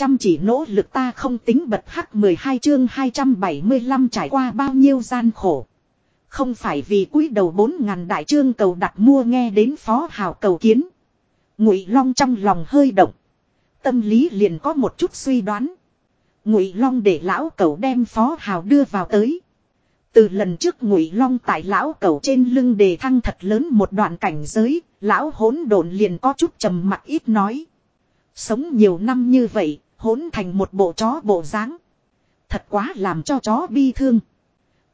Chăm chỉ nỗ lực ta không tính bật hắc 12 chương 275 trải qua bao nhiêu gian khổ. Không phải vì cúi đầu bốn ngàn đại trương cầu đặt mua nghe đến phó hào cầu kiến. Ngụy Long trong lòng hơi động. Tâm lý liền có một chút suy đoán. Ngụy Long để lão cầu đem phó hào đưa vào tới. Từ lần trước Ngụy Long tại lão cầu trên lưng đề thăng thật lớn một đoạn cảnh giới, lão hỗn độn liền có chút trầm mặc ít nói. Sống nhiều năm như vậy, hỗn thành một bộ chó bộ dáng. Thật quá làm cho chó bi thương.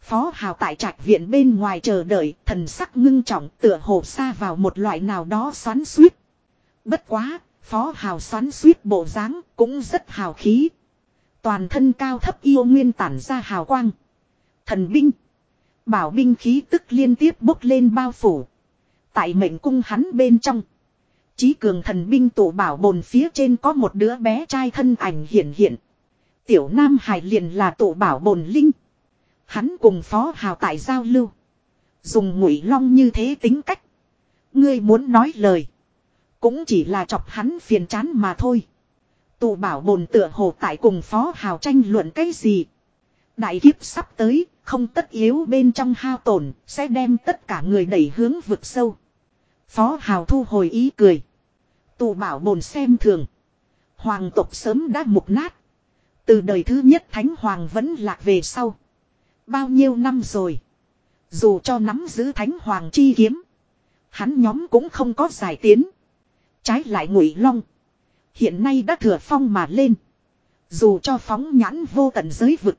Phó Hào tại trạch viện bên ngoài chờ đợi, thần sắc ngưng trọng tựa hồ xa vào một loại nào đó xoắn suýt. Bất quá, Phó Hào xoắn suýt bộ dáng cũng rất hào khí. Toàn thân cao thấp yêu nguyên tản ra hào quang. Thần binh. Bảo binh khí tức liên tiếp bốc lên bao phủ. Tại mệnh cung hắn bên trong. Chí cường thần binh tổ bảo bồn phía trên có một đứa bé trai thân ảnh hiện hiện. Tiểu Nam Hải liền là tổ bảo bồn linh. Hắn cùng phó hào tại giao lưu. Dùng ngụy long như thế tính cách. Ngươi muốn nói lời. Cũng chỉ là chọc hắn phiền chán mà thôi. Tụ bảo bồn tựa hồ tại cùng phó hào tranh luận cái gì. Đại kiếp sắp tới, không tất yếu bên trong hao tổn, sẽ đem tất cả người đẩy hướng vực sâu. Phó hào thu hồi ý cười. Tù bảo bồn xem thường. Hoàng tộc sớm đã mục nát. Từ đời thứ nhất thánh hoàng vẫn lạc về sau. Bao nhiêu năm rồi. Dù cho nắm giữ thánh hoàng chi kiếm. Hắn nhóm cũng không có giải tiến. Trái lại ngụy long. Hiện nay đã thừa phong mà lên. Dù cho phóng nhãn vô tận giới vực.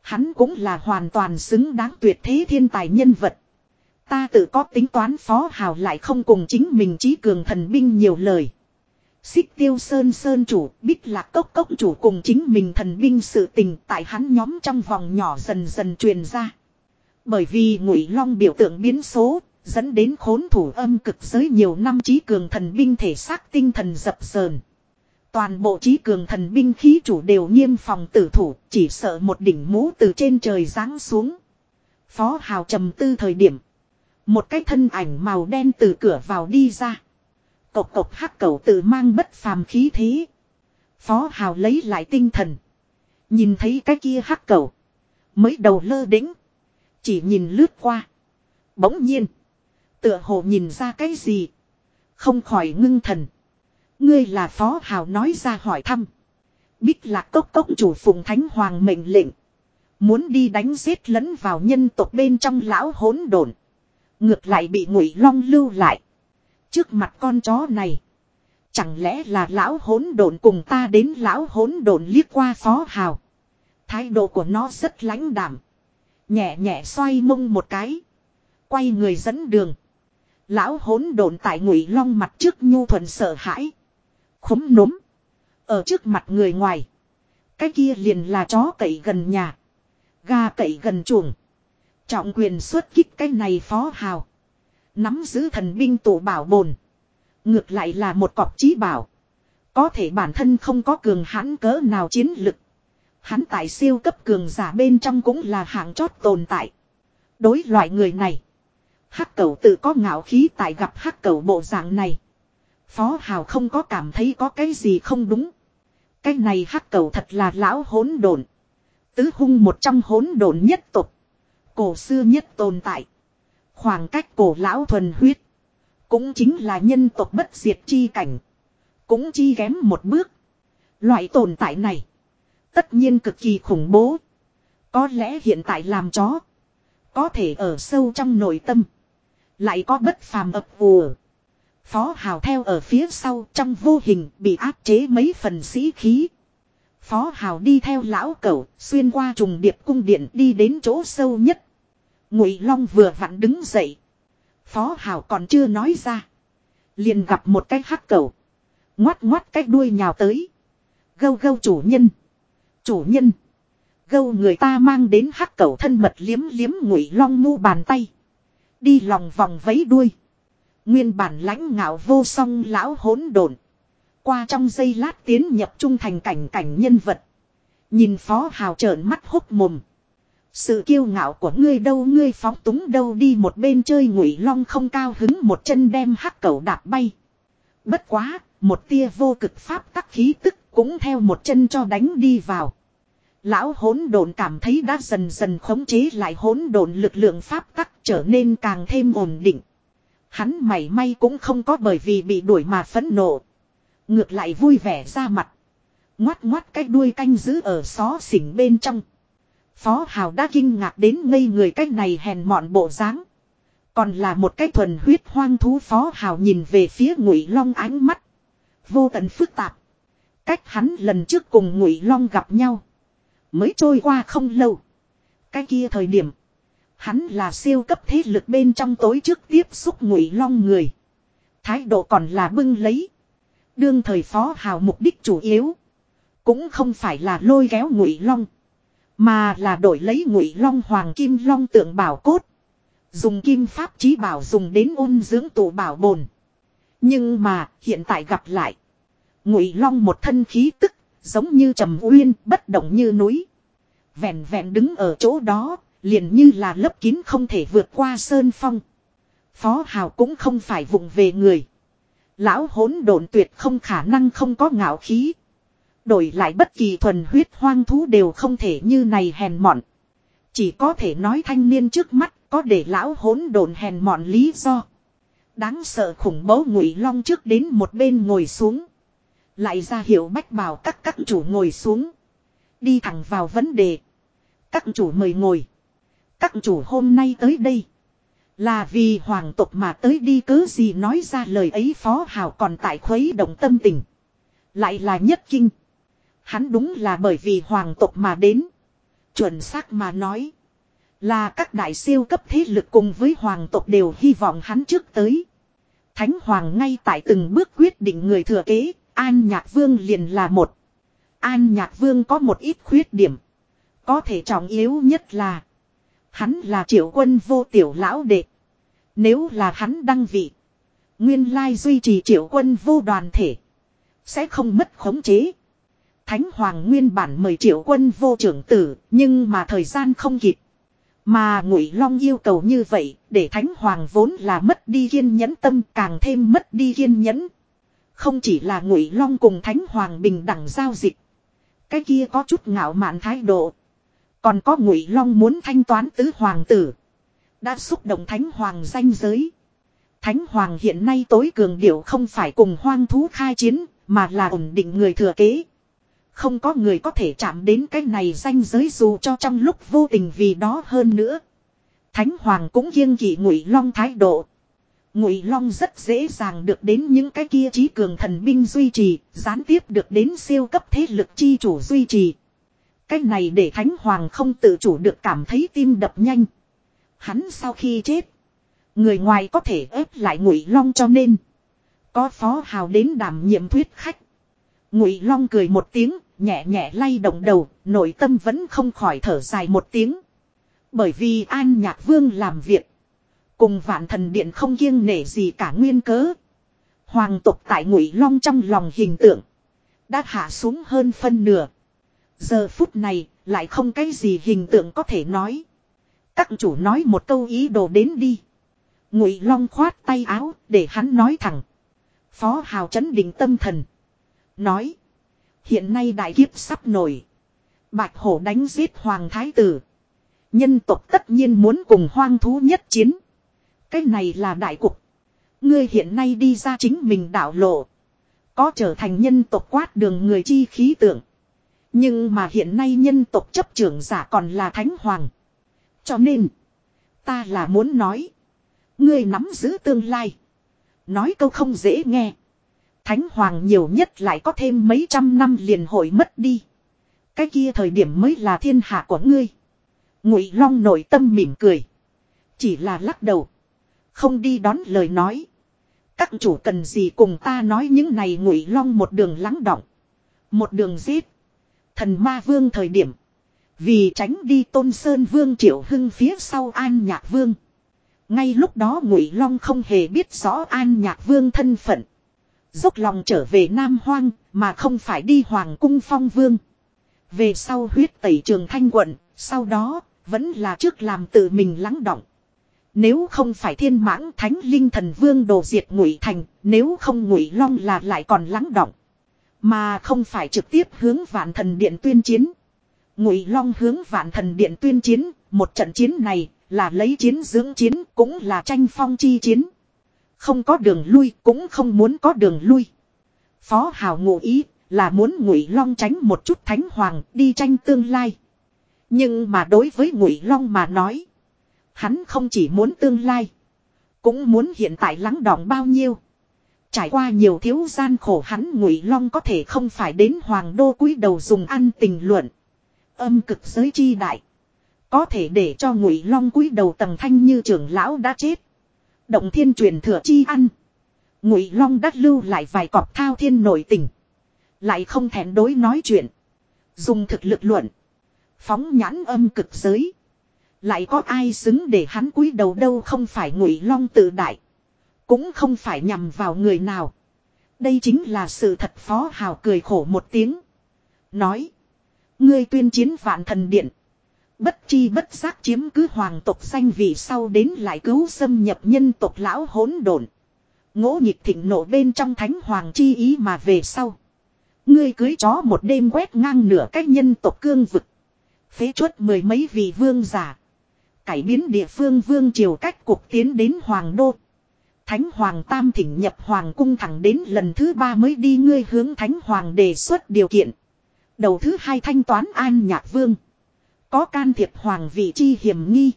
Hắn cũng là hoàn toàn xứng đáng tuyệt thế thiên tài nhân vật. Ta tự có tính toán phó hào lại không cùng chính mình trí cường thần binh nhiều lời. Xích tiêu sơn sơn chủ, bích lạc cốc cốc chủ cùng chính mình thần binh sự tình tại hắn nhóm trong vòng nhỏ dần dần truyền ra. Bởi vì ngụy long biểu tượng biến số, dẫn đến khốn thủ âm cực giới nhiều năm trí cường thần binh thể xác tinh thần dập sờn. Toàn bộ trí cường thần binh khí chủ đều nghiêm phòng tử thủ, chỉ sợ một đỉnh mũ từ trên trời giáng xuống. Phó Hào trầm tư thời điểm. Một cái thân ảnh màu đen từ cửa vào đi ra. Cộc cộc hắc cầu tự mang bất phàm khí thế. Phó Hào lấy lại tinh thần. Nhìn thấy cái kia hắc cầu. Mới đầu lơ đĩnh. Chỉ nhìn lướt qua. Bỗng nhiên. Tựa hồ nhìn ra cái gì. Không khỏi ngưng thần. Ngươi là phó hào nói ra hỏi thăm. Bích lạc cốc cốc chủ Phùng thánh hoàng mệnh lệnh. Muốn đi đánh giết lẫn vào nhân tộc bên trong lão hỗn độn. Ngược lại bị ngụy long lưu lại. Trước mặt con chó này. Chẳng lẽ là lão hỗn độn cùng ta đến lão hỗn độn liếc qua phó hào. Thái độ của nó rất lãnh đảm. Nhẹ nhẹ xoay mông một cái. Quay người dẫn đường. Lão hỗn độn tại ngụy long mặt trước nhu thuận sợ hãi, khúm núm. Ở trước mặt người ngoài. Cái kia liền là chó cậy gần nhà. Gà cậy gần chuồng. Trọng quyền xuất kích cái này phó hào. Nắm giữ thần binh tổ bảo bồn. Ngược lại là một cọp trí bảo. Có thể bản thân không có cường hãn cỡ nào chiến lực. Hắn tại siêu cấp cường giả bên trong cũng là hạng chót tồn tại. Đối loại người này. Hắc cầu tự có ngạo khí tại gặp hắc cầu bộ dạng này. Phó Hào không có cảm thấy có cái gì không đúng. Cái này hắc cầu thật là lão hỗn độn. Tứ hung một trong hỗn độn nhất tục. Cổ xưa nhất tồn tại. Khoảng cách cổ lão thuần huyết. Cũng chính là nhân tộc bất diệt chi cảnh. Cũng chi kém một bước. Loại tồn tại này. Tất nhiên cực kỳ khủng bố. Có lẽ hiện tại làm chó. Có thể ở sâu trong nội tâm. Lại có bất phàm ập vùa. Phó Hào theo ở phía sau trong vô hình bị áp chế mấy phần sĩ khí. Phó Hào đi theo lão cẩu xuyên qua trùng điệp cung điện đi đến chỗ sâu nhất. Ngụy Long vừa vặn đứng dậy. Phó Hào còn chưa nói ra. Liền gặp một cái hắc cầu, Ngoắt ngoắt cái đuôi nhào tới. Gâu gâu chủ nhân. Chủ nhân. Gâu người ta mang đến hắc cầu thân mật liếm liếm Ngụy Long mu bàn tay. Đi lòng vòng vấy đuôi. Nguyên bản lãnh ngạo vô song lão hỗn độn. Qua trong giây lát tiến nhập trung thành cảnh cảnh nhân vật. Nhìn phó hào trợn mắt hốc mồm. Sự kiêu ngạo của ngươi đâu ngươi phóng túng đâu đi một bên chơi ngụy long không cao hứng một chân đem hắc cầu đạp bay. Bất quá, một tia vô cực pháp tắc khí tức cũng theo một chân cho đánh đi vào. Lão hỗn độn cảm thấy đã dần dần khống chế lại hỗn độn lực lượng pháp tắc trở nên càng thêm ổn định. Hắn mảy may cũng không có bởi vì bị đuổi mà phẫn nộ. Ngược lại vui vẻ ra mặt. Ngoát ngoát cái đuôi canh giữ ở xó xỉnh bên trong. Phó Hào đã kinh ngạc đến ngây người cách này hèn mọn bộ dáng. Còn là một cái thuần huyết hoang thú, Phó Hào nhìn về phía Ngụy Long ánh mắt. Vô tận phức tạp. Cách hắn lần trước cùng Ngụy Long gặp nhau. Mới trôi qua không lâu. Cái kia thời điểm. Hắn là siêu cấp thế lực bên trong tối trước tiếp xúc Ngụy Long người. Thái độ còn là bưng lấy. Đương thời Phó Hào mục đích chủ yếu. Cũng không phải là lôi kéo Ngụy Long. Mà là đổi lấy ngụy long hoàng kim long tượng bảo cốt. Dùng kim pháp trí bảo dùng đến ôn dưỡng tù bảo bồn. Nhưng mà hiện tại gặp lại. Ngụy long một thân khí tức. Giống như trầm uyên, bất động như núi. Vẹn vẹn đứng ở chỗ đó. Liền như là lớp kín không thể vượt qua sơn phong. Phó hào cũng không phải vụng về người. Lão hỗn độn tuyệt không khả năng không có ngạo khí. Đổi lại bất kỳ thuần huyết hoang thú đều không thể như này hèn mọn. Chỉ có thể nói thanh niên trước mắt có để lão hỗn đồn hèn mọn lý do. Đáng sợ khủng bố ngụy long trước đến một bên ngồi xuống. Lại ra hiệu bách bảo các các chủ ngồi xuống. Đi thẳng vào vấn đề. Các chủ mời ngồi. Các chủ hôm nay tới đây. Là vì hoàng tộc mà tới đi cứ gì nói ra lời ấy phó hào còn tại khuấy động tâm tình. Lại là nhất kinh. Hắn đúng là bởi vì hoàng tộc mà đến. Chuẩn xác mà nói. Là các đại siêu cấp thế lực cùng với hoàng tộc đều hy vọng hắn trước tới. Thánh hoàng ngay tại từng bước quyết định người thừa kế, An Nhạc Vương liền là một. An Nhạc Vương có một ít khuyết điểm. Có thể trọng yếu nhất là. Hắn là triệu quân vô tiểu lão đệ. Nếu là hắn đăng vị. Nguyên lai duy trì triệu quân vô đoàn thể. Sẽ không mất khống chế. Thánh Hoàng nguyên bản mời triệu quân vô trưởng tử, nhưng mà thời gian không kịp. Mà Ngụy Long yêu cầu như vậy, để Thánh Hoàng vốn là mất đi kiên nhẫn tâm càng thêm mất đi kiên nhẫn. Không chỉ là Ngụy Long cùng Thánh Hoàng bình đẳng giao dịch. Cái kia có chút ngạo mạn thái độ. Còn có Ngụy Long muốn thanh toán tứ hoàng tử. Đã xúc động Thánh Hoàng danh giới. Thánh Hoàng hiện nay tối cường điệu không phải cùng hoang thú khai chiến, mà là ổn định người thừa kế. Không có người có thể chạm đến cái này danh giới dù cho trong lúc vô tình vì đó hơn nữa. Thánh Hoàng cũng kiêng kỵ Ngụy Long thái độ. Ngụy Long rất dễ dàng được đến những cái kia trí cường thần binh duy trì, gián tiếp được đến siêu cấp thế lực chi chủ duy trì. Cái này để Thánh Hoàng không tự chủ được cảm thấy tim đập nhanh. Hắn sau khi chết, người ngoài có thể ép lại Ngụy Long cho nên có phó hào đến đảm nhiệm thuyết khách. Ngụy Long cười một tiếng, nhẹ nhẹ lay động đầu, nội tâm vẫn không khỏi thở dài một tiếng. Bởi vì An Nhạc Vương làm việc. Cùng vạn thần điện không kiêng nể gì cả nguyên cớ. Hoàng tục tại ngụy long trong lòng hình tượng. Đã hạ xuống hơn phân nửa. Giờ phút này lại không cái gì hình tượng có thể nói. Các chủ nói một câu ý đồ đến đi. Ngụy long khoát tay áo để hắn nói thẳng. Phó hào chấn định tâm thần. Nói. Hiện nay đại kiếp sắp nổi. Bạch hổ đánh giết hoàng thái tử. Nhân tộc tất nhiên muốn cùng hoang thú nhất chiến. Cái này là đại cục. Ngươi hiện nay đi ra chính mình đảo lộ. Có trở thành nhân tộc quát đường người chi khí tượng. Nhưng mà hiện nay nhân tộc chấp trưởng giả còn là thánh hoàng. Cho nên. Ta là muốn nói. Ngươi nắm giữ tương lai. Nói câu không dễ nghe. Thánh hoàng nhiều nhất lại có thêm mấy trăm năm liền hội mất đi. Cái kia thời điểm mới là thiên hạ của ngươi. Ngụy Long nội tâm mỉm cười. Chỉ là lắc đầu. Không đi đón lời nói. Các chủ cần gì cùng ta nói những này Ngụy Long một đường lắng động. Một đường giết. Thần ma vương thời điểm. Vì tránh đi tôn sơn vương triệu hưng phía sau an nhạc vương. Ngay lúc đó Ngụy Long không hề biết rõ an nhạc vương thân phận. Dốc lòng trở về Nam Hoang, mà không phải đi Hoàng cung phong vương. Về sau huyết tẩy trường thanh quận, sau đó, vẫn là trước làm tự mình lắng động. Nếu không phải thiên mãng thánh linh thần vương đồ diệt ngụy thành, nếu không ngụy long là lại còn lắng động. Mà không phải trực tiếp hướng vạn thần điện tuyên chiến. Ngụy Long hướng vạn thần điện tuyên chiến, một trận chiến này là lấy chiến dưỡng chiến cũng là tranh phong chi chiến. Không có đường lui cũng không muốn có đường lui. Phó Hào ngụ ý là muốn Ngụy Long tránh một chút thánh hoàng đi tranh tương lai. Nhưng mà đối với Ngụy Long mà nói, hắn không chỉ muốn tương lai, cũng muốn hiện tại lắng đọng bao nhiêu. Trải qua nhiều thiếu gian khổ hắn Ngụy Long có thể không phải đến hoàng đô cúi đầu dùng ăn tình luận. Âm cực giới chi đại, có thể để cho Ngụy Long cúi đầu tầng thanh như trưởng lão đã chết. Động thiên truyền thừa chi ăn. Ngụy Long đắc lưu lại vài cọp thao thiên nổi tình. Lại không thèm đối nói chuyện. Dùng thực lực luận. Phóng nhãn âm cực giới. Lại có ai xứng để hắn cúi đầu đâu không phải ngụy long tự đại. Cũng không phải nhằm vào người nào. Đây chính là sự thật phó hào cười khổ một tiếng. Nói. Ngươi tuyên chiến vạn thần điện. Bất chi bất giác chiếm cứ hoàng tộc xanh vì sau đến lại cứu xâm nhập nhân tộc lão hỗn độn. Ngỗ nhịp thịnh nộ bên trong thánh hoàng chi ý mà về sau. Ngươi cưới chó một đêm quét ngang nửa cách nhân tộc cương vực. Phế chuất mười mấy vị vương giả. Cải biến địa phương vương triều cách cuộc tiến đến hoàng đô. Thánh hoàng tam thỉnh nhập hoàng cung thẳng đến lần thứ ba mới đi ngươi hướng thánh hoàng đề xuất điều kiện. Đầu thứ hai thanh toán an nhạc vương. Có can thiệp hoàng vị chi hiểm nghi.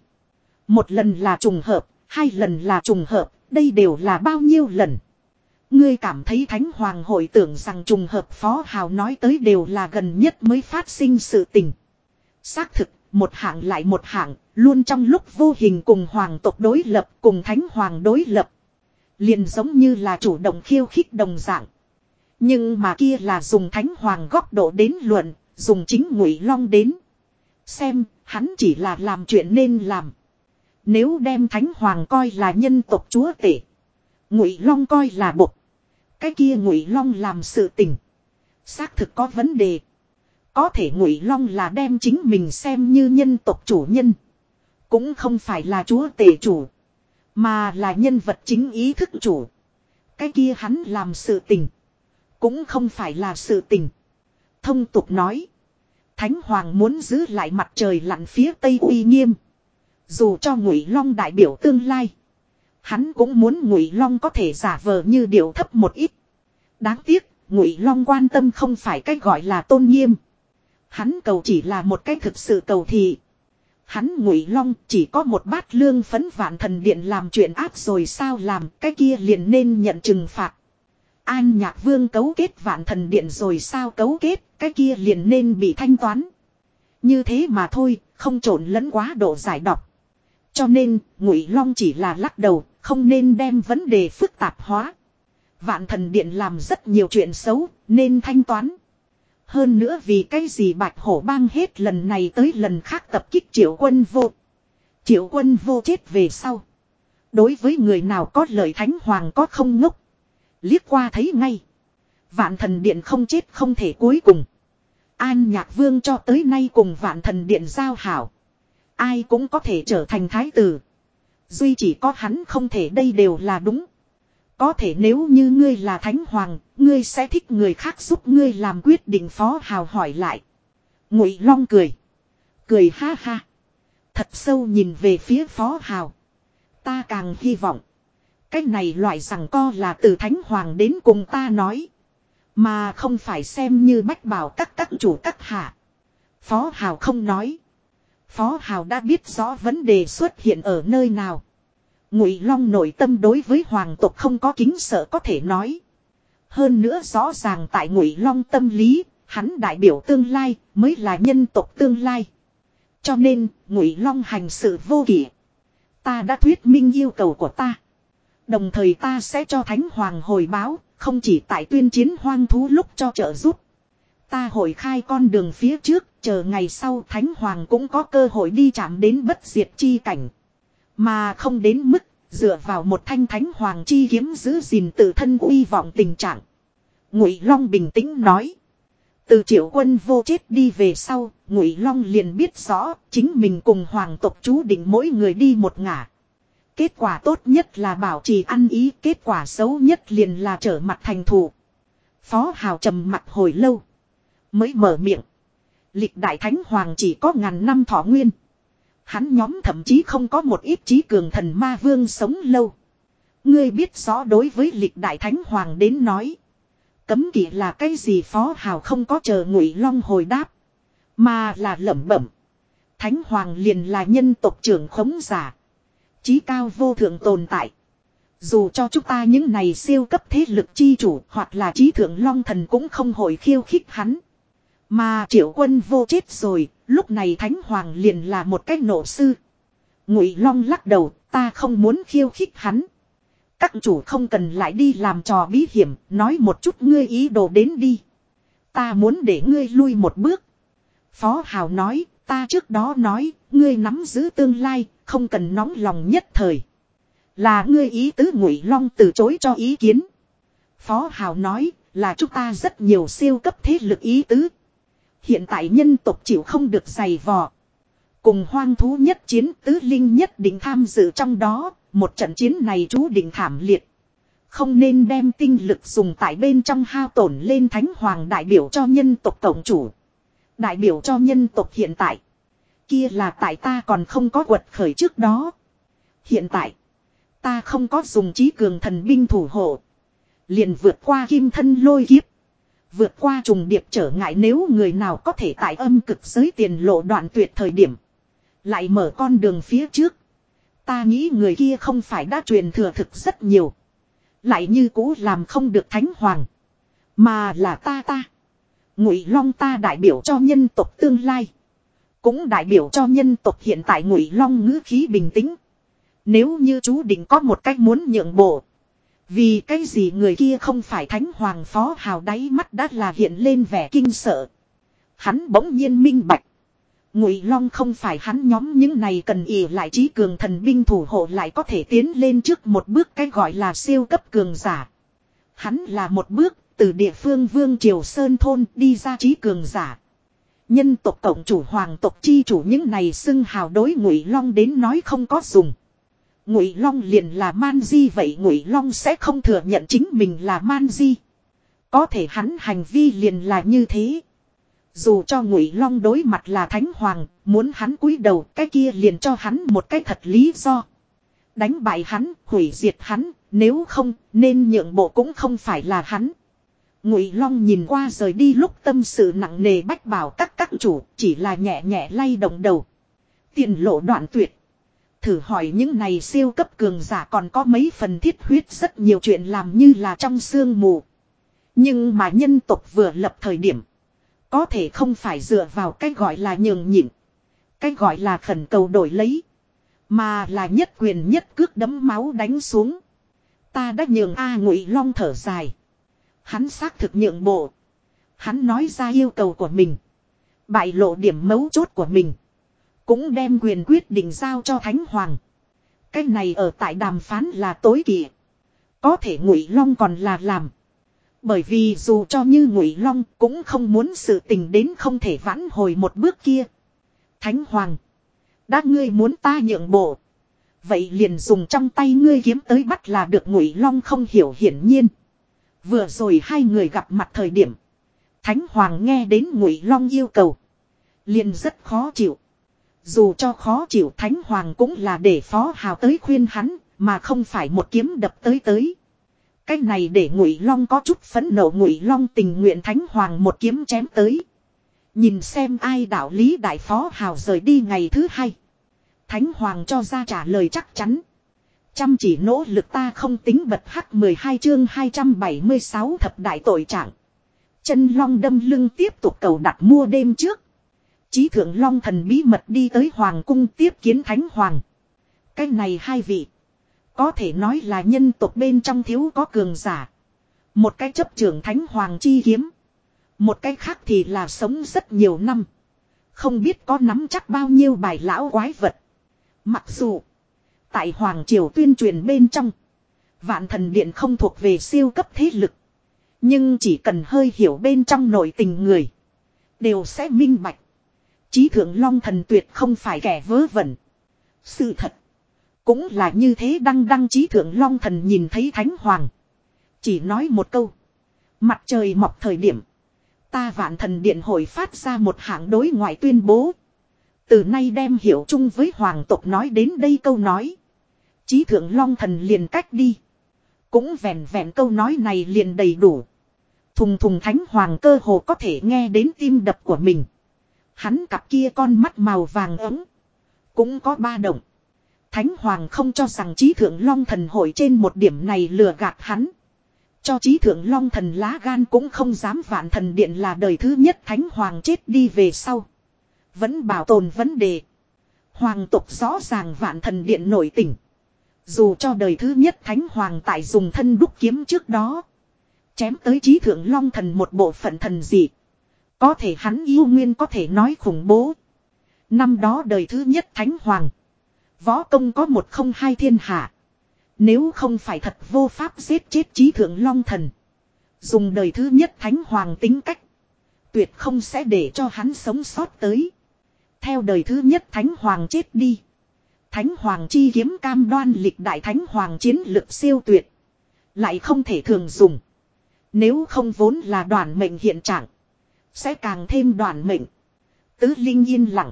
Một lần là trùng hợp, hai lần là trùng hợp, đây đều là bao nhiêu lần. Ngươi cảm thấy Thánh Hoàng hội tưởng rằng trùng hợp Phó Hào nói tới đều là gần nhất mới phát sinh sự tình. Xác thực, một hạng lại một hạng, luôn trong lúc vô hình cùng Hoàng tộc đối lập, cùng Thánh Hoàng đối lập. Liền giống như là chủ động khiêu khích đồng dạng. Nhưng mà kia là dùng Thánh Hoàng góc độ đến luận, dùng chính ngụy long đến. Xem, hắn chỉ là làm chuyện nên làm. Nếu đem Thánh Hoàng coi là nhân tộc chúa tể. Ngụy Long coi là bột. Cái kia ngụy long làm sự tình. Xác thực có vấn đề. Có thể ngụy long là đem chính mình xem như nhân tộc chủ nhân. Cũng không phải là chúa tể chủ. Mà là nhân vật chính ý thức chủ. Cái kia hắn làm sự tình. Cũng không phải là sự tình. Thông tục nói. Thánh Hoàng muốn giữ lại mặt trời lặn phía tây uy nghiêm. Dù cho ngụy long đại biểu tương lai. Hắn cũng muốn Ngụy Long có thể giả vờ như điệu thấp một ít. Đáng tiếc, Ngụy Long quan tâm không phải cách gọi là tôn nghiêm. Hắn cầu chỉ là một cái thực sự cầu thị. Hắn Ngụy Long chỉ có một bát lương phấn vạn thần điện làm chuyện ác rồi sao làm, cái kia liền nên nhận trừng phạt. An Nhạc Vương cấu kết vạn thần điện rồi sao cấu kết, cái kia liền nên bị thanh toán. Như thế mà thôi, không trộn lẫn quá độ giải độc. Cho nên, Ngụy Long chỉ là lắc đầu, không nên đem vấn đề phức tạp hóa. Vạn thần điện làm rất nhiều chuyện xấu, nên thanh toán. Hơn nữa vì cái gì bạch hổ bang hết lần này tới lần khác tập kích triệu quân vô. Triệu quân vô chết về sau. Đối với người nào có lời thánh hoàng có không ngốc. Liếc qua thấy ngay. Vạn thần điện không chết không thể cuối cùng. An nhạc vương cho tới nay cùng vạn thần điện giao hảo. Ai cũng có thể trở thành thái tử. Duy chỉ có hắn không thể đây đều là đúng. Có thể nếu như ngươi là thánh hoàng, ngươi sẽ thích người khác giúp ngươi làm quyết định phó hào hỏi lại. Ngụy Long cười. Cười ha ha. Thật sâu nhìn về phía phó hào. Ta càng hy vọng. Cái này loại rằng co là từ thánh hoàng đến cùng ta nói. Mà không phải xem như bách bảo các các chủ các hạ. Phó hào không nói. Phó Hào đã biết rõ vấn đề xuất hiện ở nơi nào. Ngụy Long nội tâm đối với hoàng tộc không có kính sợ có thể nói. Hơn nữa rõ ràng tại Ngụy Long tâm lý, hắn đại biểu tương lai mới là nhân tộc tương lai. Cho nên, Ngụy Long hành sự vô kỷ. Ta đã thuyết minh yêu cầu của ta. Đồng thời ta sẽ cho Thánh Hoàng hồi báo, không chỉ tại tuyên chiến hoang thú lúc cho trợ giúp. Ta hội khai con đường phía trước, chờ ngày sau Thánh Hoàng cũng có cơ hội đi chạm đến bất diệt chi cảnh. Mà không đến mức, dựa vào một thanh Thánh Hoàng chi kiếm giữ gìn tự thân uy vọng tình trạng. Ngụy Long bình tĩnh nói. Từ triệu quân vô chết đi về sau, Ngụy Long liền biết rõ, chính mình cùng hoàng tộc chú định mỗi người đi một ngả. Kết quả tốt nhất là bảo trì ăn ý, kết quả xấu nhất liền là trở mặt thành thủ. Phó Hào trầm mặt hồi lâu. Mới mở miệng. Lịch đại thánh hoàng chỉ có ngàn năm thọ nguyên. Hắn nhóm thậm chí không có một ít trí cường thần ma vương sống lâu. Ngươi biết rõ đối với lịch đại thánh hoàng đến nói. Cấm kỵ là cái gì phó hào không có chờ ngụy long hồi đáp. Mà là lẩm bẩm. Thánh hoàng liền là nhân tộc trưởng khống giả. Chí cao vô thượng tồn tại. Dù cho chúng ta những này siêu cấp thế lực chi chủ hoặc là trí thượng long thần cũng không hồi khiêu khích hắn. Mà triệu quân vô chết rồi, lúc này thánh hoàng liền là một cái nổ sư. Ngụy long lắc đầu, ta không muốn khiêu khích hắn. Các chủ không cần lại đi làm trò bí hiểm, nói một chút ngươi ý đồ đến đi. Ta muốn để ngươi lui một bước. Phó Hào nói, ta trước đó nói, ngươi nắm giữ tương lai, không cần nóng lòng nhất thời. Là ngươi ý tứ ngụy long từ chối cho ý kiến. Phó Hào nói, là chúng ta rất nhiều siêu cấp thế lực ý tứ. Hiện tại nhân tộc chịu không được giày vò. Cùng hoang thú nhất chiến tứ linh nhất định tham dự trong đó, một trận chiến này chú định thảm liệt. Không nên đem tinh lực dùng tại bên trong hao tổn lên thánh hoàng đại biểu cho nhân tộc tổng chủ. Đại biểu cho nhân tộc hiện tại. Kia là tại ta còn không có quật khởi trước đó. Hiện tại. Ta không có dùng trí cường thần binh thủ hộ. Liền vượt qua kim thân lôi kiếp. Vượt qua trùng điệp trở ngại nếu người nào có thể tại âm cực giới tiền lộ đoạn tuyệt thời điểm. Lại mở con đường phía trước. Ta nghĩ người kia không phải đã truyền thừa thực rất nhiều. Lại như cũ làm không được thánh hoàng. Mà là ta ta. Ngụy Long ta đại biểu cho nhân tộc tương lai. Cũng đại biểu cho nhân tộc hiện tại Ngụy Long ngữ khí bình tĩnh. Nếu như chú định có một cách muốn nhượng bộ. Vì cái gì người kia không phải thánh hoàng phó hào đáy mắt đã là hiện lên vẻ kinh sợ. Hắn bỗng nhiên minh bạch. Ngụy Long không phải hắn nhóm những này cần ỉ lại trí cường thần binh thủ hộ lại có thể tiến lên trước một bước cái gọi là siêu cấp cường giả. Hắn là một bước từ địa phương Vương Triều Sơn Thôn đi ra trí cường giả. Nhân tộc tổng chủ hoàng tộc chi chủ những này xưng hào đối Ngụy Long đến nói không có dùng. Ngụy Long liền là man di vậy Ngụy Long sẽ không thừa nhận chính mình là man di. Có thể hắn hành vi liền là như thế. Dù cho Ngụy Long đối mặt là Thánh Hoàng, muốn hắn cúi đầu, cái kia liền cho hắn một cái thật lý do. Đánh bại hắn, hủy diệt hắn, nếu không, nên nhượng bộ cũng không phải là hắn. Ngụy Long nhìn qua rời đi lúc tâm sự nặng nề bách bảo các các chủ, chỉ là nhẹ nhẹ lay động đầu. Tiền lộ đoạn tuyệt. Thử hỏi những này siêu cấp cường giả còn có mấy phần thiết huyết rất nhiều chuyện làm như là trong sương mù. Nhưng mà nhân tộc vừa lập thời điểm. Có thể không phải dựa vào cái gọi là nhường nhịn. Cái gọi là khẩn cầu đổi lấy. Mà là nhất quyền nhất cước đấm máu đánh xuống. Ta đã nhường A ngụy long thở dài. Hắn xác thực nhượng bộ. Hắn nói ra yêu cầu của mình. Bại lộ điểm mấu chốt của mình. Cũng đem quyền quyết định giao cho Thánh Hoàng. Cái này ở tại đàm phán là tối kỵ. Có thể ngụy long còn là làm. Bởi vì dù cho như ngụy long cũng không muốn sự tình đến không thể vãn hồi một bước kia. Thánh Hoàng. Đã ngươi muốn ta nhượng bộ. Vậy liền dùng trong tay ngươi kiếm tới bắt là được ngụy long không hiểu hiển nhiên. Vừa rồi hai người gặp mặt thời điểm. Thánh Hoàng nghe đến ngụy long yêu cầu. Liền rất khó chịu. Dù cho khó chịu Thánh Hoàng cũng là để Phó Hào tới khuyên hắn, mà không phải một kiếm đập tới tới. Cái này để Ngụy Long có chút phẫn nộ Ngụy Long tình nguyện Thánh Hoàng một kiếm chém tới. Nhìn xem ai đạo lý đại phó hào rời đi ngày thứ hai. Thánh Hoàng cho ra trả lời chắc chắn. Chăm chỉ nỗ lực ta không tính bật hắc 12 chương 276 thập đại tội trạng. Chân long đâm lưng tiếp tục cầu đặt mua đêm trước. Chí thượng long thần bí mật đi tới hoàng cung tiếp kiến thánh hoàng. Cái này hai vị. Có thể nói là nhân tộc bên trong thiếu có cường giả. Một cái chấp trưởng thánh hoàng chi kiếm. Một cái khác thì là sống rất nhiều năm. Không biết có nắm chắc bao nhiêu bài lão quái vật. Mặc dù. Tại Hoàng Triều tuyên truyền bên trong. Vạn thần điện không thuộc về siêu cấp thế lực. Nhưng chỉ cần hơi hiểu bên trong nội tình người. Đều sẽ minh bạch. Chí thượng long thần tuyệt không phải kẻ vớ vẩn. Sự thật. Cũng là như thế, đăng đăng chí thượng long thần nhìn thấy thánh hoàng. Chỉ nói một câu. Mặt trời mọc thời điểm. Ta vạn thần điện hội phát ra một hạng đối ngoại tuyên bố. Từ nay đem hiểu chung với hoàng tộc nói đến đây câu nói. Chí thượng long thần liền cách đi. Cũng vẹn vẹn câu nói này liền đầy đủ. Thùng thùng thánh hoàng cơ hồ có thể nghe đến tim đập của mình. Hắn cặp kia con mắt màu vàng ấm. Cũng có ba động. Thánh hoàng không cho rằng trí thượng long thần hội trên một điểm này lừa gạt hắn. Cho trí thượng long thần lá gan cũng không dám vạn thần điện là đời thứ nhất thánh hoàng chết đi về sau. Vẫn bảo tồn vấn đề. Hoàng tục rõ ràng vạn thần điện nổi tỉnh. Dù cho đời thứ nhất thánh hoàng tại dùng thân đúc kiếm trước đó. Chém tới trí thượng long thần một bộ phận thần dị. Có thể hắn yêu nguyên có thể nói khủng bố. Năm đó đời thứ nhất thánh hoàng. Võ công có một không hai thiên hạ. Nếu không phải thật vô pháp giết chết trí thượng long thần. Dùng đời thứ nhất thánh hoàng tính cách. Tuyệt không sẽ để cho hắn sống sót tới. Theo đời thứ nhất thánh hoàng chết đi. Thánh hoàng chi kiếm cam đoan lịch đại thánh hoàng chiến lực siêu tuyệt. Lại không thể thường dùng. Nếu không vốn là đoàn mệnh hiện trạng. Sẽ càng thêm đoàn mệnh. Tứ linh yên lặng.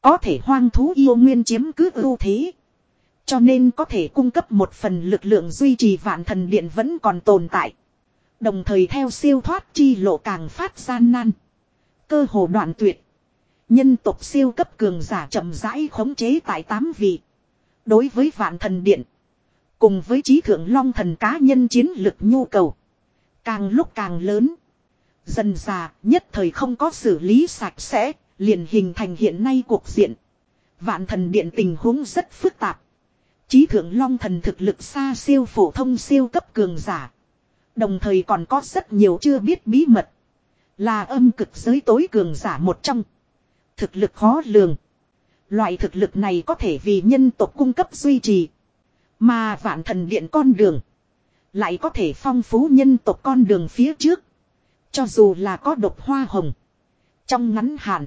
Có thể hoang thú yêu nguyên chiếm cứ ưu thế. Cho nên có thể cung cấp một phần lực lượng duy trì vạn thần điện vẫn còn tồn tại. Đồng thời theo siêu thoát chi lộ càng phát gian nan. Cơ hồ đoạn tuyệt. Nhân tộc siêu cấp cường giả chậm rãi khống chế tại tám vị. Đối với vạn thần điện. Cùng với trí thượng long thần cá nhân chiến lực nhu cầu. Càng lúc càng lớn. Dần già nhất thời không có xử lý sạch sẽ. Liền hình thành hiện nay cuộc diện. Vạn thần điện tình huống rất phức tạp. Chí thượng long thần thực lực xa siêu phổ thông siêu cấp cường giả. Đồng thời còn có rất nhiều chưa biết bí mật. Là âm cực giới tối cường giả một trong. Thực lực khó lường. Loại thực lực này có thể vì nhân tộc cung cấp duy trì. Mà vạn thần điện con đường. Lại có thể phong phú nhân tộc con đường phía trước. Cho dù là có độc hoa hồng. Trong ngắn hạn.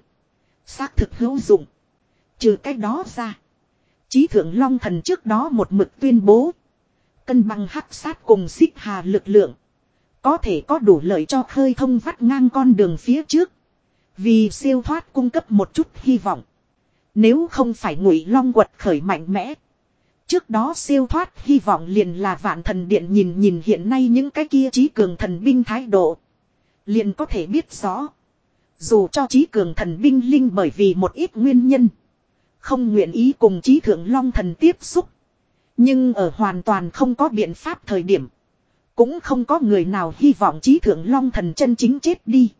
Xác thực hữu dụng. Trừ cái đó ra. Chí thượng long thần trước đó một mực tuyên bố. Cân bằng hắc sát cùng xích hà lực lượng. Có thể có đủ lợi cho khơi thông vắt ngang con đường phía trước. Vì siêu thoát cung cấp một chút hy vọng. Nếu không phải ngụy long quật khởi mạnh mẽ. Trước đó siêu thoát hy vọng liền là vạn thần điện nhìn nhìn hiện nay những cái kia trí cường thần binh thái độ. Liền có thể biết rõ. Dù cho trí cường thần binh linh bởi vì một ít nguyên nhân. Không nguyện ý cùng trí thượng long thần tiếp xúc. Nhưng ở hoàn toàn không có biện pháp thời điểm. Cũng không có người nào hy vọng trí thượng long thần chân chính chết đi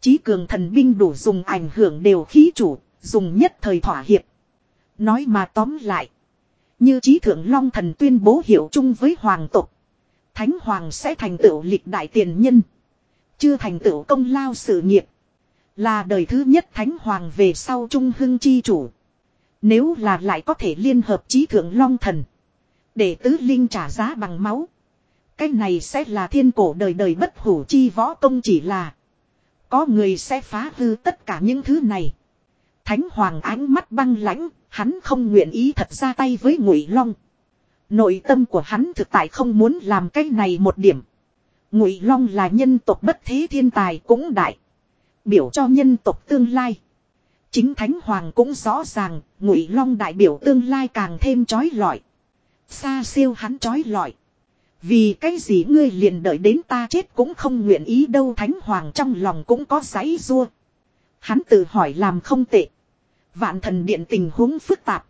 chí cường thần binh đủ dùng ảnh hưởng đều khí chủ, dùng nhất thời thỏa hiệp. Nói mà tóm lại. Như trí thượng long thần tuyên bố hiệu chung với hoàng tộc. Thánh hoàng sẽ thành tựu lịch đại tiền nhân. Chưa thành tựu công lao sự nghiệp. Là đời thứ nhất thánh hoàng về sau trung hưng chi chủ. Nếu là lại có thể liên hợp trí thượng long thần. Để tứ linh trả giá bằng máu. Cái này sẽ là thiên cổ đời đời bất hủ chi võ công chỉ là. Có người sẽ phá hư tất cả những thứ này. Thánh hoàng ánh mắt băng lãnh, hắn không nguyện ý thật ra tay với ngụy long. Nội tâm của hắn thực tại không muốn làm cái này một điểm. Ngụy long là nhân tộc bất thế thiên tài cũng đại. Biểu cho nhân tộc tương lai. Chính Thánh Hoàng cũng rõ ràng, Ngụy Long đại biểu tương lai càng thêm chói lọi. Xa siêu hắn chói lọi. Vì cái gì ngươi liền đợi đến ta chết cũng không nguyện ý đâu, Thánh Hoàng trong lòng cũng có giấy rua. Hắn tự hỏi làm không tệ. Vạn thần điện tình huống phức tạp.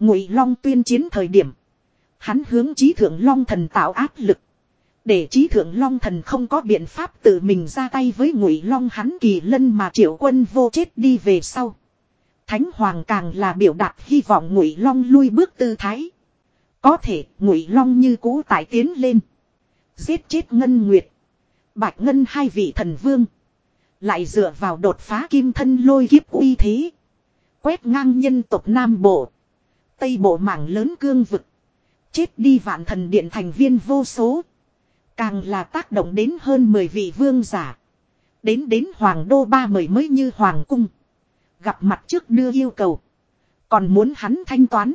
Ngụy Long tuyên chiến thời điểm. Hắn hướng trí thượng Long thần tạo áp lực. Để trí thượng Long thần không có biện pháp tự mình ra tay với ngụy Long, hắn kỳ lân mà triệu quân vô chết đi về sau. Thánh Hoàng càng là biểu đạt hy vọng ngụy Long lui bước tư thái. Có thể, ngụy Long như cũ tải tiến lên. Giết chết Ngân Nguyệt. Bạch Ngân hai vị thần vương. Lại dựa vào đột phá kim thân lôi kiếp uy thế. Quét ngang nhân tộc Nam Bộ. Tây Bộ mảng lớn cương vực. Chết đi vạn thần điện thành viên vô số. Càng là tác động đến hơn 10 vị vương giả. Đến đến hoàng đô ba mời mới như hoàng cung. Gặp mặt trước đưa yêu cầu. Còn muốn hắn thanh toán.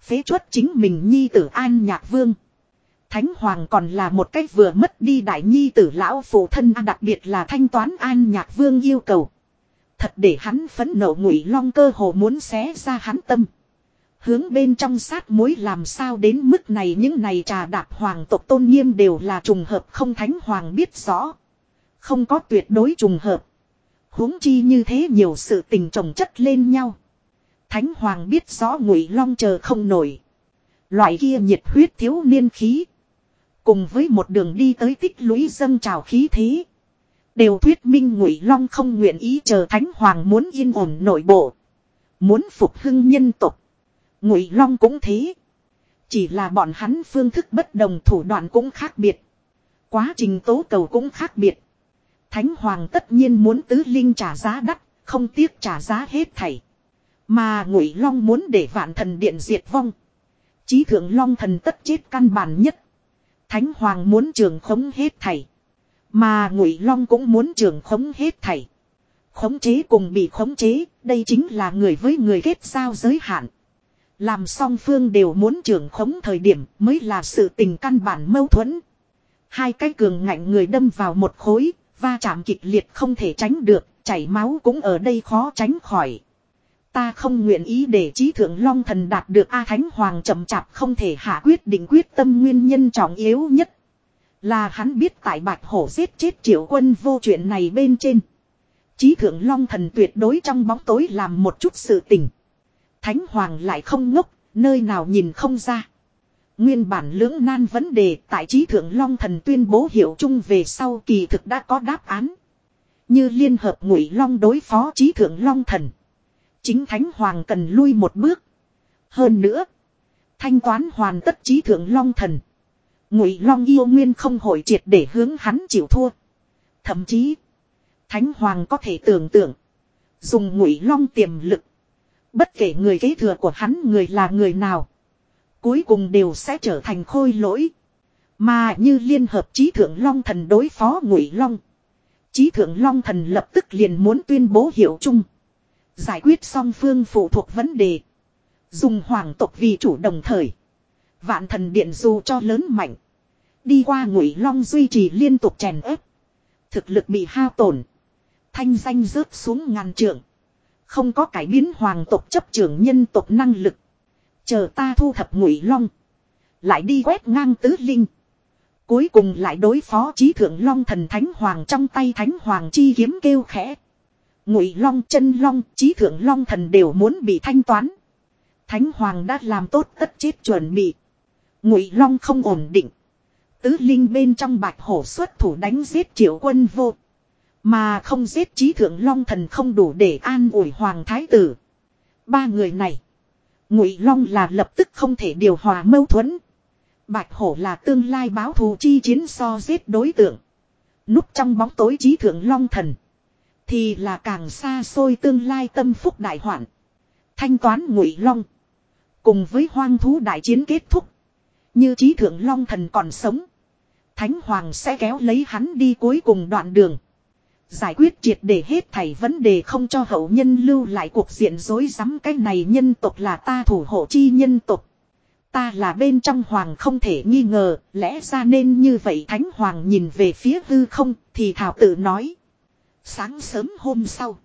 Phế chuất chính mình nhi tử an nhạc vương. Thánh Hoàng còn là một cách vừa mất đi đại nhi tử lão phụ thân, đặc biệt là thanh toán an nhạc vương yêu cầu. Thật để hắn phấn nộ ngụy long cơ hồ muốn xé ra hắn tâm. Hướng bên trong sát mối làm sao đến mức này, những này trà đạp hoàng tộc tôn nghiêm đều là trùng hợp, không thánh hoàng biết rõ. Không có tuyệt đối trùng hợp. huống chi như thế nhiều sự tình trồng chất lên nhau. Thánh hoàng biết rõ ngụy long chờ không nổi. Loại kia nhiệt huyết thiếu niên khí. Cùng với một đường đi tới tích lũy dâng trào khí thế. Đều thuyết minh ngụy long không nguyện ý chờ thánh hoàng muốn yên ổn nội bộ. Muốn phục hưng nhân tục. Ngụy long cũng thế. Chỉ là bọn hắn phương thức bất đồng thủ đoạn cũng khác biệt. Quá trình tố cầu cũng khác biệt. Thánh hoàng tất nhiên muốn tứ linh trả giá đắt, không tiếc trả giá hết thảy. Mà ngụy long muốn để vạn thần điện diệt vong. Chí thượng long thần tất chết căn bản nhất. Thánh hoàng muốn trường khống hết thảy. Mà ngụy long cũng muốn trường khống hết thảy. Khống chế cùng bị khống chế, đây chính là người với người kết giao giới hạn. Làm song phương đều muốn trưởng khống thời điểm mới là sự tình căn bản mâu thuẫn. Hai cái cường ngạnh người đâm vào một khối, va chạm kịch liệt không thể tránh được, chảy máu cũng ở đây khó tránh khỏi. Ta không nguyện ý để trí thượng long thần đạt được A Thánh Hoàng chậm chạp không thể hạ quyết định quyết tâm nguyên nhân trọng yếu nhất. Là hắn biết tại bạch hổ giết chết triệu quân vô chuyện này bên trên. Chí thượng long thần tuyệt đối trong bóng tối làm một chút sự tình. Thánh hoàng lại không ngốc, nơi nào nhìn không ra. Nguyên bản lưỡng nan vấn đề tại trí thượng long thần tuyên bố hiệu chung về sau kỳ thực đã có đáp án. Như liên hợp ngụy long đối phó trí thượng long thần. Chính thánh hoàng cần lui một bước. Hơn nữa, thanh toán hoàn tất trí thượng long thần. Ngụy long yêu nguyên không hội triệt để hướng hắn chịu thua. Thậm chí, thánh hoàng có thể tưởng tượng, dùng ngụy long tiềm lực Bất kể người kế thừa của hắn người là người nào. Cuối cùng đều sẽ trở thành khôi lỗi. Mà như liên hợp trí thượng long thần đối phó ngụy long. Trí thượng long thần lập tức liền muốn tuyên bố hiệu chung. Giải quyết song phương phụ thuộc vấn đề. Dùng hoàng tộc vì chủ đồng thời. Vạn thần điện dù cho lớn mạnh. Đi qua ngụy long duy trì liên tục chèn ép. Thực lực bị hao tổn. Thanh danh rớt xuống ngàn trượng. Không có cải biến hoàng tộc chấp trưởng nhân tộc năng lực. Chờ ta thu thập ngụy long. Lại đi quét ngang tứ linh. Cuối cùng lại đối phó trí thượng long thần thánh hoàng trong tay thánh hoàng chi kiếm kêu khẽ. Ngụy long, chân long trí thượng long thần đều muốn bị thanh toán. Thánh hoàng đã làm tốt tất chết chuẩn bị. Ngụy long không ổn định. Tứ linh bên trong bạch hổ xuất thủ đánh giết triệu quân vô. Mà không giết trí thượng long thần không đủ để an ủi hoàng thái tử. Ba người này. Ngụy long là lập tức không thể điều hòa mâu thuẫn. Bạch hổ là tương lai báo thù chi chiến so giết đối tượng. Núp trong bóng tối trí thượng long thần. Thì là càng xa xôi tương lai tâm phúc đại hoạn. Thanh toán ngụy long. Cùng với hoang thú đại chiến kết thúc. Như trí thượng long thần còn sống. Thánh hoàng sẽ kéo lấy hắn đi cuối cùng đoạn đường. Giải quyết triệt để hết thảy vấn đề không cho hậu nhân lưu lại cuộc diện dối rắm cái này nhân tộc là ta thủ hộ chi nhân tộc. Ta là bên trong hoàng không thể nghi ngờ, lẽ ra nên như vậy thánh hoàng nhìn về phía hư không, thì thảo tự nói. Sáng sớm hôm sau,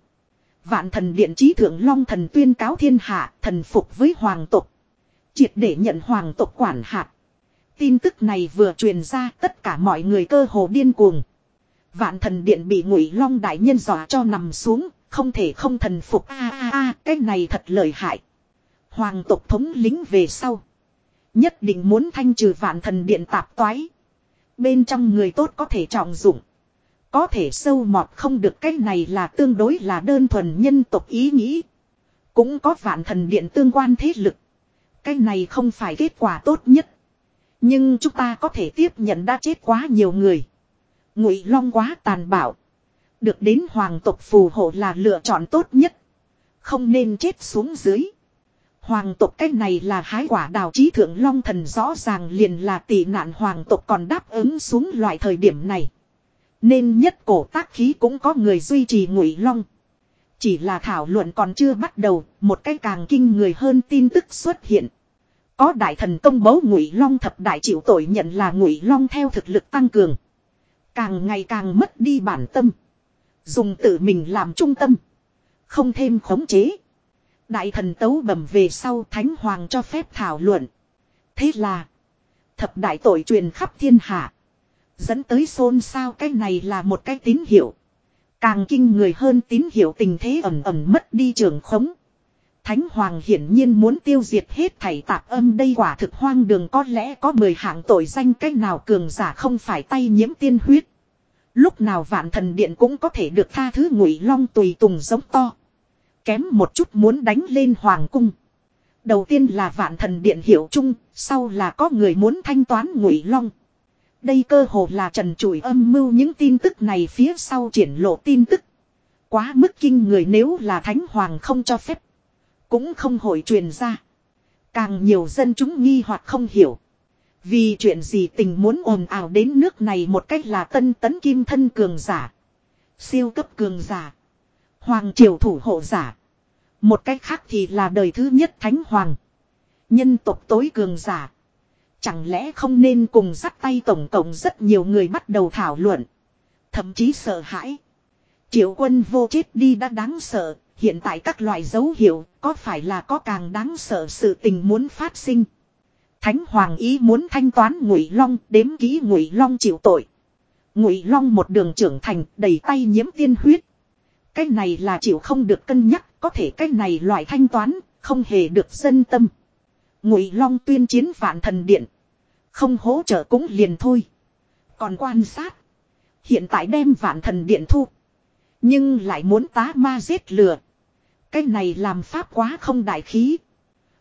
vạn thần điện trí thượng long thần tuyên cáo thiên hạ, thần phục với hoàng tộc. Triệt để nhận hoàng tộc quản hạt. Tin tức này vừa truyền ra tất cả mọi người cơ hồ điên cuồng. Vạn thần điện bị ngụy long đại nhân dọa cho nằm xuống, không thể không thần phục a a a, cái này thật lợi hại. Hoàng tộc thống lính về sau. Nhất định muốn thanh trừ vạn thần điện tạp toái. Bên trong người tốt có thể trọng dụng. Có thể sâu mọt không được cái này là tương đối là đơn thuần nhân tộc ý nghĩ. Cũng có vạn thần điện tương quan thế lực. Cái này không phải kết quả tốt nhất. Nhưng chúng ta có thể tiếp nhận đã chết quá nhiều người. Ngụy Long quá tàn bạo. Được đến hoàng tộc phù hộ là lựa chọn tốt nhất. Không nên chết xuống dưới. Hoàng tộc cách này là hái quả đào trí thượng long thần rõ ràng liền là tỷ nạn hoàng tộc còn đáp ứng xuống loại thời điểm này. Nên nhất cổ tác khí cũng có người duy trì ngụy long. Chỉ là thảo luận còn chưa bắt đầu, một cái càng kinh người hơn tin tức xuất hiện. có đại thần công bố ngụy long thập đại chịu tội nhận là ngụy long theo thực lực tăng cường. Càng ngày càng mất đi bản tâm. Dùng tự mình làm trung tâm. Không thêm khống chế. Đại thần tấu bẩm về sau thánh hoàng cho phép thảo luận. Thế là thập đại tội truyền khắp thiên hạ dẫn tới xôn xao cái này là một cái tín hiệu càng kinh người hơn tín hiệu tình thế ẩm ẩm mất đi trường khống Thánh Hoàng hiển nhiên muốn tiêu diệt hết thảy tạp âm đây quả thực hoang đường có lẽ có 10 hạng tội danh cách nào cường giả không phải tay nhiễm tiên huyết. Lúc nào vạn thần điện cũng có thể được tha thứ ngụy long tùy tùng giống to. Kém một chút muốn đánh lên hoàng cung. Đầu tiên là vạn thần điện hiểu chung, sau là có người muốn thanh toán ngụy long. Đây cơ hồ là trần trụi âm mưu những tin tức này phía sau triển lộ tin tức. Quá mức kinh người nếu là thánh hoàng không cho phép. Cũng không hội truyền ra. Càng nhiều dân chúng nghi hoặc không hiểu. Vì chuyện gì tình muốn ồn ào đến nước này một cách là tân tấn kim thân cường giả. Siêu cấp cường giả. Hoàng triều thủ hộ giả. Một cách khác thì là đời thứ nhất thánh hoàng. Nhân tộc tối cường giả. Chẳng lẽ không nên cùng dắt tay tổng cộng rất nhiều người bắt đầu thảo luận. Thậm chí sợ hãi. Triệu quân vô chết đi đã đáng sợ, Hiện tại các loại dấu hiệu có phải là có càng đáng sợ sự tình muốn phát sinh. Thánh Hoàng ý muốn thanh toán Ngụy Long đếm kỹ Ngụy Long chịu tội. Ngụy Long một đường trưởng thành đầy tay nhiễm tiên huyết. Cái này là chịu không được cân nhắc, có thể cái này loại thanh toán, không hề được dân tâm. Ngụy Long tuyên chiến vạn thần điện. Không hỗ trợ cũng liền thôi. Còn quan sát. Hiện tại đem vạn thần điện thu. Nhưng lại muốn tá ma giết lừa. Cái này làm pháp quá không đại khí.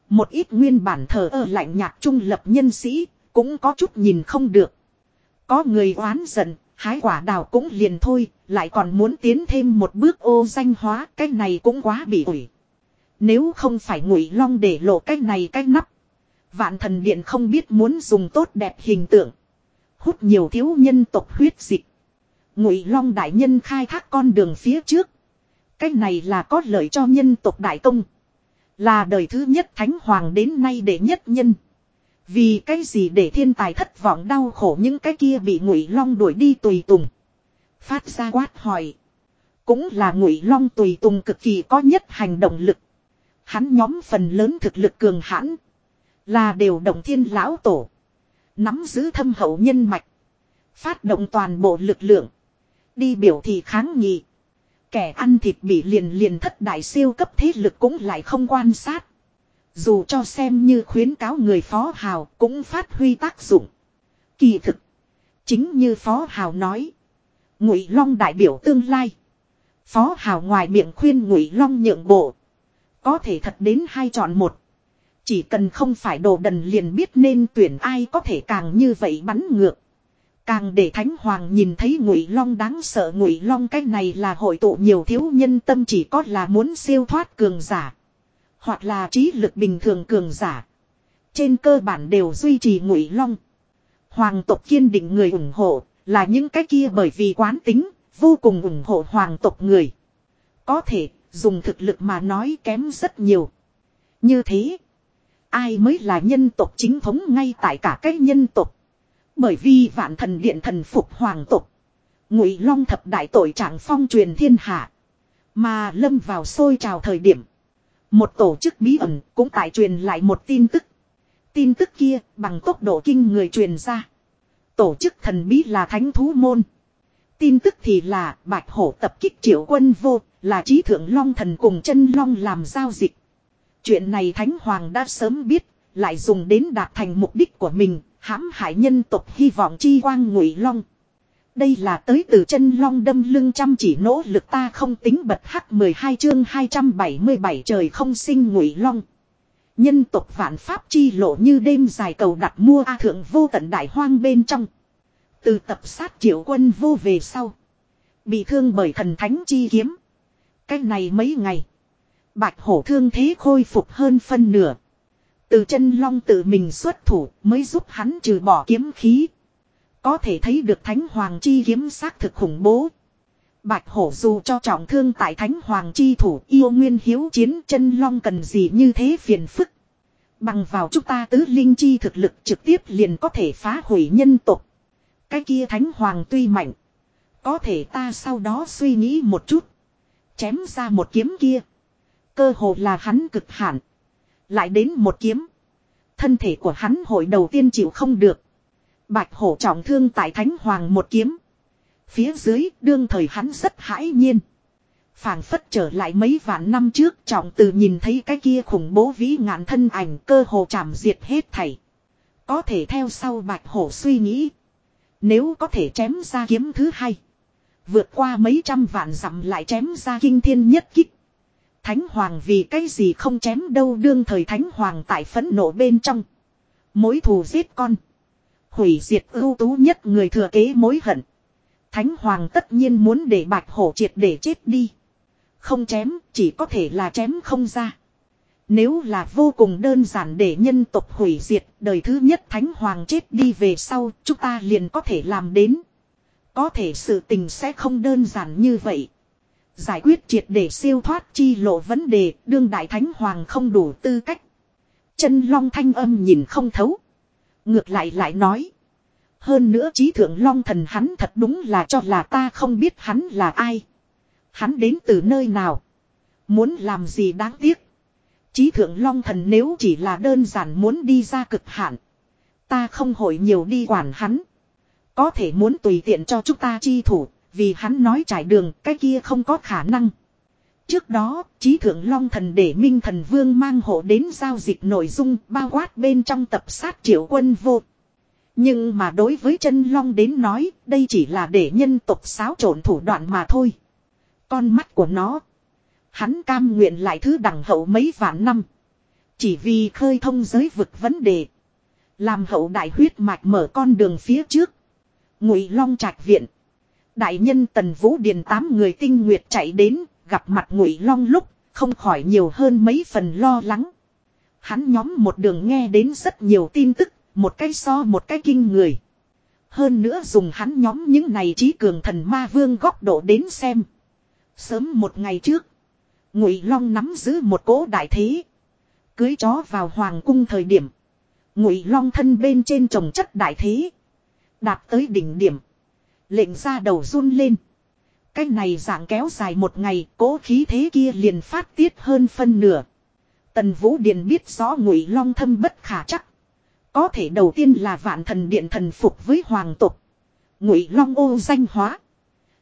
Một ít nguyên bản thờ ơ lạnh nhạt trung lập nhân sĩ, cũng có chút nhìn không được. Có người oán giận, hái quả đào cũng liền thôi, lại còn muốn tiến thêm một bước ô danh hóa, cái này cũng quá bị ủi. Nếu không phải ngụy long để lộ cái này cái nắp. Vạn thần điện không biết muốn dùng tốt đẹp hình tượng. Hút nhiều thiếu nhân tộc huyết dịch. Ngụy long đại nhân khai thác con đường phía trước. Cái này là có lợi cho nhân tộc đại công. Là đời thứ nhất thánh hoàng đến nay đệ nhất nhân. Vì cái gì để thiên tài thất vọng đau khổ những cái kia bị ngụy long đuổi đi tùy tùng. Phát ra quát hỏi. Cũng là ngụy long tùy tùng cực kỳ có nhất hành động lực. Hắn nhóm phần lớn thực lực cường hãn. Là đều động thiên lão tổ. Nắm giữ thâm hậu nhân mạch. Phát động toàn bộ lực lượng. Đi biểu thị kháng nghị. Kẻ ăn thịt bị liền liền thất đại siêu cấp thế lực cũng lại không quan sát. Dù cho xem như khuyến cáo người phó hào cũng phát huy tác dụng. Kỳ thực. Chính như phó hào nói. Ngụy Long đại biểu tương lai. Phó hào ngoài miệng khuyên Ngụy Long nhượng bộ. Có thể thật đến hai chọn một. Chỉ cần không phải đồ đần liền biết nên tuyển ai có thể càng như vậy bắn ngược. Càng để Thánh Hoàng nhìn thấy Ngụy Long đáng sợ Ngụy Long cái này là hội tụ nhiều thiếu nhân tâm chỉ có là muốn siêu thoát cường giả. Hoặc là trí lực bình thường cường giả. Trên cơ bản đều duy trì Ngụy Long. Hoàng tộc kiên định người ủng hộ là những cái kia bởi vì quán tính vô cùng ủng hộ hoàng tộc người. Có thể dùng thực lực mà nói kém rất nhiều. Như thế, ai mới là nhân tộc chính thống ngay tại cả cái nhân tộc. Bởi vì vạn thần điện thần phục hoàng tộc, Ngụy long thập đại tội trạng phong truyền thiên hạ. Mà lâm vào sôi trào thời điểm. Một tổ chức bí ẩn cũng tại truyền lại một tin tức. Tin tức kia bằng tốc độ kinh người truyền ra. Tổ chức thần bí là thánh thú môn. Tin tức thì là bạch hổ tập kích triệu quân vô là trí thượng long thần cùng chân long làm giao dịch. Chuyện này thánh hoàng đã sớm biết, lại dùng đến đạt thành mục đích của mình, hãm hại nhân tộc hy vọng chi quang ngụy long. Đây là tới từ chân long đâm lưng chăm chỉ nỗ lực ta không tính bật hắc 12 chương 277 trời không sinh ngụy long. Nhân tộc vạn pháp chi lộ như đêm dài cầu đặt mua a thượng vô tận đại hoang bên trong. Từ tập sát triệu quân vô về sau. Bị thương bởi thần thánh chi kiếm. Cách này mấy ngày bạch hổ thương thế khôi phục hơn phân nửa từ chân long tự mình xuất thủ mới giúp hắn trừ bỏ kiếm khí. Có thể thấy được thánh hoàng chi kiếm xác thực khủng bố. Bạch hổ dù cho trọng thương tại thánh hoàng chi thủ yêu nguyên hiếu chiến chân long cần gì như thế phiền phức. Bằng vào chúng ta tứ linh chi thực lực trực tiếp liền có thể phá hủy nhân tộc. Cái kia thánh hoàng tuy mạnh. Có thể ta sau đó suy nghĩ một chút. Chém ra một kiếm kia. Cơ hồ là hắn cực hạn. Lại đến một kiếm. Thân thể của hắn hội đầu tiên chịu không được. Bạch hổ trọng thương tại thánh hoàng một kiếm. Phía dưới, đương thời hắn rất hãi nhiên phảng phất trở lại mấy vạn năm trước, trọng từ nhìn thấy cái kia khủng bố vĩ ngạn thân ảnh cơ hồ chạm diệt hết thảy. Có thể theo sau bạch hổ suy nghĩ. Nếu có thể chém ra kiếm thứ hai. Vượt qua mấy trăm vạn dặm lại chém ra kinh thiên nhất kích. Thánh hoàng vì cái gì không chém đâu đương thời thánh hoàng tại phẫn nộ bên trong. Mối thù giết con. Hủy diệt ưu tú nhất người thừa kế mối hận. Thánh hoàng tất nhiên muốn để bạch hổ triệt để chết đi. Không chém, chỉ có thể là chém không ra. Nếu là vô cùng đơn giản để nhân tộc hủy diệt, đời thứ nhất Thánh Hoàng chết đi về sau, chúng ta liền có thể làm đến. Có thể sự tình sẽ không đơn giản như vậy. Giải quyết triệt để siêu thoát chi lộ vấn đề, đương đại Thánh Hoàng không đủ tư cách. Chân long thanh âm nhìn không thấu. Ngược lại lại nói. Hơn nữa trí thượng long thần hắn thật đúng là cho là ta không biết hắn là ai. Hắn đến từ nơi nào? Muốn làm gì đáng tiếc? Chí thượng long thần nếu chỉ là đơn giản muốn đi ra cực hạn. Ta không hội nhiều đi quản hắn. Có thể muốn tùy tiện cho chúng ta chi thủ, vì hắn nói trải đường, cái kia không có khả năng. Trước đó, Chí Thượng Long Thần để Minh Thần Vương mang hộ đến giao dịch nội dung bao quát bên trong tập sát triệu quân vô. Nhưng mà đối với chân Long đến nói, đây chỉ là để nhân tộc xáo trộn thủ đoạn mà thôi. Con mắt của nó. Hắn cam nguyện lại thứ đẳng hậu mấy vạn năm. Chỉ vì khơi thông giới vực vấn đề. Làm hậu đại huyết mạch mở con đường phía trước. Ngụy Long trạch viện. Đại nhân Tần Vũ Điền tám người tinh nguyệt chạy đến, gặp mặt Ngụy Long lúc, không khỏi nhiều hơn mấy phần lo lắng. Hắn nhóm một đường nghe đến rất nhiều tin tức, một cái so một cái kinh người. Hơn nữa dùng hắn nhóm những này trí cường thần ma vương góc độ đến xem. Sớm một ngày trước. Ngụy Long nắm giữ một cỗ đại thế. Cưới chó vào hoàng cung thời điểm. Ngụy Long thân bên trên trồng chất đại thế. Đạt tới đỉnh điểm. Lệnh ra đầu run lên. Cái này dạng kéo dài một ngày, cố khí thế kia liền phát tiết hơn phân nửa. Tần Vũ Điền biết rõ Ngụy Long thâm bất khả chắc. Có thể đầu tiên là vạn thần điện thần phục với hoàng tộc. Ngụy Long ô danh hóa.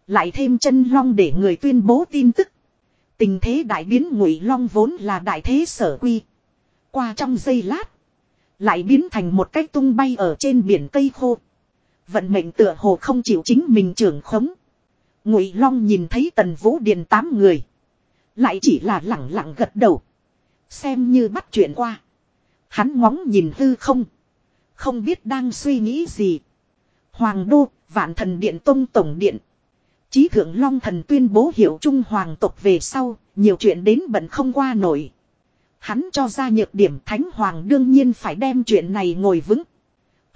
Lại thêm chân long để người tuyên bố tin tức. Tình thế đại biến ngụy long vốn là đại thế sở quy. Qua trong giây lát. Lại biến thành một cái tung bay ở trên biển cây khô. Vận mệnh tựa hồ không chịu chính mình trưởng khống. Ngụy long nhìn thấy tần vũ điền tám người. Lại chỉ là lặng lặng gật đầu. Xem như bắt chuyện qua. Hắn ngóng nhìn hư không. Không biết đang suy nghĩ gì. Hoàng đô, vạn thần điện tông tổng điện. Chí thượng Long thần tuyên bố hiệu Trung Hoàng tộc về sau, nhiều chuyện đến bận không qua nổi. Hắn cho ra nhược điểm Thánh Hoàng đương nhiên phải đem chuyện này ngồi vững.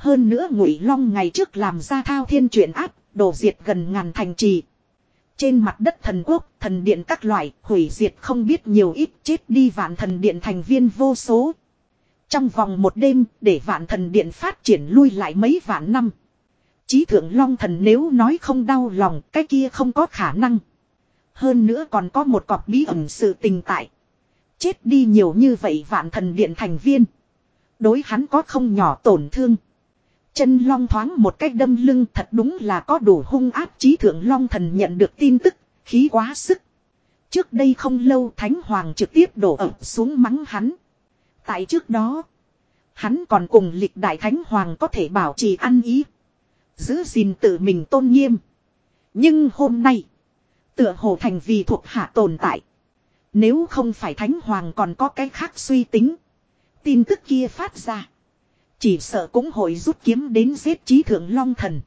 Hơn nữa Ngụy Long ngày trước làm ra thao thiên chuyện áp, đổ diệt gần ngàn thành trì. Trên mặt đất thần quốc, thần điện các loại, hủy diệt không biết nhiều ít chết đi vạn thần điện thành viên vô số. Trong vòng một đêm, để vạn thần điện phát triển lui lại mấy vạn năm. Chí thượng long thần nếu nói không đau lòng cái kia không có khả năng. Hơn nữa còn có một cọp bí ẩn sự tình tại. Chết đi nhiều như vậy vạn thần điện thành viên. Đối hắn có không nhỏ tổn thương. Chân long thoáng một cách đâm lưng thật đúng là có đủ hung áp chí thượng long thần nhận được tin tức, khí quá sức. Trước đây không lâu Thánh Hoàng trực tiếp đổ ập xuống mắng hắn. Tại trước đó, hắn còn cùng lịch đại Thánh Hoàng có thể bảo trì ăn ý. Giữ gìn tự mình tôn nghiêm. Nhưng hôm nay. Tựa hồ thành vì thuộc hạ tồn tại. Nếu không phải thánh hoàng còn có cái khác suy tính. Tin tức kia phát ra. Chỉ sợ cũng hội rút kiếm đến giết trí thượng long thần.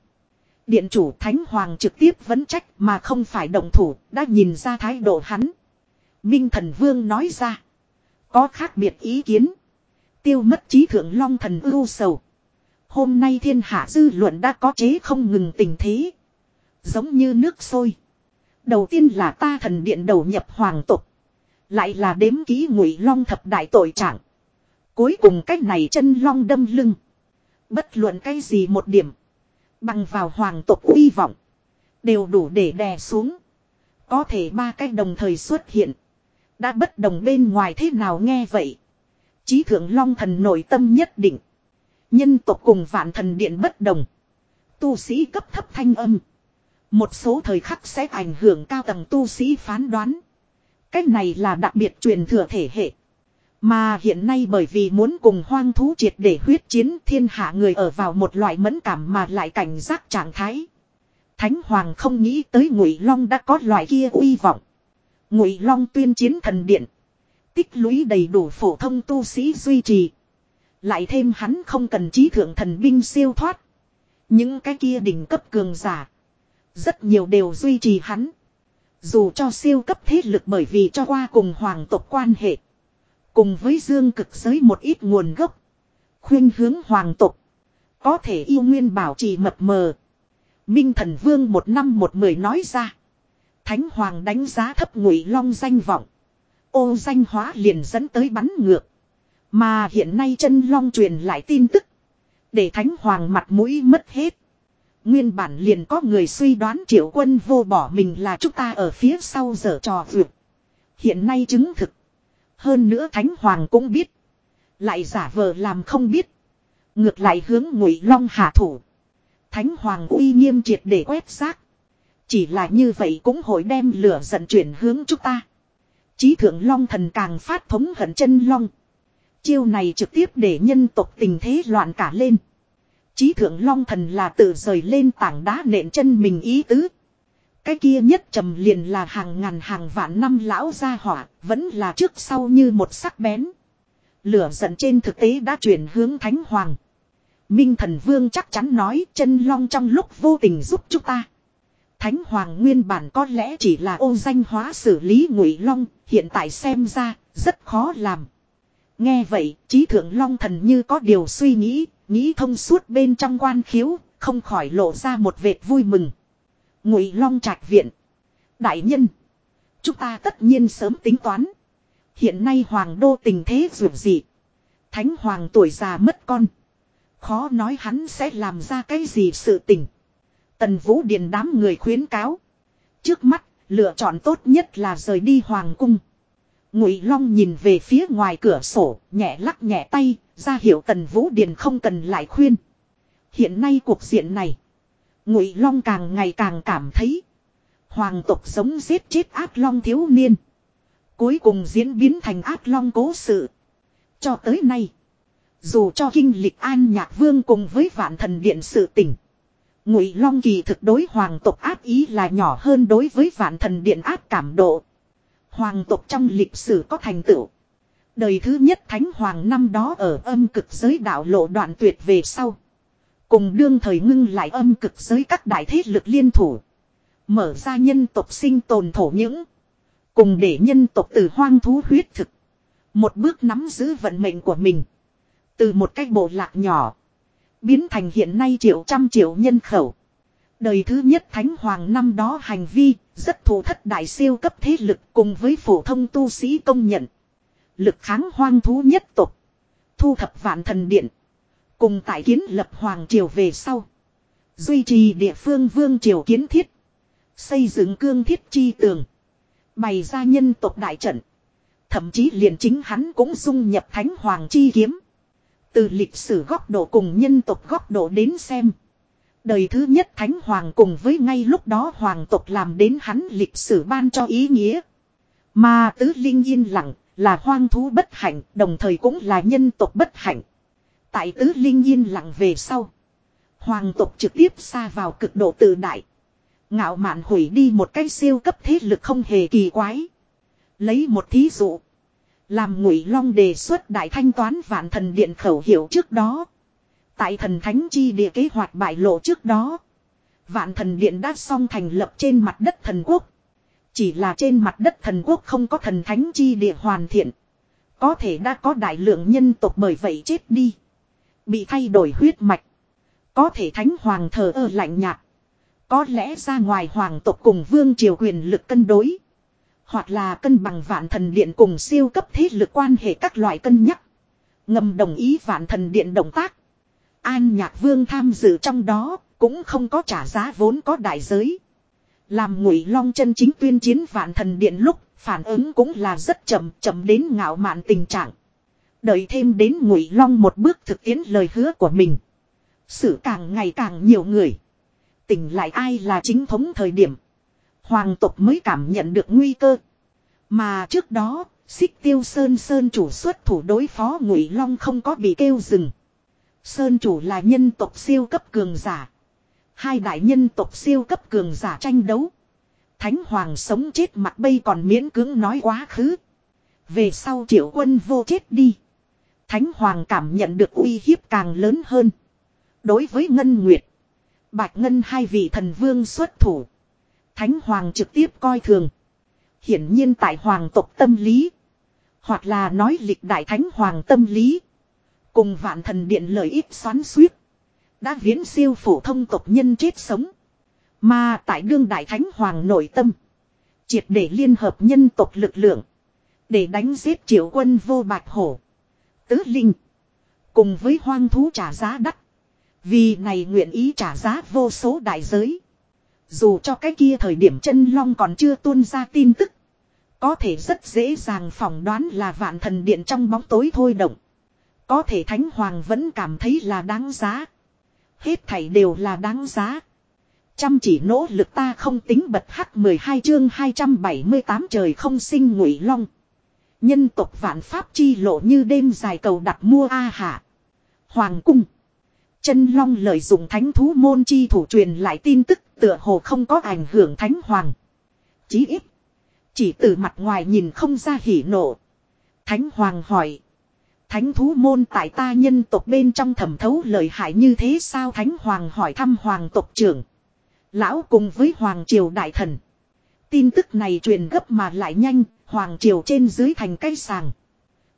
Điện chủ thánh hoàng trực tiếp vấn trách mà không phải động thủ, đã nhìn ra thái độ hắn. Minh thần vương nói ra. Có khác biệt ý kiến. Tiêu mất trí thượng long thần ưu sầu. Hôm nay thiên hạ dư luận đã có chế không ngừng tình thế. Giống như nước sôi. Đầu tiên là ta thần điện đầu nhập hoàng tục. Lại là đếm ký ngụy long thập đại tội trạng. Cuối cùng cái này chân long đâm lưng. Bất luận cái gì một điểm. Bằng vào hoàng tộc uy vọng. Đều đủ để đè xuống. Có thể ba cái đồng thời xuất hiện. Đã bất đồng bên ngoài thế nào nghe vậy. Chí thượng long thần nội tâm nhất định. Nhân tộc cùng vạn thần điện bất đồng. Tu sĩ cấp thấp thanh âm. Một số thời khắc sẽ ảnh hưởng cao tầng tu sĩ phán đoán. Cách này là đặc biệt truyền thừa thể hệ. Mà hiện nay bởi vì muốn cùng hoang thú triệt để huyết chiến, thiên hạ người ở vào một loại mẫn cảm mà lại cảnh giác trạng thái. Thánh Hoàng không nghĩ tới Ngụy Long đã có loại kia uy vọng. Ngụy Long tuyên chiến thần điện. Tích lũy đầy đủ phổ thông tu sĩ duy trì. Lại thêm hắn không cần trí thượng thần binh siêu thoát. Những cái kia đỉnh cấp cường giả. Rất nhiều đều duy trì hắn. Dù cho siêu cấp thế lực bởi vì cho qua cùng hoàng tộc quan hệ. Cùng với dương cực giới một ít nguồn gốc. Khuyên hướng hoàng tục. Có thể yêu nguyên bảo trì mập mờ. Minh thần vương một năm một mười nói ra. Thánh hoàng đánh giá thấp ngụy long danh vọng. Ô danh hóa liền dẫn tới bắn ngược. Mà hiện nay chân long truyền lại tin tức. Để thánh hoàng mặt mũi mất hết. Nguyên bản liền có người suy đoán triệu quân vô bỏ mình là chúng ta ở phía sau giờ trò vượt. Hiện nay chứng thực. Hơn nữa thánh hoàng cũng biết. Lại giả vờ làm không biết. Ngược lại hướng ngụy long hạ thủ. Thánh hoàng uy nghiêm triệt để quét xác. Chỉ là như vậy cũng hội đem lửa giận chuyển hướng chúng ta. Chí thượng long thần càng phát thống hận chân long. Chiêu này trực tiếp để nhân tộc tình thế loạn cả lên. Chí thượng long thần là tự rời lên tảng đá nện chân mình ý tứ. Cái kia nhất trầm liền là hàng ngàn hàng vạn năm lão gia hỏa, vẫn là trước sau như một sắc bén. Lửa giận trên thực tế đã chuyển hướng thánh hoàng. Minh thần vương chắc chắn nói chân long trong lúc vô tình giúp chúng ta. Thánh hoàng nguyên bản có lẽ chỉ là ô danh hóa xử lý ngụy long, hiện tại xem ra, rất khó làm. Nghe vậy, trí thượng long thần như có điều suy nghĩ, nghĩ thông suốt bên trong quan khiếu, không khỏi lộ ra một vệt vui mừng. Ngụy long trạch viện. Đại nhân. Chúng ta tất nhiên sớm tính toán. Hiện nay hoàng đô tình thế ruột gì. Thánh hoàng tuổi già mất con. Khó nói hắn sẽ làm ra cái gì sự tình. Tần Vũ Điền đám người khuyến cáo. Trước mắt, lựa chọn tốt nhất là rời đi hoàng cung. Ngụy Long nhìn về phía ngoài cửa sổ, nhẹ lắc nhẹ tay, ra hiệu Tần Vũ Điền không cần lại khuyên. Hiện nay cuộc diện này, Ngụy Long càng ngày càng cảm thấy hoàng tộc sống giết chết ác long thiếu niên, cuối cùng diễn biến thành ác long cố sự. Cho tới nay, dù cho kinh lịch An Nhạc Vương cùng với Vạn Thần Điện sự tình, Ngụy Long kỳ thực đối hoàng tộc ác ý là nhỏ hơn đối với Vạn Thần Điện ác cảm độ. Hoàng tộc trong lịch sử có thành tựu. Đời thứ nhất Thánh Hoàng năm đó ở âm cực giới đạo lộ đoạn tuyệt về sau. Cùng đương thời ngưng lại âm cực giới các đại thế lực liên thủ. Mở ra nhân tộc sinh tồn thổ những. Cùng để nhân tộc từ hoang thú huyết thực. Một bước nắm giữ vận mệnh của mình. Từ một cái bộ lạc nhỏ. Biến thành hiện nay triệu trăm triệu nhân khẩu. Đời thứ nhất Thánh Hoàng năm đó hành vi rất thù thất đại siêu cấp thế lực cùng với phổ thông tu sĩ công nhận. Lực kháng hoang thú nhất tục. Thu thập vạn thần điện. Cùng tại kiến lập Hoàng Triều về sau. Duy trì địa phương vương triều kiến thiết. Xây dựng cương thiết chi tường. Bày ra nhân tộc đại trận. Thậm chí liền chính hắn cũng dung nhập thánh hoàng chi kiếm. Từ lịch sử góc độ cùng nhân tộc góc độ đến xem. Đời thứ nhất Thánh Hoàng cùng với ngay lúc đó Hoàng tộc làm đến hắn lịch sử ban cho ý nghĩa. Mà tứ linh yên lặng là hoang thú bất hạnh, đồng thời cũng là nhân tộc bất hạnh. Tại tứ linh yên lặng về sau. Hoàng tộc trực tiếp xa vào cực độ tự đại. Ngạo mạn hủy đi một cái siêu cấp thế lực không hề kỳ quái. Lấy một thí dụ. Làm ngụy long đề xuất đại thanh toán vạn thần điện khẩu hiệu trước đó. Tại thần thánh chi địa kế hoạch bại lộ trước đó. Vạn thần điện đã xong thành lập trên mặt đất thần quốc. Chỉ là trên mặt đất thần quốc không có thần thánh chi địa hoàn thiện. Có thể đã có đại lượng nhân tộc bởi vậy chết đi. Bị thay đổi huyết mạch. Có thể thánh hoàng thờ ơ lạnh nhạt. Có lẽ ra ngoài hoàng tộc cùng vương triều quyền lực cân đối. Hoặc là cân bằng vạn thần điện cùng siêu cấp thế lực quan hệ các loại cân nhắc. Ngầm đồng ý vạn thần điện động tác. An Nhạc Vương tham dự trong đó, cũng không có trả giá vốn có đại giới. Làm ngụy long chân chính tuyên chiến vạn thần điện lúc, phản ứng cũng là rất chậm, chậm đến ngạo mạn tình trạng. Đợi thêm đến ngụy long một bước thực tiễn lời hứa của mình. Sự càng ngày càng nhiều người. Tỉnh lại ai là chính thống thời điểm. Hoàng tộc mới cảm nhận được nguy cơ. Mà trước đó, xích tiêu sơn sơn chủ xuất thủ đối phó ngụy long không có bị kêu dừng. Sơn chủ là nhân tộc siêu cấp cường giả. Hai đại nhân tộc siêu cấp cường giả tranh đấu. Thánh hoàng sống chết mặt bây còn miễn cưỡng nói quá khứ. Về sau triệu quân vô chết đi. Thánh hoàng cảm nhận được uy hiếp càng lớn hơn. Đối với Ngân Nguyệt. Bạch Ngân hai vị thần vương xuất thủ. Thánh hoàng trực tiếp coi thường. Hiển nhiên tại hoàng tộc tâm lý. Hoặc là nói lịch đại thánh hoàng tâm lý. Cùng vạn thần điện lợi ích xoắn suýt. Đã viễn siêu phổ thông tộc nhân chết sống. Mà tại đương đại thánh hoàng nội tâm. Triệt để liên hợp nhân tộc lực lượng. Để đánh giết triệu quân vô bạch hổ. Tứ linh. Cùng với hoang thú trả giá đắt. Vì này nguyện ý trả giá vô số đại giới. Dù cho cái kia thời điểm chân long còn chưa tuôn ra tin tức. Có thể rất dễ dàng phỏng đoán là vạn thần điện trong bóng tối thôi động. Có thể Thánh Hoàng vẫn cảm thấy là đáng giá. Hết thảy đều là đáng giá. Chăm chỉ nỗ lực ta không tính bật hắc 12 chương 278 trời không sinh ngụy long. Nhân tộc vạn pháp chi lộ như đêm dài cầu đặt mua A hạ. Hoàng cung. Chân long lợi dụng thánh thú môn chi thủ truyền lại tin tức tựa hồ không có ảnh hưởng thánh hoàng. Chí ít. Chỉ từ mặt ngoài nhìn không ra hỉ nộ. Thánh hoàng hỏi. Thánh thú môn tại ta nhân tộc bên trong thẩm thấu lợi hại như thế sao Thánh Hoàng hỏi thăm Hoàng tộc trưởng. Lão cùng với Hoàng triều đại thần. Tin tức này truyền gấp mà lại nhanh, Hoàng triều trên dưới thành cây sàng.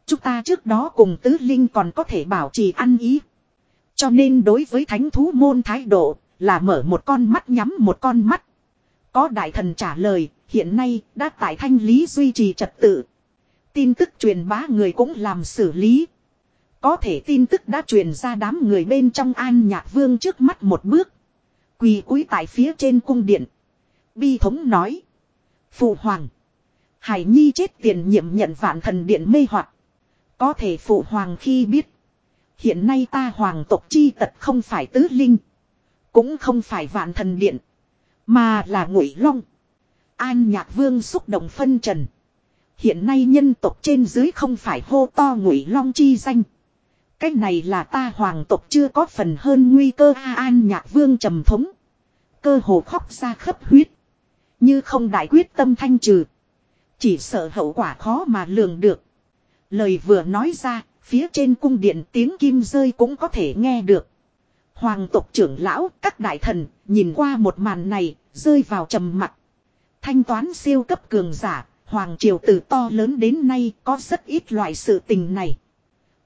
Chúng ta trước đó cùng tứ linh còn có thể bảo trì ăn ý. Cho nên đối với thánh thú môn thái độ là mở một con mắt nhắm một con mắt. Có đại thần trả lời, hiện nay đã tại thanh lý duy trì trật tự, Tin tức truyền bá người cũng làm xử lý. Có thể tin tức đã truyền ra đám người bên trong an nhạc vương trước mắt một bước. Quỳ cúi tại phía trên cung điện. Bi thống nói. Phụ hoàng. Hải Nhi chết tiền nhiệm nhận vạn thần điện mê hoặc Có thể phụ hoàng khi biết. Hiện nay ta hoàng tộc chi tật không phải tứ linh. Cũng không phải vạn thần điện. Mà là ngụy long. An nhạc vương xúc động phân trần. Hiện nay nhân tộc trên dưới không phải hô to ngụy long chi danh. cách này là ta hoàng tộc chưa có phần hơn nguy cơ A An nhạc vương trầm thống. Cơ hồ khóc ra khấp huyết. Như không đại quyết tâm thanh trừ. Chỉ sợ hậu quả khó mà lường được. Lời vừa nói ra, phía trên cung điện tiếng kim rơi cũng có thể nghe được. Hoàng tộc trưởng lão, các đại thần, nhìn qua một màn này, rơi vào trầm mặt. Thanh toán siêu cấp cường giả, Hoàng triều từ to lớn đến nay có rất ít loại sự tình này.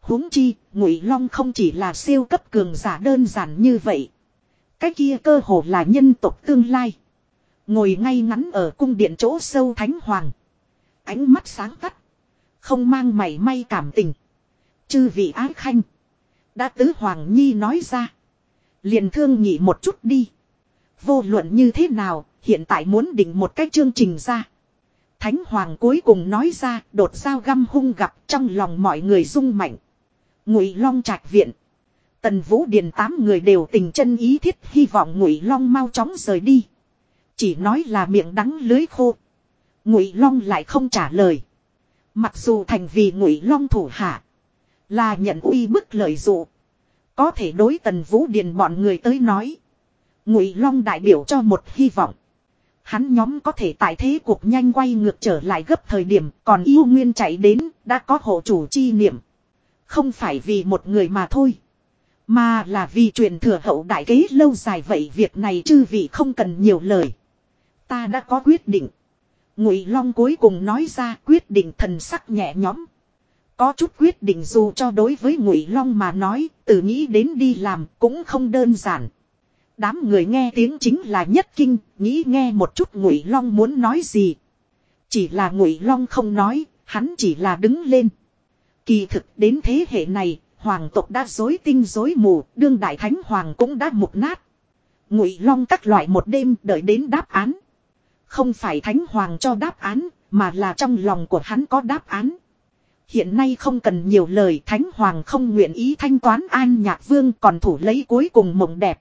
huống chi, Ngụy Long không chỉ là siêu cấp cường giả đơn giản như vậy. Cái kia cơ hồ là nhân tộc tương lai. Ngồi ngay ngắn ở cung điện chỗ sâu thánh hoàng. Ánh mắt sáng tắt. Không mang mảy may cảm tình. Chư vị ái khanh. Đã tứ hoàng nhi nói ra. Liền thương nhị một chút đi. Vô luận như thế nào, hiện tại muốn định một cái chương trình ra. Thánh Hoàng cuối cùng nói ra đột sao găm hung gặp trong lòng mọi người rung mạnh. Ngụy Long trạch viện. Tần Vũ Điền tám người đều tình chân ý thiết hy vọng Ngụy Long mau chóng rời đi. Chỉ nói là miệng đắng lưới khô. Ngụy Long lại không trả lời. Mặc dù thành vì Ngụy Long thủ hạ là nhận uy bức lời dụ, có thể đối Tần Vũ Điền bọn người tới nói, Ngụy Long đại biểu cho một hy vọng. Hắn nhóm có thể tại thế cuộc nhanh quay ngược trở lại gấp thời điểm còn yêu nguyên chạy đến đã có hộ chủ chi niệm. Không phải vì một người mà thôi. Mà là vì truyền thừa hậu đại kế lâu dài vậy việc này chư vị không cần nhiều lời. Ta đã có quyết định. Ngụy Long cuối cùng nói ra quyết định thần sắc nhẹ nhõm. Có chút quyết định dù cho đối với Ngụy Long mà nói, từ nghĩ đến đi làm cũng không đơn giản. Đám người nghe tiếng chính là nhất kinh, nghĩ nghe một chút Ngụy Long muốn nói gì. Chỉ là Ngụy Long không nói, hắn chỉ là đứng lên. Kỳ thực đến thế hệ này, hoàng tộc đã dối tinh dối mù, đương đại thánh hoàng cũng đã mục nát. Ngụy Long các loại một đêm đợi đến đáp án. Không phải thánh hoàng cho đáp án, mà là trong lòng của hắn có đáp án. Hiện nay không cần nhiều lời Thánh Hoàng không nguyện ý thanh toán an nhạc vương còn thủ lấy cuối cùng mộng đẹp.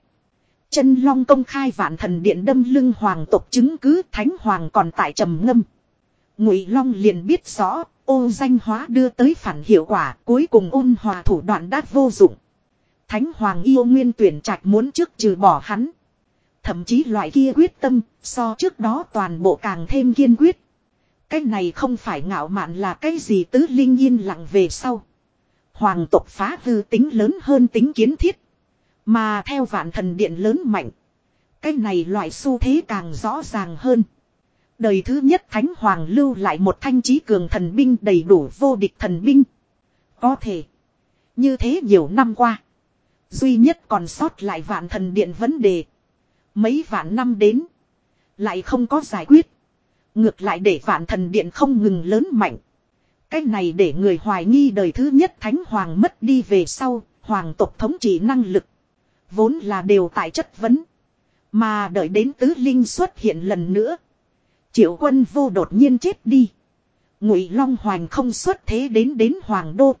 Chân long công khai vạn thần điện đâm lưng hoàng tộc chứng cứ Thánh Hoàng còn tại trầm ngâm. Ngụy Long liền biết rõ ô danh hóa đưa tới phản hiệu quả cuối cùng ôn hòa thủ đoạn đã vô dụng. Thánh Hoàng yêu nguyên tuyển trạch muốn trước trừ bỏ hắn. Thậm chí loại kia quyết tâm, so trước đó toàn bộ càng thêm kiên quyết. Cái này không phải ngạo mạn là cái gì tứ linh yên lặng về sau. Hoàng tộc phá hư tính lớn hơn tính kiến thiết. Mà theo vạn thần điện lớn mạnh. Cái này loại xu thế càng rõ ràng hơn. Đời thứ nhất Thánh Hoàng lưu lại một thanh trí cường thần binh đầy đủ vô địch thần binh. Có thể. Như thế nhiều năm qua. Duy nhất còn sót lại vạn thần điện vấn đề. Mấy vạn năm đến. Lại không có giải quyết. Ngược lại để vạn thần điện không ngừng lớn mạnh. Cái này để người hoài nghi đời thứ nhất thánh hoàng mất đi về sau, hoàng tộc thống trị năng lực. Vốn là đều tại chất vấn. Mà đợi đến tứ linh xuất hiện lần nữa. Triệu quân vô đột nhiên chết đi. Ngụy Long Hoành không xuất thế đến đến hoàng đô.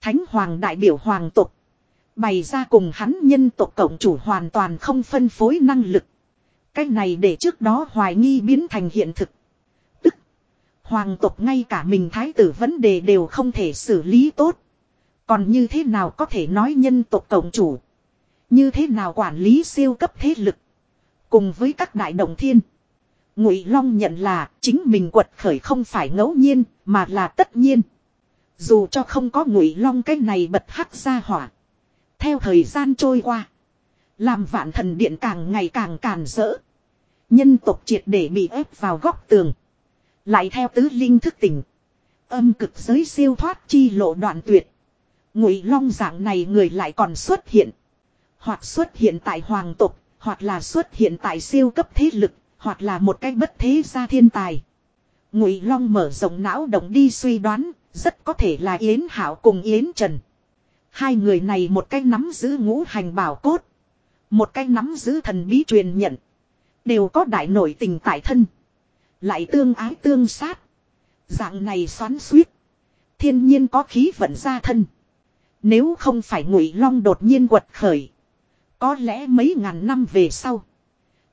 Thánh hoàng đại biểu hoàng tộc. Bày ra cùng hắn nhân tộc cộng chủ hoàn toàn không phân phối năng lực. Cái này để trước đó hoài nghi biến thành hiện thực. Tức. Hoàng tộc ngay cả mình thái tử vấn đề đều không thể xử lý tốt. Còn như thế nào có thể nói nhân tộc cộng chủ. Như thế nào quản lý siêu cấp thế lực. Cùng với các đại đồng thiên. Ngụy Long nhận là chính mình quật khởi không phải ngẫu nhiên, mà là tất nhiên. Dù cho không có Ngụy Long cái này bật hắc ra hỏa. Theo thời gian trôi qua. Làm vạn thần điện càng ngày càng càn rỡ. Nhân tộc triệt để bị ép vào góc tường. Lại theo tứ linh thức tỉnh. Âm cực giới siêu thoát chi lộ đoạn tuyệt. Ngụy long dạng này người lại còn xuất hiện. Hoặc xuất hiện tại hoàng tộc, hoặc là xuất hiện tại siêu cấp thế lực, hoặc là một cái bất thế gia thiên tài. Ngụy long mở rộng não động đi suy đoán, rất có thể là Yến Hảo cùng Yến Trần. Hai người này một cái nắm giữ ngũ hành bảo cốt. Một cái nắm giữ thần bí truyền nhận. Đều có đại nổi tình tại thân. Lại tương ái tương sát. Dạng này xoắn suýt. Thiên nhiên có khí vận ra thân. Nếu không phải ngụy long đột nhiên quật khởi. Có lẽ mấy ngàn năm về sau.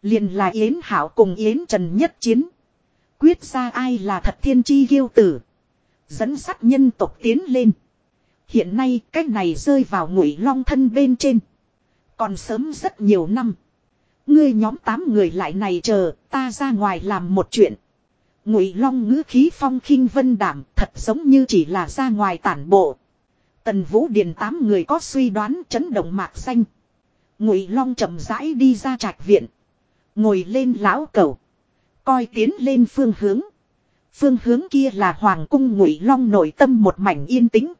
Liền là Yến Hảo cùng Yến Trần nhất chiến. Quyết ra ai là thật thiên chi ghiêu tử. Dẫn sắt nhân tộc tiến lên. Hiện nay cách này rơi vào ngụy long thân bên trên. Còn sớm rất nhiều năm. Ngươi nhóm tám người lại này chờ, ta ra ngoài làm một chuyện. Ngụy Long ngữ khí phong khinh vân đảm, thật giống như chỉ là ra ngoài tản bộ. Tần Vũ Điền tám người có suy đoán chấn động mạc xanh. Ngụy Long chậm rãi đi ra trạch viện, ngồi lên lão cầu, coi tiến lên phương hướng. Phương hướng kia là hoàng cung Ngụy Long nội tâm một mảnh yên tĩnh.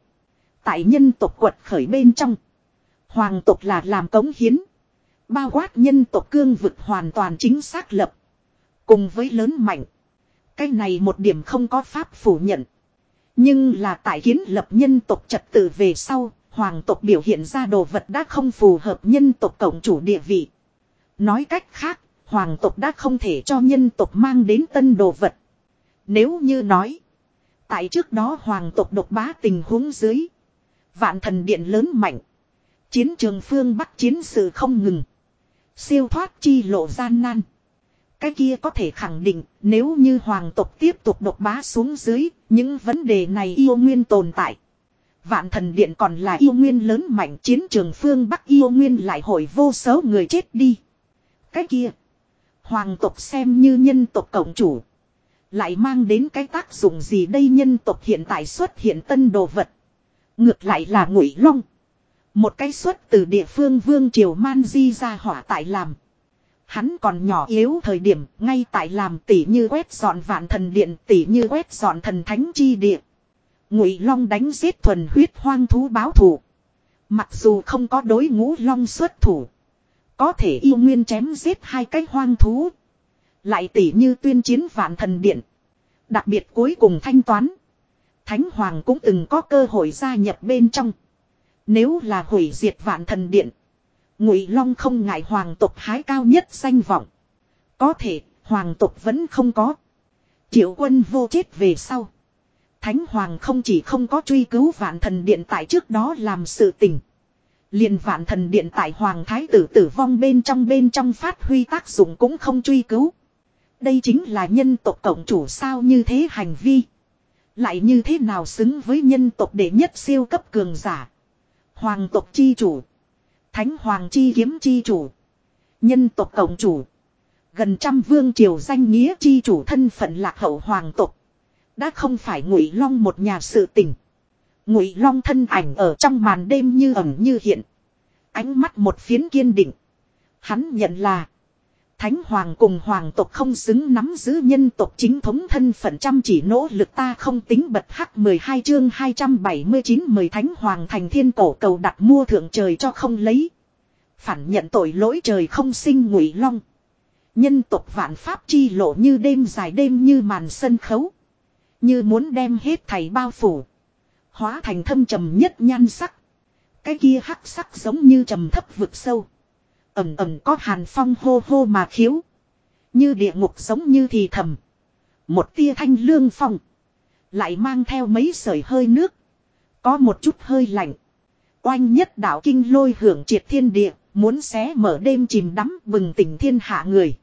Tại nhân tộc quật khởi bên trong, hoàng tộc là làm cống hiến. Bao quát nhân tộc cương vực hoàn toàn chính xác lập. Cùng với lớn mạnh. Cái này một điểm không có pháp phủ nhận. Nhưng là tại kiến lập nhân tộc trật tự về sau, hoàng tộc biểu hiện ra đồ vật đã không phù hợp nhân tộc cộng chủ địa vị. Nói cách khác, hoàng tộc đã không thể cho nhân tộc mang đến tân đồ vật. Nếu như nói, tại trước đó hoàng tộc độc bá tình huống dưới, vạn thần điện lớn mạnh, chiến trường phương bắc chiến sự không ngừng. Siêu thoát chi lộ gian nan. Cái kia có thể khẳng định nếu như hoàng tộc tiếp tục độc bá xuống dưới, những vấn đề này yêu nguyên tồn tại. Vạn thần điện còn là yêu nguyên lớn mạnh chiến trường phương Bắc yêu nguyên lại hội vô số người chết đi. Cái kia, hoàng tộc xem như nhân tộc cộng chủ. Lại mang đến cái tác dụng gì đây nhân tộc hiện tại xuất hiện tân đồ vật. Ngược lại là ngụy long. Một cái xuất từ địa phương vương triều man di ra hỏa tại làm. Hắn còn nhỏ yếu thời điểm, ngay tại làm tỉ như quét dọn vạn thần điện tỉ như quét dọn thần thánh chi địa. Ngụy Long đánh giết thuần huyết hoang thú báo thù. Mặc dù không có đối ngũ Long xuất thủ. Có thể yêu nguyên chém giết hai cái hoang thú. Lại tỉ như tuyên chiến vạn thần điện. Đặc biệt cuối cùng thanh toán. Thánh Hoàng cũng từng có cơ hội gia nhập bên trong. Nếu là hủy diệt vạn thần điện. Ngụy Long không ngại hoàng tộc hái cao nhất danh vọng. Có thể, hoàng tộc vẫn không có. Triệu quân vô chết về sau. Thánh Hoàng không chỉ không có truy cứu vạn thần điện tại trước đó làm sự tình. liền vạn thần điện tại Hoàng Thái tử tử vong bên trong bên trong phát huy tác dụng cũng không truy cứu. Đây chính là nhân tộc cộng chủ sao như thế hành vi. Lại như thế nào xứng với nhân tộc đệ nhất siêu cấp cường giả. Hoàng tộc chi chủ. Thánh hoàng chi kiếm chi chủ. Nhân tộc cộng chủ. Gần trăm vương triều danh nghĩa chi chủ thân phận lạc hậu hoàng tộc. Đã không phải ngụy long một nhà sự tình. Ngụy long thân ảnh ở trong màn đêm như ẩn như hiện. Ánh mắt một phiến kiên định. Hắn nhận là. Thánh hoàng cùng hoàng tộc không xứng nắm giữ nhân tộc chính thống thân phận chăm chỉ nỗ lực ta không tính bật hắc 12 chương 279 mời thánh hoàng thành thiên cổ cầu đặt mua thượng trời cho không lấy. Phản nhận tội lỗi trời không sinh ngụy long. Nhân tộc vạn pháp chi lộ như đêm dài đêm như màn sân khấu. Như muốn đem hết thảy bao phủ. Hóa thành thâm trầm nhất nhan sắc. Cái kia hắc sắc giống như trầm thấp vực sâu. Ẩm ẩm có hàn phong hô hô mà khiếu. Như địa ngục giống như thì thầm. Một tia thanh lương phong. Lại mang theo mấy sợi hơi nước. Có một chút hơi lạnh. Oanh nhất đạo kinh lôi hưởng triệt thiên địa. Muốn xé mở đêm chìm đắm bừng tỉnh thiên hạ người.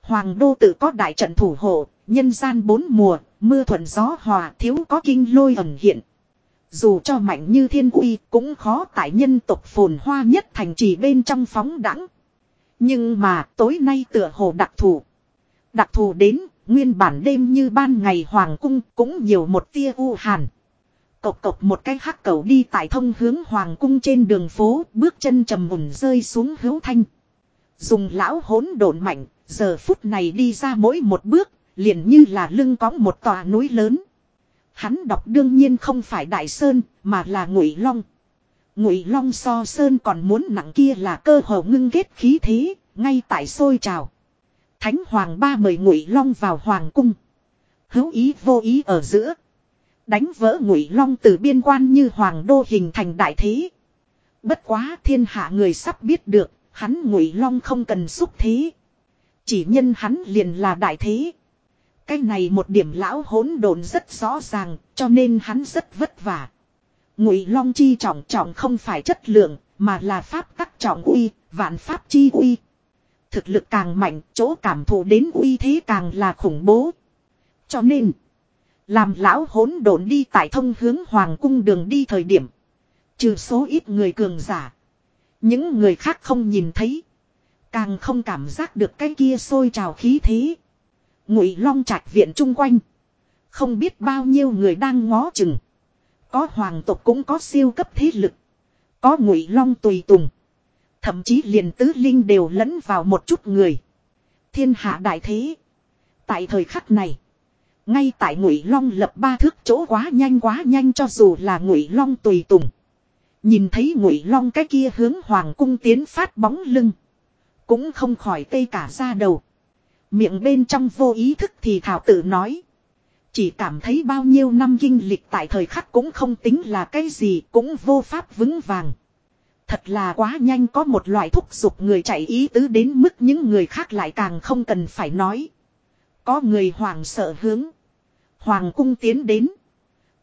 Hoàng đô tự có đại trận thủ hộ. Nhân gian bốn mùa. Mưa thuận gió hòa, thiếu có kinh lôi ẩn hiện. Dù cho mạnh như thiên uy cũng khó tại nhân tộc phồn hoa nhất thành trì bên trong phóng đẳng. Nhưng mà tối nay tựa hồ đặc thù. Đặc thù đến, nguyên bản đêm như ban ngày hoàng cung cũng nhiều một tia u hàn. Cộc cộc một cái hắc cầu đi tại thông hướng hoàng cung trên đường phố, bước chân trầm mùn rơi xuống hữu thanh. Dùng lão hỗn độn mạnh, giờ phút này đi ra mỗi một bước, liền như là lưng cõng một tòa núi lớn. Hắn đọc đương nhiên không phải Đại Sơn, mà là Ngụy Long. Ngụy Long so Sơn còn muốn nặng kia là cơ hồ ngưng kết khí thế, ngay tại sôi trào. Thánh Hoàng ba mời Ngụy Long vào Hoàng cung. Hữu ý vô ý ở giữa. Đánh vỡ Ngụy Long từ biên quan như Hoàng đô hình thành đại thế. Bất quá thiên hạ người sắp biết được, hắn Ngụy Long không cần xúc thế. Chỉ nhân hắn liền là đại thế. Cái này một điểm lão hỗn độn rất rõ ràng, cho nên hắn rất vất vả. Ngụy Long chi trọng trọng không phải chất lượng, mà là pháp tắc trọng uy, vạn pháp chi uy. Thực lực càng mạnh, chỗ cảm thụ đến uy thế càng là khủng bố. Cho nên, làm lão hỗn độn đi tại thông hướng hoàng cung đường đi thời điểm, trừ số ít người cường giả, những người khác không nhìn thấy, càng không cảm giác được cái kia sôi trào khí thế. Ngụy Long trạch viện chung quanh. Không biết bao nhiêu người đang ngó chừng. Có hoàng tộc cũng có siêu cấp thế lực. Có Ngụy Long tùy tùng. Thậm chí liền tứ linh đều lẫn vào một chút người. Thiên hạ đại thế. Tại thời khắc này. Ngay tại Ngụy Long lập ba thước chỗ quá nhanh quá nhanh cho dù là Ngụy Long tùy tùng. Nhìn thấy Ngụy Long cái kia hướng hoàng cung tiến phát bóng lưng. Cũng không khỏi tê cả ra đầu. Miệng bên trong vô ý thức thì thảo tự nói. Chỉ cảm thấy bao nhiêu năm kinh lịch tại thời khắc cũng không tính là cái gì, cũng vô pháp vững vàng. Thật là quá nhanh có một loại thúc giục người chạy ý tứ đến mức những người khác lại càng không cần phải nói. Có người hoàng sợ hướng. Hoàng cung tiến đến.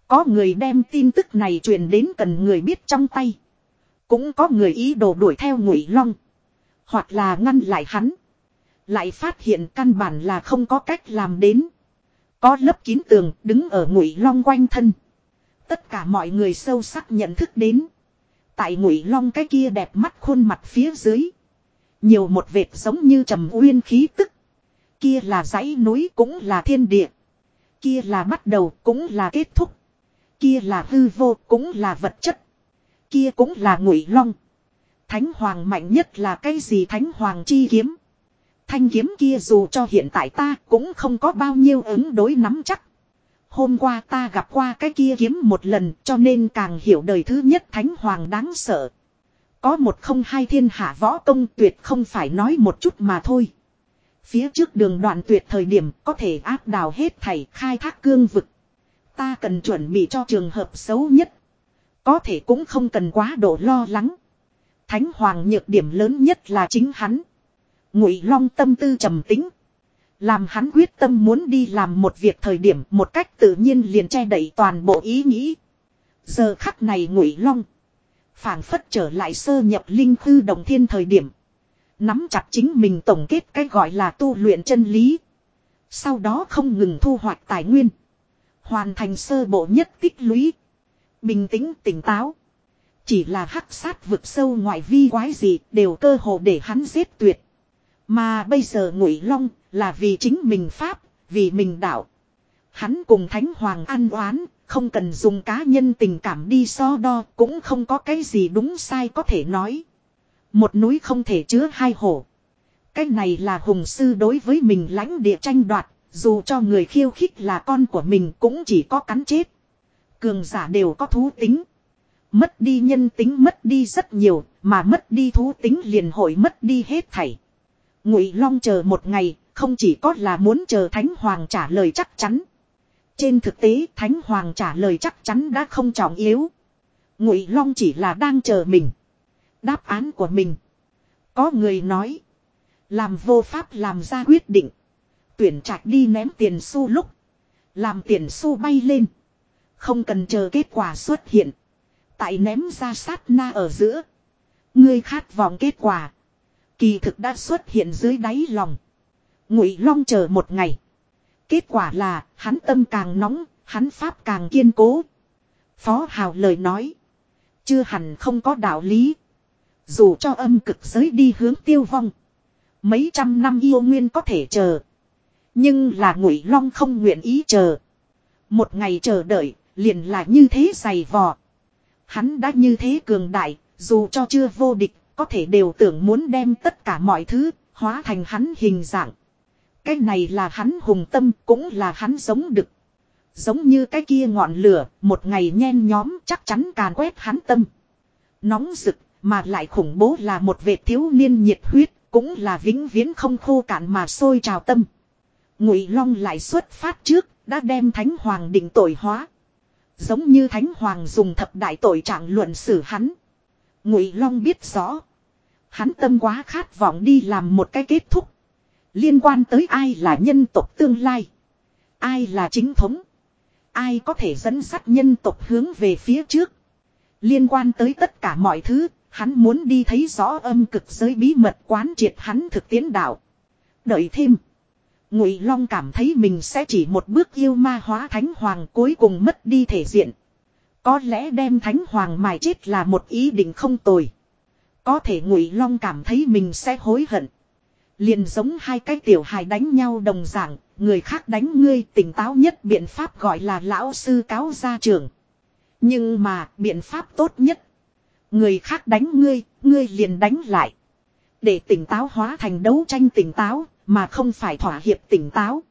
Có người đem tin tức này truyền đến cần người biết trong tay. Cũng có người ý đồ đuổi theo ngụy long. Hoặc là ngăn lại hắn. Lại phát hiện căn bản là không có cách làm đến. Có lớp kín tường đứng ở ngụy long quanh thân. Tất cả mọi người sâu sắc nhận thức đến. Tại ngụy long cái kia đẹp mắt khuôn mặt phía dưới. Nhiều một vệt giống như trầm uyên khí tức. Kia là dãy núi cũng là thiên địa. Kia là bắt đầu cũng là kết thúc. Kia là hư vô cũng là vật chất. Kia cũng là ngụy long. Thánh hoàng mạnh nhất là cái gì thánh hoàng chi kiếm. Thanh kiếm kia dù cho hiện tại ta cũng không có bao nhiêu ứng đối nắm chắc. Hôm qua ta gặp qua cái kia kiếm một lần, cho nên càng hiểu đời thứ nhất thánh hoàng đáng sợ. Có một không hai thiên hạ võ công tuyệt không phải nói một chút mà thôi. Phía trước đường đoạn tuyệt thời điểm có thể áp đào hết thảy khai thác cương vực. Ta cần chuẩn bị cho trường hợp xấu nhất. Có thể cũng không cần quá độ lo lắng. Thánh hoàng nhược điểm lớn nhất là chính hắn. Ngụy Long tâm tư trầm tĩnh. Làm hắn quyết tâm muốn đi làm một việc thời điểm một cách tự nhiên liền che đậy toàn bộ ý nghĩ. Giờ khắc này Ngụy Long. phảng phất trở lại sơ nhập linh khư đồng thiên thời điểm. Nắm chặt chính mình tổng kết cái gọi là tu luyện chân lý. Sau đó không ngừng thu hoạch tài nguyên. Hoàn thành sơ bộ nhất tích lũy. Bình tĩnh tỉnh táo. Chỉ là hắc sát vực sâu ngoại vi quái gì đều cơ hồ để hắn giết tuyệt. Mà bây giờ ngụy long là vì chính mình pháp, vì mình đạo. Hắn cùng Thánh Hoàng an oán, không cần dùng cá nhân tình cảm đi so đo, cũng không có cái gì đúng sai có thể nói. Một núi không thể chứa hai hổ. Cái này là hùng sư đối với mình lãnh địa tranh đoạt, dù cho người khiêu khích là con của mình cũng chỉ có cắn chết. Cường giả đều có thú tính. Mất đi nhân tính mất đi rất nhiều, mà mất đi thú tính liền hội mất đi hết thảy. Ngụy Long chờ một ngày, không chỉ có là muốn chờ Thánh Hoàng trả lời chắc chắn. Trên thực tế Thánh Hoàng trả lời chắc chắn đã không trọng yếu. Ngụy Long chỉ là đang chờ mình. Đáp án của mình. Có người nói. Làm vô pháp làm ra quyết định. Tuyển trạch đi ném tiền xu lúc. Làm tiền xu bay lên. Không cần chờ kết quả xuất hiện. Tại ném ra sát na ở giữa. Ngươi khát vọng kết quả. Kỳ thực đã xuất hiện dưới đáy lòng. Ngụy Long chờ một ngày. Kết quả là hắn tâm càng nóng, hắn pháp càng kiên cố. Phó Hào lời nói. Chưa hẳn không có đạo lý. Dù cho âm cực giới đi hướng tiêu vong. Mấy trăm năm yêu nguyên có thể chờ. Nhưng là ngụy long không nguyện ý chờ. Một ngày chờ đợi, liền là như thế dày vò. Hắn đã như thế cường đại, dù cho chưa vô địch, có thể đều tưởng muốn đem tất cả mọi thứ, hóa thành hắn hình dạng. Cái này là hắn hùng tâm, cũng là hắn giống đực. Giống như cái kia ngọn lửa, một ngày nhen nhóm chắc chắn càn quét hắn tâm. Nóng rực, mà lại khủng bố là một vệt thiếu niên nhiệt huyết, cũng là vĩnh viễn không khô cạn mà sôi trào tâm. Ngụy Long lại xuất phát trước, đã đem Thánh Hoàng định tội hóa. Giống như Thánh Hoàng dùng thập đại tội trạng luận xử hắn. Ngụy Long biết rõ. Hắn tâm quá khát vọng đi làm một cái kết thúc. Liên quan tới ai là nhân tộc tương lai. Ai là chính thống. Ai có thể dẫn dắt nhân tộc hướng về phía trước. Liên quan tới tất cả mọi thứ, hắn muốn đi thấy rõ âm cực giới bí mật quán triệt hắn thực tiến đạo. Đợi thêm. Ngụy Long cảm thấy mình sẽ chỉ một bước yêu ma hóa thánh hoàng cuối cùng mất đi thể diện. Có lẽ đem thánh hoàng mài chết là một ý định không tồi. Có thể Ngụy Long cảm thấy mình sẽ hối hận. Liền giống hai cái tiểu hài đánh nhau đồng dạng, người khác đánh ngươi tỉnh táo nhất biện pháp gọi là lão sư cáo gia trường. Nhưng mà biện pháp tốt nhất. Người khác đánh ngươi, ngươi liền đánh lại. Để tỉnh táo hóa thành đấu tranh tỉnh táo, mà không phải thỏa hiệp tỉnh táo.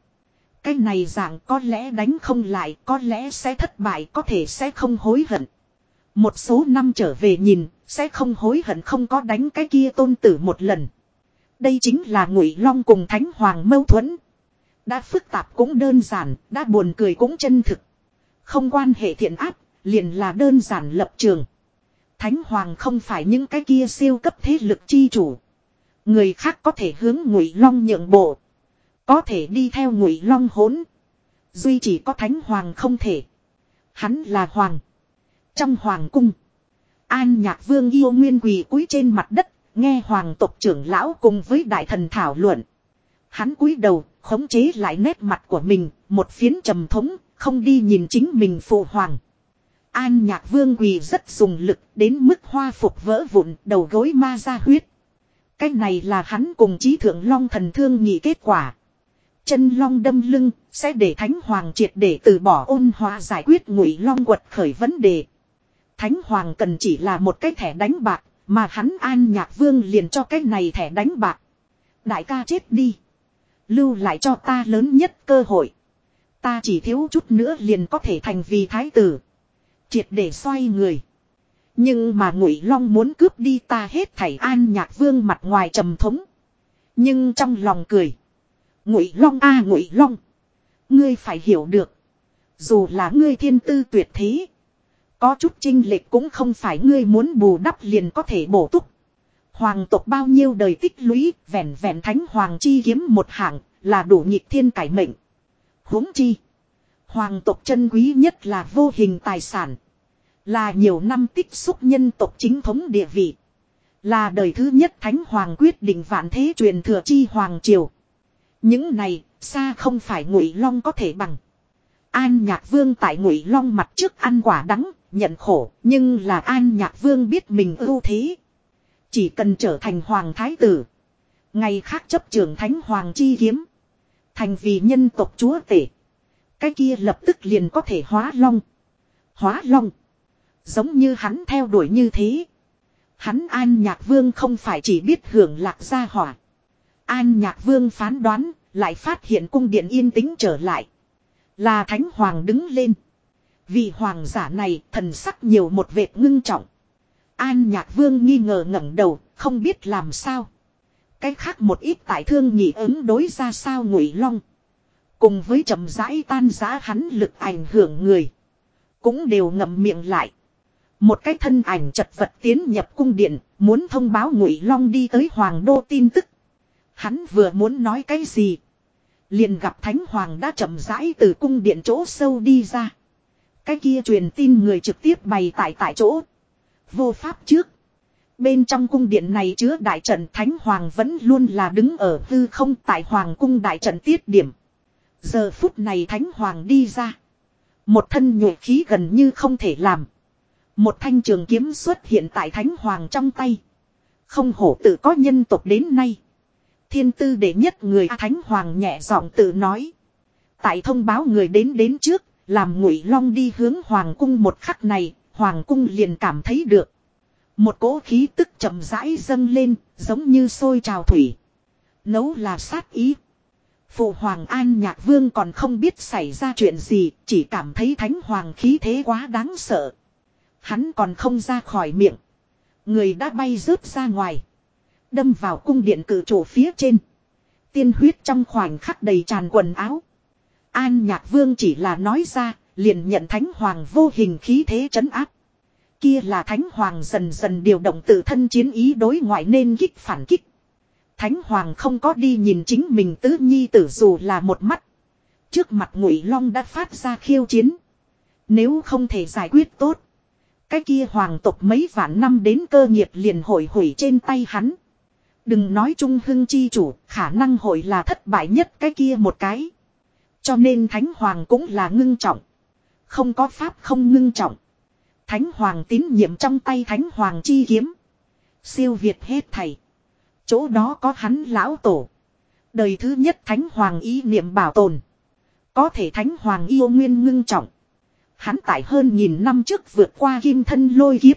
Cái này dạng có lẽ đánh không lại, có lẽ sẽ thất bại, có thể sẽ không hối hận. Một số năm trở về nhìn, sẽ không hối hận không có đánh cái kia tôn tử một lần. Đây chính là ngụy long cùng thánh hoàng mâu thuẫn. Đã phức tạp cũng đơn giản, đã buồn cười cũng chân thực. Không quan hệ thiện áp, liền là đơn giản lập trường. Thánh hoàng không phải những cái kia siêu cấp thế lực chi chủ. Người khác có thể hướng ngụy long nhượng bộ. Có thể đi theo ngụy long hỗn. Duy chỉ có thánh hoàng không thể. Hắn là hoàng. Trong hoàng cung. An nhạc vương yêu nguyên quỳ cúi trên mặt đất. Nghe hoàng tộc trưởng lão cùng với đại thần thảo luận. Hắn cúi đầu, khống chế lại nét mặt của mình, một phiến trầm thống, không đi nhìn chính mình phụ hoàng. An nhạc vương quỳ rất dùng lực, đến mức hoa phục vỡ vụn, đầu gối ma ra huyết. Cái này là hắn cùng chí thượng long thần thương nghị kết quả. Chân long đâm lưng, sẽ để thánh hoàng triệt để từ bỏ ôn hòa giải quyết ngụy long quật khởi vấn đề. Thánh hoàng cần chỉ là một cái thẻ đánh bạc, mà hắn an nhạc vương liền cho cái này thẻ đánh bạc. Đại ca chết đi. Lưu lại cho ta lớn nhất cơ hội. Ta chỉ thiếu chút nữa liền có thể thành vì thái tử. Triệt để xoay người. Nhưng mà ngụy long muốn cướp đi ta hết thảy an nhạc vương mặt ngoài trầm thống. Nhưng trong lòng cười. Ngụy long a ngụy long. Ngươi phải hiểu được. Dù là ngươi thiên tư tuyệt thế. Có chút trinh lệch cũng không phải ngươi muốn bù đắp liền có thể bổ túc. Hoàng tộc bao nhiêu đời tích lũy, vẹn vẹn thánh hoàng chi kiếm một hạng, là đủ nhịp thiên cải mệnh. huống chi. Hoàng tộc chân quý nhất là vô hình tài sản. Là nhiều năm tích xúc nhân tộc chính thống địa vị. Là đời thứ nhất thánh hoàng quyết định vạn thế truyền thừa chi hoàng triều. Những này, xa không phải ngụy long có thể bằng. An nhạc vương tại ngụy long mặt trước ăn quả đắng, nhận khổ, nhưng là an nhạc vương biết mình ưu thế. Chỉ cần trở thành hoàng thái tử. Ngày khác chấp trường thánh hoàng chi kiếm. Thành vì nhân tộc chúa tể. Cái kia lập tức liền có thể hóa long. Hóa long. Giống như hắn theo đuổi như thế. Hắn an nhạc vương không phải chỉ biết hưởng lạc gia hỏa. An nhạc vương phán đoán, lại phát hiện cung điện yên tĩnh trở lại. Là thánh hoàng đứng lên. Vì hoàng giả này thần sắc nhiều một vệt ngưng trọng. An nhạc vương nghi ngờ ngẩng đầu, không biết làm sao. Cái khác một ít tại thương nhị ứng đối ra sao ngụy long. Cùng với chậm rãi tan giá hắn lực ảnh hưởng người. Cũng đều ngậm miệng lại. Một cái thân ảnh chật vật tiến nhập cung điện, muốn thông báo ngụy long đi tới hoàng đô tin tức. Hắn vừa muốn nói cái gì. Liền gặp thánh hoàng đã chậm rãi từ cung điện chỗ sâu đi ra. Cái kia truyền tin người trực tiếp bày tại tại chỗ. Vô pháp trước. Bên trong cung điện này chứa đại trận Thánh Hoàng vẫn luôn là đứng ở hư không tại Hoàng cung đại trận tiết điểm. Giờ phút này Thánh Hoàng đi ra. Một thân nhuệ khí gần như không thể làm. Một thanh trường kiếm xuất hiện tại Thánh Hoàng trong tay. Không hổ tự có nhân tộc đến nay. Thiên tư đệ nhất người Thánh Hoàng nhẹ giọng tự nói. Tại thông báo người đến đến trước, làm ngụy long đi hướng Hoàng cung một khắc này, Hoàng cung liền cảm thấy được. Một cỗ khí tức chậm rãi dâng lên, giống như sôi trào thủy. Nấu là sát ý. Phụ Hoàng An Nhạc Vương còn không biết xảy ra chuyện gì, chỉ cảm thấy Thánh Hoàng khí thế quá đáng sợ. Hắn còn không ra khỏi miệng. Người đã bay rớt ra ngoài. Đâm vào cung điện cử trụ phía trên. Tiên huyết trong khoảnh khắc đầy tràn quần áo. An Nhạc Vương chỉ là nói ra, liền nhận Thánh Hoàng vô hình khí thế trấn áp. Kia là Thánh Hoàng dần dần điều động tự thân chiến ý đối ngoại nên kích phản kích. Thánh Hoàng không có đi nhìn chính mình tứ nhi tử dù là một mắt. Trước mặt Ngụy Long đã phát ra khiêu chiến. Nếu không thể giải quyết tốt. Cái kia hoàng tộc mấy vạn năm đến cơ nghiệp liền hồi hủy trên tay hắn. Đừng nói trung hưng chi chủ, khả năng hội là thất bại nhất cái kia một cái. Cho nên Thánh Hoàng cũng là ngưng trọng. Không có pháp không ngưng trọng. Thánh Hoàng tín nhiệm trong tay Thánh Hoàng chi kiếm. Siêu Việt hết thầy. Chỗ đó có hắn lão tổ. Đời thứ nhất Thánh Hoàng ý niệm bảo tồn. Có thể Thánh Hoàng yêu nguyên ngưng trọng. Hắn tại hơn nghìn năm trước vượt qua kim thân lôi kiếp.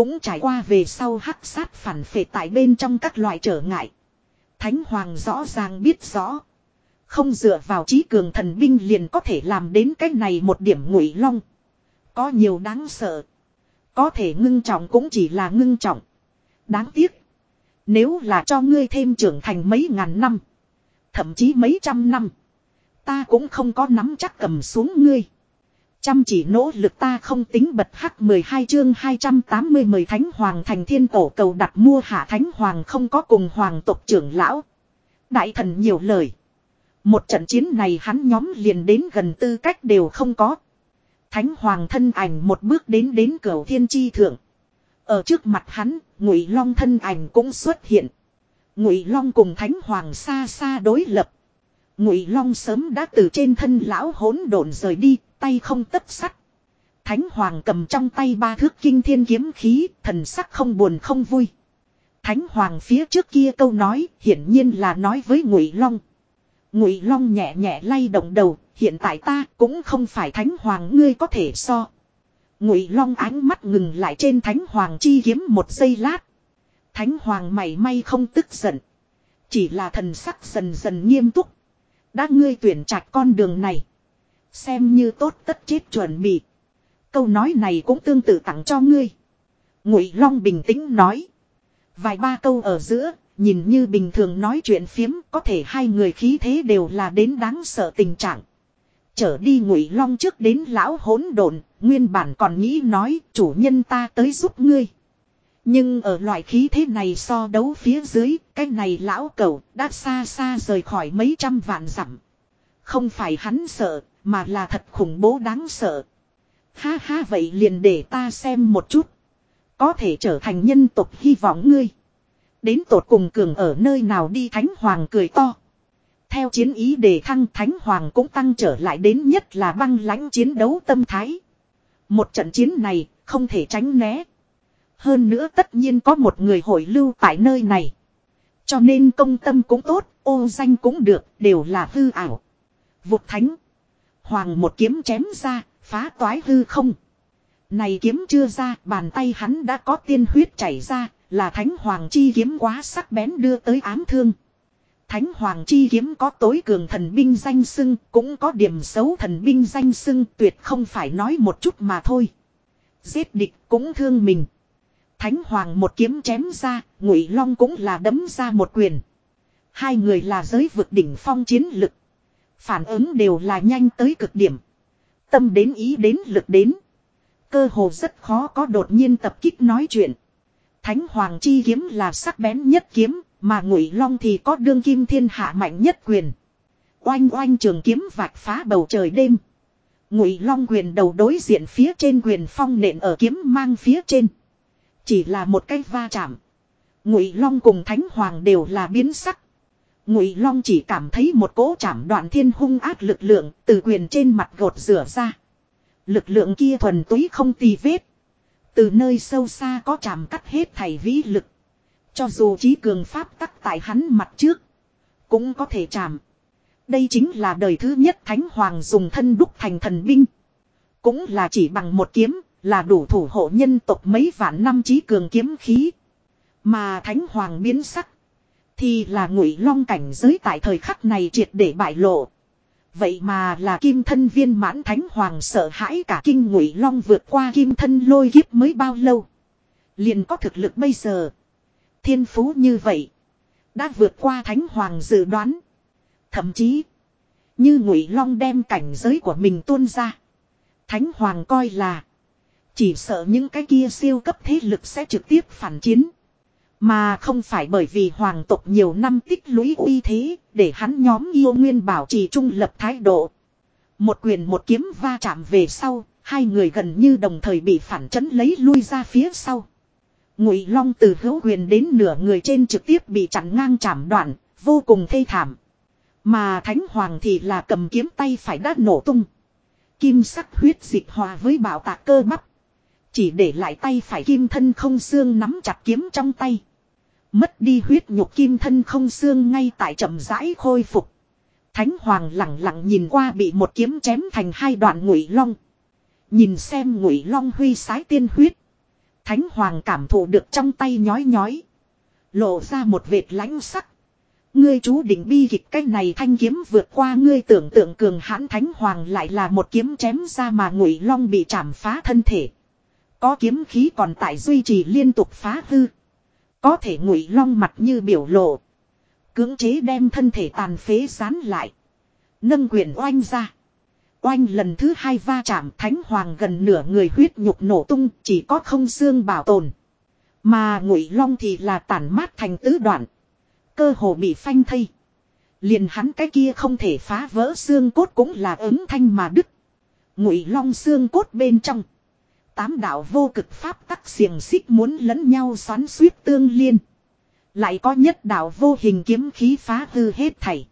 Cũng trải qua về sau hắc sát phản phệ tại bên trong các loại trở ngại. Thánh Hoàng rõ ràng biết rõ. Không dựa vào trí cường thần binh liền có thể làm đến cái này một điểm ngụy long. Có nhiều đáng sợ. Có thể ngưng trọng cũng chỉ là ngưng trọng. Đáng tiếc. Nếu là cho ngươi thêm trưởng thành mấy ngàn năm. Thậm chí mấy trăm năm. Ta cũng không có nắm chắc cầm xuống ngươi. Chăm chỉ nỗ lực ta không tính bật hắc 12 chương 280 mời Thánh Hoàng thành thiên tổ cầu đặt mua hạ Thánh Hoàng không có cùng Hoàng tộc trưởng lão. Đại thần nhiều lời. Một trận chiến này hắn nhóm liền đến gần tư cách đều không có. Thánh Hoàng thân ảnh một bước đến đến cửa thiên chi thượng. Ở trước mặt hắn, Ngụy Long thân ảnh cũng xuất hiện. Ngụy Long cùng Thánh Hoàng xa xa đối lập. Ngụy Long sớm đã từ trên thân lão hỗn độn rời đi, tay không tấp sắt. Thánh Hoàng cầm trong tay ba thước kinh thiên kiếm khí, thần sắc không buồn không vui. Thánh Hoàng phía trước kia câu nói, hiển nhiên là nói với Ngụy Long. Ngụy Long nhẹ nhẹ lay động đầu, hiện tại ta cũng không phải Thánh Hoàng ngươi có thể so. Ngụy Long ánh mắt ngừng lại trên Thánh Hoàng chi kiếm một giây lát. Thánh Hoàng mày may không tức giận. Chỉ là thần sắc dần dần nghiêm túc. Đã ngươi tuyển trạch con đường này. Xem như tốt tất chết chuẩn bị. Câu nói này cũng tương tự tặng cho ngươi. Ngụy Long bình tĩnh nói. Vài ba câu ở giữa, nhìn như bình thường nói chuyện phiếm, có thể hai người khí thế đều là đến đáng sợ tình trạng. trở đi ngụy long trước đến lão hỗn độn nguyên bản còn nghĩ nói chủ nhân ta tới giúp ngươi nhưng ở loại khí thế này so đấu phía dưới cái này lão cẩu đã xa xa rời khỏi mấy trăm vạn dặm không phải hắn sợ mà là thật khủng bố đáng sợ ha ha vậy liền để ta xem một chút có thể trở thành nhân tộc hy vọng ngươi đến tột cùng cường ở nơi nào đi thánh hoàng cười to theo chiến ý đề thăng Thánh Hoàng cũng tăng trở lại đến nhất là băng lãnh chiến đấu tâm thái. Một trận chiến này không thể tránh né. Hơn nữa tất nhiên có một người hội lưu tại nơi này. Cho nên công tâm cũng tốt, ô danh cũng được, đều là hư ảo. Vụt thánh. Hoàng một kiếm chém ra, phá toái hư không. Này kiếm chưa ra, bàn tay hắn đã có tiên huyết chảy ra, là thánh hoàng chi kiếm quá sắc bén đưa tới ám thương. Thánh Hoàng Chi Kiếm có tối cường thần binh danh sưng, cũng có điểm xấu thần binh danh sưng tuyệt không phải nói một chút mà thôi. Giết địch cũng thương mình. Thánh Hoàng một kiếm chém ra, Ngụy Long cũng là đấm ra một quyền. Hai người là giới vực đỉnh phong chiến lực. Phản ứng đều là nhanh tới cực điểm. Tâm đến ý đến lực đến. Cơ hồ rất khó có đột nhiên tập kích nói chuyện. Thánh Hoàng Chi Kiếm là sắc bén nhất kiếm, mà ngụy long thì có đương kim thiên hạ mạnh nhất quyền. Oanh oanh trường kiếm vạch phá bầu trời đêm. Ngụy long quyền đầu đối diện phía trên quyền phong nện ở kiếm mang phía trên. Chỉ là một cái va chạm. Ngụy long cùng thánh hoàng đều là biến sắc. Ngụy long chỉ cảm thấy một cỗ chạm đoạn thiên hung ác lực lượng từ quyền trên mặt gột rửa ra. Lực lượng kia thuần túy không tì vết. Từ nơi sâu xa có chạm cắt hết thảy vĩ lực. Cho dù trí cường pháp tắc tại hắn mặt trước. Cũng có thể chạm. Đây chính là đời thứ nhất Thánh Hoàng dùng thân đúc thành thần binh. Cũng là chỉ bằng một kiếm, là đủ thủ hộ nhân tộc mấy vạn năm trí cường kiếm khí. Mà Thánh Hoàng biến sắc. Thì là ngụy long cảnh giới tại thời khắc này triệt để bại lộ. Vậy mà là kim thân viên mãn Thánh Hoàng sợ hãi cả kinh ngụy long vượt qua kim thân lôi kiếp mới bao lâu. Liền có thực lực bây giờ. Thiên phú như vậy. Đã vượt qua Thánh Hoàng dự đoán. Thậm chí. Như Ngụy Long đem cảnh giới của mình tuôn ra. Thánh Hoàng coi là. Chỉ sợ những cái kia siêu cấp thế lực sẽ trực tiếp phản chiến. Mà không phải bởi vì hoàng tộc nhiều năm tích lũy uy thế, để hắn nhóm yêu nguyên bảo trì trung lập thái độ. Một quyền một kiếm va chạm về sau, hai người gần như đồng thời bị phản chấn lấy lui ra phía sau. Ngụy Long từ hữu quyền đến nửa người trên trực tiếp bị chặn ngang chạm đoạn, vô cùng thê thảm. Mà Thánh Hoàng thì là cầm kiếm tay phải đã nổ tung. Kim sắc huyết dịch hòa với bảo tạc cơ bắp. Chỉ để lại tay phải kim thân không xương nắm chặt kiếm trong tay. Mất đi huyết nhục kim thân không xương ngay tại chậm rãi khôi phục. Thánh Hoàng lặng lặng nhìn qua bị một kiếm chém thành hai đoạn ngụy long. Nhìn xem ngụy long huy sái tiên huyết. Thánh Hoàng cảm thụ được trong tay nhói nhói. Lộ ra một vệt lãnh sắc. Ngươi chú định bi kịch cách này thanh kiếm vượt qua ngươi tưởng tượng cường hãn Thánh Hoàng lại là một kiếm chém ra mà ngụy long bị chạm phá thân thể. Có kiếm khí còn tại duy trì liên tục phá hư. Có thể ngụy long mặt như biểu lộ. Cưỡng chế đem thân thể tàn phế sán lại. Nâng quyền oanh ra. Oanh lần thứ hai va chạm thánh hoàng gần nửa người huyết nhục nổ tung, chỉ có không xương bảo tồn. Mà ngụy long thì là tản mát thành tứ đoạn. Cơ hồ bị phanh thây. Liền hắn cái kia không thể phá vỡ xương cốt cũng là ứng thanh mà đứt. Ngụy long xương cốt bên trong. Tám đạo vô cực pháp tắc xiềng xích muốn lẫn nhau xoắn suýt tương liên. Lại có nhất đạo vô hình kiếm khí phá hư hết thảy.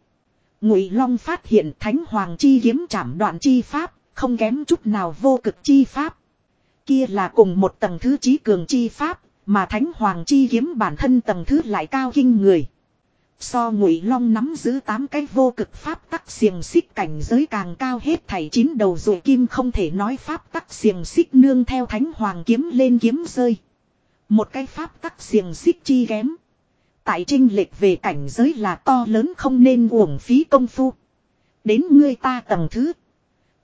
Ngụy Long phát hiện Thánh Hoàng chi kiếm chạm đoạn chi pháp, không kém chút nào vô cực chi pháp. Kia là cùng một tầng thứ trí cường chi pháp, mà Thánh Hoàng chi kiếm bản thân tầng thứ lại cao kinh người. So Ngụy Long nắm giữ tám cái vô cực pháp tắc xiềng xích cảnh giới càng cao hết thảy chín đầu rồi kim không thể nói pháp tắc xiềng xích nương theo Thánh Hoàng kiếm lên kiếm rơi. Một cái pháp tắc xiềng xích chi ghém. Tại trinh lệch về cảnh giới là to lớn không nên uổng phí công phu. Đến ngươi ta tầng thứ.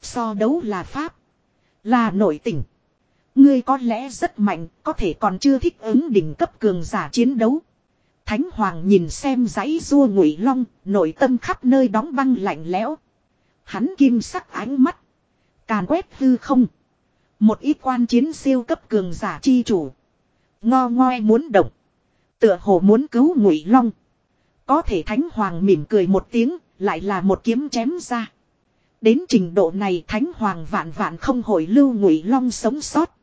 So đấu là pháp. Là nội tình. Ngươi có lẽ rất mạnh, có thể còn chưa thích ứng đỉnh cấp cường giả chiến đấu. Thánh Hoàng nhìn xem giấy rua ngụy long, nội tâm khắp nơi đóng băng lạnh lẽo. Hắn kim sắc ánh mắt. Càn quét hư không. Một ít quan chiến siêu cấp cường giả chi chủ. Ngo ngoe muốn động. Tựa hồ muốn cứu ngụy long. Có thể thánh hoàng mỉm cười một tiếng. Lại là một kiếm chém ra. Đến trình độ này thánh hoàng vạn vạn không hồi lưu ngụy long sống sót.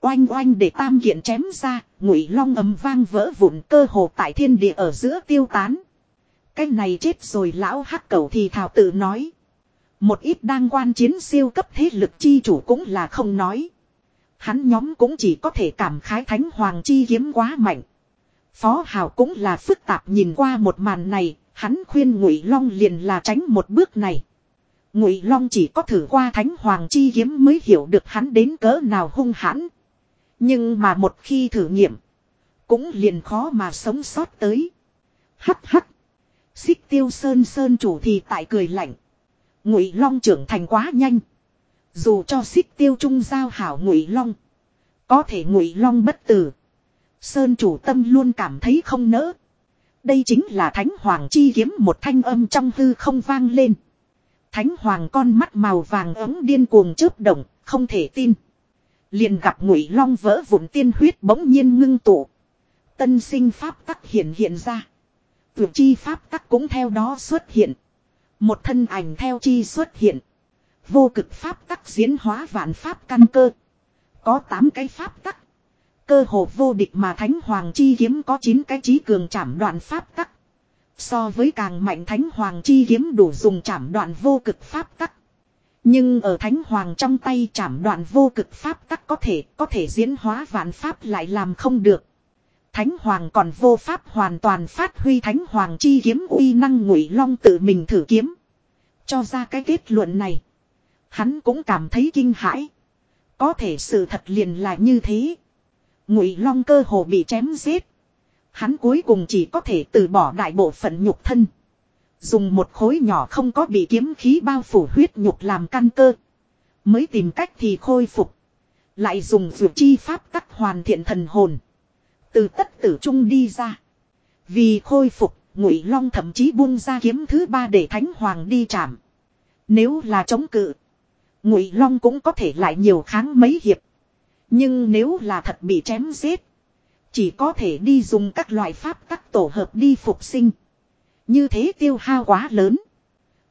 Oanh oanh để tam kiện chém ra, ngụy long ầm vang vỡ vụn cơ hồ tại thiên địa ở giữa tiêu tán. Cái này chết rồi lão hắc cầu thì thảo tự nói. Một ít đang quan chiến siêu cấp thế lực chi chủ cũng là không nói. Hắn nhóm cũng chỉ có thể cảm khái thánh hoàng chi kiếm quá mạnh. Phó Hào cũng là phức tạp nhìn qua một màn này, hắn khuyên Ngụy Long liền là tránh một bước này. Ngụy Long chỉ có thử qua thánh hoàng chi kiếm mới hiểu được hắn đến cỡ nào hung hãn. Nhưng mà một khi thử nghiệm, cũng liền khó mà sống sót tới. Hắc hắc. Xích tiêu sơn sơn chủ thì tại cười lạnh. Ngụy Long trưởng thành quá nhanh. Dù cho xích tiêu trung giao hảo Ngụy Long. Có thể Ngụy Long bất tử. Sơn chủ tâm luôn cảm thấy không nỡ. Đây chính là Thánh Hoàng chi kiếm một thanh âm trong hư không vang lên. Thánh Hoàng con mắt màu vàng ấm điên cuồng chớp động, không thể tin. Liền gặp Ngụy Long vỡ vụn tiên huyết bỗng nhiên ngưng tụ. Tân sinh pháp tắc hiện hiện ra. Tưởng chi pháp tắc cũng theo đó xuất hiện. Một thân ảnh theo chi xuất hiện. Vô cực pháp tắc diễn hóa vạn pháp căn cơ. Có 8 cái pháp tắc. Cơ hồ vô địch mà Thánh Hoàng chi kiếm có 9 cái trí cường chảm đoạn pháp tắc. So với càng mạnh Thánh Hoàng chi kiếm đủ dùng chảm đoạn vô cực pháp tắc. Nhưng ở Thánh Hoàng trong tay chảm đoạn vô cực pháp tắc có thể, có thể diễn hóa vạn pháp lại làm không được. Thánh Hoàng còn vô pháp hoàn toàn phát huy Thánh Hoàng chi kiếm uy năng ngụy long tự mình thử kiếm. Cho ra cái kết luận này. Hắn cũng cảm thấy kinh hãi. Có thể sự thật liền là như thế. Ngụy long cơ hồ bị chém giết. Hắn cuối cùng chỉ có thể từ bỏ đại bộ phận nhục thân. Dùng một khối nhỏ không có bị kiếm khí bao phủ huyết nhục làm căn cơ. Mới tìm cách thì khôi phục. Lại dùng vượt chi pháp tắc hoàn thiện thần hồn. Từ tất tử trung đi ra. Vì khôi phục, ngụy long thậm chí buông ra kiếm thứ ba để thánh hoàng đi chạm. Nếu là chống cự, ngụy long cũng có thể lại nhiều kháng mấy hiệp. Nhưng nếu là thật bị chém giết, chỉ có thể đi dùng các loại pháp tắc tổ hợp đi phục sinh. Như thế tiêu hao quá lớn.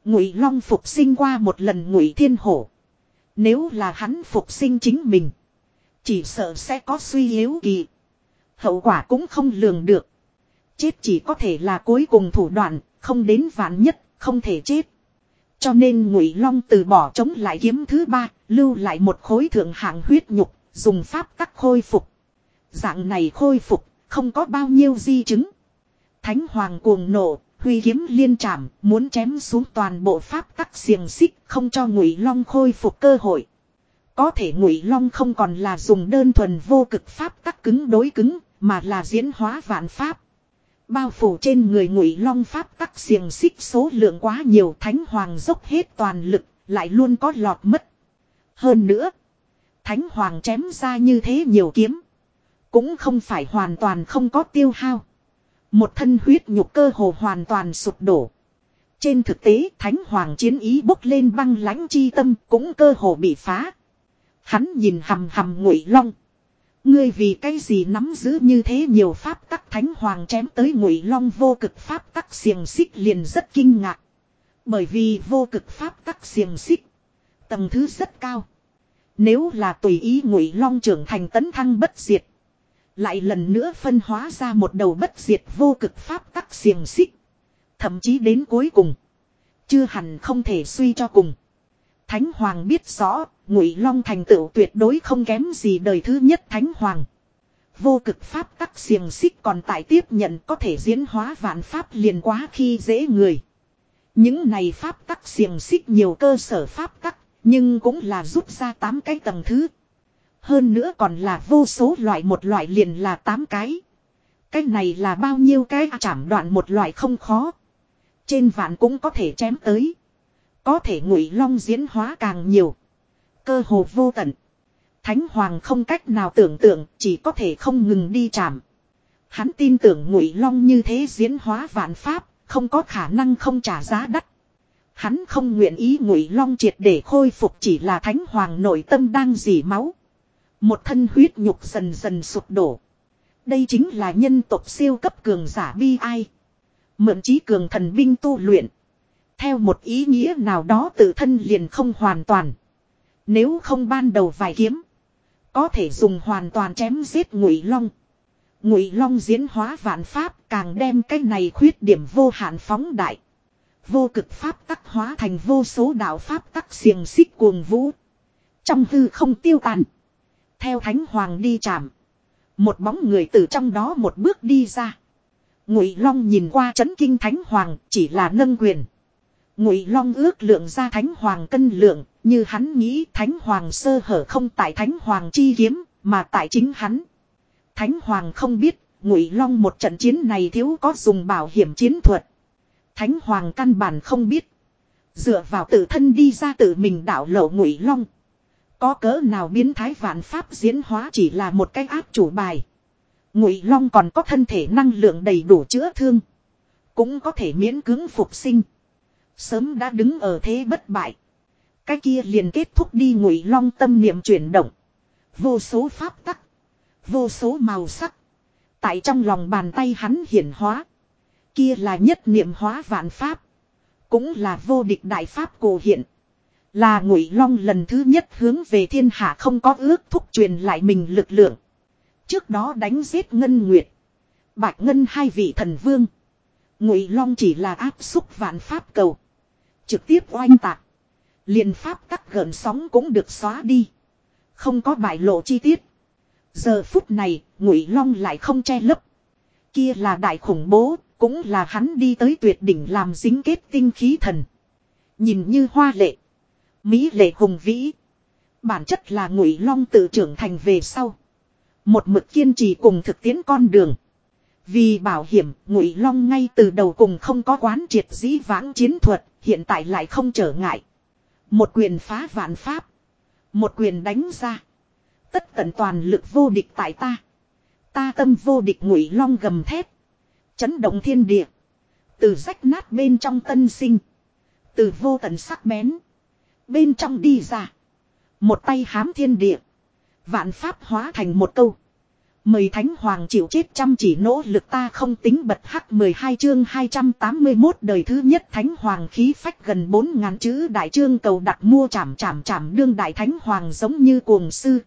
Ngụy long phục sinh qua một lần ngụy thiên hổ. Nếu là hắn phục sinh chính mình, chỉ sợ sẽ có suy yếu kỳ. Hậu quả cũng không lường được. Chết chỉ có thể là cuối cùng thủ đoạn, không đến vạn nhất, không thể chết. Cho nên Ngụy Long từ bỏ chống lại kiếm thứ ba, lưu lại một khối thượng hạng huyết nhục, dùng pháp tắc khôi phục. Dạng này khôi phục, không có bao nhiêu di chứng. Thánh Hoàng cuồng nộ, huy kiếm liên trảm, muốn chém xuống toàn bộ pháp tắc xiềng xích, không cho Ngụy Long khôi phục cơ hội. Có thể Ngụy Long không còn là dùng đơn thuần vô cực pháp tắc cứng đối cứng, mà là diễn hóa vạn pháp. Bao phủ trên người ngụy long pháp tắc xiềng xích số lượng quá nhiều thánh hoàng dốc hết toàn lực, lại luôn có lọt mất. Hơn nữa, thánh hoàng chém ra như thế nhiều kiếm. Cũng không phải hoàn toàn không có tiêu hao. Một thân huyết nhục cơ hồ hoàn toàn sụp đổ. Trên thực tế, thánh hoàng chiến ý bốc lên băng lãnh chi tâm cũng cơ hồ bị phá. Hắn nhìn hầm hầm ngụy long. Ngươi vì cái gì nắm giữ như thế nhiều pháp tắc thánh hoàng chém tới ngụy long vô cực pháp tắc xiềng xích liền rất kinh ngạc. Bởi vì vô cực pháp tắc xiềng xích. Tầng thứ rất cao. Nếu là tùy ý ngụy long trưởng thành tấn thăng bất diệt. Lại lần nữa phân hóa ra một đầu bất diệt vô cực pháp tắc xiềng xích. Thậm chí đến cuối cùng. Chưa hẳn không thể suy cho cùng. Thánh Hoàng biết rõ, Ngụy Long thành tựu tuyệt đối không kém gì đời thứ nhất Thánh Hoàng. Vô cực pháp tắc xiềng xích còn tại tiếp nhận có thể diễn hóa vạn pháp liền quá khi dễ người. Những này pháp tắc xiềng xích nhiều cơ sở pháp tắc, nhưng cũng là rút ra tám cái tầng thứ. Hơn nữa còn là vô số loại một loại liền là tám cái. Cái này là bao nhiêu cái chảm đoạn một loại không khó. Trên vạn cũng có thể chém tới. Có thể ngụy long diễn hóa càng nhiều. Cơ hồ vô tận. Thánh Hoàng không cách nào tưởng tượng, chỉ có thể không ngừng đi chạm. Hắn tin tưởng ngụy long như thế diễn hóa vạn pháp, không có khả năng không trả giá đắt. Hắn không nguyện ý ngụy long triệt để khôi phục chỉ là thánh hoàng nội tâm đang dỉ máu. Một thân huyết nhục dần dần sụp đổ. Đây chính là nhân tộc siêu cấp cường giả bi ai. Mượn trí cường thần binh tu luyện. Theo một ý nghĩa nào đó tự thân liền không hoàn toàn. Nếu không ban đầu vài kiếm. Có thể dùng hoàn toàn chém giết ngụy long. Ngụy long diễn hóa vạn pháp càng đem cái này khuyết điểm vô hạn phóng đại. Vô cực pháp tắc hóa thành vô số đạo pháp tắc xiềng xích cuồng vũ. Trong hư không tiêu tàn. Theo thánh hoàng đi chạm. Một bóng người từ trong đó một bước đi ra. Ngụy Long nhìn qua chấn kinh thánh hoàng chỉ là nâng quyền. Ngụy Long ước lượng ra thánh hoàng cân lượng, như hắn nghĩ thánh hoàng sơ hở không tại thánh hoàng chi kiếm, mà tại chính hắn. Thánh hoàng không biết, Ngụy Long một trận chiến này thiếu có dùng bảo hiểm chiến thuật. Thánh hoàng căn bản không biết, dựa vào tự thân đi ra tự mình đảo lộ Ngụy Long. Có cỡ nào biến thái vạn pháp diễn hóa chỉ là một cái áp chủ bài. Ngụy Long còn có thân thể năng lượng đầy đủ chữa thương, cũng có thể miễn cưỡng phục sinh. Sớm đã đứng ở thế bất bại. Cái kia liền kết thúc đi Ngụy Long tâm niệm chuyển động. Vô số pháp tắc, vô số màu sắc, tại trong lòng bàn tay hắn hiển hóa. Kia là nhất niệm hóa vạn pháp, cũng là vô địch đại pháp cổ hiện. Là ngụy long lần thứ nhất hướng về thiên hạ không có ước thúc truyền lại mình lực lượng. Trước đó đánh giết Ngân Nguyệt. Bạch Ngân hai vị thần vương. Ngụy long chỉ là áp xúc vạn pháp cầu. Trực tiếp oanh tạc. liền pháp các gợn sóng cũng được xóa đi. Không có bại lộ chi tiết. Giờ phút này, Ngụy Long lại không che lấp. Kia là đại khủng bố, cũng là hắn đi tới tuyệt đỉnh làm dính kết tinh khí thần. Nhìn như hoa lệ. Mỹ lệ hùng vĩ. Bản chất là ngụy long tự trưởng thành về sau. Một mực kiên trì cùng thực tiễn con đường. Vì bảo hiểm, ngụy long ngay từ đầu cùng không có quán triệt dĩ vãng chiến thuật, hiện tại lại không trở ngại. Một quyền phá vạn pháp. Một quyền đánh ra. Tất tận toàn lực vô địch tại ta. Ta tâm vô địch ngụy long gầm thép. Chấn động thiên địa. Từ rách nát bên trong tân sinh. Từ vô tận sắc bén. Bên trong đi ra. Một tay hám thiên địa. Vạn pháp hóa thành một câu. Mời Thánh Hoàng chịu chết chăm chỉ nỗ lực ta không tính bật hắc 12 chương 281 đời thứ nhất Thánh Hoàng khí phách gần 4 ngàn chữ đại chương cầu đặt mua chảm chảm chảm đương đại Thánh Hoàng giống như cuồng sư.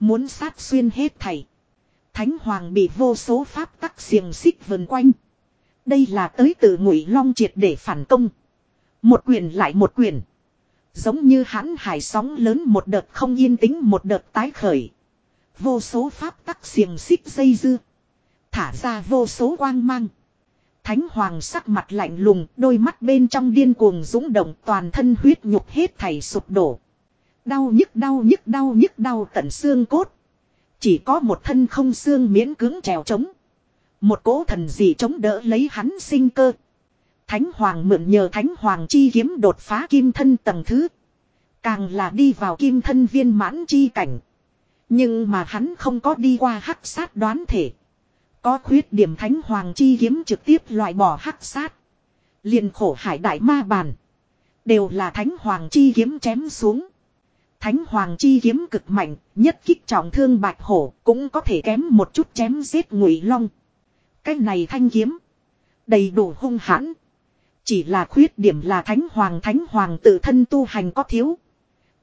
Muốn sát xuyên hết thảy. Thánh Hoàng bị vô số pháp tắc xiềng xích vần quanh. Đây là tới từ ngụy long triệt để phản công. Một quyền lại một quyền. Giống như hãn hải sóng lớn một đợt không yên tĩnh một đợt tái khởi. Vô số pháp tắc xiềng xích dây dưa. Thả ra vô số quang mang. Thánh hoàng sắc mặt lạnh lùng, đôi mắt bên trong điên cuồng dũng động toàn thân huyết nhục hết thảy sụp đổ. Đau nhức đau nhức đau nhức đau tận xương cốt. Chỉ có một thân không xương miễn cứng trèo trống. Một cỗ thần gì chống đỡ lấy hắn sinh cơ. Thánh Hoàng mượn nhờ Thánh Hoàng chi kiếm đột phá kim thân tầng thứ. Càng là đi vào kim thân viên mãn chi cảnh. Nhưng mà hắn không có đi qua hắc sát đoán thể. Có khuyết điểm Thánh Hoàng chi kiếm trực tiếp loại bỏ hắc sát. liền khổ hải đại ma bàn. Đều là Thánh Hoàng chi kiếm chém xuống. Thánh Hoàng chi kiếm cực mạnh, nhất kích trọng thương bạch hổ, cũng có thể kém một chút chém giết ngụy long. Cái này thanh kiếm, đầy đủ hung hãn. Chỉ là khuyết điểm là thánh hoàng thánh hoàng tự thân tu hành có thiếu.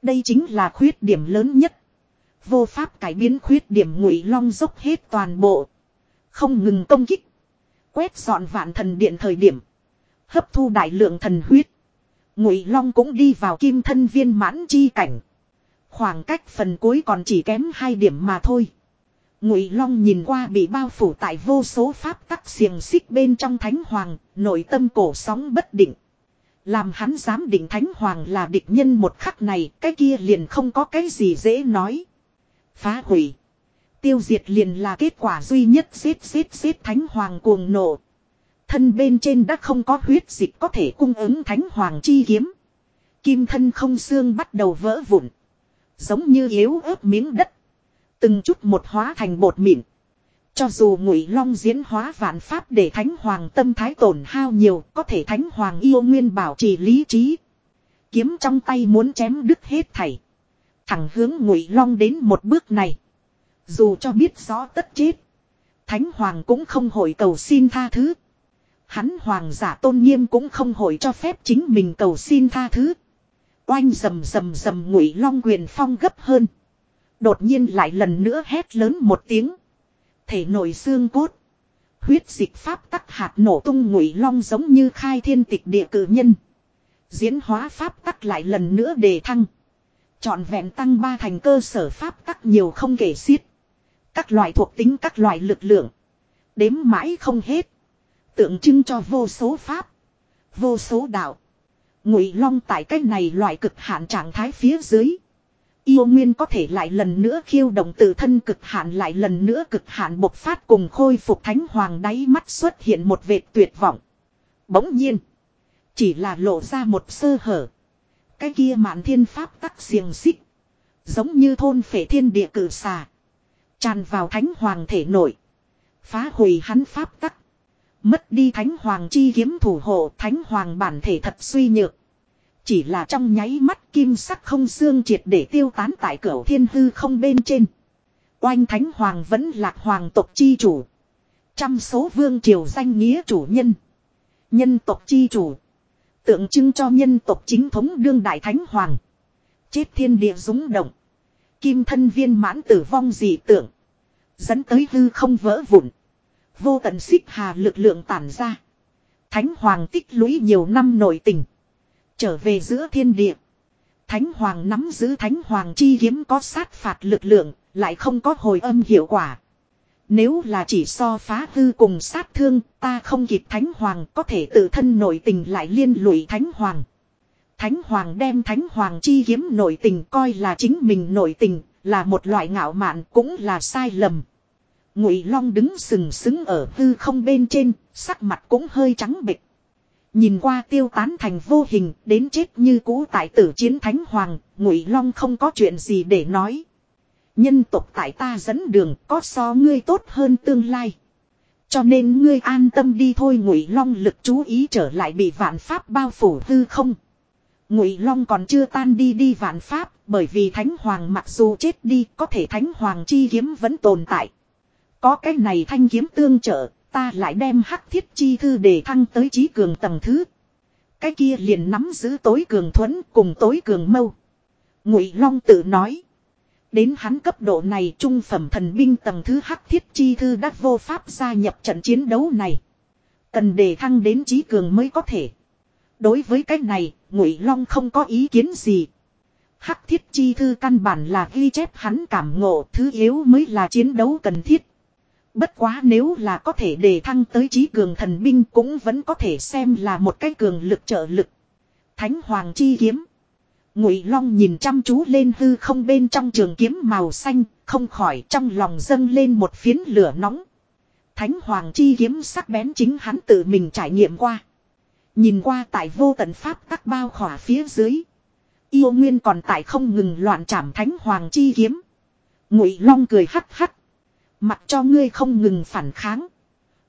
Đây chính là khuyết điểm lớn nhất. Vô pháp cải biến khuyết điểm ngụy long dốc hết toàn bộ. Không ngừng công kích. Quét dọn vạn thần điện thời điểm. Hấp thu đại lượng thần huyết. Ngụy long cũng đi vào kim thân viên mãn chi cảnh. Khoảng cách phần cuối còn chỉ kém hai điểm mà thôi. Ngụy Long nhìn qua bị bao phủ tại vô số pháp tắc xiềng xích bên trong Thánh Hoàng, nội tâm cổ sóng bất định. Làm hắn dám định Thánh Hoàng là địch nhân một khắc này, cái kia liền không có cái gì dễ nói. Phá hủy. Tiêu diệt liền là kết quả duy nhất xếp xếp xếp Thánh Hoàng cuồng nộ. Thân bên trên đã không có huyết dịch có thể cung ứng Thánh Hoàng chi kiếm. Kim thân không xương bắt đầu vỡ vụn. Giống như yếu ớt miếng đất. Từng chút một hóa thành bột mịn. Cho dù ngụy long diễn hóa vạn pháp để thánh hoàng tâm thái tổn hao nhiều, có thể thánh hoàng yêu nguyên bảo trì lý trí. Kiếm trong tay muốn chém đứt hết thảy. Thẳng hướng ngụy long đến một bước này. Dù cho biết rõ tất chết. Thánh hoàng cũng không hội cầu xin tha thứ. Hắn hoàng giả tôn nghiêm cũng không hội cho phép chính mình cầu xin tha thứ. Oanh rầm rầm rầm ngụy long quyền phong gấp hơn. Đột nhiên lại lần nữa hét lớn một tiếng. Thể nội xương cốt. Huyết dịch pháp tắc hạt nổ tung ngụy long giống như khai thiên tịch địa cử nhân. Diễn hóa pháp tắc lại lần nữa đề thăng. Chọn vẹn tăng ba thành cơ sở pháp tắc nhiều không kể xiết. Các loại thuộc tính các loại lực lượng. Đếm mãi không hết. Tượng trưng cho vô số pháp. Vô số đạo. Ngụy long tại cái này loại cực hạn trạng thái phía dưới. Yêu nguyên có thể lại lần nữa khiêu động tự thân cực hạn, lại lần nữa cực hạn bộc phát cùng khôi phục thánh hoàng đáy mắt xuất hiện một vệt tuyệt vọng. Bỗng nhiên. Chỉ là lộ ra một sơ hở. Cái kia mạn thiên pháp tắc xiềng xích. Giống như thôn phệ thiên địa cử xà. Tràn vào thánh hoàng thể nội. Phá hủy hắn pháp tắc. Mất đi thánh hoàng chi kiếm thủ hộ, thánh hoàng bản thể thật suy nhược. Chỉ là trong nháy mắt kim sắc không xương triệt để tiêu tán tại cửa thiên hư không bên trên. Oanh thánh hoàng vẫn là hoàng tộc chi chủ. Trăm số vương triều danh nghĩa chủ nhân. Nhân tộc chi chủ. Tượng trưng cho nhân tộc chính thống đương đại thánh hoàng. Chết thiên địa rúng động. Kim thân viên mãn tử vong dị tượng. Dẫn tới hư không vỡ vụn. Vô tận xích hà lực lượng tản ra. Thánh hoàng tích lũy nhiều năm nội tình. Trở về giữa thiên địa. Thánh hoàng nắm giữ thánh hoàng chi kiếm có sát phạt lực lượng, lại không có hồi âm hiệu quả. Nếu là chỉ so phá hư cùng sát thương, ta không kịp thánh hoàng có thể tự thân nội tình lại liên lụy thánh hoàng. Thánh hoàng đem thánh hoàng chi kiếm nội tình coi là chính mình nội tình, là một loại ngạo mạn cũng là sai lầm. Ngụy Long đứng sừng sững ở hư không bên trên, sắc mặt cũng hơi trắng bệch. Nhìn qua tiêu tán thành vô hình, đến chết như cũ tại tử chiến thánh hoàng, Ngụy Long không có chuyện gì để nói. Nhân tộc tại ta dẫn đường, có so ngươi tốt hơn tương lai. Cho nên ngươi an tâm đi thôi Ngụy Long lực chú ý trở lại bị vạn pháp bao phủ hư không. Ngụy Long còn chưa tan đi đi vạn pháp, bởi vì Thánh Hoàng mặc dù chết đi, có thể Thánh Hoàng chi kiếm vẫn tồn tại. Có cái này thanh kiếm tương trợ, ta lại đem hắc thiết chi thư để thăng tới trí cường tầng thứ. Cái kia liền nắm giữ tối cường thuẫn cùng tối cường mâu. Ngụy Long tự nói. Đến hắn cấp độ này trung phẩm thần binh tầng thứ hắc thiết chi thư đã vô pháp gia nhập trận chiến đấu này. Cần để thăng đến trí cường mới có thể. Đối với cái này, Ngụy Long không có ý kiến gì. Hắc thiết chi thư căn bản là ghi chép hắn cảm ngộ thứ yếu mới là chiến đấu cần thiết. Bất quá nếu là có thể đề thăng tới trí cường thần binh cũng vẫn có thể xem là một cái cường lực trợ lực. Thánh Hoàng chi kiếm. Ngụy Long nhìn chăm chú lên hư không bên trong trường kiếm màu xanh, không khỏi trong lòng dâng lên một phiến lửa nóng. Thánh Hoàng chi kiếm sắc bén chính hắn tự mình trải nghiệm qua. Nhìn qua tại vô tận pháp các bao khỏa phía dưới. Yêu Nguyên còn tại không ngừng loạn chạm Thánh Hoàng chi kiếm. Ngụy Long cười hắc hắc. Mặc cho ngươi không ngừng phản kháng.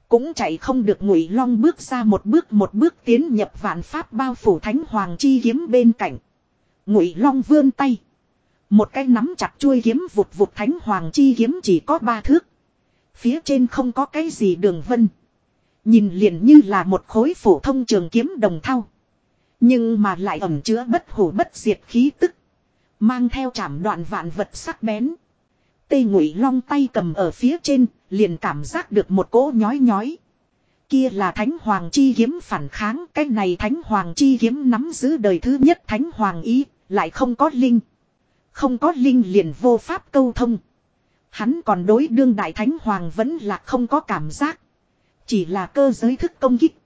Cũng chạy không được ngụy long bước ra một bước một bước tiến nhập vạn pháp bao phủ thánh hoàng chi kiếm bên cạnh. Ngụy long vươn tay. Một cái nắm chặt chuôi kiếm vụt vụt thánh hoàng chi kiếm chỉ có ba thước. Phía trên không có cái gì đường vân. Nhìn liền như là một khối phổ thông trường kiếm đồng thau. Nhưng mà lại ẩm chứa bất hủ bất diệt khí tức. Mang theo chảm đoạn vạn vật sắc bén. Tây ngụy long tay cầm ở phía trên, liền cảm giác được một cỗ nhói nhói. Kia là thánh hoàng chi kiếm phản kháng, cái này thánh hoàng chi kiếm nắm giữ đời thứ nhất thánh hoàng ý, lại không có linh. Không có linh liền vô pháp câu thông. Hắn còn đối đương đại thánh hoàng vẫn là không có cảm giác. Chỉ là cơ giới thức công kích.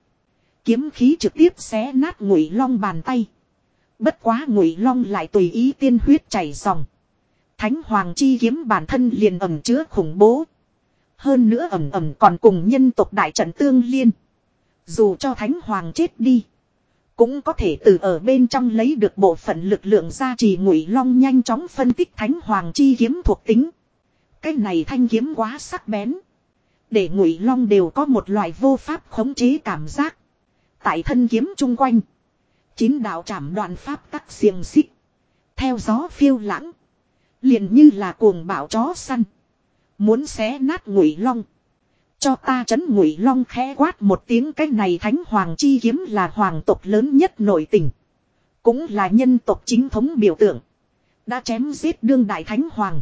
Kiếm khí trực tiếp xé nát ngụy long bàn tay. Bất quá ngụy long lại tùy ý tiên huyết chảy dòng. Thánh Hoàng chi kiếm bản thân liền ẩm chứa khủng bố. Hơn nữa ẩm ẩm còn cùng nhân tộc đại trận tương liên. Dù cho Thánh Hoàng chết đi. Cũng có thể từ ở bên trong lấy được bộ phận lực lượng gia trì ngụy long nhanh chóng phân tích Thánh Hoàng chi kiếm thuộc tính. Cái này thanh kiếm quá sắc bén. Để ngụy long đều có một loại vô pháp khống chế cảm giác. Tại thân kiếm chung quanh. Chín đạo trảm đoạn pháp tắc xiềng xích. Theo gió phiêu lãng liền như là cuồng bạo chó săn. Muốn xé nát ngụy long. Cho ta chấn ngụy long khẽ quát một tiếng, cái này thánh hoàng chi kiếm là hoàng tộc lớn nhất nội tình. Cũng là nhân tộc chính thống biểu tượng. Đã chém giết đương đại thánh hoàng.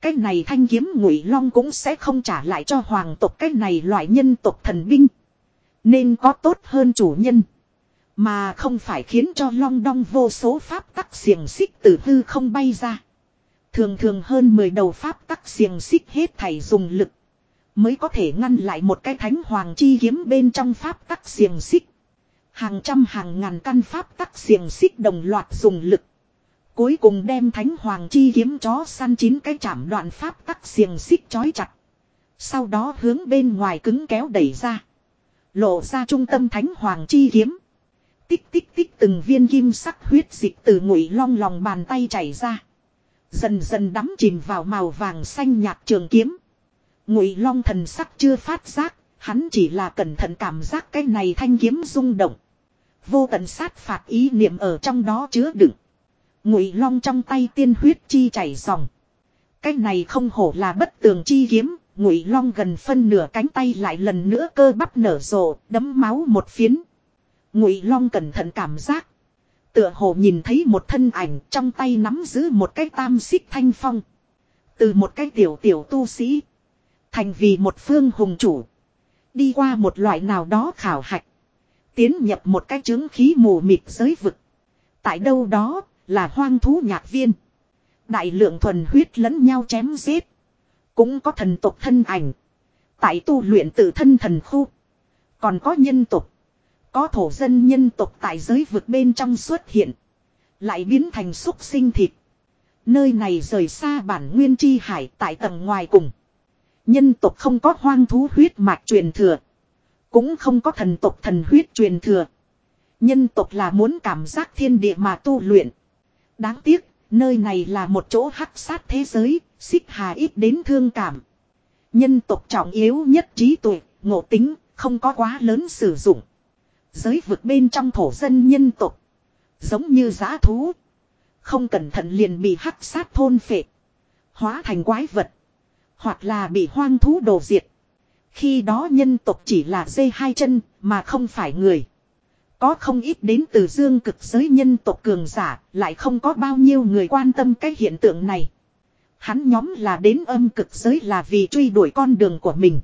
Cái này thanh kiếm ngụy long cũng sẽ không trả lại cho hoàng tộc cái này loại nhân tộc thần binh. Nên có tốt hơn chủ nhân. Mà không phải khiến cho long đong vô số pháp tắc xiềng xích từ hư không bay ra. Thường thường hơn 10 đầu pháp tắc xiềng xích hết thảy dùng lực. Mới có thể ngăn lại một cái thánh hoàng chi kiếm bên trong pháp tắc xiềng xích. Hàng trăm hàng ngàn căn pháp tắc xiềng xích đồng loạt dùng lực. Cuối cùng đem thánh hoàng chi kiếm chó săn chín cái chạm đoạn pháp tắc xiềng xích chói chặt. Sau đó hướng bên ngoài cứng kéo đẩy ra. Lộ ra trung tâm thánh hoàng chi kiếm. Tích tích tích từng viên kim sắc huyết dịch từ ngụy long lòng bàn tay chảy ra. Dần dần đắm chìm vào màu vàng xanh nhạt trường kiếm. Ngụy long thần sắc chưa phát giác, hắn chỉ là cẩn thận cảm giác cái này thanh kiếm rung động. Vô tận sát phạt ý niệm ở trong đó chứa đựng. Ngụy long trong tay tiên huyết chi chảy dòng. Cái này không hổ là bất tường chi kiếm, ngụy long gần phân nửa cánh tay lại lần nữa cơ bắp nở rộ, đấm máu một phiến. Ngụy long cẩn thận cảm giác. Tựa hồ nhìn thấy một thân ảnh trong tay nắm giữ một cái tam xích thanh phong. Từ một cái tiểu tiểu tu sĩ. Thành vì một phương hùng chủ. Đi qua một loại nào đó khảo hạch. Tiến nhập một cái chứng khí mù mịt giới vực. Tại đâu đó là hoang thú nhạc viên. Đại lượng thuần huyết lẫn nhau chém giết. Cũng có thần tộc thân ảnh. Tại tu luyện tự thân thần khu. Còn có nhân tộc. Có thổ dân nhân tộc tại giới vực bên trong xuất hiện. Lại biến thành xúc sinh thịt. Nơi này rời xa bản nguyên chi hải tại tầng ngoài cùng. Nhân tộc không có hoang thú huyết mạch truyền thừa. Cũng không có thần tộc thần huyết truyền thừa. Nhân tộc là muốn cảm giác thiên địa mà tu luyện. Đáng tiếc, nơi này là một chỗ hắc sát thế giới, xích hà ít đến thương cảm. Nhân tộc trọng yếu nhất trí tuệ, ngộ tính, không có quá lớn sử dụng. Giới vực bên trong thổ dân nhân tộc. Giống như giá thú. Không cẩn thận liền bị hắc sát thôn phệ. Hóa thành quái vật. Hoặc là bị hoang thú đồ diệt. Khi đó nhân tộc chỉ là dê hai chân mà không phải người. Có không ít đến từ dương cực giới nhân tộc cường giả, lại không có bao nhiêu người quan tâm cái hiện tượng này. Hắn nhóm là đến âm cực giới là vì truy đuổi con đường của mình.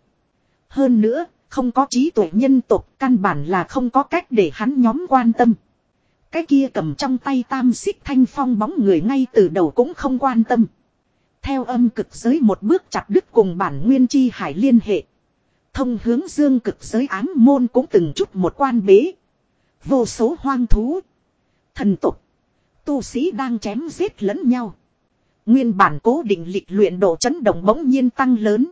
Hơn nữa, không có trí tuệ nhân tộc, căn bản là không có cách để hắn nhóm quan tâm. Cái kia cầm trong tay tam xích thanh phong bóng người ngay từ đầu cũng không quan tâm. Theo âm cực giới một bước chặt đứt cùng bản nguyên chi hải liên hệ. Thông hướng dương cực giới ám môn cũng từng chút một quan bế. Vô số hoang thú. Thần tục. Tu sĩ đang chém giết lẫn nhau. Nguyên bản cố định lịch luyện độ chấn động bỗng nhiên tăng lớn.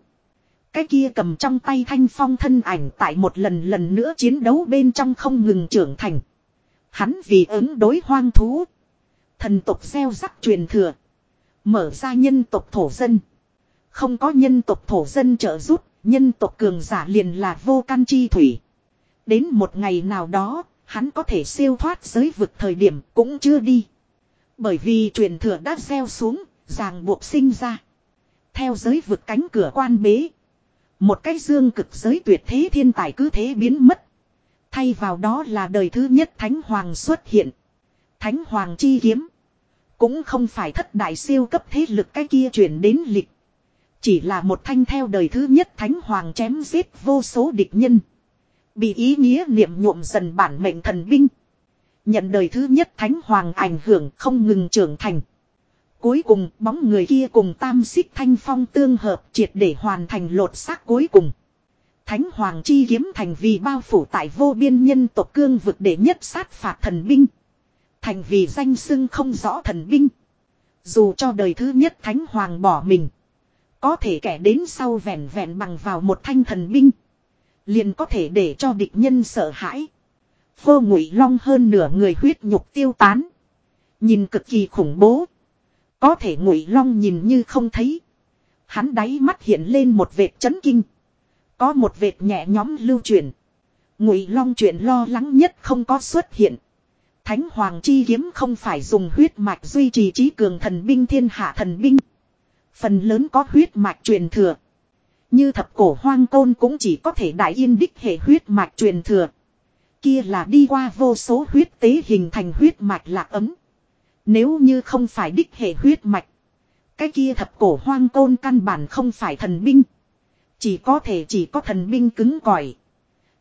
Cái kia cầm trong tay thanh phong thân ảnh tại một lần lần nữa chiến đấu bên trong không ngừng trưởng thành. Hắn vì ứng đối hoang thú. Thần tục gieo rắc truyền thừa. Mở ra nhân tộc thổ dân. Không có nhân tộc thổ dân trợ giúp, nhân tộc cường giả liền là vô căn chi thủy. Đến một ngày nào đó, hắn có thể siêu thoát giới vực thời điểm cũng chưa đi. Bởi vì truyền thừa đã gieo xuống, ràng buộc sinh ra. Theo giới vực cánh cửa quan bế. Một cái dương cực giới tuyệt thế thiên tài cứ thế biến mất. Thay vào đó là đời thứ nhất Thánh Hoàng xuất hiện. Thánh Hoàng chi kiếm. Cũng không phải thất đại siêu cấp thế lực cái kia chuyển đến lịch. Chỉ là một thanh theo đời thứ nhất Thánh Hoàng chém giết vô số địch nhân. Bị ý nghĩa niệm nhuộm dần bản mệnh thần binh. Nhận đời thứ nhất Thánh Hoàng ảnh hưởng không ngừng trưởng thành. Cuối cùng, bóng người kia cùng tam xích thanh phong tương hợp triệt để hoàn thành lột xác cuối cùng. Thánh Hoàng chi kiếm thành vì bao phủ tại vô biên nhân tộc cương vực để nhất sát phạt thần binh. Thành vì danh xưng không rõ thần binh. Dù cho đời thứ nhất Thánh Hoàng bỏ mình. Có thể kẻ đến sau vẹn vẹn bằng vào một thanh thần binh. Liền có thể để cho địch nhân sợ hãi. Vô ngụy long hơn nửa người huyết nhục tiêu tán. Nhìn cực kỳ khủng bố. Có thể ngụy long nhìn như không thấy. Hắn đáy mắt hiện lên một vệt chấn kinh. Có một vệt nhẹ nhóm lưu truyền. Ngụy Long chuyện lo lắng nhất không có xuất hiện. Thánh Hoàng chi kiếm không phải dùng huyết mạch duy trì trí cường thần binh, thiên hạ thần binh. Phần lớn có huyết mạch truyền thừa. Như thập cổ hoang côn cũng chỉ có thể đại yên đích hệ huyết mạch truyền thừa. Kia là đi qua vô số huyết tế hình thành huyết mạch lạc ấm. Nếu như không phải đích hệ huyết mạch. Cái kia thập cổ hoang côn căn bản không phải thần binh. Chỉ có thể chỉ có thần binh cứng cỏi.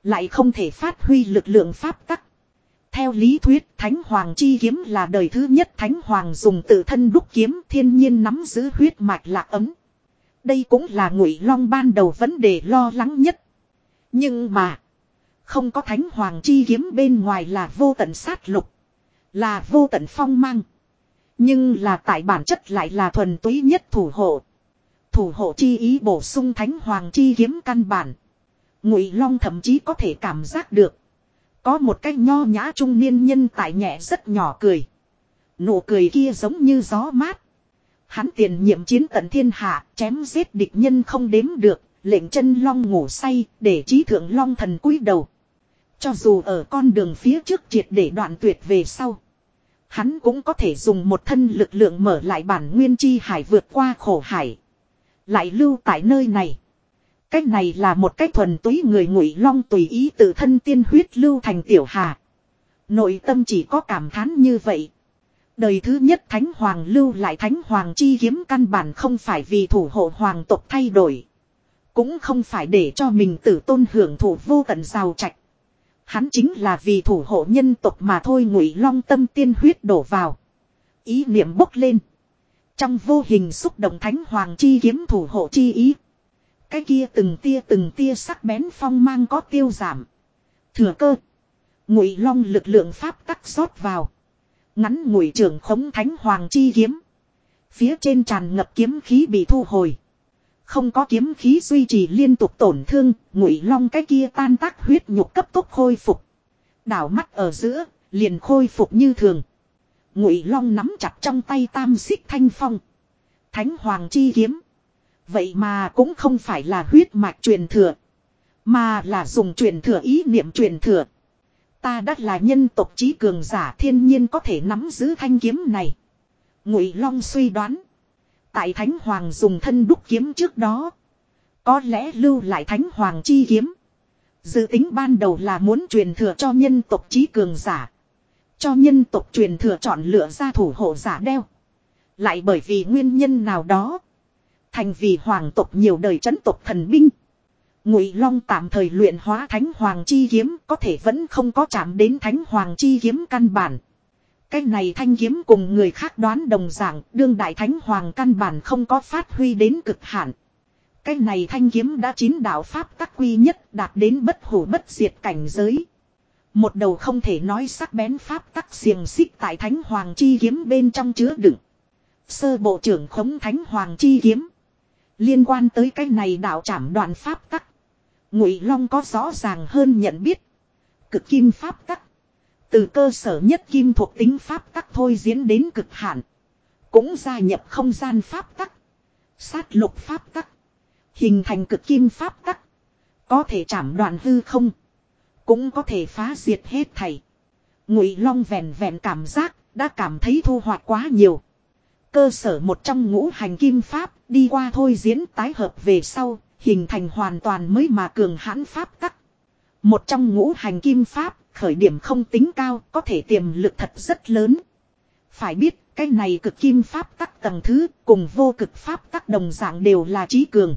Lại không thể phát huy lực lượng pháp tắc. Theo lý thuyết, Thánh Hoàng chi kiếm là đời thứ nhất Thánh Hoàng dùng tự thân đúc kiếm thiên nhiên nắm giữ huyết mạch lạc ấm. Đây cũng là ngụy long ban đầu vấn đề lo lắng nhất. Nhưng mà, không có Thánh Hoàng chi kiếm bên ngoài là vô tận sát lục. Là vô tận phong mang. Nhưng là tại bản chất lại là thuần túy nhất thủ hộ. Thủ hộ chi ý bổ sung Thánh Hoàng chi kiếm căn bản. Ngụy Long thậm chí có thể cảm giác được có một cái nho nhã trung niên nhân tại nhẹ rất nhỏ cười. Nụ cười kia giống như gió mát. Hắn tiền nhiệm chiến tận thiên hạ, chém giết địch nhân không đếm được, lệnh chân long ngủ say, để trí thượng long thần cúi đầu. Cho dù ở con đường phía trước triệt để đoạn tuyệt về sau. Hắn cũng có thể dùng một thân lực lượng mở lại bản nguyên chi hải vượt qua khổ hải. Lại lưu tại nơi này. Cách này là một cách thuần túy người ngụy long tùy ý tự thân tiên huyết lưu thành tiểu hà. Nội tâm chỉ có cảm thán như vậy. Đời thứ nhất Thánh Hoàng lưu lại Thánh Hoàng chi kiếm căn bản không phải vì thủ hộ hoàng tộc thay đổi. Cũng không phải để cho mình tử tôn hưởng thụ vô tận giàu trạch. Hắn chính là vì thủ hộ nhân tộc mà thôi ngụy long tâm tiên huyết đổ vào. Ý niệm bốc lên. Trong vô hình xúc động Thánh Hoàng chi kiếm thủ hộ chi ý. Cái kia từng tia từng tia sắc bén phong mang có tiêu giảm. Thừa cơ. Ngụy long lực lượng pháp tắc rót vào. Ngắn ngụy trưởng khống thánh hoàng chi kiếm. Phía trên tràn ngập kiếm khí bị thu hồi. Không có kiếm khí duy trì liên tục tổn thương, ngụy long cái kia tan tác huyết nhục cấp tốc khôi phục. Đảo mắt ở giữa, liền khôi phục như thường. Ngụy long nắm chặt trong tay tam xích thanh phong. Thánh hoàng chi kiếm. Vậy mà cũng không phải là huyết mạch truyền thừa. Mà là dùng truyền thừa ý niệm truyền thừa. Ta đã là nhân tộc trí cường giả thiên nhiên có thể nắm giữ thanh kiếm này. Ngụy Long suy đoán. Tại Thánh Hoàng dùng thân đúc kiếm trước đó. Có lẽ lưu lại Thánh Hoàng chi kiếm. Dự tính ban đầu là muốn truyền thừa cho nhân tộc trí cường giả. Cho nhân tộc truyền thừa chọn lựa ra thủ hộ giả đeo. Lại bởi vì nguyên nhân nào đó. Thành vì hoàng tộc nhiều đời chấn tộc thần binh. Ngụy Long tạm thời luyện hóa Thánh Hoàng chi kiếm, có thể vẫn không có chạm đến Thánh Hoàng chi kiếm căn bản. Cái này thanh kiếm cùng người khác đoán đồng dạng, đương đại Thánh Hoàng căn bản không có phát huy đến cực hạn. Cái này thanh kiếm đã chín đạo pháp tắc quy nhất, đạt đến bất hủ bất diệt cảnh giới. Một đầu không thể nói sắc bén pháp tắc xiềng xích tại Thánh Hoàng chi kiếm bên trong chứa đựng. Sơ bộ trưởng khống Thánh Hoàng chi kiếm. Liên quan tới cái này đạo trảm đoạn pháp tắc. Ngụy Long có rõ ràng hơn nhận biết. Cực kim pháp tắc. Từ cơ sở nhất kim thuộc tính pháp tắc thôi diễn đến cực hạn. Cũng gia nhập không gian pháp tắc. Sát lục pháp tắc. Hình thành cực kim pháp tắc. Có thể chảm đoạn hư không. Cũng có thể phá diệt hết thảy. Ngụy Long vẹn vẹn cảm giác đã cảm thấy thu hoạch quá nhiều. Cơ sở một trong ngũ hành kim pháp đi qua thôi diễn tái hợp về sau, hình thành hoàn toàn mới mà cường hãn pháp tắc. Một trong ngũ hành kim pháp, khởi điểm không tính cao, có thể tiềm lực thật rất lớn. Phải biết, cái này cực kim pháp tắc tầng thứ, cùng vô cực pháp tắc đồng dạng đều là trí cường.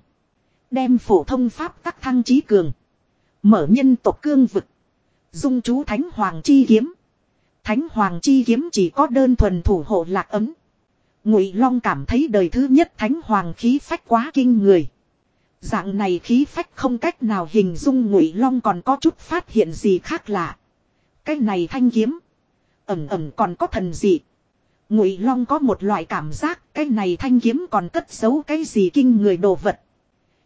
Đem phổ thông pháp tắc thăng trí cường. Mở nhân tộc cương vực. Dung chú thánh hoàng chi kiếm. Thánh hoàng chi kiếm chỉ có đơn thuần thủ hộ lạc ấm. Ngụy Long cảm thấy đời thứ nhất thánh hoàng khí phách quá kinh người. Dạng này khí phách không cách nào hình dung Ngụy Long còn có chút phát hiện gì khác lạ. Cái này thanh kiếm, ẩm ẩm còn có thần gì. Ngụy Long có một loại cảm giác, cái này thanh kiếm còn cất giấu cái gì kinh người đồ vật.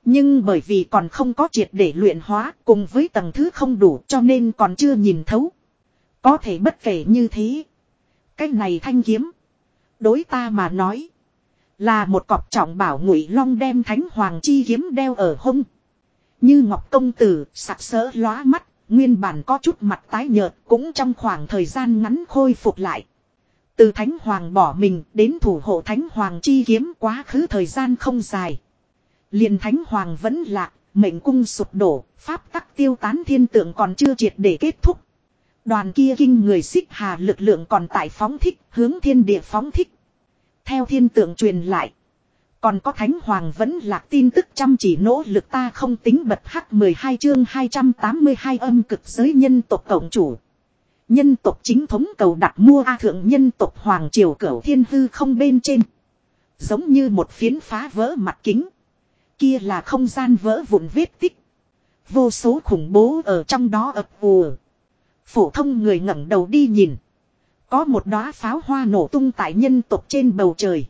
Nhưng bởi vì còn không có triệt để luyện hóa, cùng với tầng thứ không đủ, cho nên còn chưa nhìn thấu. Có thể bất kể như thế, cái này thanh kiếm Đối ta mà nói. Là một cọc trọng bảo ngụy long đem thánh hoàng chi kiếm đeo ở hông. Như ngọc công tử, sặc sỡ lóa mắt, nguyên bản có chút mặt tái nhợt cũng trong khoảng thời gian ngắn khôi phục lại. Từ Thánh Hoàng bỏ mình đến thủ hộ Thánh Hoàng chi kiếm quá khứ thời gian không dài. liền Thánh Hoàng vẫn lạc, mệnh cung sụp đổ, pháp tắc tiêu tán thiên tượng còn chưa triệt để kết thúc. Đoàn kia kinh người xích hà lực lượng còn tại phóng thích, hướng thiên địa phóng thích. Theo thiên tượng truyền lại. Còn có Thánh Hoàng vẫn lạc tin tức chăm chỉ nỗ lực ta không tính bật hắc 12 chương 282 âm cực giới nhân tộc cộng chủ. Nhân tộc chính thống cầu đặt mua A thượng nhân tộc Hoàng Triều Cửu Thiên Hư không bên trên. Giống như một phiến phá vỡ mặt kính. Kia là không gian vỡ vụn vết tích. Vô số khủng bố ở trong đó ập ùa. Phổ thông người ngẩng đầu đi nhìn. Có một đóa pháo hoa nổ tung tại nhân tộc trên bầu trời.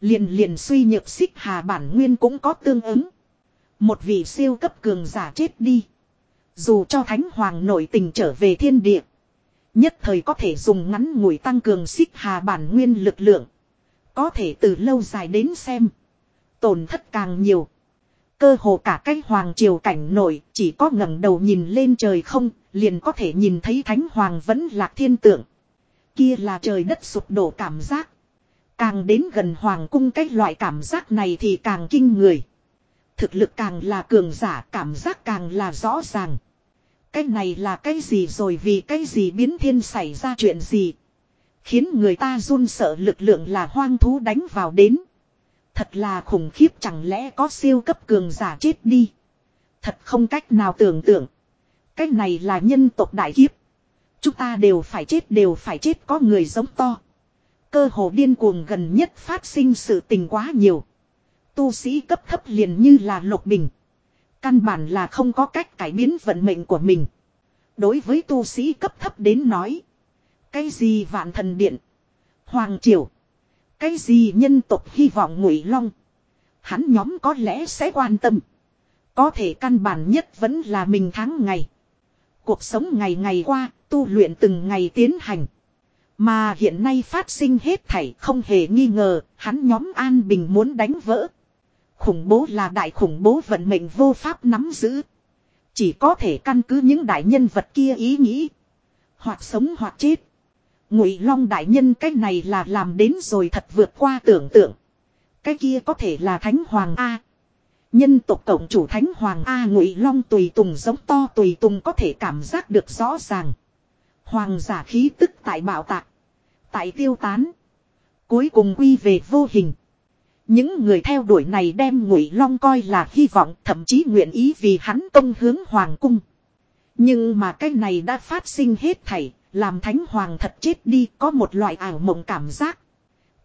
Liền liền suy nhược xích hà bản nguyên cũng có tương ứng. Một vị siêu cấp cường giả chết đi. Dù cho thánh hoàng nội tình trở về thiên địa. Nhất thời có thể dùng ngắn ngủi tăng cường xích hà bản nguyên lực lượng. Có thể từ lâu dài đến xem. Tổn thất càng nhiều. Cơ hồ cả cái hoàng triều cảnh nổi chỉ có ngẩng đầu nhìn lên trời không, liền có thể nhìn thấy thánh hoàng vẫn lạc thiên tượng. Kia là trời đất sụp đổ cảm giác. Càng đến gần hoàng cung cái loại cảm giác này thì càng kinh người. Thực lực càng là cường giả, cảm giác càng là rõ ràng. Cái này là cái gì rồi, vì cái gì biến thiên xảy ra chuyện gì. Khiến người ta run sợ lực lượng là hoang thú đánh vào đến. Thật là khủng khiếp, chẳng lẽ có siêu cấp cường giả chết đi. Thật không cách nào tưởng tượng. Cái này là nhân tộc đại kiếp. Chúng ta đều phải chết, đều phải chết, có người giống to. Cơ hồ điên cuồng gần nhất phát sinh sự tình quá nhiều. Tu sĩ cấp thấp liền như là lục bình. Căn bản là không có cách cải biến vận mệnh của mình. Đối với tu sĩ cấp thấp đến nói. Cái gì vạn thần điện. Hoàng triều. Cái gì nhân tộc hy vọng ngụy long. Hắn nhóm có lẽ sẽ quan tâm. Có thể căn bản nhất vẫn là mình tháng ngày. Cuộc sống ngày ngày qua, tu luyện từng ngày tiến hành. Mà hiện nay phát sinh hết thảy không hề nghi ngờ, hắn nhóm An Bình muốn đánh vỡ. Khủng bố là đại khủng bố vận mệnh vô pháp nắm giữ. Chỉ có thể căn cứ những đại nhân vật kia ý nghĩ. Hoặc sống hoặc chết. Ngụy Long đại nhân cái này là làm đến rồi thật vượt qua tưởng tượng. Cái kia có thể là Thánh Hoàng A. Nhân tộc cộng chủ Thánh Hoàng A Ngụy Long tùy tùng giống to tùy tùng có thể cảm giác được rõ ràng. Hoàng giả khí tức tại bảo tạc. Tại tiêu tán. Cuối cùng quy về vô hình. Những người theo đuổi này đem ngụy long coi là hy vọng thậm chí nguyện ý vì hắn công hướng hoàng cung. Nhưng mà cái này đã phát sinh hết thảy, làm thánh hoàng thật chết đi có một loại ảo mộng cảm giác.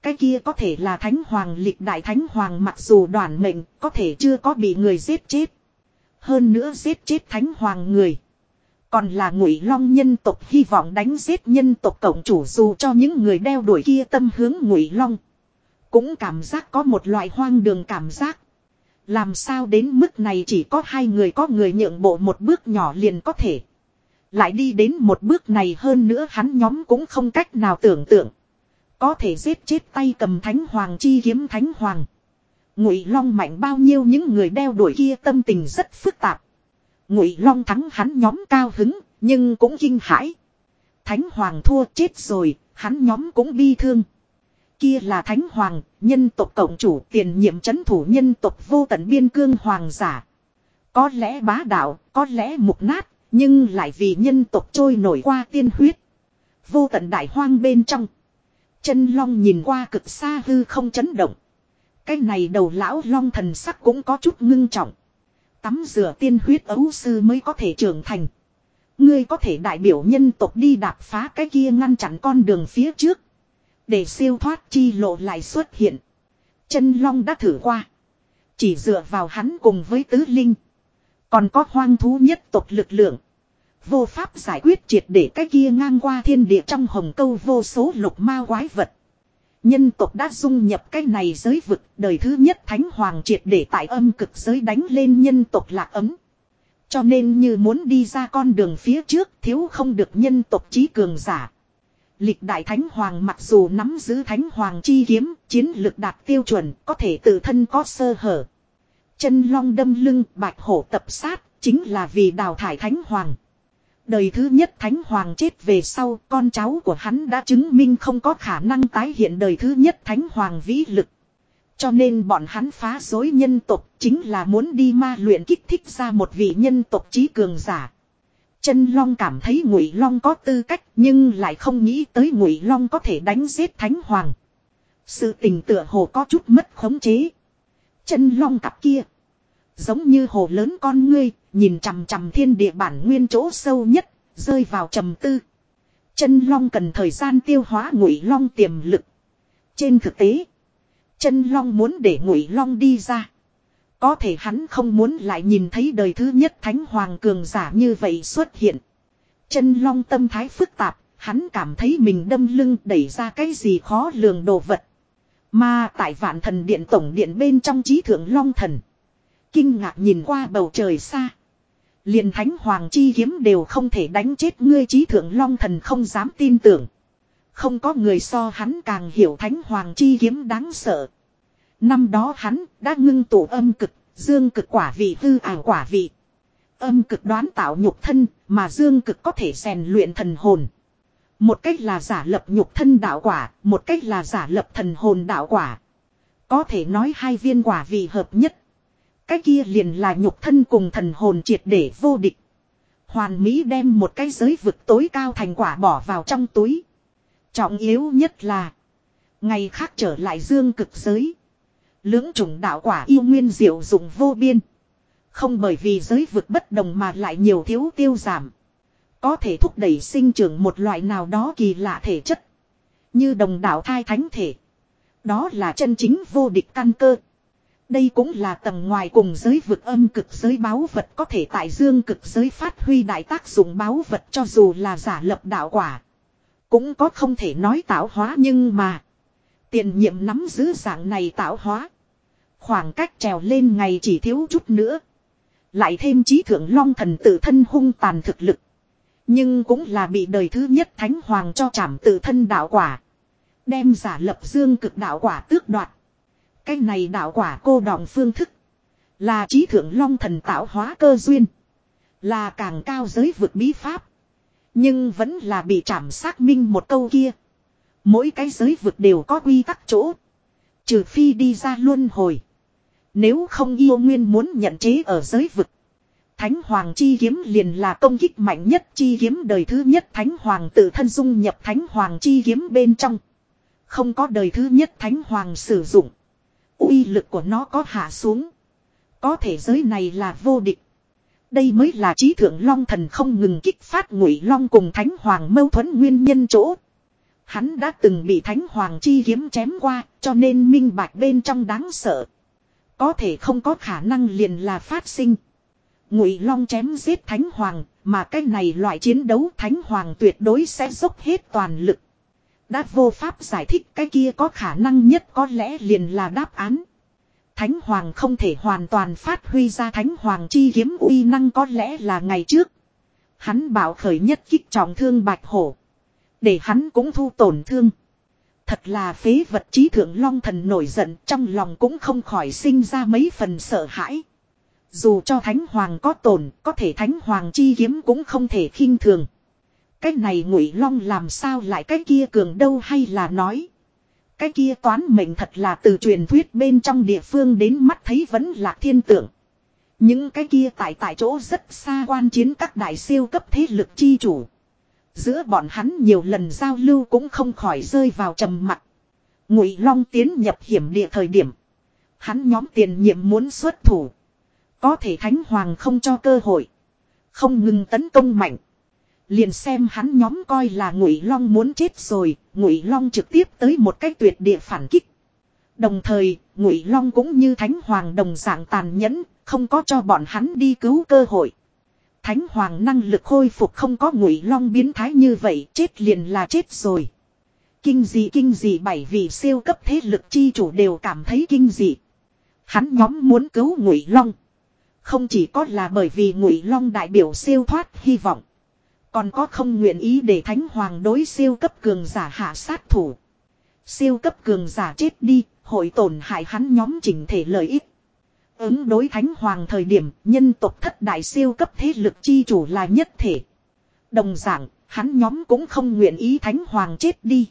Cái kia có thể là thánh hoàng lịch đại thánh hoàng mặc dù đoàn mệnh có thể chưa có bị người giết chết. Hơn nữa giết chết thánh hoàng người. Còn là ngụy long nhân tộc hy vọng đánh giết nhân tộc cộng chủ dù cho những người đeo đuổi kia tâm hướng ngụy long. Cũng cảm giác có một loại hoang đường cảm giác. Làm sao đến mức này chỉ có hai người có người nhượng bộ một bước nhỏ liền có thể. Lại đi đến một bước này hơn nữa hắn nhóm cũng không cách nào tưởng tượng. Có thể giết chết tay cầm thánh hoàng chi kiếm thánh hoàng. Ngụy Long mạnh bao nhiêu những người đeo đuổi kia tâm tình rất phức tạp. Ngụy Long thắng hắn nhóm cao hứng, nhưng cũng kinh hãi. Thánh Hoàng thua chết rồi, hắn nhóm cũng bi thương. Kia là Thánh Hoàng, nhân tộc cộng chủ tiền nhiệm chấn thủ nhân tộc vô tận biên cương hoàng giả. Có lẽ bá đạo, có lẽ mục nát, nhưng lại vì nhân tộc trôi nổi qua tiên huyết. Vô tận đại hoang bên trong. Chân long nhìn qua cực xa hư không chấn động. Cái này đầu lão long thần sắc cũng có chút ngưng trọng. Tắm rửa tiên huyết ấu sư mới có thể trưởng thành. Ngươi có thể đại biểu nhân tộc đi đạp phá cái kia ngăn chặn con đường phía trước. Để siêu thoát chi lộ lại xuất hiện. Chân long đã thử qua. Chỉ dựa vào hắn cùng với tứ linh. Còn có hoang thú nhất tộc lực lượng. Vô pháp giải quyết triệt để cái kia ngang qua thiên địa trong hồng câu vô số lục ma quái vật. Nhân tộc đã dung nhập cái này giới vực đời thứ nhất thánh hoàng triệt để tại âm cực giới đánh lên nhân tộc lạc ấm. Cho nên như muốn đi ra con đường phía trước thiếu không được nhân tộc trí cường giả. Lịch đại thánh hoàng mặc dù nắm giữ thánh hoàng chi kiếm, chiến lực đạt tiêu chuẩn, có thể tự thân có sơ hở. Chân long đâm lưng bạch hổ tập sát chính là vì đào thải thánh hoàng. Đời thứ nhất thánh hoàng chết về sau con cháu của hắn đã chứng minh không có khả năng tái hiện đời thứ nhất thánh hoàng vĩ lực. Cho nên bọn hắn phá dối nhân tộc chính là muốn đi ma luyện kích thích ra một vị nhân tộc trí cường giả. Chân Long cảm thấy Ngụy Long có tư cách nhưng lại không nghĩ tới Ngụy Long có thể đánh giết Thánh Hoàng. Sự tình tựa hồ có chút mất khống chế. Chân Long cặp kia. Giống như hồ lớn con ngươi, nhìn chằm chằm thiên địa bản nguyên chỗ sâu nhất, rơi vào trầm tư. Chân Long cần thời gian tiêu hóa Ngụy Long tiềm lực. Trên thực tế, Chân Long muốn để Ngụy Long đi ra. Có thể hắn không muốn lại nhìn thấy đời thứ nhất Thánh Hoàng cường giả như vậy xuất hiện. Chân Long tâm thái phức tạp, hắn cảm thấy mình đâm lưng đẩy ra cái gì khó lường đồ vật. Mà tại vạn thần điện tổng điện bên trong trí thượng Long thần. Kinh ngạc nhìn qua bầu trời xa liền thánh hoàng chi kiếm đều không thể đánh chết ngươi trí thượng Long thần không dám tin tưởng. Không có người so hắn càng hiểu thánh hoàng chi kiếm đáng sợ. Năm đó hắn đã ngưng tụ âm cực, dương cực quả vị hư ảo quả vị. Âm cực đoán tạo nhục thân, mà dương cực có thể rèn luyện thần hồn. Một cách là giả lập nhục thân đạo quả, một cách là giả lập thần hồn đạo quả. Có thể nói hai viên quả vị hợp nhất. Cái kia liền là nhục thân cùng thần hồn triệt để vô địch. Hoàn Mỹ đem một cái giới vực tối cao thành quả bỏ vào trong túi. Trọng yếu nhất là. Ngày khác trở lại dương cực giới. Lưỡng trùng đạo quả yêu nguyên diệu dụng vô biên. Không bởi vì giới vực bất đồng mà lại nhiều thiếu tiêu giảm. Có thể thúc đẩy sinh trưởng một loại nào đó kỳ lạ thể chất. Như đồng đạo thai thánh thể. Đó là chân chính vô địch căn cơ. Đây cũng là tầng ngoài cùng giới vực âm cực giới báo vật có thể tại dương cực giới phát huy đại tác dụng báo vật cho dù là giả lập đạo quả. Cũng có không thể nói tạo hóa nhưng mà. Tiền nhiệm nắm giữ dạng này tạo hóa. Khoảng cách trèo lên ngày chỉ thiếu chút nữa. Lại thêm trí thượng long thần tự thân hung tàn thực lực. Nhưng cũng là bị đời thứ nhất thánh hoàng cho trảm tự thân đạo quả. Đem giả lập dương cực đạo quả tước đoạt. Cái này đạo quả cô đọng phương thức. Là trí thượng long thần tạo hóa cơ duyên. Là càng cao giới vực bí pháp. Nhưng vẫn là bị trảm xác minh một câu kia. Mỗi cái giới vực đều có quy tắc chỗ. Trừ phi đi ra luân hồi. Nếu không yêu nguyên muốn nhận chế ở giới vực. Thánh Hoàng chi kiếm liền là công kích mạnh nhất chi kiếm đời thứ nhất Thánh Hoàng tự thân dung nhập Thánh Hoàng chi kiếm bên trong. Không có đời thứ nhất Thánh Hoàng sử dụng uy lực của nó có hạ xuống. Có thể giới này là vô địch. Đây mới là trí thượng long thần không ngừng kích phát ngụy long cùng Thánh Hoàng mâu thuẫn nguyên nhân chỗ. Hắn đã từng bị Thánh Hoàng chi kiếm chém qua cho nên minh bạch bên trong đáng sợ. Có thể không có khả năng liền là phát sinh. Ngụy Long chém giết Thánh Hoàng, mà cái này loại chiến đấu Thánh Hoàng tuyệt đối sẽ dốc hết toàn lực. Đã vô pháp giải thích cái kia có khả năng nhất có lẽ liền là đáp án. Thánh Hoàng không thể hoàn toàn phát huy ra Thánh Hoàng chi kiếm uy năng có lẽ là ngày trước. Hắn bảo khởi nhất kích trọng thương Bạch Hổ. Để hắn cũng thu tổn thương. Thật là phế vật trí thượng long thần nổi giận trong lòng cũng không khỏi sinh ra mấy phần sợ hãi. Dù cho thánh hoàng có tổn, có thể thánh hoàng chi kiếm cũng không thể khinh thường. Cái này ngụy long làm sao lại cái kia cường đâu hay là nói. Cái kia toán mệnh thật là từ truyền thuyết bên trong địa phương đến mắt thấy vẫn là thiên tượng. Những cái kia tại tại chỗ rất xa quan chiến các đại siêu cấp thế lực chi chủ. Giữa bọn hắn nhiều lần giao lưu cũng không khỏi rơi vào trầm mặc. Ngụy Long tiến nhập hiểm địa thời điểm. Hắn nhóm tiền nhiệm muốn xuất thủ. Có thể Thánh Hoàng không cho cơ hội. Không ngừng tấn công mạnh. Liền xem hắn nhóm coi là Ngụy Long muốn chết rồi, Ngụy Long trực tiếp tới một cái tuyệt địa phản kích. Đồng thời, Ngụy Long cũng như Thánh Hoàng đồng dạng tàn nhẫn, không có cho bọn hắn đi cứu cơ hội. Thánh hoàng năng lực khôi phục không có ngụy long biến thái như vậy chết liền là chết rồi. Kinh dị kinh dị bảy vị siêu cấp thế lực chi chủ đều cảm thấy kinh dị. Hắn nhóm muốn cứu ngụy long. Không chỉ có là bởi vì ngụy long đại biểu siêu thoát hy vọng. Còn có không nguyện ý để thánh hoàng đối siêu cấp cường giả hạ sát thủ. Siêu cấp cường giả chết đi, hội tổn hại hắn nhóm chỉnh thể lợi ích. Ứng đối thánh hoàng thời điểm nhân tộc thất đại siêu cấp thế lực chi chủ là nhất thể. Đồng dạng, hắn nhóm cũng không nguyện ý thánh hoàng chết đi.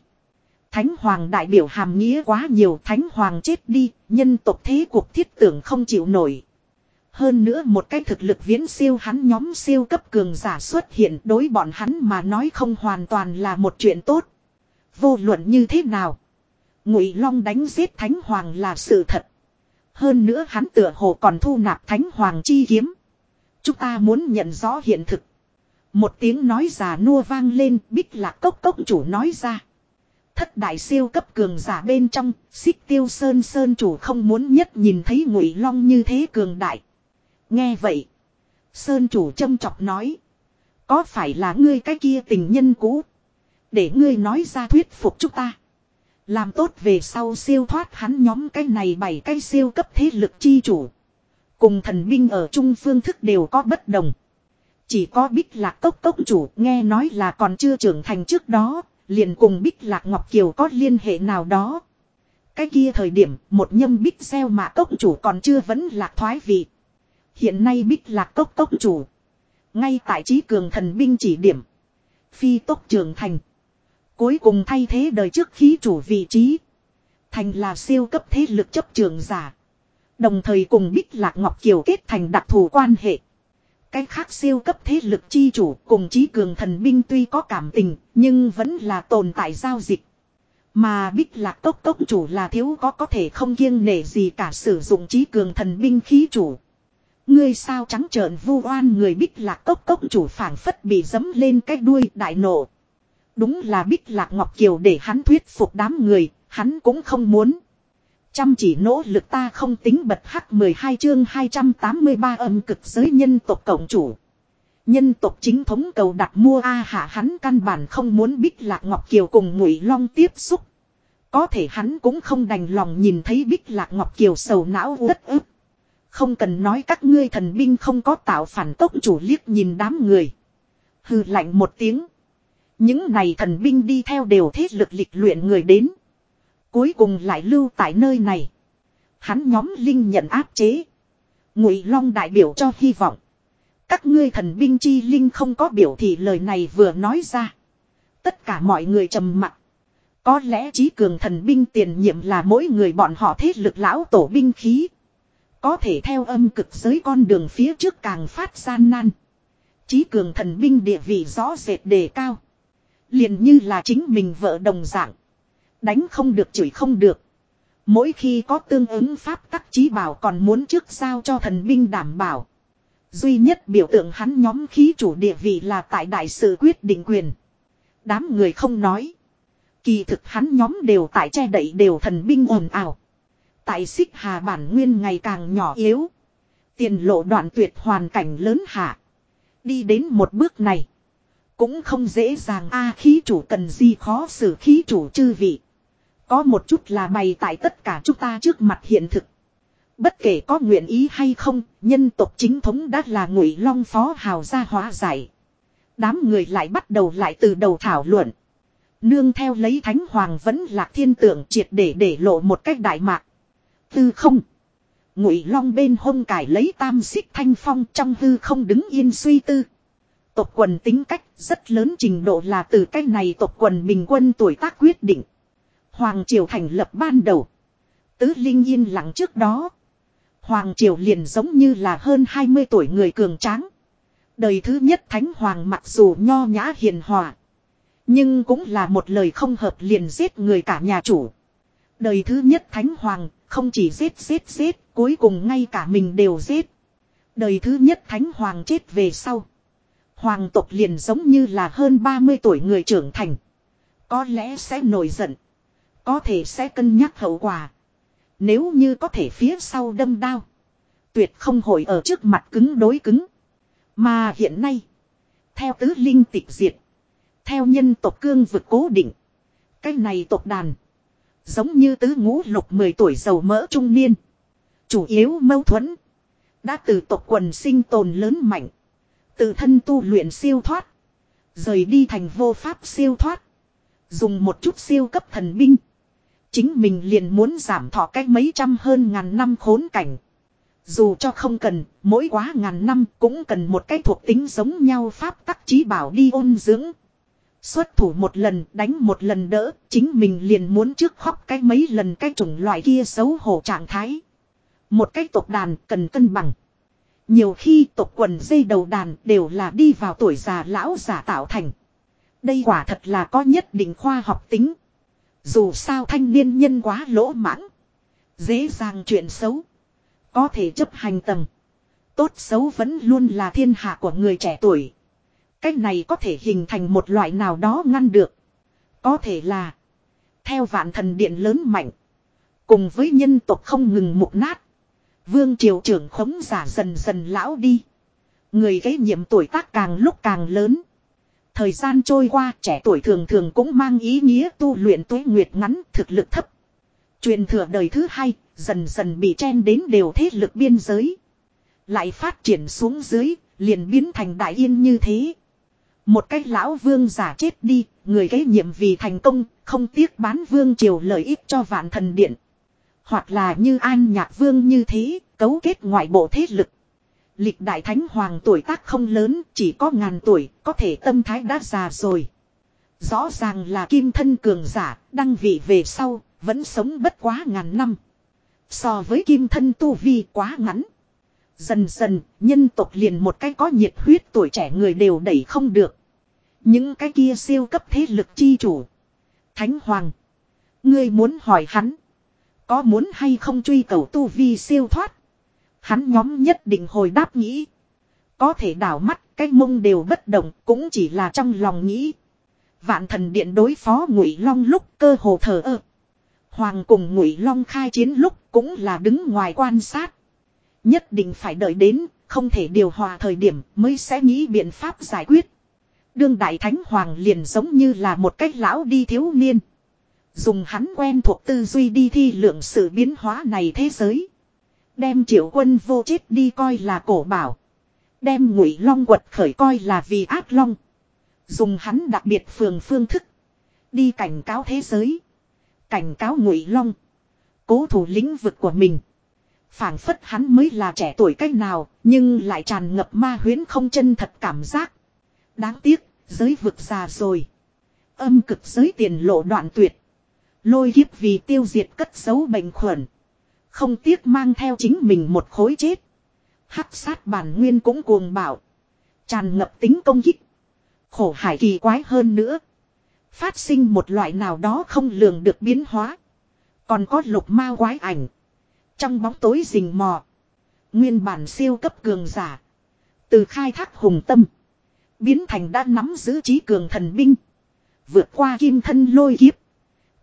Thánh hoàng đại biểu hàm nghĩa quá nhiều thánh hoàng chết đi, nhân tộc thế cuộc thiết tưởng không chịu nổi. Hơn nữa một cái thực lực viễn siêu hắn nhóm siêu cấp cường giả xuất hiện đối bọn hắn mà nói không hoàn toàn là một chuyện tốt. Vô luận như thế nào? Ngụy Long đánh giết Thánh Hoàng là sự thật. Hơn nữa hắn tựa hồ còn thu nạp Thánh Hoàng chi kiếm. Chúng ta muốn nhận rõ hiện thực. Một tiếng nói già nua vang lên bích lạc cốc cốc chủ nói ra. Thất đại siêu cấp cường giả bên trong, xích tiêu sơn sơn chủ không muốn nhất nhìn thấy ngụy long như thế cường đại. Nghe vậy. Sơn chủ châm chọc nói. Có phải là ngươi cái kia tình nhân cũ? Để ngươi nói ra thuyết phục chúng ta. Làm tốt về sau siêu thoát hắn nhóm cái này bảy cái siêu cấp thế lực chi chủ. Cùng thần binh ở trung phương thức đều có bất đồng. Chỉ có Bích Lạc Cốc Cốc chủ nghe nói là còn chưa trưởng thành trước đó, liền cùng Bích Lạc Ngọc Kiều có liên hệ nào đó. Cái kia thời điểm một nhâm Bích Xeo mà Cốc chủ còn chưa vẫn lạc thoái vị. Hiện nay Bích Lạc Cốc Cốc chủ. Ngay tại trí cường thần binh chỉ điểm. Phi tốc trường thành. Cuối cùng thay thế đời trước khí chủ vị trí. Thành là siêu cấp thế lực chấp trường giả. Đồng thời cùng Bích Lạc Ngọc Kiều kết thành đặc thù quan hệ. Cái khác siêu cấp thế lực chi chủ cùng trí cường thần binh tuy có cảm tình, nhưng vẫn là tồn tại giao dịch. Mà Bích Lạc Cốc Cốc chủ là thiếu có có thể không kiêng nể gì cả sử dụng trí cường thần binh khí chủ. Ngươi sao trắng trợn vu oan người Bích Lạc Cốc Cốc chủ phảng phất bị dấm lên cái đuôi đại nộ. Đúng là Bích Lạc Ngọc Kiều để hắn thuyết phục đám người, hắn cũng không muốn. Chăm chỉ nỗ lực ta không tính bật hắc 12 chương 283 âm cực giới nhân tộc cộng chủ. Nhân tộc chính thống cầu đặt mua A hạ hắn căn bản không muốn Bích Lạc Ngọc Kiều cùng Ngụy Long tiếp xúc. Có thể hắn cũng không đành lòng nhìn thấy Bích Lạc Ngọc Kiều sầu não uất ức. Không cần nói các ngươi thần binh không có tạo phản tốc chủ liếc nhìn đám người. Hừ lạnh một tiếng. Những này thần binh đi theo đều thế lực lịch luyện người đến. Cuối cùng lại lưu tại nơi này. Hắn nhóm linh nhận áp chế. Ngụy Long đại biểu cho hy vọng. Các ngươi thần binh chi linh không có biểu thị lời này vừa nói ra. Tất cả mọi người trầm mặc. Có lẽ trí cường thần binh tiền nhiệm là mỗi người bọn họ thế lực lão tổ binh khí. Có thể theo âm cực giới con đường phía trước càng phát gian nan. Trí cường thần binh địa vị rõ rệt đề cao. liền như là chính mình vợ đồng dạng. Đánh không được chửi không được. Mỗi khi có tương ứng pháp tắc chí bảo còn muốn trước sao cho thần binh đảm bảo. Duy nhất biểu tượng hắn nhóm khí chủ địa vị là tại đại sự quyết định quyền. Đám người không nói. Kỳ thực hắn nhóm đều tại che đậy đều thần binh ồn ào. Tại xích hà bản nguyên ngày càng nhỏ yếu. Tiền lộ đoạn tuyệt hoàn cảnh lớn hạ. Đi đến một bước này. Cũng không dễ dàng a khí chủ cần gì khó xử khí chủ chư vị. Có một chút là bày tại tất cả chúng ta trước mặt hiện thực. Bất kể có nguyện ý hay không, nhân tộc chính thống đã là ngụy long phó hào gia hóa giải. Đám người lại bắt đầu lại từ đầu thảo luận. Nương theo lấy thánh hoàng vẫn là thiên tượng triệt để để lộ một cách đại mạc. Tư không. Ngụy long bên hông cải lấy tam xích thanh phong trong hư không đứng yên suy tư. Tộc quần tính cách rất lớn trình độ là từ cách này tộc quần bình quân tuổi tác quyết định. Hoàng Triều thành lập ban đầu. Tứ Linh yên lặng trước đó. Hoàng Triều liền giống như là hơn 20 tuổi người cường tráng. Đời thứ nhất Thánh Hoàng mặc dù nho nhã hiền hòa. Nhưng cũng là một lời không hợp liền giết người cả nhà chủ. Đời thứ nhất Thánh Hoàng không chỉ giết giết giết, cuối cùng ngay cả mình đều giết. Đời thứ nhất Thánh Hoàng chết về sau. Hoàng tộc liền giống như là hơn 30 tuổi người trưởng thành. Có lẽ sẽ nổi giận. Có thể sẽ cân nhắc hậu quả. Nếu như có thể phía sau đâm đao. Tuyệt không hồi ở trước mặt cứng đối cứng. Mà hiện nay. Theo tứ linh tịch diệt. Theo nhân tộc cương vực cố định. Cái này tộc đàn. Giống như tứ ngũ lục 10 tuổi giàu mỡ trung niên. Chủ yếu mâu thuẫn. Đã từ tộc quần sinh tồn lớn mạnh. Từ thân tu luyện siêu thoát. Rời đi thành vô pháp siêu thoát. Dùng một chút siêu cấp thần binh. Chính mình liền muốn giảm thọ cách mấy trăm hơn ngàn năm khốn cảnh. Dù cho không cần, mỗi quá ngàn năm cũng cần một cái thuộc tính giống nhau pháp tắc trí bảo đi ôn dưỡng. Xuất thủ một lần đánh một lần đỡ, chính mình liền muốn trước khóc cái mấy lần cái chủng loại kia xấu hổ trạng thái. Một cái tộc đàn cần cân bằng. Nhiều khi tộc quần dây đầu đàn đều là đi vào tuổi già lão giả tạo thành. Đây quả thật là có nhất định khoa học tính. Dù sao thanh niên nhân quá lỗ mãng. Dễ dàng chuyện xấu. Có thể chấp hành tầng. Tốt xấu vẫn luôn là thiên hạ của người trẻ tuổi. Cách này có thể hình thành một loại nào đó ngăn được. Có thể là. Theo vạn thần điện lớn mạnh. Cùng với nhân tộc không ngừng mục nát. Vương triều trưởng khống giả dần dần lão đi. Người gây nhiệm tuổi tác càng lúc càng lớn. Thời gian trôi qua, trẻ tuổi thường thường cũng mang ý nghĩa tu luyện tuế nguyệt ngắn, thực lực thấp. Truyền thừa đời thứ hai, dần dần bị chen đến đều thế lực biên giới. Lại phát triển xuống dưới, liền biến thành đại yên như thế. Một cái lão vương giả chết đi, người kế nhiệm vì thành công, không tiếc bán vương triều lợi ích cho vạn thần điện. Hoặc là như an nhạc vương như thế, cấu kết ngoại bộ thế lực. Lịch đại thánh hoàng tuổi tác không lớn, chỉ có ngàn tuổi, có thể tâm thái đã già rồi. Rõ ràng là kim thân cường giả, đăng vị về sau, vẫn sống bất quá ngàn năm. So với kim thân tu vi quá ngắn. Dần dần, nhân tộc liền một cái có nhiệt huyết tuổi trẻ người đều đẩy không được. Những cái kia siêu cấp thế lực chi chủ. Thánh Hoàng. Ngươi muốn hỏi hắn. Có muốn hay không truy cầu tu vi siêu thoát. Hắn nhóm nhất định hồi đáp nghĩ. Có thể đảo mắt cái mông đều bất động cũng chỉ là trong lòng nghĩ. Vạn thần điện đối phó ngụy long lúc cơ hồ thờ ơ. Hoàng cùng ngụy long khai chiến lúc cũng là đứng ngoài quan sát. Nhất định phải đợi đến, không thể điều hòa thời điểm mới sẽ nghĩ biện pháp giải quyết. Đương đại thánh hoàng liền giống như là một cách lão đi thiếu niên. Dùng hắn quen thuộc tư duy đi thi lượng sự biến hóa này thế giới. Đem triệu quân vô chết đi coi là cổ bảo. Đem ngụy long quật khởi coi là vì ác long. Dùng hắn đặc biệt phường phương thức. Đi cảnh cáo thế giới. Cảnh cáo ngụy long. Cố thủ lĩnh vực của mình. phảng phất hắn mới là trẻ tuổi cách nào. Nhưng lại tràn ngập ma huyến không chân thật cảm giác. Đáng tiếc, giới vực già rồi. Âm cực giới tiền lộ đoạn tuyệt. Lôi kiếp vì tiêu diệt cất giấu bệnh khuẩn. Không tiếc mang theo chính mình một khối chết. Hắc sát bản nguyên cũng cuồng bạo. Tràn ngập tính công kích. Khổ hải kỳ quái hơn nữa. Phát sinh một loại nào đó không lường được biến hóa. Còn có lục ma quái ảnh. Trong bóng tối rình mò. Nguyên bản siêu cấp cường giả. Từ khai thác hùng tâm. Biến thành đã nắm giữ trí cường thần binh. Vượt qua kim thân lôi kiếp.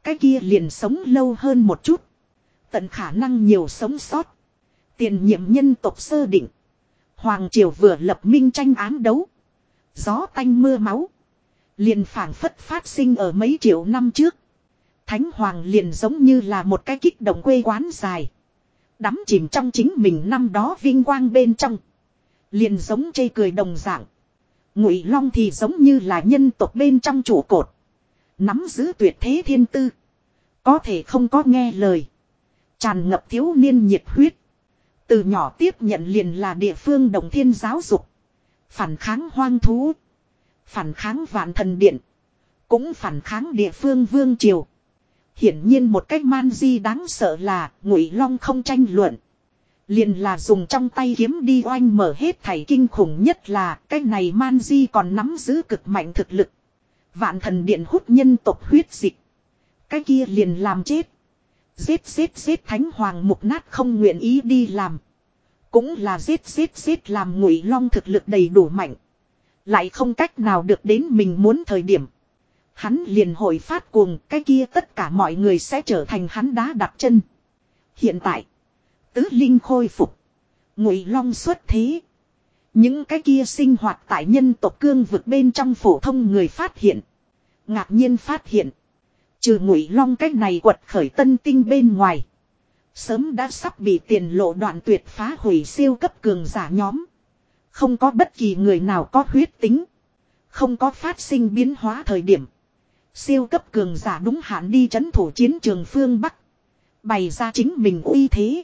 Cái kia liền sống lâu hơn một chút. Tận khả năng nhiều sống sót. Tiền nhiệm nhân tộc sơ định. Hoàng triều vừa lập minh tranh án đấu. Gió tanh mưa máu. Liền phảng phất phát sinh ở mấy triệu năm trước. Thánh Hoàng liền giống như là một cái kích động quê quán dài. Đắm chìm trong chính mình năm đó vinh quang bên trong. Liền giống chê cười đồng dạng. Ngụy Long thì giống như là nhân tộc bên trong trụ cột. Nắm giữ tuyệt thế thiên tư. Có thể không có nghe lời. Tràn ngập thiếu niên nhiệt huyết. Từ nhỏ tiếp nhận liền là địa phương đồng thiên giáo dục. Phản kháng hoang thú. Phản kháng vạn thần điện. Cũng phản kháng địa phương vương triều. Hiển nhiên một cách man di đáng sợ là ngụy long không tranh luận. Liền là dùng trong tay kiếm đi oanh mở hết thảy kinh khủng nhất là, cái này man di còn nắm giữ cực mạnh thực lực. Vạn thần điện hút nhân tộc huyết dịch. Cái kia liền làm chết. Giết giết giết thánh hoàng mục nát không nguyện ý đi làm. Cũng là giết giết giết làm ngụy long thực lực đầy đủ mạnh. Lại không cách nào được đến mình muốn thời điểm. Hắn liền hội phát cuồng, cái kia tất cả mọi người sẽ trở thành hắn đá đặt chân. Hiện tại. Tứ linh khôi phục. Ngụy long xuất thế. Những cái kia sinh hoạt tại nhân tộc cương vực bên trong phổ thông người phát hiện. Ngạc nhiên phát hiện. Trừ ngụy long cách này quật khởi tân tinh bên ngoài. Sớm đã sắp bị tiền lộ đoạn tuyệt phá hủy siêu cấp cường giả nhóm. Không có bất kỳ người nào có huyết tính. Không có phát sinh biến hóa thời điểm. Siêu cấp cường giả đúng hạn đi chấn thủ chiến trường phương Bắc. Bày ra chính mình uy thế.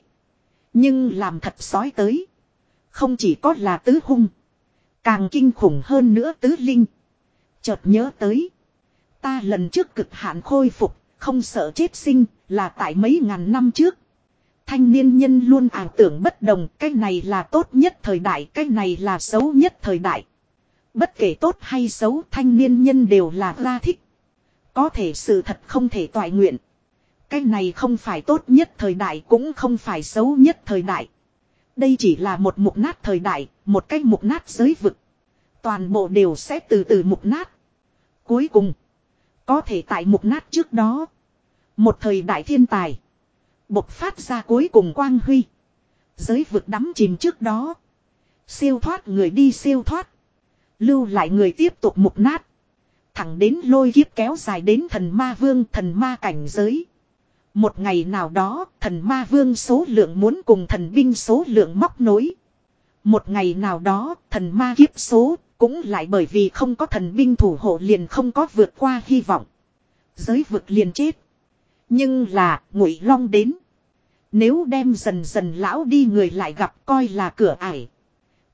Nhưng làm thật sói tới. Không chỉ có là tứ hung. Càng kinh khủng hơn nữa tứ linh. Chợt nhớ tới. Ta lần trước cực hạn khôi phục, không sợ chết sinh, là tại mấy ngàn năm trước. Thanh niên nhân luôn ảo tưởng bất đồng, cái này là tốt nhất thời đại, cái này là xấu nhất thời đại. Bất kể tốt hay xấu, thanh niên nhân đều là ra thích. Có thể sự thật không thể toại nguyện. Cái này không phải tốt nhất thời đại cũng không phải xấu nhất thời đại. Đây chỉ là một mục nát thời đại, một cái mục nát giới vực. Toàn bộ đều sẽ từ từ mục nát. Cuối cùng, có thể tại mục nát trước đó. Một thời đại thiên tài. Bộc phát ra cuối cùng quang huy. Giới vực đắm chìm trước đó. Siêu thoát người đi siêu thoát. Lưu lại người tiếp tục mục nát. Thẳng đến lôi kiếp kéo dài đến thần ma vương thần ma cảnh giới. Một ngày nào đó, thần ma vương số lượng muốn cùng thần binh số lượng móc nối. Một ngày nào đó, thần ma kiếp số, cũng lại bởi vì không có thần binh thủ hộ liền không có vượt qua hy vọng. Giới vực liền chết. Nhưng là, ngụy long đến. Nếu đem dần dần lão đi người lại gặp coi là cửa ải.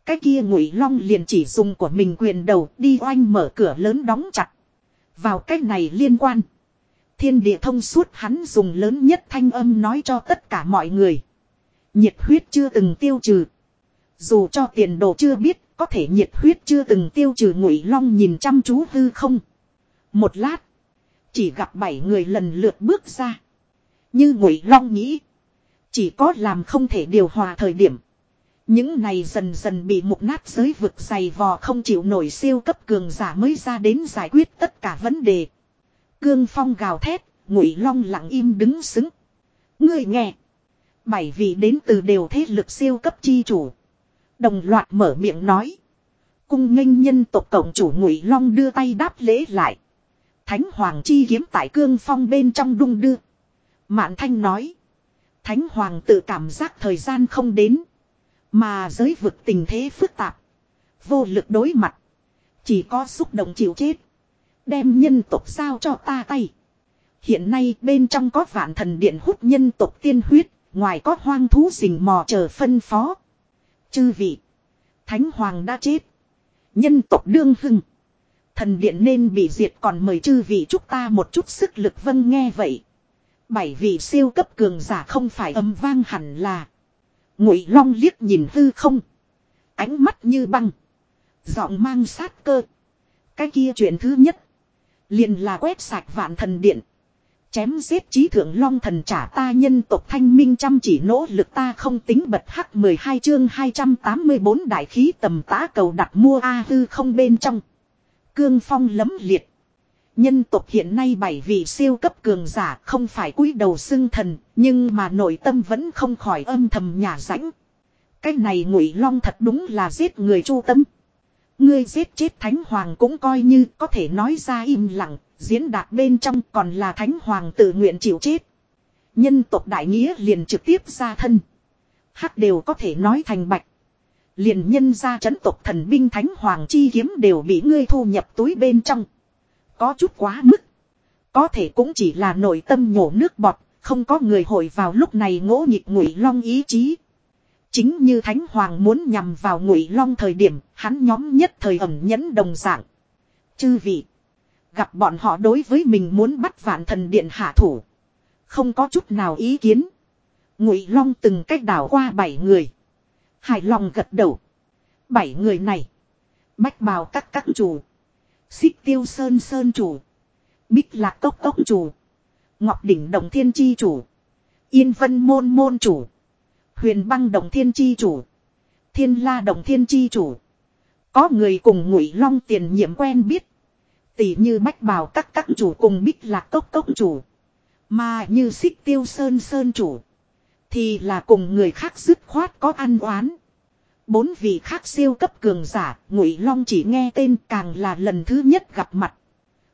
Cái kia ngụy long liền chỉ dùng của mình quyền đầu đi oanh mở cửa lớn đóng chặt. Vào cách này liên quan. Thiên địa thông suốt hắn dùng lớn nhất thanh âm nói cho tất cả mọi người. Nhiệt huyết chưa từng tiêu trừ. Dù cho tiền đồ chưa biết, có thể nhiệt huyết chưa từng tiêu trừ ngụy long nhìn chăm chú hư không. Một lát, chỉ gặp bảy người lần lượt bước ra. Như ngụy long nghĩ, chỉ có làm không thể điều hòa thời điểm. Những này dần dần bị mục nát giới vực dày vò không chịu nổi siêu cấp cường giả mới ra đến giải quyết tất cả vấn đề. Cương phong gào thét, ngụy long lặng im đứng xứng. Ngươi nghe. Bảy vị đến từ đều thế lực siêu cấp chi chủ. Đồng loạt mở miệng nói. Cung nghênh nhân tộc cộng chủ ngụy long đưa tay đáp lễ lại. Thánh hoàng chi kiếm tại cương phong bên trong đung đưa. Mạn thanh nói. Thánh hoàng tự cảm giác thời gian không đến. Mà giới vực tình thế phức tạp. Vô lực đối mặt. Chỉ có xúc động chịu chết. Đem nhân tộc sao cho ta tay. Hiện nay bên trong có vạn thần điện hút nhân tộc tiên huyết. Ngoài có hoang thú rình mò chờ phân phó. Chư vị. Thánh hoàng đã chết. Nhân tộc đương hưng. Thần điện nên bị diệt còn mời chư vị chúc ta một chút sức lực vân nghe vậy. Bảy vị siêu cấp cường giả không phải âm vang hẳn là. Ngụy long liếc nhìn hư không. Ánh mắt như băng. Giọng mang sát cơ. Cái kia chuyện thứ nhất. Liền là quét sạch vạn thần điện. Chém giết trí thượng long thần trả ta nhân tộc thanh minh chăm chỉ nỗ lực ta không tính bật hắc 12 chương 284 đại khí tầm tá cầu đặt mua A hư không bên trong. Cương phong lấm liệt. Nhân tộc hiện nay bảy vị siêu cấp cường giả không phải cúi đầu xưng thần, nhưng mà nội tâm vẫn không khỏi âm thầm nhà rãnh. Cái này ngụy long thật đúng là giết người chu tâm. Ngươi giết chết thánh hoàng cũng coi như có thể nói ra im lặng, diễn đạt bên trong còn là thánh hoàng tự nguyện chịu chết. Nhân tộc đại nghĩa liền trực tiếp ra thân. Hắc đều có thể nói thành bạch. Liền nhân ra chấn tộc thần binh thánh hoàng chi kiếm đều bị ngươi thu nhập túi bên trong. Có chút quá mức. Có thể cũng chỉ là nội tâm nhổ nước bọt, không có người hội vào lúc này ngỗ nhịp ngụy long ý chí. Chính như Thánh Hoàng muốn nhằm vào ngụy long thời điểm, hắn nhóm nhất thời ẩm nhẫn đồng dạng. Chư vị. Gặp bọn họ đối với mình muốn bắt vạn thần điện hạ thủ. Không có chút nào ý kiến. Ngụy long từng cách đảo qua bảy người. Hài lòng gật đầu. Bảy người này. Bách bào các các chủ. Xích tiêu sơn sơn chủ. Bích lạc cốc cốc chủ. Ngọc đỉnh đồng thiên chi chủ. Yên vân môn môn chủ. Huyền băng đồng thiên chi chủ. Thiên la đồng thiên chi chủ. Có người cùng ngụy long tiền nhiệm quen biết. Tỷ như bách bào các các chủ cùng bích lạc cốc cốc chủ. Mà như xích tiêu sơn sơn chủ. Thì là cùng người khác dứt khoát có ăn oán. Bốn vị khác siêu cấp cường giả, Ngụy Long chỉ nghe tên càng là lần thứ nhất gặp mặt.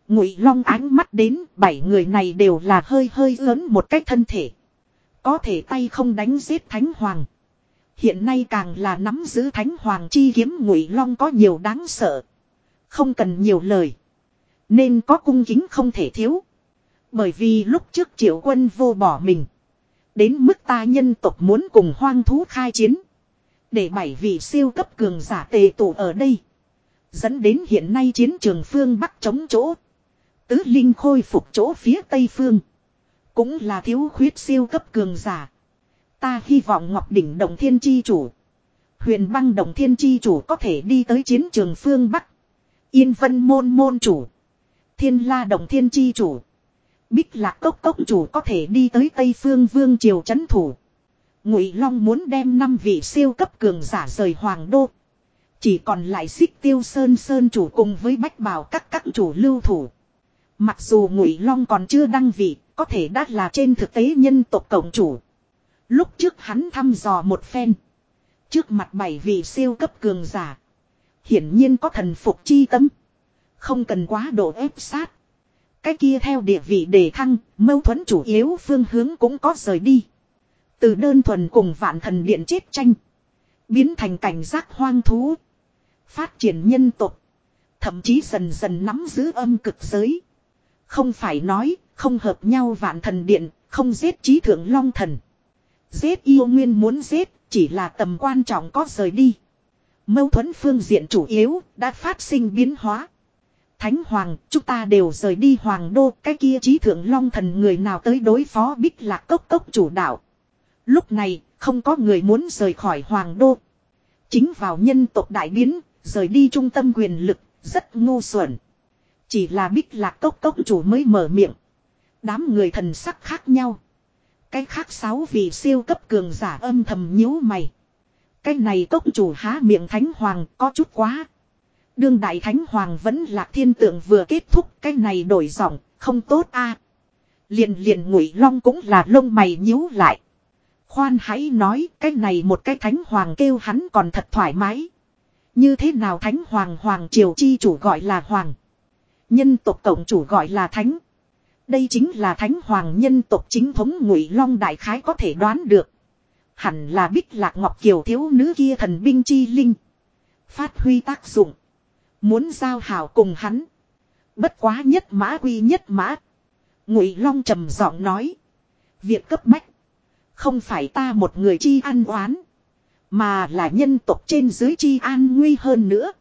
Ngụy Long ánh mắt đến, bảy người này đều là hơi hơi lớn một cách thân thể. Có thể tay không đánh giết Thánh Hoàng. Hiện nay càng là nắm giữ Thánh Hoàng chi kiếm Ngụy Long có nhiều đáng sợ. Không cần nhiều lời. Nên có cung kính không thể thiếu. Bởi vì lúc trước triệu quân vô bỏ mình. Đến mức ta nhân tộc muốn cùng hoang thú khai chiến. Để bảy vị siêu cấp cường giả tề tụ ở đây. Dẫn đến hiện nay chiến trường phương Bắc chống chỗ. Tứ Linh khôi phục chỗ phía Tây Phương. Cũng là thiếu khuyết siêu cấp cường giả. Ta hy vọng Ngọc Đỉnh Đồng Thiên Chi Chủ. Huyền băng Đồng Thiên Chi Chủ có thể đi tới chiến trường phương Bắc. Yên Vân Môn Môn Chủ. Thiên La Đồng Thiên Chi Chủ. Bích Lạc Cốc Cốc Chủ có thể đi tới Tây Phương Vương Triều Trấn Thủ. Ngụy Long muốn đem năm vị siêu cấp cường giả rời Hoàng Đô. Chỉ còn lại xích tiêu sơn sơn chủ cùng với bách bảo các các chủ lưu thủ. Mặc dù Ngụy Long còn chưa đăng vị, có thể đã là trên thực tế nhân tộc cộng chủ. Lúc trước hắn thăm dò một phen. Trước mặt bảy vị siêu cấp cường giả. Hiển nhiên có thần phục chi tâm. Không cần quá độ ép sát. Cái kia theo địa vị đề thăng, mâu thuẫn chủ yếu phương hướng cũng có rời đi. Từ đơn thuần cùng vạn thần điện chết tranh. Biến thành cảnh giác hoang thú. Phát triển nhân tục. Thậm chí dần dần nắm giữ âm cực giới. Không phải nói, không hợp nhau vạn thần điện, không giết trí thượng long thần. Giết yêu nguyên muốn giết, chỉ là tầm quan trọng có rời đi. Mâu thuẫn phương diện chủ yếu, đã phát sinh biến hóa. Thánh Hoàng, chúng ta đều rời đi Hoàng Đô, cái kia trí thượng long thần người nào tới đối phó bích lạc cốc cốc chủ đạo. Lúc này, không có người muốn rời khỏi Hoàng Đô. Chính vào nhân tộc đại biến, rời đi trung tâm quyền lực, rất ngu xuẩn. Chỉ là bích lạc cốc cốc chủ mới mở miệng. Đám người thần sắc khác nhau. Cái khác sáu vị siêu cấp cường giả âm thầm nhíu mày. Cái này cốc chủ há miệng thánh hoàng có chút quá. Đương đại thánh hoàng vẫn là thiên tượng vừa kết thúc, cái này đổi giọng, không tốt a Liền liền ngụy long cũng là lông mày nhíu lại. Khoan hãy nói, cái này một cái thánh hoàng kêu hắn còn thật thoải mái. Như thế nào thánh hoàng hoàng triều chi chủ gọi là hoàng. Nhân tộc tổng chủ gọi là thánh. Đây chính là thánh hoàng nhân tộc chính thống ngụy long đại khái có thể đoán được. Hẳn là bích lạc ngọc kiều thiếu nữ kia thần binh chi linh. Phát huy tác dụng. Muốn giao hảo cùng hắn. Bất quá nhất mã quy nhất mã. Ngụy long trầm giọng nói. Việc cấp bách. Không phải ta một người chi an oán. Mà là nhân tộc trên dưới chi an nguy hơn nữa.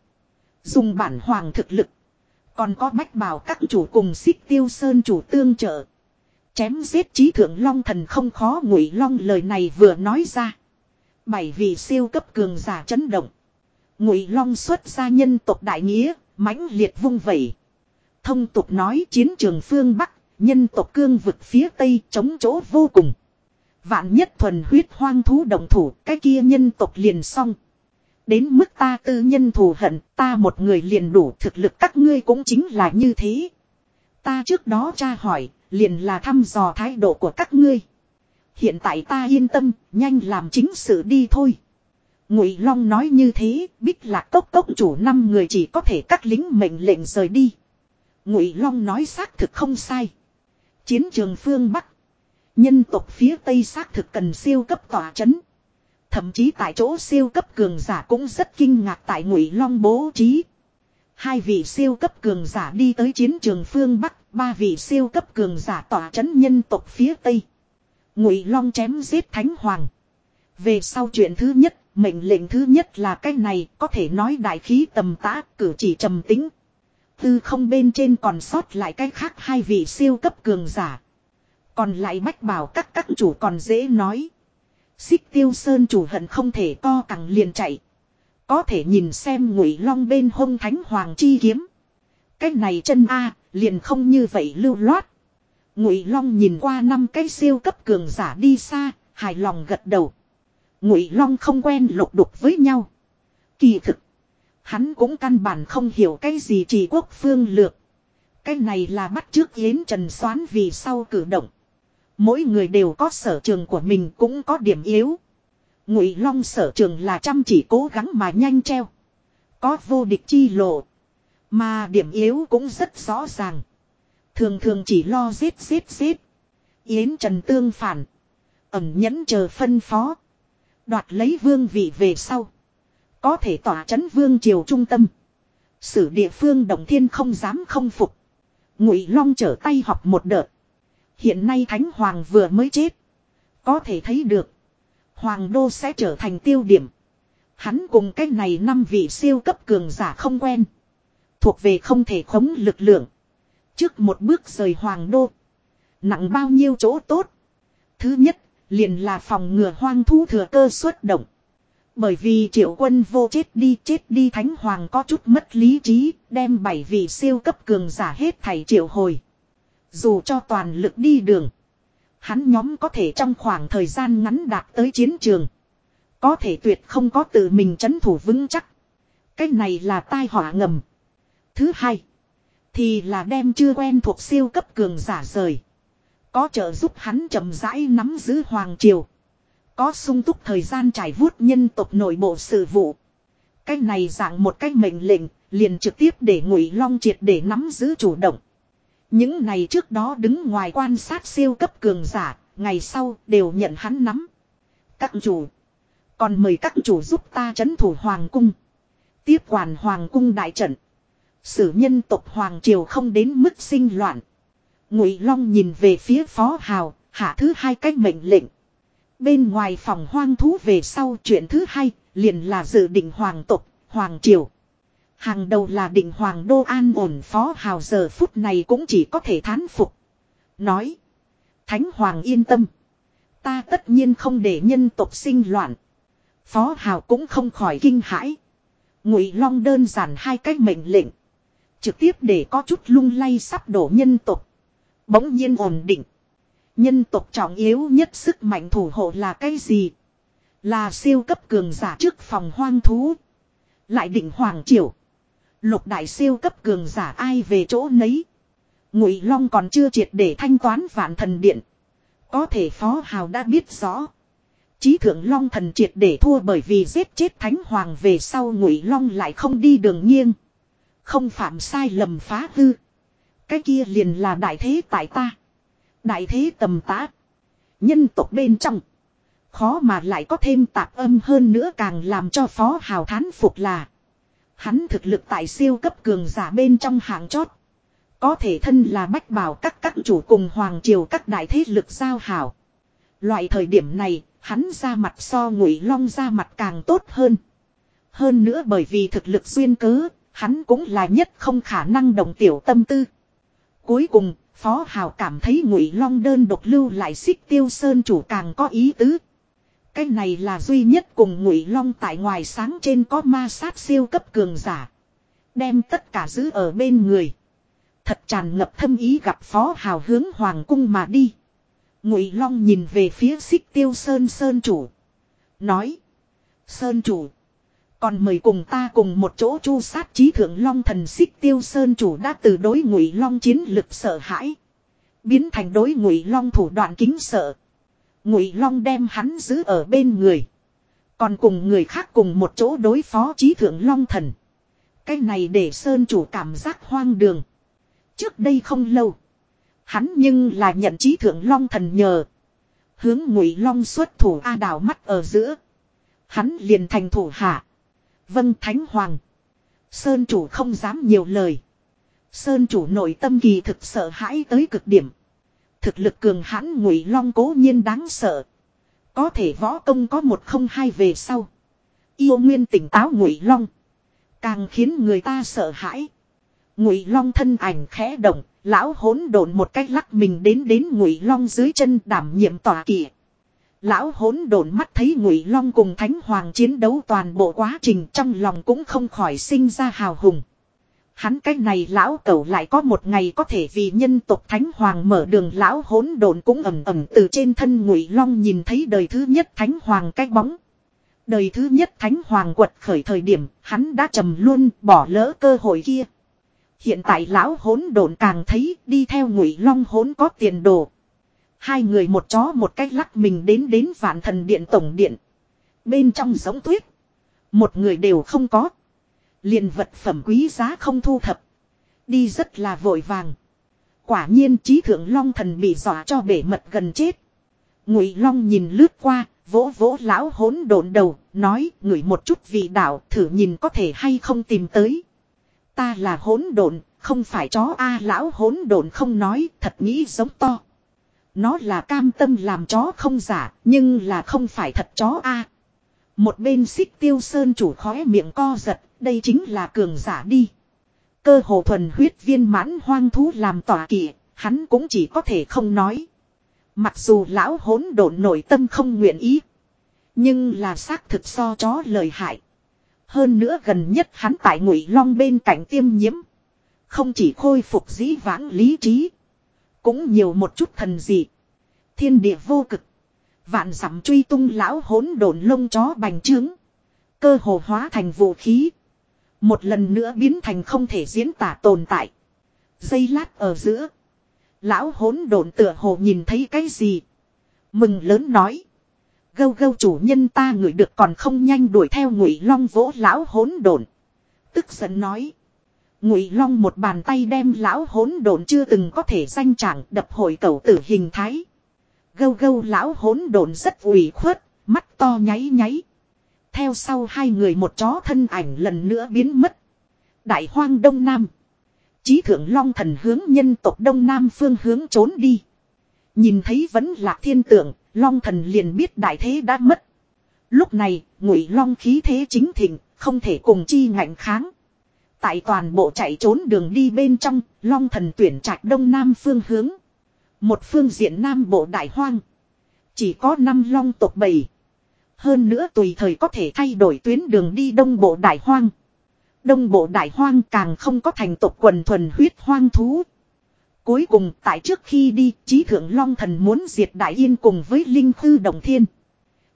Dùng bản hoàng thực lực. Còn có bách bảo các chủ cùng xích tiêu sơn chủ tương trợ. Chém giết trí thượng long thần không khó ngụy long lời này vừa nói ra. Bảy vị siêu cấp cường giả chấn động. Ngụy long xuất ra nhân tộc đại nghĩa, mãnh liệt vung vẩy. Thông tục nói chiến trường phương Bắc, nhân tộc cương vực phía Tây chống chỗ vô cùng. Vạn nhất thuần huyết hoang thú đồng thủ, cái kia nhân tộc liền xong. Đến mức ta tư nhân thù hận, ta một người liền đủ thực lực các ngươi cũng chính là như thế. Ta trước đó tra hỏi, liền là thăm dò thái độ của các ngươi. Hiện tại ta yên tâm, nhanh làm chính sự đi thôi. Ngụy Long nói như thế, bích lạc cốc cốc chủ năm người chỉ có thể cắt lính mệnh lệnh rời đi. Ngụy Long nói xác thực không sai. Chiến trường phương Bắc. Nhân tộc phía Tây xác thực cần siêu cấp tỏa chấn. Thậm chí tại chỗ siêu cấp cường giả cũng rất kinh ngạc tại Ngụy Long bố trí. Hai vị siêu cấp cường giả đi tới chiến trường phương Bắc, ba vị siêu cấp cường giả tỏa chấn nhân tộc phía Tây. Ngụy Long chém giết Thánh Hoàng. Về sau chuyện thứ nhất, mệnh lệnh thứ nhất là cái này, có thể nói đại khí tầm tã, cử chỉ trầm tính. Tư không bên trên còn sót lại cái khác hai vị siêu cấp cường giả. Còn lại bách bảo các các chủ còn dễ nói. Xích tiêu sơn chủ hận không thể co cẳng liền chạy. Có thể nhìn xem ngụy long bên hông thánh hoàng chi kiếm. Cái này chân A, liền không như vậy lưu loát. Ngụy long nhìn qua năm cái siêu cấp cường giả đi xa, hài lòng gật đầu. Ngụy long không quen lục đục với nhau. Kỳ thực, hắn cũng căn bản không hiểu cái gì chỉ quốc phương lược. Cái này là bắt trước yến trần xoán vì sau cử động. Mỗi người đều có sở trường của mình cũng có điểm yếu. Ngụy Long sở trường là chăm chỉ cố gắng mà nhanh treo. Có vô địch chi lộ. Mà điểm yếu cũng rất rõ ràng. Thường thường chỉ lo giết giết giết. Yến Trần tương phản. Ẩm nhẫn chờ phân phó. Đoạt lấy vương vị về sau. Có thể tỏa chấn vương triều trung tâm. Sử địa phương đồng thiên không dám không phục. Ngụy Long trở tay học một đợt. Hiện nay Thánh Hoàng vừa mới chết. Có thể thấy được. Hoàng đô sẽ trở thành tiêu điểm. Hắn cùng cái này năm vị siêu cấp cường giả không quen. Thuộc về không thể khống lực lượng. Trước một bước rời hoàng đô. Nặng bao nhiêu chỗ tốt. Thứ nhất, liền là phòng ngừa hoang thú thừa cơ xuất động. Bởi vì triệu quân vô chết đi chết đi thánh hoàng có chút mất lý trí, đem bảy vị siêu cấp cường giả hết thảy triệu hồi. Dù cho toàn lực đi đường, hắn nhóm có thể trong khoảng thời gian ngắn đạt tới chiến trường. Có thể tuyệt không có tự mình chấn thủ vững chắc. Cái này là tai họa ngầm. Thứ hai, thì là đem chưa quen thuộc siêu cấp cường giả rời. Có trợ giúp hắn chậm rãi nắm giữ hoàng triều. Có sung túc thời gian trải vuốt nhân tộc nội bộ sự vụ. Cái này dạng một cách mệnh lệnh, liền trực tiếp để ngụy long triệt để nắm giữ chủ động. Những này trước đó đứng ngoài quan sát siêu cấp cường giả, ngày sau đều nhận hắn nắm. Các chủ. Còn mời các chủ giúp ta chấn thủ hoàng cung. Tiếp quản hoàng cung đại trận. Sử nhân tộc hoàng triều không đến mức sinh loạn. Ngụy Long nhìn về phía phó hào, hạ thứ hai cách mệnh lệnh. Bên ngoài phòng hoang thú về sau chuyện thứ hai, liền là dự định hoàng tộc, hoàng triều. Hàng đầu là định hoàng đô an ổn phó hào giờ phút này cũng chỉ có thể thán phục. Nói. Thánh hoàng yên tâm. Ta tất nhiên không để nhân tộc sinh loạn. Phó hào cũng không khỏi kinh hãi. Ngụy long đơn giản hai cách mệnh lệnh. Trực tiếp để có chút lung lay sắp đổ nhân tộc. Bỗng nhiên ổn định. Nhân tộc trọng yếu nhất sức mạnh thủ hộ là cái gì? Là siêu cấp cường giả trước phòng hoang thú. Lại định hoàng triều. Lục đại siêu cấp cường giả ai về chỗ nấy. Ngụy Long còn chưa triệt để thanh toán vạn thần điện. Có thể Phó Hào đã biết rõ. Chí thượng Long thần triệt để thua bởi vì giết chết Thánh Hoàng về sau Ngụy Long lại không đi đường nghiêng. Không phạm sai lầm phá hư. Cái kia liền là đại thế tại ta. Đại thế tầm tá. Nhân tộc bên trong. Khó mà lại có thêm tạp âm hơn nữa càng làm cho Phó Hào thán phục là. Hắn thực lực tại siêu cấp cường giả bên trong hạng chót. Có thể thân là bách bảo các các chủ cùng hoàng triều các đại thế lực giao hảo. Loại thời điểm này, hắn ra mặt so ngụy long ra mặt càng tốt hơn. Hơn nữa bởi vì thực lực xuyên cớ, hắn cũng là nhất không khả năng đồng tiểu tâm tư. Cuối cùng, Phó Hào cảm thấy ngụy long đơn độc lưu lại xích tiêu sơn chủ càng có ý tứ. Cái này là duy nhất cùng ngụy long tại ngoài sáng trên có ma sát siêu cấp cường giả. Đem tất cả giữ ở bên người. Thật tràn ngập thâm ý gặp phó hào hướng hoàng cung mà đi. Ngụy long nhìn về phía xích tiêu sơn sơn chủ. Nói. Sơn chủ. Còn mời cùng ta cùng một chỗ chu sát trí thượng long thần xích tiêu sơn chủ đã từ đối ngụy long chiến lực sợ hãi. Biến thành đối ngụy long thủ đoạn kính sợ. Ngụy Long đem hắn giữ ở bên người. Còn cùng người khác cùng một chỗ đối phó trí thượng Long thần. Cái này để Sơn chủ cảm giác hoang đường. Trước đây không lâu. Hắn nhưng là nhận trí thượng Long thần nhờ. Hướng Ngụy Long xuất thủ A đảo mắt ở giữa. Hắn liền thành thủ hạ. Vâng Thánh Hoàng. Sơn chủ không dám nhiều lời. Sơn chủ nội tâm kỳ thực sợ hãi tới cực điểm. Thực lực cường hãn ngụy long cố nhiên đáng sợ. Có thể võ công có một không hai về sau. Yêu nguyên tỉnh táo ngụy long. Càng khiến người ta sợ hãi. Ngụy long thân ảnh khẽ động, lão hỗn độn một cách lắc mình đến đến ngụy long dưới chân đảm nhiệm tòa kỵ. Lão hỗn độn mắt thấy ngụy long cùng thánh hoàng chiến đấu toàn bộ quá trình trong lòng cũng không khỏi sinh ra hào hùng. Hắn cái này lão cẩu lại có một ngày có thể vì nhân tộc thánh hoàng mở đường lão hỗn độn cũng ầm ầm từ trên thân ngụy long nhìn thấy đời thứ nhất thánh hoàng cái bóng. Đời thứ nhất thánh hoàng quật khởi thời điểm, hắn đã trầm luôn, bỏ lỡ cơ hội kia. Hiện tại lão hỗn độn càng thấy, đi theo ngụy long hỗn có tiền đồ. Hai người một chó một cách lắc mình đến đến vạn thần điện tổng điện. Bên trong giống tuyết. Một người đều không có liền vật phẩm quý giá không thu thập. Đi rất là vội vàng. Quả nhiên trí thượng long thần bị dọa cho bể mật gần chết. Ngụy long nhìn lướt qua, vỗ vỗ lão hỗn độn đầu, nói ngửi một chút vị đạo thử nhìn có thể hay không tìm tới. Ta là hỗn độn, không phải chó a lão hỗn độn không nói, thật nghĩ giống to. Nó là cam tâm làm chó không giả, nhưng là không phải thật chó a. Một bên xích tiêu sơn chủ khóe miệng co giật, đây chính là cường giả đi. Cơ hồ thuần huyết viên mãn hoang thú làm tỏa kỵ, hắn cũng chỉ có thể không nói. Mặc dù lão hỗn độn nội tâm không nguyện ý. Nhưng là xác thực so chó lời hại. Hơn nữa gần nhất hắn tại ngụy long bên cạnh tiêm nhiễm. Không chỉ khôi phục dĩ vãng lý trí. Cũng nhiều một chút thần dị. Thiên địa vô cực. Vạn dặm truy tung lão hỗn độn lông chó bành trướng. Cơ hồ hóa thành vũ khí. Một lần nữa biến thành không thể diễn tả tồn tại. Dây lát ở giữa. Lão hỗn độn tựa hồ nhìn thấy cái gì. Mừng lớn nói. Gâu gâu chủ nhân ta ngửi được còn không nhanh đuổi theo ngụy long vỗ lão hỗn độn. Tức giận nói. Ngụy long một bàn tay đem lão hỗn độn chưa từng có thể danh chẳng đập hồi cầu tử hình thái. Gâu gâu lão hỗn độn rất ủy khuất, mắt to nháy nháy. Theo sau hai người một chó thân ảnh lần nữa biến mất. Đại hoang đông nam. Chí thượng long thần hướng nhân tộc đông nam phương hướng trốn đi. Nhìn thấy vẫn là thiên tượng, long thần liền biết đại thế đã mất. Lúc này, ngụy long khí thế chính thịnh, không thể cùng chi ngạnh kháng. Tại toàn bộ chạy trốn đường đi bên trong, long thần tuyển trạch đông nam phương hướng. Một phương diện nam bộ đại hoang. Chỉ có năm long tộc bầy. Hơn nữa tùy thời có thể thay đổi tuyến đường đi đông bộ đại hoang. Đông bộ đại hoang càng không có thành tộc quần thuần huyết hoang thú. Cuối cùng tại trước khi đi, Chí Thượng Long Thần muốn diệt Đại Yên cùng với Linh Khư Đồng Thiên.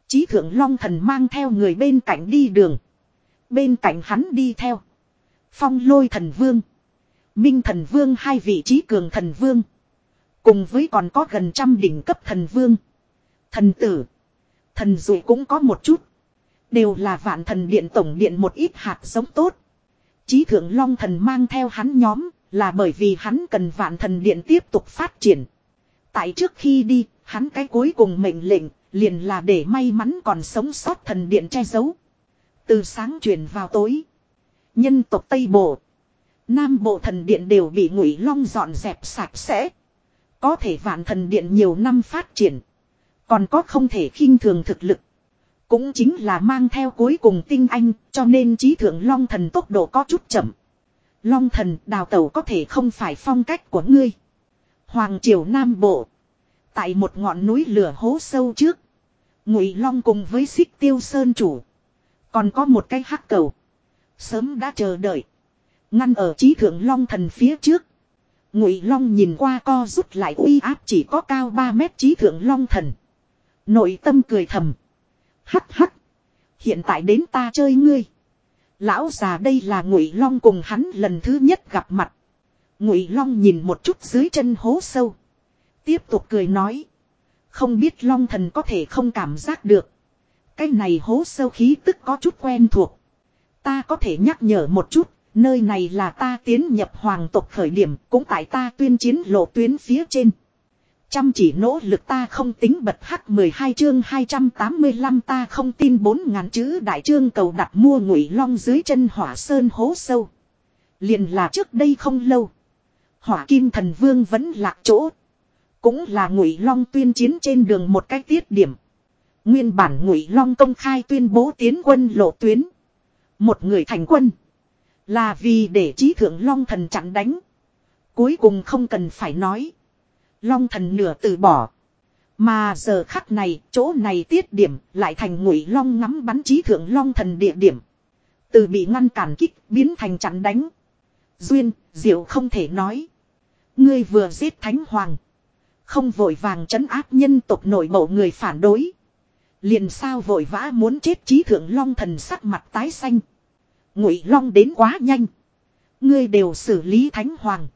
Chí Thượng Long Thần mang theo người bên cạnh đi đường. Bên cạnh hắn đi theo. Phong lôi thần vương. Minh thần vương hai vị trí cường thần vương. Cùng với còn có gần trăm đỉnh cấp thần vương. Thần tử. Thần dụ cũng có một chút. Đều là vạn thần điện tổng điện một ít hạt giống tốt. Chí thượng long thần mang theo hắn nhóm là bởi vì hắn cần vạn thần điện tiếp tục phát triển. Tại trước khi đi, hắn cái cuối cùng mệnh lệnh liền là để may mắn còn sống sót thần điện che giấu. Từ sáng chuyển vào tối. Nhân tộc Tây Bộ. Nam Bộ thần điện đều bị ngụy long dọn dẹp sạch sẽ. Có thể vạn thần điện nhiều năm phát triển. Còn có không thể khinh thường thực lực. Cũng chính là mang theo cuối cùng tinh anh, cho nên trí thượng long thần tốc độ có chút chậm. Long thần, đào tẩu có thể không phải phong cách của ngươi. Hoàng triều Nam Bộ. Tại một ngọn núi lửa hố sâu trước. Ngụy Long cùng với xích tiêu sơn chủ. Còn có một cái hắc cầu. Sớm đã chờ đợi. Ngăn ở trí thượng Long thần phía trước. Ngụy Long nhìn qua co rút lại uy áp chỉ có cao 3 mét trí thượng Long thần. Nội tâm cười thầm. Hắc hắc. Hiện tại đến ta chơi ngươi. Lão già đây là Ngụy Long cùng hắn lần thứ nhất gặp mặt. Ngụy Long nhìn một chút dưới chân hố sâu. Tiếp tục cười nói. Không biết Long thần có thể không cảm giác được. Cái này hố sâu khí tức có chút quen thuộc. Ta có thể nhắc nhở một chút. Nơi này là ta tiến nhập hoàng tộc khởi điểm, cũng tại ta tuyên chiến lộ tuyến phía trên. Chăm chỉ nỗ lực ta không tính bật hắc 12 chương 285 ta không tin bốn ngàn chữ đại chương cầu đặt mua ngụy long dưới chân hỏa sơn hố sâu. Liền là trước đây không lâu. Hỏa kim thần vương vẫn lạc chỗ. Cũng là ngụy long tuyên chiến trên đường một cách tiết điểm. Nguyên bản ngụy long công khai tuyên bố tiến quân lộ tuyến. Một người thành quân. Là vì để trí thượng long thần chặn đánh. Cuối cùng không cần phải nói. Long thần nửa từ bỏ. Mà giờ khắc này, chỗ này tiết điểm, lại thành ngụy long ngắm bắn trí thượng long thần địa điểm. Từ bị ngăn cản kích, biến thành chặn đánh. Duyên, diệu không thể nói. Ngươi vừa giết thánh hoàng. Không vội vàng trấn áp nhân tộc nội bộ người phản đối. Liền sao vội vã muốn chết trí thượng long thần sắc mặt tái xanh. Ngụy long đến quá nhanh. Ngươi đều xử lý thánh hoàng.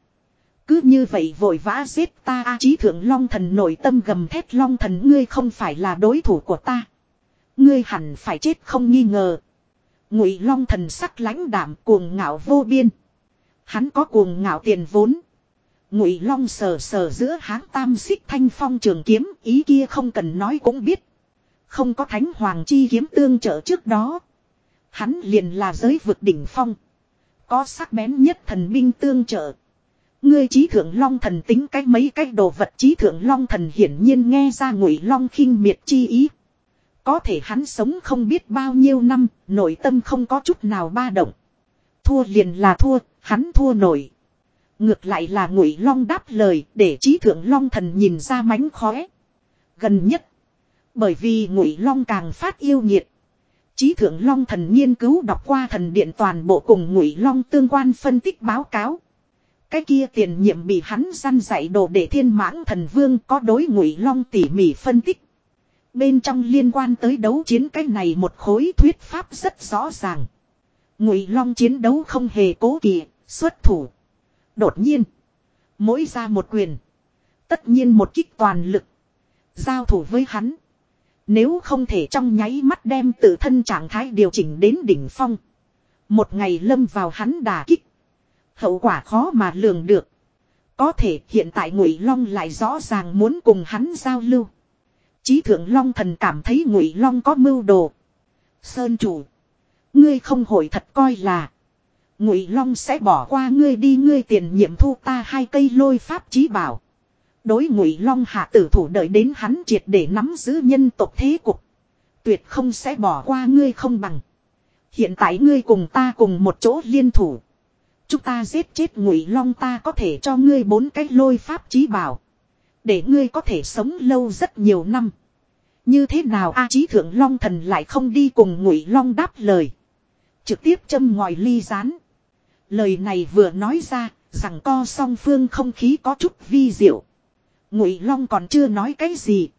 Cứ như vậy vội vã giết ta, a trí thượng long thần nội tâm gầm thét long thần, ngươi không phải là đối thủ của ta. Ngươi hẳn phải chết không nghi ngờ. Ngụy long thần sắc lãnh đảm cuồng ngạo vô biên. Hắn có cuồng ngạo tiền vốn. Ngụy long sờ sờ giữa háng tam xích thanh phong trường kiếm, ý kia không cần nói cũng biết. Không có thánh hoàng chi kiếm tương trợ trước đó. Hắn liền là giới vực đỉnh phong. Có sắc bén nhất thần binh tương trợ. Ngươi trí thượng long thần tính cách mấy cách đồ vật trí thượng long thần hiển nhiên nghe ra ngụy long khinh miệt chi ý. Có thể hắn sống không biết bao nhiêu năm, nội tâm không có chút nào ba động. Thua liền là thua, hắn thua nổi. Ngược lại là ngụy long đáp lời để trí thượng long thần nhìn ra mánh khóe. Gần nhất. Bởi vì ngụy long càng phát yêu nhiệt. Chí thượng long thần nghiên cứu đọc qua thần điện toàn bộ cùng ngụy long tương quan phân tích báo cáo. Cái kia tiền nhiệm bị hắn săn dạy đồ để thiên mãng thần vương có đối ngụy long tỉ mỉ phân tích. Bên trong liên quan tới đấu chiến cái này một khối thuyết pháp rất rõ ràng. Ngụy long chiến đấu không hề cố kỵ, xuất thủ. Đột nhiên. Mỗi ra một quyền. Tất nhiên một kích toàn lực. Giao thủ với hắn. Nếu không thể trong nháy mắt đem tự thân trạng thái điều chỉnh đến đỉnh phong. Một ngày lâm vào hắn đà kích. Hậu quả khó mà lường được. Có thể hiện tại Ngụy Long lại rõ ràng muốn cùng hắn giao lưu. Chí thượng Long thần cảm thấy Ngụy Long có mưu đồ. Sơn chủ. Ngươi không hội thật coi là. Ngụy Long sẽ bỏ qua ngươi đi, ngươi tiền nhiệm thu ta hai cây lôi pháp chí bảo. Đối Ngụy Long hạ tử thủ đợi đến hắn triệt để nắm giữ nhân tộc thế cục. Tuyệt không sẽ bỏ qua ngươi không bằng. Hiện tại ngươi cùng ta cùng một chỗ liên thủ. Chúng ta giết chết Ngụy Long ta có thể cho ngươi bốn cái lôi pháp chí bảo. Để ngươi có thể sống lâu rất nhiều năm. Như thế nào A Chí Thượng Long Thần lại không đi cùng Ngụy Long đáp lời. Trực tiếp châm ngòi ly rán. Lời này vừa nói ra, rằng co song phương không khí có chút vi diệu. Ngụy Long còn chưa nói cái gì.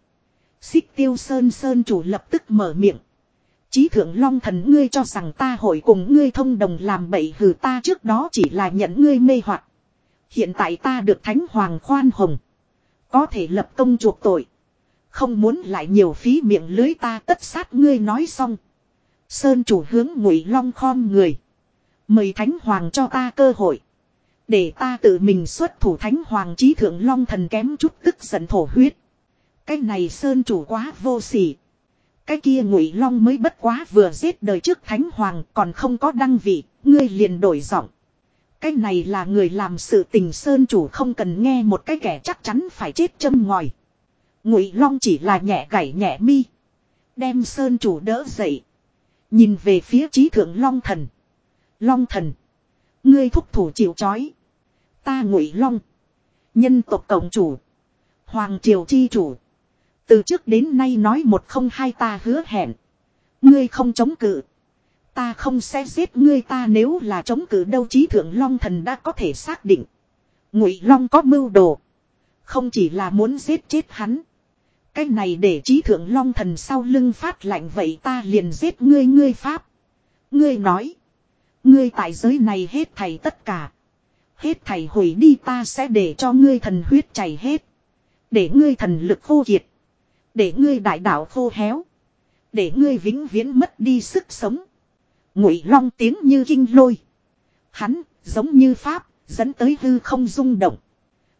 Xích tiêu sơn sơn chủ lập tức mở miệng. Chí thượng Long thần ngươi cho rằng ta hội cùng ngươi thông đồng làm bậy hừ ta trước đó chỉ là nhận ngươi mê hoặc. Hiện tại ta được thánh hoàng khoan hồng. Có thể lập công chuộc tội. Không muốn lại nhiều phí miệng lưới ta tất sát ngươi nói xong. Sơn chủ hướng ngụy long khom người. Mời thánh hoàng cho ta cơ hội. Để ta tự mình xuất thủ thánh hoàng trí thượng long thần kém chút tức giận thổ huyết. Cái này sơn chủ quá vô sỉ. Cái kia ngụy long mới bất quá vừa giết đời trước thánh hoàng còn không có đăng vị, ngươi liền đổi giọng. Cái này là người làm sự tình sơn chủ không cần nghe một cái kẻ chắc chắn phải chết châm ngòi. Ngụy long chỉ là nhẹ gảy nhẹ mi. Đem sơn chủ đỡ dậy. Nhìn về phía trí thượng long thần. Long thần. Ngươi thúc thủ chịu chói. Ta ngụy long. Nhân tộc cộng chủ. Hoàng triều chi chủ. Từ trước đến nay nói một không hai ta hứa hẹn. Ngươi không chống cự. Ta không sẽ giết ngươi ta nếu là chống cự đâu chí thượng long thần đã có thể xác định. Ngụy long có mưu đồ. Không chỉ là muốn giết chết hắn. Cái này để chí thượng long thần sau lưng phát lạnh vậy ta liền giết ngươi ngươi pháp. Ngươi nói. Ngươi tại giới này hết thầy tất cả. Hết thầy hủy đi ta sẽ để cho ngươi thần huyết chảy hết. Để ngươi thần lực khô kiệt. Để ngươi đại đạo khô héo. Để ngươi vĩnh viễn mất đi sức sống. Ngụy long tiếng như kinh lôi. Hắn, giống như Pháp, dẫn tới hư không rung động.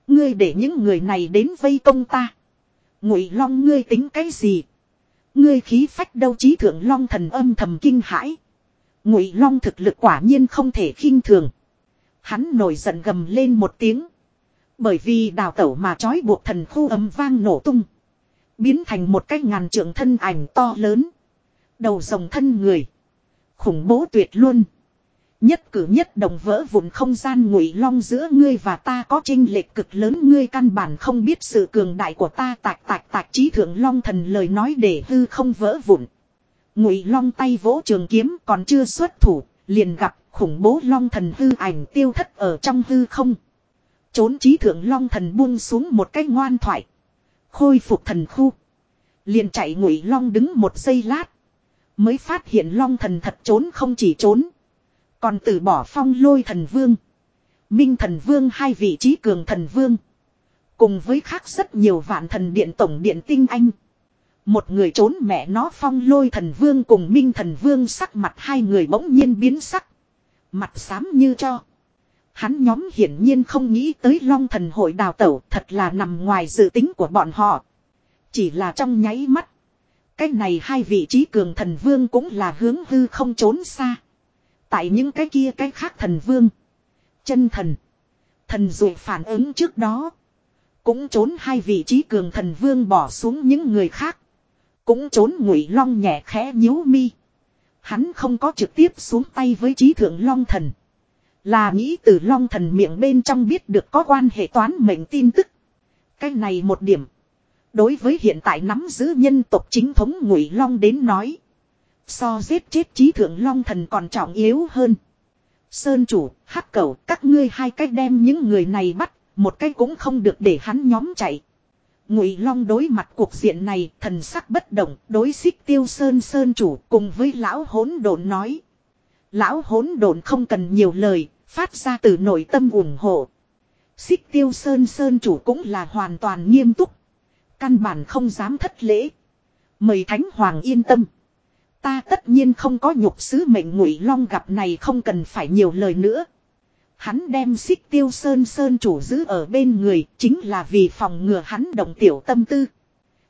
Ngươi để những người này đến vây công ta. Ngụy long ngươi tính cái gì? Ngươi khí phách đâu trí thượng long thần âm thầm kinh hãi. Ngụy long thực lực quả nhiên không thể khinh thường. Hắn nổi giận gầm lên một tiếng. Bởi vì đào tẩu mà trói buộc thần khu âm vang nổ tung. Biến thành một cái ngàn trượng thân ảnh to lớn. Đầu rồng thân người. Khủng bố tuyệt luôn. Nhất cử nhất động vỡ vụn không gian ngụy long giữa ngươi và ta có chênh lệch cực lớn, ngươi căn bản không biết sự cường đại của ta tạc tạc tạc, trí thượng long thần lời nói để hư không vỡ vụn. Ngụy long tay vỗ trường kiếm còn chưa xuất thủ, liền gặp khủng bố long thần hư ảnh tiêu thất ở trong hư không. Trốn trí thượng long thần buông xuống một cái ngoan thoại. Khôi phục thần khu. Liền chạy ngụy long đứng một giây lát. Mới phát hiện long thần thật trốn không chỉ trốn. Còn từ bỏ phong lôi thần vương. Minh thần vương hai vị trí cường thần vương. Cùng với khác rất nhiều vạn thần điện tổng điện tinh anh. Một người trốn mẹ nó phong lôi thần vương cùng minh thần vương sắc mặt hai người bỗng nhiên biến sắc. Mặt xám như cho. Hắn nhóm hiển nhiên không nghĩ tới long thần hội đào tẩu thật là nằm ngoài dự tính của bọn họ. Chỉ là trong nháy mắt. Cái này hai vị trí cường thần vương cũng là hướng hư không trốn xa. Tại những cái kia cái khác thần vương. Chân thần. Thần dụ phản ứng trước đó. Cũng trốn hai vị trí cường thần vương bỏ xuống những người khác. Cũng trốn ngụy long nhẹ khẽ nhíu mi. Hắn không có trực tiếp xuống tay với trí thượng long thần. Là nghĩ từ long thần miệng bên trong biết được có quan hệ toán mệnh tin tức. Cái này một điểm. Đối với hiện tại nắm giữ nhân tộc chính thống ngụy long đến nói. So giết chết trí thượng long thần còn trọng yếu hơn. Sơn chủ, hắc cầu, các ngươi hai cách đem những người này bắt, một cách cũng không được để hắn nhóm chạy. Ngụy Long đối mặt cuộc diện này, thần sắc bất động, đối xích tiêu sơn sơn chủ cùng với lão hỗn độn nói. Lão hỗn độn không cần nhiều lời, phát ra từ nội tâm ủng hộ. Xích tiêu sơn sơn chủ cũng là hoàn toàn nghiêm túc. Căn bản không dám thất lễ. Mời Thánh Hoàng yên tâm. Ta tất nhiên không có nhục sứ mệnh ngụy long gặp này không cần phải nhiều lời nữa. Hắn đem xích tiêu sơn sơn chủ giữ ở bên người chính là vì phòng ngừa hắn động tiểu tâm tư.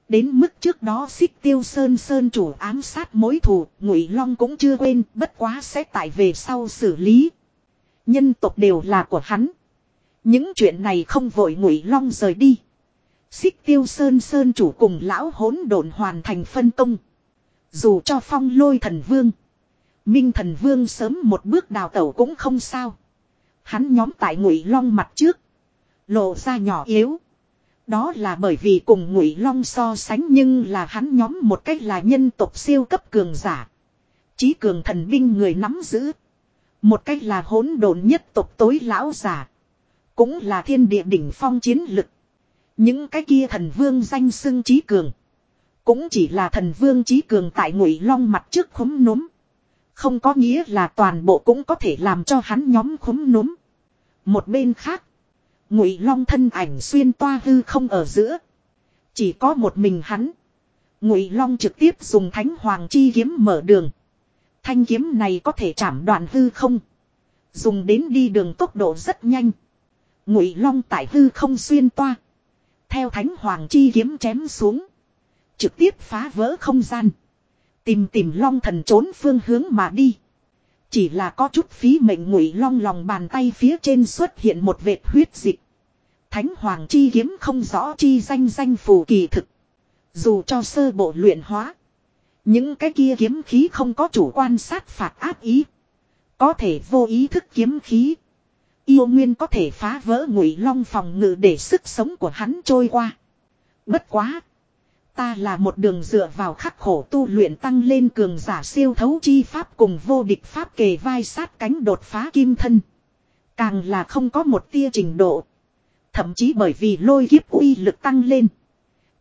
Đến mức trước đó xích tiêu sơn sơn chủ ám sát mối thù, ngụy long cũng chưa quên, bất quá sẽ tại về sau xử lý. Nhân tộc đều là của hắn. Những chuyện này không vội ngụy long rời đi. Xích tiêu sơn sơn chủ cùng lão hỗn độn hoàn thành phân công. Dù cho phong lôi thần vương. Minh thần vương sớm một bước đào tẩu cũng không sao. Hắn nhóm tại ngụy long mặt trước. Lộ ra nhỏ yếu. Đó là bởi vì cùng ngụy long so sánh nhưng là hắn nhóm một cách là nhân tộc siêu cấp cường giả. Chí cường thần binh người nắm giữ. Một cách là hỗn độn nhất tộc tối lão giả. Cũng là thiên địa đỉnh phong chiến lực. Những cái kia thần vương danh xưng trí cường. Cũng chỉ là thần vương trí cường tại ngụy long mặt trước khúm núm. Không có nghĩa là toàn bộ cũng có thể làm cho hắn nhóm khúm núm. Một bên khác. Ngụy long thân ảnh xuyên toa hư không ở giữa. Chỉ có một mình hắn. Ngụy long trực tiếp dùng thánh hoàng chi kiếm mở đường. Thanh kiếm này có thể chạm đoạn hư không. Dùng đến đi đường tốc độ rất nhanh. Ngụy long tại hư không xuyên toa. Theo thánh hoàng chi kiếm chém xuống. Trực tiếp phá vỡ không gian. Tìm tìm long thần trốn phương hướng mà đi. Chỉ là có chút phí mệnh ngụy long lòng bàn tay phía trên xuất hiện một vệt huyết dịch. Thánh hoàng chi kiếm không rõ chi danh danh phù kỳ thực. Dù cho sơ bộ luyện hóa. Những cái kia kiếm khí không có chủ quan sát phạt áp ý. Có thể vô ý thức kiếm khí. Yêu nguyên có thể phá vỡ ngụy long phòng ngự để sức sống của hắn trôi qua. Bất quá. Ta là một đường dựa vào khắc khổ tu luyện tăng lên cường giả siêu thấu chi pháp cùng vô địch pháp kề vai sát cánh đột phá kim thân. Càng là không có một tia trình độ. Thậm chí bởi vì lôi kiếp uy lực tăng lên.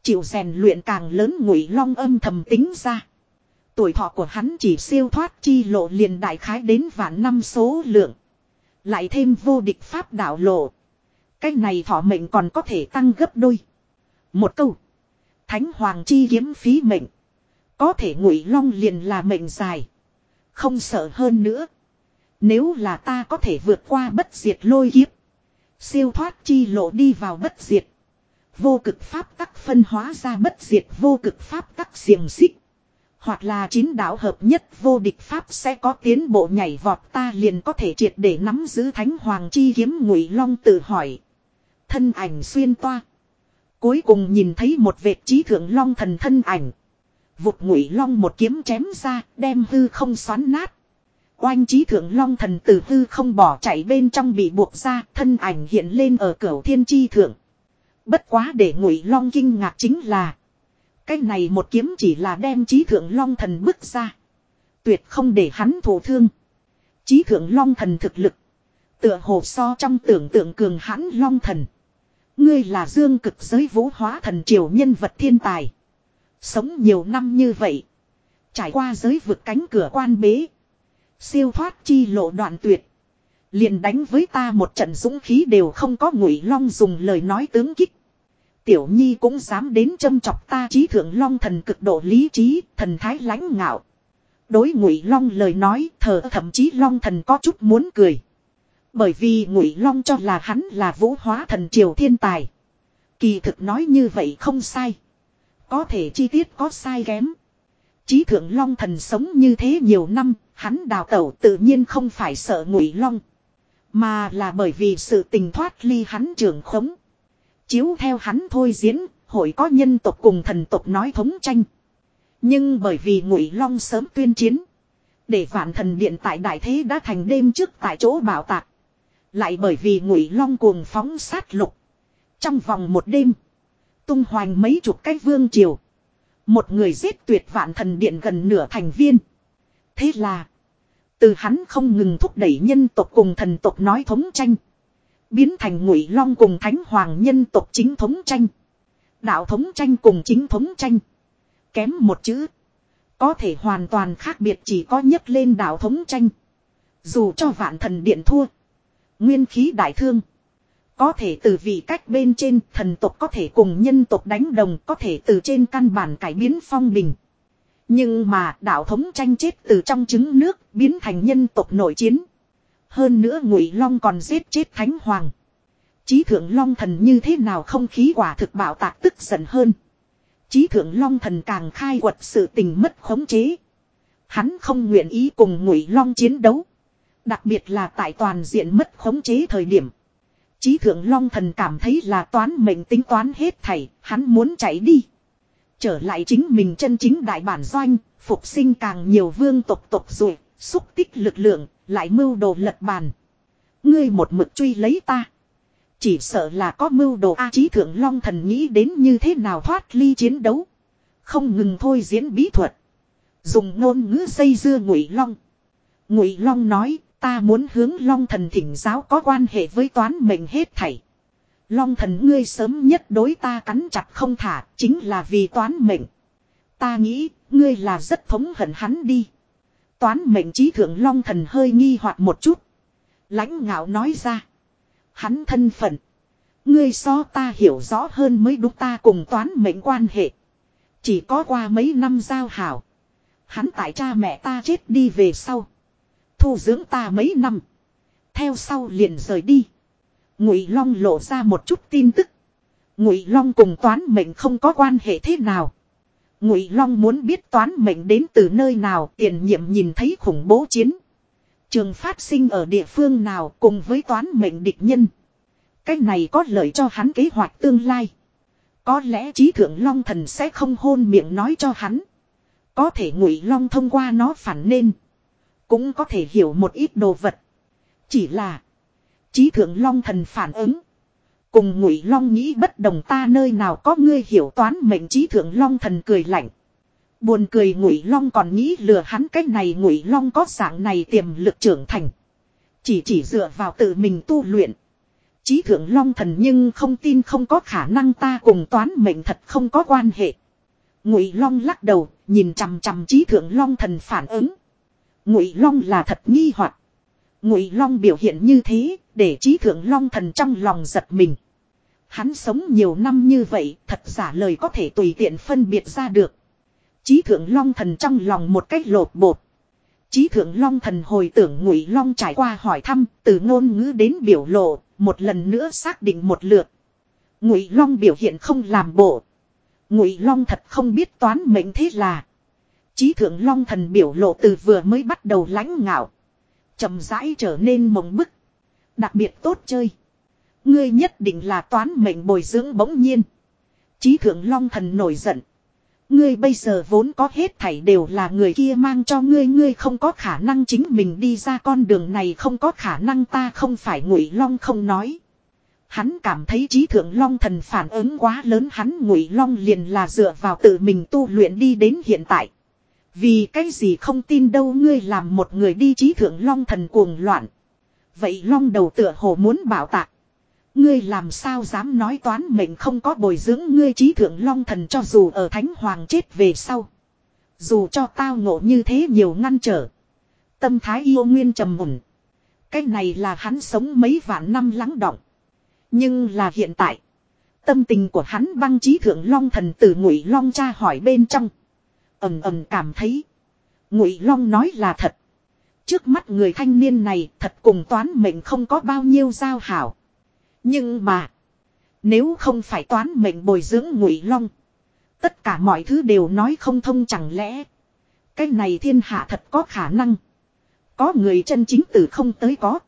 Chịu rèn luyện càng lớn ngụy long âm thầm tính ra. Tuổi thọ của hắn chỉ siêu thoát chi lộ liền đại khái đến vạn năm số lượng. Lại thêm vô địch pháp đạo lộ. Cái này thọ mệnh còn có thể tăng gấp đôi. Một câu. Thánh hoàng chi kiếm phí mệnh. Có thể ngụy long liền là mệnh dài. Không sợ hơn nữa. Nếu là ta có thể vượt qua bất diệt lôi kiếp. Siêu thoát chi lộ đi vào bất diệt. Vô cực pháp tắc phân hóa ra bất diệt, vô cực pháp tắc xiềng xích. Hoặc là chín đạo hợp nhất, vô địch pháp sẽ có tiến bộ nhảy vọt, ta liền có thể triệt để nắm giữ thánh hoàng chi kiếm ngụy long tự hỏi. Thân ảnh xuyên toa. Cuối cùng nhìn thấy một vệt trí thượng long thần thân ảnh. Vụt ngụy long một kiếm chém ra, đem hư không xoắn nát. Oanh trí thượng long thần từ hư không bỏ chạy bên trong bị buộc ra, thân ảnh hiện lên ở cửa thiên chi thượng. Bất quá để ngụy long kinh ngạc chính là. Cái này một kiếm chỉ là đem trí thượng long thần bức ra. Tuyệt không để hắn thổ thương. Trí thượng long thần thực lực. Tựa hồ so trong tưởng tượng cường hãn long thần. Ngươi là dương cực giới vũ hóa thần triều nhân vật thiên tài. Sống nhiều năm như vậy. Trải qua giới vực cánh cửa quan bế. Siêu thoát chi lộ đoạn tuyệt. Liền đánh với ta một trận dũng khí đều không có ngụy long dùng lời nói tướng kích. Tiểu nhi cũng dám đến châm chọc ta trí thượng long thần cực độ lý trí, thần thái lãnh ngạo. Đối ngụy long lời nói thờ thậm chí long thần có chút muốn cười. Bởi vì ngụy long cho là hắn là vũ hóa thần triều thiên tài. Kỳ thực nói như vậy không sai. Có thể chi tiết có sai kém. Chí thượng long thần sống như thế nhiều năm, hắn đào tẩu tự nhiên không phải sợ ngụy long. Mà là bởi vì sự tình thoát ly hắn trường khống. Chiếu theo hắn thôi diễn, hội có nhân tộc cùng thần tộc nói thống tranh. Nhưng bởi vì ngụy long sớm tuyên chiến. Để vạn thần điện tại đại thế đã thành đêm trước tại chỗ bảo tạc. Lại bởi vì ngụy long cuồng phóng sát lục. Trong vòng một đêm. Tung hoành mấy chục cái vương triều. Một người giết tuyệt vạn thần điện gần nửa thành viên. Thế là. Từ hắn không ngừng thúc đẩy nhân tộc cùng thần tộc nói thống tranh. Biến thành ngụy long cùng thánh hoàng nhân tộc chính thống tranh. Đạo thống tranh cùng chính thống tranh. Kém một chữ. Có thể hoàn toàn khác biệt chỉ có nhấc lên đạo thống tranh. Dù cho vạn thần điện thua. Nguyên khí đại thương. Có thể từ vị cách bên trên thần tộc có thể cùng nhân tộc đánh đồng, có thể từ trên căn bản cải biến phong bình. Nhưng mà đạo thống tranh chết từ trong trứng nước biến thành nhân tộc nội chiến. Hơn nữa ngụy long còn giết chết thánh hoàng. Chí thượng long thần như thế nào không khí quả thực bảo tạc tức giận hơn. Chí thượng long thần càng khai quật sự tình mất khống chế. Hắn không nguyện ý cùng ngụy long chiến đấu. Đặc biệt là tại toàn diện mất khống chế thời điểm. Chí thượng long thần cảm thấy là toán mệnh tính toán hết thảy, hắn muốn chạy đi. Trở lại chính mình chân chính đại bản doanh, phục sinh càng nhiều vương tộc tộc rồi, xúc tích lực lượng, lại mưu đồ lật bàn. Ngươi một mực truy lấy ta. Chỉ sợ là có mưu đồ A Chí Thượng Long Thần nghĩ đến như thế nào thoát ly chiến đấu. Không ngừng thôi diễn bí thuật. Dùng ngôn ngữ xây dưa Ngụy Long. Ngụy Long nói ta muốn hướng Long Thần thỉnh giáo có quan hệ với toán mệnh hết thảy. Long Thần ngươi sớm nhất đối ta cắn chặt không thả, chính là vì toán mệnh. Ta nghĩ, ngươi là rất thống hận hắn đi. Toán mệnh trí thượng Long Thần hơi nghi hoặc một chút. lãnh ngạo nói ra. Hắn thân phận. Ngươi so ta hiểu rõ hơn mới đúng ta cùng toán mệnh quan hệ. Chỉ có qua mấy năm giao hảo. Hắn tại cha mẹ ta chết đi về sau. Thu dưỡng ta mấy năm. Theo sau liền rời đi. Ngụy Long lộ ra một chút tin tức. Ngụy Long cùng toán mệnh không có quan hệ thế nào. Ngụy Long muốn biết toán mệnh đến từ nơi nào, tiền nhiệm nhìn thấy khủng bố chiến. Trường phát sinh ở địa phương nào cùng với toán mệnh địch nhân. Cái này có lợi cho hắn kế hoạch tương lai. Có lẽ trí thượng long thần sẽ không hôn miệng nói cho hắn. Có thể ngụy long thông qua nó phản nên. Cũng có thể hiểu một ít đồ vật. Chỉ là. Trí thượng long thần phản ứng. Cùng ngụy long nghĩ bất đồng ta nơi nào có ngươi hiểu toán mệnh trí thượng long thần cười lạnh. Buồn cười ngụy long còn nghĩ lừa hắn cái này ngụy long có dạng này tiềm lực trưởng thành. Chỉ chỉ dựa vào tự mình tu luyện. Chí thượng long thần nhưng không tin không có khả năng ta cùng toán mệnh thật không có quan hệ. Ngụy long lắc đầu, nhìn chằm chằm chí thượng long thần phản ứng. Ngụy long là thật nghi hoặc. Ngụy long biểu hiện như thế, để chí thượng long thần trong lòng giật mình. Hắn sống nhiều năm như vậy, thật giả lời có thể tùy tiện phân biệt ra được. Chí thượng long thần trong lòng một cách lột bột. Chí thượng long thần hồi tưởng ngụy long trải qua hỏi thăm, từ ngôn ngữ đến biểu lộ, một lần nữa xác định một lượt. Ngụy long biểu hiện không làm bộ. Ngụy long thật không biết toán mệnh thế là. Chí thượng long thần biểu lộ từ vừa mới bắt đầu lãnh ngạo. chậm rãi trở nên mộng bức. Đặc biệt tốt chơi. Ngươi nhất định là toán mệnh bồi dưỡng bỗng nhiên. Chí thượng long thần nổi giận. Ngươi bây giờ vốn có hết thảy đều là người kia mang cho ngươi ngươi không có khả năng chính mình đi ra con đường này, không có khả năng ta không phải ngụy long không nói. Hắn cảm thấy trí thượng long thần phản ứng quá lớn, hắn ngụy long liền là dựa vào tự mình tu luyện đi đến hiện tại. Vì cái gì không tin đâu ngươi làm một người đi trí thượng long thần cuồng loạn. Vậy long đầu tựa hồ muốn bảo tạc. Ngươi làm sao dám nói toán mệnh không có bồi dưỡng ngươi trí thượng long thần cho dù ở thánh hoàng chết về sau. Dù cho tao ngộ như thế nhiều ngăn trở. Tâm thái yêu nguyên trầm mùn. Cái này là hắn sống mấy vạn năm lắng động. Nhưng là hiện tại. Tâm tình của hắn băng trí thượng long thần từ ngụy long cha hỏi bên trong ầm ầm cảm thấy. Ngụy long nói là thật. Trước mắt người thanh niên này thật cùng toán mệnh không có bao nhiêu giao hảo. Nhưng mà. Nếu không phải toán mệnh bồi dưỡng ngụy long. Tất cả mọi thứ đều nói không thông chẳng lẽ. Cái này thiên hạ thật có khả năng. Có người chân chính từ không tới có.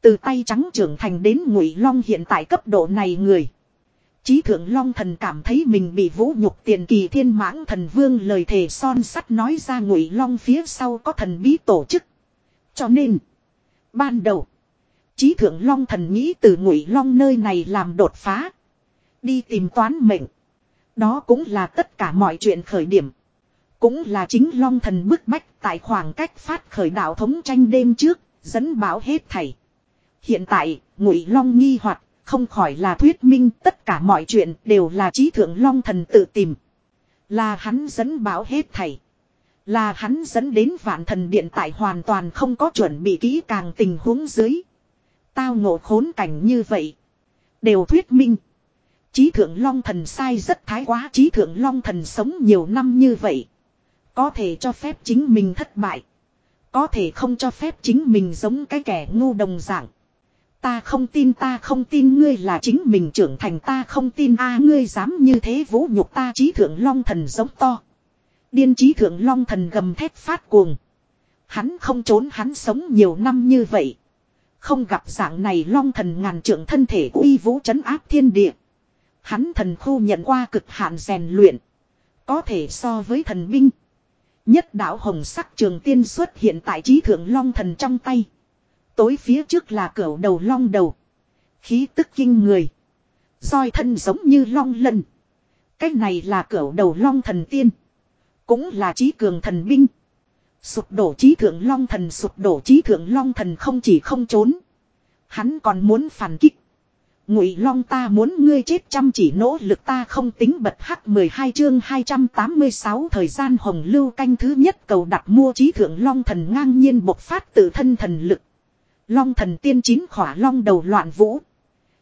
Từ tay trắng trưởng thành đến ngụy long hiện tại cấp độ này người. Chí thượng long thần cảm thấy mình bị vũ nhục tiền kỳ thiên mãng thần vương lời thề son sắt nói ra ngụy long phía sau có thần bí tổ chức. Cho nên, ban đầu, Chí thượng long thần nghĩ từ ngụy long nơi này làm đột phá. Đi tìm toán mệnh. Đó cũng là tất cả mọi chuyện khởi điểm. Cũng là chính long thần bức bách tại khoảng cách phát khởi đạo thống tranh đêm trước, dẫn báo hết thảy. Hiện tại, ngụy long nghi hoặc không khỏi là thuyết minh tất cả mọi chuyện đều là trí thượng long thần tự tìm. Là hắn dẫn báo hết thầy Là hắn dẫn đến vạn thần điện tại hoàn toàn không có chuẩn bị kỹ càng tình huống dưới. Tao ngộ khốn cảnh như vậy. Đều thuyết minh. trí thượng long thần sai rất thái quá. trí thượng long thần sống nhiều năm như vậy. Có thể cho phép chính mình thất bại. Có thể không cho phép chính mình giống cái kẻ ngu đồng dạng. Ta không tin, ta không tin, ngươi là chính mình trưởng thành, ta không tin a, ngươi dám như thế vũ nhục ta trí thượng long thần giống to. Điên trí thượng long thần gầm thét phát cuồng. Hắn không trốn, hắn sống nhiều năm như vậy. Không gặp dạng này long thần ngàn trưởng thân thể uy vũ trấn áp thiên địa. Hắn thần khu nhận qua cực hạn rèn luyện. Có thể so với thần binh. Nhất đạo hồng sắc trường tiên xuất hiện tại trí thượng long thần trong tay. Tối phía trước là cửa đầu long đầu. Khí tức kinh người. roi thân giống như long lân. Cái này là cửa đầu long thần tiên. Cũng là trí cường thần binh. Sụp đổ trí thượng long thần, sụp đổ trí thượng long thần không chỉ không trốn. Hắn còn muốn phản kích. Ngụy long ta muốn ngươi chết chăm chỉ nỗ lực ta không tính bật hắc 12 chương 286 thời gian hồng lưu canh thứ nhất cầu đặt mua trí thượng long thần ngang nhiên bộc phát tự thân thần lực. Long thần tiên chín khỏa long đầu loạn vũ.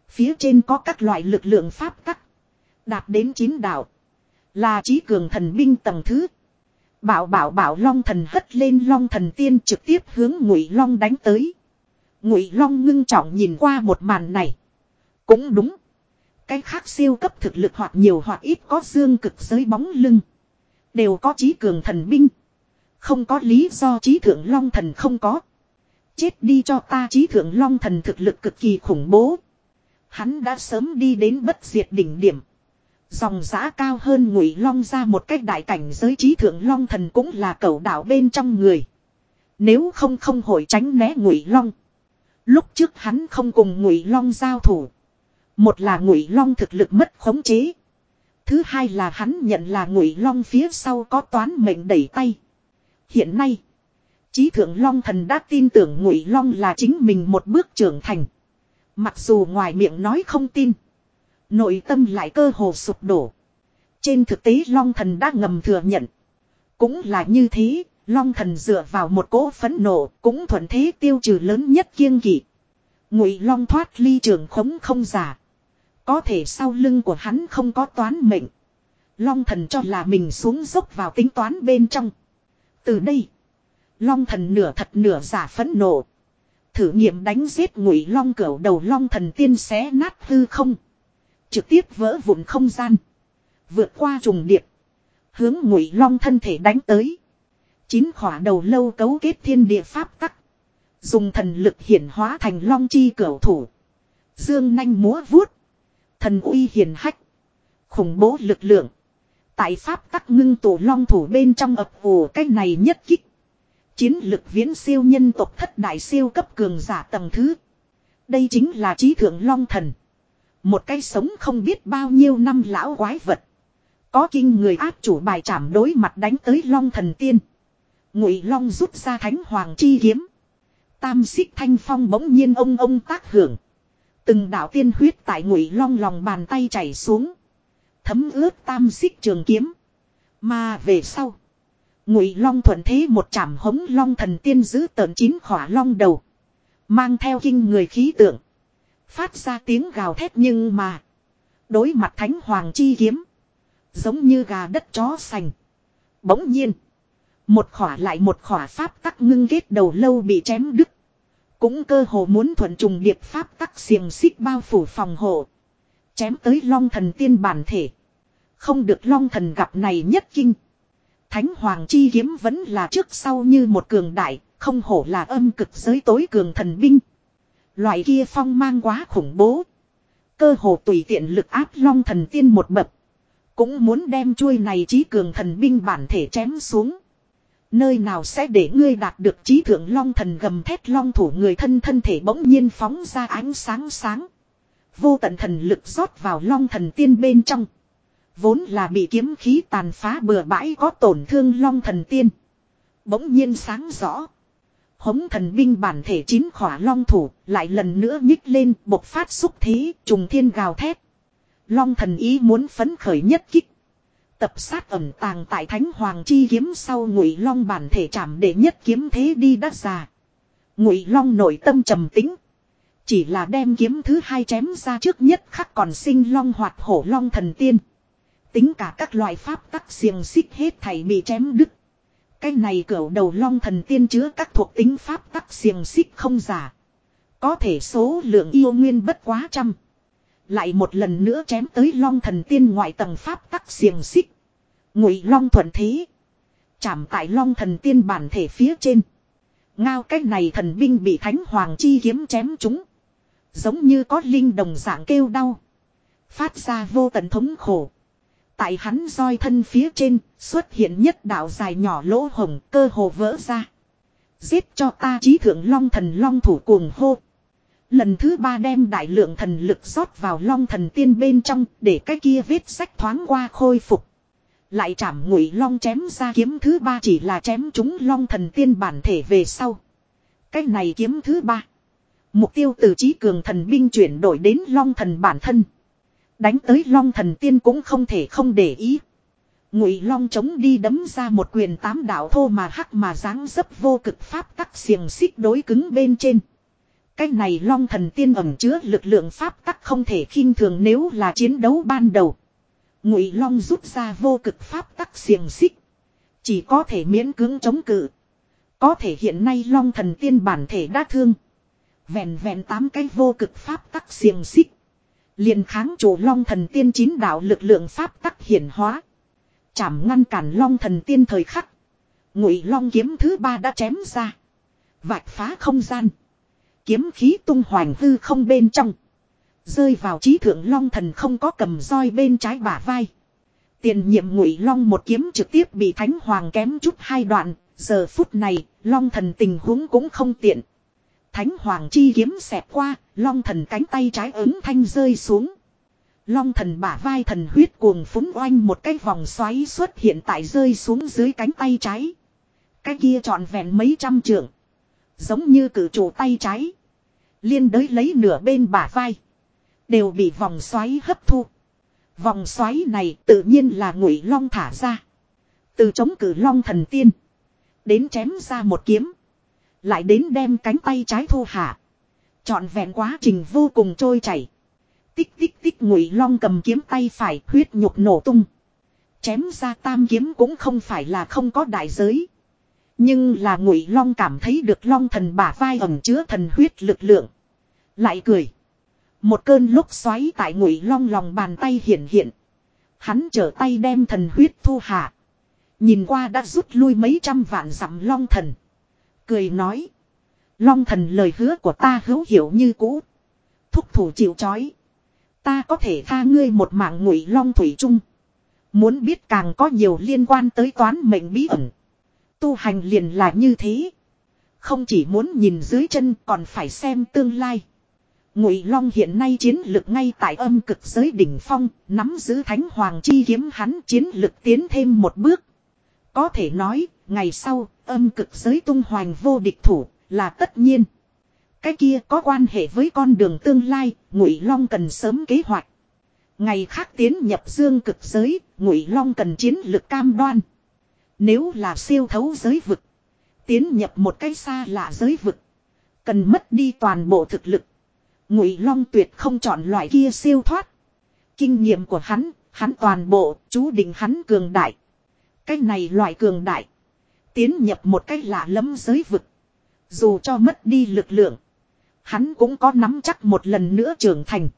Phía trên có các loại lực lượng pháp tắc. Đạt đến chín đạo. Là trí cường thần binh tầng thứ. Bảo bảo bảo long thần hất lên long thần tiên trực tiếp hướng ngụy long đánh tới. Ngụy long ngưng trọng nhìn qua một màn này. Cũng đúng. Cái khác siêu cấp thực lực hoặc nhiều hoặc ít có dương cực giới bóng lưng. Đều có trí cường thần binh. Không có lý do trí thượng long thần không có. Chết đi cho ta trí thượng long thần thực lực cực kỳ khủng bố. Hắn đã sớm đi đến bất diệt đỉnh điểm. Dòng giã cao hơn ngụy long ra một cách đại cảnh giới trí thượng long thần cũng là cầu đảo bên trong người. Nếu không không hội tránh né ngụy long. Lúc trước hắn không cùng ngụy long giao thủ. Một là ngụy long thực lực mất khống chế. Thứ hai là hắn nhận là ngụy long phía sau có toán mệnh đẩy tay. Hiện nay. Chí thượng long thần đã tin tưởng ngụy long là chính mình một bước trưởng thành. Mặc dù ngoài miệng nói không tin. Nội tâm lại cơ hồ sụp đổ. Trên thực tế long thần đã ngầm thừa nhận. Cũng là như thế, long thần dựa vào một cỗ phấn nộ cũng thuận thế tiêu trừ lớn nhất kiêng kỵ. Ngụy long thoát ly trường khống không giả. Có thể sau lưng của hắn không có toán mệnh. Long thần cho là mình xuống dốc vào tính toán bên trong. Từ đây. Long thần nửa thật nửa giả phẫn nộ. Thử nghiệm đánh giết ngụy long cửu đầu long thần tiên xé nát hư không. Trực tiếp vỡ vụn không gian. Vượt qua trùng điệp. Hướng ngụy long thân thể đánh tới. Chín khỏa đầu lâu cấu kết thiên địa pháp tắc. Dùng thần lực hiển hóa thành long chi cửu thủ. Dương nanh múa vuốt. Thần uy hiền hách. Khủng bố lực lượng. Tại pháp tắc ngưng tụ long thủ bên trong ập ủ cái này nhất kích. Chiến lực viễn siêu nhân tộc thất đại siêu cấp cường giả tầng thứ. Đây chính là trí thượng long thần. Một cái sống không biết bao nhiêu năm lão quái vật. Có kinh người áp chủ bài trảm đối mặt đánh tới long thần tiên. Ngụy long rút ra thánh hoàng chi kiếm. Tam xích thanh phong bỗng nhiên ông ông tác hưởng. Từng đạo tiên huyết tại ngụy long lòng bàn tay chảy xuống. Thấm ướt tam xích trường kiếm. Mà về sau. Ngụy long thuận thế một chạm hống long thần tiên giữ tợn chín khỏa long đầu. Mang theo kinh người khí tượng. Phát ra tiếng gào thét nhưng mà. Đối mặt thánh hoàng chi kiếm. Giống như gà đất chó sành. Bỗng nhiên. Một khỏa lại một khỏa pháp tắc ngưng kết đầu lâu bị chém đứt. Cũng cơ hồ muốn thuận trùng điệp pháp tắc xiềng xích bao phủ phòng hộ. Chém tới long thần tiên bản thể. Không được long thần gặp này nhất kinh. Thánh Hoàng chi kiếm vẫn là trước sau như một cường đại, không hổ là âm cực giới tối cường thần binh. Loại kia phong mang quá khủng bố. Cơ hồ tùy tiện lực áp long thần tiên một bậc. Cũng muốn đem chuôi này trí cường thần binh bản thể chém xuống. Nơi nào sẽ để ngươi đạt được trí thượng long thần gầm thét long thủ người thân thân thể bỗng nhiên phóng ra ánh sáng sáng. Vô tận thần lực rót vào long thần tiên bên trong. Vốn là bị kiếm khí tàn phá bừa bãi có tổn thương long thần tiên. Bỗng nhiên sáng rõ. Hống thần binh bản thể chín khỏa long thủ lại lần nữa nhích lên, bộc phát xúc thế trùng thiên gào thét. Long thần ý muốn phấn khởi nhất kích. Tập sát ẩm tàng tại thánh hoàng chi kiếm sau ngụy long bản thể chạm để nhất kiếm thế đi đắt già. Ngụy long nội tâm trầm tính. Chỉ là đem kiếm thứ hai chém ra trước nhất khắc còn sinh long hoạt hổ long thần tiên. Tính cả các loại pháp tắc xiềng xích hết thảy bị chém đứt. Cái này cửa đầu long thần tiên chứa các thuộc tính pháp tắc xiềng xích không giả. Có thể số lượng yêu nguyên bất quá trăm. Lại một lần nữa chém tới long thần tiên ngoại tầng pháp tắc xiềng xích. Ngụy long thuận thế. Chạm tại long thần tiên bản thể phía trên. Ngao cách này thần binh bị thánh hoàng chi kiếm chém chúng. Giống như có linh đồng dạng kêu đau. Phát ra vô tận thống khổ. Tại hắn roi thân phía trên, xuất hiện nhất đạo dài nhỏ lỗ hồng cơ hồ vỡ ra. Giết cho ta trí thượng long thần long thủ cuồng hô. Lần thứ ba đem đại lượng thần lực rót vào long thần tiên bên trong để cái kia vết sách thoáng qua khôi phục. Lại chạm ngụy long chém ra kiếm thứ ba chỉ là chém chúng long thần tiên bản thể về sau. Cái này kiếm thứ ba. Mục tiêu từ trí cường thần binh chuyển đổi đến long thần bản thân. Đánh tới long thần tiên cũng không thể không để ý. Ngụy long chống đi đấm ra một quyền tám đạo thô mà hắc mà dáng dấp vô cực pháp tắc xiềng xích đối cứng bên trên. Cái này long thần tiên ẩm chứa lực lượng pháp tắc không thể khinh thường nếu là chiến đấu ban đầu. Ngụy long rút ra vô cực pháp tắc xiềng xích. Chỉ có thể miễn cưỡng chống cự. Có thể hiện nay long thần tiên bản thể đã thương. Vẹn vẹn tám cái vô cực pháp tắc xiềng xích liền kháng chủ long thần tiên chín đạo lực lượng pháp tắc hiển hóa. Chảm ngăn cản long thần tiên thời khắc. Ngụy long kiếm thứ ba đã chém ra. Vạch phá không gian. Kiếm khí tung hoành hư không bên trong. Rơi vào trí thượng long thần không có cầm roi bên trái bả vai. Tiền nhiệm ngụy long một kiếm trực tiếp bị thánh hoàng kém chút hai đoạn. Giờ phút này, long thần tình huống cũng không tiện. Thánh hoàng chi kiếm xẹp qua, long thần cánh tay trái ứng thanh rơi xuống. Long thần bả vai thần huyết cuồng phúng oanh một cái vòng xoáy xuất hiện tại rơi xuống dưới cánh tay trái. Cái kia trọn vẹn mấy trăm trượng. Giống như cử chủ tay trái. Liên đới lấy nửa bên bả vai. Đều bị vòng xoáy hấp thu. Vòng xoáy này tự nhiên là ngụy long thả ra. Từ chống cử long thần tiên. Đến chém ra một kiếm. Lại đến đem cánh tay trái thu hạ. Chọn vẹn quá trình vô cùng trôi chảy. Tích tích tích ngụy long cầm kiếm tay phải huyết nhục nổ tung. Chém ra tam kiếm cũng không phải là không có đại giới. Nhưng là ngụy long cảm thấy được long thần bả vai ẩm chứa thần huyết lực lượng. Lại cười. Một cơn lúc xoáy tại ngụy long lòng bàn tay hiện hiện. Hắn trở tay đem thần huyết thu hạ. Nhìn qua đã rút lui mấy trăm vạn dặm long thần. Cười nói. Long thần lời hứa của ta hữu hiểu như cũ. Thúc thủ chịu chói. Ta có thể tha ngươi một mạng ngụy long thủy chung. Muốn biết càng có nhiều liên quan tới toán mệnh bí ẩn. Tu hành liền là như thế. Không chỉ muốn nhìn dưới chân còn phải xem tương lai. Ngụy Long hiện nay chiến lực ngay tại âm cực giới đỉnh phong, nắm giữ Thánh Hoàng chi kiếm hắn chiến lực tiến thêm một bước. Có thể nói, ngày sau, âm cực giới tung hoành vô địch thủ, là tất nhiên. Cái kia có quan hệ với con đường tương lai, Ngụy Long cần sớm kế hoạch. Ngày khác tiến nhập dương cực giới, Ngụy Long cần chiến lược cam đoan. Nếu là siêu thấu giới vực, tiến nhập một cái xa lạ giới vực, cần mất đi toàn bộ thực lực. Ngụy Long tuyệt không chọn loại kia siêu thoát. Kinh nghiệm của hắn, hắn toàn bộ, chú định hắn cường đại. Cái này loại cường đại. Tiến nhập một cái lạ lẫm giới vực. Dù cho mất đi lực lượng. Hắn cũng có nắm chắc một lần nữa trưởng thành.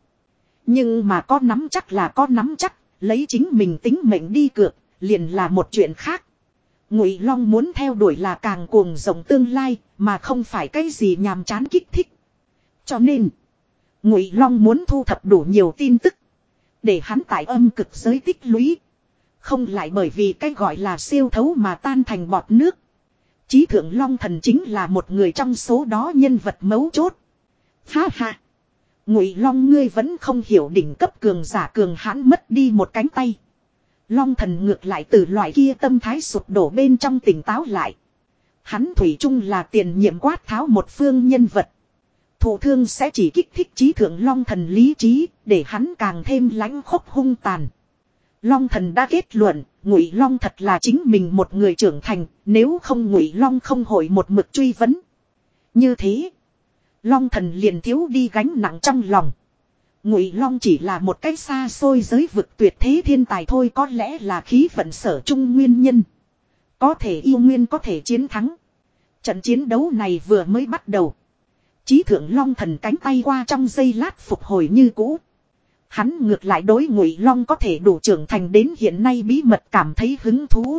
Nhưng mà có nắm chắc là có nắm chắc. Lấy chính mình tính mệnh đi cược. Liền là một chuyện khác. Ngụy Long muốn theo đuổi là càng cuồng rộng tương lai. Mà không phải cái gì nhàm chán kích thích. Cho nên, Ngụy Long muốn thu thập đủ nhiều tin tức, để hắn tại âm cực giới tích lũy, không lại bởi vì cái gọi là siêu thấu mà tan thành bọt nước. Chí thượng Long thần chính là một người trong số đó nhân vật mấu chốt. Ha ha. Ngụy Long ngươi vẫn không hiểu đỉnh cấp cường giả cường hãn mất đi một cánh tay. Long thần ngược lại từ loại kia tâm thái sụp đổ bên trong tỉnh táo lại. Hắn thủy chung là tiền nhiệm quát tháo một phương nhân vật. Thủ thương sẽ chỉ kích thích trí thượng long thần lý trí, để hắn càng thêm lãnh khốc hung tàn. Long thần đã kết luận, ngụy long thật là chính mình một người trưởng thành, nếu không ngụy long không hội một mực truy vấn. Như thế, long thần liền thiếu đi gánh nặng trong lòng. Ngụy long chỉ là một cách xa xôi giới vực tuyệt thế thiên tài thôi có lẽ là khí vận sở trung nguyên nhân. Có thể yêu nguyên có thể chiến thắng. Trận chiến đấu này vừa mới bắt đầu. Chí thượng long thần cánh tay qua trong giây lát phục hồi như cũ. Hắn ngược lại đối ngụy long có thể đủ trưởng thành đến hiện nay bí mật cảm thấy hứng thú.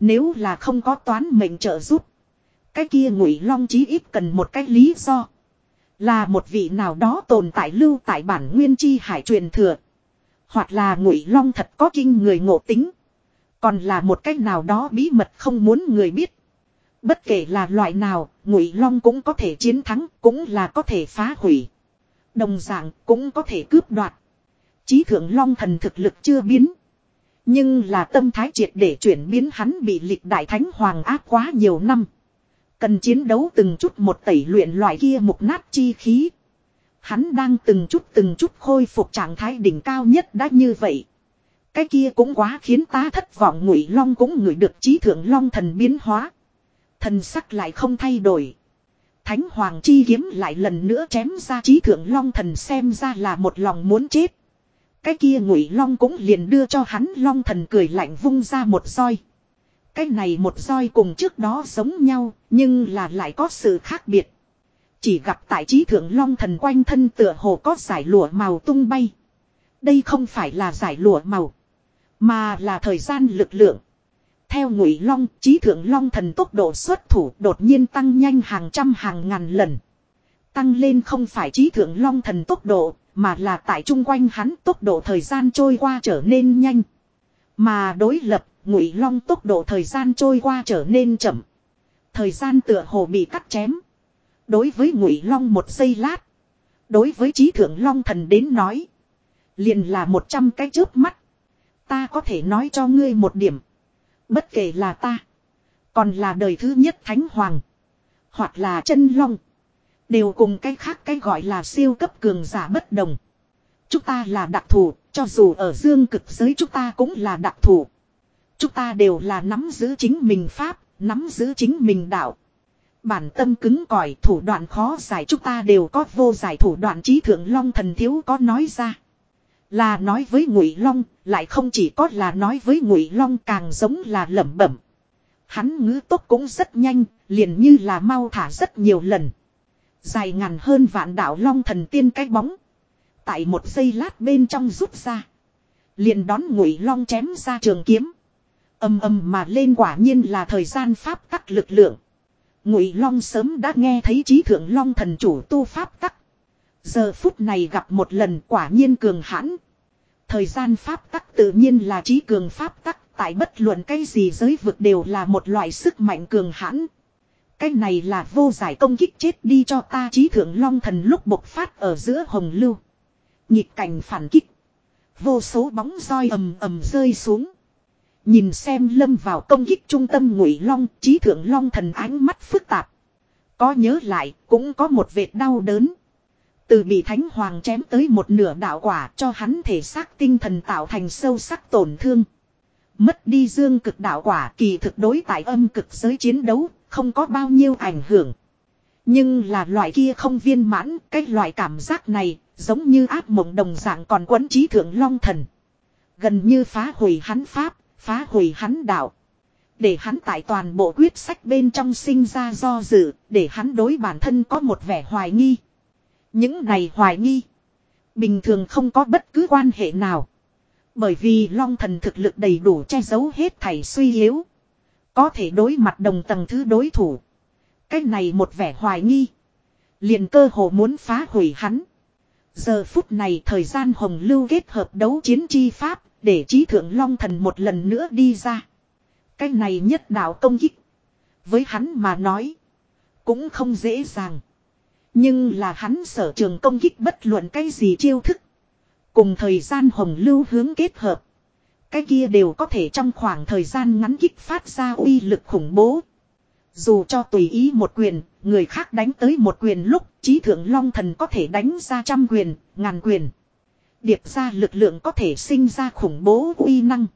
Nếu là không có toán mệnh trợ giúp. Cái kia ngụy long chí ít cần một cái lý do. Là một vị nào đó tồn tại lưu tại bản nguyên chi hải truyền thừa. Hoặc là ngụy long thật có kinh người ngộ tính. Còn là một cách nào đó bí mật không muốn người biết. Bất kể là loại nào, ngụy long cũng có thể chiến thắng, cũng là có thể phá hủy. Đồng dạng cũng có thể cướp đoạt. Chí thượng long thần thực lực chưa biến. Nhưng là tâm thái triệt để chuyển biến hắn bị lịch đại thánh hoàng áp quá nhiều năm. Cần chiến đấu từng chút một tẩy luyện loại kia mục nát chi khí. Hắn đang từng chút từng chút khôi phục trạng thái đỉnh cao nhất đã như vậy. Cái kia cũng quá khiến ta thất vọng ngụy long cũng ngửi được trí thượng long thần biến hóa. Thần sắc lại không thay đổi. Thánh hoàng chi kiếm lại lần nữa chém ra trí thượng long thần xem ra là một lòng muốn chết. Cái kia ngụy long cũng liền đưa cho hắn long thần cười lạnh vung ra một roi. Cái này một roi cùng trước đó giống nhau, nhưng là lại có sự khác biệt. Chỉ gặp tại trí thượng long thần quanh thân tựa hồ có giải lụa màu tung bay. Đây không phải là giải lụa màu, mà là thời gian lực lượng. Theo ngụy long, trí thượng long thần tốc độ xuất thủ đột nhiên tăng nhanh hàng trăm hàng ngàn lần. Tăng lên không phải trí thượng long thần tốc độ, mà là tại chung quanh hắn tốc độ thời gian trôi qua trở nên nhanh. Mà đối lập, ngụy long tốc độ thời gian trôi qua trở nên chậm. Thời gian tựa hồ bị cắt chém. Đối với ngụy long một giây lát. Đối với trí thượng long thần đến nói. Liền là một trăm cái chớp mắt. Ta có thể nói cho ngươi một điểm. Bất kể là ta. Còn là đời thứ nhất thánh hoàng. Hoặc là chân long. Đều cùng cái khác cái gọi là siêu cấp cường giả bất đồng. Chúng ta là đặc thù, cho dù ở dương cực giới chúng ta cũng là đặc thù. Chúng ta đều là nắm giữ chính mình pháp, nắm giữ chính mình đạo. Bản tâm cứng cỏi thủ đoạn khó giải chúng ta đều có vô giải thủ đoạn trí thượng long thần thiếu có nói ra. Là nói với Ngụy Long, lại không chỉ có là nói với Ngụy Long càng giống là lẩm bẩm. Hắn ngữ tốc cũng rất nhanh, liền như là mau thả rất nhiều lần. Dài ngàn hơn vạn đạo long thần tiên cái bóng. Tại một giây lát bên trong rút ra. Liền đón Ngụy Long chém ra trường kiếm. Âm âm mà lên quả nhiên là thời gian pháp tắc lực lượng. Ngụy Long sớm đã nghe thấy trí thượng Long thần chủ tu pháp tắc. Giờ phút này gặp một lần quả nhiên cường hãn. Thời gian pháp tắc tự nhiên là trí cường pháp tắc, tại bất luận cái gì giới vực đều là một loại sức mạnh cường hãn. Cái này là vô giải công kích chết đi cho ta trí thượng long thần lúc bộc phát ở giữa hồng lưu. Nhịp cảnh phản kích. Vô số bóng roi ầm ầm rơi xuống. Nhìn xem lâm vào công kích trung tâm ngụy long, trí thượng long thần ánh mắt phức tạp. Có nhớ lại, cũng có một vệt đau đớn. Từ bị thánh hoàng chém tới một nửa đạo quả cho hắn thể xác tinh thần tạo thành sâu sắc tổn thương. Mất đi dương cực đạo quả kỳ thực đối tại âm cực giới chiến đấu, không có bao nhiêu ảnh hưởng. Nhưng là loại kia không viên mãn, cái loại cảm giác này, giống như áp mộng đồng dạng còn quấn trí thượng long thần. Gần như phá hủy hắn pháp, phá hủy hắn đạo. Để hắn tại toàn bộ quyết sách bên trong sinh ra do dự, để hắn đối bản thân có một vẻ hoài nghi. Những này hoài nghi. Bình thường không có bất cứ quan hệ nào. Bởi vì long thần thực lực đầy đủ che giấu hết thảy suy yếu. Có thể đối mặt đồng tầng thứ đối thủ. Cái này một vẻ hoài nghi. liền cơ hồ muốn phá hủy hắn. Giờ phút này thời gian hồng lưu kết hợp đấu chiến chi pháp, để trí thượng long thần một lần nữa đi ra. Cái này nhất đạo công kích. Với hắn mà nói, cũng không dễ dàng. Nhưng là hắn sở trường công kích bất luận cái gì chiêu thức. Cùng thời gian hồng lưu hướng kết hợp. Cái kia đều có thể trong khoảng thời gian ngắn kích phát ra uy lực khủng bố. Dù cho tùy ý một quyền, người khác đánh tới một quyền lúc, trí thượng long thần có thể đánh ra trăm quyền, ngàn quyền. Điệp ra lực lượng có thể sinh ra khủng bố uy năng.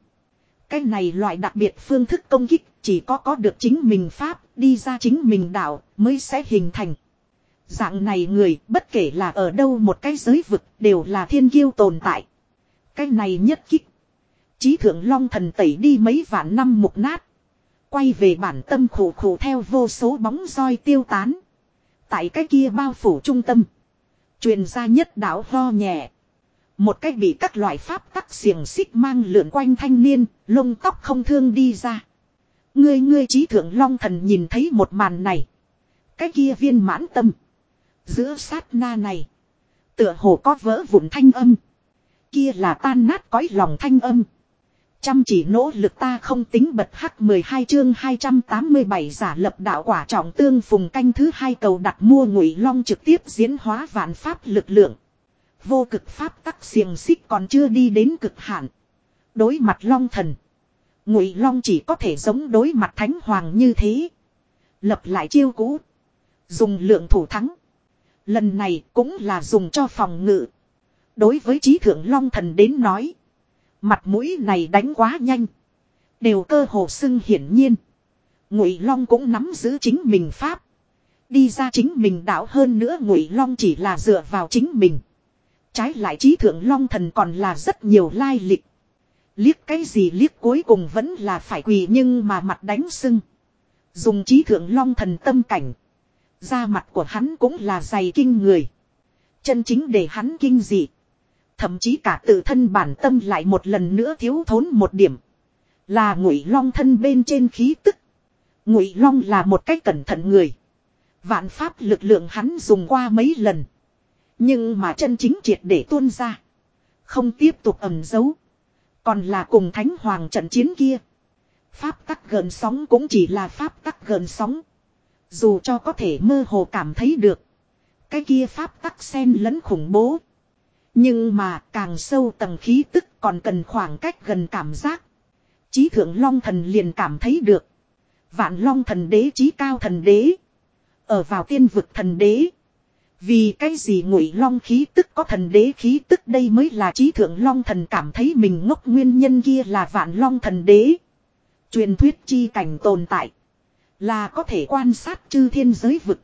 Cái này loại đặc biệt phương thức công kích chỉ có có được chính mình pháp, đi ra chính mình đạo mới sẽ hình thành. Dạng này người bất kể là ở đâu một cái giới vực đều là thiên kiêu tồn tại. Cái này nhất kích. Chí thượng long thần tẩy đi mấy vạn năm mục nát. Quay về bản tâm khổ khổ theo vô số bóng roi tiêu tán. Tại cái kia bao phủ trung tâm. Truyền ra nhất đạo ho nhẹ. Một cách bị các loại pháp tắc xiềng xích mang lượn quanh thanh niên, lông tóc không thương đi ra. Ngươi ngươi trí thượng long thần nhìn thấy một màn này. Cái kia viên mãn tâm. Giữa sát na này. Tựa hồ có vỡ vụn thanh âm. Kia là tan nát cõi lòng thanh âm. Chăm chỉ nỗ lực ta không tính bật hắc 12 chương 287 giả lập đạo quả trọng tương phùng canh thứ hai cầu đặt mua ngụy long trực tiếp diễn hóa vạn pháp lực lượng. Vô cực pháp tắc xiềng xích còn chưa đi đến cực hạn. Đối mặt long thần. Ngụy long chỉ có thể giống đối mặt thánh hoàng như thế. Lập lại chiêu cũ. Dùng lượng thủ thắng. Lần này cũng là dùng cho phòng ngự. Đối với trí thượng long thần đến nói. Mặt mũi này đánh quá nhanh. Đều cơ hồ sưng hiển nhiên. Ngụy Long cũng nắm giữ chính mình pháp. Đi ra chính mình đạo hơn nữa Ngụy Long chỉ là dựa vào chính mình. Trái lại trí thượng Long thần còn là rất nhiều lai lịch. Liếc cái gì liếc cuối cùng vẫn là phải quỳ nhưng mà mặt đánh sưng. Dùng trí thượng Long thần tâm cảnh. Da mặt của hắn cũng là dày kinh người. Chân chính để hắn kinh dị. Thậm chí cả tự thân bản tâm lại một lần nữa thiếu thốn một điểm. Là ngụy long thân bên trên khí tức. Ngụy long là một cách cẩn thận người. Vạn pháp lực lượng hắn dùng qua mấy lần. Nhưng mà chân chính triệt để tuôn ra. Không tiếp tục ẩn giấu. Còn là cùng thánh hoàng trận chiến kia. Pháp tắc gần sóng cũng chỉ là pháp tắc gần sóng. Dù cho có thể mơ hồ cảm thấy được. Cái kia pháp tắc sen lẫn khủng bố. Nhưng mà càng sâu tầng khí tức còn cần khoảng cách gần cảm giác. Chí thượng long thần liền cảm thấy được. Vạn long thần đế, chí cao thần đế. Ở vào tiên vực thần đế. Vì cái gì ngụy long khí tức có thần đế khí tức đây mới là trí thượng long thần cảm thấy mình ngốc nguyên nhân kia là vạn long thần đế. Truyền thuyết chi cảnh tồn tại. Là có thể quan sát chư thiên giới vực.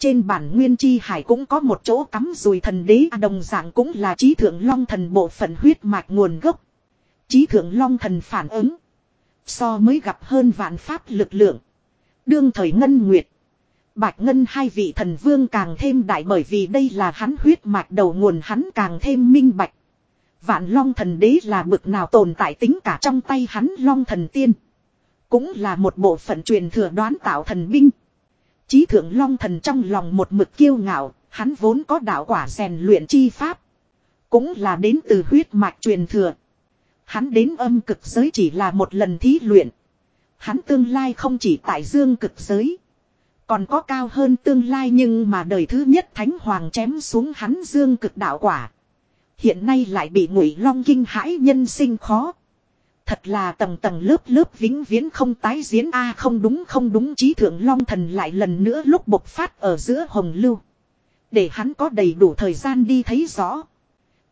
Trên bản nguyên chi hải cũng có một chỗ cắm rùi thần đế à, đồng dạng cũng là trí thượng long thần bộ phận huyết mạch nguồn gốc. Trí thượng long thần phản ứng. So mới gặp hơn vạn pháp lực lượng. Đương thời ngân nguyệt. Bạch ngân hai vị thần vương càng thêm đại bởi vì đây là hắn huyết mạch đầu nguồn, hắn càng thêm minh bạch. Vạn long thần đế là bực nào tồn tại tính cả trong tay hắn long thần tiên. Cũng là một bộ phận truyền thừa đoán tạo thần binh. Chí thượng long thần trong lòng một mực kiêu ngạo, hắn vốn có đạo quả rèn luyện chi pháp. Cũng là đến từ huyết mạch truyền thừa. Hắn đến âm cực giới chỉ là một lần thí luyện. Hắn tương lai không chỉ tại dương cực giới. Còn có cao hơn tương lai nhưng mà đời thứ nhất thánh hoàng chém xuống hắn dương cực đạo quả. Hiện nay lại bị ngụy long kinh hãi nhân sinh khó. Thật là tầng tầng lớp lớp vĩnh viễn không tái diễn a, không đúng không đúng trí thượng long thần lại lần nữa lúc bộc phát ở giữa hồng lưu. Để hắn có đầy đủ thời gian đi thấy rõ.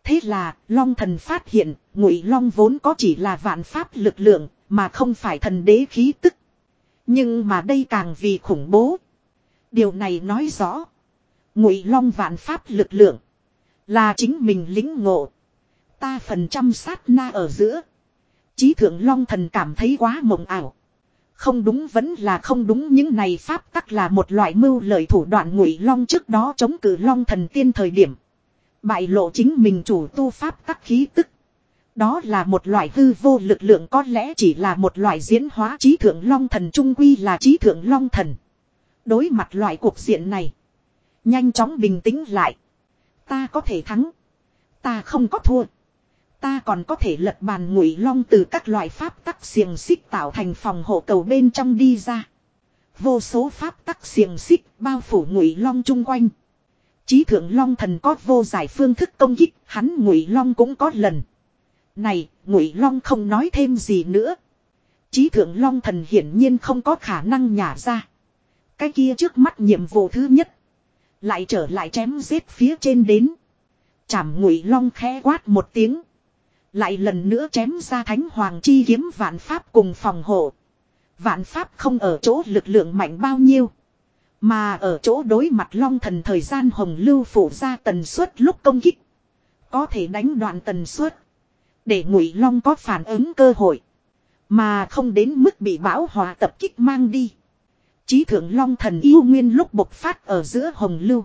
Thế là, long thần phát hiện, ngụy long vốn có chỉ là vạn pháp lực lượng, mà không phải thần đế khí tức. Nhưng mà đây càng vì khủng bố. Điều này nói rõ. Ngụy long vạn pháp lực lượng. Là chính mình lính ngộ. Ta phần trăm sát na ở giữa. Chí thượng long thần cảm thấy quá mộng ảo. Không đúng vẫn là không đúng, những này pháp tắc là một loại mưu lợi thủ đoạn ngụy long trước đó chống cử long thần tiên thời điểm. Bại lộ chính mình chủ tu pháp tắc khí tức. Đó là một loại hư vô lực lượng, có lẽ chỉ là một loại diễn hóa trí thượng long thần trung quy là trí thượng long thần. Đối mặt loại cuộc diện này. Nhanh chóng bình tĩnh lại. Ta có thể thắng. Ta không có thua. Ta còn có thể lật bàn ngụy long từ các loại pháp tắc xiềng xích tạo thành phòng hộ cầu bên trong đi ra. Vô số pháp tắc xiềng xích bao phủ ngụy long chung quanh. Chí thượng long thần có vô giải phương thức công kích, hắn ngụy long cũng có lần. Này, ngụy long không nói thêm gì nữa. Chí thượng long thần hiển nhiên không có khả năng nhả ra. Cái kia trước mắt nhiệm vụ thứ nhất. Lại trở lại chém giết phía trên đến. Chảm ngụy long khẽ quát một tiếng. Lại lần nữa chém ra thánh hoàng chi kiếm vạn pháp cùng phòng hộ. Vạn pháp không ở chỗ lực lượng mạnh bao nhiêu. Mà ở chỗ đối mặt long thần thời gian hồng lưu phủ ra tần suất lúc công kích. Có thể đánh đoạn tần suất. Để ngụy long có phản ứng cơ hội. Mà không đến mức bị bão hòa tập kích mang đi. Chí thượng long thần yêu nguyên lúc bộc phát ở giữa hồng lưu.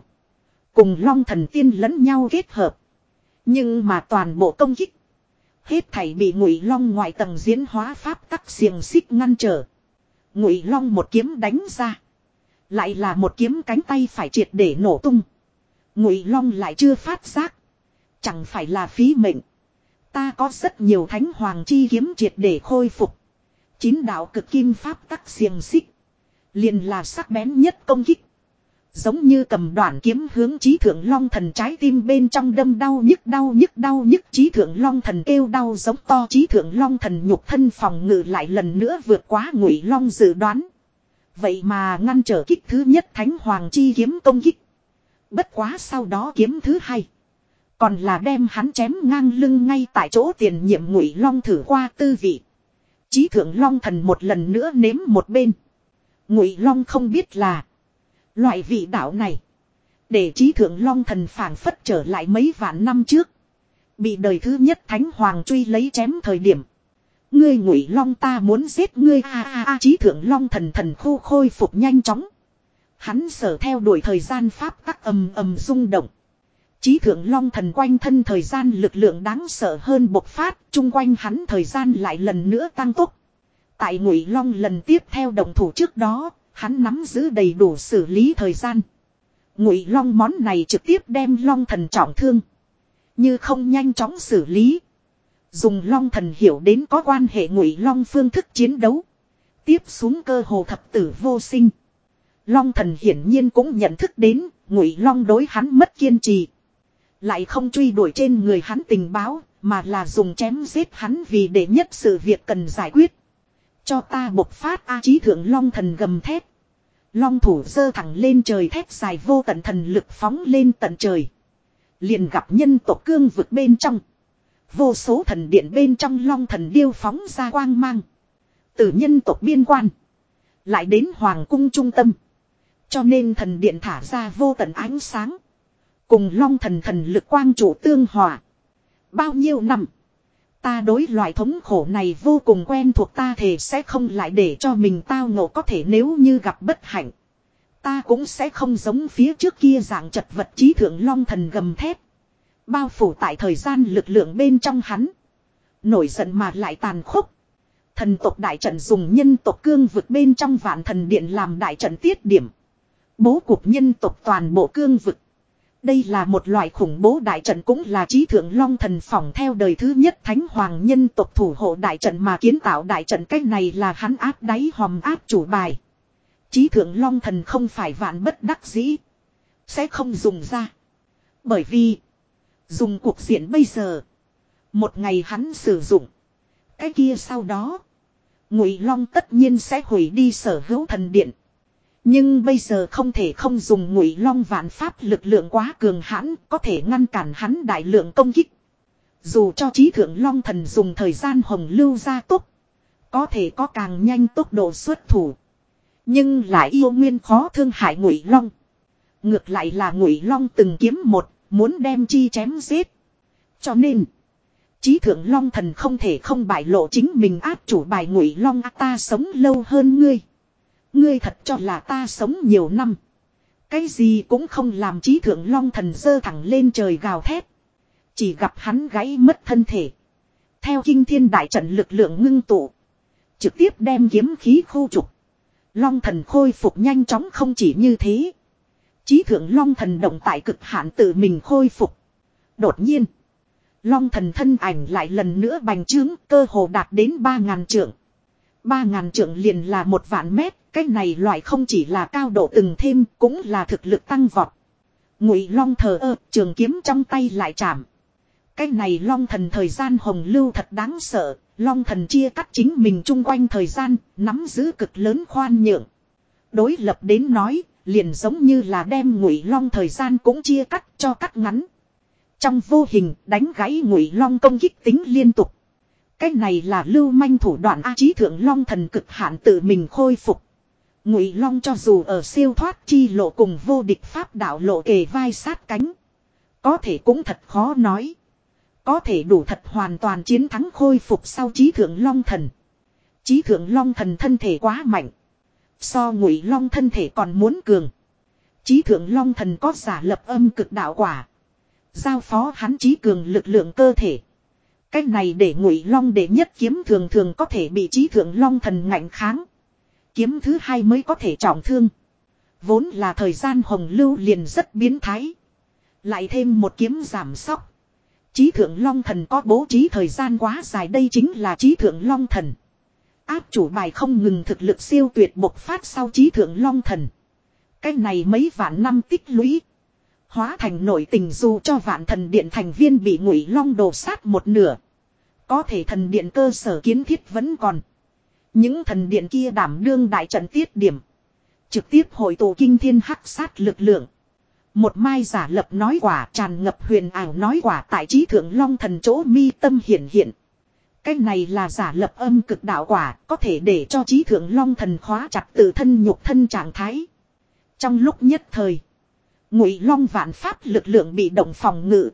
Cùng long thần tiên lẫn nhau kết hợp. Nhưng mà toàn bộ công kích. Hết thảy bị ngụy long ngoại tầng diễn hóa pháp tắc xiềng xích ngăn trở. Ngụy long một kiếm đánh ra. Lại là một kiếm cánh tay phải triệt để nổ tung. Ngụy long lại chưa phát giác. Chẳng phải là phí mệnh. Ta có rất nhiều thánh hoàng chi kiếm triệt để khôi phục. Chín đạo cực kim pháp tắc xiềng xích. Liền là sắc bén nhất công kích. Giống như cầm đoạn kiếm hướng trí thượng long thần trái tim bên trong đâm đau nhức đau nhức đau nhức trí thượng long thần kêu đau giống to trí thượng long thần nhục thân phòng ngự lại lần nữa vượt quá ngụy long dự đoán. Vậy mà ngăn trở kích thứ nhất thánh hoàng chi kiếm công kích. Bất quá sau đó kiếm thứ hai. Còn là đem hắn chém ngang lưng ngay tại chỗ tiền nhiệm ngụy long thử qua tư vị. Chí thượng long thần một lần nữa nếm một bên. Ngụy long không biết là. Loại vị đạo này. Để trí thượng long thần phảng phất trở lại mấy vạn năm trước. Bị đời thứ nhất thánh hoàng truy lấy chém thời điểm. Ngươi ngụy long ta muốn giết ngươi a a a trí thượng long thần thần khô khôi phục nhanh chóng. Hắn sở theo đuổi thời gian pháp tắc ầm ầm rung động. Chí thượng long thần quanh thân thời gian lực lượng đáng sợ hơn bộc phát, chung quanh hắn thời gian lại lần nữa tăng tốc. Tại ngụy long lần tiếp theo động thủ trước đó, hắn nắm giữ đầy đủ xử lý thời gian. Ngụy long món này trực tiếp đem long thần trọng thương. Như không nhanh chóng xử lý. Dùng long thần hiểu đến có quan hệ ngụy long phương thức chiến đấu. Tiếp xuống cơ hồ thập tử vô sinh. Long thần hiển nhiên cũng nhận thức đến, ngụy long đối hắn mất kiên trì. Lại không truy đuổi trên người hắn tình báo, mà là dùng chém giết hắn vì để nhất sự việc cần giải quyết. Cho ta bộc phát A trí thượng long thần gầm thét. Long thủ dơ thẳng lên trời thét dài vô tận thần lực phóng lên tận trời. Liền gặp nhân tộc cương vực bên trong. Vô số thần điện bên trong long thần điêu phóng ra quang mang. Từ nhân tộc biên quan. Lại đến hoàng cung trung tâm. Cho nên thần điện thả ra vô tận ánh sáng. Cùng long thần thần lực quang chủ tương hòa. Bao nhiêu năm. Ta đối loại thống khổ này vô cùng quen thuộc ta thể sẽ không lại để cho mình tao ngộ có thể nếu như gặp bất hạnh. Ta cũng sẽ không giống phía trước kia dạng chật vật trí thượng long thần gầm thép. Bao phủ tại thời gian lực lượng bên trong hắn. Nổi giận mà lại tàn khốc. Thần tộc đại trận dùng nhân tộc cương vực bên trong vạn thần điện làm đại trận tiết điểm. Bố cục nhân tộc toàn bộ cương vực. Đây là một loại khủng bố đại trận cũng là trí thượng long thần phỏng theo đời thứ nhất thánh hoàng nhân tộc thủ hộ đại trận mà kiến tạo đại trận cách này là hắn áp đáy hòm áp chủ bài. Trí thượng long thần không phải vạn bất đắc dĩ. Sẽ không dùng ra. Bởi vì. Dùng cuộc diện bây giờ. Một ngày hắn sử dụng. Cái kia sau đó. Ngụy long tất nhiên sẽ hủy đi sở hữu thần điện. Nhưng bây giờ không thể không dùng ngụy long vạn pháp lực lượng quá cường hãn có thể ngăn cản hắn đại lượng công kích. Dù cho trí thượng long thần dùng thời gian hồng lưu ra tốc. Có thể có càng nhanh tốc độ xuất thủ. Nhưng lại yêu nguyên khó thương hại ngụy long. Ngược lại là ngụy long từng kiếm một, muốn đem chi chém giết. Cho nên, trí thượng long thần không thể không bại lộ chính mình áp chủ bài ngụy long ta sống lâu hơn ngươi. Ngươi thật cho là ta sống nhiều năm. Cái gì cũng không làm trí thượng long thần dơ thẳng lên trời gào thét. Chỉ gặp hắn gãy mất thân thể. Theo kinh thiên đại trận lực lượng ngưng tụ. Trực tiếp đem kiếm khí khu trục. Long thần khôi phục nhanh chóng không chỉ như thế. Chí thượng long thần động tại cực hạn tự mình khôi phục. Đột nhiên. Long thần thân ảnh lại lần nữa bành trướng, cơ hồ đạt đến ba ngàn trượng. Ba ngàn trượng liền là một vạn mét. Cái này loại không chỉ là cao độ từng thêm cũng là thực lực tăng vọt. Ngụy long thờ ơ trường kiếm trong tay lại chạm. Cái này long thần thời gian hồng lưu thật đáng sợ. Long thần chia cắt chính mình chung quanh thời gian, nắm giữ cực lớn khoan nhượng. Đối lập đến nói, liền giống như là đem ngụy long thời gian cũng chia cắt cho cắt ngắn. Trong vô hình đánh gãy ngụy long công kích tính liên tục. Cái này là lưu manh thủ đoạn A trí thượng long thần cực hạn tự mình khôi phục. Ngụy long cho dù ở siêu thoát chi lộ cùng vô địch pháp đạo lộ kề vai sát cánh. Có thể cũng thật khó nói. Có thể đủ thật hoàn toàn chiến thắng khôi phục sau trí thượng long thần. Trí thượng long thần thân thể quá mạnh. So ngụy long thân thể còn muốn cường. Trí thượng long thần có giả lập âm cực đạo quả. Giao phó hắn trí cường lực lượng cơ thể. Cách này để ngụy long để nhất kiếm thường thường có thể bị trí thượng long thần ngạnh kháng. Kiếm thứ hai mới có thể trọng thương. Vốn là thời gian hồng lưu liền rất biến thái. Lại thêm một kiếm giảm sóc. Chí thượng long thần có bố trí thời gian quá dài đây chính là chí thượng long thần. Áp chủ bài không ngừng thực lực siêu tuyệt bộc phát sau chí thượng long thần. Cái này mấy vạn năm tích lũy. Hóa thành nội tình dù cho vạn thần điện thành viên bị ngụy long đồ sát một nửa. Có thể thần điện cơ sở kiến thiết vẫn còn. Những thần điện kia đảm đương đại trận tiết điểm. Trực tiếp hội tụ kinh thiên hắc sát lực lượng. Một mai giả lập nói quả tràn ngập huyền ảo nói quả tại trí thượng long thần chỗ mi tâm hiện hiện. Cái này là giả lập âm cực đạo quả, có thể để cho trí thượng long thần khóa chặt tự thân nhục thân trạng thái. Trong lúc nhất thời, ngụy long vạn pháp lực lượng bị động phòng ngự.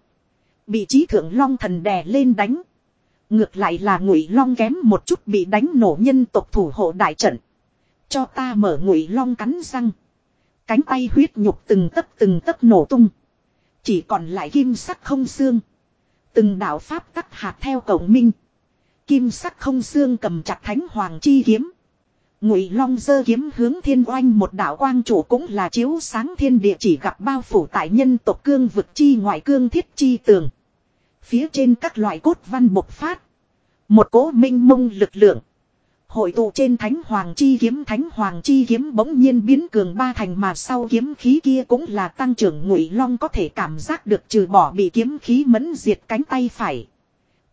Bị trí thượng long thần đè lên đánh. Ngược lại là ngụy long kém một chút bị đánh nổ nhân tộc thủ hộ đại trận. Cho ta mở ngụy long cắn răng. Cánh tay huyết nhục từng tấc từng tấc nổ tung. Chỉ còn lại kim sắc không xương. Từng đạo pháp tắc hạt theo cổng minh. Kim sắc không xương cầm chặt thánh hoàng chi kiếm. Ngụy Long giơ kiếm hướng thiên oanh một đạo quang chủ cũng là chiếu sáng thiên địa chỉ gặp bao phủ tại nhân tộc cương vực chi ngoại cương thiết chi tường. Phía trên các loại cốt văn bộc phát. Một cố minh mông lực lượng. Hội tụ trên thánh hoàng chi kiếm, thánh hoàng chi kiếm bỗng nhiên biến cường ba thành mà sau kiếm khí kia cũng là tăng trưởng ngụy long có thể cảm giác được trừ bỏ bị kiếm khí mẫn diệt cánh tay phải.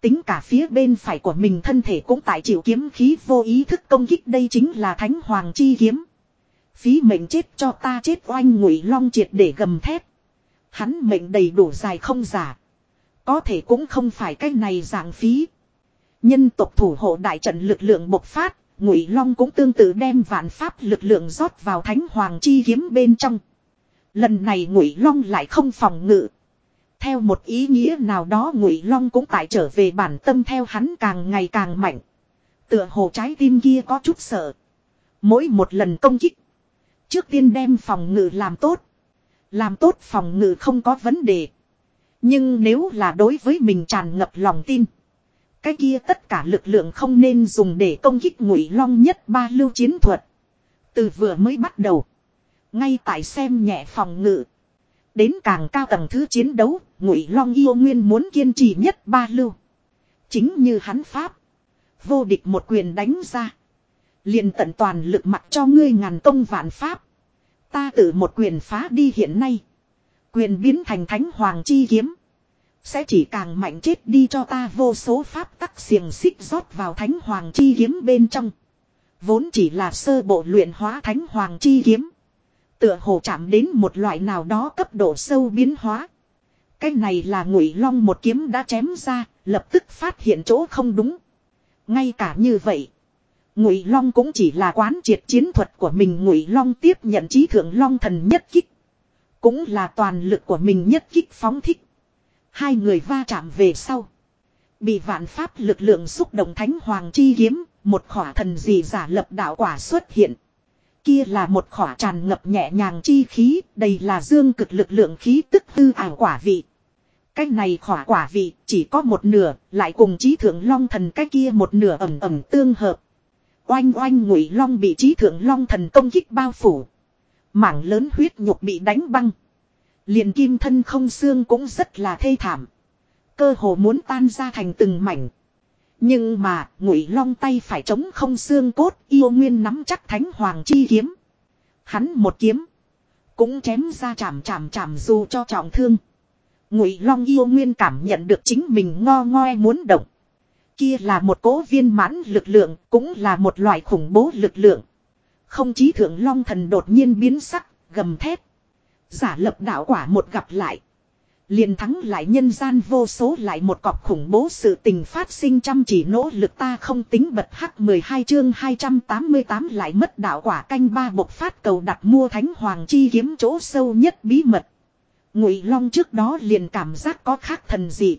Tính cả phía bên phải của mình thân thể cũng tại chịu kiếm khí vô ý thức công kích đây chính là thánh hoàng chi kiếm. Phí mệnh chết cho ta chết oanh ngụy long triệt để gầm thép. Hắn mệnh đầy đủ dài không giả. Có thể cũng không phải cái này giảng phí. Nhân tộc thủ hộ đại trận lực lượng bộc phát, Ngụy Long cũng tương tự đem vạn pháp lực lượng rót vào Thánh Hoàng chi kiếm bên trong. Lần này Ngụy Long lại không phòng ngự, theo một ý nghĩa nào đó Ngụy Long cũng tại trở về bản tâm theo hắn càng ngày càng mạnh. Tựa hồ trái tim kia có chút sợ. Mỗi một lần công kích, trước tiên đem phòng ngự làm tốt. Làm tốt phòng ngự không có vấn đề. Nhưng nếu là đối với mình tràn ngập lòng tin, cái kia tất cả lực lượng không nên dùng để công kích Ngụy Long nhất ba lưu chiến thuật. Từ vừa mới bắt đầu, ngay tại xem nhẹ phòng ngự, Đến càng cao tầng thứ chiến đấu, Ngụy Long yêu nguyên muốn kiên trì nhất ba lưu. Chính như hắn pháp, vô địch một quyền đánh ra, liền tận toàn lực mặt cho ngươi ngàn công vạn pháp. Ta tự một quyền phá đi hiện nay, quyền biến thành thánh hoàng chi kiếm, sẽ chỉ càng mạnh chết đi cho ta vô số pháp tắc xiềng xích rót vào thánh hoàng chi kiếm bên trong. Vốn chỉ là sơ bộ luyện hóa thánh hoàng chi kiếm. Tựa hồ chạm đến một loại nào đó cấp độ sâu biến hóa. Cái này là ngụy long một kiếm đã chém ra, lập tức phát hiện chỗ không đúng. Ngay cả như vậy, ngụy long cũng chỉ là quán triệt chiến thuật của mình ngụy long tiếp nhận trí thượng long thần nhất kích. Cũng là toàn lực của mình nhất kích phóng thích. Hai người va chạm về sau. Bị vạn pháp lực lượng xúc động thánh hoàng chi kiếm, một khỏa thần gì giả lập đạo quả xuất hiện. Kia là một khỏa tràn ngập nhẹ nhàng chi khí, đây là dương cực lực lượng khí tức hư ảo quả vị. Cái này khỏa quả vị chỉ có một nửa, lại cùng trí thượng long thần cái kia một nửa ẩm ẩm tương hợp. Oanh oanh ngụy long bị trí thượng long thần công kích bao phủ. Mảng lớn huyết nhục bị đánh băng. Liền kim thân không xương cũng rất là thê thảm. Cơ hồ muốn tan ra thành từng mảnh. Nhưng mà, ngụy long tay phải chống không xương cốt yêu nguyên nắm chắc thánh hoàng chi kiếm. Hắn một kiếm. Cũng chém ra chạm chạm chạm dù cho trọng thương. Ngụy long yêu nguyên cảm nhận được chính mình ngo ngoe muốn động. Kia là một cố viên mãn lực lượng, cũng là một loại khủng bố lực lượng. Không chí thượng long thần đột nhiên biến sắc, gầm thét. Giả lập đạo quả một gặp lại. Liền thắng lại nhân gian vô số lại một cọc khủng bố sự tình phát sinh chăm chỉ nỗ lực ta không tính bật hắc 12 chương 288 lại mất đạo quả canh ba bộc phát cầu đặt mua thánh hoàng chi kiếm chỗ sâu nhất bí mật. Ngụy Long trước đó liền cảm giác có khác thần gì.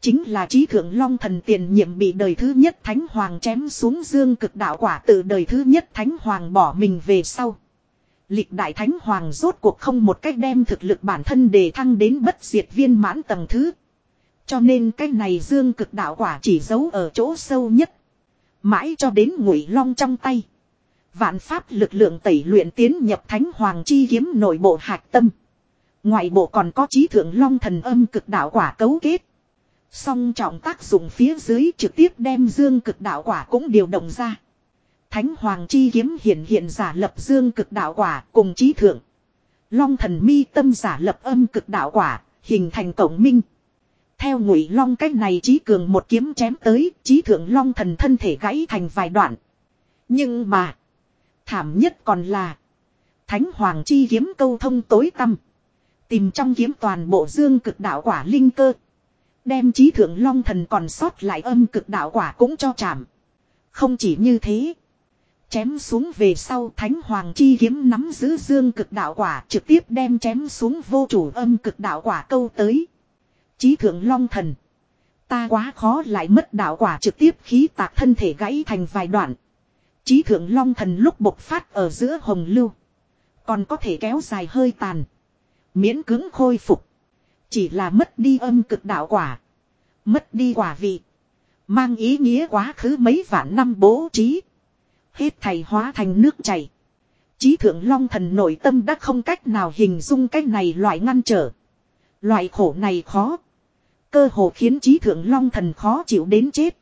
Chính là trí thượng long thần tiền nhiệm bị đời thứ nhất thánh hoàng chém xuống dương cực đạo quả từ đời thứ nhất thánh hoàng bỏ mình về sau. Lịch đại thánh hoàng rốt cuộc không một cách đem thực lực bản thân để thăng đến bất diệt viên mãn tầng thứ. Cho nên cái này dương cực đạo quả chỉ giấu ở chỗ sâu nhất. Mãi cho đến ngụy long trong tay. Vạn pháp lực lượng tẩy luyện tiến nhập thánh hoàng chi kiếm nội bộ hạc tâm. Ngoại bộ còn có trí thượng long thần âm cực đạo quả cấu kết. Song trọng tác dụng phía dưới trực tiếp đem dương cực đạo quả cũng điều động ra. Thánh Hoàng chi kiếm hiện hiện giả lập dương cực đạo quả cùng trí thượng. Long thần mi tâm giả lập âm cực đạo quả, hình thành cổng minh. Theo ngụy long cách này trí cường một kiếm chém tới, trí thượng long thần thân thể gãy thành vài đoạn. Nhưng mà, thảm nhất còn là, thánh hoàng chi kiếm câu thông tối tâm. Tìm trong kiếm toàn bộ dương cực đạo quả linh cơ. Đem trí thượng long thần còn sót lại âm cực đạo quả cũng cho chạm. Không chỉ như thế. Chém xuống về sau thánh hoàng chi kiếm nắm giữ dương cực đạo quả trực tiếp đem chém xuống vô chủ âm cực đạo quả câu tới. Chí thượng long thần. Ta quá khó lại mất đạo quả trực tiếp khí tạc thân thể gãy thành vài đoạn. Chí thượng long thần lúc bộc phát ở giữa hồng lưu. Còn có thể kéo dài hơi tàn. Miễn cứng khôi phục. Chỉ là mất đi âm cực đạo quả. Mất đi quả vị. Mang ý nghĩa quá khứ mấy vạn năm bố trí. Hết thầy hóa thành nước chảy. Chí thượng long thần nội tâm đã không cách nào hình dung cách này loại ngăn trở. Loại khổ này khó. Cơ hồ khiến chí thượng long thần khó chịu đến chết.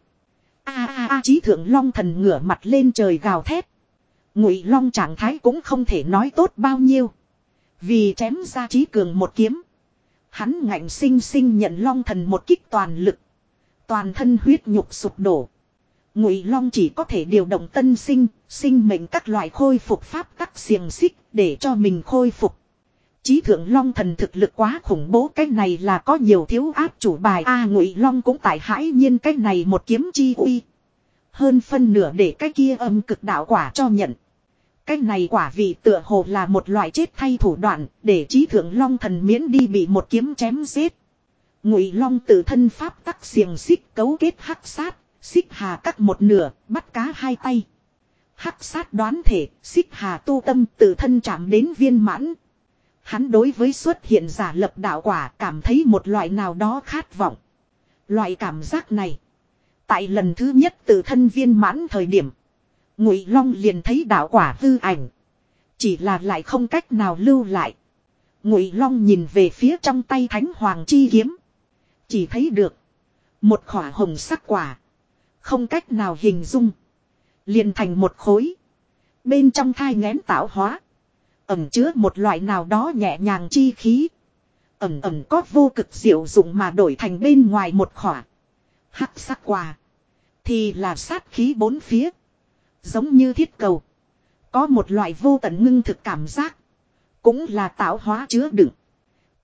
A a a, chí thượng long thần ngửa mặt lên trời gào thét. Ngụy long trạng thái cũng không thể nói tốt bao nhiêu. Vì chém ra chí cường một kiếm. Hắn ngạnh sinh sinh nhận long thần một kích toàn lực. Toàn thân huyết nhục sụp đổ. Ngụy Long chỉ có thể điều động tân sinh, sinh mệnh các loại khôi phục pháp các xiềng xích để cho mình khôi phục. Chí thượng Long thần thực lực quá khủng bố cái này là có nhiều thiếu áp chủ bài a Ngụy Long cũng tại hãi nhiên cái này một kiếm chi uy. Hơn phân nửa để cái kia âm cực đạo quả cho nhận. Cái này quả vị tựa hồ là một loại chết thay thủ đoạn để trí thượng Long thần miễn đi bị một kiếm chém giết. Ngụy Long tự thân pháp tắc xiềng xích cấu kết hắc sát, xích hà cắt một nửa, bắt cá hai tay. Hắc sát đoán thể, xích hà tu tâm tự thân chạm đến viên mãn. Hắn đối với xuất hiện giả lập đạo quả cảm thấy một loại nào đó khát vọng. Loại cảm giác này. Tại lần thứ nhất tự thân viên mãn thời điểm. Ngụy Long liền thấy đạo quả hư ảnh. Chỉ là lại không cách nào lưu lại. Ngụy Long nhìn về phía trong tay Thánh Hoàng chi kiếm. Chỉ thấy được. Một khỏa hồng sắc quả. Không cách nào hình dung. Liền thành một khối. Bên trong thai ngén tạo hóa. Ẩm chứa một loại nào đó nhẹ nhàng chi khí. Ẩm ẩm có vô cực diệu dụng mà đổi thành bên ngoài một khỏa. Hắc sắc quả. Thì là sát khí bốn phía. Giống như thiết cầu. Có một loại vô tận ngưng thực cảm giác. Cũng là tạo hóa chứa đựng.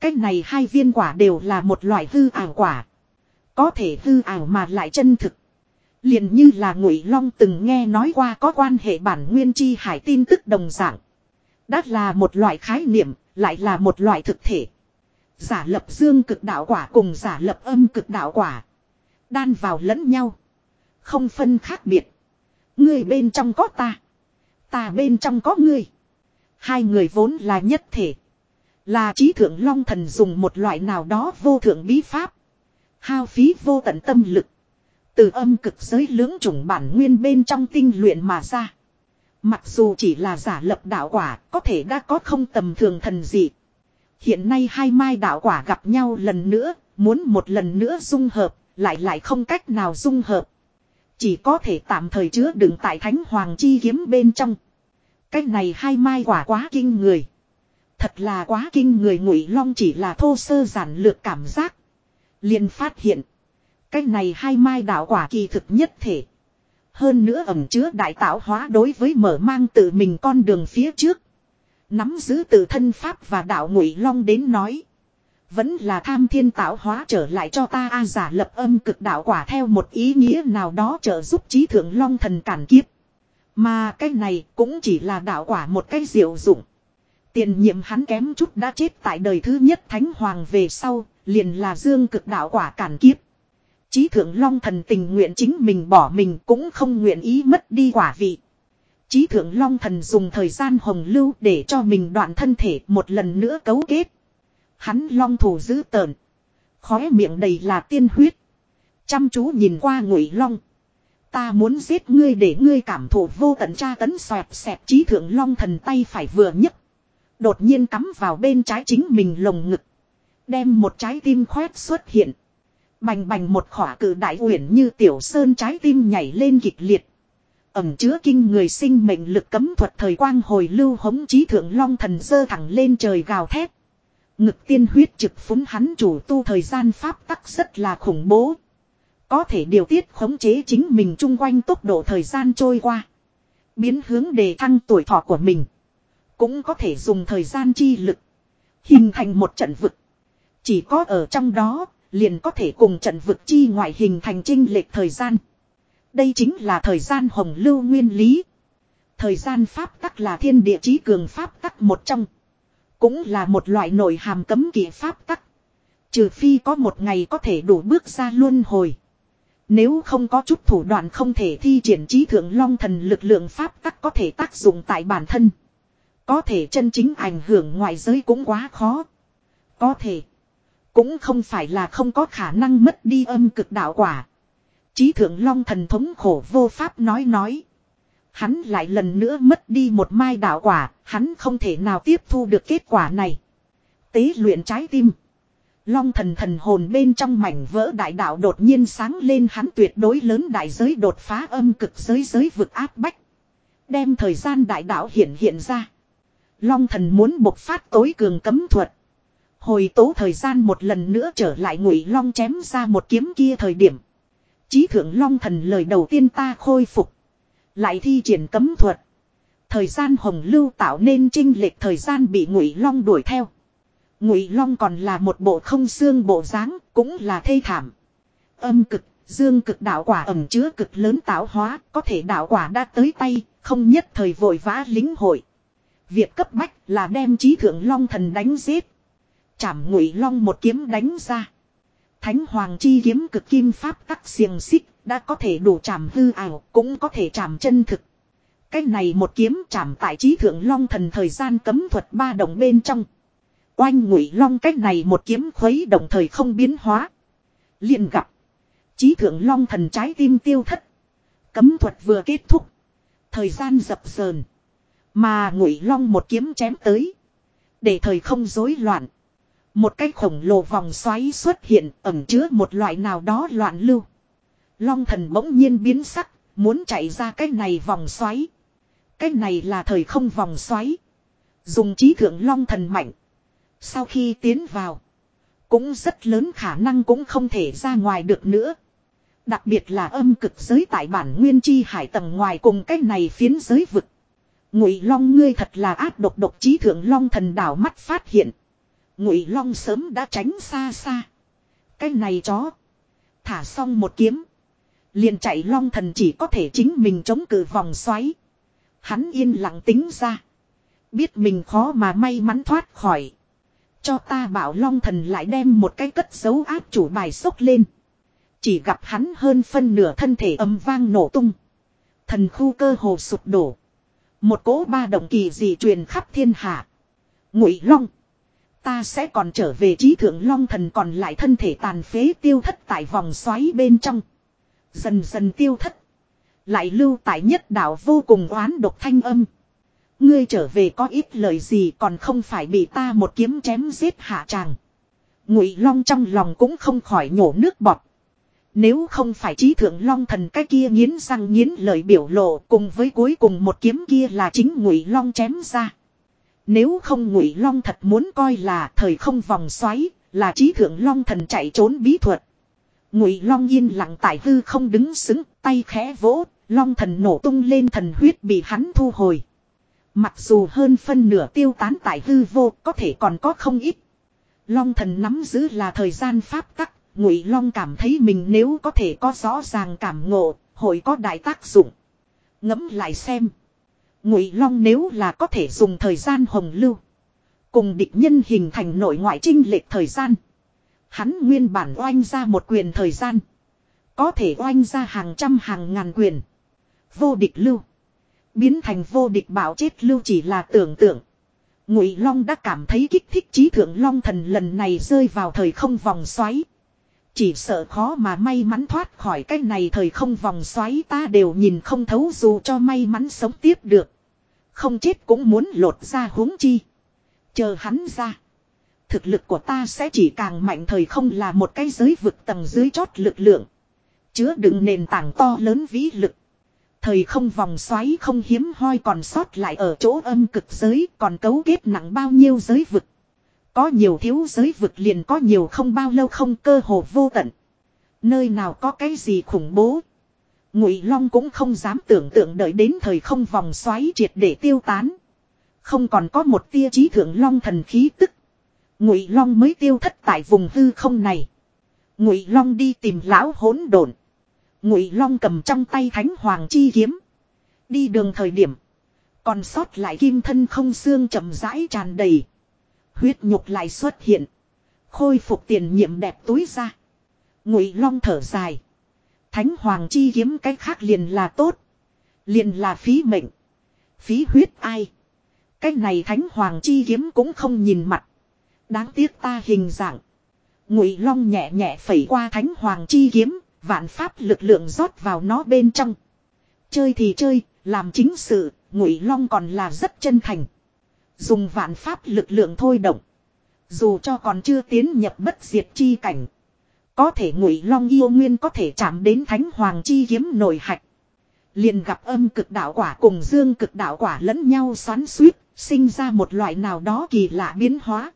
Cách này hai viên quả đều là một loại hư ảo quả. Có thể hư ảo mà lại chân thực. liền như là ngụy long từng nghe nói qua có quan hệ bản nguyên chi hải tin tức đồng dạng. Đã là một loại khái niệm, lại là một loại thực thể. Giả lập dương cực đạo quả cùng giả lập âm cực đạo quả. Đan vào lẫn nhau. Không phân khác biệt. Người bên trong có ta. Ta bên trong có ngươi. Hai người vốn là nhất thể. Là trí thượng long thần dùng một loại nào đó vô thượng bí pháp. Hao phí vô tận tâm lực. Từ âm cực giới lưỡng chủng bản nguyên bên trong tinh luyện mà ra. Mặc dù chỉ là giả lập đạo quả, có thể đã có không tầm thường thần dị. Hiện nay hai mai đạo quả gặp nhau lần nữa, muốn một lần nữa dung hợp, lại lại không cách nào dung hợp. Chỉ có thể tạm thời chứa đựng tại thánh hoàng chi kiếm bên trong. Cách này hai mai quả quá kinh người. Thật là quá kinh người ngụy long chỉ là thô sơ giản lược cảm giác. liền phát hiện. Cách này hai mai đạo quả kỳ thực nhất thể. Hơn nữa ẩm chứa đại tạo hóa đối với mở mang tự mình con đường phía trước. Nắm giữ tự thân pháp và đạo ngụy long đến nói. Vẫn là tham thiên tạo hóa trở lại cho ta a giả lập âm cực đạo quả theo một ý nghĩa nào đó trợ giúp trí thượng long thần cản kiếp. Mà cái này cũng chỉ là đạo quả một cái diệu dụng. Tiền nhiệm hắn kém chút đã chết tại đời thứ nhất thánh hoàng về sau, liền là dương cực đạo quả cản kiếp. Chí thượng long thần tình nguyện chính mình bỏ mình cũng không nguyện ý mất đi quả vị. Chí thượng long thần dùng thời gian hồng lưu để cho mình đoạn thân thể một lần nữa cấu kết. Hắn long thủ dữ tợn. Khóe miệng đầy là tiên huyết. Chăm chú nhìn qua ngụy long. Ta muốn giết ngươi để ngươi cảm thụ vô tận tra tấn xoẹt xẹp trí thượng long thần tay phải vừa nhấc. Đột nhiên cắm vào bên trái chính mình lồng ngực. Đem một trái tim khoét xuất hiện. Bành bành một khỏa cử đại uyển như tiểu sơn trái tim nhảy lên kịch liệt. Ẩm chứa kinh người sinh mệnh lực cấm thuật thời quang hồi lưu hống trí thượng long thần dơ thẳng lên trời gào thét. Ngực tiên huyết trực phúng hắn chủ tu thời gian pháp tắc rất là khủng bố. Có thể điều tiết khống chế chính mình chung quanh tốc độ thời gian trôi qua. Biến hướng đề thăng tuổi thọ của mình. Cũng có thể dùng thời gian chi lực. Hình thành một trận vực. Chỉ có ở trong đó, liền có thể cùng trận vực chi ngoại hình thành trinh lệch thời gian. Đây chính là thời gian hồng lưu nguyên lý. Thời gian pháp tắc là thiên địa chí cường pháp tắc một trong. Cũng là một loại nội hàm cấm kỵ pháp tắc. Trừ phi có một ngày có thể đủ bước ra luân hồi. Nếu không có chút thủ đoạn không thể thi triển trí thượng long thần lực lượng pháp tắc có thể tác dụng tại bản thân. Có thể chân chính ảnh hưởng ngoại giới cũng quá khó. Có thể. Cũng không phải là không có khả năng mất đi âm cực đạo quả. Trí thượng long thần thống khổ vô pháp nói nói. Hắn lại lần nữa mất đi một mai đạo quả, hắn không thể nào tiếp thu được kết quả này. Tế luyện trái tim. Long thần thần hồn bên trong mảnh vỡ đại đạo đột nhiên sáng lên hắn tuyệt đối lớn đại giới đột phá âm cực giới giới vực áp bách. Đem thời gian đại đạo hiện hiện ra. Long thần muốn bộc phát tối cường cấm thuật. Hồi tố thời gian một lần nữa trở lại ngụy long chém ra một kiếm kia thời điểm. Chí thượng long thần lời đầu tiên ta khôi phục. Lại thi triển cấm thuật. Thời gian hồng lưu tạo nên trinh lệch thời gian bị ngụy long đuổi theo. Ngụy long còn là một bộ không xương bộ dáng, cũng là thê thảm. Âm cực, dương cực đạo quả ẩm chứa cực lớn tạo hóa, có thể đạo quả đã tới tay, không nhất thời vội vã lính hội. Việc cấp bách là đem trí thượng long thần đánh giết. Chảm ngụy long một kiếm đánh ra. Thánh hoàng chi kiếm cực kim pháp tắc xiềng xích đã có thể đủ chạm hư ảo, cũng có thể chạm chân thực. Cái này một kiếm chạm tại trí thượng long thần thời gian cấm thuật ba đồng bên trong. Oanh ngụy long cách này một kiếm khuấy đồng thời không biến hóa. liền gặp. Trí thượng long thần trái tim tiêu thất. Cấm thuật vừa kết thúc. Thời gian dập sờn. Mà ngụy long một kiếm chém tới. Để thời không rối loạn. Một cái khổng lồ vòng xoáy xuất hiện ẩm chứa một loại nào đó loạn lưu. Long thần bỗng nhiên biến sắc, muốn chạy ra cái này vòng xoáy. Cái này là thời không vòng xoáy. Dùng trí thượng long thần mạnh. Sau khi tiến vào, cũng rất lớn khả năng cũng không thể ra ngoài được nữa. Đặc biệt là âm cực giới tại bản nguyên chi hải tầng ngoài cùng cái này phiến giới vực. Ngụy Long ngươi thật là ác độc độc trí thượng Long thần đảo mắt phát hiện. Ngụy Long sớm đã tránh xa xa. Cái này chó. Thả xong một kiếm. Liền chạy long thần chỉ có thể chính mình chống cự vòng xoáy. Hắn yên lặng tính ra. Biết mình khó mà may mắn thoát khỏi. Cho ta bảo long thần lại đem một cái cất dấu áp chủ bài sốc lên. Chỉ gặp hắn hơn phân nửa thân thể âm vang nổ tung. Thần khu cơ hồ sụp đổ. Một cỗ ba động kỳ dị truyền khắp thiên hạ. Ngụy long. Ta sẽ còn trở về trí thượng long thần còn lại thân thể tàn phế tiêu thất tại vòng xoáy bên trong. Dần dần tiêu thất. Lại lưu tại nhất đạo vô cùng oán độc thanh âm. Ngươi trở về có ít lời gì còn không phải bị ta một kiếm chém giết hạ tràng. Ngụy Long trong lòng cũng không khỏi nhổ nước bọt. Nếu không phải trí thượng Long thần cái kia nghiến răng nghiến lời biểu lộ cùng với cuối cùng một kiếm kia là chính Ngụy Long chém ra. Nếu không Ngụy Long thật muốn coi là thời không vòng xoáy, là trí thượng Long thần chạy trốn bí thuật. Ngụy Long yên lặng tại hư không đứng xứng, tay khẽ vỗ, Long thần nổ tung lên thần huyết bị hắn thu hồi. Mặc dù hơn phân nửa tiêu tán tại hư vô, có thể còn có không ít. Long thần nắm giữ là thời gian pháp tắc, Ngụy Long cảm thấy mình nếu có thể có rõ ràng cảm ngộ, hội có đại tác dụng. Ngẫm lại xem. Ngụy Long nếu là có thể dùng thời gian hồng lưu, cùng địch nhân hình thành nội ngoại trinh lệch thời gian. Hắn nguyên bản oanh ra một quyền thời gian. Có thể oanh ra hàng trăm hàng ngàn quyền. Vô địch lưu. Biến thành vô địch bảo chết lưu chỉ là tưởng tượng. Ngụy Long đã cảm thấy kích thích trí thượng Long thần lần này rơi vào thời không vòng xoáy. Chỉ sợ khó mà may mắn thoát khỏi cái này thời không vòng xoáy ta đều nhìn không thấu dù cho may mắn sống tiếp được. Không chết cũng muốn lột ra huống chi. Chờ hắn ra. Thực lực của ta sẽ chỉ càng mạnh thời không là một cái giới vực tầng dưới chót lực lượng. Chứa đựng nền tảng to lớn vĩ lực. Thời không vòng xoáy không hiếm hoi còn sót lại ở chỗ âm cực giới còn cấu kết nặng bao nhiêu giới vực. Có nhiều thiếu giới vực liền có nhiều không bao lâu không cơ hồ vô tận. Nơi nào có cái gì khủng bố. Ngụy Long cũng không dám tưởng tượng đợi đến thời không vòng xoáy triệt để tiêu tán. Không còn có một tia trí thượng Long thần khí tức. Ngụy Long mới tiêu thất tại vùng hư không này. Ngụy Long đi tìm lão hỗn độn. Ngụy Long cầm trong tay Thánh Hoàng chi kiếm, đi đường thời điểm, còn sót lại kim thân không xương chậm rãi tràn đầy, huyết nhục lại xuất hiện, khôi phục tiền nhiệm đẹp túi ra. Ngụy Long thở dài, Thánh Hoàng chi kiếm cách khác liền là tốt, liền là phí mệnh, phí huyết ai? Cách này Thánh Hoàng chi kiếm cũng không nhìn mặt, đáng tiếc ta hình dạng. Ngụy Long nhẹ nhẹ phẩy qua Thánh Hoàng chi kiếm, Vạn pháp lực lượng rót vào nó bên trong. Chơi thì chơi, làm chính sự, ngụy long còn là rất chân thành. Dùng vạn pháp lực lượng thôi động. Dù cho còn chưa tiến nhập bất diệt chi cảnh. Có thể ngụy long yêu nguyên có thể chạm đến thánh hoàng chi kiếm nổi hạch. Liền gặp âm cực đạo quả cùng dương cực đạo quả lẫn nhau xoắn suýt, sinh ra một loại nào đó kỳ lạ biến hóa.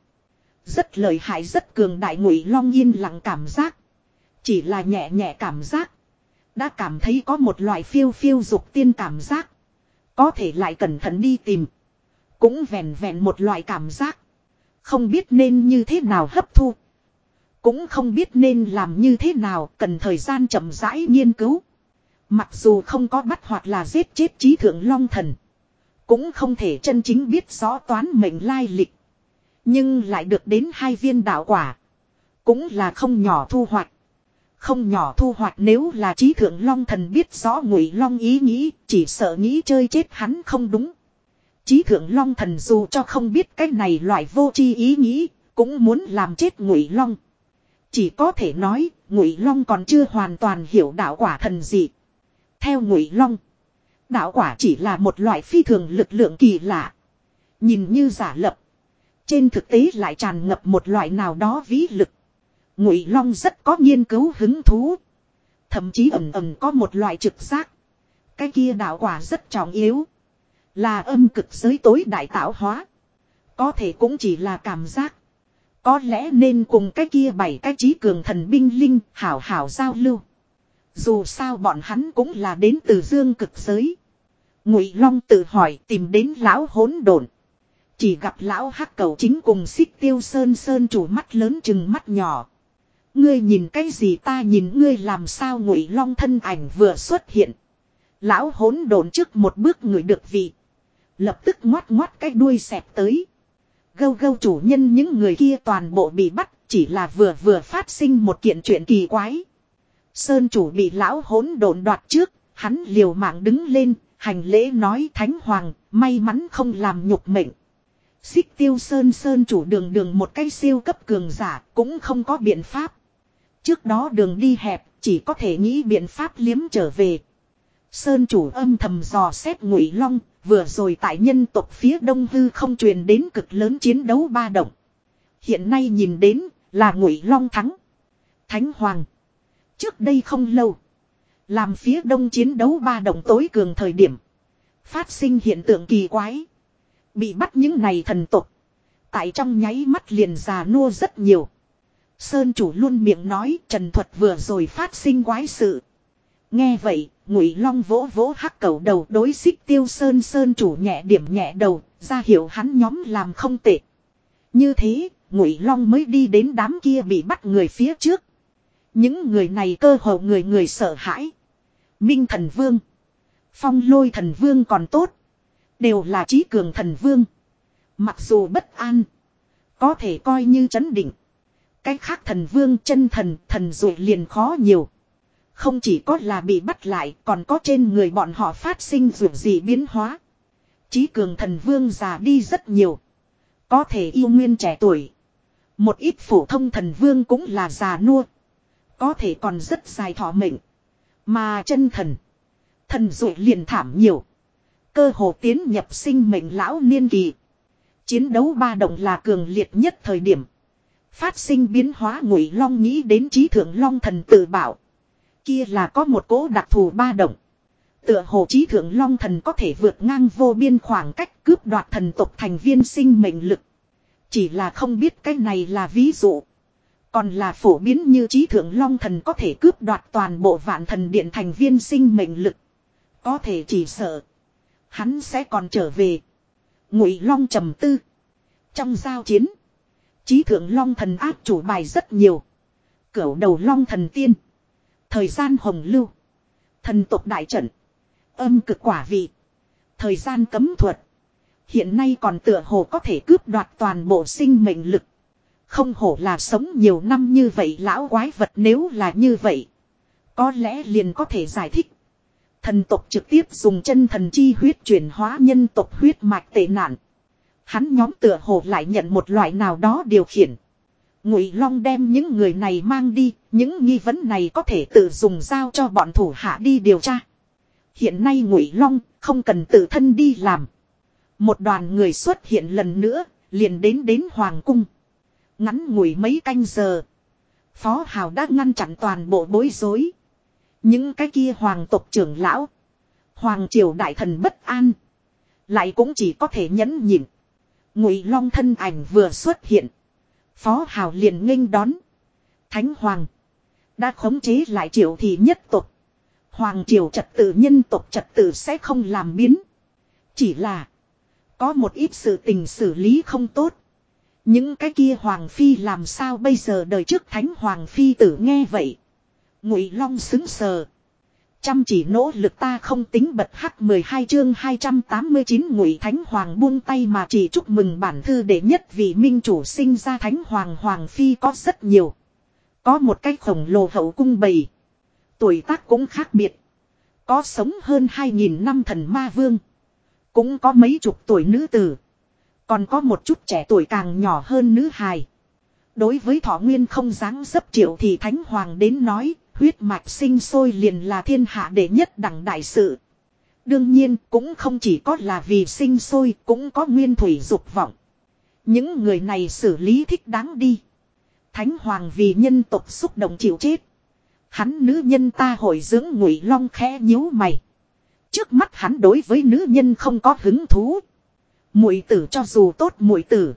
Rất lợi hại rất cường đại ngụy long yên lặng cảm giác. Chỉ là nhẹ nhẹ cảm giác. Đã cảm thấy có một loại phiêu phiêu dục tiên cảm giác. Có thể lại cẩn thận đi tìm. Cũng vẹn vẹn một loại cảm giác. Không biết nên như thế nào hấp thu. Cũng không biết nên làm như thế nào cần thời gian chậm rãi nghiên cứu. Mặc dù không có bắt hoặc là giết chết trí thượng long thần. Cũng không thể chân chính biết rõ toán mệnh lai lịch. Nhưng lại được đến hai viên đạo quả. Cũng là không nhỏ thu hoạch. Không nhỏ thu hoạch nếu là trí thượng long thần biết rõ ngụy long ý nghĩ, chỉ sợ nghĩ chơi chết hắn không đúng chí thượng long thần dù cho không biết cái này loại vô tri ý nghĩ, cũng muốn làm chết ngụy long. Chỉ có thể nói, ngụy long còn chưa hoàn toàn hiểu đạo quả thần gì. Theo ngụy long, đạo quả chỉ là một loại phi thường lực lượng kỳ lạ. Nhìn như giả lập. Trên thực tế lại tràn ngập một loại nào đó vĩ lực. Ngụy Long rất có nghiên cứu hứng thú. Thậm chí ẩn ẩn có một loại trực giác. Cái kia đạo quả rất trọng yếu. Là âm cực giới tối đại tạo hóa. Có thể cũng chỉ là cảm giác. Có lẽ nên cùng cái kia bảy cái trí cường thần binh linh hảo hảo giao lưu. Dù sao bọn hắn cũng là đến từ dương cực giới. Ngụy Long tự hỏi tìm đến lão hỗn độn. Chỉ gặp lão hắc cầu chính cùng xích tiêu sơn sơn chủ mắt lớn chừng mắt nhỏ. Ngươi nhìn cái gì ta nhìn ngươi làm sao ngụy long thân ảnh vừa xuất hiện. Lão hỗn độn trước một bước người được vị. Lập tức ngoắt ngoắt cái đuôi xẹp tới. Gâu gâu chủ nhân những người kia toàn bộ bị bắt chỉ là vừa vừa phát sinh một kiện chuyện kỳ quái. Sơn chủ bị lão hỗn độn đoạt trước, hắn liều mạng đứng lên, hành lễ nói thánh hoàng, may mắn không làm nhục mệnh. Xích tiêu sơn sơn chủ đường đường một cái siêu cấp cường giả cũng không có biện pháp. Trước đó đường đi hẹp, chỉ có thể nghĩ biện pháp liếm trở về. Sơn chủ âm thầm dò xét ngụy long, vừa rồi tại nhân tộc phía đông hư không truyền đến cực lớn chiến đấu ba động. Hiện nay nhìn đến là ngụy long thắng. Thánh Hoàng. Trước đây không lâu. Làm phía đông chiến đấu ba động tối cường thời điểm. Phát sinh hiện tượng kỳ quái. Bị bắt những này thần tục. Tại trong nháy mắt liền già nua rất nhiều. Sơn chủ luôn miệng nói trần thuật vừa rồi phát sinh quái sự. Nghe vậy, ngụy long vỗ vỗ hắc cầu đầu đối xích tiêu sơn sơn chủ nhẹ điểm nhẹ đầu, ra hiệu hắn nhóm làm không tệ. Như thế, ngụy long mới đi đến đám kia bị bắt người phía trước. Những người này cơ hồ người người sợ hãi. Minh thần vương. Phong lôi thần vương còn tốt. Đều là trí cường thần vương. Mặc dù bất an. Có thể coi như chấn định. Cái khác thần vương chân thần thần rồi liền khó nhiều. Không chỉ có là bị bắt lại, còn có trên người bọn họ phát sinh dù gì biến hóa. Chí cường thần vương già đi rất nhiều. Có thể yêu nguyên trẻ tuổi. Một ít phổ thông thần vương cũng là già nua. Có thể còn rất dài thọ mệnh. Mà chân thần. Thần dụ liền thảm nhiều. Cơ hồ tiến nhập sinh mệnh lão niên kỳ. Chiến đấu ba động là cường liệt nhất thời điểm. Phát sinh biến hóa ngụy long nghĩ đến trí thượng long thần tự bảo. Kia là có một cỗ đặc thù ba động. Tựa hồ trí thượng long thần có thể vượt ngang vô biên khoảng cách cướp đoạt thần tộc thành viên sinh mệnh lực. Chỉ là không biết cái này là ví dụ. Còn là phổ biến như trí thượng long thần có thể cướp đoạt toàn bộ vạn thần điện thành viên sinh mệnh lực. Có thể chỉ sợ. Hắn sẽ còn trở về. Ngụy long trầm tư. Trong giao chiến. Trí thượng long thần áp chủ bài rất nhiều. Cửu đầu long thần tiên. Thời gian hồng lưu. Thần tộc đại trận. Âm cực quả vị. Thời gian cấm thuật. Hiện nay còn tựa hồ có thể cướp đoạt toàn bộ sinh mệnh lực. Không hổ là sống nhiều năm như vậy lão quái vật nếu là như vậy. Có lẽ liền có thể giải thích. Thần tộc trực tiếp dùng chân thần chi huyết chuyển hóa nhân tộc huyết mạch tệ nạn. Hắn nhóm tựa hồ lại nhận một loại nào đó điều khiển. Ngụy Long đem những người này mang đi, những nghi vấn này có thể tự dùng giao cho bọn thủ hạ đi điều tra. Hiện nay Ngụy Long không cần tự thân đi làm. Một đoàn người xuất hiện lần nữa, liền đến đến hoàng cung. Ngắn ngủi mấy canh giờ, Phó Hào đã ngăn chặn toàn bộ bối rối. Những cái kia hoàng tộc trưởng lão, hoàng triều đại thần bất an, lại cũng chỉ có thể nhẫn nhịn. Ngụy Long thân ảnh vừa xuất hiện, Phó Hào liền nghênh đón. Thánh Hoàng. Đã khống chế lại triều thì nhất tục. Hoàng triều trật tự nhân tộc trật tự sẽ không làm biến. Chỉ là. Có một ít sự tình xử lý không tốt. Những cái kia Hoàng Phi làm sao bây giờ đời trước Thánh Hoàng Phi tử nghe vậy. Ngụy Long xứng sờ. Chăm chỉ nỗ lực ta không tính bật hắc 12 chương 289 ngụy Thánh Hoàng buông tay mà chỉ chúc mừng bản thư để nhất vì minh chủ sinh ra Thánh Hoàng Hoàng Phi có rất nhiều. Có một cái khổng lồ hậu cung bầy. Tuổi tác cũng khác biệt. Có sống hơn 2.000 năm thần ma vương. Cũng có mấy chục tuổi nữ tử. Còn có một chút trẻ tuổi càng nhỏ hơn nữ hài. Đối với thọ nguyên không dáng dấp triệu thì Thánh Hoàng đến nói Huyết mạch sinh sôi liền là thiên hạ đệ nhất đẳng đại sự. Đương nhiên, cũng không chỉ có là vì sinh sôi, cũng có nguyên thủy dục vọng. Những người này xử lý thích đáng đi. Thánh hoàng vì nhân tộc xúc động chịu chết. Hắn nữ nhân ta hồi dưỡng ngụy long khẽ nhíu mày. Trước mắt hắn đối với nữ nhân không có hứng thú. Muội tử cho dù tốt muội tử.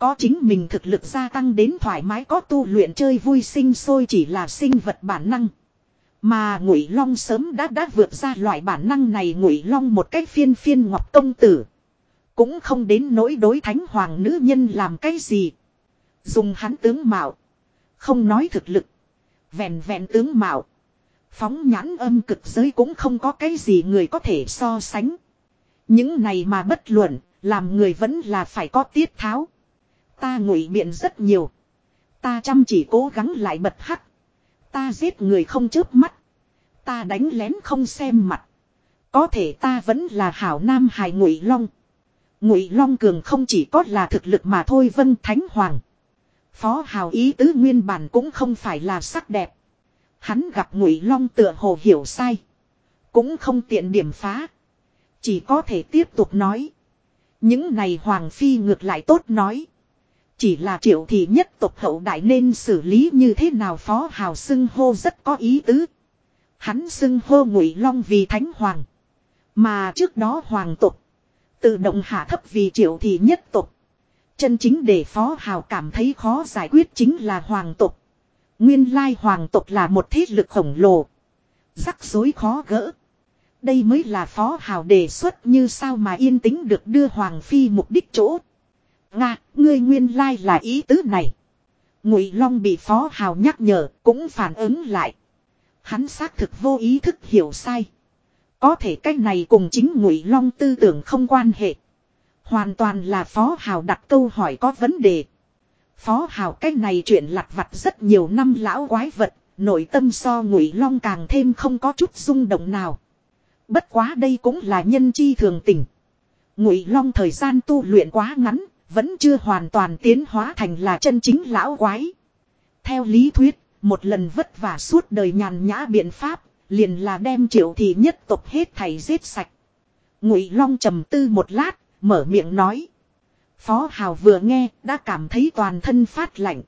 Có chính mình thực lực gia tăng đến thoải mái có tu luyện chơi vui sinh sôi chỉ là sinh vật bản năng. Mà ngụy long sớm đã đã vượt ra loại bản năng này ngụy long một cách phiên phiên ngọc công tử. Cũng không đến nỗi đối thánh hoàng nữ nhân làm cái gì. Dùng hắn tướng mạo. Không nói thực lực. Vẹn vẹn tướng mạo. Phóng nhãn âm cực giới cũng không có cái gì người có thể so sánh. Những này mà bất luận, làm người vẫn là phải có tiết tháo. Ta ngụy biện rất nhiều. Ta chăm chỉ cố gắng lại bật hắc. Ta giết người không chớp mắt. Ta đánh lén không xem mặt. Có thể ta vẫn là hảo nam hài ngụy long. Ngụy long cường không chỉ có là thực lực mà thôi vân thánh hoàng. Phó hào ý tứ nguyên bản cũng không phải là sắc đẹp. Hắn gặp ngụy long tựa hồ hiểu sai. Cũng không tiện điểm phá. Chỉ có thể tiếp tục nói. Những này Hoàng Phi ngược lại tốt nói. Chỉ là triệu thị nhất tộc hậu đại nên xử lý như thế nào phó hào xưng hô rất có ý tứ. Hắn xưng hô ngụy long vì thánh hoàng. Mà trước đó hoàng tộc. Tự động hạ thấp vì triệu thị nhất tộc. Chân chính để phó hào cảm thấy khó giải quyết chính là hoàng tộc. Nguyên lai hoàng tộc là một thế lực khổng lồ. Rắc rối khó gỡ. Đây mới là phó hào đề xuất như sao mà yên tĩnh được đưa hoàng phi mục đích chỗ. Nga, ngươi nguyên lai là ý tứ này. Ngụy Long bị phó hào nhắc nhở, cũng phản ứng lại. Hắn xác thực vô ý thức hiểu sai. Có thể cách này cùng chính Ngụy Long tư tưởng không quan hệ. Hoàn toàn là phó hào đặt câu hỏi có vấn đề. Phó hào cách này chuyện lặt vặt rất nhiều năm lão quái vật, nội tâm so Ngụy Long càng thêm không có chút rung động nào. Bất quá đây cũng là nhân chi thường tình. Ngụy Long thời gian tu luyện quá ngắn, vẫn chưa hoàn toàn tiến hóa thành là chân chính lão quái. Theo lý thuyết, một lần vất vả suốt đời nhàn nhã biện pháp, liền là đem triệu thị nhất tộc hết thầy giết sạch. Ngụy Long trầm tư một lát, mở miệng nói. Phó Hào vừa nghe, đã cảm thấy toàn thân phát lạnh.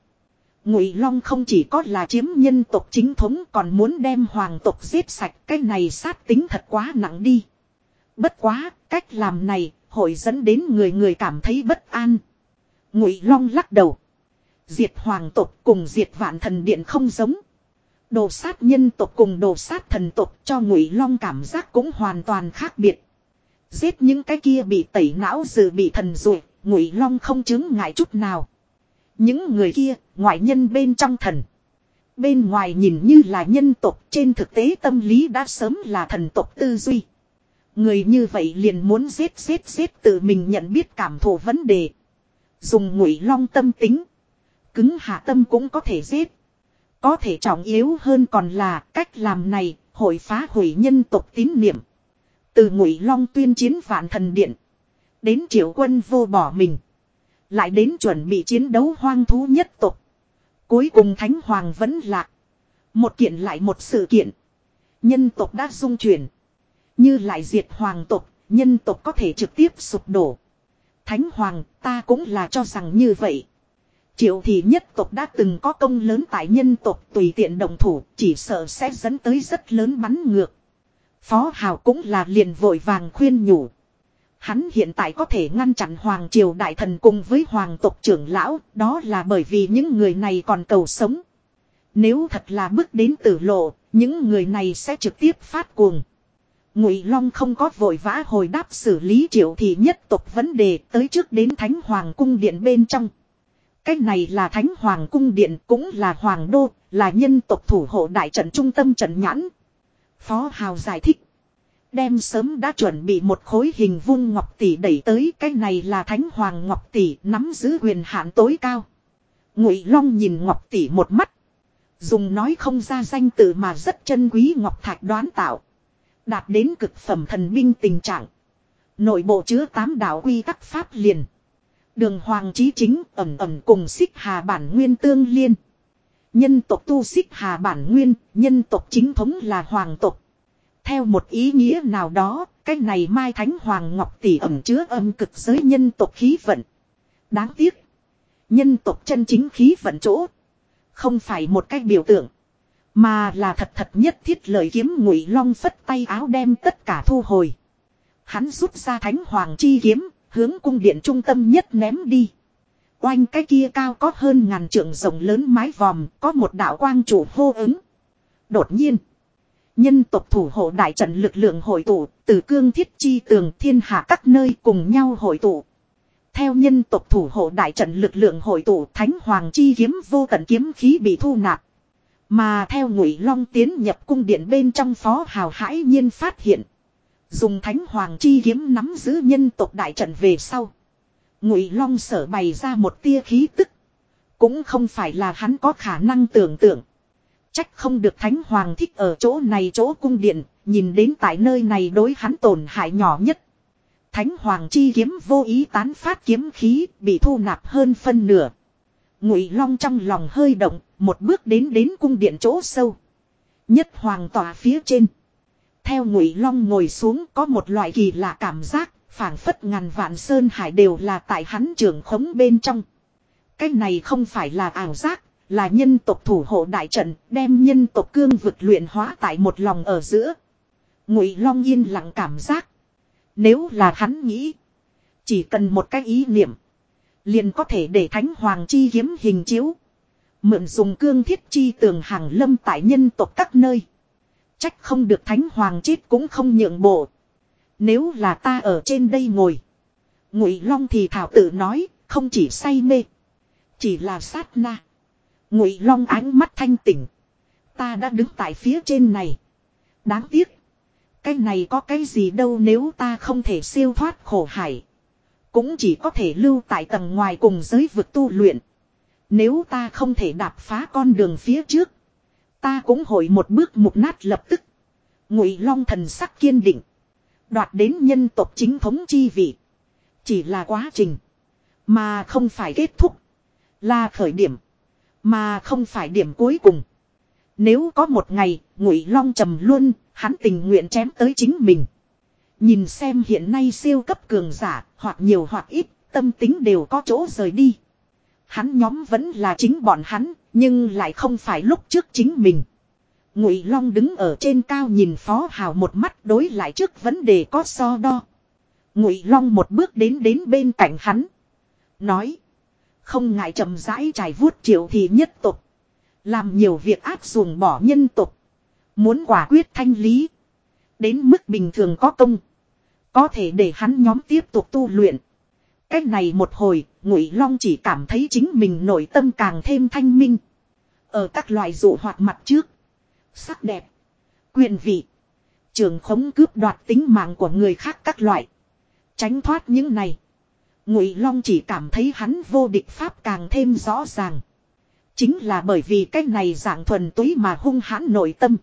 Ngụy Long không chỉ có là chiếm nhân tộc chính thống còn muốn đem hoàng tộc giết sạch, cái này sát tính thật quá nặng đi. Bất quá, cách làm này, hội dẫn đến người người cảm thấy bất an. Ngụy Long lắc đầu. Diệt hoàng tộc cùng diệt vạn thần điện không giống. Đồ sát nhân tộc cùng đồ sát thần tộc cho Ngụy Long cảm giác cũng hoàn toàn khác biệt. Giết những cái kia bị tẩy não dự bị thần rồi, Ngụy Long không chứng ngại chút nào. Những người kia, ngoại nhân bên trong thần. Bên ngoài nhìn như là nhân tộc, trên thực tế tâm lý đã sớm là thần tộc tư duy. Người như vậy liền muốn giết giết giết tự mình nhận biết cảm thổ vấn đề. Dùng ngụy long tâm tính. Cứng hạ tâm cũng có thể giết. Có thể trọng yếu hơn còn là cách làm này, hội phá hủy nhân tộc tín niệm. Từ ngụy long tuyên chiến vạn thần điện. Đến triệu quân vô bỏ mình. Lại đến chuẩn bị chiến đấu hoang thú nhất tộc. Cuối cùng thánh hoàng vẫn lạc. Một kiện lại một sự kiện. Nhân tộc đã dung chuyển. Như lại diệt hoàng tộc, nhân tộc có thể trực tiếp sụp đổ. Thánh hoàng, ta cũng là cho rằng như vậy. Triệu thì nhất tộc đã từng có công lớn tại nhân tộc tùy tiện đồng thủ, chỉ sợ sẽ dẫn tới rất lớn bắn ngược. Phó Hào cũng là liền vội vàng khuyên nhủ. Hắn hiện tại có thể ngăn chặn Hoàng Triều Đại Thần cùng với Hoàng tộc trưởng lão, đó là bởi vì những người này còn cầu sống. Nếu thật là bước đến tử lộ, những người này sẽ trực tiếp phát cuồng. Ngụy Long không có vội vã hồi đáp xử lý triệu thị nhất tộc vấn đề tới trước đến Thánh Hoàng cung điện bên trong. Cái này là Thánh Hoàng cung điện cũng là Hoàng đô, là nhân tộc thủ hộ đại trận trung tâm trận nhãn. Phó Hào giải thích. Đem sớm đã chuẩn bị một khối hình vung ngọc tỷ đẩy tới cái này là Thánh Hoàng ngọc tỷ nắm giữ quyền hạn tối cao. Ngụy Long nhìn ngọc tỷ một mắt. Dùng nói không ra danh tự mà rất chân quý ngọc thạch đoán tạo. Đạt đến cực phẩm thần binh tình trạng. Nội bộ chứa tám đạo quy tắc pháp liền. Đường hoàng chí chính ẩm ẩm cùng xích hà bản nguyên tương liên. Nhân tộc tu xích hà bản nguyên, nhân tộc chính thống là hoàng tộc. Theo một ý nghĩa nào đó, cái này Mai Thánh Hoàng Ngọc Tỷ ẩm chứa âm cực giới nhân tộc khí vận. Đáng tiếc. Nhân tộc chân chính khí vận chỗ. Không phải một cách biểu tượng. Mà là thật thật nhất thiết lời kiếm ngụy long phất tay áo đem tất cả thu hồi. Hắn rút ra thánh hoàng chi kiếm, hướng cung điện trung tâm nhất ném đi. Oanh cái kia cao có hơn ngàn trượng rồng lớn mái vòm, có một đạo quang chủ hô ứng. Đột nhiên, nhân tộc thủ hộ đại trận lực lượng hội tụ, từ cương thiết chi tường thiên hạ các nơi cùng nhau hội tụ. Theo nhân tộc thủ hộ đại trận lực lượng hội tụ thánh hoàng chi kiếm vô tận kiếm khí bị thu nạp. Mà theo ngụy long tiến nhập cung điện bên trong phó hào hãi nhiên phát hiện. Dùng thánh hoàng chi kiếm nắm giữ nhân tộc đại trận về sau. Ngụy long sở bày ra một tia khí tức. Cũng không phải là hắn có khả năng tưởng tượng. Trách không được thánh hoàng thích ở chỗ này chỗ cung điện, nhìn đến tại nơi này đối hắn tổn hại nhỏ nhất. Thánh hoàng chi kiếm vô ý tán phát kiếm khí, bị thu nạp hơn phân nửa. Ngụy Long trong lòng hơi động, một bước đến đến cung điện chỗ sâu. Nhất hoàng tòa phía trên. Theo Ngụy Long ngồi xuống có một loại kỳ lạ cảm giác, phảng phất ngàn vạn sơn hải đều là tại hắn trường khống bên trong. Cái này không phải là ảo giác, là nhân tộc thủ hộ đại trận, đem nhân tộc cương vực luyện hóa tại một lòng ở giữa. Ngụy Long yên lặng cảm giác. Nếu là hắn nghĩ, chỉ cần một cái ý niệm, liền có thể để Thánh Hoàng chi kiếm hình chiếu. Mượn dùng cương thiết chi tường hàng lâm tại nhân tộc các nơi. Trách không được Thánh Hoàng chết cũng không nhượng bộ. Nếu là ta ở trên đây ngồi. Ngụy Long thì thảo tự nói, không chỉ say mê. Chỉ là sát na. Ngụy Long ánh mắt thanh tỉnh. Ta đã đứng tại phía trên này. Đáng tiếc. Cái này có cái gì đâu nếu ta không thể siêu thoát khổ hải. Cũng chỉ có thể lưu tại tầng ngoài cùng giới vực tu luyện. Nếu ta không thể đạp phá con đường phía trước. Ta cũng hội một bước mục nát lập tức. Ngụy Long thần sắc kiên định. Đoạt đến nhân tộc chính thống chi vị. Chỉ là quá trình. Mà không phải kết thúc. Là khởi điểm. Mà không phải điểm cuối cùng. Nếu có một ngày, Ngụy Long trầm luôn, hắn tình nguyện chém tới chính mình. Nhìn xem hiện nay siêu cấp cường giả, hoặc nhiều hoặc ít, tâm tính đều có chỗ rời đi. Hắn nhóm vẫn là chính bọn hắn, nhưng lại không phải lúc trước chính mình. Ngụy Long đứng ở trên cao nhìn Phó Hào một mắt đối lại trước vấn đề có so đo. Ngụy Long một bước đến đến bên cạnh hắn, nói: "Không ngại chậm rãi trải vuốt triệu thì nhất tục, làm nhiều việc áp ruồng bỏ nhân tục, muốn quả quyết thanh lý, đến mức bình thường có công, có thể để hắn nhóm tiếp tục tu luyện." Cách này một hồi, Ngụy Long chỉ cảm thấy chính mình nội tâm càng thêm thanh minh. Ở các loại dụ hoạt mặt trước, sắc đẹp, quyền vị, trường khống cướp đoạt tính mạng của người khác các loại. Tránh thoát những này. Ngụy Long chỉ cảm thấy hắn vô địch pháp càng thêm rõ ràng. Chính là bởi vì cái này dạng thuần túy mà hung hãn nội tâm.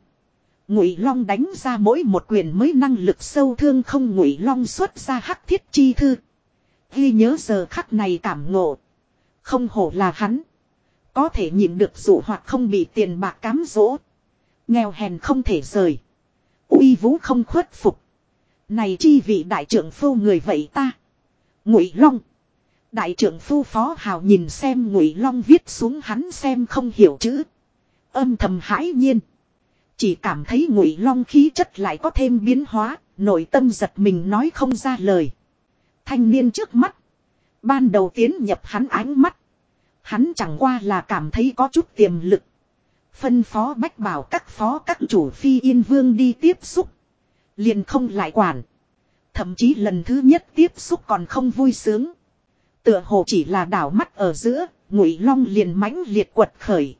Ngụy Long đánh ra mỗi một quyền mới năng lực sâu thương không Ngụy Long xuất ra hắc thiết chi thư. Ghi nhớ giờ khắc này cảm ngộ. Không hổ là hắn. Có thể nhìn được dụ hoặc không bị tiền bạc cám dỗ. Nghèo hèn không thể rời. uy vũ không khuất phục. Này chi vị đại trưởng phu người vậy ta. Ngụy Long. Đại trưởng phu phó hào nhìn xem Ngụy Long viết xuống hắn xem không hiểu chữ. Âm thầm hãi nhiên. Chỉ cảm thấy Ngụy Long khí chất lại có thêm biến hóa, nội tâm giật mình nói không ra lời. Thanh niên trước mắt. Ban đầu tiến nhập hắn ánh mắt. Hắn chẳng qua là cảm thấy có chút tiềm lực. Phân phó bách bảo các phó các chủ phi yên vương đi tiếp xúc. Liền không lại quản. Thậm chí lần thứ nhất tiếp xúc còn không vui sướng. Tựa hồ chỉ là đảo mắt ở giữa, ngụy long liền mãnh liệt quật khởi.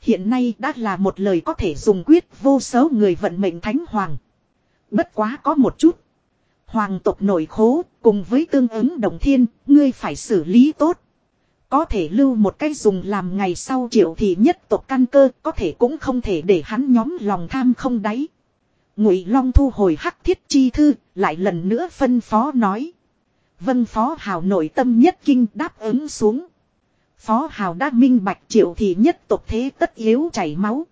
Hiện nay đã là một lời có thể dùng quyết vô số người vận mệnh thánh hoàng. Bất quá có một chút. Hoàng tộc nổi khố, cùng với tương ứng đồng thiên, ngươi phải xử lý tốt. Có thể lưu một cái dùng làm ngày sau triệu thì nhất tộc căn cơ, có thể cũng không thể để hắn nhóm lòng tham không đáy. Ngụy Long thu hồi hắc thiết chi thư, lại lần nữa phân phó nói. Vân phó hào nội tâm nhất kinh đáp ứng xuống. Phó hào đã minh bạch triệu thì nhất tộc thế tất yếu chảy máu.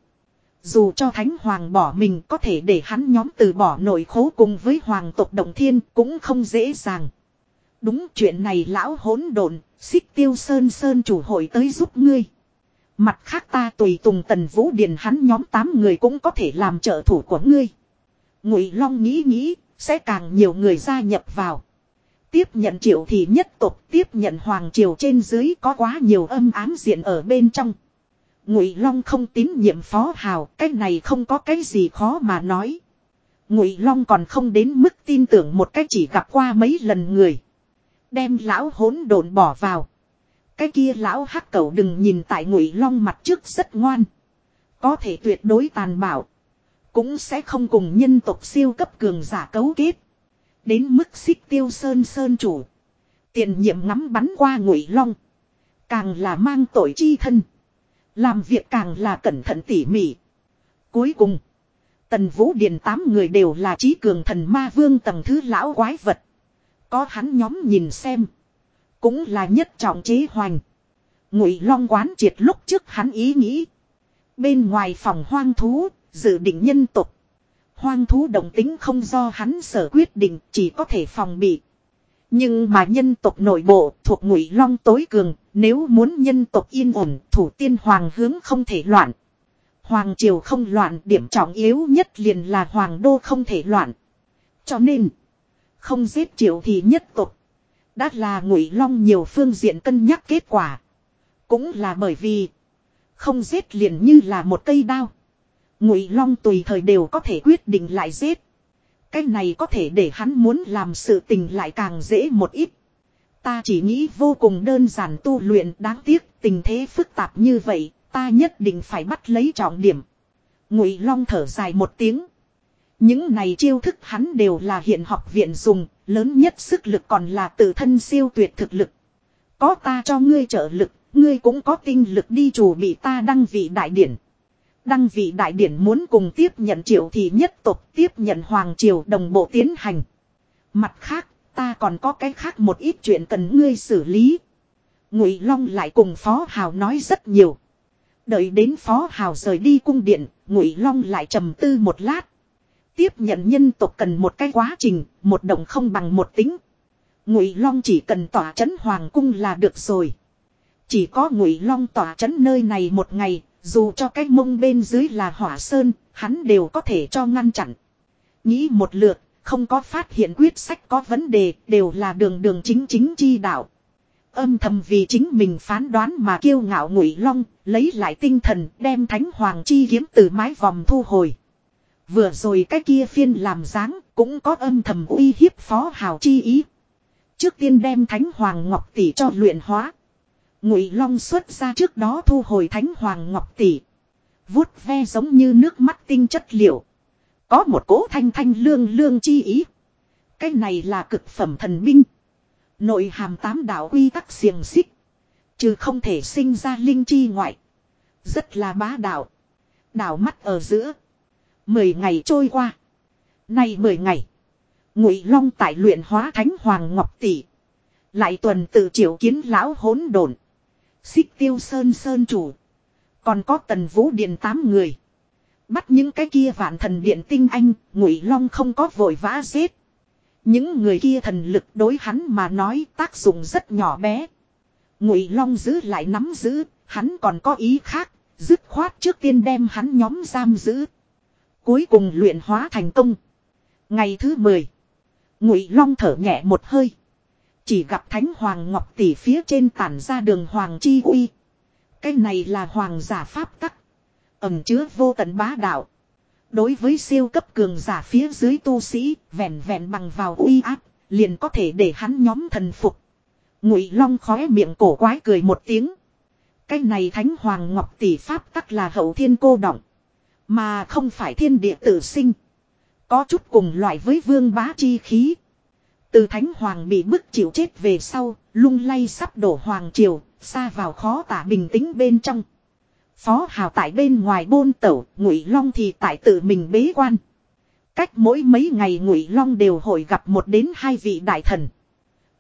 Dù cho thánh hoàng bỏ mình có thể để hắn nhóm từ bỏ nội khố cùng với hoàng tộc đồng thiên cũng không dễ dàng. Đúng chuyện này lão hỗn độn, xích tiêu sơn sơn chủ hội tới giúp ngươi. Mặt khác ta tùy tùng tần vũ điền hắn nhóm tám người cũng có thể làm trợ thủ của ngươi. Ngụy Long nghĩ nghĩ, sẽ càng nhiều người gia nhập vào. Tiếp nhận triệu thì nhất tục tiếp nhận hoàng triều trên dưới có quá nhiều âm ám diện ở bên trong. Ngụy Long không tín nhiệm phó hào, cái này không có cái gì khó mà nói. Ngụy Long còn không đến mức tin tưởng một cách chỉ gặp qua mấy lần người. Đem lão hỗn độn bỏ vào. Cái kia lão hắc cẩu đừng nhìn tại Ngụy Long mặt trước rất ngoan. Có thể tuyệt đối tàn bạo. Cũng sẽ không cùng nhân tộc siêu cấp cường giả cấu kết. Đến mức xích tiêu sơn sơn chủ. Tiền nhiệm ngắm bắn qua Ngụy Long. Càng là mang tội chi thân. Làm việc càng là cẩn thận tỉ mỉ. Cuối cùng. Tần Vũ Điền tám người đều là trí cường thần ma vương tầng thứ lão quái vật. Có hắn nhóm nhìn xem. Cũng là nhất trọng chế hoành. Ngụy Long quán triệt lúc trước hắn ý nghĩ. Bên ngoài phòng hoang thú, dự định nhân tục. Hoang thú đồng tính không do hắn sở quyết định, chỉ có thể phòng bị. Nhưng mà nhân tộc nội bộ thuộc ngụy long tối cường, nếu muốn nhân tộc yên ổn, thủ tiên hoàng hướng không thể loạn. Hoàng triều không loạn, điểm trọng yếu nhất liền là hoàng đô không thể loạn. Cho nên, không giết triều thì nhất tộc. Đã là ngụy long nhiều phương diện cân nhắc kết quả. Cũng là bởi vì, không giết liền như là một cây đao. Ngụy long tùy thời đều có thể quyết định lại giết. Cái này có thể để hắn muốn làm sự tình lại càng dễ một ít. Ta chỉ nghĩ vô cùng đơn giản tu luyện đáng tiếc tình thế phức tạp như vậy, ta nhất định phải bắt lấy trọng điểm. Ngụy Long thở dài một tiếng. Những này chiêu thức hắn đều là hiện học viện dùng, lớn nhất sức lực còn là tự thân siêu tuyệt thực lực. Có ta cho ngươi trợ lực, ngươi cũng có tinh lực đi chủ bị ta đăng vị đại điển. Đăng vị đại điển muốn cùng tiếp nhận triệu thì nhất tộc tiếp nhận hoàng triều đồng bộ tiến hành. Mặt khác, ta còn có cái khác một ít chuyện cần ngươi xử lý. Ngụy Long lại cùng Phó Hào nói rất nhiều. Đợi đến Phó Hào rời đi cung điện, Ngụy Long lại trầm tư một lát. Tiếp nhận nhân tộc cần một cái quá trình, một động không bằng một tính. Ngụy Long chỉ cần tỏa chấn hoàng cung là được rồi. Chỉ có Ngụy Long tỏa chấn nơi này một ngày, dù cho cái mông bên dưới là hỏa sơn, hắn đều có thể cho ngăn chặn. Nghĩ một lượt, không có phát hiện quyết sách có vấn đề, đều là đường đường chính chính chi đạo. Âm thầm vì chính mình phán đoán mà kiêu ngạo ngụy long, lấy lại tinh thần, đem thánh hoàng chi kiếm từ mái vòng thu hồi. Vừa rồi cái kia phiên làm dáng, cũng có âm thầm uy hiếp phó hào chi ý. Trước tiên đem thánh hoàng ngọc tỷ cho luyện hóa. Ngụy Long xuất ra trước đó thu hồi Thánh Hoàng Ngọc tỷ, vuốt ve giống như nước mắt tinh chất liệu, có một cỗ thanh thanh lương lương chi ý. Cái này là cực phẩm thần binh, nội hàm tám đạo quy tắc xiềng xích, chứ không thể sinh ra linh chi ngoại, rất là bá đạo. Đảo mắt ở giữa, mười ngày trôi qua, nay mười ngày, Ngụy Long tại luyện hóa Thánh Hoàng Ngọc tỷ, lại tuần tự triệu kiến lão hỗn độn. Xích tiêu sơn sơn chủ. Còn có tần vũ điện tám người. Bắt những cái kia vạn thần điện tinh anh, ngụy long không có vội vã giết. Những người kia thần lực đối hắn mà nói tác dụng rất nhỏ bé. Ngụy long giữ lại nắm giữ, hắn còn có ý khác, dứt khoát trước tiên đem hắn nhóm giam giữ. Cuối cùng luyện hóa thành công. Ngày thứ 10. Ngụy long thở nhẹ một hơi. Chỉ gặp thánh hoàng ngọc tỷ phía trên tản ra đường hoàng chi uy. Cái này là hoàng giả pháp tắc. Ẩm chứa vô tận bá đạo. Đối với siêu cấp cường giả phía dưới tu sĩ, vẹn vẹn bằng vào uy áp, liền có thể để hắn nhóm thần phục. Ngụy Long khóe miệng cổ quái cười một tiếng. Cái này thánh hoàng ngọc tỷ pháp tắc là hậu thiên cô động. Mà không phải thiên địa tự sinh. Có chút cùng loại với vương bá chi khí. Từ Thánh Hoàng bị bức chịu chết về sau, lung lay sắp đổ Hoàng Triều, xa vào khó tả bình tĩnh bên trong. Phó Hào tại bên ngoài bôn tẩu, Ngụy Long thì tại tự mình bế quan. Cách mỗi mấy ngày Ngụy Long đều hội gặp một đến hai vị đại thần.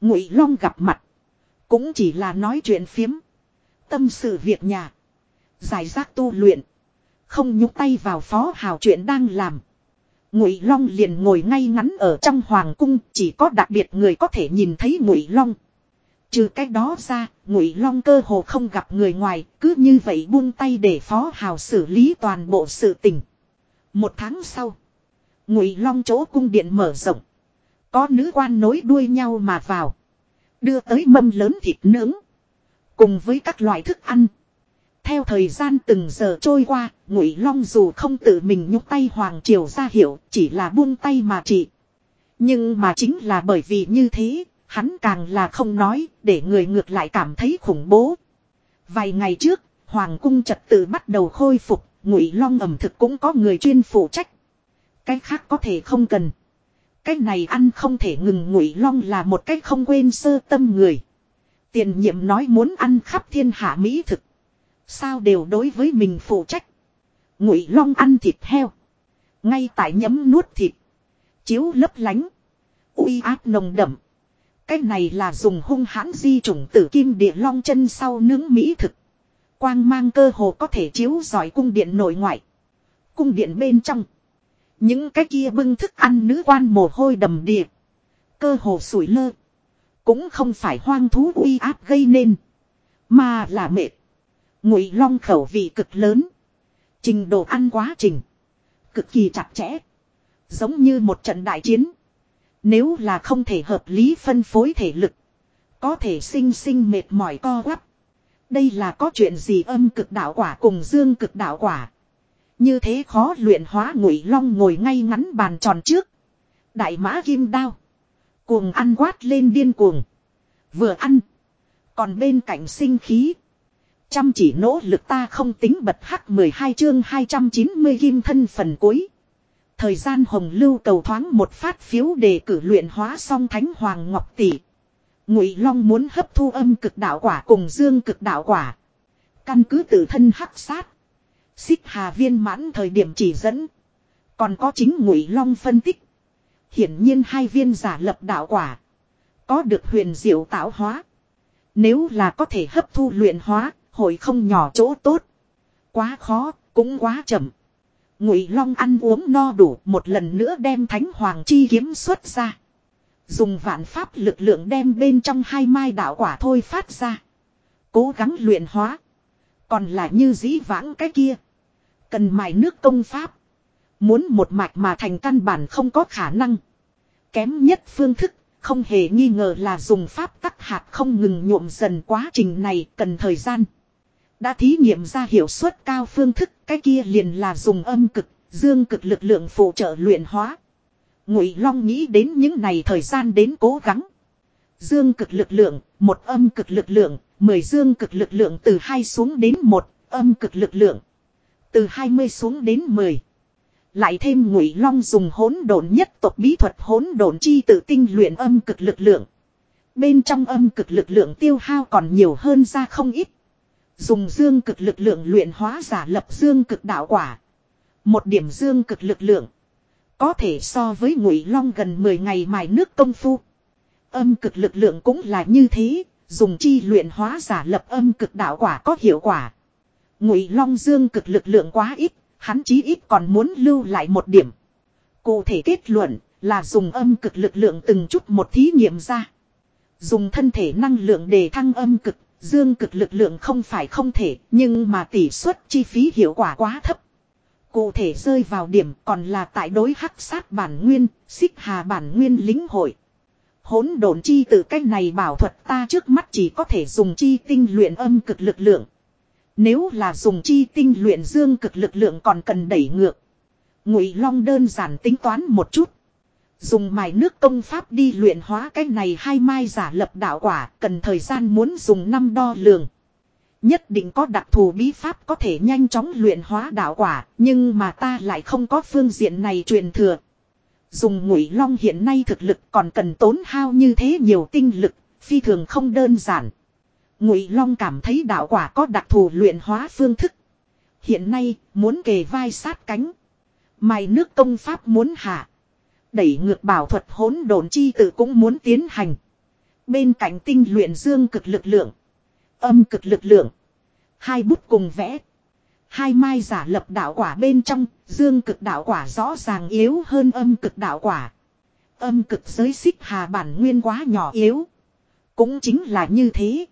Ngụy Long gặp mặt, cũng chỉ là nói chuyện phiếm, tâm sự việc nhà, giải rác tu luyện, không nhúc tay vào Phó Hào chuyện đang làm. Ngụy Long liền ngồi ngay ngắn ở trong hoàng cung, chỉ có đặc biệt người có thể nhìn thấy Ngụy Long. Trừ cái đó ra, Ngụy Long cơ hồ không gặp người ngoài, cứ như vậy buông tay để Phó Hào xử lý toàn bộ sự tình. Một tháng sau, Ngụy Long chỗ cung điện mở rộng, có nữ quan nối đuôi nhau mà vào, đưa tới mâm lớn thịt nướng, cùng với các loại thức ăn. Theo thời gian từng giờ trôi qua, Ngụy Long dù không tự mình nhúc tay Hoàng Triều ra hiệu, chỉ là buông tay mà trị. Nhưng mà chính là bởi vì như thế, hắn càng là không nói, để người ngược lại cảm thấy khủng bố. Vài ngày trước, Hoàng cung trật tự bắt đầu khôi phục, Ngụy Long ẩm thực cũng có người chuyên phụ trách. Cái khác có thể không cần. Cái này ăn không thể ngừng Ngụy Long là một cách không quên sơ tâm người. Tiền nhiệm nói muốn ăn khắp thiên hạ mỹ thực. Sao đều đối với mình phụ trách. Ngụy long ăn thịt heo. Ngay tại nhấm nuốt thịt. Chiếu lấp lánh. uy áp nồng đậm. Cái này là dùng hung hãn di trùng tử kim địa long chân sau nướng mỹ thực. Quang mang cơ hồ có thể chiếu giỏi cung điện nội ngoại. Cung điện bên trong. Những cái kia bưng thức ăn nữ quan mồ hôi đầm đìa. Cơ hồ sủi lơ. Cũng không phải hoang thú uy áp gây nên. Mà là mệt. Ngụy long khẩu vị cực lớn. Trình độ ăn quá trình. Cực kỳ chặt chẽ. Giống như một trận đại chiến. Nếu là không thể hợp lý phân phối thể lực. Có thể sinh sinh mệt mỏi co quắp. Đây là có chuyện gì âm cực đạo quả cùng dương cực đạo quả. Như thế khó luyện hóa ngụy long ngồi ngay ngắn bàn tròn trước. Đại mã kim đao. Cuồng ăn quát lên điên cuồng. Vừa ăn. Còn bên cạnh sinh khí. Chăm chỉ nỗ lực ta không tính bật hắc 12 chương 290 kim thân phần cuối. Thời gian hồng lưu cầu thoáng một phát phiếu đề cử luyện hóa song thánh hoàng ngọc tỷ. Ngụy Long muốn hấp thu âm cực đạo quả cùng dương cực đạo quả. Căn cứ tự thân hắc sát. Xích Hà viên mãn thời điểm chỉ dẫn. Còn có chính Ngụy Long phân tích. Hiển nhiên hai viên giả lập đạo quả. Có được huyền diệu tạo hóa. Nếu là có thể hấp thu luyện hóa, hội không nhỏ chỗ tốt. Quá khó, cũng quá chậm. Ngụy Long ăn uống no đủ, một lần nữa đem Thánh Hoàng chi kiếm xuất ra. Dùng vạn pháp lực lượng đem bên trong hai mai đạo quả thôi phát ra. Cố gắng luyện hóa. Còn lại như dĩ vãng cái kia. Cần mài nước công pháp. Muốn một mạch mà thành căn bản không có khả năng. Kém nhất phương thức, không hề nghi ngờ là dùng pháp tắc hạt không ngừng nhuộm dần quá trình này cần thời gian. Đã thí nghiệm ra hiệu suất cao phương thức, cái kia liền là dùng âm cực, dương cực lực lượng phụ trợ luyện hóa. Ngụy Long nghĩ đến những này thời gian đến cố gắng. Dương cực lực lượng, một âm cực lực lượng, mười dương cực lực lượng từ hai xuống đến một, âm cực lực lượng. Từ hai mươi xuống đến mười Lại thêm Ngụy Long dùng hỗn độn nhất tộc bí thuật hỗn độn chi tự tinh luyện âm cực lực lượng. Bên trong âm cực lực lượng tiêu hao còn nhiều hơn ra không ít. Dùng dương cực lực lượng luyện hóa giả lập dương cực đạo quả. Một điểm dương cực lực lượng. Có thể so với ngụy long gần 10 ngày mài nước công phu. Âm cực lực lượng cũng là như thế, dùng chi luyện hóa giả lập âm cực đạo quả có hiệu quả. Ngụy long dương cực lực lượng quá ít, hắn chí ít còn muốn lưu lại một điểm. Cụ thể kết luận là dùng âm cực lực lượng từng chút một thí nghiệm ra. Dùng thân thể năng lượng để thăng âm cực, dương cực lực lượng không phải không thể, nhưng mà tỷ suất chi phí hiệu quả quá thấp. Cụ thể rơi vào điểm còn là tại đối hắc sát bản nguyên, xích hà bản nguyên lính hội. Hỗn độn chi từ cách này bảo thuật ta trước mắt chỉ có thể dùng chi tinh luyện âm cực lực lượng. Nếu là dùng chi tinh luyện dương cực lực lượng còn cần đẩy ngược. Ngụy Long đơn giản tính toán một chút. Dùng mài nước công pháp đi luyện hóa cái này hai mai giả lập đạo quả cần thời gian muốn dùng năm đo lường. Nhất định có đặc thù bí pháp có thể nhanh chóng luyện hóa đạo quả, nhưng mà ta lại không có phương diện này truyền thừa. Dùng ngụy long hiện nay thực lực còn cần tốn hao như thế nhiều tinh lực, phi thường không đơn giản. Ngụy long cảm thấy đạo quả có đặc thù luyện hóa phương thức. Hiện nay, muốn kề vai sát cánh. mài nước công pháp muốn hạ. Đẩy ngược bảo thuật hỗn độn chi tự cũng muốn tiến hành. Bên cạnh tinh luyện dương cực lực lượng. Âm cực lực lượng. Hai bút cùng vẽ. Hai mai giả lập đạo quả bên trong, dương cực đạo quả rõ ràng yếu hơn âm cực đạo quả. Âm cực giới xích hà bản nguyên quá nhỏ yếu. Cũng chính là như thế.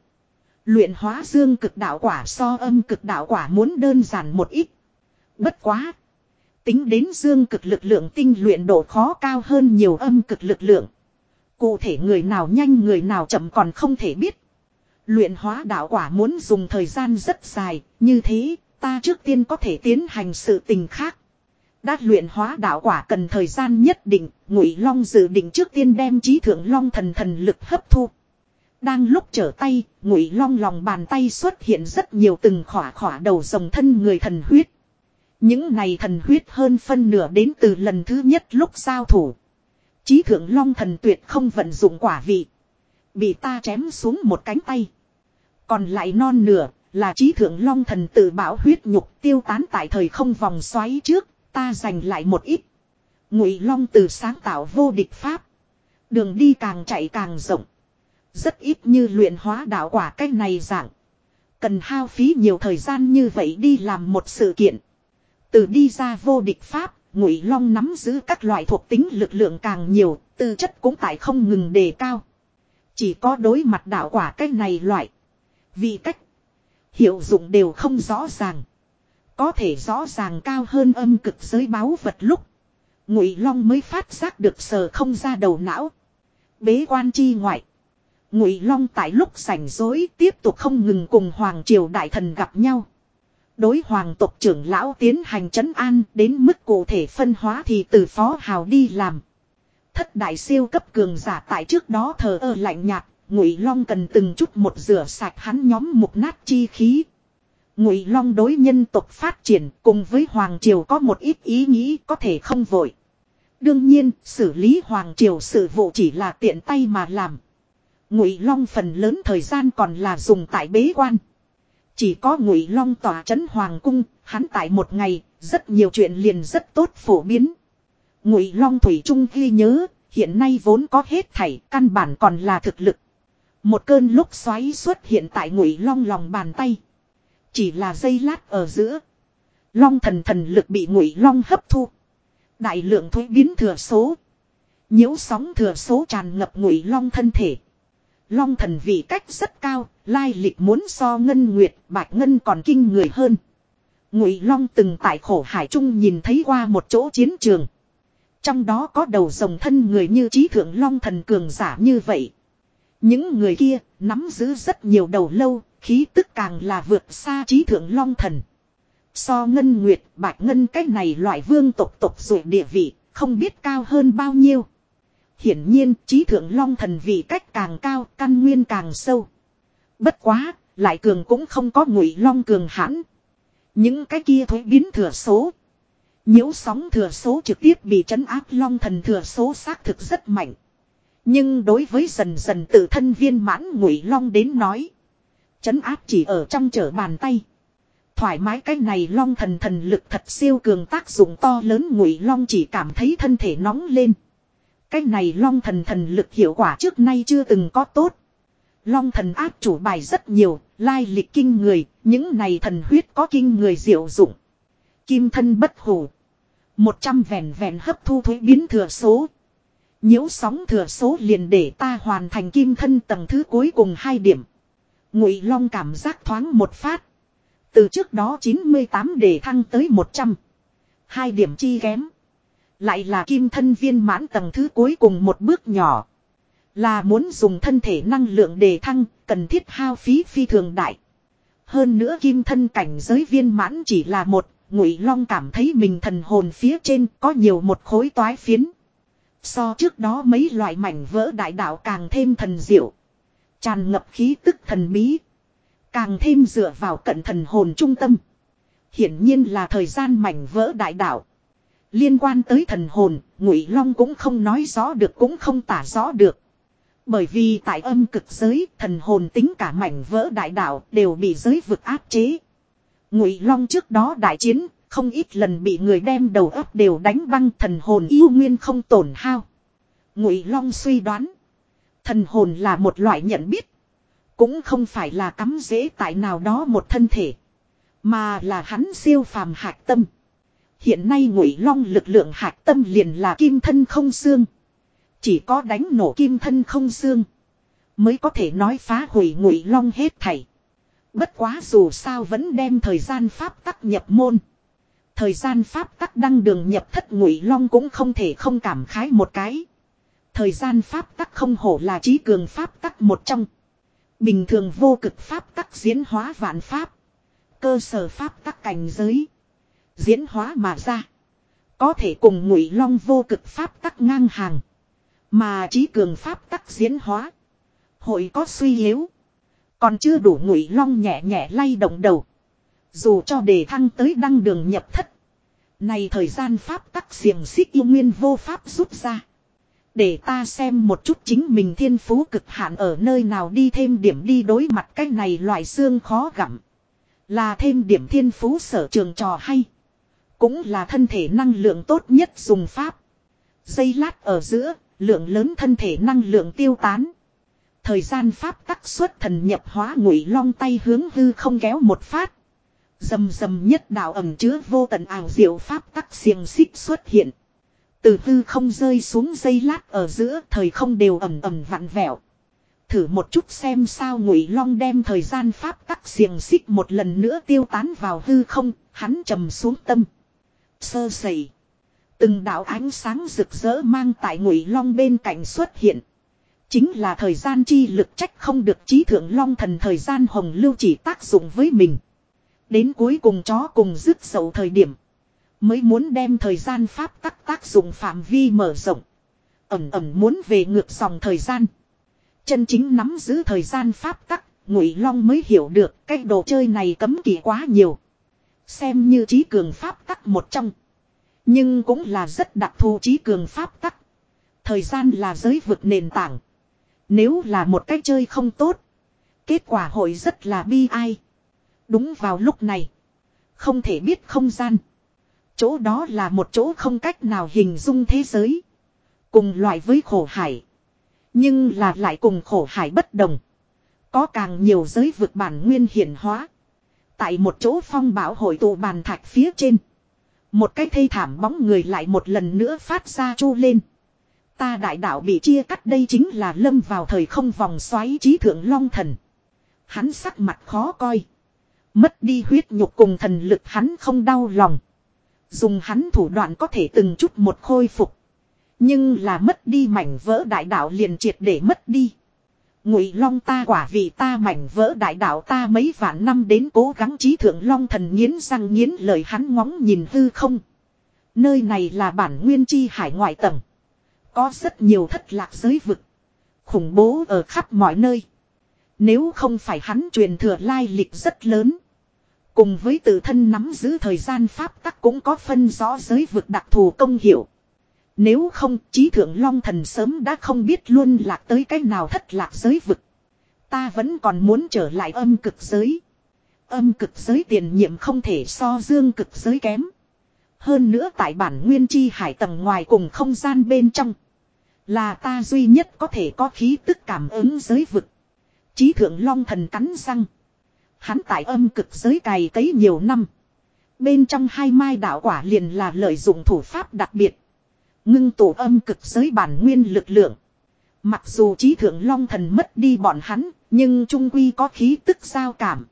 Luyện hóa dương cực đạo quả so âm cực đạo quả muốn đơn giản một ít. Bất quá. Tính đến dương cực lực lượng tinh luyện độ khó cao hơn nhiều âm cực lực lượng. Cụ thể người nào nhanh người nào chậm còn không thể biết. Luyện hóa đạo quả muốn dùng thời gian rất dài, như thế, ta trước tiên có thể tiến hành sự tình khác. Đã luyện hóa đạo quả cần thời gian nhất định, Ngụy Long dự định trước tiên đem trí thượng Long thần thần lực hấp thu. Đang lúc trở tay, Ngụy Long lòng bàn tay xuất hiện rất nhiều từng khỏa khỏa đầu rồng thân người thần huyết. Những này thần huyết hơn phân nửa đến từ lần thứ nhất lúc giao thủ. Chí thượng long thần tuyệt không vận dụng quả vị. Bị ta chém xuống một cánh tay. Còn lại non nửa là trí thượng long thần tự bảo huyết nhục tiêu tán tại thời không vòng xoáy trước, ta giành lại một ít. Ngụy long từ sáng tạo vô địch pháp. Đường đi càng chạy càng rộng. Rất ít như luyện hóa đạo quả cách này dạng. Cần hao phí nhiều thời gian như vậy đi làm một sự kiện. Từ đi ra vô địch pháp, Ngụy Long nắm giữ các loại thuộc tính lực lượng càng nhiều, tư chất cũng tại không ngừng đề cao. Chỉ có đối mặt đạo quả cái này loại. Vì cách, hiệu dụng đều không rõ ràng. Có thể rõ ràng cao hơn âm cực giới báo vật lúc. Ngụy Long mới phát giác được sờ không ra đầu não. Bế quan chi ngoại. Ngụy Long tại lúc rảnh dối tiếp tục không ngừng cùng Hoàng Triều Đại Thần gặp nhau. Đối hoàng tộc trưởng lão tiến hành trấn an đến mức cụ thể phân hóa thì từ phó hào đi làm. Thất đại siêu cấp cường giả tại trước đó thờ ơ lạnh nhạt, Ngụy Long cần từng chút một rửa sạch hắn nhóm mục nát chi khí. Ngụy Long đối nhân tộc phát triển cùng với Hoàng Triều có một ít ý nghĩ có thể không vội. Đương nhiên, xử lý Hoàng Triều sự vụ chỉ là tiện tay mà làm. Ngụy Long phần lớn thời gian còn là dùng tại bế quan. Chỉ có Ngụy Long tỏa trấn Hoàng cung, hắn tại một ngày, rất nhiều chuyện liền rất tốt phổ biến. Ngụy Long thủy trung ghi nhớ, hiện nay vốn có hết thảy, căn bản còn là thực lực. Một cơn lúc xoáy xuất hiện tại Ngụy Long lòng bàn tay. Chỉ là giây lát ở giữa. Long thần thần lực bị ngụy long hấp thu. Đại lượng thuế biến thừa số. nhiễu sóng thừa số tràn ngập ngụy long thân thể. Long thần vị cách rất cao, lai lịch muốn so ngân nguyệt, bạch ngân còn kinh người hơn. Ngụy long từng tại khổ hải trung nhìn thấy qua một chỗ chiến trường. Trong đó có đầu rồng thân người như trí thượng long thần cường giả như vậy. Những người kia nắm giữ rất nhiều đầu lâu, khí tức càng là vượt xa trí thượng long thần. So ngân nguyệt bạch ngân cái này loại vương tộc tộc rồi địa vị, không biết cao hơn bao nhiêu. Hiển nhiên trí thượng long thần vị cách càng cao, căn nguyên càng sâu. Bất quá, lại cường cũng không có ngụy long cường hãn. Những cái kia thuế biến thừa số. nhiễu sóng thừa số trực tiếp bị trấn áp long thần thừa số xác thực rất mạnh. Nhưng đối với dần dần tự thân viên mãn ngụy long đến nói. Chấn áp chỉ ở trong trở bàn tay. Thoải mái cái này long thần thần lực thật siêu cường tác dụng to lớn ngụy long chỉ cảm thấy thân thể nóng lên. Cái này long thần thần lực hiệu quả trước nay chưa từng có tốt. Long thần áp chủ bài rất nhiều, lai lịch kinh người, những này thần huyết có kinh người diệu dụng. Kim thân bất hủ. Một trăm vẹn vẹn hấp thu thuế biến thừa số. nhiễu sóng thừa số liền để ta hoàn thành kim thân tầng thứ cuối cùng hai điểm. Ngụy Long cảm giác thoáng một phát. Từ trước đó 98 để thăng tới 100. Hai điểm chi kém. Lại là kim thân viên mãn tầng thứ cuối cùng một bước nhỏ. Là muốn dùng thân thể năng lượng để thăng, cần thiết hao phí phi thường đại. Hơn nữa kim thân cảnh giới viên mãn chỉ là một, Ngụy Long cảm thấy mình thần hồn phía trên có nhiều một khối toái phiến. So trước đó mấy loại mảnh vỡ đại đạo càng thêm thần diệu. Tràn ngập khí tức thần bí. Càng thêm dựa vào cận thần hồn trung tâm. Hiển nhiên là thời gian mảnh vỡ đại đạo. Liên quan tới thần hồn, Ngụy Long cũng không nói rõ được cũng không tả rõ được. Bởi vì tại âm cực giới, thần hồn tính cả mảnh vỡ đại đạo đều bị giới vực áp chế. Ngụy Long trước đó đại chiến, không ít lần bị người đem đầu óc đều đánh băng thần hồn yêu nguyên không tổn hao. Ngụy Long suy đoán, Thần hồn là một loại nhận biết. Cũng không phải là cắm dễ tại nào đó một thân thể. Mà là hắn siêu phàm hạc tâm. Hiện nay ngụy long lực lượng hạt tâm liền là kim thân không xương. Chỉ có đánh nổ kim thân không xương. Mới có thể nói phá hủy ngụy long hết thảy. Bất quá dù sao vẫn đem thời gian pháp tắc nhập môn. Thời gian pháp tắc đăng đường nhập thất ngụy long cũng không thể không cảm khái một cái. Thời gian pháp tắc không hổ là trí cường pháp tắc một trong. Bình thường vô cực pháp tắc diễn hóa vạn pháp. Cơ sở pháp tắc cảnh giới. Diễn hóa mà ra. Có thể cùng ngụy long vô cực pháp tắc ngang hàng. Mà trí cường pháp tắc diễn hóa. Hội có suy yếu. Còn chưa đủ ngụy long nhẹ nhẹ lay động đầu. Dù cho đề thăng tới đăng đường nhập thất. Này thời gian pháp tắc xiềng xích yêu nguyên vô pháp rút ra. Để ta xem một chút chính mình thiên phú cực hạn ở nơi nào đi thêm điểm đi đối mặt cái này loại xương khó gặm. Là thêm điểm thiên phú sở trường trò hay. Cũng là thân thể năng lượng tốt nhất dùng pháp. Dây lát ở giữa, lượng lớn thân thể năng lượng tiêu tán. Thời gian pháp tắc xuất thần nhập hóa ngụy long tay hướng hư không kéo một phát. Dầm dầm nhất đạo ẩm chứa vô tận ảo diệu pháp tắc xiềng xích xuất hiện. Từ hư không rơi xuống dây lát ở giữa thời không đều ẩm ẩm vặn vẹo. Thử một chút xem sao ngụy long đem thời gian pháp tắc xiềng xích một lần nữa tiêu tán vào hư không, hắn trầm xuống tâm. Sơ sẩy. Từng đạo ánh sáng rực rỡ mang tại ngụy long bên cạnh xuất hiện. Chính là thời gian chi lực trách không được trí thượng long thần thời gian hồng lưu chỉ tác dụng với mình. Đến cuối cùng chó cùng dứt sầu thời điểm. Mới muốn đem thời gian pháp tắc tác dụng phạm vi mở rộng. Ẩm ẩm muốn về ngược dòng thời gian. Chân chính nắm giữ thời gian pháp tắc, Ngụy Long mới hiểu được cái đồ chơi này cấm kỵ quá nhiều. Xem như trí cường pháp tắc một trong. Nhưng cũng là rất đặc thù trí cường pháp tắc. Thời gian là giới vực nền tảng. Nếu là một cách chơi không tốt. Kết quả hội rất là bi ai. Đúng vào lúc này. Không thể biết không gian. Chỗ đó là một chỗ không cách nào hình dung thế giới. Cùng loại với khổ hải. Nhưng là lại cùng khổ hải bất đồng. Có càng nhiều giới vực bản nguyên hiển hóa. Tại một chỗ phong bảo hội tụ bàn thạch phía trên. Một cái thây thảm bóng người lại một lần nữa phát ra chu lên. Ta đại đạo bị chia cắt đây chính là lâm vào thời không vòng xoáy trí thượng long thần. Hắn sắc mặt khó coi. Mất đi huyết nhục cùng thần lực hắn không đau lòng. Dùng hắn thủ đoạn có thể từng chút một khôi phục. Nhưng là mất đi mảnh vỡ đại đạo liền triệt để mất đi. Ngụy Long ta quả vì ta mảnh vỡ đại đạo ta mấy vạn năm đến cố gắng trí thượng Long thần nghiến răng nghiến lời hắn ngóng nhìn hư không. Nơi này là bản nguyên chi hải ngoại tầng. Có rất nhiều thất lạc giới vực. Khủng bố ở khắp mọi nơi. Nếu không phải hắn truyền thừa lai lịch rất lớn. Cùng với tự thân nắm giữ thời gian pháp tắc cũng có phân rõ giới vực đặc thù công hiệu. Nếu không, trí thượng long thần sớm đã không biết luôn lạc tới cái nào thất lạc giới vực. Ta vẫn còn muốn trở lại âm cực giới. Âm cực giới tiền nhiệm không thể so dương cực giới kém. Hơn nữa tại bản nguyên chi hải tầng ngoài cùng không gian bên trong. Là ta duy nhất có thể có khí tức cảm ứng giới vực. Chí thượng long thần cắn răng. Hắn tại âm cực giới cày cấy nhiều năm. Bên trong hai mai đạo quả liền là lợi dụng thủ pháp đặc biệt. Ngưng tụ âm cực giới bản nguyên lực lượng. Mặc dù trí thượng long thần mất đi bọn hắn, nhưng trung quy có khí tức giao cảm.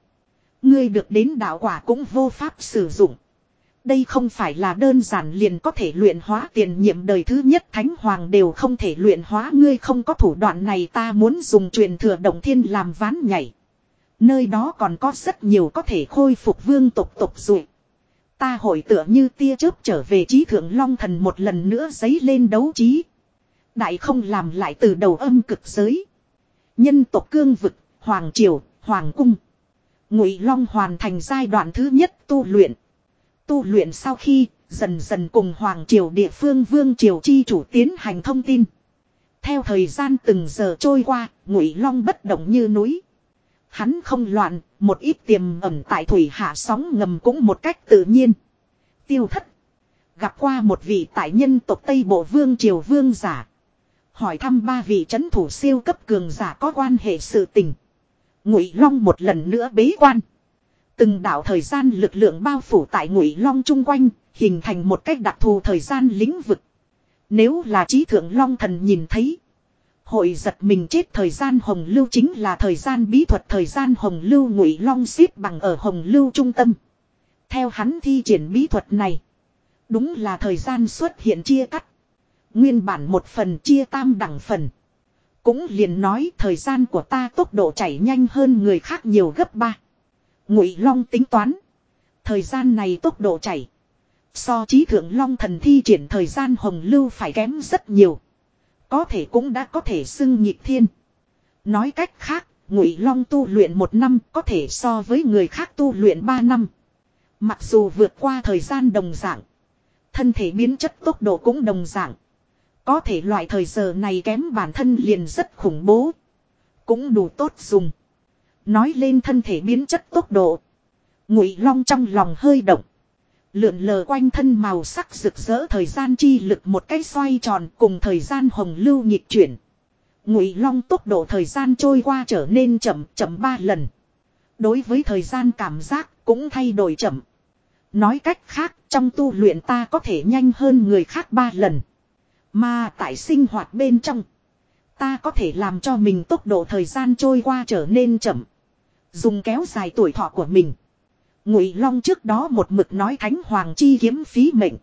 Ngươi được đến đạo quả cũng vô pháp sử dụng. Đây không phải là đơn giản liền có thể luyện hóa tiền nhiệm đời thứ nhất thánh hoàng đều không thể luyện hóa ngươi không có thủ đoạn này ta muốn dùng truyền thừa động thiên làm ván nhảy. Nơi đó còn có rất nhiều có thể khôi phục vương tục tục ruột Ta hội tựa như tia chớp trở về trí thượng long thần một lần nữa giấy lên đấu trí. Đại không làm lại từ đầu âm cực giới. Nhân tộc cương vực, hoàng triều, hoàng cung. Ngụy long hoàn thành giai đoạn thứ nhất tu luyện. Tu luyện sau khi dần dần cùng hoàng triều địa phương vương triều chi chủ tiến hành thông tin. Theo thời gian từng giờ trôi qua, Ngụy Long bất động như núi. Hắn không loạn, một ít tiềm ẩn tại thủy hạ sóng ngầm cũng một cách tự nhiên. Tiêu thất. Gặp qua một vị tại nhân tộc Tây Bộ Vương Triều Vương giả. Hỏi thăm ba vị chấn thủ siêu cấp cường giả có quan hệ sự tình. Ngụy Long một lần nữa bế quan. Từng đảo thời gian lực lượng bao phủ tại Ngụy Long chung quanh, hình thành một cách đặc thù thời gian lĩnh vực. Nếu là trí thượng Long thần nhìn thấy. Hội giật mình chết thời gian hồng lưu chính là thời gian bí thuật thời gian hồng lưu ngụy long xếp bằng ở hồng lưu trung tâm. Theo hắn thi triển bí thuật này. Đúng là thời gian xuất hiện chia cắt. Nguyên bản một phần chia tam đẳng phần. Cũng liền nói thời gian của ta tốc độ chảy nhanh hơn người khác nhiều gấp ba. Ngụy long tính toán. Thời gian này tốc độ chảy. So trí thượng long thần thi triển thời gian hồng lưu phải kém rất nhiều. Có thể cũng đã có thể xưng nhịp thiên. Nói cách khác, Ngụy Long tu luyện một năm có thể so với người khác tu luyện ba năm. Mặc dù vượt qua thời gian đồng dạng, thân thể biến chất tốc độ cũng đồng dạng. Có thể loại thời giờ này kém bản thân liền rất khủng bố. Cũng đủ tốt dùng. Nói lên thân thể biến chất tốc độ. Ngụy Long trong lòng hơi động. Lượn lờ quanh thân màu sắc rực rỡ thời gian chi lực một cái xoay tròn cùng thời gian hồng lưu nhịp chuyển. Ngụy Long tốc độ thời gian trôi qua trở nên chậm chậm ba lần. Đối với thời gian cảm giác cũng thay đổi chậm. Nói cách khác, trong tu luyện ta có thể nhanh hơn người khác ba lần. Mà tại sinh hoạt bên trong, ta có thể làm cho mình tốc độ thời gian trôi qua trở nên chậm. Dùng kéo dài tuổi thọ của mình. Ngụy Long trước đó một mực nói Thánh Hoàng chi kiếm phí mệnh.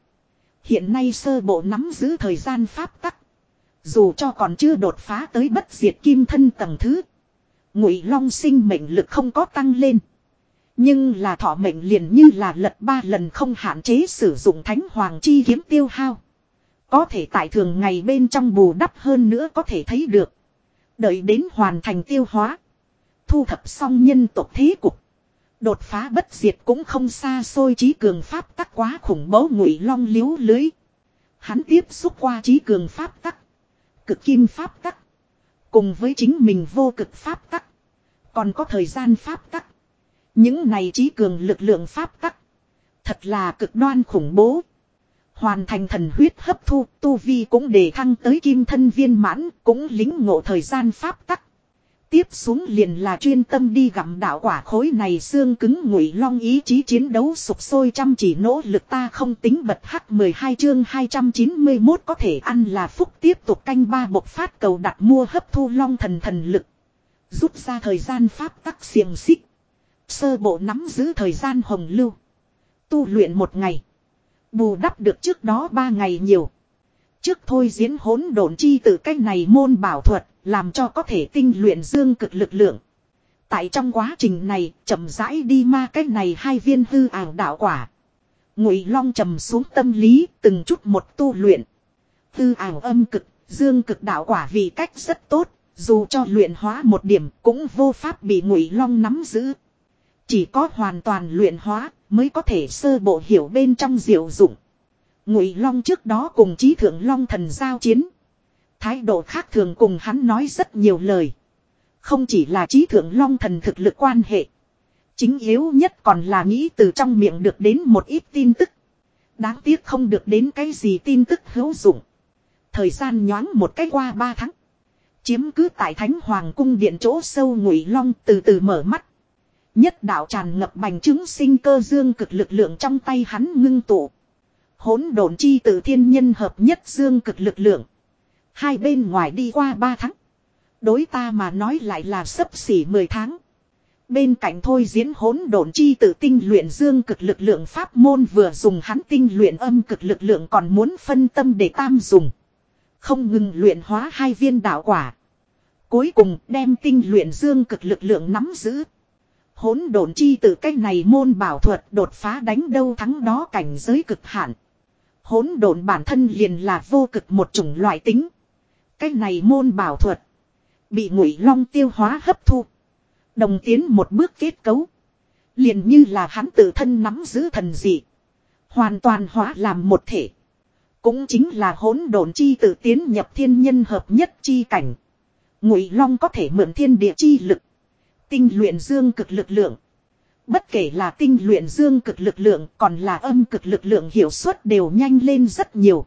Hiện nay sơ bộ nắm giữ thời gian pháp tắc. Dù cho còn chưa đột phá tới bất diệt kim thân tầng thứ. Ngụy Long sinh mệnh lực không có tăng lên. Nhưng là thọ mệnh liền như là lật ba lần không hạn chế sử dụng thánh hoàng chi kiếm tiêu hao. Có thể tại thường ngày bên trong bù đắp hơn nữa có thể thấy được. Đợi đến hoàn thành tiêu hóa. Thu thập xong nhân tộc thế cục. Đột phá bất diệt cũng không xa xôi trí cường pháp tắc quá khủng bố ngụy long liếu lưới. Hắn tiếp xúc qua trí cường pháp tắc. Cực kim pháp tắc. Cùng với chính mình vô cực pháp tắc. Còn có thời gian pháp tắc. Những này trí cường lực lượng pháp tắc. Thật là cực đoan khủng bố. Hoàn thành thần huyết hấp thu, tu vi cũng đề thăng tới kim thân viên mãn, cũng lính ngộ thời gian pháp tắc. Tiếp xuống liền là chuyên tâm đi gặm đạo quả khối này xương cứng ngụy long ý chí chiến đấu sụp sôi chăm chỉ nỗ lực ta không tính bật hắc 12 chương 291 có thể ăn là phúc tiếp tục canh ba bộc phát cầu đặt mua hấp thu long thần thần lực. Rút ra thời gian pháp tắc xiềng xích. Sơ bộ nắm giữ thời gian hồng lưu. Tu luyện một ngày. Bù đắp được trước đó ba ngày nhiều. Trước thôi diễn hỗn độn chi từ cách này môn bảo thuật, làm cho có thể tinh luyện dương cực lực lượng. Tại trong quá trình này, chậm rãi đi ma cách này hai viên hư ảo đạo quả. Ngụy Long trầm xuống tâm lý, từng chút một tu luyện. Hư ảo âm cực, dương cực đạo quả vì cách rất tốt, dù cho luyện hóa một điểm cũng vô pháp bị Ngụy Long nắm giữ. Chỉ có hoàn toàn luyện hóa mới có thể sơ bộ hiểu bên trong diệu dụng. Ngụy Long trước đó cùng Chí Thượng Long thần giao chiến, thái độ khác thường cùng hắn nói rất nhiều lời. Không chỉ là trí Thượng Long thần thực lực quan hệ, chính yếu nhất còn là nghĩ từ trong miệng được đến một ít tin tức. Đáng tiếc không được đến cái gì tin tức hữu dụng. Thời gian nhoáng một cách qua ba tháng. Chiếm cứ tại Thánh Hoàng cung điện chỗ sâu Ngụy Long từ từ mở mắt. Nhất đạo tràn ngập bành chứng sinh cơ dương cực lực lượng trong tay hắn ngưng tụ. Hỗn độn chi từ thiên nhân hợp nhất dương cực lực lượng. Hai bên ngoài đi qua ba tháng. Đối ta mà nói lại là sấp xỉ mười tháng. Bên cạnh thôi diễn hỗn độn chi tự tinh luyện dương cực lực lượng pháp môn vừa dùng hắn tinh luyện âm cực lực lượng còn muốn phân tâm để tam dùng. Không ngừng luyện hóa hai viên đạo quả. Cuối cùng đem tinh luyện dương cực lực lượng nắm giữ hỗn độn chi tự cái này môn bảo thuật đột phá đánh đâu thắng đó cảnh giới cực hạn. Hỗn độn bản thân liền là vô cực một chủng loại tính. Cái này môn bảo thuật bị ngụy long tiêu hóa hấp thu. Đồng tiến một bước kết cấu. Liền như là hắn tự thân nắm giữ thần dị. Hoàn toàn hóa làm một thể. Cũng chính là hỗn độn chi tự tiến nhập thiên nhân hợp nhất chi cảnh. Ngụy Long có thể mượn thiên địa chi lực. Tinh luyện dương cực lực lượng. Bất kể là tinh luyện dương cực lực lượng còn là âm cực lực lượng hiệu suất đều nhanh lên rất nhiều.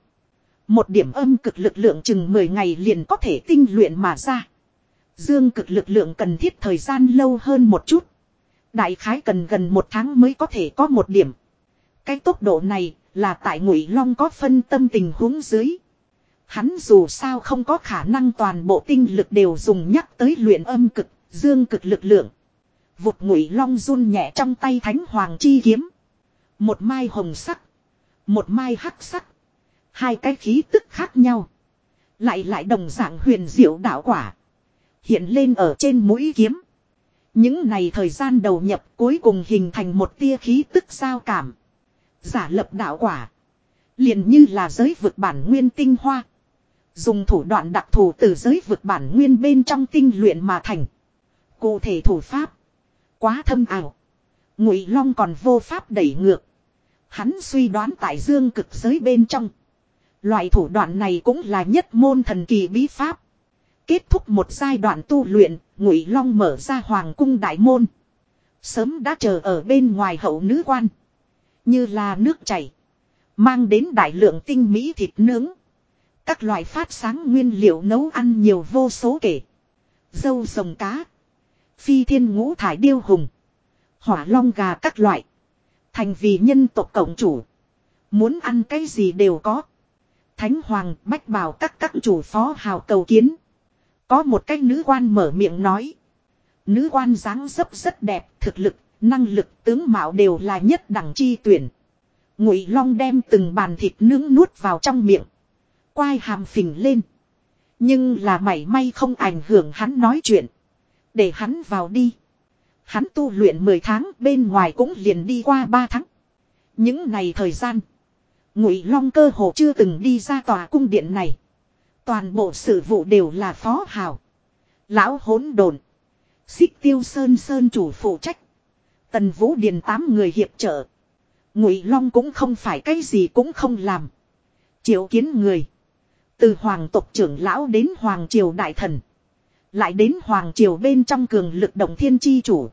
Một điểm âm cực lực lượng chừng 10 ngày liền có thể tinh luyện mà ra. Dương cực lực lượng cần thiết thời gian lâu hơn một chút. Đại khái cần gần một tháng mới có thể có một điểm. Cái tốc độ này là tại ngụy long có phân tâm tình huống dưới. Hắn dù sao không có khả năng toàn bộ tinh lực đều dùng nhắc tới luyện âm cực, Dương cực lực lượng. Vụt ngụy long run nhẹ trong tay thánh hoàng chi kiếm. Một mai hồng sắc. Một mai hắc sắc. Hai cái khí tức khác nhau. Lại lại đồng dạng huyền diệu đạo quả. Hiện lên ở trên mũi kiếm. Những này thời gian đầu nhập cuối cùng hình thành một tia khí tức sao cảm. Giả lập đạo quả. liền như là giới vực bản nguyên tinh hoa. Dùng thủ đoạn đặc thù từ giới vực bản nguyên bên trong tinh luyện mà thành. Cụ thể thủ pháp. Quá thâm ảo. Ngụy Long còn vô pháp đẩy ngược. Hắn suy đoán tại dương cực giới bên trong. Loại thủ đoạn này cũng là nhất môn thần kỳ bí pháp. Kết thúc một giai đoạn tu luyện, Ngụy Long mở ra hoàng cung đại môn. Sớm đã chờ ở bên ngoài hậu nữ quan. Như là nước chảy. Mang đến đại lượng tinh mỹ thịt nướng. Các loại phát sáng nguyên liệu nấu ăn nhiều vô số kể. Dâu rồng cá. Phi thiên ngũ thải điêu hùng. Hỏa long gà các loại. Thành vì nhân tộc cộng chủ. Muốn ăn cái gì đều có. Thánh Hoàng bách bảo các các chủ phó hào cầu kiến. Có một cái nữ quan mở miệng nói. Nữ quan dáng dấp rất đẹp, thực lực, năng lực, tướng mạo đều là nhất đẳng chi tuyển. Ngụy Long đem từng bàn thịt nướng nuốt vào trong miệng. Quai hàm phình lên. Nhưng là mảy may không ảnh hưởng hắn nói chuyện. Để hắn vào đi. Hắn tu luyện 10 tháng bên ngoài cũng liền đi qua 3 tháng. Những ngày thời gian. Ngụy Long cơ hồ chưa từng đi ra tòa cung điện này. Toàn bộ sự vụ đều là phó hào. Lão hỗn đồn. Xích tiêu sơn sơn chủ phụ trách. Tần Vũ Điền tám người hiệp trợ. Ngụy Long cũng không phải cái gì cũng không làm. Triệu kiến người. Từ hoàng tộc trưởng lão đến hoàng triều đại thần. Lại đến hoàng triều bên trong cường lực động thiên chi chủ.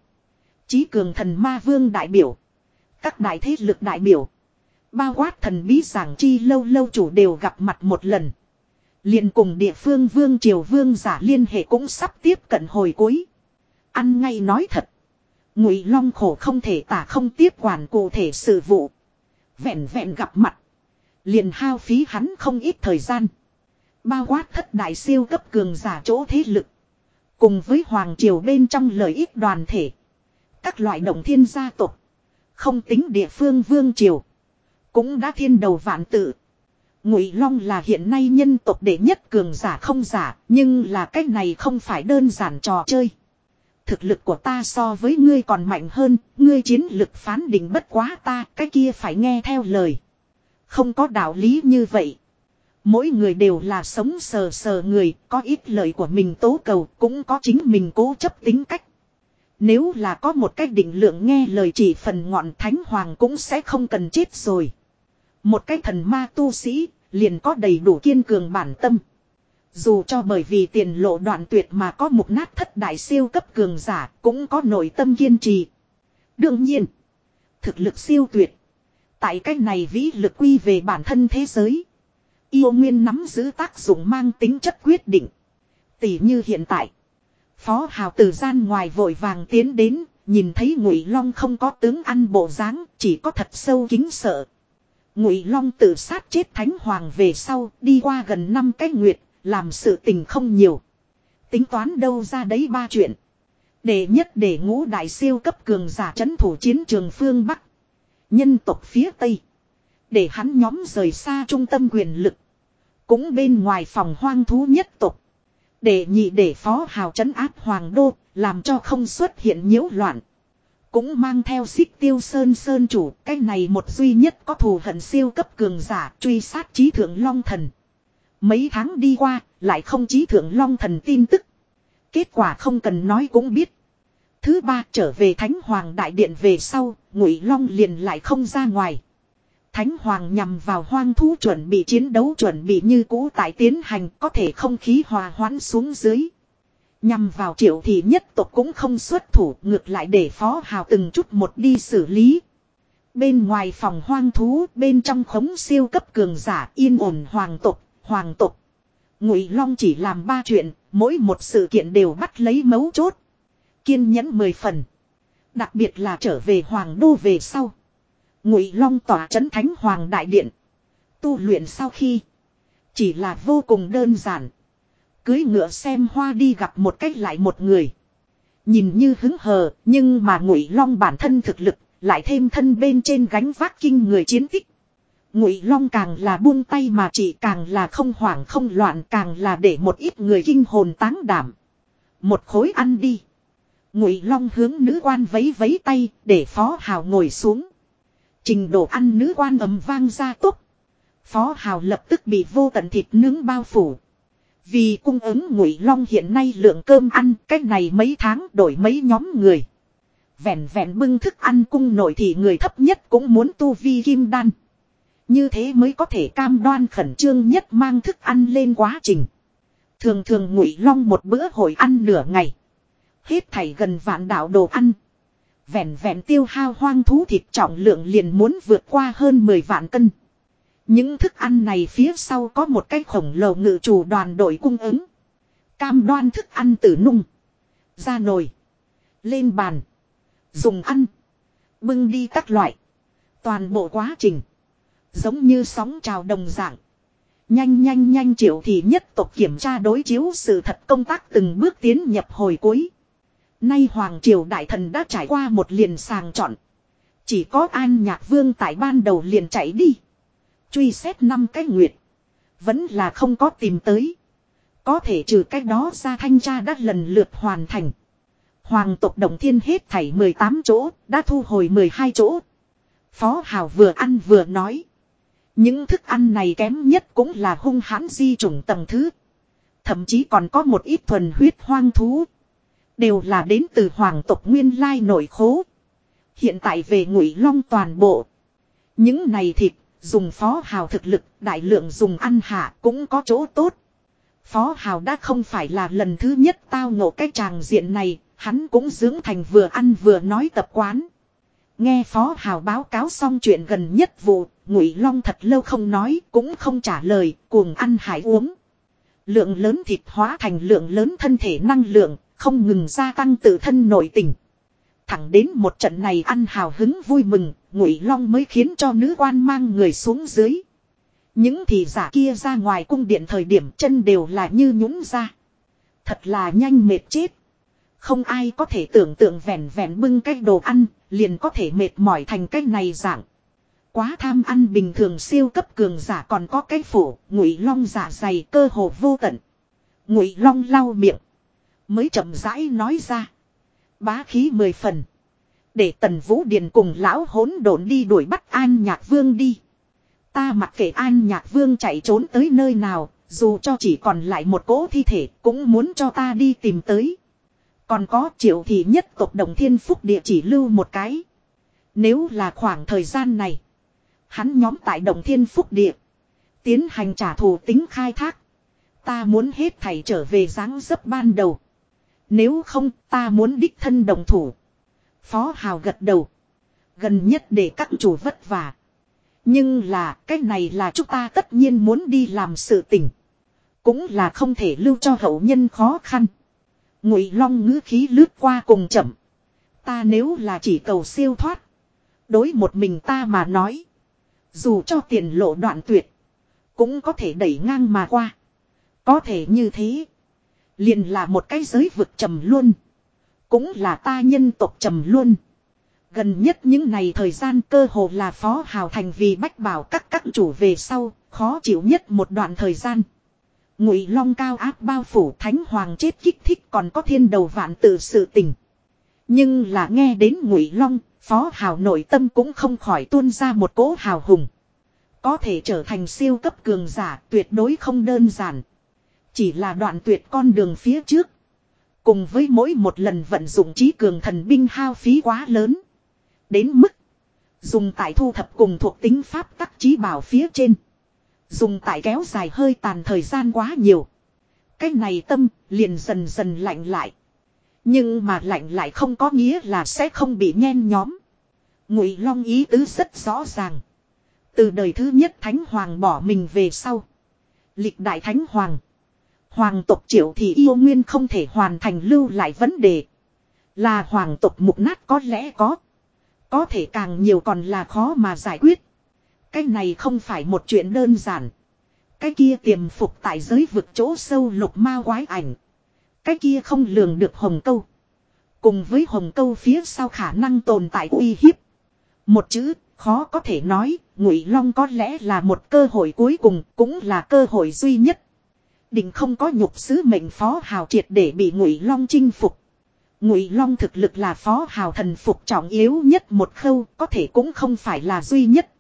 Chí cường thần ma vương đại biểu. Các đại thế lực đại biểu. Bao quát thần bí giảng chi lâu lâu chủ đều gặp mặt một lần. liền cùng địa phương vương triều vương giả liên hệ cũng sắp tiếp cận hồi cuối. Ăn ngay nói thật. Ngụy Long khổ không thể tả không tiếp quản cụ thể sự vụ. Vẹn vẹn gặp mặt. Liền hao phí hắn không ít thời gian. Bao quát thất đại siêu cấp cường giả chỗ thế lực. Cùng với Hoàng Triều bên trong lợi ích đoàn thể. Các loại động thiên gia tộc Không tính địa phương vương triều. Cũng đã thiên đầu vạn tự. Ngụy Long là hiện nay nhân tộc đệ nhất cường giả không giả. Nhưng là cách này không phải đơn giản trò chơi. Thực lực của ta so với ngươi còn mạnh hơn. Ngươi chiến lực phán định bất quá ta. Cái kia phải nghe theo lời. Không có đạo lý như vậy. Mỗi người đều là sống sờ sờ người, có ít lời của mình tố cầu, cũng có chính mình cố chấp tính cách. Nếu là có một cách định lượng nghe lời chỉ phần ngọn thánh hoàng cũng sẽ không cần chết rồi. Một cái thần ma tu sĩ, liền có đầy đủ kiên cường bản tâm. Dù cho bởi vì tiền lộ đoạn tuyệt mà có một nát thất đại siêu cấp cường giả, cũng có nội tâm kiên trì. Đương nhiên, thực lực siêu tuyệt. Tại cách này vĩ lực quy về bản thân thế giới. Yêu nguyên nắm giữ tác dụng mang tính chất quyết định. Tỷ như hiện tại. Phó hào từ gian ngoài vội vàng tiến đến, nhìn thấy ngụy long không có tướng ăn bộ dáng, chỉ có thật sâu kính sợ. Ngụy long tự sát chết thánh hoàng về sau, đi qua gần năm cái nguyệt, làm sự tình không nhiều. Tính toán đâu ra đấy ba chuyện. Để nhất để ngũ đại siêu cấp cường giả chấn thủ chiến trường phương Bắc. Nhân tộc phía Tây. Để hắn nhóm rời xa trung tâm quyền lực. Cũng bên ngoài phòng hoang thú nhất tộc. Để nhị để phó hào trấn áp hoàng đô, làm cho không xuất hiện nhiễu loạn. Cũng mang theo xích tiêu sơn sơn chủ, cái này một duy nhất có thù hận siêu cấp cường giả truy sát trí thượng long thần. Mấy tháng đi qua, lại không trí thượng long thần tin tức. Kết quả không cần nói cũng biết. Thứ ba trở về Thánh Hoàng Đại Điện về sau, Ngụy Long liền lại không ra ngoài. Thánh Hoàng nhằm vào hoang thú chuẩn bị chiến đấu chuẩn bị như cũ tại tiến hành có thể không khí hòa hoãn xuống dưới. Nhằm vào triệu thì nhất tộc cũng không xuất thủ ngược lại để phó hào từng chút một đi xử lý. Bên ngoài phòng hoang thú bên trong khống siêu cấp cường giả yên ổn hoàng tộc, hoàng tộc. Ngụy Long chỉ làm ba chuyện, mỗi một sự kiện đều bắt lấy mấu chốt. Kiên nhẫn mười phần. Đặc biệt là trở về hoàng đô về sau. Ngụy Long tỏa trấn Thánh Hoàng Đại Điện. Tu luyện sau khi. Chỉ là vô cùng đơn giản. Cưới ngựa xem hoa đi gặp một cách lại một người. Nhìn như hứng hờ, nhưng mà Ngụy Long bản thân thực lực, lại thêm thân bên trên gánh vác kinh người chiến tích. Ngụy Long càng là buông tay mà chỉ càng là không hoảng không loạn càng là để một ít người kinh hồn táng đảm. Một khối ăn đi. Ngụy Long hướng nữ quan vấy vấy tay để Phó Hào ngồi xuống. Trình độ ăn nữ quan ầm vang ra tốt. Phó Hào lập tức bị vô tận thịt nướng bao phủ. Vì cung ứng Ngụy Long hiện nay lượng cơm ăn cách này mấy tháng đổi mấy nhóm người. Vẹn vẹn bưng thức ăn cung nội thì người thấp nhất cũng muốn tu vi kim đan. Như thế mới có thể cam đoan khẩn trương nhất mang thức ăn lên quá trình. Thường thường Ngụy Long một bữa hội ăn nửa ngày. Hết thảy gần vạn đạo đồ ăn. Vẹn vẹn tiêu hao hoang thú thịt trọng lượng liền muốn vượt qua hơn 10 vạn cân. Những thức ăn này phía sau có một cái khổng lồ ngự chủ đoàn đội cung ứng. Cam đoan thức ăn từ nung. Ra nồi. Lên bàn. Dùng ăn. Bưng đi các loại. Toàn bộ quá trình. Giống như sóng trào đồng dạng. Nhanh nhanh nhanh triệu thì nhất tộc kiểm tra đối chiếu sự thật công tác từng bước tiến nhập hồi cuối. Nay Hoàng Triều Đại Thần đã trải qua một liền sàng chọn. Chỉ có An Nhạc Vương tại ban đầu liền chạy đi. Truy xét năm cái nguyệt. Vẫn là không có tìm tới. Có thể trừ cái đó ra thanh tra đã lần lượt hoàn thành. Hoàng tộc Đồng Thiên hết thảy 18 chỗ, đã thu hồi 12 chỗ. Phó Hào vừa ăn vừa nói. Những thức ăn này kém nhất cũng là hung hãn di chủng tầng thứ. Thậm chí còn có một ít thuần huyết hoang thú. Đều là đến từ hoàng tộc nguyên lai nội khố. Hiện tại về ngụy long toàn bộ. Những này thịt, dùng phó hào thực lực, đại lượng dùng ăn hạ cũng có chỗ tốt. Phó hào đã không phải là lần thứ nhất tao ngộ cái tràng diện này, hắn cũng dưỡng thành vừa ăn vừa nói tập quán. Nghe phó hào báo cáo xong chuyện gần nhất vụ, ngụy long thật lâu không nói, cũng không trả lời, cuồng ăn hải uống. Lượng lớn thịt hóa thành lượng lớn thân thể năng lượng, không ngừng gia tăng tự thân nội tình. Thẳng đến một trận này ăn hào hứng vui mừng, ngụy long mới khiến cho nữ quan mang người xuống dưới. Những thị giả kia ra ngoài cung điện thời điểm chân đều là như nhũng ra. Thật là nhanh mệt chết. Không ai có thể tưởng tượng vẹn vẹn bưng cái đồ ăn, liền có thể mệt mỏi thành cái này dạng. Quá tham ăn bình thường siêu cấp cường giả còn có cái phủ ngụy long giả dày cơ hồ vô tận. Ngụy long lau miệng. Mới chậm rãi nói ra. Bá khí mười phần. Để tần vũ điền cùng lão hỗn độn đi đuổi bắt an nhạc vương đi. Ta mặc kệ an nhạc vương chạy trốn tới nơi nào, dù cho chỉ còn lại một cỗ thi thể cũng muốn cho ta đi tìm tới. Còn có triệu thì nhất tộc đồng thiên phúc địa chỉ lưu một cái. Nếu là khoảng thời gian này. Hắn nhóm tại đồng thiên phúc địa. Tiến hành trả thù tính khai thác. Ta muốn hết thảy trở về dáng dấp ban đầu. Nếu không, ta muốn đích thân đồng thủ. Phó Hào gật đầu. Gần nhất để các chủ vất vả. Nhưng là, cái này là chúng ta tất nhiên muốn đi làm sự tình. Cũng là không thể lưu cho hậu nhân khó khăn. Ngụy Long ngữ khí lướt qua cùng chậm. Ta nếu là chỉ cầu siêu thoát. Đối một mình ta mà nói. Dù cho tiền lộ đoạn tuyệt. Cũng có thể đẩy ngang mà qua. Có thể như thế. Liền là một cái giới vực trầm luôn. Cũng là ta nhân tộc trầm luôn. Gần nhất những ngày thời gian cơ hồ là phó hào thành vì bách bảo các các chủ về sau, khó chịu nhất một đoạn thời gian. Ngụy long cao áp bao phủ thánh hoàng chết kích thích còn có thiên đầu vạn tự sự tình. Nhưng là nghe đến ngụy long, phó hào nội tâm cũng không khỏi tuôn ra một cỗ hào hùng. Có thể trở thành siêu cấp cường giả tuyệt đối không đơn giản. Chỉ là đoạn tuyệt con đường phía trước. Cùng với mỗi một lần vận dụng trí cường thần binh hao phí quá lớn. Đến mức. Dùng tại thu thập cùng thuộc tính pháp tắc trí bảo phía trên. Dùng tại kéo dài hơi tàn thời gian quá nhiều. Cái này tâm liền dần dần lạnh lại. Nhưng mà lạnh lại không có nghĩa là sẽ không bị nhen nhóm. Ngụy Long ý tứ rất rõ ràng. Từ đời thứ nhất Thánh Hoàng bỏ mình về sau. Lịch đại Thánh Hoàng. Hoàng tộc triệu thì yêu nguyên không thể hoàn thành lưu lại vấn đề. Là hoàng tộc mục nát có lẽ có. Có thể càng nhiều còn là khó mà giải quyết. Cái này không phải một chuyện đơn giản. Cái kia tiềm phục tại giới vực chỗ sâu lục ma quái ảnh. Cái kia không lường được hồng câu. Cùng với hồng câu phía sau khả năng tồn tại uy hiếp. Một chữ, khó có thể nói, ngụy long có lẽ là một cơ hội cuối cùng, cũng là cơ hội duy nhất. Định không có nhục sứ mệnh phó hào triệt để bị ngụy long chinh phục. Ngụy long thực lực là phó hào thần phục trọng yếu nhất một khâu, có thể cũng không phải là duy nhất.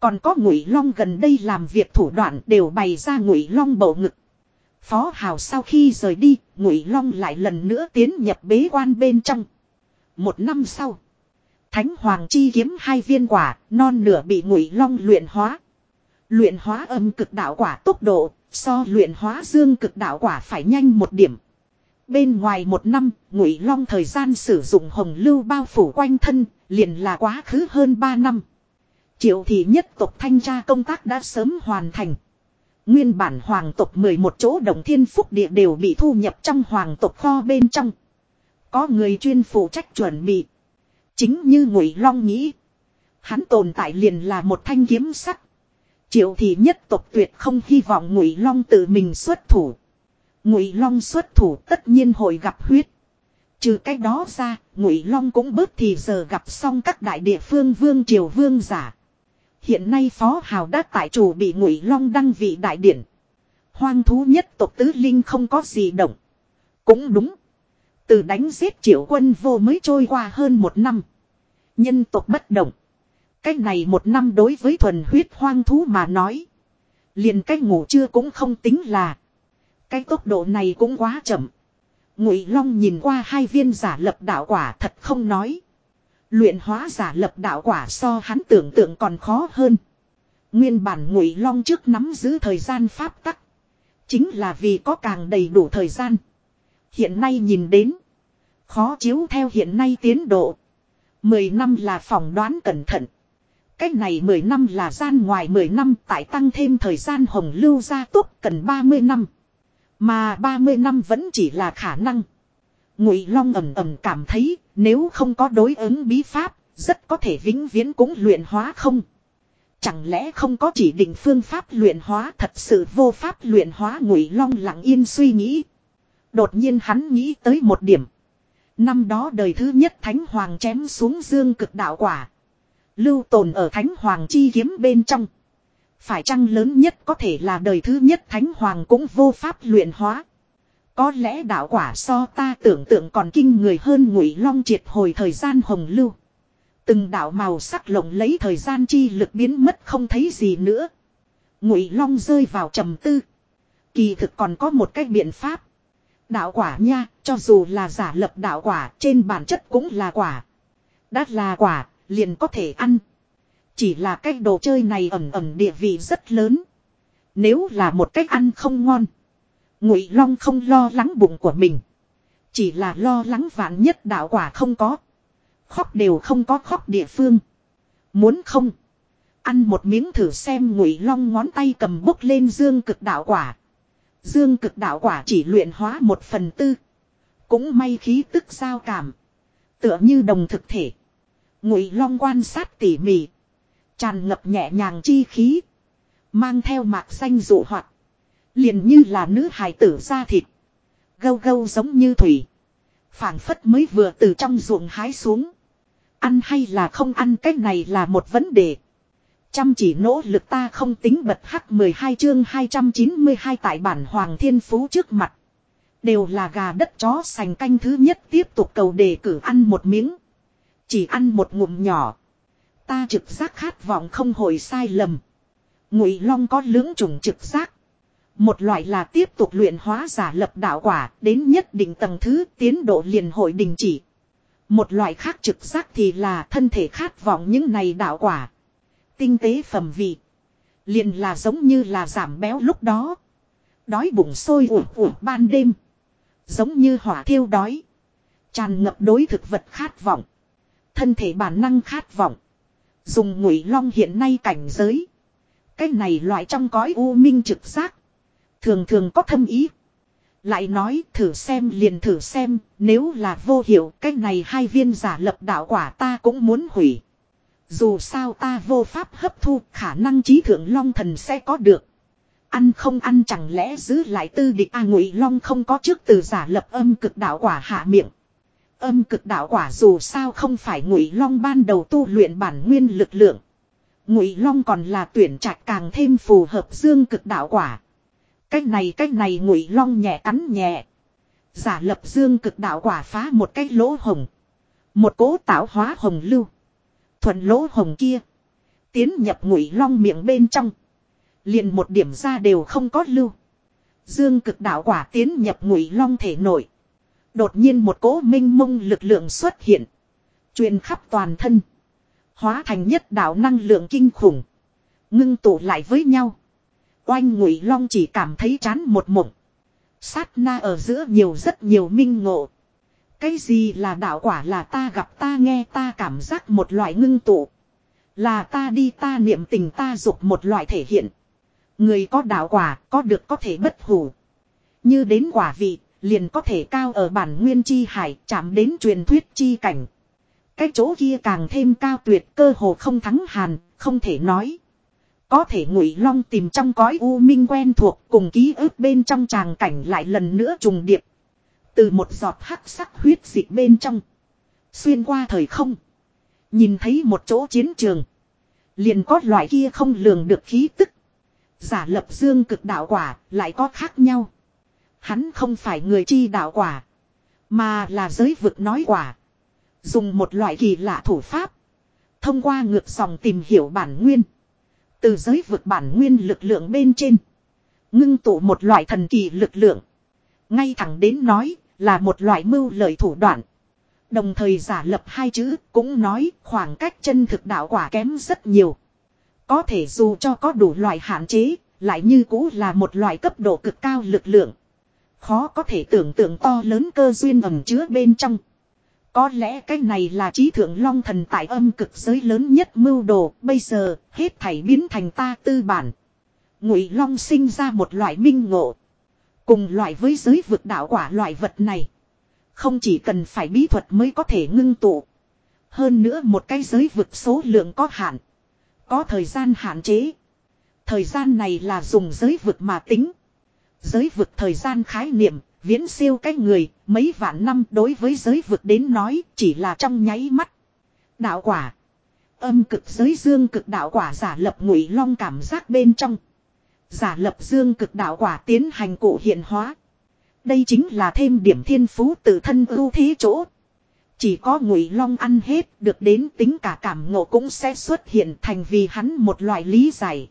Còn có ngụy long gần đây làm việc thủ đoạn đều bày ra ngụy long bầu ngực. Phó hào sau khi rời đi, ngụy long lại lần nữa tiến nhập bế quan bên trong. Một năm sau, thánh hoàng chi kiếm hai viên quả, non nửa bị ngụy long luyện hóa. Luyện hóa âm cực đạo quả tốc độ, so luyện hóa dương cực đạo quả phải nhanh một điểm. Bên ngoài một năm, ngụy long thời gian sử dụng hồng lưu bao phủ quanh thân, liền là quá khứ hơn ba năm. Triệu thị nhất tộc thanh tra công tác đã sớm hoàn thành. Nguyên bản hoàng tộc 11 chỗ đồng thiên phúc địa đều bị thu nhập trong hoàng tộc kho bên trong. Có người chuyên phụ trách chuẩn bị. Chính như Ngụy Long nghĩ. Hắn tồn tại liền là một thanh kiếm sắt. Triệu thì nhất tộc tuyệt không hy vọng Ngụy Long tự mình xuất thủ. Ngụy Long xuất thủ tất nhiên hội gặp huyết. Trừ cách đó ra, Ngụy Long cũng bớt thì giờ gặp xong các đại địa phương vương triều vương giả. Hiện nay Phó Hào đã tại chủ bị Ngụy Long đăng vị đại điển. Hoang thú nhất tộc tứ linh không có gì động. Cũng đúng. Từ đánh giết triệu quân vô mới trôi qua hơn một năm. Nhân tộc bất động. Cách này một năm đối với thuần huyết hoang thú mà nói. Liền cách ngủ trưa cũng không tính là. Cái tốc độ này cũng quá chậm. Ngụy Long nhìn qua hai viên giả lập đạo quả thật không nói. Luyện hóa giả lập đạo quả so hắn tưởng tượng còn khó hơn. Nguyên bản Ngụy Long trước nắm giữ thời gian pháp tắc. Chính là vì có càng đầy đủ thời gian. Hiện nay nhìn đến. Khó chiếu theo hiện nay tiến độ. Mười năm là phỏng đoán cẩn thận. Cách này 10 năm là gian ngoài 10 năm tại tăng thêm thời gian hồng lưu gia tốt cần 30 năm. Mà 30 năm vẫn chỉ là khả năng. Ngụy Long ầm ầm cảm thấy nếu không có đối ứng bí pháp, rất có thể vĩnh viễn cũng luyện hóa không. Chẳng lẽ không có chỉ định phương pháp luyện hóa thật sự vô pháp luyện hóa Ngụy Long lặng yên suy nghĩ. Đột nhiên hắn nghĩ tới một điểm. Năm đó đời thứ nhất Thánh Hoàng chém xuống dương cực đạo quả. Lưu tồn ở Thánh Hoàng chi kiếm bên trong. Phải chăng lớn nhất có thể là đời thứ nhất Thánh Hoàng cũng vô pháp luyện hóa. Có lẽ đạo quả so ta tưởng tượng còn kinh người hơn ngụy long triệt hồi thời gian hồng lưu. Từng đạo màu sắc lộng lấy thời gian chi lực biến mất không thấy gì nữa. Ngụy long rơi vào trầm tư. Kỳ thực còn có một cách biện pháp. Đạo quả nha, cho dù là giả lập đạo quả, trên bản chất cũng là quả. đắt là quả, liền có thể ăn. Chỉ là cái đồ chơi này ẩm ẩm địa vị rất lớn. Nếu là một cách ăn không ngon. Ngụy Long không lo lắng bụng của mình. Chỉ là lo lắng vạn nhất đạo quả không có. Khóc đều không có khóc địa phương. Muốn không. Ăn một miếng thử xem Ngụy Long ngón tay cầm bốc lên dương cực đạo quả. Dương cực đạo quả chỉ luyện hóa một phần tư. Cũng may khí tức giao cảm. Tựa như đồng thực thể. Ngụy Long quan sát tỉ mỉ. Tràn ngập nhẹ nhàng chi khí. Mang theo mạc xanh dụ hoạt. Liền như là nữ hài tử da thịt. Gâu gâu giống như thủy. phảng phất mới vừa từ trong ruộng hái xuống. Ăn hay là không ăn cái này là một vấn đề. Chăm chỉ nỗ lực ta không tính bật hắc 12 chương 292 tại bản Hoàng Thiên Phú trước mặt. Đều là gà đất chó sành canh thứ nhất tiếp tục cầu đề cử ăn một miếng. Chỉ ăn một ngụm nhỏ. Ta trực giác khát vọng không hồi sai lầm. Ngụy Long có lưỡng chủng trực giác. Một loại là tiếp tục luyện hóa giả lập đạo quả, đến nhất định tầng thứ, tiến độ liền hội đình chỉ. Một loại khác trực giác thì là thân thể khát vọng những này đạo quả. Tinh tế phẩm vị. Liền là giống như là giảm béo lúc đó. Đói bụng sôi ủ ủ ban đêm. Giống như hỏa thiêu đói. Tràn ngập đối thực vật khát vọng. Thân thể bản năng khát vọng. Dùng ngụy long hiện nay cảnh giới. Cái này loại trong cõi u minh trực giác. Thường thường có thâm ý. Lại nói thử xem liền thử xem. Nếu là vô hiệu, cái này hai viên giả lập đạo quả ta cũng muốn hủy. Dù sao ta vô pháp hấp thu, khả năng trí thượng long thần sẽ có được. Ăn không ăn chẳng lẽ giữ lại tư địch A ngụy long không có trước từ giả lập âm cực đạo quả hạ miệng. Âm cực đạo quả dù sao không phải ngụy long ban đầu tu luyện bản nguyên lực lượng. Ngụy long còn là tuyển trạch càng thêm phù hợp dương cực đạo quả. Cách này cách này ngụy long nhẹ cắn nhẹ. Giả lập dương cực đạo quả phá một cái lỗ hồng. Một cố tạo hóa hồng lưu. Thuận lỗ hồng kia. Tiến nhập ngụy long miệng bên trong. Liền một điểm ra đều không có lưu. Dương cực đạo quả tiến nhập ngụy long thể nội. Đột nhiên một cỗ minh mông lực lượng xuất hiện. Truyền khắp toàn thân. Hóa thành nhất đạo năng lượng kinh khủng. Ngưng tụ lại với nhau. Oanh ngụy long chỉ cảm thấy chán một mộng. Sát na ở giữa nhiều rất nhiều minh ngộ. Cái gì là đạo quả là ta gặp ta nghe ta cảm giác một loại ngưng tụ. Là ta đi ta niệm tình ta dục một loại thể hiện. Người có đạo quả, có được có thể bất hủ. Như đến quả vị liền có thể cao ở bản nguyên chi hải chạm đến truyền thuyết chi cảnh. Cái chỗ kia càng thêm cao tuyệt cơ hồ không thắng hàn, không thể nói. Có thể ngụy long tìm trong cõi u minh quen thuộc cùng ký ức bên trong tràng cảnh lại lần nữa trùng điệp. Từ một giọt hắc sắc huyết dịch bên trong. Xuyên qua thời không. Nhìn thấy một chỗ chiến trường. Liền có loại kia không lường được khí tức. Giả lập dương cực đạo quả lại có khác nhau. Hắn không phải người chi đạo quả. Mà là giới vực nói quả. Dùng một loại kỳ lạ thủ pháp. Thông qua ngược dòng tìm hiểu bản nguyên. Từ giới vực bản nguyên lực lượng bên trên. Ngưng tụ một loại thần kỳ lực lượng. Ngay thẳng đến nói là một loại mưu lợi thủ đoạn. Đồng thời giả lập hai chữ cũng nói khoảng cách chân thực đạo quả kém rất nhiều. Có thể dù cho có đủ loại hạn chế, lại như cũ là một loại cấp độ cực cao lực lượng. Khó có thể tưởng tượng to lớn cơ duyên ẩm chứa bên trong. Có lẽ cái này là trí thượng long thần tại âm cực giới lớn nhất mưu đồ, bây giờ hết thảy biến thành ta tư bản. Ngụy long sinh ra một loại minh ngộ. Cùng loại với giới vực đạo quả loại vật này. Không chỉ cần phải bí thuật mới có thể ngưng tụ. Hơn nữa một cái giới vực số lượng có hạn. Có thời gian hạn chế. Thời gian này là dùng giới vực mà tính. Giới vực thời gian khái niệm, viễn siêu cái người, mấy vạn năm đối với giới vực đến nói chỉ là trong nháy mắt. Đạo quả. Âm cực giới dương cực đạo quả giả lập ngụy long cảm giác bên trong. Giả lập dương cực đạo quả tiến hành cụ hiện hóa. Đây chính là thêm điểm thiên phú tự thân ưu thế chỗ. Chỉ có ngụy long ăn hết được đến tính cả cảm ngộ cũng sẽ xuất hiện thành vì hắn một loại lý giải.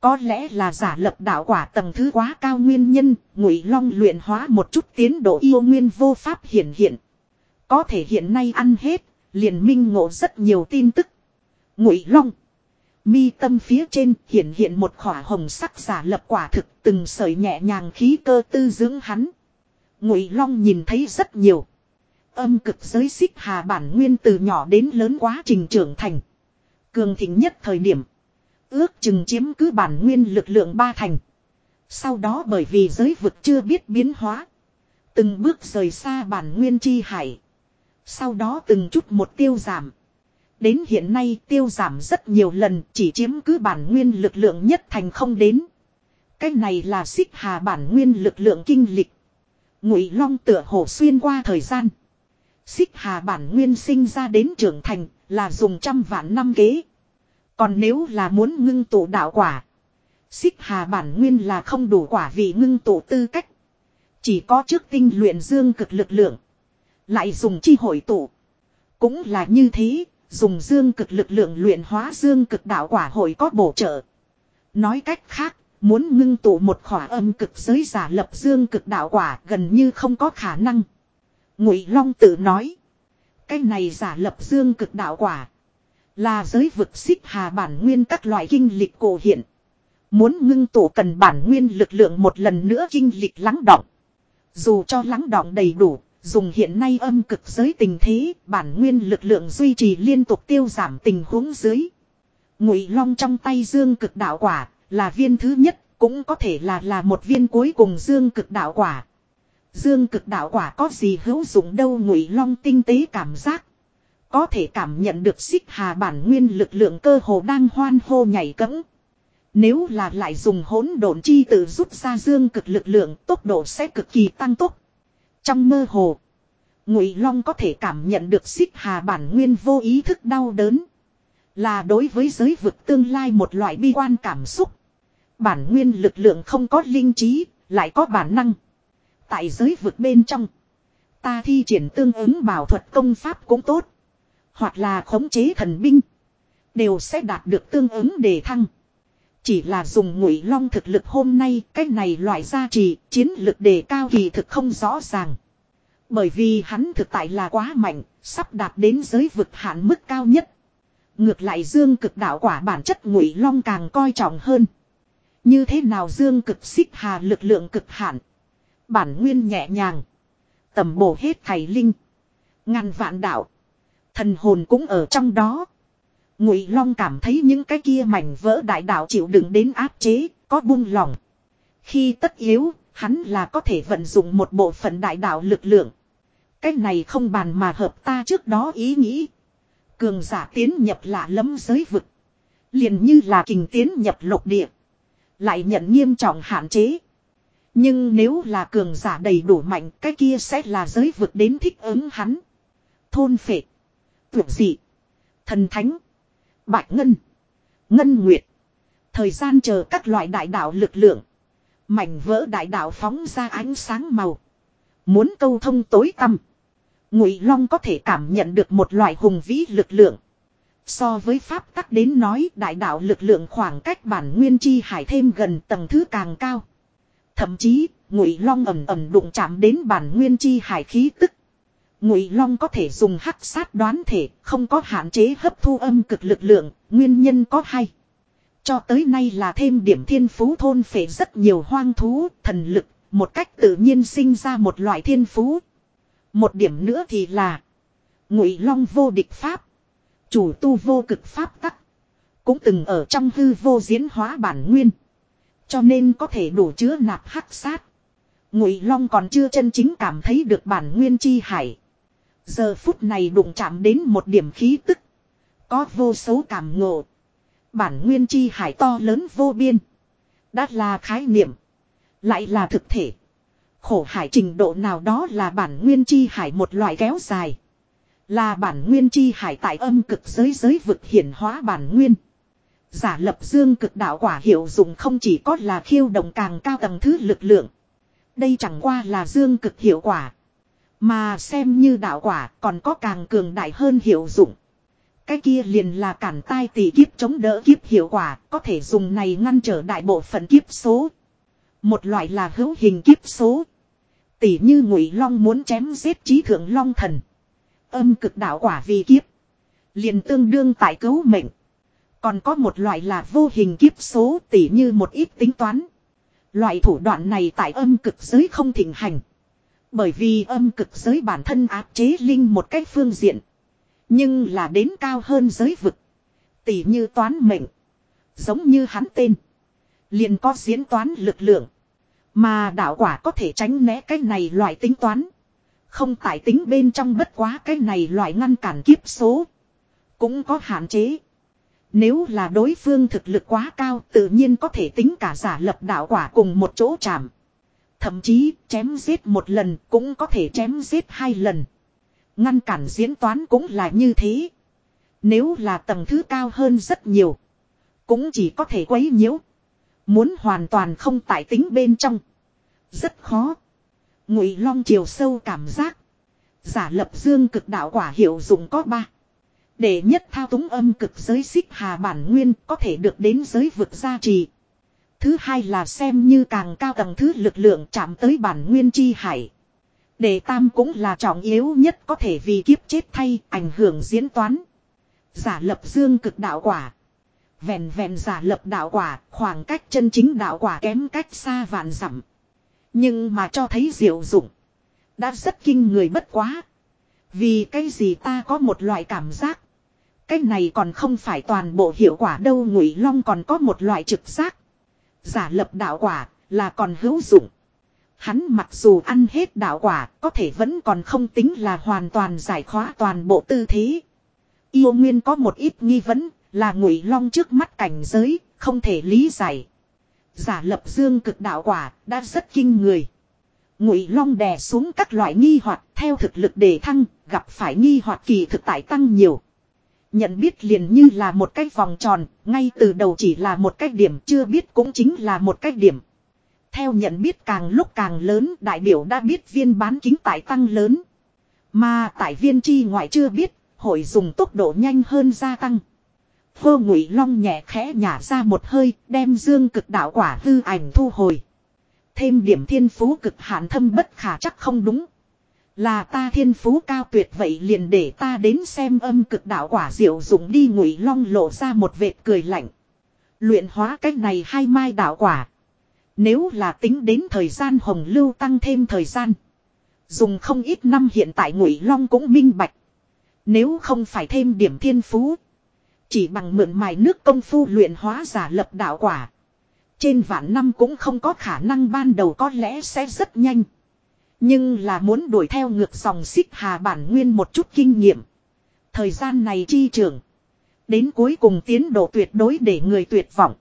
Có lẽ là giả lập đạo quả tầng thứ quá cao nguyên nhân, ngụy long luyện hóa một chút tiến độ yêu nguyên vô pháp hiện hiện. Có thể hiện nay ăn hết, liền minh ngộ rất nhiều tin tức. Ngụy long. Mi tâm phía trên hiện hiện một khỏa hồng sắc giả lập quả thực từng sợi nhẹ nhàng khí cơ tư dưỡng hắn. Ngụy long nhìn thấy rất nhiều. Âm cực giới xích hà bản nguyên từ nhỏ đến lớn quá trình trưởng thành. Cường thịnh nhất thời điểm. Ước chừng chiếm cứ bản nguyên lực lượng ba thành. Sau đó bởi vì giới vực chưa biết biến hóa. Từng bước rời xa bản nguyên chi hải. Sau đó từng chút một tiêu giảm. Đến hiện nay tiêu giảm rất nhiều lần chỉ chiếm cứ bản nguyên lực lượng nhất thành không đến. Cái này là xích hà bản nguyên lực lượng kinh lịch. Ngụy Long tựa hồ xuyên qua thời gian. Xích hà bản nguyên sinh ra đến trưởng thành là dùng trăm vạn năm kế. Còn nếu là muốn ngưng tụ đạo quả. Xích hà bản nguyên là không đủ quả vì ngưng tụ tư cách. Chỉ có trước tinh luyện dương cực lực lượng. Lại dùng chi hội tụ. Cũng là như thế, dùng dương cực lực lượng luyện hóa dương cực đạo quả hội có bổ trợ. Nói cách khác, muốn ngưng tụ một khỏa âm cực giới giả lập dương cực đạo quả gần như không có khả năng. Ngụy Long tự nói, cái này giả lập dương cực đạo quả là giới vực xích hà bản nguyên các loại kinh lịch cổ hiện. Muốn ngưng tổ cần bản nguyên lực lượng một lần nữa kinh lịch lắng động. Dù cho lắng động đầy đủ, dùng hiện nay âm cực giới tình thế, bản nguyên lực lượng duy trì liên tục tiêu giảm tình huống dưới. Ngụy Long trong tay dương cực đạo quả, là viên thứ nhất, cũng có thể là là một viên cuối cùng dương cực đạo quả. Dương cực đạo quả có gì hữu dụng đâu Ngụy Long tinh tế cảm giác, có thể cảm nhận được xích hà bản nguyên lực lượng cơ hồ đang hoan hô nhảy cẫng. Nếu là lại dùng hỗn độn chi tự rút ra dương cực lực lượng tốc độ sẽ cực kỳ tăng tốc. Trong mơ hồ, Ngụy Long có thể cảm nhận được xích hà bản nguyên vô ý thức đau đớn. Là đối với giới vực tương lai một loại bi quan cảm xúc. Bản nguyên lực lượng không có linh trí, lại có bản năng. Tại giới vực bên trong, ta thi triển tương ứng bảo thuật công pháp cũng tốt. Hoặc là khống chế thần binh. Đều sẽ đạt được tương ứng đề thăng. Chỉ là dùng ngụy long thực lực hôm nay cái này loại gia trì chiến lực đề cao kỳ thực không rõ ràng. Bởi vì hắn thực tại là quá mạnh, sắp đạt đến giới vực hạn mức cao nhất. Ngược lại dương cực đạo quả bản chất ngụy long càng coi trọng hơn. Như thế nào dương cực xích hà lực lượng cực hạn. Bản nguyên nhẹ nhàng. Tầm bổ hết thầy linh. Ngàn vạn đạo. Thần hồn cũng ở trong đó. Ngụy Long cảm thấy những cái kia mảnh vỡ đại đạo chịu đựng đến áp chế, có buông lỏng. Khi tất yếu, hắn là có thể vận dụng một bộ phận đại đạo lực lượng. Cái này không bàn mà hợp ta trước đó ý nghĩ. Cường giả tiến nhập lạ lẫm giới vực. liền như là kình tiến nhập lục địa. Lại nhận nghiêm trọng hạn chế. Nhưng nếu là cường giả đầy đủ mạnh cái kia sẽ là giới vực đến thích ứng hắn. Thôn phệ. Tuyệt dị. Thần thánh. Bạch ngân. Ngân nguyệt. Thời gian chờ các loại đại đạo lực lượng. Mảnh vỡ đại đạo phóng ra ánh sáng màu. Muốn câu thông tối tăm. Ngụy Long có thể cảm nhận được một loại hùng vĩ lực lượng. So với pháp tắc đến nói đại đạo lực lượng khoảng cách bản nguyên chi hải thêm gần tầng thứ càng cao. Thậm chí, Ngụy Long ầm ầm đụng chạm đến bản nguyên chi hải khí tức. Ngụy Long có thể dùng hắc sát đoán thể, không có hạn chế hấp thu âm cực lực lượng, nguyên nhân có hay. Cho tới nay là thêm điểm thiên phú thôn phệ rất nhiều hoang thú, thần lực, một cách tự nhiên sinh ra một loại thiên phú. Một điểm nữa thì là Ngụy Long vô địch pháp, chủ tu vô cực pháp tắc, cũng từng ở trong hư vô diễn hóa bản nguyên, cho nên có thể đủ chứa nạp hắc sát. Ngụy Long còn chưa chân chính cảm thấy được bản nguyên chi hải. Giờ phút này đụng chạm đến một điểm khí tức, có vô số cảm ngộ. Bản nguyên chi hải to lớn vô biên, đã là khái niệm, lại là thực thể. Khổ hải trình độ nào đó là bản nguyên chi hải một loại kéo dài. Là bản nguyên chi hải tại âm cực giới giới vực hiển hóa bản nguyên. Giả lập dương cực đạo quả hiệu dụng không chỉ có là khiêu động càng cao tầng thứ lực lượng. Đây chẳng qua là dương cực hiệu quả. Mà xem như đạo quả còn có càng cường đại hơn hiệu dụng. Cái kia liền là cản tai tỷ kiếp chống đỡ kiếp hiệu quả, có thể dùng này ngăn trở đại bộ phận kiếp số. Một loại là hữu hình kiếp số. Tỷ như ngụy long muốn chém giết trí thượng long thần. Âm cực đạo quả vì kiếp. Liền tương đương tại cứu mệnh. Còn có một loại là vô hình kiếp số tỷ như một ít tính toán. Loại thủ đoạn này tại âm cực giới không thịnh hành. Bởi vì âm cực giới bản thân áp chế linh một cách phương diện. Nhưng là đến cao hơn giới vực. Tỷ như toán mệnh. Giống như hắn tên. Liền có diễn toán lực lượng. Mà đạo quả có thể tránh né cái này loại tính toán. Không tại tính bên trong bất quá cái này loại ngăn cản kiếp số. Cũng có hạn chế. Nếu là đối phương thực lực quá cao, tự nhiên có thể tính cả giả lập đạo quả cùng một chỗ chạm. Thậm chí chém giết một lần cũng có thể chém giết hai lần. Ngăn cản diễn toán cũng là như thế. Nếu là tầng thứ cao hơn rất nhiều. Cũng chỉ có thể quấy nhiễu. Muốn hoàn toàn không tại tính bên trong. Rất khó. Ngụy long chiều sâu cảm giác. Giả lập dương cực đạo quả hiệu dụng có ba. Để nhất thao túng âm cực giới xích hà bản nguyên có thể được đến giới vực gia trì. Thứ hai là xem như càng cao tầng thứ lực lượng chạm tới bản nguyên chi hải. Để tam cũng là trọng yếu nhất có thể vì kiếp chết thay ảnh hưởng diễn toán. Giả lập dương cực đạo quả. Vẹn vẹn giả lập đạo quả, khoảng cách chân chính đạo quả kém cách xa vạn dặm. Nhưng mà cho thấy diệu dụng. Đã rất kinh người bất quá. Vì cái gì ta có một loại cảm giác. Cái này còn không phải toàn bộ hiệu quả đâu, ngụy long còn có một loại trực giác. Giả lập đạo quả là còn hữu dụng. Hắn mặc dù ăn hết đạo quả, có thể vẫn còn không tính là hoàn toàn giải khóa toàn bộ tư thế. Yêu Nguyên có một ít nghi vấn, là ngụy long trước mắt cảnh giới, không thể lý giải. Giả lập dương cực đạo quả đã rất kinh người. Ngụy long đè xuống các loại nghi hoặc, theo thực lực đề thăng, gặp phải nghi hoặc kỳ thực tại tăng nhiều. Nhận biết liền như là một cái vòng tròn, ngay từ đầu chỉ là một cái điểm chưa biết cũng chính là một cái điểm. Theo nhận biết càng lúc càng lớn đại biểu đã biết viên bán kính tại tăng lớn. Mà tại viên chi ngoại chưa biết, hội dùng tốc độ nhanh hơn gia tăng. Hô ngụy long nhẹ khẽ nhả ra một hơi, đem dương cực đạo quả hư ảnh thu hồi. Thêm điểm thiên phú cực hạn thâm bất khả chắc không đúng. Là ta thiên phú cao tuyệt vậy liền để ta đến xem âm cực đạo quả diệu dụng đi ngụy long lộ ra một vệt cười lạnh. Luyện hóa cách này hai mai đạo quả. Nếu là tính đến thời gian hồng lưu tăng thêm thời gian. Dùng không ít năm hiện tại ngụy long cũng minh bạch. Nếu không phải thêm điểm thiên phú. Chỉ bằng mượn mài nước công phu luyện hóa giả lập đạo quả. Trên vạn năm cũng không có khả năng ban đầu có lẽ sẽ rất nhanh. Nhưng là muốn đuổi theo ngược dòng xích hà bản nguyên một chút kinh nghiệm. Thời gian này chi trưởng. Đến cuối cùng tiến độ tuyệt đối để người tuyệt vọng.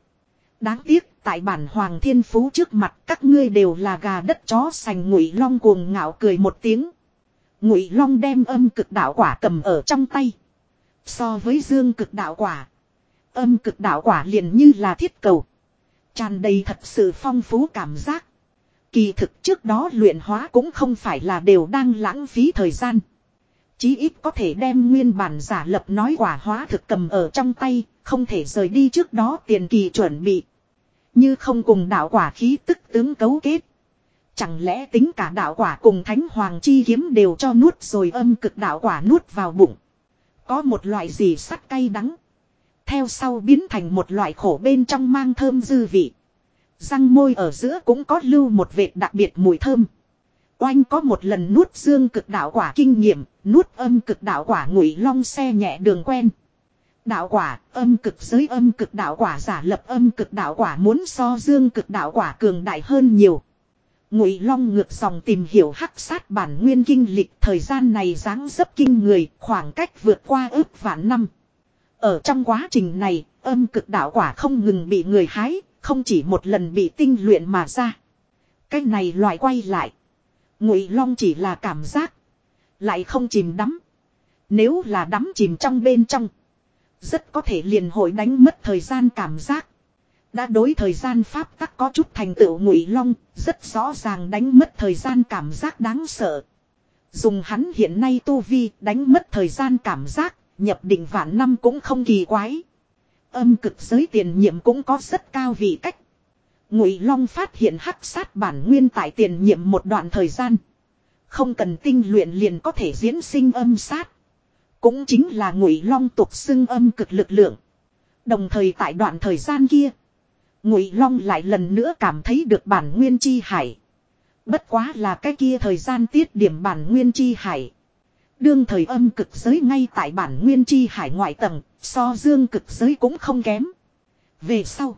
Đáng tiếc, tại bản hoàng thiên phú trước mặt các ngươi đều là gà đất chó sành ngụy long cuồng ngạo cười một tiếng. Ngụy long đem âm cực đạo quả cầm ở trong tay. So với dương cực đạo quả. Âm cực đạo quả liền như là thiết cầu. tràn đầy thật sự phong phú cảm giác. Kỳ thực trước đó luyện hóa cũng không phải là đều đang lãng phí thời gian. Chí ít có thể đem nguyên bản giả lập nói quả hóa thực cầm ở trong tay, không thể rời đi trước đó tiền kỳ chuẩn bị. Như không cùng đạo quả khí tức tướng cấu kết. Chẳng lẽ tính cả đạo quả cùng thánh hoàng chi kiếm đều cho nuốt rồi âm cực đạo quả nuốt vào bụng. Có một loại gì sắt cay đắng. Theo sau biến thành một loại khổ bên trong mang thơm dư vị. Răng môi ở giữa cũng có lưu một vệt đặc biệt mùi thơm. Oanh có một lần nuốt dương cực đạo quả kinh nghiệm, nuốt âm cực đạo quả ngụy long xe nhẹ đường quen. Đạo quả, âm cực giới âm cực đạo quả giả lập âm cực đạo quả muốn so dương cực đạo quả cường đại hơn nhiều. Ngụy Long ngược dòng tìm hiểu hắc sát bản nguyên kinh lịch thời gian này dáng dấp kinh người, khoảng cách vượt qua ước vạn năm. Ở trong quá trình này, âm cực đạo quả không ngừng bị người hái, không chỉ một lần bị tinh luyện mà ra. Cái này loại quay lại. Ngụy Long chỉ là cảm giác, lại không chìm đắm. Nếu là đắm chìm trong bên trong, rất có thể liền hội đánh mất thời gian cảm giác. Đã đối thời gian pháp tắc có chút thành tựu ngụy long, rất rõ ràng đánh mất thời gian cảm giác đáng sợ. Dùng hắn hiện nay tu vi đánh mất thời gian cảm giác, nhập định vạn năm cũng không kỳ quái. Âm cực giới tiền nhiệm cũng có rất cao vị cách. Ngụy Long phát hiện hắc sát bản nguyên tại tiền nhiệm một đoạn thời gian. Không cần tinh luyện liền có thể diễn sinh âm sát. Cũng chính là Ngụy Long tục xưng âm cực lực lượng. Đồng thời tại đoạn thời gian kia, Ngụy Long lại lần nữa cảm thấy được bản nguyên chi hải. Bất quá là cái kia thời gian tiết điểm bản nguyên chi hải. Đương thời âm cực giới ngay tại bản nguyên chi hải ngoại tầng, so dương cực giới cũng không kém. Về sau,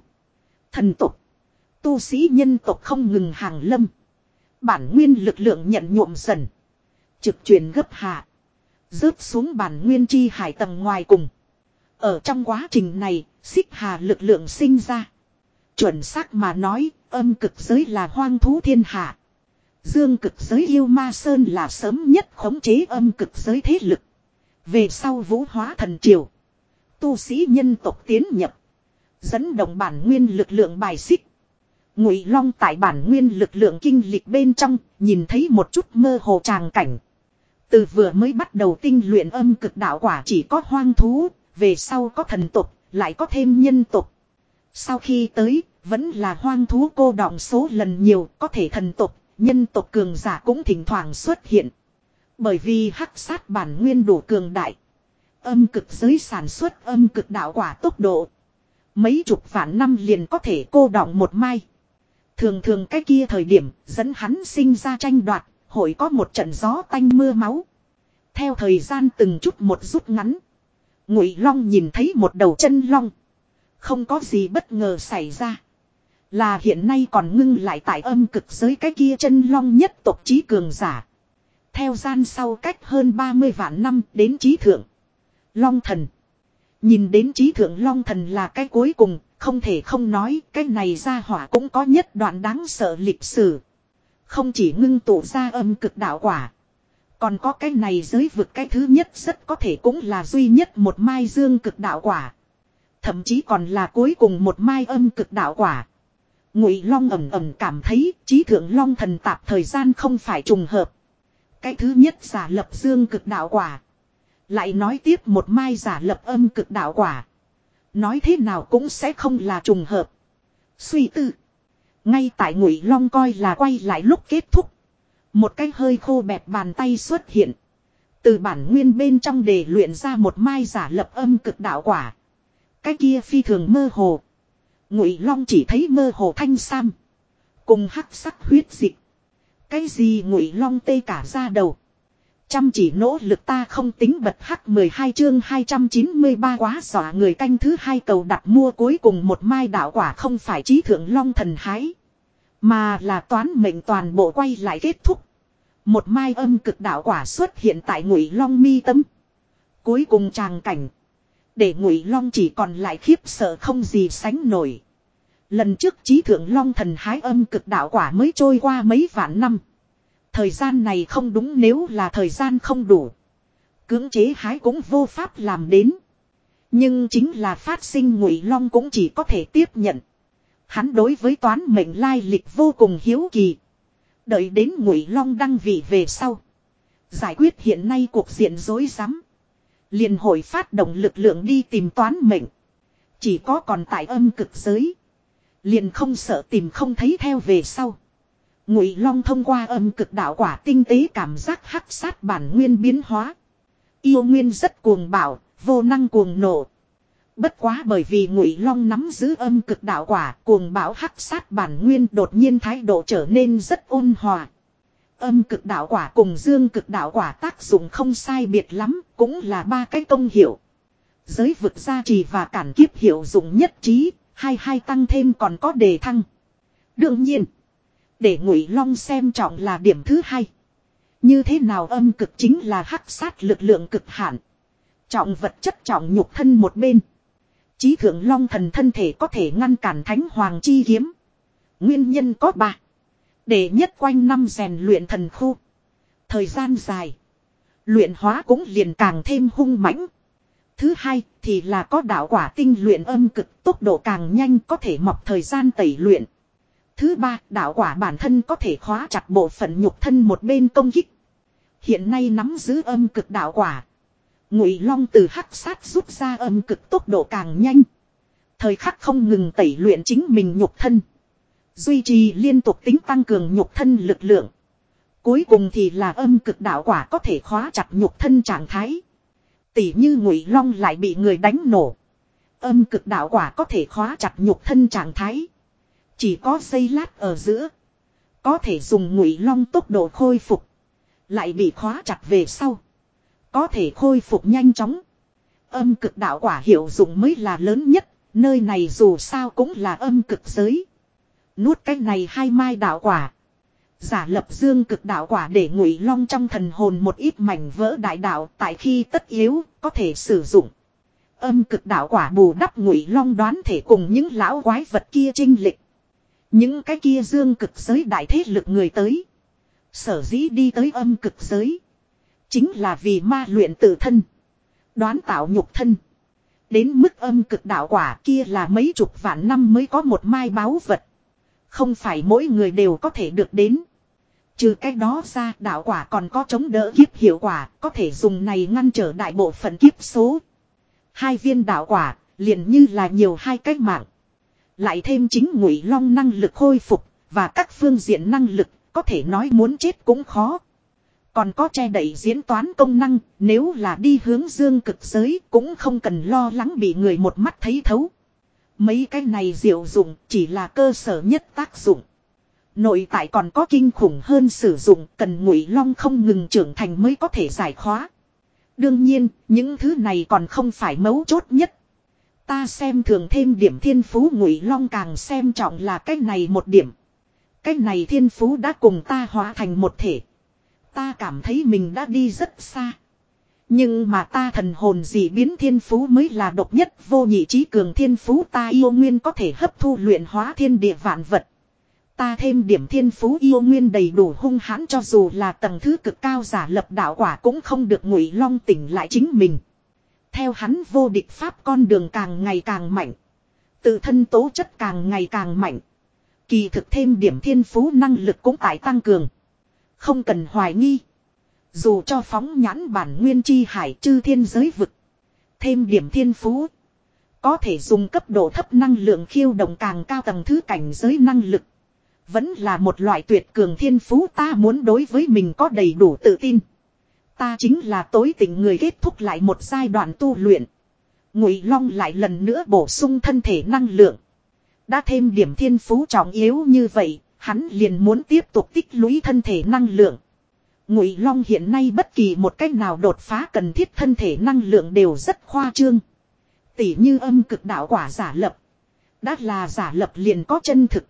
thần tục, tu sĩ nhân tộc không ngừng hàng lâm. Bản nguyên lực lượng nhận nhuộm dần. Trực truyền gấp hạ. Rớt xuống bản nguyên chi hải tầng ngoài cùng. Ở trong quá trình này, xích hà lực lượng sinh ra. Chuẩn xác mà nói, âm cực giới là hoang thú thiên hạ. Dương cực giới yêu ma sơn là sớm nhất khống chế âm cực giới thế lực. Về sau vũ hóa thần triều. Tu sĩ nhân tộc tiến nhập. Dẫn động bản nguyên lực lượng bài xích. Ngụy Long tại bản nguyên lực lượng kinh lịch bên trong, nhìn thấy một chút mơ hồ tràng cảnh. Từ vừa mới bắt đầu tinh luyện âm cực đạo quả chỉ có hoang thú, về sau có thần tộc lại có thêm nhân tộc Sau khi tới, vẫn là hoang thú cô đọng số lần nhiều, có thể thần tộc nhân tộc cường giả cũng thỉnh thoảng xuất hiện. Bởi vì hắc sát bản nguyên đủ cường đại. Âm cực giới sản xuất âm cực đạo quả tốc độ. Mấy chục vạn năm liền có thể cô đọng một mai. Thường thường cái kia thời điểm dẫn hắn sinh ra tranh đoạt, hội có một trận gió tanh mưa máu. Theo thời gian từng chút một rút ngắn. Ngụy Long nhìn thấy một đầu chân long. Không có gì bất ngờ xảy ra. Là hiện nay còn ngưng lại tại âm cực giới cái kia chân long nhất tộc trí cường giả. Theo gian sau cách hơn 30 vạn năm đến trí thượng. Long thần. Nhìn đến trí thượng long thần là cái cuối cùng, không thể không nói cái này ra hỏa cũng có nhất đoạn đáng sợ lịch sử. Không chỉ ngưng tụ ra âm cực đạo quả. Còn có cái này giới vực cái thứ nhất rất có thể cũng là duy nhất một mai dương cực đạo quả. Thậm chí còn là cuối cùng một mai âm cực đạo quả. Ngụy Long ầm ầm cảm thấy trí thượng Long thần tạp thời gian không phải trùng hợp. Cái thứ nhất giả lập dương cực đạo quả. Lại nói tiếp một mai giả lập âm cực đạo quả. Nói thế nào cũng sẽ không là trùng hợp. Suy tư. Ngay tại ngụy long coi là quay lại lúc kết thúc. Một cái hơi khô bẹp bàn tay xuất hiện. Từ bản nguyên bên trong để luyện ra một mai giả lập âm cực đạo quả. Cái kia phi thường mơ hồ. Ngụy long chỉ thấy mơ hồ thanh sam. Cùng hắc sắc huyết dịch. Cái gì ngụy long tê cả ra đầu. Chăm chỉ nỗ lực ta không tính bật hắc 12 chương 293 quá xỏa người canh thứ hai cầu đặt mua cuối cùng một mai đạo quả không phải trí thượng long thần hái. Mà là toán mệnh toàn bộ quay lại kết thúc. Một mai âm cực đạo quả xuất hiện tại ngụy long mi tâm. Cuối cùng tràng cảnh. Để ngụy long chỉ còn lại khiếp sợ không gì sánh nổi. Lần trước trí thượng long thần hái âm cực đạo quả mới trôi qua mấy vạn năm. Thời gian này không đúng nếu là thời gian không đủ. Cưỡng chế hái cũng vô pháp làm đến. Nhưng chính là phát sinh ngụy long cũng chỉ có thể tiếp nhận. Hắn đối với toán mệnh lai lịch vô cùng hiếu kỳ. Đợi đến ngụy long đăng vị về sau. Giải quyết hiện nay cuộc diện rối rắm liền hội phát động lực lượng đi tìm toán mệnh. Chỉ có còn tại âm cực giới. Liền không sợ tìm không thấy theo về sau. Ngụy Long thông qua âm cực đạo quả tinh tế cảm giác hắc sát bản nguyên biến hóa. Yêu nguyên rất cuồng bạo, vô năng cuồng nộ. Bất quá bởi vì Ngụy Long nắm giữ âm cực đạo quả, cuồng bạo hắc sát bản nguyên đột nhiên thái độ trở nên rất ôn hòa. Âm cực đạo quả cùng dương cực đạo quả tác dụng không sai biệt lắm, cũng là ba cái công hiệu. Giới vực gia trì và cản kiếp hiệu dụng nhất trí, hai hai tăng thêm còn có đề thăng. Đương nhiên, để Ngụy Long xem trọng là điểm thứ hai. Như thế nào âm cực chính là hắc sát lực lượng cực hạn. Trọng vật chất trọng nhục thân một bên. Chí thượng long thần thân thể có thể ngăn cản thánh hoàng chi kiếm. Nguyên nhân có ba. Để nhất quanh năm rèn luyện thần khu. Thời gian dài. Luyện hóa cũng liền càng thêm hung mãnh. Thứ hai thì là có đạo quả tinh luyện âm cực, tốc độ càng nhanh có thể mọc thời gian tẩy luyện. Thứ ba, đạo quả bản thân có thể khóa chặt bộ phận nhục thân một bên công kích. Hiện nay nắm giữ âm cực đạo quả. Ngụy Long từ hắc sát rút ra âm cực tốc độ càng nhanh. Thời khắc không ngừng tẩy luyện chính mình nhục thân. Duy trì liên tục tính tăng cường nhục thân lực lượng. Cuối cùng thì là âm cực đạo quả có thể khóa chặt nhục thân trạng thái. Tỷ như Ngụy Long lại bị người đánh nổ. Âm cực đạo quả có thể khóa chặt nhục thân trạng thái. Chỉ có giây lát ở giữa. Có thể dùng Ngụy Long tốc độ khôi phục. Lại bị khóa chặt về sau. Có thể khôi phục nhanh chóng. Âm cực đạo quả hiệu dụng mới là lớn nhất. Nơi này dù sao cũng là âm cực giới. Nuốt cái này hai mai đạo quả. Giả lập dương cực đạo quả để ngụy long trong thần hồn một ít mảnh vỡ đại đạo tại khi tất yếu có thể sử dụng. Âm cực đạo quả bù đắp ngụy long đoán thể cùng những lão quái vật kia trinh lịch. Những cái kia dương cực giới đại thế lực người tới. Sở dĩ đi tới âm cực giới. Chính là vì ma luyện tự thân. Đoán tạo nhục thân. Đến mức âm cực đạo quả kia là mấy chục vạn năm mới có một mai báu vật. Không phải mỗi người đều có thể được đến. Trừ cái đó ra đạo quả còn có chống đỡ kiếp hiệu quả, có thể dùng này ngăn trở đại bộ phận kiếp số. Hai viên đạo quả, liền như là nhiều hai cách mạng. Lại thêm chính ngụy long năng lực khôi phục, và các phương diện năng lực, có thể nói muốn chết cũng khó. Còn có che đậy diễn toán công năng, nếu là đi hướng dương cực giới cũng không cần lo lắng bị người một mắt thấy thấu. Mấy cái này diệu dụng chỉ là cơ sở nhất tác dụng. Nội tại còn có kinh khủng hơn sử dụng cần ngụy long không ngừng trưởng thành mới có thể giải khóa. Đương nhiên, những thứ này còn không phải mấu chốt nhất. Ta xem thường thêm điểm thiên phú ngụy long càng xem trọng là cái này một điểm. Cái này thiên phú đã cùng ta hóa thành một thể. Ta cảm thấy mình đã đi rất xa. Nhưng mà ta thần hồn dị biến thiên phú mới là độc nhất, vô nhị trí cường thiên phú ta yêu nguyên có thể hấp thu luyện hóa thiên địa vạn vật. Ta thêm điểm thiên phú yêu nguyên đầy đủ hung hãn cho dù là tầng thứ cực cao giả lập đạo quả cũng không được ngụy long tỉnh lại chính mình. Theo hắn vô địch pháp con đường càng ngày càng mạnh. Tự thân tố chất càng ngày càng mạnh. Kỳ thực thêm điểm thiên phú năng lực cũng tại tăng cường. Không cần hoài nghi. Dù cho phóng nhãn bản nguyên chi hải chư thiên giới vực. Thêm điểm thiên phú. Có thể dùng cấp độ thấp năng lượng khiêu động càng cao tầng thứ cảnh giới năng lực. Vẫn là một loại tuyệt cường thiên phú ta muốn đối với mình có đầy đủ tự tin. Ta chính là tối tình người kết thúc lại một giai đoạn tu luyện. Ngụy Long lại lần nữa bổ sung thân thể năng lượng. Đã thêm điểm thiên phú trọng yếu như vậy, hắn liền muốn tiếp tục tích lũy thân thể năng lượng. Ngụy Long hiện nay bất kỳ một cách nào đột phá cần thiết thân thể năng lượng đều rất khoa trương. Tỷ như âm cực đạo quả giả lập. Đã là giả lập liền có chân thực.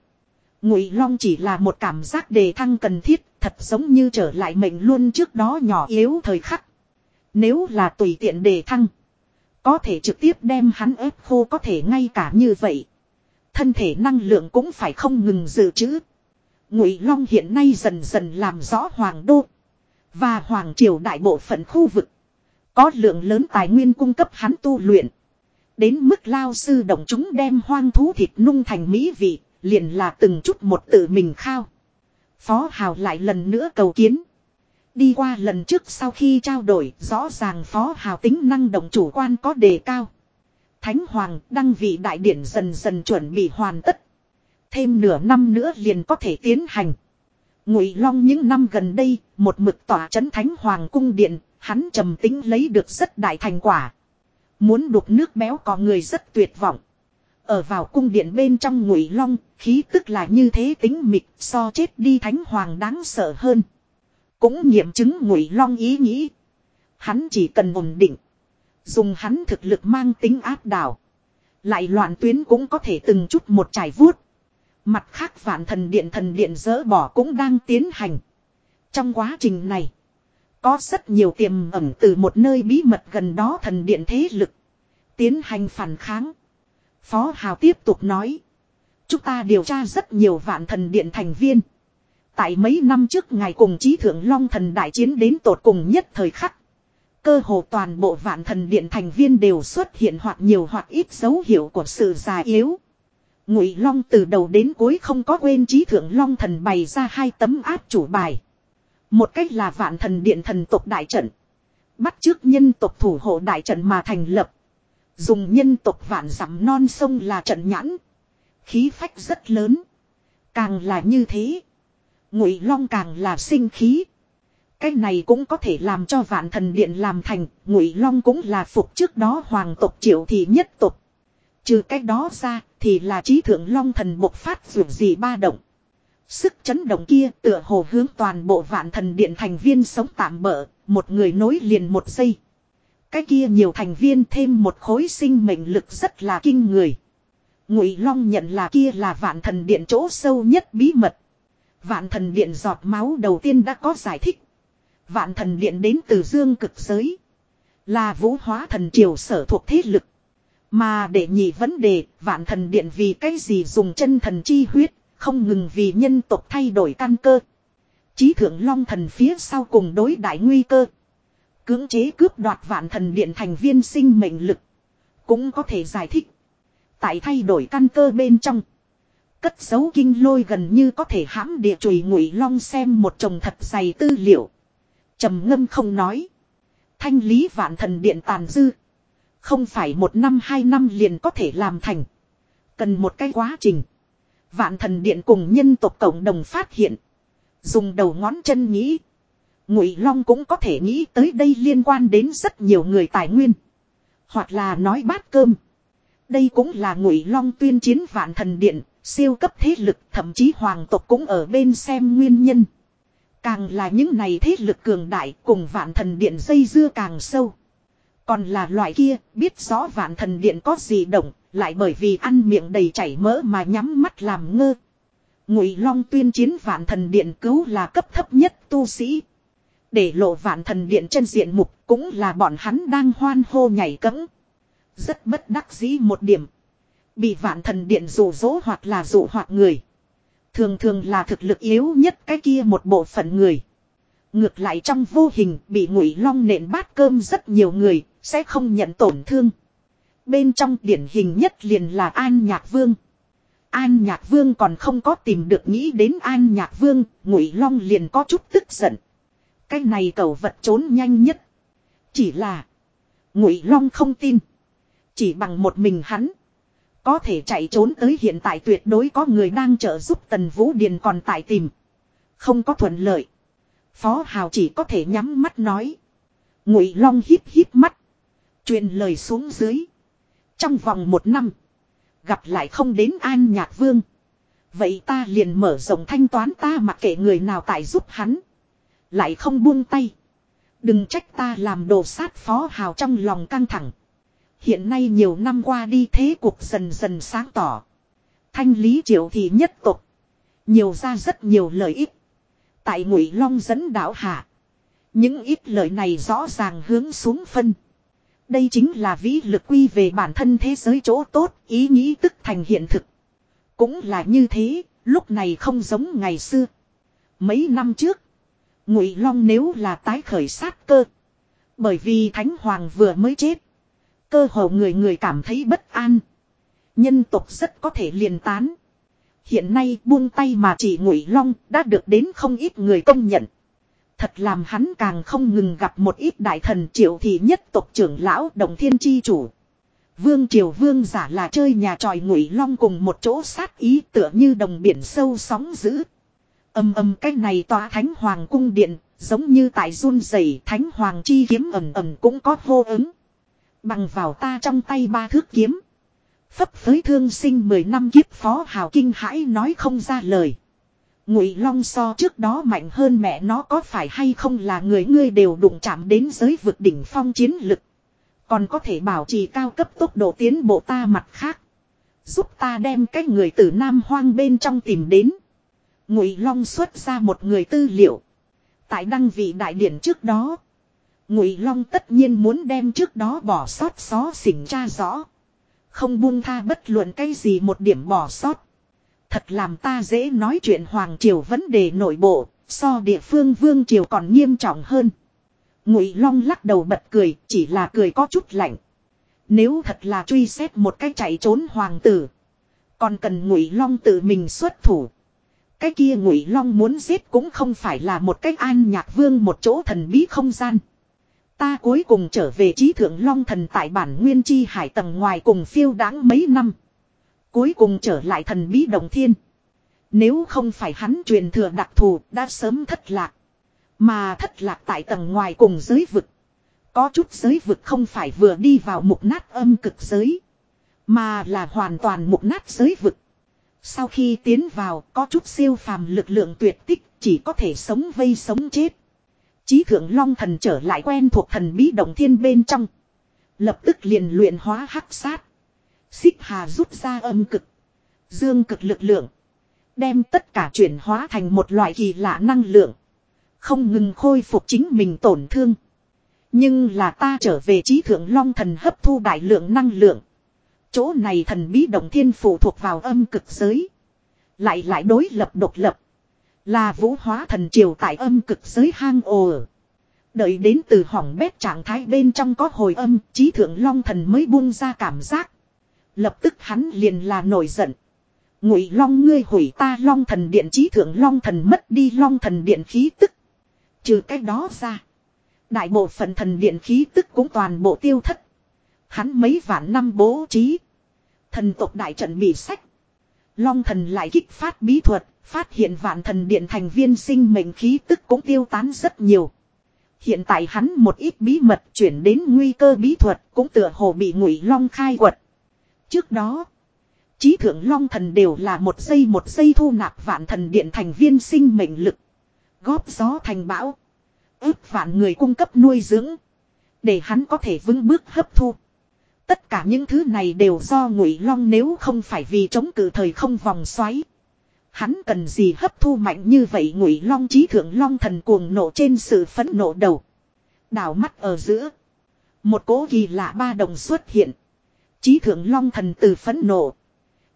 Ngụy Long chỉ là một cảm giác đề thăng cần thiết, thật giống như trở lại mệnh luôn trước đó nhỏ yếu thời khắc. Nếu là tùy tiện đề thăng. Có thể trực tiếp đem hắn ép khô có thể ngay cả như vậy. Thân thể năng lượng cũng phải không ngừng dự trữ. Ngụy Long hiện nay dần dần làm rõ Hoàng Đô. Và Hoàng Triều đại bộ phận khu vực. Có lượng lớn tài nguyên cung cấp hắn tu luyện. Đến mức lao sư động chúng đem hoang thú thịt nung thành mỹ vị, liền là từng chút một tự mình khao. Phó Hào lại lần nữa cầu kiến. Đi qua lần trước sau khi trao đổi, rõ ràng Phó Hào tính năng động chủ quan có đề cao. Thánh Hoàng đăng vị đại điển dần dần chuẩn bị hoàn tất. Thêm nửa năm nữa liền có thể tiến hành. Ngụy Long những năm gần đây, một mực tỏa chấn Thánh Hoàng cung điện, hắn trầm tính lấy được rất đại thành quả. Muốn đục nước béo có người rất tuyệt vọng. Ở vào cung điện bên trong Ngụy Long, khí tức là như thế tính mịch, so chết đi Thánh Hoàng đáng sợ hơn. Cũng nghiệm chứng Ngụy Long ý nghĩ, hắn chỉ cần ổn định, dùng hắn thực lực mang tính áp đảo, lại loạn tuyến cũng có thể từng chút một trải vuốt. Mặt khác vạn thần điện thần điện dỡ bỏ cũng đang tiến hành. Trong quá trình này, có rất nhiều tiềm ẩn từ một nơi bí mật gần đó thần điện thế lực. Tiến hành phản kháng. Phó Hào tiếp tục nói. Chúng ta điều tra rất nhiều vạn thần điện thành viên. Tại mấy năm trước ngày cùng chí thượng long thần đại chiến đến tột cùng nhất thời khắc. Cơ hồ toàn bộ vạn thần điện thành viên đều xuất hiện hoặc nhiều hoặc ít dấu hiệu của sự già yếu. Ngụy Long từ đầu đến cuối không có quên trí thượng Long thần bày ra hai tấm áp chủ bài. Một cách là vạn thần điện thần tộc đại trận. Bắt trước nhân tộc thủ hộ đại trận mà thành lập. Dùng nhân tộc vạn dặm non sông là trận nhãn. Khí phách rất lớn. Càng là như thế. Ngụy Long càng là sinh khí. Cái này cũng có thể làm cho vạn thần điện làm thành. Ngụy Long cũng là phục trước đó hoàng tộc triệu thị nhất tộc. Trừ cách đó ra thì là trí thượng long thần bộc phát ruột gì ba động. Sức chấn động kia tựa hồ hướng toàn bộ vạn thần điện thành viên sống tạm bỡ, một người nối liền một giây. Cái kia nhiều thành viên thêm một khối sinh mệnh lực rất là kinh người. Ngụy Long nhận là kia là vạn thần điện chỗ sâu nhất bí mật. Vạn thần điện giọt máu đầu tiên đã có giải thích. Vạn thần điện đến từ dương cực giới. Là vũ hóa thần triều sở thuộc thế lực. Mà để nhị vấn đề, vạn thần điện vì cái gì dùng chân thần chi huyết, không ngừng vì nhân tộc thay đổi căn cơ. Chí thượng long thần phía sau cùng đối đại nguy cơ. Cưỡng chế cướp đoạt vạn thần điện thành viên sinh mệnh lực. Cũng có thể giải thích. Tại thay đổi căn cơ bên trong. Cất dấu kinh lôi gần như có thể hãm địa chùy ngụy long xem một chồng thật dày tư liệu. trầm ngâm không nói. Thanh lý vạn thần điện tàn dư. Không phải một năm hai năm liền có thể làm thành. Cần một cái quá trình. Vạn thần điện cùng nhân tộc cộng đồng phát hiện. Dùng đầu ngón chân nghĩ. Ngụy Long cũng có thể nghĩ tới đây liên quan đến rất nhiều người tài nguyên. Hoặc là nói bát cơm. Đây cũng là Ngụy Long tuyên chiến vạn thần điện, siêu cấp thế lực, thậm chí hoàng tộc cũng ở bên xem nguyên nhân. Càng là những này thế lực cường đại cùng vạn thần điện dây dưa càng sâu. Còn là loại kia, biết rõ vạn thần điện có gì động, lại bởi vì ăn miệng đầy chảy mỡ mà nhắm mắt làm ngơ. Ngụy Long tuyên chiến vạn thần điện cứu là cấp thấp nhất tu sĩ. Để lộ vạn thần điện chân diện mục cũng là bọn hắn đang hoan hô nhảy cẫng. Rất bất đắc dĩ một điểm. Bị vạn thần điện rủ rỗ hoặc là dụ hoặc người. Thường thường là thực lực yếu nhất cái kia một bộ phận người. Ngược lại trong vô hình bị ngụy long nện bát cơm rất nhiều người sẽ không nhận tổn thương. Bên trong điển hình nhất liền là An Nhạc Vương. An Nhạc Vương còn không có tìm được nghĩ đến An Nhạc Vương, Ngụy Long liền có chút tức giận. Cái này cầu vật trốn nhanh nhất. Chỉ là Ngụy Long không tin, chỉ bằng một mình hắn có thể chạy trốn tới hiện tại tuyệt đối có người đang trợ giúp Tần Vũ Điền còn tại tìm. Không có thuận lợi. Phó Hào chỉ có thể nhắm mắt nói. Ngụy Long hít hít mắt. Truyền lời xuống dưới. Trong vòng một năm. Gặp lại không đến An Nhạc Vương. Vậy ta liền mở rộng thanh toán ta mặc kệ người nào tại giúp hắn. Lại không buông tay. Đừng trách ta làm đồ sát phó hào trong lòng căng thẳng. Hiện nay nhiều năm qua đi thế cuộc dần dần sáng tỏ. Thanh lý triệu thì nhất tục. Nhiều ra rất nhiều lợi ích. Tại ngụy long dẫn đảo hạ. Những ít lời này rõ ràng hướng xuống phân. Đây chính là vĩ lực quy về bản thân thế giới chỗ tốt, ý nghĩ tức thành hiện thực. Cũng là như thế, lúc này không giống ngày xưa. Mấy năm trước, Ngụy Long nếu là tái khởi sát cơ. Bởi vì Thánh Hoàng vừa mới chết. Cơ hồ người người cảm thấy bất an. Nhân tộc rất có thể liền tán. Hiện nay buông tay mà chỉ Ngụy Long đã được đến không ít người công nhận. Thật làm hắn càng không ngừng gặp một ít đại thần triệu thị nhất tộc trưởng lão đồng thiên chi chủ. Vương triều vương giả là chơi nhà tròi ngụy long cùng một chỗ sát ý tựa như đồng biển sâu sóng dữ. Âm âm cái này tòa thánh hoàng cung điện, giống như tại run rẩy thánh hoàng chi kiếm ầm ầm cũng có hô ứng. Bằng vào ta trong tay ba thước kiếm. Phấp phới thương sinh mười năm kiếp phó hào kinh hãi nói không ra lời. Ngụy Long so trước đó mạnh hơn mẹ nó có phải hay không là người ngươi đều đụng chạm đến giới vực đỉnh phong chiến lực. Còn có thể bảo trì cao cấp tốc độ tiến bộ ta mặt khác. Giúp ta đem cái người từ Nam Hoang bên trong tìm đến. Ngụy Long xuất ra một người tư liệu. Tại đăng vị đại điển trước đó. Ngụy Long tất nhiên muốn đem trước đó bỏ sót xó xỉnh cha rõ. Không buông tha bất luận cái gì một điểm bỏ sót. Thật làm ta dễ nói chuyện Hoàng Triều vấn đề nội bộ, so địa phương Vương Triều còn nghiêm trọng hơn. Ngụy Long lắc đầu bật cười, chỉ là cười có chút lạnh. Nếu thật là truy xét một cách chạy trốn hoàng tử, còn cần Ngụy Long tự mình xuất thủ. Cái kia Ngụy Long muốn giết cũng không phải là một cách an nhạc vương một chỗ thần bí không gian. Ta cuối cùng trở về trí thượng Long thần tại bản nguyên chi hải tầng ngoài cùng phiêu đáng mấy năm. Cuối cùng trở lại thần bí đồng thiên. Nếu không phải hắn truyền thừa đặc thù đã sớm thất lạc. Mà thất lạc tại tầng ngoài cùng giới vực. Có chút giới vực không phải vừa đi vào mục nát âm cực giới. Mà là hoàn toàn mục nát giới vực. Sau khi tiến vào, có chút siêu phàm lực lượng tuyệt tích chỉ có thể sống vây sống chết. Chí thượng long thần trở lại quen thuộc thần bí đồng thiên bên trong. Lập tức liền luyện hóa hắc sát. Xích hà rút ra âm cực. Dương cực lực lượng. Đem tất cả chuyển hóa thành một loại kỳ lạ năng lượng. Không ngừng khôi phục chính mình tổn thương. Nhưng là ta trở về trí thượng long thần hấp thu đại lượng năng lượng. Chỗ này thần bí động thiên phụ thuộc vào âm cực giới. Lại lại đối lập độc lập. Là vũ hóa thần triều tại âm cực giới hang ồ. Đợi đến từ hỏng bét trạng thái bên trong có hồi âm, trí thượng long thần mới buông ra cảm giác. Lập tức hắn liền là nổi giận. Ngụy long ngươi hủy ta long thần điện trí thượng long thần mất đi long thần điện khí tức. Trừ cái đó ra. Đại bộ phận thần điện khí tức cũng toàn bộ tiêu thất. Hắn mấy vạn năm bố trí. Thần tộc đại trận bị sách. Long thần lại kích phát bí thuật, phát hiện vạn thần điện thành viên sinh mệnh khí tức cũng tiêu tán rất nhiều. Hiện tại hắn một ít bí mật chuyển đến nguy cơ bí thuật cũng tựa hồ bị ngụy long khai quật. Trước đó, trí thượng long thần đều là một giây một giây thu nạp vạn thần điện thành viên sinh mệnh lực. Góp gió thành bão. Ước vạn người cung cấp nuôi dưỡng. Để hắn có thể vững bước hấp thu. Tất cả những thứ này đều do ngụy long nếu không phải vì chống cự thời không vòng xoáy. Hắn cần gì hấp thu mạnh như vậy ngụy long trí thượng long thần cuồng nộ trên sự phẫn nộ đầu. Đảo mắt ở giữa. Một cố kỳ lạ ba đồng xuất hiện. Chí thượng long thần từ phẫn nộ.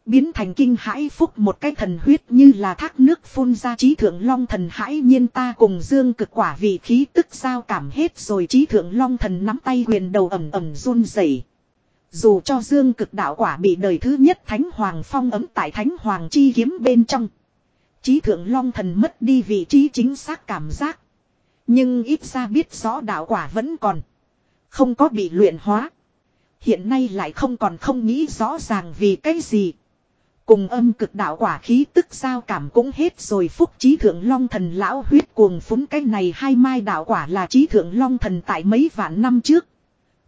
Biến thành kinh hãi phúc một cái thần huyết như là thác nước phun ra trí thượng long thần hãi nhiên ta cùng dương cực quả vì khí tức sao cảm hết rồi trí thượng long thần nắm tay quyền đầu ẩm ẩm run rẩy. Dù cho dương cực đạo quả bị đời thứ nhất thánh hoàng phong ấm tại thánh hoàng chi kiếm bên trong. Trí thượng long thần mất đi vị trí chính xác cảm giác. Nhưng ít ra biết rõ đạo quả vẫn còn. Không có bị luyện hóa. Hiện nay lại không còn không nghĩ rõ ràng vì cái gì. Cùng âm cực đạo quả khí tức sao cảm cũng hết rồi phúc trí thượng long thần lão huyết cuồng phúng cái này hai mai đạo quả là trí thượng long thần tại mấy vạn năm trước.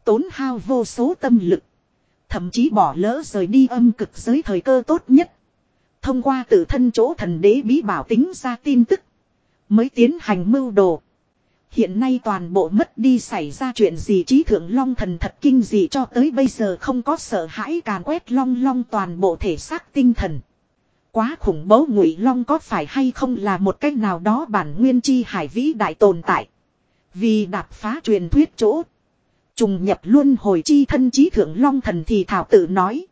Tốn hao vô số tâm lực. Thậm chí bỏ lỡ rời đi âm cực giới thời cơ tốt nhất. Thông qua tự thân chỗ thần đế bí bảo tính ra tin tức. Mới tiến hành mưu đồ. Hiện nay toàn bộ mất đi xảy ra chuyện gì trí thượng long thần thật kinh gì cho tới bây giờ không có sợ hãi càn quét long long toàn bộ thể xác tinh thần. Quá khủng bố ngụy long có phải hay không là một cách nào đó bản nguyên chi hải vĩ đại tồn tại. Vì đạp phá truyền thuyết chỗ. Trùng nhập luôn hồi chi thân trí thượng long thần thì thảo tự nói.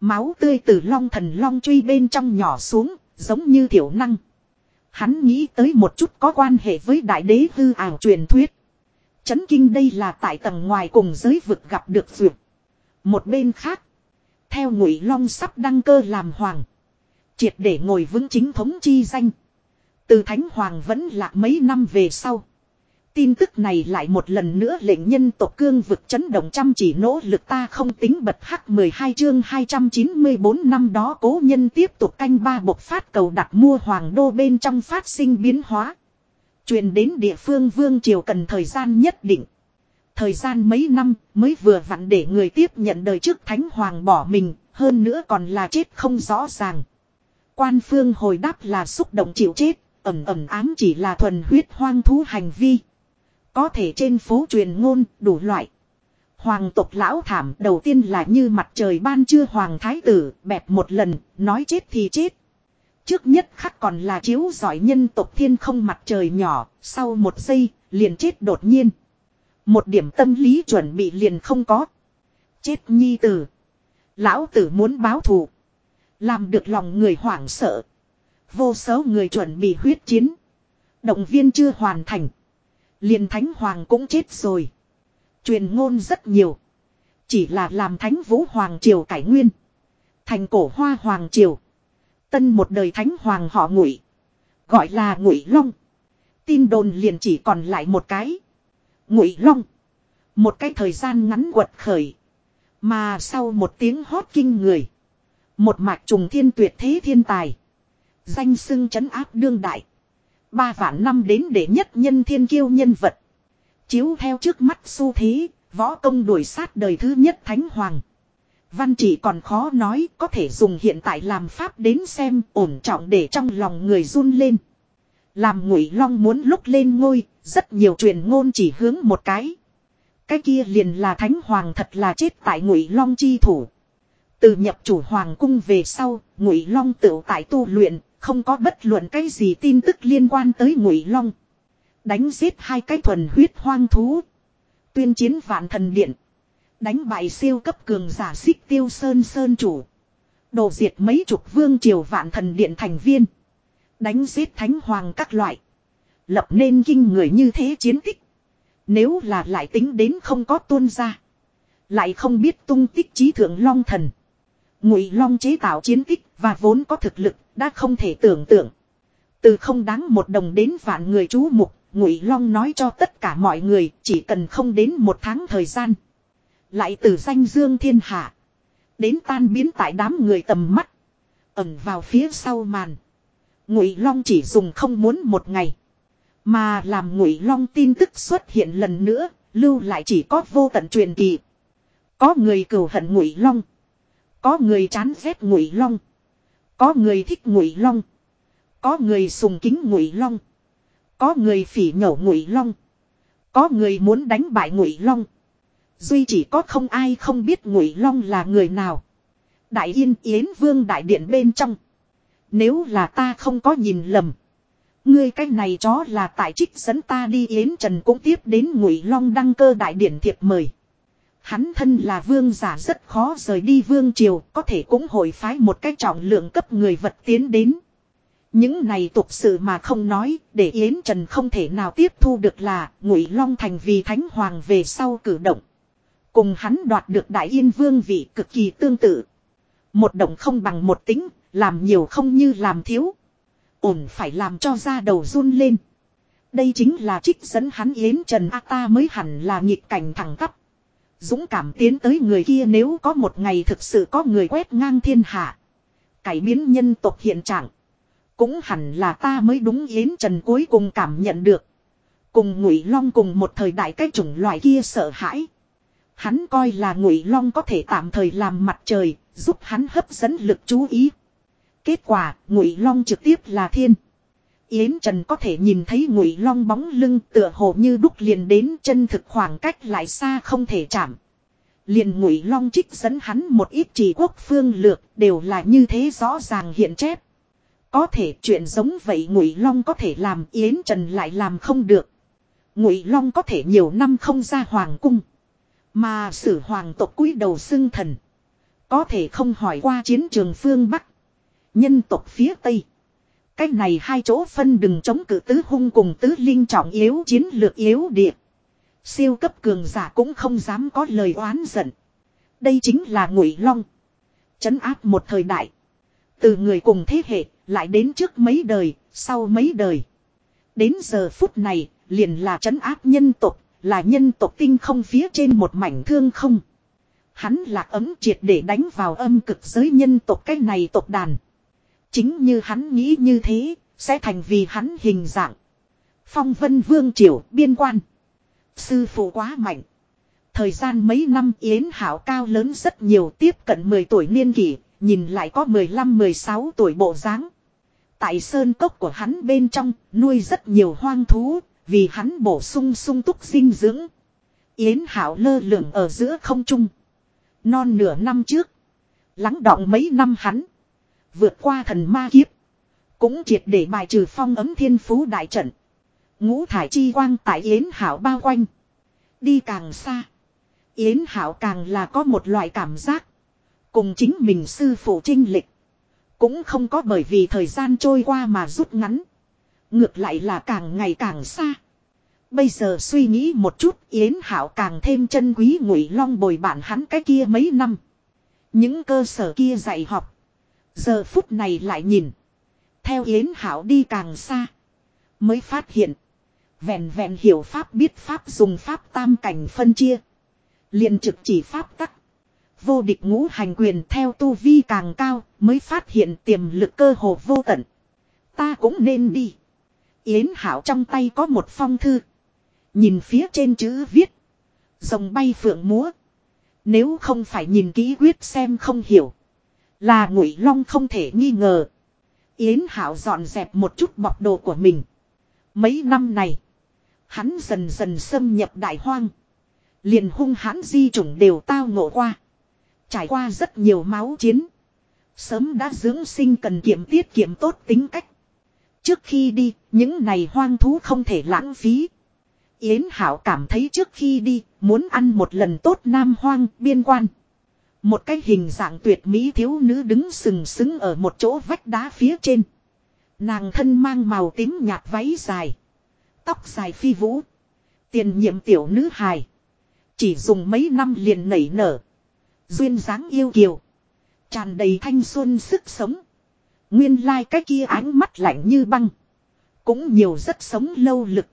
Máu tươi từ long thần long truy bên trong nhỏ xuống, giống như thiểu năng. Hắn nghĩ tới một chút có quan hệ với đại đế hư ảo truyền thuyết. Chấn kinh đây là tại tầng ngoài cùng giới vực gặp được duyệt. Một bên khác, theo ngụy long sắp đăng cơ làm hoàng. Triệt để ngồi vững chính thống chi danh. Từ thánh hoàng vẫn lạc mấy năm về sau. Tin tức này lại một lần nữa lệnh nhân tộc cương vực chấn động chăm chỉ nỗ lực ta không tính bật hắc 12 chương 294 năm đó cố nhân tiếp tục canh ba bộc phát cầu đặt mua hoàng đô bên trong phát sinh biến hóa. Truyền đến địa phương vương triều cần thời gian nhất định. Thời gian mấy năm mới vừa vặn để người tiếp nhận đời trước thánh hoàng bỏ mình, hơn nữa còn là chết không rõ ràng. Quan phương hồi đáp là xúc động chịu chết, ẩm ẩm ám chỉ là thuần huyết hoang thú hành vi. Có thể trên phố truyền ngôn, đủ loại. Hoàng tộc lão thảm đầu tiên là như mặt trời ban trưa hoàng thái tử, bẹp một lần, nói chết thì chết. Trước nhất khắc còn là chiếu giỏi nhân tộc thiên không mặt trời nhỏ, sau một giây, liền chết đột nhiên. Một điểm tâm lý chuẩn bị liền không có. Chết nhi tử. Lão tử muốn báo thù. Làm được lòng người hoảng sợ. Vô số người chuẩn bị huyết chiến. Động viên chưa hoàn thành. Liền thánh hoàng cũng chết rồi. Truyền ngôn rất nhiều. Chỉ là làm thánh vũ hoàng triều cải nguyên. Thành cổ hoa hoàng triều. Tân một đời thánh hoàng họ ngụy. Gọi là ngụy long. Tin đồn liền chỉ còn lại một cái. Ngụy long. Một cái thời gian ngắn quật khởi. Mà sau một tiếng hót kinh người. Một mạch trùng thiên tuyệt thế thiên tài. Danh xưng chấn áp đương đại. Ba vạn năm đến để nhất nhân thiên kiêu nhân vật. Chiếu theo trước mắt xu thế, võ công đuổi sát đời thứ nhất thánh hoàng. Văn chỉ còn khó nói có thể dùng hiện tại làm pháp đến xem ổn trọng để trong lòng người run lên. Làm ngụy long muốn lúc lên ngôi, rất nhiều truyền ngôn chỉ hướng một cái. Cái kia liền là thánh hoàng thật là chết tại ngụy long chi thủ. Từ nhập chủ hoàng cung về sau, ngụy long tự tại tu luyện, không có bất luận cái gì tin tức liên quan tới ngụy long. Đánh giết hai cái thuần huyết hoang thú. Tuyên chiến vạn thần điện. Đánh bại siêu cấp cường giả xích tiêu sơn sơn chủ. Đồ diệt mấy chục vương triều vạn thần điện thành viên. Đánh giết thánh hoàng các loại. Lập nên kinh người như thế chiến tích. Nếu là lại tính đến không có tuôn ra. Lại không biết tung tích trí thượng long thần. Ngụy long chế tạo chiến tích và vốn có thực lực đã không thể tưởng tượng. Từ không đáng một đồng đến vạn người chú mục, Ngụy Long nói cho tất cả mọi người chỉ cần không đến một tháng thời gian. Lại từ danh dương thiên hạ. Đến tan biến tại đám người tầm mắt. Ẩn vào phía sau màn. Ngụy Long chỉ dùng không muốn một ngày. Mà làm Ngụy Long tin tức xuất hiện lần nữa, lưu lại chỉ có vô tận truyền kỳ. Có người cừu hận Ngụy Long. Có người chán ghét Ngụy Long. Có người thích Ngụy Long. Có người sùng kính Ngụy Long. Có người phỉ nhổ Ngụy Long. Có người muốn đánh bại Ngụy Long. Duy chỉ có không ai không biết Ngụy Long là người nào. Đại Yên Yến Vương đại điện bên trong. Nếu là ta không có nhìn lầm. Ngươi cái này chó là tại trích dẫn ta đi Yến Trần cũng tiếp đến Ngụy Long đăng cơ đại điển thiệp mời. Hắn thân là vương giả rất khó rời đi vương triều, có thể cũng hồi phái một cái trọng lượng cấp người vật tiến đến. Những này tục sự mà không nói, để Yến Trần không thể nào tiếp thu được là Ngụy Long thành vì thánh hoàng về sau cử động. Cùng hắn đoạt được đại yên vương vị cực kỳ tương tự. Một động không bằng một tính, làm nhiều không như làm thiếu. Ổn phải làm cho da đầu run lên. Đây chính là trích dẫn hắn Yến Trần A ta mới hẳn là nghịch cảnh thẳng tắp. Dũng cảm tiến tới người kia nếu có một ngày thực sự có người quét ngang thiên hạ. Cải biến nhân tộc hiện trạng. Cũng hẳn là ta mới đúng Yến Trần cuối cùng cảm nhận được. Cùng Ngụy Long cùng một thời đại cái chủng loài kia sợ hãi. Hắn coi là Ngụy Long có thể tạm thời làm mặt trời, giúp hắn hấp dẫn lực chú ý. Kết quả, Ngụy Long trực tiếp là thiên. Yến Trần có thể nhìn thấy ngụy long bóng lưng tựa hồ như đúc liền đến chân thực khoảng cách lại xa không thể chạm. Liền ngụy long trích dẫn hắn một ít chỉ quốc phương lược đều là như thế rõ ràng hiện chép. Có thể chuyện giống vậy ngụy long có thể làm Yến Trần lại làm không được. Ngụy Long có thể nhiều năm không ra hoàng cung. Mà sử hoàng tộc cúi đầu xưng thần. Có thể không hỏi qua chiến trường phương Bắc. Nhân tộc phía Tây. Cách này hai chỗ phân đừng chống cự tứ hung cùng tứ linh trọng yếu chiến lược yếu địa. Siêu cấp cường giả cũng không dám có lời oán giận. Đây chính là ngụy long. Chấn áp một thời đại. Từ người cùng thế hệ, lại đến trước mấy đời, sau mấy đời. Đến giờ phút này, liền là chấn áp nhân tộc, là nhân tộc tinh không phía trên một mảnh thương không. Hắn lạc ấm triệt để đánh vào âm cực giới nhân tộc cái này tộc đàn. Chính như hắn nghĩ như thế, sẽ thành vì hắn hình dạng. Phong vân vương triều biên quan. Sư phụ quá mạnh. Thời gian mấy năm Yến Hảo cao lớn rất nhiều tiếp cận 10 tuổi niên kỷ, nhìn lại có 15-16 tuổi bộ dáng. Tại sơn cốc của hắn bên trong, nuôi rất nhiều hoang thú, vì hắn bổ sung sung túc dinh dưỡng. Yến Hảo lơ lửng ở giữa không trung. Non nửa năm trước. Lắng đọng mấy năm hắn. Vượt qua thần ma kiếp. Cũng triệt để bài trừ phong ấm thiên phú đại trận. Ngũ thải chi quang tại Yến Hảo bao quanh. Đi càng xa. Yến Hảo càng là có một loại cảm giác. Cùng chính mình sư phụ trinh lịch. Cũng không có bởi vì thời gian trôi qua mà rút ngắn. Ngược lại là càng ngày càng xa. Bây giờ suy nghĩ một chút, Yến Hảo càng thêm chân quý ngụy long bồi bản hắn cái kia mấy năm. Những cơ sở kia dạy học. Giờ phút này lại nhìn. Theo Yến Hảo đi càng xa. Mới phát hiện. Vẹn vẹn hiểu pháp biết pháp dùng pháp tam cảnh phân chia. liền trực chỉ pháp tắc. Vô địch ngũ hành quyền theo tu vi càng cao mới phát hiện tiềm lực cơ hồ vô tận. Ta cũng nên đi. Yến Hảo trong tay có một phong thư. Nhìn phía trên chữ viết. Rồng bay phượng múa. Nếu không phải nhìn kỹ quyết xem không hiểu. Là ngụy long không thể nghi ngờ. Yến Hảo dọn dẹp một chút bọc đồ của mình. Mấy năm này. Hắn dần dần xâm nhập đại hoang. Liền hung hãn di chủng đều tao ngộ qua. Trải qua rất nhiều máu chiến. Sớm đã dưỡng sinh cần kiểm tiết kiệm tốt tính cách. Trước khi đi, những này hoang thú không thể lãng phí. Yến Hảo cảm thấy trước khi đi, muốn ăn một lần tốt nam hoang biên quan. Một cái hình dạng tuyệt mỹ thiếu nữ đứng sừng sững ở một chỗ vách đá phía trên. Nàng thân mang màu tím nhạt váy dài. Tóc dài phi vũ. Tiền nhiệm tiểu nữ hài. Chỉ dùng mấy năm liền nảy nở. Duyên dáng yêu kiều. Tràn đầy thanh xuân sức sống. Nguyên lai like cái kia ánh mắt lạnh như băng. Cũng nhiều rất sống lâu lực.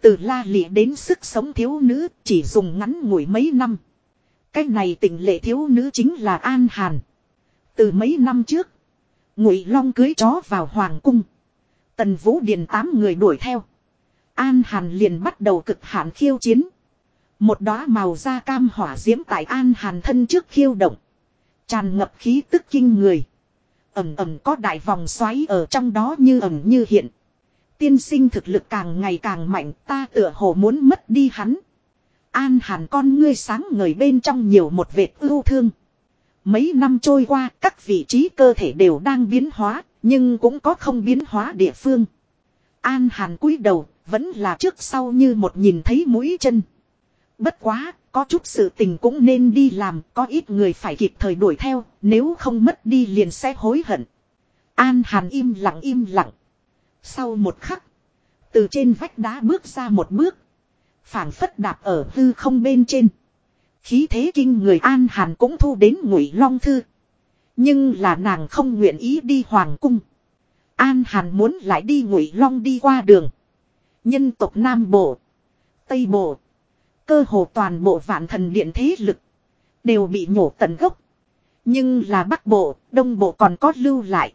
Từ la lịa đến sức sống thiếu nữ chỉ dùng ngắn ngủi mấy năm. Cái này tình lệ thiếu nữ chính là An Hàn. Từ mấy năm trước. Ngụy Long cưới chó vào Hoàng Cung. Tần Vũ Điền tám người đuổi theo. An Hàn liền bắt đầu cực hạn khiêu chiến. Một đóa màu da cam hỏa diễm tại An Hàn thân trước khiêu động. Tràn ngập khí tức kinh người. Ẩm ẩm có đại vòng xoáy ở trong đó như ẩm như hiện. Tiên sinh thực lực càng ngày càng mạnh, ta tựa hồ muốn mất đi hắn. An hàn con ngươi sáng ngời bên trong nhiều một vệt ưu thương. Mấy năm trôi qua các vị trí cơ thể đều đang biến hóa, nhưng cũng có không biến hóa địa phương. An hàn cúi đầu, vẫn là trước sau như một nhìn thấy mũi chân. Bất quá, có chút sự tình cũng nên đi làm, có ít người phải kịp thời đuổi theo, nếu không mất đi liền sẽ hối hận. An hàn im lặng im lặng. Sau một khắc, từ trên vách đá bước ra một bước phảng phất đạp ở hư không bên trên. Khí thế kinh người an hàn cũng thu đến ngụy long thư. Nhưng là nàng không nguyện ý đi hoàng cung. An hàn muốn lại đi ngụy long đi qua đường. Nhân tộc nam bộ, tây bộ, cơ hồ toàn bộ vạn thần điện thế lực đều bị nhổ tận gốc. Nhưng là bắc bộ, đông bộ còn có lưu lại.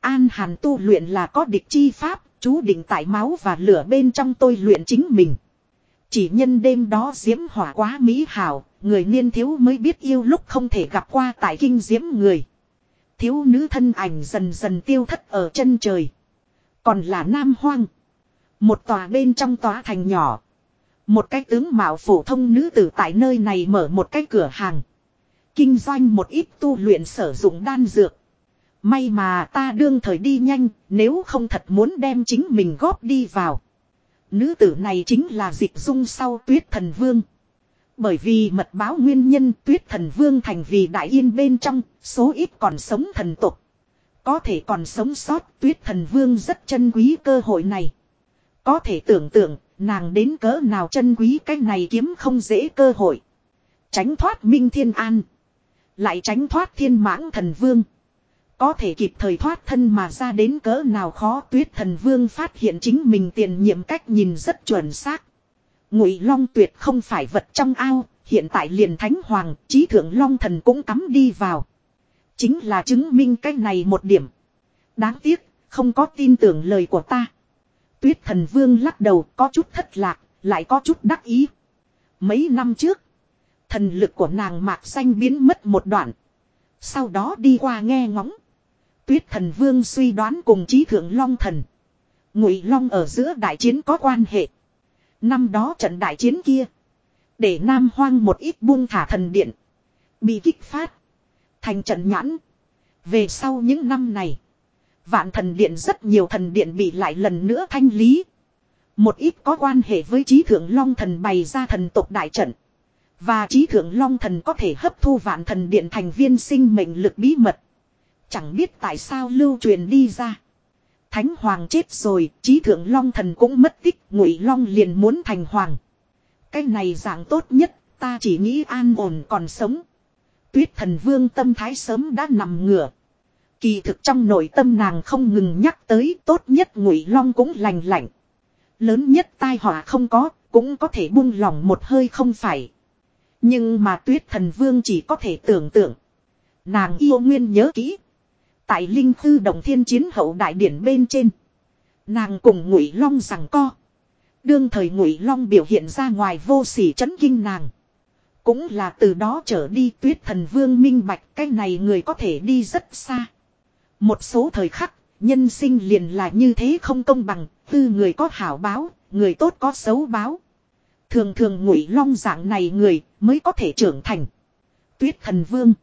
An hàn tu luyện là có địch chi pháp, chú định tại máu và lửa bên trong tôi luyện chính mình chỉ nhân đêm đó diễm hỏa quá mỹ hảo, người niên thiếu mới biết yêu lúc không thể gặp qua tại kinh diễm người. Thiếu nữ thân ảnh dần dần tiêu thất ở chân trời. Còn là nam hoang. Một tòa bên trong tòa thành nhỏ. Một cái tướng mạo phổ thông nữ tử tại nơi này mở một cái cửa hàng. Kinh doanh một ít tu luyện sử dụng đan dược. May mà ta đương thời đi nhanh, nếu không thật muốn đem chính mình góp đi vào. Nữ tử này chính là dịch dung sau tuyết thần vương. Bởi vì mật báo nguyên nhân tuyết thần vương thành vì đại yên bên trong, số ít còn sống thần tục. Có thể còn sống sót tuyết thần vương rất chân quý cơ hội này. Có thể tưởng tượng, nàng đến cỡ nào chân quý cái này kiếm không dễ cơ hội. Tránh thoát Minh Thiên An. Lại tránh thoát thiên mãng thần vương. Có thể kịp thời thoát thân mà ra đến cỡ nào khó tuyết thần vương phát hiện chính mình tiền nhiệm cách nhìn rất chuẩn xác. Ngụy long tuyệt không phải vật trong ao, hiện tại liền thánh hoàng, trí thượng long thần cũng cắm đi vào. Chính là chứng minh cách này một điểm. Đáng tiếc, không có tin tưởng lời của ta. Tuyết thần vương lắc đầu có chút thất lạc, lại có chút đắc ý. Mấy năm trước, thần lực của nàng mạc xanh biến mất một đoạn. Sau đó đi qua nghe ngóng. Tuyết thần vương suy đoán cùng trí thượng long thần. Ngụy long ở giữa đại chiến có quan hệ. Năm đó trận đại chiến kia. Để nam hoang một ít buông thả thần điện. Bị kích phát. Thành trận nhãn. Về sau những năm này. Vạn thần điện rất nhiều thần điện bị lại lần nữa thanh lý. Một ít có quan hệ với trí thượng long thần bày ra thần tộc đại trận. Và trí thượng long thần có thể hấp thu vạn thần điện thành viên sinh mệnh lực bí mật. Chẳng biết tại sao lưu truyền đi ra. Thánh hoàng chết rồi, trí thượng long thần cũng mất tích, ngụy long liền muốn thành hoàng. Cái này dạng tốt nhất, ta chỉ nghĩ an ổn còn sống. Tuyết thần vương tâm thái sớm đã nằm ngửa. Kỳ thực trong nội tâm nàng không ngừng nhắc tới tốt nhất ngụy long cũng lành lạnh. Lớn nhất tai họa không có, cũng có thể buông lỏng một hơi không phải. Nhưng mà tuyết thần vương chỉ có thể tưởng tượng. Nàng yêu nguyên nhớ kỹ. Tại linh thư đồng thiên chiến hậu đại điển bên trên. Nàng cùng ngụy long rằng co. Đương thời ngụy long biểu hiện ra ngoài vô sỉ chấn kinh nàng. Cũng là từ đó trở đi tuyết thần vương minh bạch cái này người có thể đi rất xa. Một số thời khắc, nhân sinh liền là như thế không công bằng, tư người có hảo báo, người tốt có xấu báo. Thường thường ngụy long dạng này người mới có thể trưởng thành. Tuyết thần vương.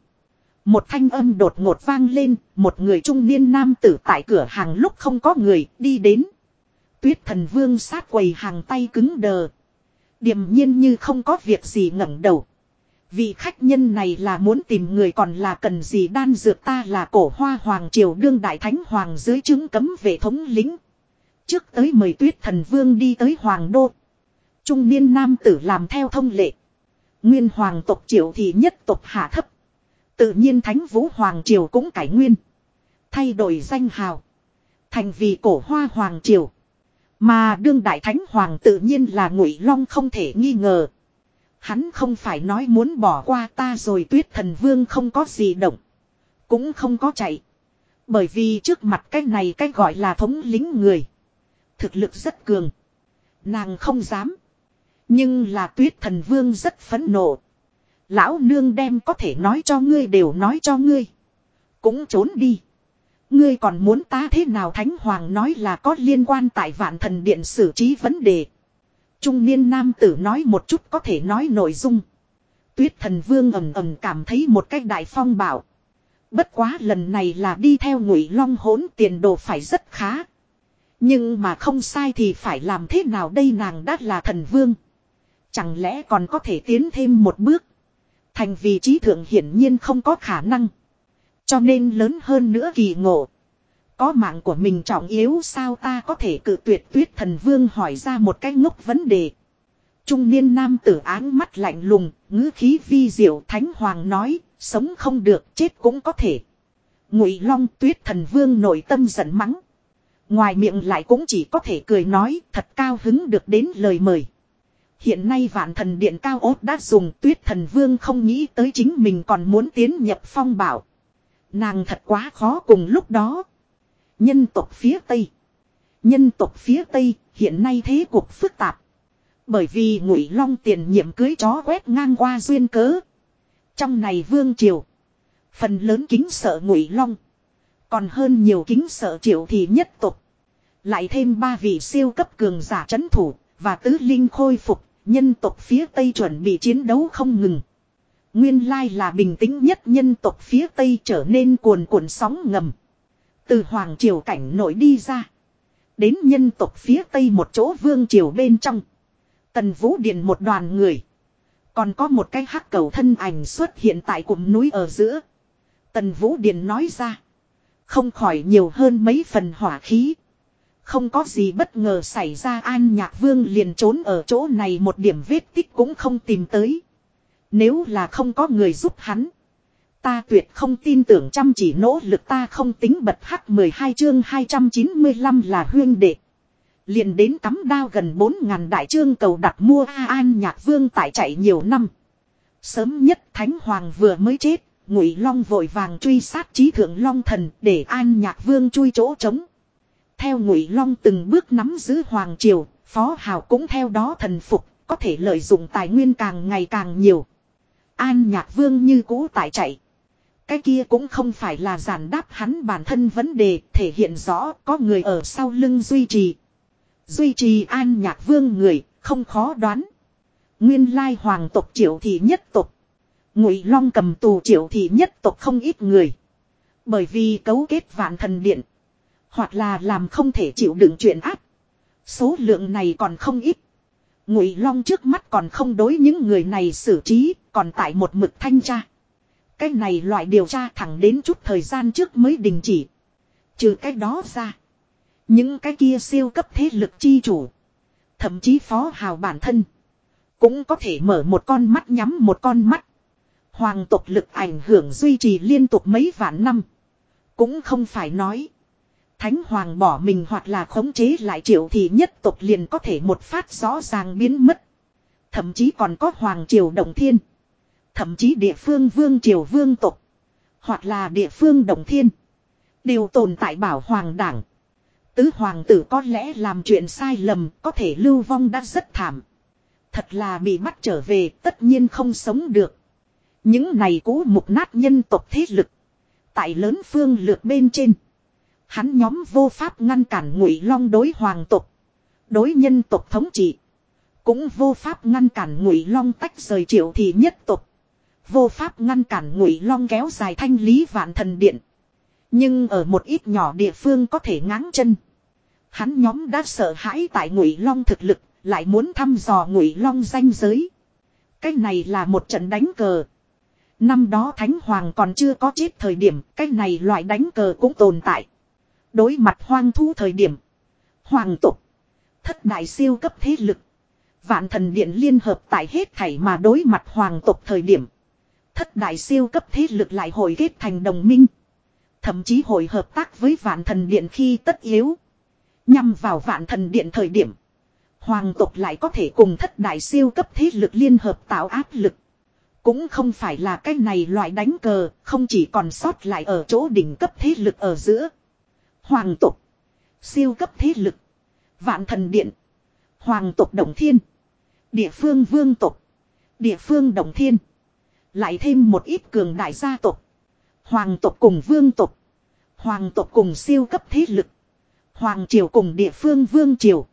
Một thanh âm đột ngột vang lên, một người trung niên nam tử tại cửa hàng lúc không có người đi đến. Tuyết thần vương sát quầy hàng tay cứng đờ. Điềm nhiên như không có việc gì ngẩng đầu. Vị khách nhân này là muốn tìm người còn là cần gì đan dược ta là cổ hoa hoàng triều đương đại thánh hoàng dưới chứng cấm vệ thống lính. Trước tới mời tuyết thần vương đi tới hoàng đô. Trung niên nam tử làm theo thông lệ. Nguyên hoàng tộc triệu thì nhất tộc hạ thấp. Tự nhiên thánh vũ hoàng triều cũng cải nguyên. Thay đổi danh hào. Thành vì cổ hoa hoàng triều. Mà đương đại thánh hoàng tự nhiên là ngụy long không thể nghi ngờ. Hắn không phải nói muốn bỏ qua ta rồi tuyết thần vương không có gì động. Cũng không có chạy. Bởi vì trước mặt cái này cái gọi là thống lính người. Thực lực rất cường. Nàng không dám. Nhưng là tuyết thần vương rất phấn nộ. Lão nương đem có thể nói cho ngươi đều nói cho ngươi. Cũng trốn đi. Ngươi còn muốn ta thế nào Thánh Hoàng nói là có liên quan tại vạn thần điện xử trí vấn đề. Trung niên nam tử nói một chút có thể nói nội dung. Tuyết thần vương ầm ầm cảm thấy một cách đại phong bảo. Bất quá lần này là đi theo ngụy long hốn tiền đồ phải rất khá. Nhưng mà không sai thì phải làm thế nào đây nàng đã là thần vương. Chẳng lẽ còn có thể tiến thêm một bước. Thành vị trí thượng hiển nhiên không có khả năng. Cho nên lớn hơn nữa kỳ ngộ. Có mạng của mình trọng yếu sao ta có thể cự tuyệt tuyết thần vương hỏi ra một cái ngốc vấn đề. Trung niên nam tử áng mắt lạnh lùng, ngữ khí vi diệu thánh hoàng nói, sống không được chết cũng có thể. Ngụy long tuyết thần vương nội tâm giận mắng. Ngoài miệng lại cũng chỉ có thể cười nói thật cao hứng được đến lời mời. Hiện nay vạn thần điện cao ốt đã dùng tuyết thần vương không nghĩ tới chính mình còn muốn tiến nhập phong bảo. Nàng thật quá khó cùng lúc đó. Nhân tộc phía Tây. Nhân tộc phía Tây, hiện nay thế cuộc phức tạp. Bởi vì ngụy long tiền nhiệm cưới chó quét ngang qua duyên cớ. Trong này vương triều. Phần lớn kính sợ ngụy long. Còn hơn nhiều kính sợ triệu thì nhất tộc. Lại thêm ba vị siêu cấp cường giả chấn thủ. Và tứ linh khôi phục. Nhân tộc phía Tây chuẩn bị chiến đấu không ngừng. Nguyên lai là bình tĩnh nhất nhân tộc phía Tây trở nên cuồn cuộn sóng ngầm. Từ Hoàng Triều cảnh nổi đi ra. Đến nhân tộc phía tây một chỗ vương triều bên trong. Tần Vũ Điền một đoàn người. Còn có một cái hắc cầu thân ảnh xuất hiện tại cụm núi ở giữa. Tần Vũ Điền nói ra. Không khỏi nhiều hơn mấy phần hỏa khí. Không có gì bất ngờ xảy ra An Nhạc Vương liền trốn ở chỗ này một điểm vết tích cũng không tìm tới. Nếu là không có người giúp hắn. Ta tuyệt không tin tưởng chăm chỉ nỗ lực ta không tính bật hắc 12 chương 295 là huyên đệ. Liền đến cắm đao gần 4.000 đại trương cầu đặt mua A An Nhạc Vương tại chạy nhiều năm. Sớm nhất Thánh Hoàng vừa mới chết, Ngụy Long vội vàng truy sát trí thượng Long thần để An Nhạc Vương chui chỗ trống. Theo Ngụy Long từng bước nắm giữ Hoàng Triều, Phó Hào cũng theo đó thần phục, có thể lợi dụng tài nguyên càng ngày càng nhiều. An Nhạc Vương như cũ tại chạy. Cái kia cũng không phải là giản đáp hắn bản thân vấn đề, thể hiện rõ có người ở sau lưng duy trì. Duy trì an nhạc vương người, không khó đoán. Nguyên lai hoàng tộc triệu thị nhất tộc. Ngụy Long cầm tù triệu thị nhất tộc không ít người. Bởi vì cấu kết vạn thần điện. Hoặc là làm không thể chịu đựng chuyện áp. Số lượng này còn không ít. Ngụy Long trước mắt còn không đối những người này xử trí, còn tại một mực thanh tra. Cái này loại điều tra thẳng đến chút thời gian trước mới đình chỉ. Trừ cái đó ra. Những cái kia siêu cấp thế lực chi chủ. Thậm chí phó hào bản thân. Cũng có thể mở một con mắt nhắm một con mắt. Hoàng tộc lực ảnh hưởng duy trì liên tục mấy vạn năm. Cũng không phải nói. Thánh hoàng bỏ mình hoặc là khống chế lại triệu thì nhất tộc liền có thể một phát rõ ràng biến mất. Thậm chí còn có hoàng triều đồng thiên. Thậm chí địa phương vương triều vương tộc. Hoặc là địa phương đồng thiên. Đều tồn tại bảo hoàng đảng. Tứ hoàng tử có lẽ làm chuyện sai lầm, có thể lưu vong đã rất thảm. Thật là bị bắt trở về, tất nhiên không sống được. Những này cũ mục nát nhân tộc thế lực. Tại lớn phương lược bên trên. Hắn nhóm vô pháp ngăn cản ngụy long đối hoàng tộc. Đối nhân tộc thống trị. Cũng vô pháp ngăn cản ngụy long tách rời triệu thì nhất tộc. Vô pháp ngăn cản ngụy long kéo dài thanh lý vạn thần điện. Nhưng ở một ít nhỏ địa phương có thể ngáng chân. Hắn nhóm đã sợ hãi tại ngụy long thực lực, lại muốn thăm dò ngụy long danh giới. Cái này là một trận đánh cờ. Năm đó Thánh Hoàng còn chưa có chết thời điểm, cái này loại đánh cờ cũng tồn tại. Đối mặt hoang thu thời điểm. Hoàng tục. Thất đại siêu cấp thế lực. Vạn thần điện liên hợp tại hết thảy mà đối mặt hoàng tục thời điểm. Thất đại siêu cấp thế lực lại hồi kết thành đồng minh. Thậm chí hội hợp tác với vạn thần điện khi tất yếu. Nhằm vào vạn thần điện thời điểm. Hoàng tộc lại có thể cùng thất đại siêu cấp thế lực liên hợp tạo áp lực. Cũng không phải là cái này loại đánh cờ, không chỉ còn sót lại ở chỗ đỉnh cấp thế lực ở giữa. Hoàng tộc, siêu cấp thế lực, vạn thần điện, hoàng tộc đồng thiên, địa phương vương tộc, địa phương đồng thiên. Lại thêm một ít cường đại gia tộc, hoàng tộc cùng vương tộc, hoàng tộc cùng siêu cấp thế lực. Hoàng triều cùng địa phương vương triều.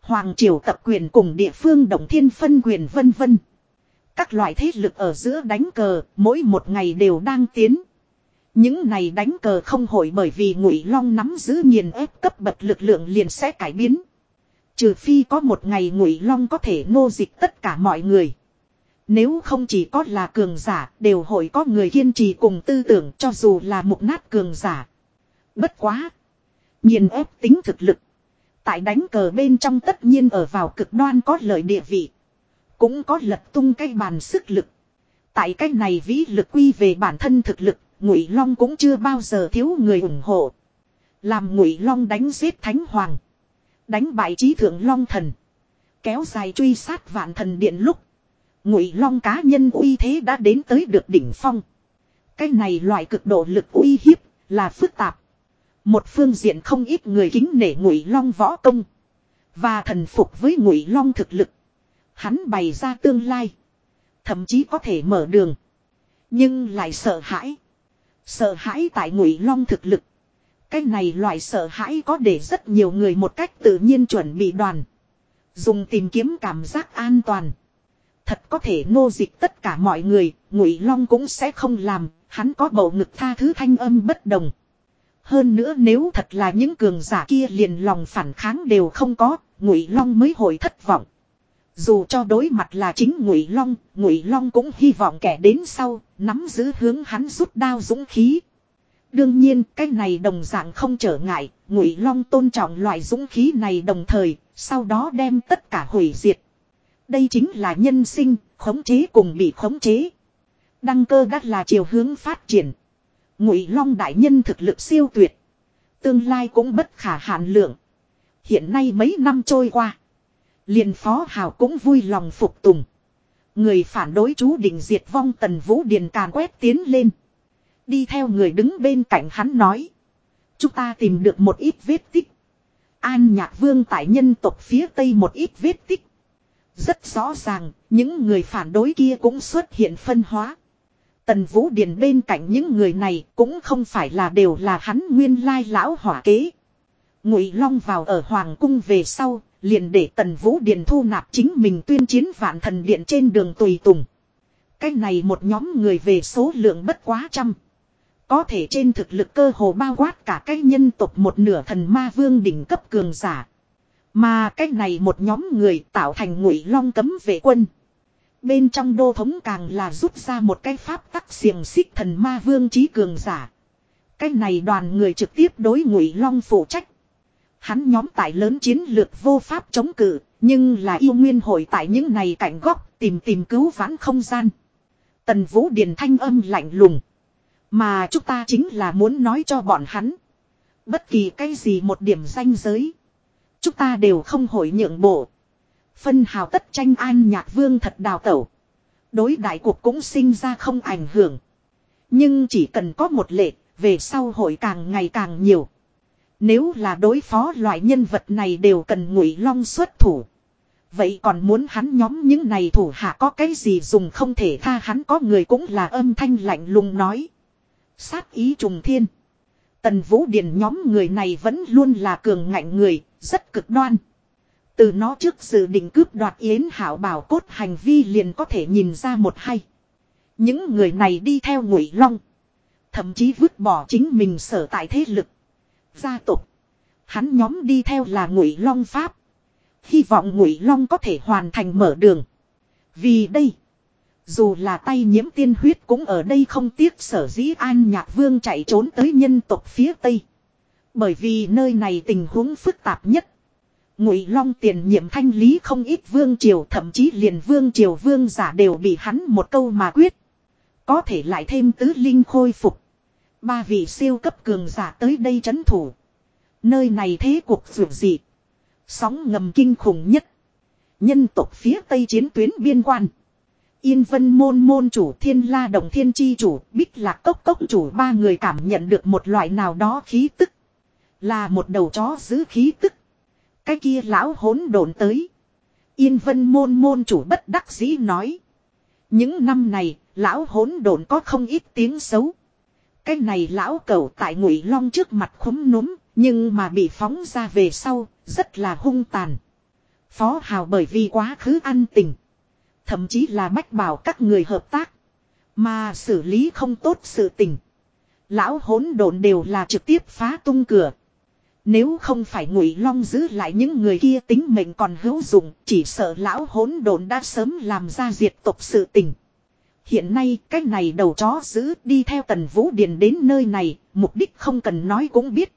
Hoàng triều tập quyền cùng địa phương đồng thiên phân quyền vân vân. Các loại thế lực ở giữa đánh cờ mỗi một ngày đều đang tiến. Những này đánh cờ không hội bởi vì ngụy long nắm giữ nghiền ép cấp bậc lực lượng liền sẽ cải biến. Trừ phi có một ngày ngụy long có thể nô dịch tất cả mọi người. Nếu không chỉ có là cường giả đều hội có người kiên trì cùng tư tưởng cho dù là mục nát cường giả. Bất quá. Nhìn ép tính thực lực. Tại đánh cờ bên trong tất nhiên ở vào cực đoan có lợi địa vị. Cũng có lật tung cái bàn sức lực. Tại cái này vĩ lực quy về bản thân thực lực, Ngụy Long cũng chưa bao giờ thiếu người ủng hộ. Làm Ngụy Long đánh giết Thánh Hoàng. Đánh bại trí thượng Long Thần. Kéo dài truy sát vạn thần điện lúc. Ngụy Long cá nhân uy thế đã đến tới được đỉnh phong. Cái này loại cực độ lực uy hiếp là phức tạp. Một phương diện không ít người kính nể ngụy long võ công. Và thần phục với ngụy long thực lực. Hắn bày ra tương lai. Thậm chí có thể mở đường. Nhưng lại sợ hãi. Sợ hãi tại ngụy long thực lực. Cái này loại sợ hãi có để rất nhiều người một cách tự nhiên chuẩn bị đoàn. Dùng tìm kiếm cảm giác an toàn. Thật có thể nô dịch tất cả mọi người, ngụy long cũng sẽ không làm, hắn có bầu ngực tha thứ thanh âm bất đồng. Hơn nữa nếu thật là những cường giả kia liền lòng phản kháng đều không có, Ngụy Long mới hồi thất vọng. Dù cho đối mặt là chính Ngụy Long, Ngụy Long cũng hy vọng kẻ đến sau, nắm giữ hướng hắn rút đao dũng khí. Đương nhiên, cái này đồng dạng không trở ngại, Ngụy Long tôn trọng loại dũng khí này đồng thời, sau đó đem tất cả hủy diệt. Đây chính là nhân sinh, khống chế cùng bị khống chế. Đăng cơ đắt là chiều hướng phát triển. Ngụy Long đại nhân thực lực siêu tuyệt, tương lai cũng bất khả hạn lượng. Hiện nay mấy năm trôi qua, liền phó hào cũng vui lòng phục tùng. Người phản đối chú định diệt vong tần vũ điền càn quét tiến lên. Đi theo người đứng bên cạnh hắn nói. Chúng ta tìm được một ít vết tích. An nhạc vương tại nhân tộc phía tây một ít vết tích. Rất rõ ràng, những người phản đối kia cũng xuất hiện phân hóa. Tần Vũ Điền bên cạnh những người này cũng không phải là đều là hắn nguyên lai lão hỏa kế. Ngụy Long vào ở Hoàng cung về sau, liền để Tần Vũ Điền thu nạp chính mình tuyên chiến vạn thần điện trên đường tùy tùng. Cái này một nhóm người về số lượng bất quá trăm. Có thể trên thực lực cơ hồ bao quát cả cái nhân tộc một nửa thần ma vương đỉnh cấp cường giả. Mà cái này một nhóm người tạo thành ngụy long cấm vệ quân. Bên trong đô thống càng là rút ra một cái pháp tắc xiềng xích thần ma vương trí cường giả. Cái này đoàn người trực tiếp đối ngụy long phụ trách. Hắn nhóm tại lớn chiến lược vô pháp chống cự, nhưng là yêu nguyên hội tại những này cảnh góc tìm tìm cứu vãn không gian. Tần Vũ Điền thanh âm lạnh lùng. Mà chúng ta chính là muốn nói cho bọn hắn. Bất kỳ cái gì một điểm danh giới. Chúng ta đều không hội nhượng bộ. Phân hào tất tranh an nhạc vương thật đào tẩu. Đối đại cuộc cũng sinh ra không ảnh hưởng. Nhưng chỉ cần có một lệ, về sau hội càng ngày càng nhiều. Nếu là đối phó loại nhân vật này đều cần ngụy long xuất thủ. Vậy còn muốn hắn nhóm những này thủ hạ có cái gì dùng không thể tha hắn có người cũng là âm thanh lạnh lùng nói. Sát ý trùng thiên. Tần Vũ Điền nhóm người này vẫn luôn là cường ngạnh người, rất cực đoan. Từ nó trước sự định cướp đoạt yến hảo bảo cốt hành vi liền có thể nhìn ra một hay. Những người này đi theo ngụy long. Thậm chí vứt bỏ chính mình sở tại thế lực. Gia tộc. Hắn nhóm đi theo là ngụy long pháp. Hy vọng ngụy long có thể hoàn thành mở đường. Vì đây. Dù là tay nhiễm tiên huyết cũng ở đây không tiếc sở dĩ an nhạc vương chạy trốn tới nhân tộc phía tây. Bởi vì nơi này tình huống phức tạp nhất. Ngụy Long tiền nhiệm thanh lý không ít vương triều, thậm chí liền vương triều vương giả đều bị hắn một câu mà quyết. Có thể lại thêm tứ linh khôi phục. Ba vị siêu cấp cường giả tới đây trấn thủ. Nơi này thế cuộc dù gì. Sóng ngầm kinh khủng nhất. Nhân tộc phía tây chiến tuyến biên quan. Yên vân môn môn chủ thiên la đồng thiên chi chủ bích lạc cốc cốc chủ ba người cảm nhận được một loại nào đó khí tức. Là một đầu chó giữ khí tức. Cái kia lão hốn đồn tới. Yên vân môn môn chủ bất đắc dĩ nói. Những năm này, lão hốn đồn có không ít tiếng xấu. Cái này lão cẩu tại ngụy long trước mặt khúm núm, nhưng mà bị phóng ra về sau, rất là hung tàn. Phó hào bởi vì quá khứ ăn tình. Thậm chí là bách bảo các người hợp tác. Mà xử lý không tốt sự tình. Lão hỗn độn đều là trực tiếp phá tung cửa. Nếu không phải ngụy long giữ lại những người kia tính mệnh còn hữu dụng, chỉ sợ lão hỗn độn đã sớm làm ra diệt tộc sự tình. Hiện nay cái này đầu chó giữ đi theo tần vũ điền đến nơi này, mục đích không cần nói cũng biết.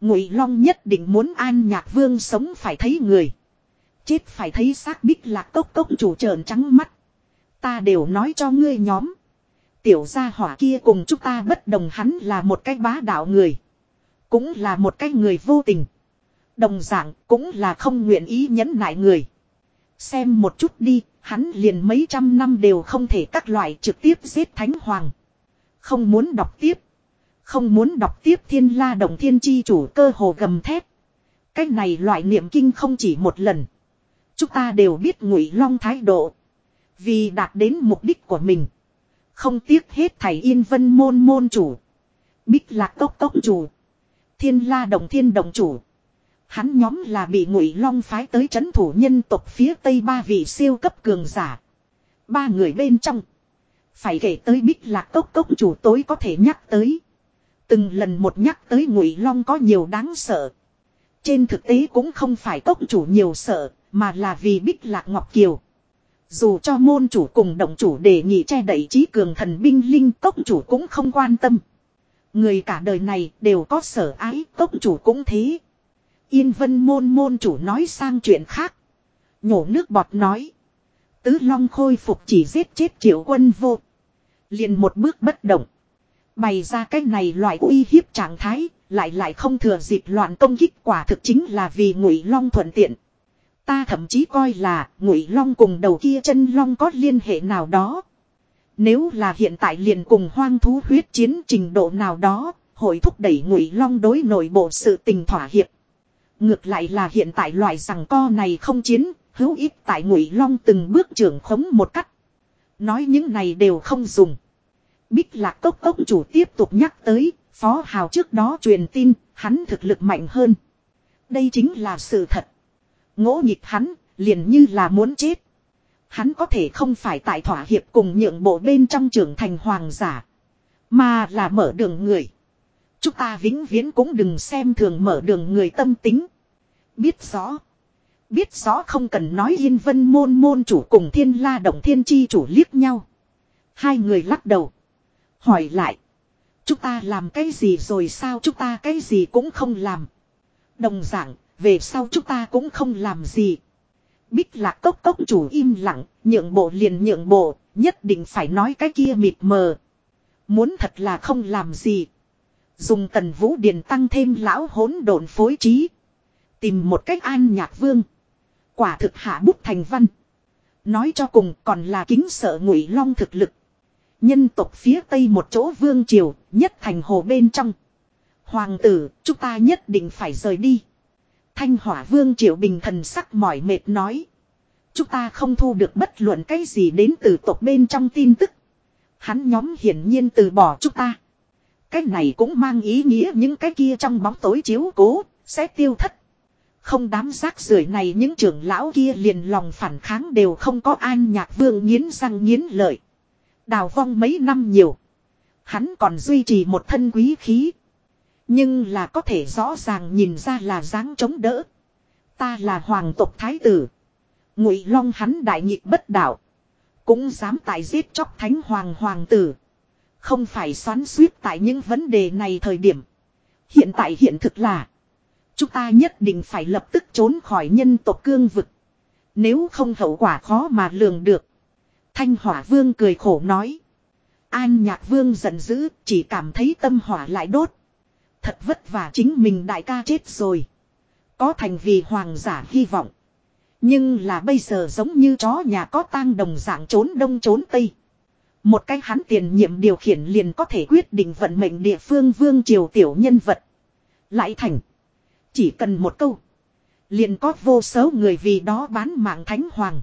Ngụy long nhất định muốn an nhạc vương sống phải thấy người. Chết phải thấy xác bích lạc cốc cốc chủ trợn trắng mắt. Ta đều nói cho ngươi nhóm. Tiểu gia hỏa kia cùng chúng ta bất đồng hắn là một cái bá đạo người. Cũng là một cái người vô tình. Đồng dạng cũng là không nguyện ý nhẫn nại người. Xem một chút đi, hắn liền mấy trăm năm đều không thể các loại trực tiếp giết thánh hoàng. Không muốn đọc tiếp. Không muốn đọc tiếp thiên la đồng thiên chi chủ cơ hồ gầm thép. Cái này loại niệm kinh không chỉ một lần. Chúng ta đều biết ngụy long thái độ. Vì đạt đến mục đích của mình. Không tiếc hết thầy yên vân môn môn chủ. Bích lạc cốc cốc chủ. Thiên la đồng thiên đồng chủ. Hắn nhóm là bị ngụy long phái tới chấn thủ nhân tộc phía tây ba vị siêu cấp cường giả. Ba người bên trong. Phải kể tới bích lạc cốc cốc chủ tối có thể nhắc tới. Từng lần một nhắc tới ngụy long có nhiều đáng sợ. Trên thực tế cũng không phải cốc chủ nhiều sợ, mà là vì bích lạc ngọc kiều. Dù cho môn chủ cùng động chủ đề nghị che đẩy trí cường thần binh linh cốc chủ cũng không quan tâm. Người cả đời này đều có sở ái, cốc chủ cũng thế. Yên vân môn môn chủ nói sang chuyện khác. Nhổ nước bọt nói. Tứ long khôi phục chỉ giết chết triệu quân vô. liền một bước bất động. Bày ra cái này loại uy hiếp trạng thái, lại lại không thừa dịp loạn công kích quả thực chính là vì ngụy long thuận tiện. Ta thậm chí coi là ngụy long cùng đầu kia chân long có liên hệ nào đó. Nếu là hiện tại liền cùng hoang thú huyết chiến trình độ nào đó, hội thúc đẩy ngụy long đối nội bộ sự tình thỏa hiệp. Ngược lại là hiện tại loại rằng co này không chiến, hữu ít tại ngụy long từng bước trưởng khống một cách. Nói những này đều không dùng. Bích lạc cốc cốc chủ tiếp tục nhắc tới, phó hào trước đó truyền tin, hắn thực lực mạnh hơn. Đây chính là sự thật. Ngỗ nhịp hắn, liền như là muốn chết. Hắn có thể không phải tại thỏa hiệp cùng nhượng bộ bên trong trưởng thành hoàng giả. Mà là mở đường người. Chúng ta vĩnh viễn cũng đừng xem thường mở đường người tâm tính. Biết rõ. Biết rõ không cần nói yên vân môn môn chủ cùng thiên la động thiên chi chủ liếc nhau. Hai người lắc đầu. Hỏi lại. Chúng ta làm cái gì rồi sao chúng ta cái gì cũng không làm. Đồng dạng, về sau chúng ta cũng không làm gì. Bích lạc cốc cốc chủ im lặng, nhượng bộ liền nhượng bộ, nhất định phải nói cái kia mịt mờ. Muốn thật là không làm gì. Dùng tần vũ điền tăng thêm lão hỗn độn phối trí. Tìm một cách an nhạc vương. Quả thực hạ bút thành văn. Nói cho cùng còn là kính sợ ngụy long thực lực. Nhân tộc phía tây một chỗ vương triều, nhất thành hồ bên trong. Hoàng tử, chúng ta nhất định phải rời đi. Thanh hỏa vương triều bình thần sắc mỏi mệt nói. Chúng ta không thu được bất luận cái gì đến từ tộc bên trong tin tức. Hắn nhóm hiển nhiên từ bỏ chúng ta. Cái này cũng mang ý nghĩa những cái kia trong bóng tối chiếu cố, sẽ tiêu thất. Không đám rác rưởi này những trưởng lão kia liền lòng phản kháng đều không có an nhạc vương nghiến răng nghiến lợi. Đào vong mấy năm nhiều. Hắn còn duy trì một thân quý khí. Nhưng là có thể rõ ràng nhìn ra là dáng chống đỡ. Ta là hoàng tộc thái tử. Ngụy long hắn đại nhịp bất đạo. Cũng dám tại giết chóc thánh hoàng hoàng tử. Không phải xoắn suýt tại những vấn đề này thời điểm. Hiện tại hiện thực là. Chúng ta nhất định phải lập tức trốn khỏi nhân tộc cương vực. Nếu không hậu quả khó mà lường được. Thanh hỏa vương cười khổ nói. An nhạc vương giận dữ, chỉ cảm thấy tâm hỏa lại đốt. Thật vất vả chính mình đại ca chết rồi. Có thành vì hoàng giả hy vọng. Nhưng là bây giờ giống như chó nhà có tang đồng dạng trốn đông trốn tây. Một cách hắn tiền nhiệm điều khiển liền có thể quyết định vận mệnh địa phương vương triều tiểu nhân vật. Lại thành. Chỉ cần một câu. Liền có vô số người vì đó bán mạng thánh hoàng.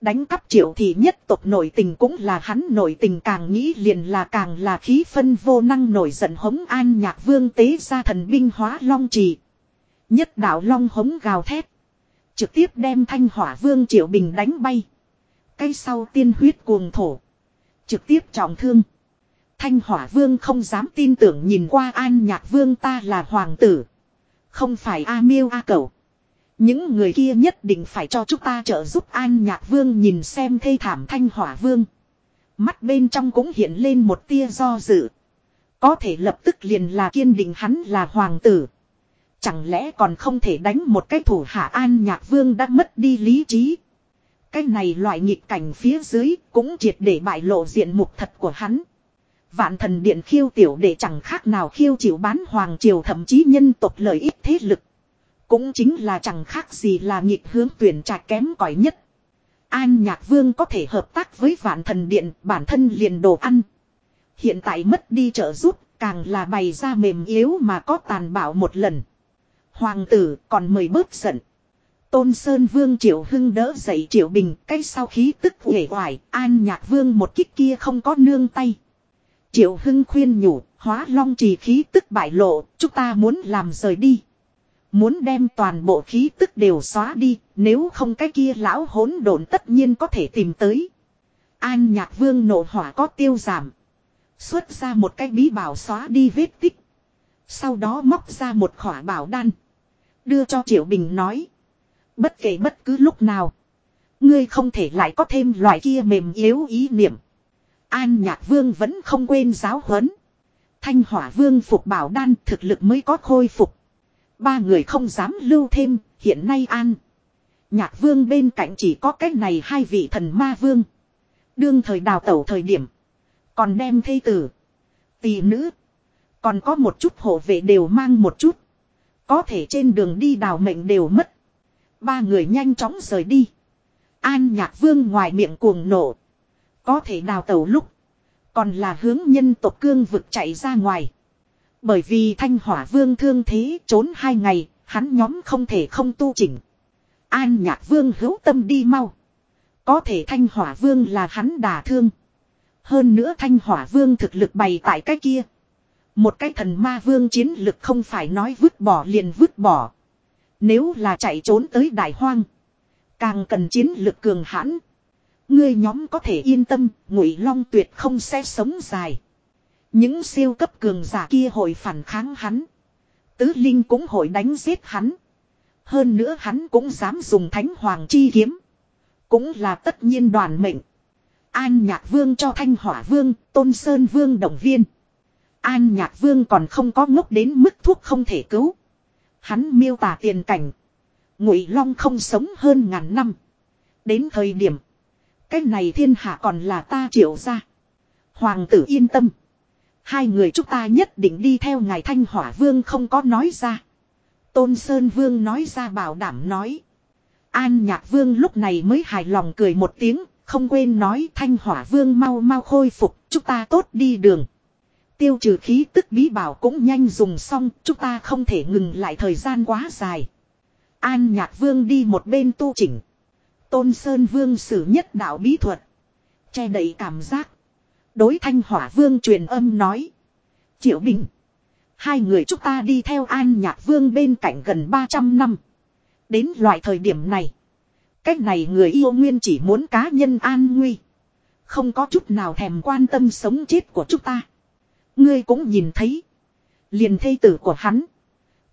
Đánh cắp triệu thì nhất tộc nội tình cũng là hắn nội tình càng nghĩ liền là càng là khí phân vô năng nổi giận hống an nhạc vương tế ra thần binh hóa long trì. Nhất đạo long hống gào thét. Trực tiếp đem thanh hỏa vương triệu bình đánh bay. Cây sau tiên huyết cuồng thổ. Trực tiếp trọng thương. Thanh hỏa vương không dám tin tưởng nhìn qua an nhạc vương ta là hoàng tử. Không phải A miêu A cầu. Những người kia nhất định phải cho chúng ta trợ giúp an nhạc vương nhìn xem thê thảm thanh hỏa vương. Mắt bên trong cũng hiện lên một tia do dự. Có thể lập tức liền là kiên định hắn là hoàng tử. Chẳng lẽ còn không thể đánh một cái thủ hạ an nhạc vương đã mất đi lý trí. Cái này loại nghịch cảnh phía dưới cũng triệt để bại lộ diện mục thật của hắn. Vạn thần điện khiêu tiểu để chẳng khác nào khiêu chịu bán hoàng triều thậm chí nhân tộc lợi ích thế lực. Cũng chính là chẳng khác gì là nghịch hướng tuyển trạch kém cỏi nhất. An Nhạc Vương có thể hợp tác với vạn thần điện, bản thân liền đồ ăn. Hiện tại mất đi trợ giúp, càng là bày ra mềm yếu mà có tàn bạo một lần. Hoàng tử còn mời bớt giận. Tôn Sơn Vương Triệu Hưng đỡ dậy Triệu Bình cái sau khí tức uể hoài An Nhạc Vương một kích kia không có nương tay. Triệu Hưng khuyên nhủ hóa long trì khí tức bại lộ chúng ta muốn làm rời đi. Muốn đem toàn bộ khí tức đều xóa đi, nếu không cái kia lão hỗn độn tất nhiên có thể tìm tới. An nhạc vương nộ hỏa có tiêu giảm. Xuất ra một cái bí bảo xóa đi vết tích. Sau đó móc ra một khỏa bảo đan. Đưa cho Triệu Bình nói. Bất kể bất cứ lúc nào. Ngươi không thể lại có thêm loại kia mềm yếu ý niệm. An Nhạc Vương vẫn không quên giáo huấn. Thanh Hỏa Vương phục bảo đan thực lực mới có khôi phục. Ba người không dám lưu thêm, hiện nay An. Nhạc Vương bên cạnh chỉ có cái này hai vị thần ma vương. Đương thời đào tẩu thời điểm. Còn đem thây tử. Tỷ nữ. Còn có một chút hộ vệ đều mang một chút. Có thể trên đường đi đào mệnh đều mất. Ba người nhanh chóng rời đi. An nhạc vương ngoài miệng cuồng nổ. Có thể đào tẩu lúc. Còn là hướng nhân tộc cương vực chạy ra ngoài. Bởi vì thanh hỏa vương thương thế trốn hai ngày, hắn nhóm không thể không tu chỉnh. An nhạc vương hữu tâm đi mau. Có thể thanh hỏa vương là hắn đả thương. Hơn nữa thanh hỏa vương thực lực bày tại cái kia. Một cái thần ma vương chiến lực không phải nói vứt bỏ liền vứt bỏ. Nếu là chạy trốn tới đại hoang. Càng cần chiến lực cường hãn. Ngươi nhóm có thể yên tâm, ngụy long tuyệt không sẽ sống dài. Những siêu cấp cường giả kia hội phản kháng hắn. Tứ Linh cũng hội đánh giết hắn. Hơn nữa hắn cũng dám dùng thánh hoàng chi kiếm. Cũng là tất nhiên đoàn mệnh. An Nhạc Vương cho Thanh Hỏa Vương, Tôn Sơn Vương động viên. An Nhạc Vương còn không có ngốc đến mức thuốc không thể cứu. Hắn miêu tả tiền cảnh. Ngụy Long không sống hơn ngàn năm. Đến thời điểm. Cái này thiên hạ còn là ta triệu ra. Hoàng tử yên tâm. Hai người chúng ta nhất định đi theo ngài Thanh Hỏa Vương không có nói ra. Tôn Sơn Vương nói ra bảo đảm nói. An Nhạc Vương lúc này mới hài lòng cười một tiếng, không quên nói Thanh Hỏa Vương mau mau khôi phục, chúng ta tốt đi đường. Tiêu trừ khí tức bí bảo cũng nhanh dùng xong, chúng ta không thể ngừng lại thời gian quá dài. An Nhạc Vương đi một bên tu chỉnh. Tôn Sơn Vương sử nhất đạo bí thuật. Che đậy cảm giác. Đối Thanh Hỏa Vương truyền âm nói. Triệu Bình. Hai người chúng ta đi theo An Nhạc Vương bên cạnh gần 300 năm. Đến loại thời điểm này. Cách này người yêu nguyên chỉ muốn cá nhân an nguy. Không có chút nào thèm quan tâm sống chết của chúng ta. Ngươi cũng nhìn thấy. Liền thây tử của hắn.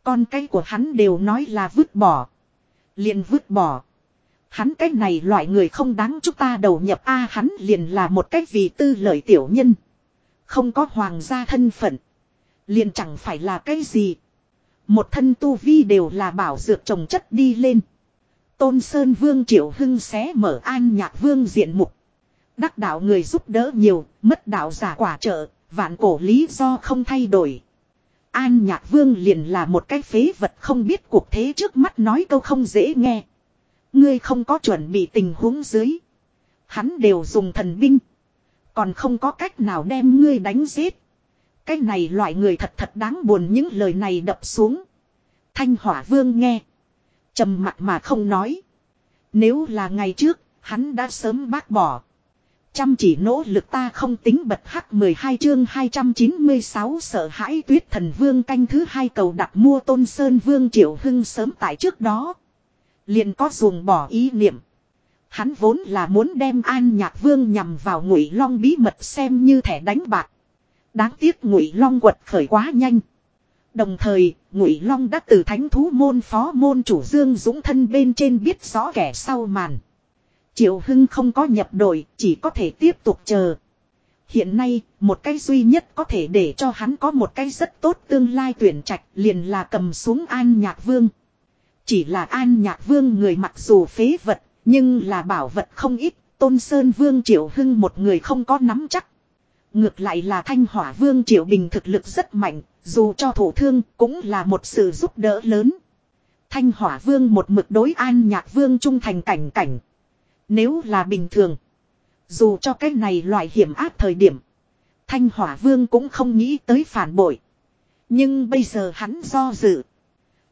Con cái của hắn đều nói là vứt bỏ. Liền vứt bỏ. Hắn cái này loại người không đáng chúng ta đầu nhập A hắn liền là một cách vì tư lợi tiểu nhân. Không có hoàng gia thân phận. Liền chẳng phải là cái gì. Một thân tu vi đều là bảo dược trồng chất đi lên. Tôn Sơn Vương Triệu Hưng xé mở an nhạc vương diện mục. Đắc đạo người giúp đỡ nhiều, mất đạo giả quả trợ, vạn cổ lý do không thay đổi. An nhạc vương liền là một cái phế vật không biết cuộc thế trước mắt nói câu không dễ nghe. Ngươi không có chuẩn bị tình huống dưới. Hắn đều dùng thần binh. Còn không có cách nào đem ngươi đánh giết. Cái này loại người thật thật đáng buồn những lời này đập xuống. Thanh hỏa vương nghe. trầm mặt mà không nói. Nếu là ngày trước, hắn đã sớm bác bỏ. Chăm chỉ nỗ lực ta không tính bật hắc 12 chương 296 sợ hãi tuyết thần vương canh thứ hai cầu đặt mua tôn sơn vương triệu hưng sớm tại trước đó. liền có ruồng bỏ ý niệm. Hắn vốn là muốn đem an nhạc vương nhằm vào ngụy long bí mật xem như thẻ đánh bạc. Đáng tiếc ngụy long quật khởi quá nhanh. Đồng thời, Ngụy Long đã từ thánh thú môn phó môn chủ Dương Dũng thân bên trên biết rõ kẻ sau màn. Triệu Hưng không có nhập đội, chỉ có thể tiếp tục chờ. Hiện nay, một cái duy nhất có thể để cho hắn có một cái rất tốt tương lai tuyển trạch liền là cầm xuống An Nhạc Vương. Chỉ là An Nhạc Vương người mặc dù phế vật, nhưng là bảo vật không ít, Tôn Sơn Vương Triệu Hưng một người không có nắm chắc. Ngược lại là Thanh Hỏa Vương Triệu Bình thực lực rất mạnh, dù cho thổ thương cũng là một sự giúp đỡ lớn. Thanh Hỏa Vương một mực đối an nhạc vương trung thành cảnh cảnh. Nếu là bình thường. Dù cho cái này loại hiểm áp thời điểm. Thanh Hỏa Vương cũng không nghĩ tới phản bội. Nhưng bây giờ hắn do dự.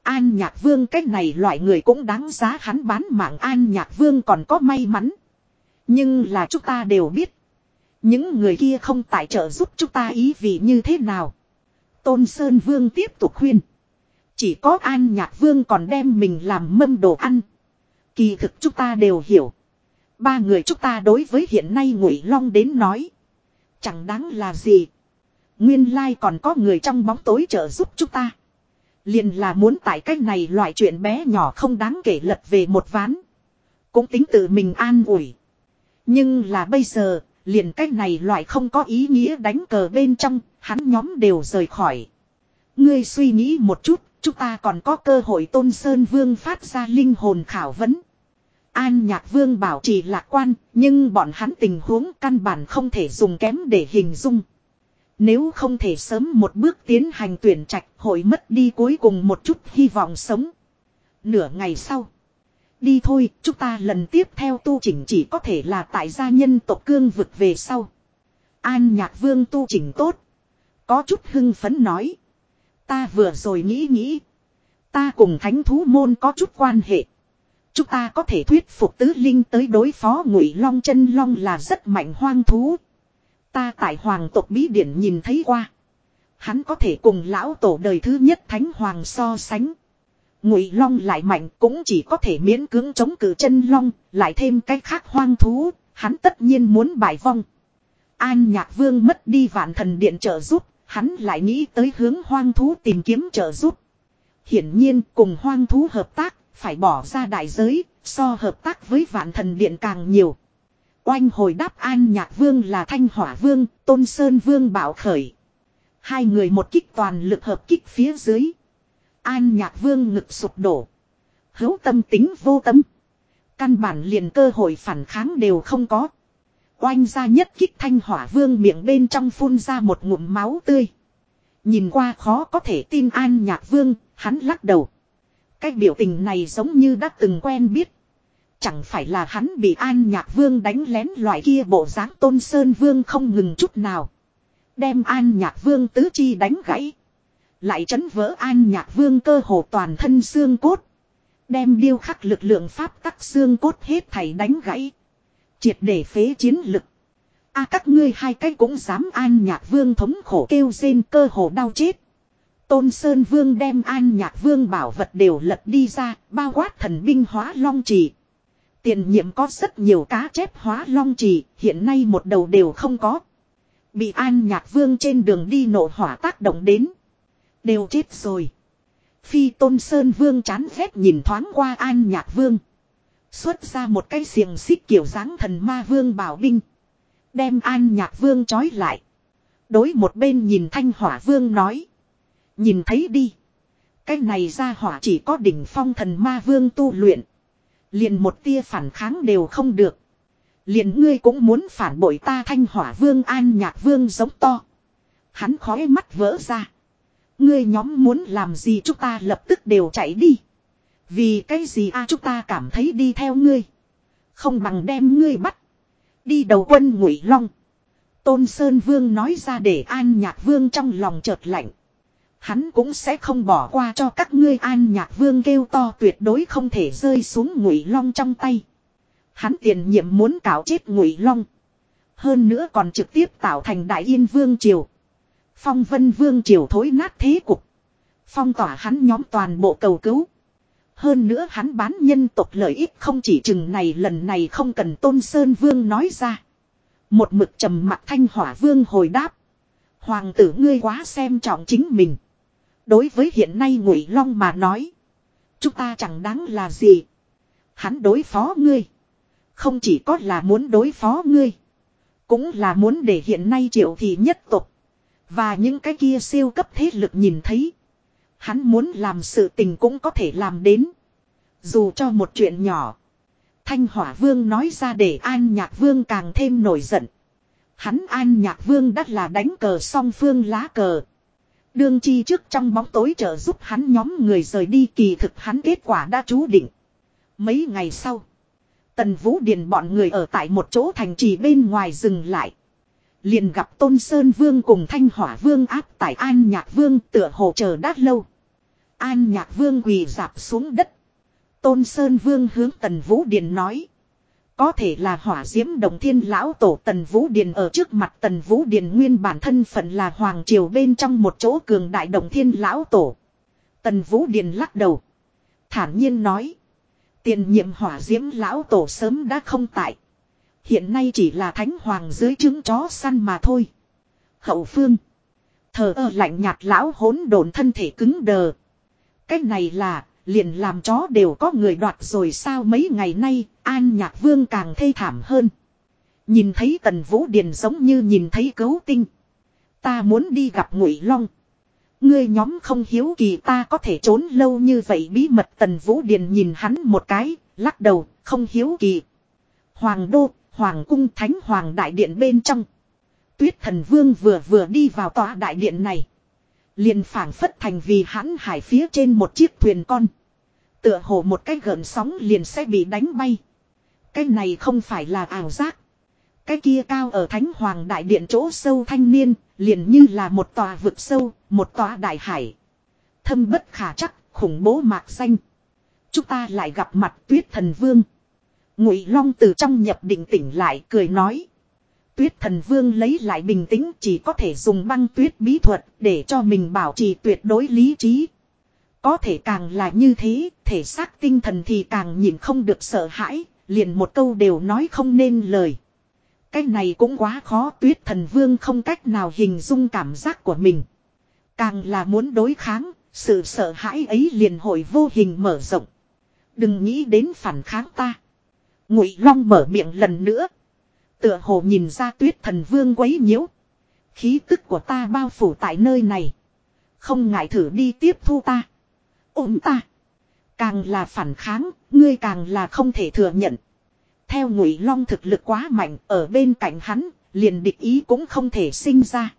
An Nhạc Vương, cái này loại người cũng đáng giá hắn bán mạng An Nhạc Vương còn có may mắn. Nhưng là chúng ta đều biết. Những người kia không tài trợ giúp chúng ta ý vì như thế nào. Tôn Sơn Vương tiếp tục khuyên. Chỉ có An Nhạc Vương còn đem mình làm mâm đồ ăn. Kỳ thực chúng ta đều hiểu. Ba người chúng ta đối với hiện nay Ngụy Long đến nói. Chẳng đáng là gì. Nguyên lai còn có người trong bóng tối trợ giúp chúng ta. Liền là muốn tại cách này loại chuyện bé nhỏ không đáng kể lật về một ván. Cũng tính tự mình an ủi. Nhưng là bây giờ, liền cách này loại không có ý nghĩa đánh cờ bên trong, hắn nhóm đều rời khỏi. Ngươi suy nghĩ một chút, chúng ta còn có cơ hội tôn sơn vương phát ra linh hồn khảo vấn. An nhạc vương bảo trì lạc quan, nhưng bọn hắn tình huống căn bản không thể dùng kém để hình dung. Nếu không thể sớm một bước tiến hành tuyển trạch hội mất đi cuối cùng một chút hy vọng sống. Nửa ngày sau. Đi thôi, chúng ta lần tiếp theo tu chỉnh chỉ có thể là tại gia nhân tộc cương vực về sau. An nhạc vương tu chỉnh tốt. Có chút hưng phấn nói. Ta vừa rồi nghĩ nghĩ. Ta cùng thánh thú môn có chút quan hệ. Chúng ta có thể thuyết phục tứ linh tới đối phó ngụy long chân long là rất mạnh hoang thú. Ta tại hoàng tộc bí điển nhìn thấy qua. Hắn có thể cùng lão tổ đời thứ nhất thánh hoàng so sánh. Ngụy long lại mạnh cũng chỉ có thể miễn cưỡng chống cự chân long, lại thêm cái khác hoang thú, hắn tất nhiên muốn bại vong. An nhạc vương mất đi vạn thần điện trợ giúp, hắn lại nghĩ tới hướng hoang thú tìm kiếm trợ giúp. Hiển nhiên cùng hoang thú hợp tác, phải bỏ ra đại giới, so hợp tác với vạn thần điện càng nhiều. Oanh hồi đáp an nhạc vương là thanh hỏa vương, tôn sơn vương bảo khởi. Hai người một kích toàn lực hợp kích phía dưới. An nhạc vương ngực sụp đổ. Hấu tâm tính vô tâm. Căn bản liền cơ hội phản kháng đều không có. Oanh ra nhất kích thanh hỏa vương miệng bên trong phun ra một ngụm máu tươi. Nhìn qua khó có thể tin an nhạc vương, hắn lắc đầu. Cái biểu tình này giống như đã từng quen biết. Chẳng phải là hắn bị an nhạc vương đánh lén loại kia bộ dáng tôn sơn vương không ngừng chút nào. Đem an nhạc vương tứ chi đánh gãy. Lại chấn vỡ an nhạc vương cơ hồ toàn thân xương cốt. Đem điêu khắc lực lượng pháp tắc xương cốt hết thảy đánh gãy. Triệt để phế chiến lực. a các ngươi hai cái cũng dám an nhạc vương thống khổ kêu rên cơ hồ đau chết. Tôn Sơn Vương đem an nhạc vương bảo vật đều lật đi ra, bao quát thần binh hóa long trì. Tiền nhiệm có rất nhiều cá chép hóa long trì, hiện nay một đầu đều không có. Bị an nhạc vương trên đường đi nổ hỏa tác động đến. Đều chết rồi. Phi tôn sơn vương chán ghét nhìn thoáng qua an nhạc vương. Xuất ra một cái xiềng xích kiểu dáng thần ma vương bảo binh. Đem an nhạc vương trói lại. Đối một bên nhìn thanh hỏa vương nói. Nhìn thấy đi. Cái này ra hỏa chỉ có đỉnh phong thần ma vương tu luyện. Liền một tia phản kháng đều không được. Liền ngươi cũng muốn phản bội ta thanh hỏa vương an nhạc vương giống to. Hắn khói mắt vỡ ra. Ngươi nhóm muốn làm gì chúng ta lập tức đều chạy đi. Vì cái gì a chúng ta cảm thấy đi theo ngươi. Không bằng đem ngươi bắt. Đi đầu quân ngụy long. Tôn Sơn Vương nói ra để an nhạc vương trong lòng chợt lạnh. Hắn cũng sẽ không bỏ qua cho các ngươi an nhạc vương kêu to tuyệt đối không thể rơi xuống ngụy long trong tay. Hắn tiền nhiệm muốn cào chết ngụy long. Hơn nữa còn trực tiếp tạo thành đại yên vương triều. Phong vân vương triều thối nát thế cục. Phong tỏa hắn nhóm toàn bộ cầu cứu. Hơn nữa hắn bán nhân tộc lợi ích không chỉ chừng này lần này không cần tôn sơn vương nói ra. Một mực trầm mặt thanh hỏa vương hồi đáp. Hoàng tử ngươi quá xem trọng chính mình. Đối với hiện nay ngụy long mà nói. Chúng ta chẳng đáng là gì. Hắn đối phó ngươi. Không chỉ có là muốn đối phó ngươi. Cũng là muốn để hiện nay triệu thì nhất tục. Và những cái kia siêu cấp thế lực nhìn thấy. Hắn muốn làm sự tình cũng có thể làm đến. Dù cho một chuyện nhỏ. Thanh hỏa vương nói ra để an nhạc vương càng thêm nổi giận. Hắn an nhạc vương đắt là đánh cờ song phương lá cờ. Đương chi trước trong bóng tối trợ giúp hắn nhóm người rời đi kỳ thực hắn kết quả đã chú định. Mấy ngày sau. Tần Vũ Điền bọn người ở tại một chỗ thành trì bên ngoài dừng lại. Liền gặp Tôn Sơn Vương cùng Thanh Hỏa Vương áp tại An Nhạc Vương tựa hồ chờ đã lâu. An Nhạc Vương quỳ dạp xuống đất. Tôn Sơn Vương hướng Tần Vũ Điền nói. Có thể là hỏa diễm đồng thiên lão tổ Tần Vũ Điền ở trước mặt Tần Vũ Điền nguyên bản thân phận là Hoàng Triều bên trong một chỗ cường đại đồng thiên lão tổ. Tần Vũ Điền lắc đầu. Thản nhiên nói. Tiền nhiệm hỏa diễm lão tổ sớm đã không tại. Hiện nay chỉ là thánh hoàng dưới trứng chó săn mà thôi. Hậu phương. Thờ ơ lạnh nhạt lão hỗn độn thân thể cứng đờ. Cái này là, liền làm chó đều có người đoạt rồi sao mấy ngày nay, an nhạc vương càng thê thảm hơn. Nhìn thấy tần vũ điền giống như nhìn thấy cấu tinh. Ta muốn đi gặp ngụy long. Ngươi nhóm không hiếu kỳ ta có thể trốn lâu như vậy bí mật tần vũ điền nhìn hắn một cái, lắc đầu, không hiếu kỳ. Hoàng đô, hoàng cung thánh hoàng đại điện bên trong. Tuyết thần vương vừa vừa đi vào tòa đại điện này. Liền phảng phất thành vì hắn hải phía trên một chiếc thuyền con. Tựa hồ một cái gợn sóng liền sẽ bị đánh bay. Cái này không phải là ảo giác. Cái kia cao ở thánh hoàng đại điện chỗ sâu thanh niên, liền như là một tòa vực sâu, một tòa đại hải. Thâm bất khả chắc, khủng bố mạc xanh. Chúng ta lại gặp mặt tuyết thần vương. Ngụy Long từ trong nhập định tỉnh lại cười nói. Tuyết thần vương lấy lại bình tĩnh chỉ có thể dùng băng tuyết bí thuật để cho mình bảo trì tuyệt đối lý trí. Có thể càng là như thế, thể xác tinh thần thì càng nhìn không được sợ hãi, liền một câu đều nói không nên lời. Cái này cũng quá khó tuyết thần vương không cách nào hình dung cảm giác của mình. Càng là muốn đối kháng, sự sợ hãi ấy liền hội vô hình mở rộng. Đừng nghĩ đến phản kháng ta. Ngụy Long mở miệng lần nữa. Tựa hồ nhìn ra tuyết thần vương quấy nhiễu. Khí tức của ta bao phủ tại nơi này. Không ngại thử đi tiếp thu ta. Ôm ta. Càng là phản kháng, ngươi càng là không thể thừa nhận. Theo ngụy long thực lực quá mạnh ở bên cạnh hắn, liền địch ý cũng không thể sinh ra.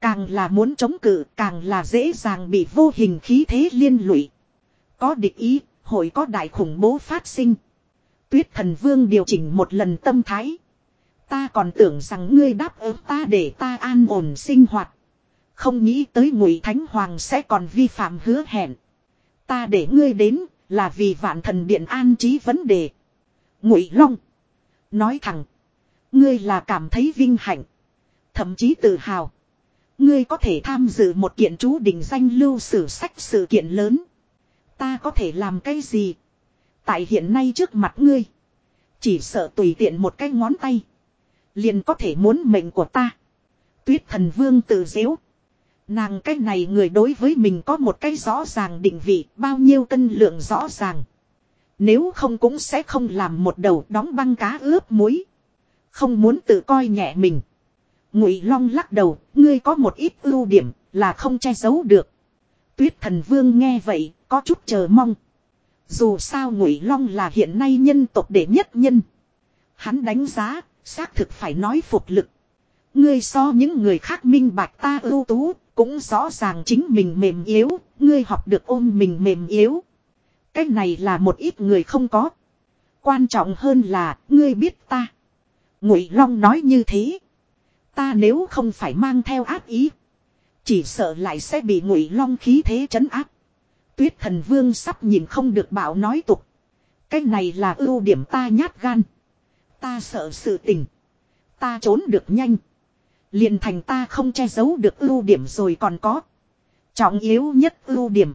Càng là muốn chống cự, càng là dễ dàng bị vô hình khí thế liên lụy. Có địch ý, hội có đại khủng bố phát sinh. Tuyết thần vương điều chỉnh một lần tâm thái. Ta còn tưởng rằng ngươi đáp ứng ta để ta an ổn sinh hoạt. Không nghĩ tới ngụy thánh hoàng sẽ còn vi phạm hứa hẹn. Ta để ngươi đến là vì vạn thần điện an trí vấn đề. Ngụy Long. Nói thẳng. Ngươi là cảm thấy vinh hạnh. Thậm chí tự hào. Ngươi có thể tham dự một kiện chú định danh lưu sử sách sự kiện lớn. Ta có thể làm cái gì? Tại hiện nay trước mặt ngươi. Chỉ sợ tùy tiện một cái ngón tay. Liền có thể muốn mệnh của ta. Tuyết thần vương tự dễu. Nàng cái này người đối với mình có một cái rõ ràng định vị bao nhiêu cân lượng rõ ràng. Nếu không cũng sẽ không làm một đầu đóng băng cá ướp muối. Không muốn tự coi nhẹ mình. Ngụy Long lắc đầu, ngươi có một ít ưu điểm là không che giấu được. Tuyết Thần Vương nghe vậy, có chút chờ mong. Dù sao Ngụy Long là hiện nay nhân tộc đệ nhất nhân. Hắn đánh giá, xác thực phải nói phục lực. Ngươi so những người khác minh bạch ta ưu tú, cũng rõ ràng chính mình mềm yếu, ngươi học được ôm mình mềm yếu. Cái này là một ít người không có. Quan trọng hơn là, ngươi biết ta. Ngụy Long nói như thế. Ta nếu không phải mang theo ác ý. Chỉ sợ lại sẽ bị Ngụy Long khí thế chấn áp. Tuyết thần vương sắp nhìn không được bảo nói tục. Cái này là ưu điểm ta nhát gan. Ta sợ sự tình. Ta trốn được nhanh. Liền thành ta không che giấu được ưu điểm rồi còn có. Trọng yếu nhất ưu điểm.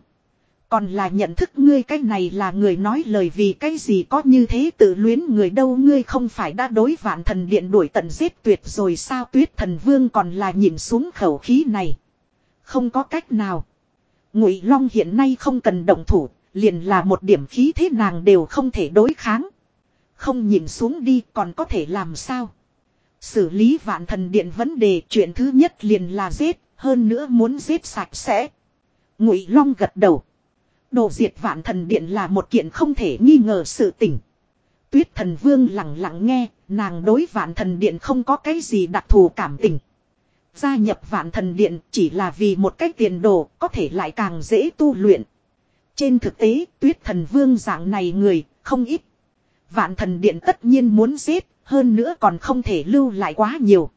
Còn là nhận thức ngươi cái này là người nói lời vì cái gì có như thế tự luyến người đâu ngươi không phải đã đối vạn thần điện đuổi tận giết tuyệt rồi sao tuyết thần vương còn là nhìn xuống khẩu khí này. Không có cách nào. Ngụy Long hiện nay không cần động thủ, liền là một điểm khí thế nàng đều không thể đối kháng. Không nhìn xuống đi còn có thể làm sao. Xử lý vạn thần điện vấn đề chuyện thứ nhất liền là giết, hơn nữa muốn giết sạch sẽ. Ngụy Long gật đầu. Đồ diệt vạn thần điện là một kiện không thể nghi ngờ sự tình. Tuyết thần vương lặng lặng nghe, nàng đối vạn thần điện không có cái gì đặc thù cảm tình. Gia nhập vạn thần điện chỉ là vì một cách tiền đồ có thể lại càng dễ tu luyện. Trên thực tế, tuyết thần vương dạng này người, không ít. Vạn thần điện tất nhiên muốn giết, hơn nữa còn không thể lưu lại quá nhiều.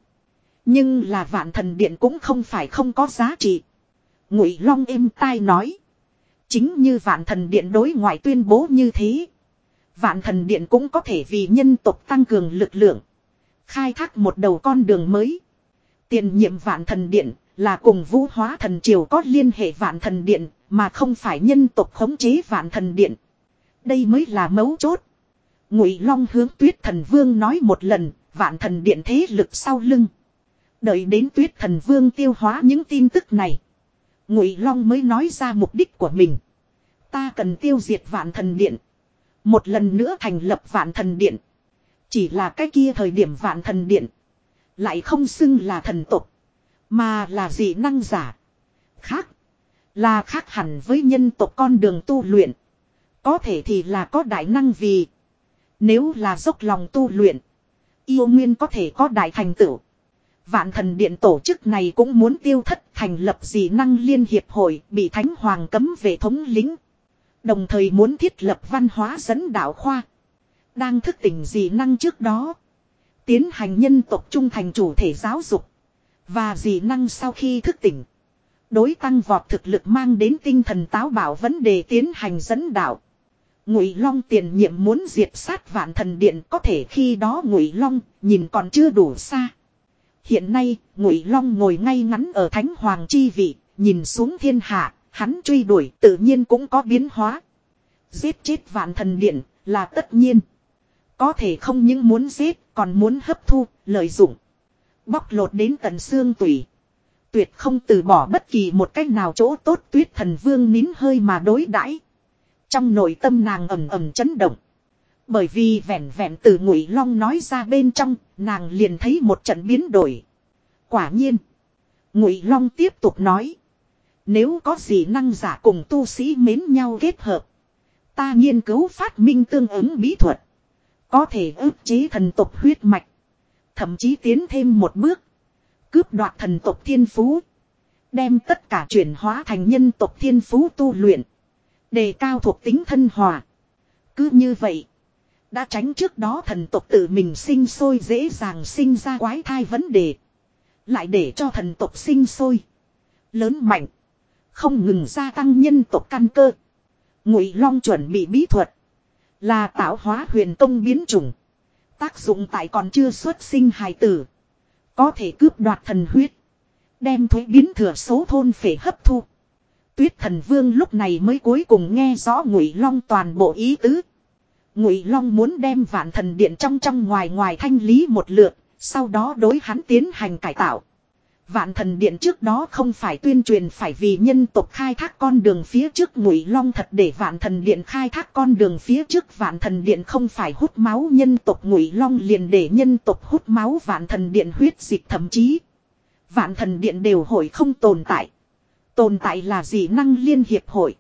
Nhưng là vạn thần điện cũng không phải không có giá trị. Ngụy Long êm tai nói. Chính như vạn thần điện đối ngoại tuyên bố như thế. Vạn thần điện cũng có thể vì nhân tộc tăng cường lực lượng. Khai thác một đầu con đường mới. Tiền nhiệm vạn thần điện là cùng vũ hóa thần triều có liên hệ vạn thần điện mà không phải nhân tộc khống chế vạn thần điện. Đây mới là mấu chốt. Ngụy Long hướng Tuyết Thần Vương nói một lần, vạn thần điện thế lực sau lưng. Đợi đến tuyết thần vương tiêu hóa những tin tức này. Ngụy Long mới nói ra mục đích của mình. Ta cần tiêu diệt vạn thần điện. Một lần nữa thành lập vạn thần điện. Chỉ là cái kia thời điểm vạn thần điện. Lại không xưng là thần tục. Mà là dị năng giả. Khác. Là khác hẳn với nhân tộc con đường tu luyện. Có thể thì là có đại năng vì. Nếu là dốc lòng tu luyện. Yêu nguyên có thể có đại thành tựu. Vạn thần điện tổ chức này cũng muốn tiêu thất thành lập dị năng liên hiệp hội, bị thánh hoàng cấm về thống lính. Đồng thời muốn thiết lập văn hóa dẫn đạo khoa. Đang thức tỉnh dị năng trước đó. Tiến hành nhân tộc trung thành chủ thể giáo dục. Và dị năng sau khi thức tỉnh. Đối tăng vọt thực lực mang đến tinh thần táo bảo vấn đề tiến hành dẫn đạo. Ngụy Long tiền nhiệm muốn diệt sát vạn thần điện có thể khi đó Ngụy Long nhìn còn chưa đủ xa. Hiện nay, Ngụy Long ngồi ngay ngắn ở Thánh Hoàng chi vị, nhìn xuống thiên hạ, hắn truy đuổi tự nhiên cũng có biến hóa. Giết chết vạn thần điện là tất nhiên. Có thể không những muốn giết, còn muốn hấp thu, lợi dụng. Bóc lột đến tận xương tủy. Tuyệt không từ bỏ bất kỳ một cách nào chỗ tốt tuyết thần vương nín hơi mà đối đãi trong nội tâm nàng ầm ầm chấn động. Bởi vì vẹn vẹn từ ngụy long nói ra bên trong, nàng liền thấy một trận biến đổi. Quả nhiên. Ngụy long tiếp tục nói. Nếu có gì năng giả cùng tu sĩ mến nhau kết hợp. Ta nghiên cứu phát minh tương ứng bí thuật. Có thể ức chế thần tộc huyết mạch. Thậm chí tiến thêm một bước. Cướp đoạt thần tộc thiên phú. Đem tất cả chuyển hóa thành nhân tộc thiên phú tu luyện. Đề cao thuộc tính thân hòa. Cứ như vậy. Đã tránh trước đó thần tộc tự mình sinh sôi dễ dàng sinh ra quái thai vấn đề. Lại để cho thần tộc sinh sôi. Lớn mạnh. Không ngừng gia tăng nhân tộc căn cơ. Ngụy Long chuẩn bị bí thuật. Là tạo hóa huyền tông biến chủng. Tác dụng tại còn chưa xuất sinh hài tử. Có thể cướp đoạt thần huyết. Đem thuế biến thừa số thôn phể hấp thu. Tuyết thần vương lúc này mới cuối cùng nghe rõ ngụy long toàn bộ ý tứ. Ngụy long muốn đem vạn thần điện trong trong ngoài ngoài thanh lý một lượt. Sau đó đối hắn tiến hành cải tạo. Vạn thần điện trước đó không phải tuyên truyền phải vì nhân tộc khai thác con đường phía trước, ngụy long thật để vạn thần điện khai thác con đường phía trước vạn thần điện không phải hút máu nhân tộc, ngụy long liền để nhân tộc hút máu vạn thần điện huyết dịch thậm chí vạn thần điện đều hội không tồn tại tồn tại là dị năng liên hiệp hội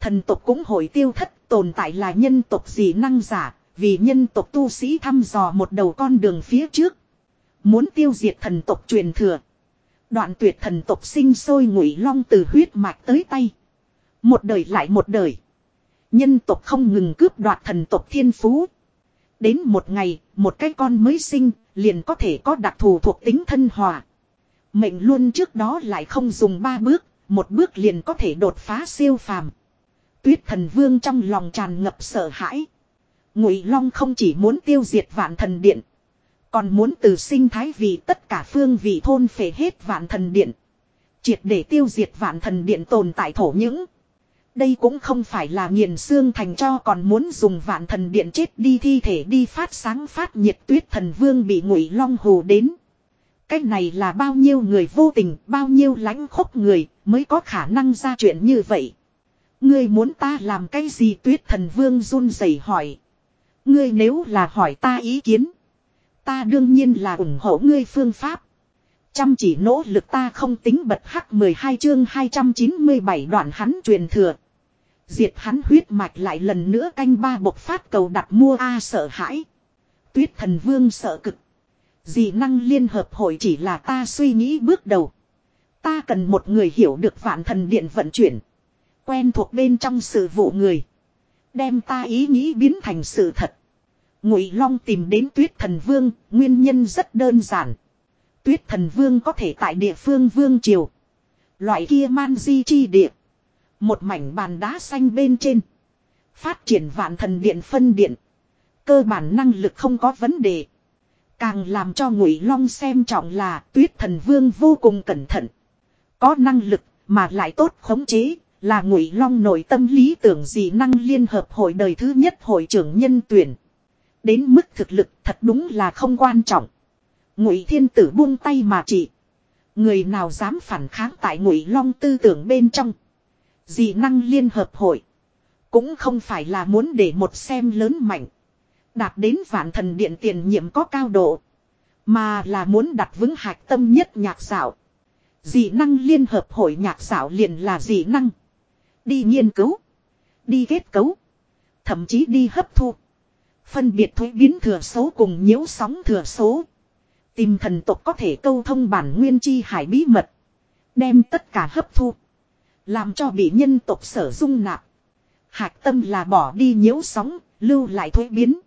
thần tộc cũng hội tiêu thất tồn tại là nhân tộc dị năng giả vì nhân tộc tu sĩ thăm dò một đầu con đường phía trước muốn tiêu diệt thần tộc truyền thừa Đoạn tuyệt thần tộc sinh sôi ngụy long từ huyết mạch tới tay. Một đời lại một đời. Nhân tộc không ngừng cướp đoạt thần tộc thiên phú. Đến một ngày, một cái con mới sinh, liền có thể có đặc thù thuộc tính thân hòa. Mệnh luôn trước đó lại không dùng ba bước, một bước liền có thể đột phá siêu phàm. Tuyết thần vương trong lòng tràn ngập sợ hãi. Ngụy Long không chỉ muốn tiêu diệt vạn thần điện. Còn muốn từ sinh thái vì tất cả phương vị thôn phệ hết vạn thần điện. Triệt để tiêu diệt vạn thần điện tồn tại thổ những. Đây cũng không phải là nghiền xương thành cho còn muốn dùng vạn thần điện chết đi thi thể đi phát sáng phát nhiệt tuyết thần vương bị ngụy long hù đến. Cái này là bao nhiêu người vô tình, bao nhiêu lãnh khốc người mới có khả năng ra chuyện như vậy. Ngươi muốn ta làm cái gì tuyết thần vương run rẩy hỏi. Ngươi nếu là hỏi ta ý kiến. Ta đương nhiên là ủng hộ ngươi phương pháp. Chăm chỉ nỗ lực ta không tính bật hắc 12 chương 297 đoạn hắn truyền thừa. Diệt hắn huyết mạch lại lần nữa canh ba bộc phát cầu đặt mua A sợ hãi. Tuyết thần vương sợ cực. Dị năng liên hợp hội chỉ là ta suy nghĩ bước đầu. Ta cần một người hiểu được vạn thần điện vận chuyển. Quen thuộc bên trong sự vụ người. Đem ta ý nghĩ biến thành sự thật. Ngụy Long tìm đến Tuyết Thần Vương, nguyên nhân rất đơn giản. Tuyết Thần Vương có thể tại địa phương Vương Triều. Loại kia man di chi địa. Một mảnh bàn đá xanh bên trên. Phát triển vạn thần điện phân điện. Cơ bản năng lực không có vấn đề. Càng làm cho Ngụy Long xem trọng là Tuyết Thần Vương vô cùng cẩn thận. Có năng lực mà lại tốt khống chế, là Ngụy Long nội tâm lý tưởng gì năng liên hợp hội đời thứ nhất hội trưởng nhân tuyển. Đến mức thực lực thật đúng là không quan trọng. Ngụy thiên tử buông tay mà chỉ Người nào dám phản kháng tại ngụy long tư tưởng bên trong. Dị năng liên hợp hội. Cũng không phải là muốn để một xem lớn mạnh. Đạt đến vạn thần điện tiền nhiệm có cao độ. Mà là muốn đặt vững hạch tâm nhất nhạc xảo. Dị năng liên hợp hội nhạc xảo liền là dị năng. Đi nghiên cứu. Đi kết cấu. Thậm chí đi hấp thu. Phân biệt thuế biến thừa số cùng nhiễu sóng thừa số. Tìm thần tộc có thể câu thông bản nguyên chi hải bí mật. Đem tất cả hấp thu. Làm cho bị nhân tộc sở dung nạp. Hạc tâm là bỏ đi nhiễu sóng, lưu lại thuế biến.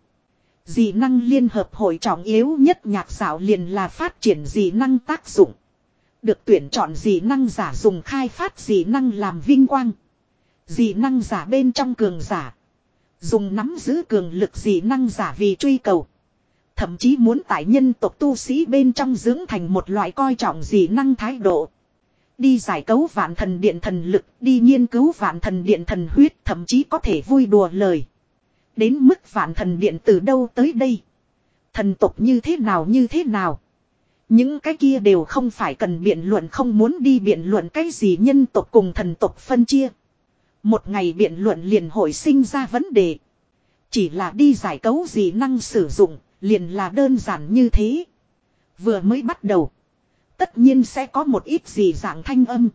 Dị năng liên hợp hội trọng yếu nhất nhạc xảo liền là phát triển dị năng tác dụng. Được tuyển chọn dị năng giả dùng khai phát dị năng làm vinh quang. Dị năng giả bên trong cường giả. Dùng nắm giữ cường lực dị năng giả vì truy cầu. Thậm chí muốn tại nhân tộc tu sĩ bên trong dưỡng thành một loại coi trọng dị năng thái độ. Đi giải cấu vạn thần điện thần lực, đi nghiên cứu vạn thần điện thần huyết, thậm chí có thể vui đùa lời. Đến mức vạn thần điện từ đâu tới đây? Thần tộc như thế nào như thế nào? Những cái kia đều không phải cần biện luận không muốn đi biện luận cái gì nhân tộc cùng thần tộc phân chia. Một ngày biện luận liền hồi sinh ra vấn đề. Chỉ là đi giải cấu gì năng sử dụng, liền là đơn giản như thế. Vừa mới bắt đầu. Tất nhiên sẽ có một ít gì dạng thanh âm.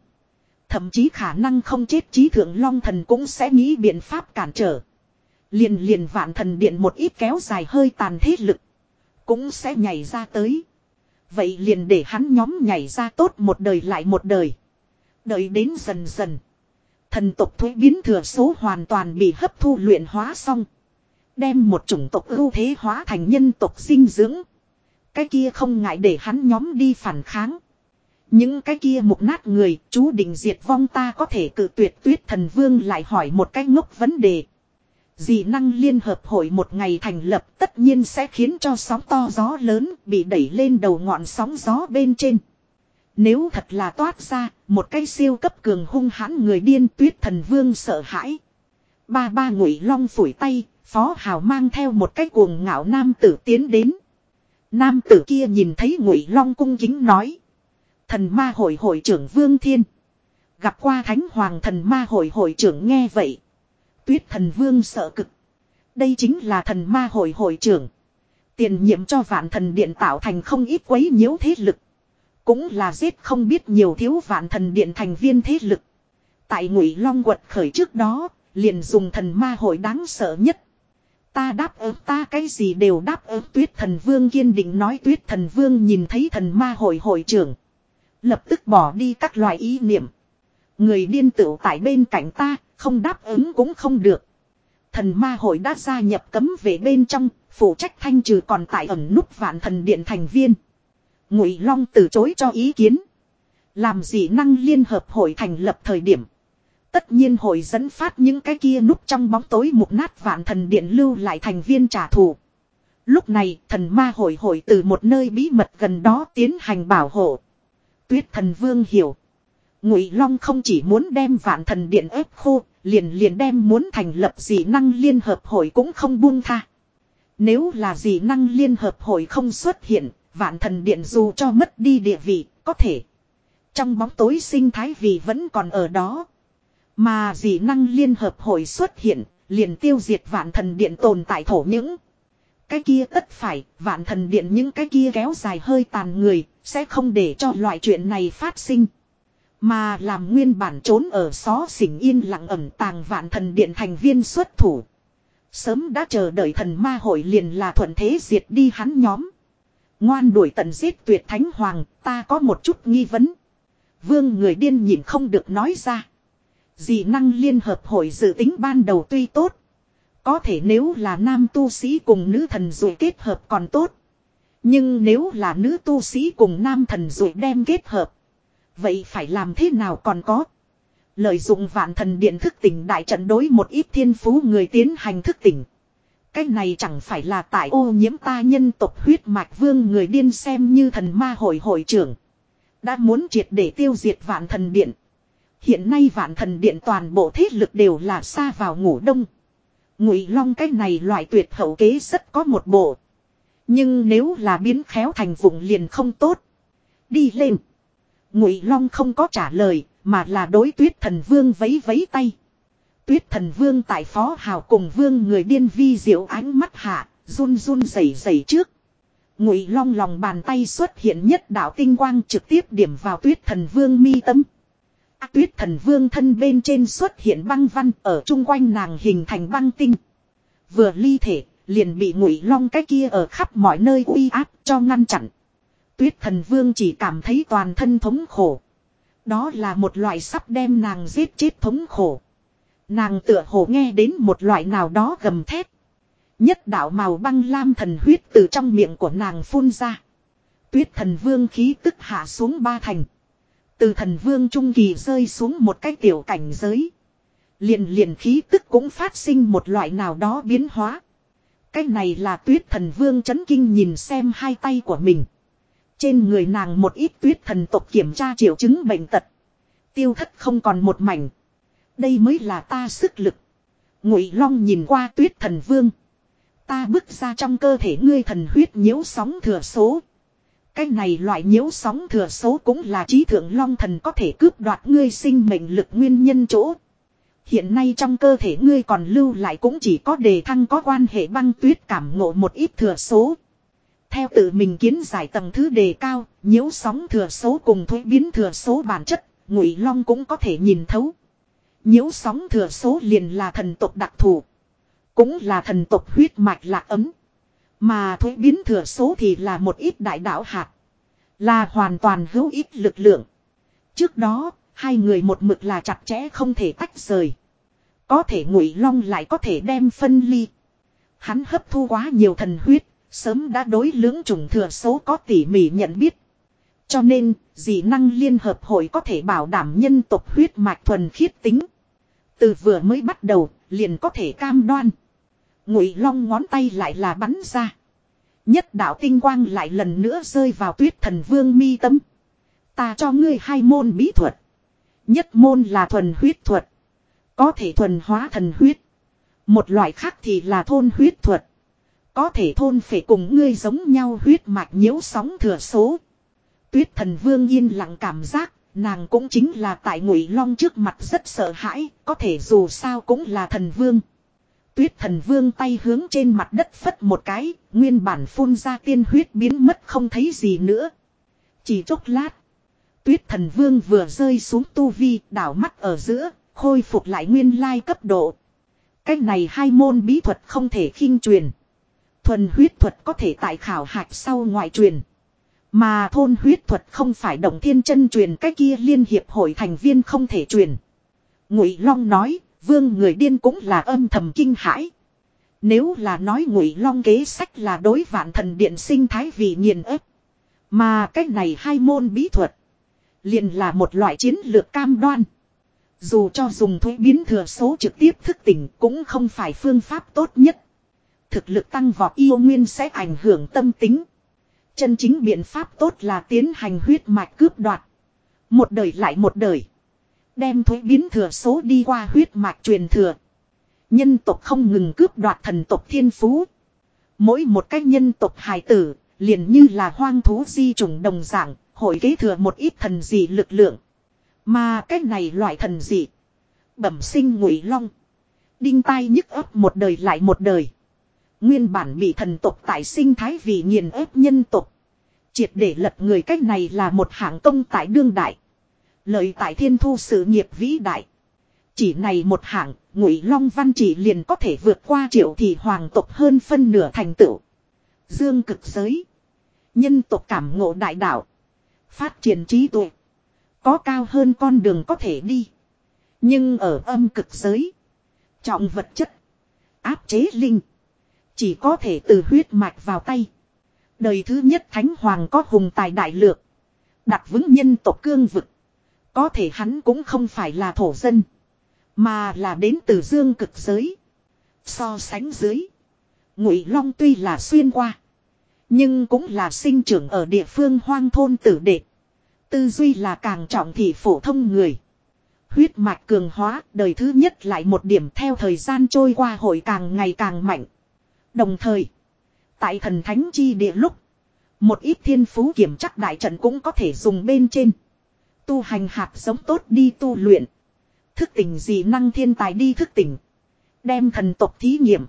Thậm chí khả năng không chết trí thượng long thần cũng sẽ nghĩ biện pháp cản trở. Liền liền vạn thần điện một ít kéo dài hơi tàn thế lực. Cũng sẽ nhảy ra tới. Vậy liền để hắn nhóm nhảy ra tốt một đời lại một đời. Đợi đến dần dần. Thần tộc thuế biến thừa số hoàn toàn bị hấp thu luyện hóa xong. Đem một chủng tộc ưu thế hóa thành nhân tộc dinh dưỡng. Cái kia không ngại để hắn nhóm đi phản kháng. Những cái kia mục nát người, chú định diệt vong ta có thể cự tuyệt tuyết thần vương lại hỏi một cái ngốc vấn đề. Dị năng liên hợp hội một ngày thành lập tất nhiên sẽ khiến cho sóng to gió lớn bị đẩy lên đầu ngọn sóng gió bên trên. Nếu thật là toát ra, một cái siêu cấp cường hung hãn người điên tuyết thần vương sợ hãi. Ba ba ngụy long phủi tay, phó hào mang theo một cái cuồng ngạo nam tử tiến đến. Nam tử kia nhìn thấy ngụy long cung kính nói. Thần ma hội hội trưởng vương thiên. Gặp qua thánh hoàng thần ma hội hội trưởng nghe vậy. Tuyết thần vương sợ cực. Đây chính là thần ma hội hội trưởng. Tiền nhiệm cho vạn thần điện tạo thành không ít quấy nhiễu thế lực. Cũng là giết không biết nhiều thiếu vạn thần điện thành viên thế lực. Tại ngụy long quật khởi trước đó, liền dùng thần ma hội đáng sợ nhất. Ta đáp ứng ta cái gì đều đáp ứng tuyết thần vương kiên định nói tuyết thần vương nhìn thấy thần ma hội hội trưởng. Lập tức bỏ đi các loại ý niệm. Người điên tựu tại bên cạnh ta, không đáp ứng cũng không được. Thần ma hội đã gia nhập cấm về bên trong, phụ trách thanh trừ còn tại ẩn nút vạn thần điện thành viên. Ngụy Long từ chối cho ý kiến. Làm gì năng liên hợp hội thành lập thời điểm. Tất nhiên hội dẫn phát những cái kia núp trong bóng tối mục nát vạn thần điện lưu lại thành viên trả thù. Lúc này thần ma hội hội từ một nơi bí mật gần đó tiến hành bảo hộ. Tuyết thần vương hiểu. Ngụy Long không chỉ muốn đem vạn thần điện ép khô, liền liền đem muốn thành lập dị năng liên hợp hội cũng không buông tha. Nếu là dị năng liên hợp hội không xuất hiện, vạn thần điện dù cho mất đi địa vị, có thể. Trong bóng tối sinh thái vì vẫn còn ở đó. Mà dị năng liên hợp hội xuất hiện, liền tiêu diệt vạn thần điện tồn tại thổ những. Cái kia tất phải, vạn thần điện những cái kia kéo dài hơi tàn người, sẽ không để cho loại chuyện này phát sinh. Mà làm nguyên bản trốn ở xó xỉnh yên lặng ẩm tàng vạn thần điện thành viên xuất thủ. Sớm đã chờ đợi thần ma hội liền là thuận thế diệt đi hắn nhóm. Ngoan đuổi tận giết tuyệt thánh hoàng, ta có một chút nghi vấn. Vương người điên nhìn không được nói ra. Dị năng liên hợp hội dự tính ban đầu tuy tốt. Có thể nếu là nam tu sĩ cùng nữ thần rồi kết hợp còn tốt. Nhưng nếu là nữ tu sĩ cùng nam thần rồi đem kết hợp. Vậy phải làm thế nào còn có? Lợi dụng vạn thần điện thức tỉnh đại trận đối một ít thiên phú người tiến hành thức tỉnh. Cái này chẳng phải là tại ô nhiễm ta nhân tộc huyết mạch vương người điên xem như thần ma hội hội trưởng. Đã muốn triệt để tiêu diệt vạn thần điện. Hiện nay vạn thần điện toàn bộ thế lực đều là xa vào ngủ đông. Ngụy long cái này loại tuyệt hậu kế rất có một bộ. Nhưng nếu là biến khéo thành vùng liền không tốt. Đi lên. Ngụy Long không có trả lời, mà là đối tuyết thần vương vấy vấy tay. Tuyết thần vương tại phó hào cùng vương người điên vi diệu ánh mắt hạ, run run rẩy rẩy trước. Ngụy Long lòng bàn tay xuất hiện nhất đạo tinh quang trực tiếp điểm vào tuyết thần vương mi tâm. À, tuyết thần vương thân bên trên xuất hiện băng văn ở chung quanh nàng hình thành băng tinh. Vừa ly thể, liền bị Ngụy Long cái kia ở khắp mọi nơi uy áp cho ngăn chặn. Tuyết thần vương chỉ cảm thấy toàn thân thống khổ. Đó là một loại sắp đem nàng giết chết thống khổ. Nàng tựa hồ nghe đến một loại nào đó gầm thét. Nhất đạo màu băng lam thần huyết từ trong miệng của nàng phun ra. Tuyết thần vương khí tức hạ xuống ba thành. Từ thần vương trung kỳ rơi xuống một cái tiểu cảnh giới. Liền liền khí tức cũng phát sinh một loại nào đó biến hóa. Cái này là tuyết thần vương chấn kinh nhìn xem hai tay của mình. Trên người nàng một ít tuyết thần tộc kiểm tra triệu chứng bệnh tật. Tiêu thất không còn một mảnh. Đây mới là ta sức lực. Ngụy Long nhìn qua tuyết thần vương. Ta bước ra trong cơ thể ngươi thần huyết nhiễu sóng thừa số. Cái này loại nhiễu sóng thừa số cũng là trí thượng long thần có thể cướp đoạt ngươi sinh mệnh lực nguyên nhân chỗ. Hiện nay trong cơ thể ngươi còn lưu lại cũng chỉ có đề thăng có quan hệ băng tuyết cảm ngộ một ít thừa số. Theo tự mình kiến giải tầng thứ đề cao, nhiễu sóng thừa số cùng thuế biến thừa số bản chất, ngụy long cũng có thể nhìn thấu. Nhiễu sóng thừa số liền là thần tộc đặc thù. Cũng là thần tộc huyết mạch lạc ấm. Mà thuế biến thừa số thì là một ít đại đạo hạt. Là hoàn toàn hữu ích lực lượng. Trước đó, hai người một mực là chặt chẽ không thể tách rời. Có thể ngụy long lại có thể đem phân ly. Hắn hấp thu quá nhiều thần huyết, sớm đã đối lưỡng trùng thừa số có tỉ mỉ nhận biết. Cho nên, dị năng liên hợp hội có thể bảo đảm nhân tộc huyết mạch thuần khiết tính. Từ vừa mới bắt đầu, liền có thể cam đoan. Ngụy long ngón tay lại là bắn ra. Nhất đạo tinh quang lại lần nữa rơi vào tuyết thần vương mi tâm. Ta cho ngươi hai môn bí thuật. Nhất môn là thuần huyết thuật. Có thể thuần hóa thần huyết. Một loại khác thì là thôn huyết thuật. Có thể thôn phệ cùng ngươi giống nhau huyết mạch nhiễu sóng thừa số. Tuyết thần vương yên lặng cảm giác, nàng cũng chính là tại ngụy long trước mặt rất sợ hãi, có thể dù sao cũng là thần vương. Tuyết thần vương tay hướng trên mặt đất phất một cái, nguyên bản phun ra tiên huyết biến mất không thấy gì nữa. Chỉ chốc lát. Tuyết thần vương vừa rơi xuống tu vi, đảo mắt ở giữa, khôi phục lại nguyên lai cấp độ. Cách này hai môn bí thuật không thể khinh truyền. Thuần huyết thuật có thể tại khảo hạch sau ngoại truyền. Mà thôn huyết thuật không phải động thiên chân truyền cái kia liên hiệp hội thành viên không thể truyền. Ngụy Long nói, vương người điên cũng là âm thầm kinh hãi. Nếu là nói Ngụy Long kế sách là đối vạn thần điện sinh thái vì nghiền ép. Mà cái này hai môn bí thuật. liền là một loại chiến lược cam đoan. Dù cho dùng thuế biến thừa số trực tiếp thức tỉnh cũng không phải phương pháp tốt nhất. Thực lực tăng vọt yêu nguyên sẽ ảnh hưởng tâm tính. Chân chính biện pháp tốt là tiến hành huyết mạch cướp đoạt. Một đời lại một đời. Đem thuế biến thừa số đi qua huyết mạch truyền thừa. Nhân tộc không ngừng cướp đoạt thần tộc thiên phú. Mỗi một cái nhân tộc hài tử, liền như là hoang thú di trùng đồng dạng, hội kế thừa một ít thần dị lực lượng. Mà cái này loại thần dị. Bẩm sinh ngụy long. Đinh tai nhức ấp một đời lại một đời. Nguyên bản bị thần tộc tại sinh thái vì nghiền ép nhân tộc. Triệt để lật người cách này là một hạng công tại đương đại. Lợi tại thiên thu sự nghiệp vĩ đại. Chỉ này một hạng, ngụy long văn chỉ liền có thể vượt qua triệu thì hoàng tộc hơn phân nửa thành tựu. Dương cực giới. Nhân tộc cảm ngộ đại đạo. Phát triển trí tuệ. Có cao hơn con đường có thể đi. Nhưng ở âm cực giới. Trọng vật chất. Áp chế linh. Chỉ có thể từ huyết mạch vào tay. Đời thứ nhất Thánh Hoàng có hùng tài đại lược. Đặt vững nhân tộc cương vực. Có thể hắn cũng không phải là thổ dân. Mà là đến từ dương cực giới. So sánh dưới. Ngụy Long tuy là xuyên qua. Nhưng cũng là sinh trưởng ở địa phương hoang thôn tử đệ. Tư duy là càng trọng thị phổ thông người. Huyết mạch cường hóa, đời thứ nhất lại một điểm theo thời gian trôi qua hội càng ngày càng mạnh. Đồng thời. Tại thần thánh chi địa lúc. Một ít thiên phú kiểm chắc đại trận cũng có thể dùng bên trên. Tu hành hạt giống tốt đi tu luyện. Thức tỉnh gì năng thiên tài đi thức tỉnh. Đem thần tộc thí nghiệm.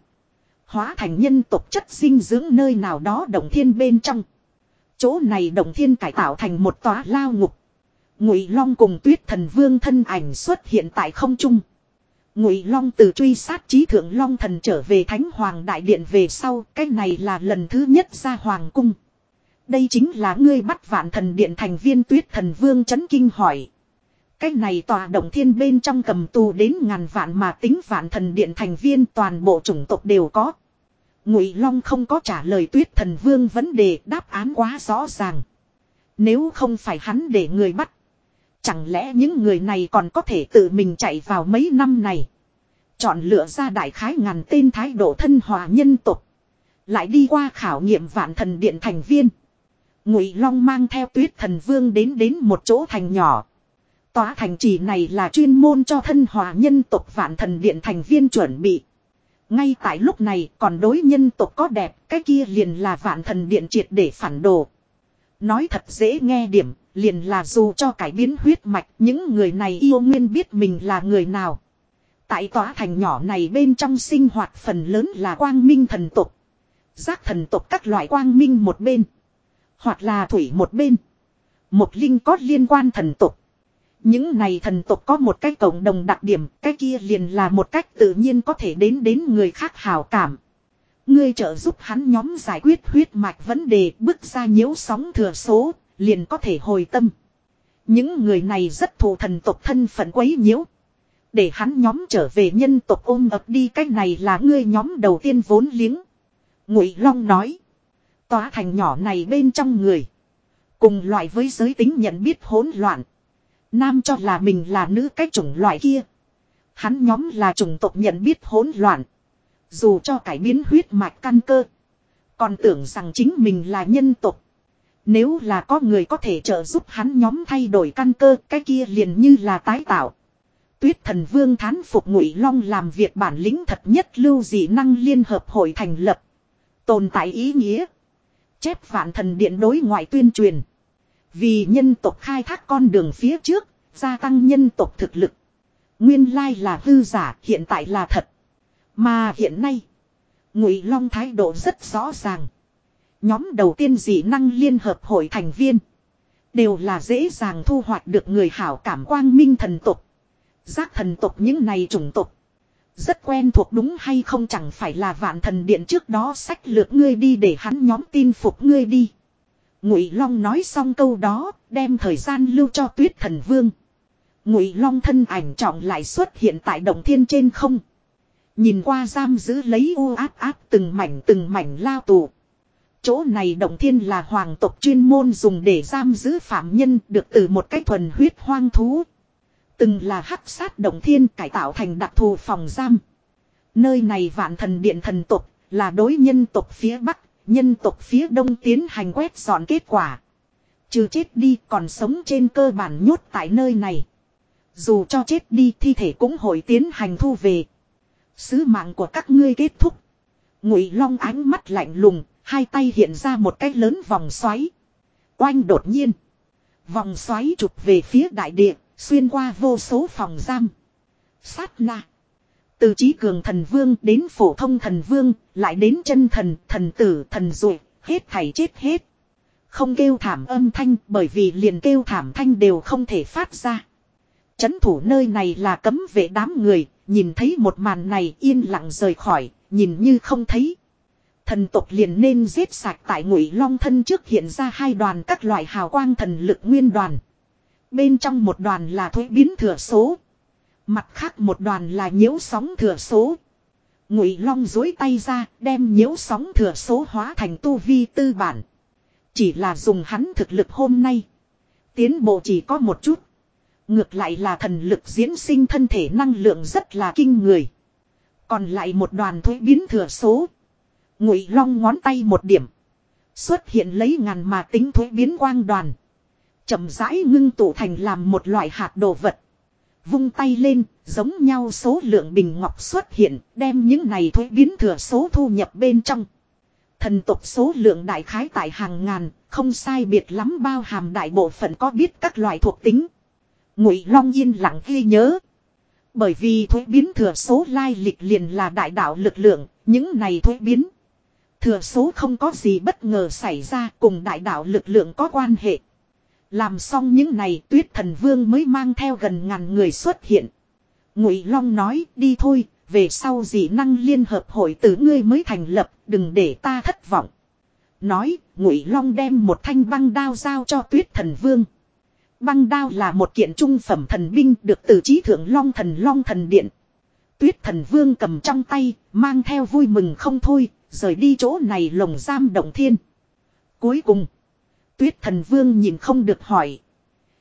Hóa thành nhân tộc chất sinh dưỡng nơi nào đó động thiên bên trong. Chỗ này động thiên cải tạo thành một tòa lao ngục. Ngụy Long cùng Tuyết Thần Vương thân ảnh xuất hiện tại không trung. Ngụy Long từ truy sát trí thượng Long thần trở về Thánh Hoàng đại điện về sau, cái này là lần thứ nhất ra hoàng cung. Đây chính là ngươi bắt vạn thần điện thành viên Tuyết Thần Vương chấn kinh hỏi. Cái này tòa động thiên bên trong cầm tù đến ngàn vạn mà tính vạn thần điện thành viên toàn bộ chủng tộc đều có. Ngụy Long không có trả lời Tuyết Thần Vương vấn đề, đáp án quá rõ ràng. Nếu không phải hắn để người bắt, chẳng lẽ những người này còn có thể tự mình chạy vào mấy năm này? Chọn lựa ra đại khái ngàn tên thái độ thân hòa nhân tộc, lại đi qua khảo nghiệm vạn thần điện thành viên. Ngụy Long mang theo Tuyết Thần Vương đến đến một chỗ thành nhỏ. Tòa thành trì này là chuyên môn cho thân hòa nhân tộc vạn thần điện thành viên chuẩn bị. Ngay tại lúc này còn đối nhân tộc có đẹp, cái kia liền là vạn thần điện triệt để phản đồ. Nói thật dễ nghe điểm, liền là dù cho cải biến huyết mạch, những người này yêu nguyên biết mình là người nào. Tại tòa thành nhỏ này bên trong sinh hoạt phần lớn là quang minh thần tộc. Giác thần tộc các loại quang minh một bên. Hoặc là thủy một bên. Một linh có liên quan thần tộc. Những này thần tộc có một cái cộng đồng đặc điểm, cái kia liền là một cách tự nhiên có thể đến đến người khác hào cảm. Ngươi trợ giúp hắn nhóm giải quyết huyết mạch vấn đề bước ra nhiễu sóng thừa số, liền có thể hồi tâm. Những người này rất thù thần tộc thân phận quấy nhiễu. Để hắn nhóm trở về nhân tộc ôm ập đi cách này là ngươi nhóm đầu tiên vốn liếng. Ngụy Long nói. Tóa thành nhỏ này bên trong người. Cùng loại với giới tính nhận biết hỗn loạn. Nam cho là mình là nữ cách chủng loại kia. Hắn nhóm là chủng tộc nhận biết hỗn loạn. Dù cho cải biến huyết mạch căn cơ. Còn tưởng rằng chính mình là nhân tộc. Nếu là có người có thể trợ giúp hắn nhóm thay đổi căn cơ, cái kia liền như là tái tạo. Tuyết thần vương thán phục ngụy long làm việc bản lĩnh thật nhất lưu dị năng liên hợp hội thành lập. Tồn tại ý nghĩa. Chép vạn thần điện đối ngoại tuyên truyền. Vì nhân tộc khai thác con đường phía trước, gia tăng nhân tộc thực lực. Nguyên lai là hư giả, hiện tại là thật. Mà hiện nay, Ngụy Long thái độ rất rõ ràng. Nhóm đầu tiên dị năng liên hợp hội thành viên đều là dễ dàng thu hoạch được người hảo cảm quang minh thần tộc. Giác thần tộc những này chủng tộc rất quen thuộc đúng hay không chẳng phải là vạn thần điện trước đó sách lược ngươi đi để hắn nhóm tin phục ngươi đi. Ngụy Long nói xong câu đó, đem thời gian lưu cho Tuyết Thần Vương. Ngụy Long thân ảnh trọng lại xuất hiện tại động thiên trên không. Nhìn qua giam giữ lấy u áp áp từng mảnh từng mảnh lao tù. Chỗ này động thiên là hoàng tộc chuyên môn dùng để giam giữ phạm nhân được từ một cái thuần huyết hoang thú. Từng là hắc sát động thiên cải tạo thành đặc thù phòng giam. Nơi này vạn thần điện thần tộc là đối nhân tộc phía bắc nhân tộc phía đông tiến hành quét dọn kết quả. Trừ chết đi còn sống trên cơ bản nhốt tại nơi này. Dù cho chết đi thi thể cũng hội tiến hành thu về. Sứ mạng của các ngươi kết thúc. Ngụy Long ánh mắt lạnh lùng, hai tay hiện ra một cái lớn vòng xoáy. Oanh đột nhiên. Vòng xoáy chụp về phía đại địa, xuyên qua vô số phòng giam. Sát na. Từ trí cường thần vương đến phổ thông thần vương, lại đến chân thần, thần tử, thần dụ, hết thảy chết hết. Không kêu thảm âm thanh bởi vì liền kêu thảm thanh đều không thể phát ra. Chấn thủ nơi này là cấm vệ đám người, nhìn thấy một màn này yên lặng rời khỏi, nhìn như không thấy. Thần tộc liền nên giết sạch tại ngụy long thân trước hiện ra hai đoàn các loại hào quang thần lực nguyên đoàn. Bên trong một đoàn là thuế biến thừa số. Mặt khác một đoàn là nhiễu sóng thừa số. Ngụy Long dối tay ra, đem nhiễu sóng thừa số hóa thành tu vi tư bản. Chỉ là dùng hắn thực lực hôm nay. Tiến bộ chỉ có một chút. Ngược lại là thần lực diễn sinh thân thể năng lượng rất là kinh người. Còn lại một đoàn thuế biến thừa số. Ngụy Long ngón tay một điểm. Xuất hiện lấy ngàn mà tính thuế biến quang đoàn. chậm rãi ngưng tụ thành làm một loại hạt đồ vật. Vung tay lên, giống nhau số lượng bình ngọc xuất hiện, đem những này thuế biến thừa số thu nhập bên trong. Thần tộc số lượng đại khái tại hàng ngàn, không sai biệt lắm bao hàm đại bộ phận có biết các loại thuộc tính. Ngụy Long yên lặng ghi nhớ. Bởi vì thuế biến thừa số lai lịch liền là đại đạo lực lượng, những này thuế biến. Thừa số không có gì bất ngờ xảy ra cùng đại đạo lực lượng có quan hệ. Làm xong những này tuyết thần vương mới mang theo gần ngàn người xuất hiện. Ngụy Long nói đi thôi, về sau dị năng liên hợp hội tử ngươi mới thành lập, đừng để ta thất vọng. Nói, Ngụy Long đem một thanh băng đao giao cho tuyết thần vương. Băng đao là một kiện trung phẩm thần binh được từ trí thượng Long thần Long thần điện. Tuyết thần vương cầm trong tay, mang theo vui mừng không thôi, rời đi chỗ này lồng giam động thiên. Cuối cùng, tuyết thần vương nhìn không được hỏi.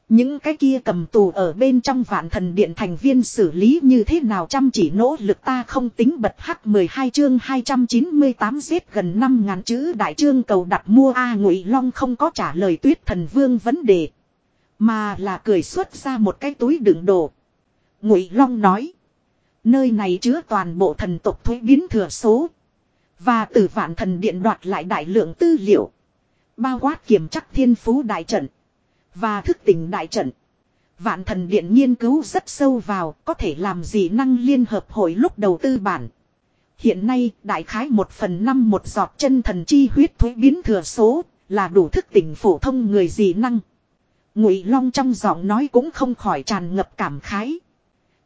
Những cái kia cầm tù ở bên trong vạn thần điện thành viên xử lý như thế nào chăm chỉ nỗ lực ta không tính bật hắc 12 chương 298 giết gần 5 ngàn chữ đại chương cầu đặt mua A ngụy Long không có trả lời tuyết thần vương vấn đề. Mà là cười xuất ra một cái túi đựng đồ. Ngụy Long nói. Nơi này chứa toàn bộ thần tộc thuế biến thừa số. Và từ vạn thần điện đoạt lại đại lượng tư liệu. Bao quát kiểm chắc thiên phú đại trận. Và thức tỉnh đại trận. Vạn thần điện nghiên cứu rất sâu vào, có thể làm gì năng liên hợp hội lúc đầu tư bản. Hiện nay, đại khái một phần năm một giọt chân thần chi huyết thuế biến thừa số, là đủ thức tỉnh phổ thông người gì năng. Ngụy Long trong giọng nói cũng không khỏi tràn ngập cảm khái.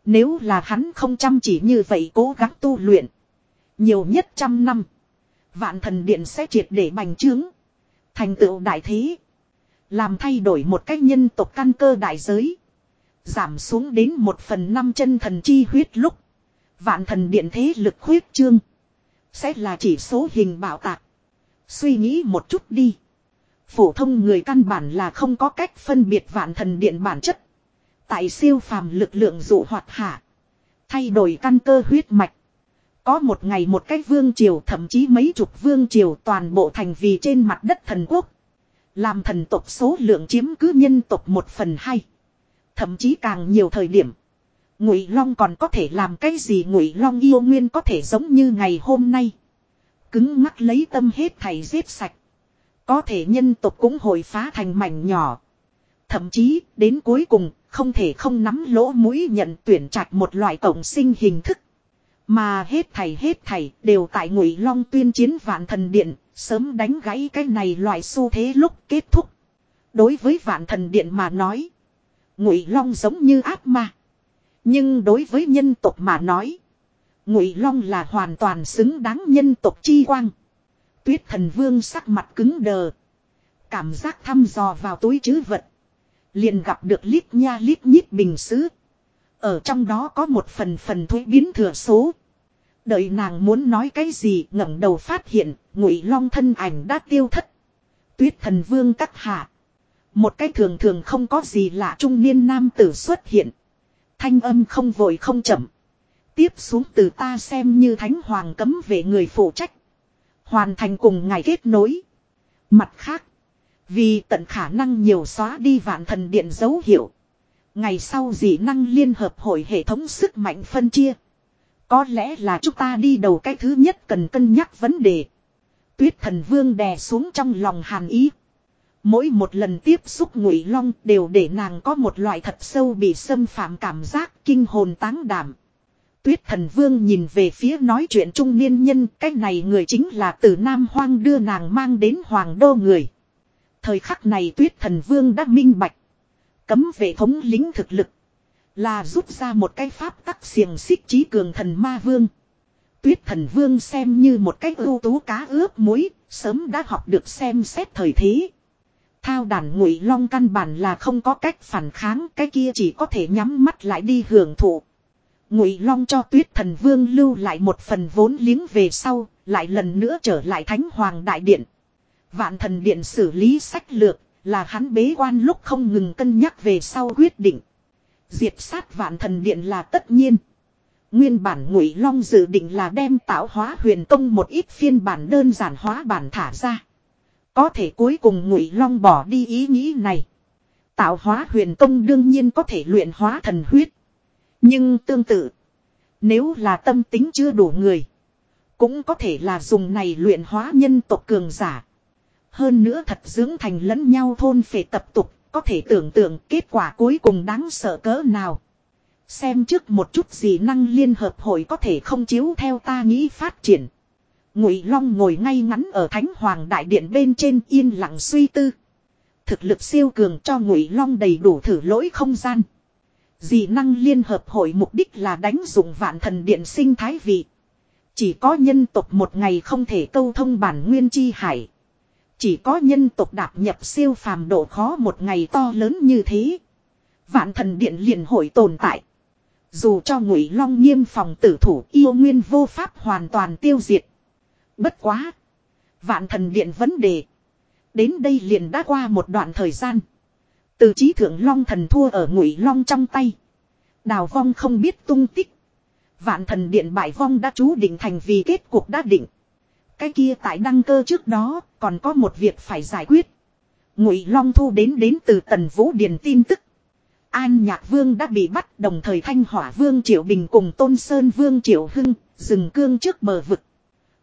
Nếu là hắn không chăm chỉ như vậy cố gắng tu luyện. Nhiều nhất trăm năm. Vạn thần điện sẽ triệt để bành trướng. Thành tựu đại thế. Làm thay đổi một cách nhân tộc căn cơ đại giới. Giảm xuống đến một phần năm chân thần chi huyết lúc. Vạn thần điện thế lực huyết trương. Sẽ là chỉ số hình bảo tạc. Suy nghĩ một chút đi. Phổ thông người căn bản là không có cách phân biệt vạn thần điện bản chất. Tại siêu phàm lực lượng dụ hoạt hạ. Thay đổi căn cơ huyết mạch. Có một ngày một cái vương triều, thậm chí mấy chục vương triều toàn bộ thành vì trên mặt đất thần quốc. Làm thần tộc số lượng chiếm cứ nhân tộc một phần hai. Thậm chí càng nhiều thời điểm. Ngụy Long còn có thể làm cái gì Ngụy Long yêu nguyên có thể giống như ngày hôm nay. Cứng ngắc lấy tâm hết thầy giết sạch. Có thể nhân tộc cũng hồi phá thành mảnh nhỏ. Thậm chí, đến cuối cùng, không thể không nắm lỗ mũi nhận tuyển trạch một loại cộng sinh hình thức. Mà hết thầy hết thầy đều tại ngụy long tuyên chiến vạn thần điện, sớm đánh gãy cái này loại xu thế lúc kết thúc. Đối với vạn thần điện mà nói, ngụy long giống như ác ma. Nhưng đối với nhân tộc mà nói, ngụy long là hoàn toàn xứng đáng nhân tộc chi quang. Tuyết thần vương sắc mặt cứng đờ. Cảm giác thăm dò vào túi chứ vật. Liền gặp được lít nha lít nhít bình xứ. Ở trong đó có một phần phần thuế biến thừa số. Đợi nàng muốn nói cái gì, ngẩng đầu phát hiện, ngụy long thân ảnh đã tiêu thất. Tuyết thần vương cắt hạ. Một cái thường thường không có gì lạ trung niên nam tử xuất hiện. Thanh âm không vội không chậm. Tiếp xuống từ ta xem như thánh hoàng cấm về người phụ trách. Hoàn thành cùng ngài kết nối. Mặt khác. Vì tận khả năng nhiều xóa đi vạn thần điện dấu hiệu. Ngày sau dị năng liên hợp hội hệ thống sức mạnh phân chia. Có lẽ là chúng ta đi đầu cái thứ nhất cần cân nhắc vấn đề. Tuyết thần vương đè xuống trong lòng hàn ý. Mỗi một lần tiếp xúc ngụy long đều để nàng có một loại thật sâu bị xâm phạm cảm giác kinh hồn táng đảm. Tuyết thần vương nhìn về phía nói chuyện trung niên nhân, cái này người chính là từ Nam Hoang đưa nàng mang đến Hoàng Đô người. Thời khắc này tuyết thần vương đã minh bạch. Cấm vệ thống lính thực lực. Là rút ra một cái pháp tắc xiềng xích trí cường thần ma vương. Tuyết thần vương xem như một cái ưu tú cá ướp muối, sớm đã học được xem xét thời thế. Thao đàn ngụy long căn bản là không có cách phản kháng, cái kia chỉ có thể nhắm mắt lại đi hưởng thụ. Ngụy long cho tuyết thần vương lưu lại một phần vốn liếng về sau, lại lần nữa trở lại thánh hoàng đại điện. Vạn thần điện xử lý sách lược, là hắn bế quan lúc không ngừng cân nhắc về sau quyết định. Diệt sát vạn thần điện là tất nhiên. Nguyên bản ngụy long dự định là đem tạo hóa huyền công một ít phiên bản đơn giản hóa bản thả ra. Có thể cuối cùng ngụy long bỏ đi ý nghĩ này. Tạo hóa huyền công đương nhiên có thể luyện hóa thần huyết. Nhưng tương tự. Nếu là tâm tính chưa đủ người. Cũng có thể là dùng này luyện hóa nhân tộc cường giả. Hơn nữa thật dưỡng thành lẫn nhau thôn phệ tập tục, có thể tưởng tượng kết quả cuối cùng đáng sợ cỡ nào. Xem trước một chút gì năng liên hợp hội có thể không chiếu theo ta nghĩ phát triển. Ngụy Long ngồi ngay ngắn ở Thánh Hoàng Đại Điện bên trên yên lặng suy tư. Thực lực siêu cường cho Ngụy Long đầy đủ thử lỗi không gian. Dị năng liên hợp hội mục đích là đánh dụng vạn thần điện sinh thái vị. Chỉ có nhân tộc một ngày không thể câu thông bản nguyên chi hải. Chỉ có nhân tộc đạp nhập siêu phàm độ khó một ngày to lớn như thế. Vạn thần điện liền hội tồn tại. Dù cho ngụy long nghiêm phòng tử thủ yêu nguyên vô pháp hoàn toàn tiêu diệt. Bất quá. Vạn thần điện vấn đề. Đến đây liền đã qua một đoạn thời gian. Từ trí thượng long thần thua ở ngụy long trong tay. Đào vong không biết tung tích. Vạn thần điện bại vong đã chú định thành vì kết cuộc đã định. Cái kia tại đăng cơ trước đó còn có một việc phải giải quyết. Ngụy Long thu đến đến từ Tần Vũ Điền tin tức. An Nhạc Vương đã bị bắt đồng thời Thanh Hỏa Vương Triệu Bình cùng Tôn Sơn Vương Triệu Hưng dừng cương trước bờ vực.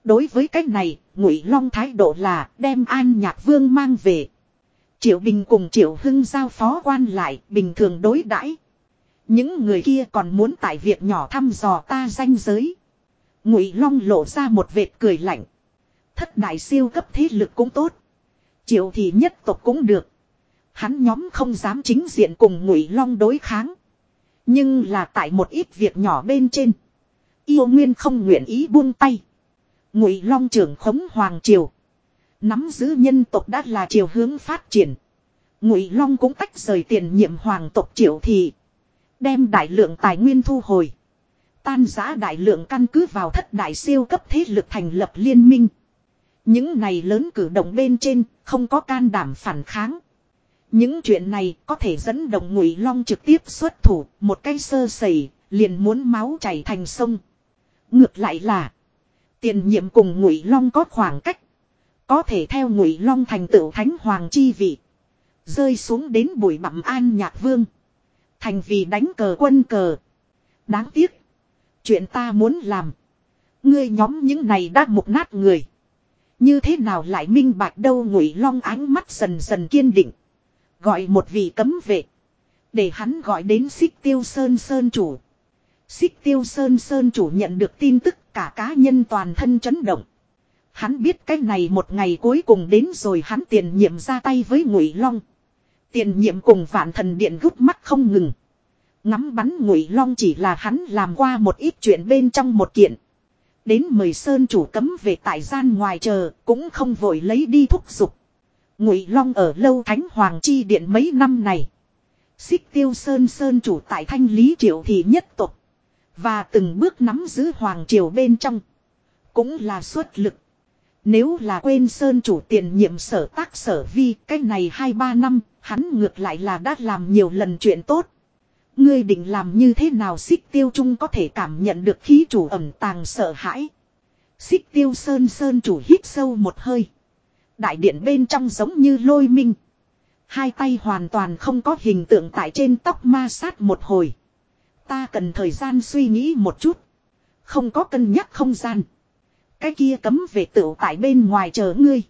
Đối với cách này, Ngụy Long thái độ là đem An Nhạc Vương mang về. Triệu Bình cùng Triệu Hưng giao phó quan lại, bình thường đối đãi. Những người kia còn muốn tại việc nhỏ thăm dò ta danh giới. Ngụy Long lộ ra một vệt cười lạnh. Thất đại siêu cấp thế lực cũng tốt. Triệu thì nhất tộc cũng được. Hắn nhóm không dám chính diện cùng Ngụy Long đối kháng. Nhưng là tại một ít việc nhỏ bên trên. Yêu Nguyên không nguyện ý buông tay. Ngụy Long trưởng khống hoàng triều, nắm giữ nhân tộc đã là chiều hướng phát triển. Ngụy Long cũng tách rời tiền nhiệm hoàng tộc Triệu thị, đem đại lượng tài nguyên thu hồi, tan rã đại lượng căn cứ vào thất đại siêu cấp thế lực thành lập liên minh. Những này lớn cử động bên trên, không có can đảm phản kháng. Những chuyện này có thể dẫn động Ngụy Long trực tiếp xuất thủ, một cái sơ sẩy, liền muốn máu chảy thành sông. Ngược lại là Tiền nhiệm cùng Ngụy Long có khoảng cách, có thể theo Ngụy Long thành tựu thánh hoàng chi vị, rơi xuống đến bụi bặm an nhạc vương, thành vì đánh cờ quân cờ. Đáng tiếc, chuyện ta muốn làm, ngươi nhóm những này đã mục nát người, như thế nào lại minh bạch đâu Ngụy Long ánh mắt dần dần kiên định, gọi một vị cấm vệ, để hắn gọi đến Xích Tiêu Sơn Sơn chủ. Xích Tiêu Sơn Sơn chủ nhận được tin tức cả cá nhân toàn thân chấn động. Hắn biết cái này một ngày cuối cùng đến rồi hắn tiền nhiệm ra tay với Ngụy Long. Tiền nhiệm cùng vạn thần điện gút mắt không ngừng. Ngắm bắn Ngụy Long chỉ là hắn làm qua một ít chuyện bên trong một kiện. Đến mời Sơn chủ cấm về tại gian ngoài chờ, cũng không vội lấy đi thúc giục. Ngụy Long ở lâu Thánh Hoàng chi điện mấy năm này. Xích Tiêu Sơn Sơn chủ tại Thanh Lý Triệu thì nhất tục. Và từng bước nắm giữ hoàng triều bên trong. Cũng là xuất lực. Nếu là quên Sơn chủ tiền nhiệm sở tác sở vi cái này 2-3 năm, hắn ngược lại là đã làm nhiều lần chuyện tốt. Ngươi định làm như thế nào xích tiêu trung có thể cảm nhận được khí chủ ẩm tàng sợ hãi. Xích tiêu sơn sơn chủ hít sâu một hơi. Đại điện bên trong giống như lôi minh. Hai tay hoàn toàn không có hình tượng tại trên tóc ma sát một hồi. Ta cần thời gian suy nghĩ một chút. Không có cân nhắc không gian. Cái kia cấm về tựu tại bên ngoài chờ ngươi.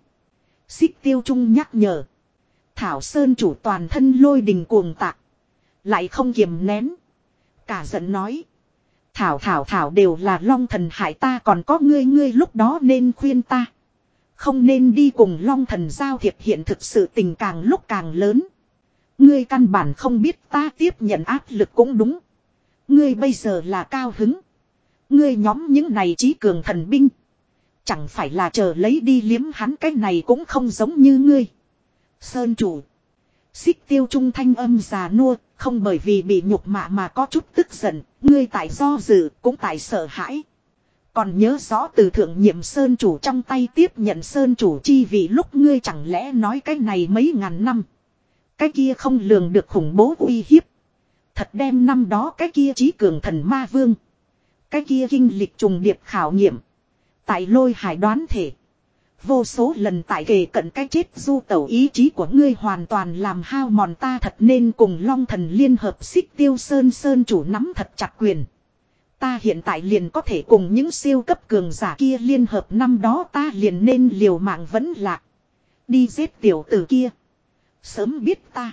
Xích tiêu trung nhắc nhở. Thảo Sơn chủ toàn thân lôi đình cuồng tạc. Lại không kiềm nén. Cả giận nói. Thảo thảo thảo đều là long thần hại ta, còn có ngươi ngươi lúc đó nên khuyên ta. Không nên đi cùng long thần giao thiệp, hiện thực sự tình càng lúc càng lớn. Ngươi căn bản không biết ta tiếp nhận áp lực cũng đúng. Ngươi bây giờ là cao hứng. Ngươi nhóm những này trí cường thần binh. Chẳng phải là chờ lấy đi liếm hắn, cái này cũng không giống như ngươi. Sơn chủ. Xích tiêu trung thanh âm già nua, không bởi vì bị nhục mạ mà có chút tức giận, ngươi tại do dự, cũng tại sợ hãi. Còn nhớ rõ từ thượng nhiệm Sơn chủ trong tay tiếp nhận Sơn chủ chi vì lúc ngươi chẳng lẽ nói cái này mấy ngàn năm. Cái kia không lường được khủng bố uy hiếp. Thật đem năm đó cái kia trí cường thần ma vương. Cái kia kinh lịch trùng điệp khảo nghiệm. Tại lôi hải đoán thể. Vô số lần tại kề cận cái chết du tẩu ý chí của ngươi hoàn toàn làm hao mòn ta thật nên cùng long thần liên hợp xích tiêu sơn sơn chủ nắm thật chặt quyền. ta hiện tại liền có thể cùng những siêu cấp cường giả kia liên hợp năm đó ta liền nên liều mạng vẫn lạc. Đi giết tiểu tử kia. Sớm biết ta.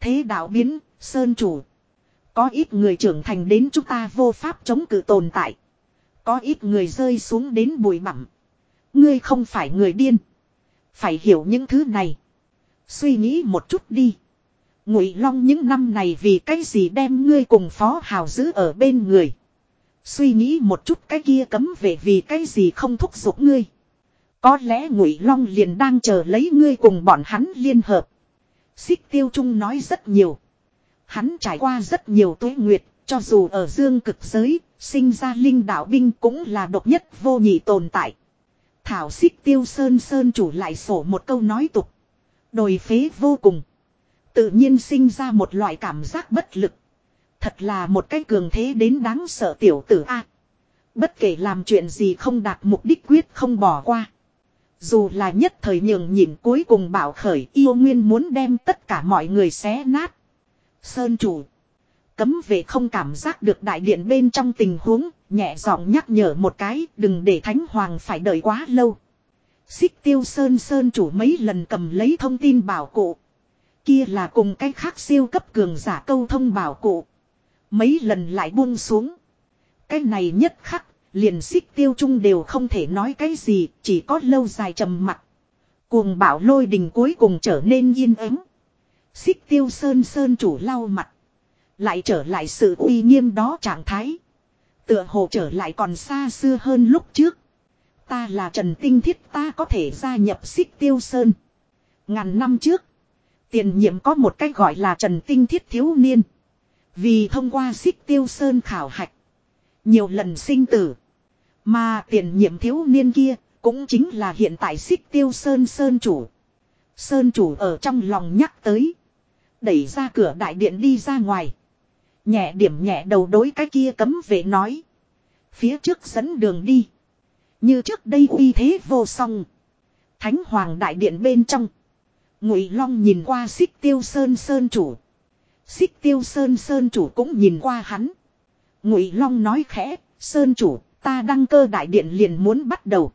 Thế đạo biến, sơn chủ. Có ít người trưởng thành đến chúng ta vô pháp chống cự tồn tại. Có ít người rơi xuống đến bụi bặm. Ngươi không phải người điên. Phải hiểu những thứ này. Suy nghĩ một chút đi. Ngụy Long những năm này vì cái gì đem ngươi cùng Phó Hào giữ ở bên người. Suy nghĩ một chút cái kia cấm về vì cái gì không thúc giục ngươi. Có lẽ Ngụy Long liền đang chờ lấy ngươi cùng bọn hắn liên hợp. Xích Tiêu Trung nói rất nhiều. Hắn trải qua rất nhiều tuế nguyệt, cho dù ở dương cực giới, sinh ra linh đạo binh cũng là độc nhất vô nhị tồn tại. Thảo xích tiêu sơn sơn chủ lại sổ một câu nói tục. Đồi phế vô cùng. Tự nhiên sinh ra một loại cảm giác bất lực. Thật là một cái cường thế đến đáng sợ tiểu tử A. bất kể làm chuyện gì không đạt mục đích quyết không bỏ qua. Dù là nhất thời nhường nhịn cuối cùng bảo khởi yêu nguyên muốn đem tất cả mọi người xé nát. Sơn chủ. Cấm về không cảm giác được đại điện bên trong tình huống, nhẹ giọng nhắc nhở một cái, đừng để Thánh Hoàng phải đợi quá lâu. Xích tiêu sơn sơn chủ mấy lần cầm lấy thông tin bảo cụ. Kia là cùng cái khác siêu cấp cường giả câu thông bảo cụ. Mấy lần lại buông xuống. Cái này nhất khắc, liền xích tiêu chung đều không thể nói cái gì, chỉ có lâu dài trầm mặc. Cuồng bảo lôi đình cuối cùng trở nên yên ắng. Xích tiêu sơn sơn chủ lau mặt. Lại trở lại sự uy nghiêm đó trạng thái. Tựa hồ trở lại còn xa xưa hơn lúc trước. Ta là Trần Tinh Thiết, ta có thể gia nhập xích tiêu sơn. Ngàn năm trước. Tiền nhiệm có một cách gọi là Trần Tinh Thiết thiếu niên. Vì thông qua xích tiêu sơn khảo hạch. Nhiều lần sinh tử. Mà tiền nhiệm thiếu niên kia cũng chính là hiện tại xích tiêu sơn sơn chủ. Sơn chủ ở trong lòng nhắc tới. Đẩy ra cửa đại điện đi ra ngoài. Nhẹ điểm nhẹ đầu đối cái kia cấm vệ nói. Phía trước dẫn đường đi. Như trước đây uy thế vô song. Thánh hoàng đại điện bên trong. Ngụy Long nhìn qua xích tiêu sơn sơn chủ. Xích tiêu sơn sơn chủ cũng nhìn qua hắn. Ngụy Long nói khẽ, sơn chủ, ta đăng cơ đại điện liền muốn bắt đầu.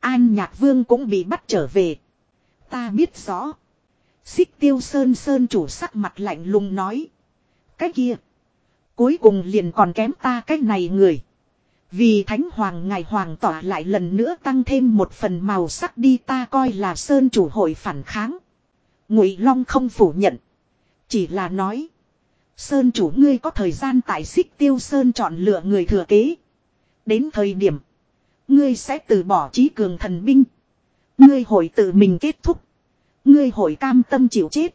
An nhạc vương cũng bị bắt trở về. Ta biết rõ. Xích tiêu sơn sơn chủ sắc mặt lạnh lùng nói. Cái kia. Cuối cùng liền còn kém ta cái này người. Vì thánh hoàng ngài hoàng tỏa lại lần nữa tăng thêm một phần màu sắc đi ta coi là sơn chủ hội phản kháng. Ngụy Long không phủ nhận. Chỉ là nói. Sơn chủ ngươi có thời gian tại xích tiêu sơn chọn lựa người thừa kế. Đến thời điểm. Ngươi sẽ từ bỏ trí cường thần binh. Ngươi hội tự mình kết thúc. Ngươi hội cam tâm chịu chết.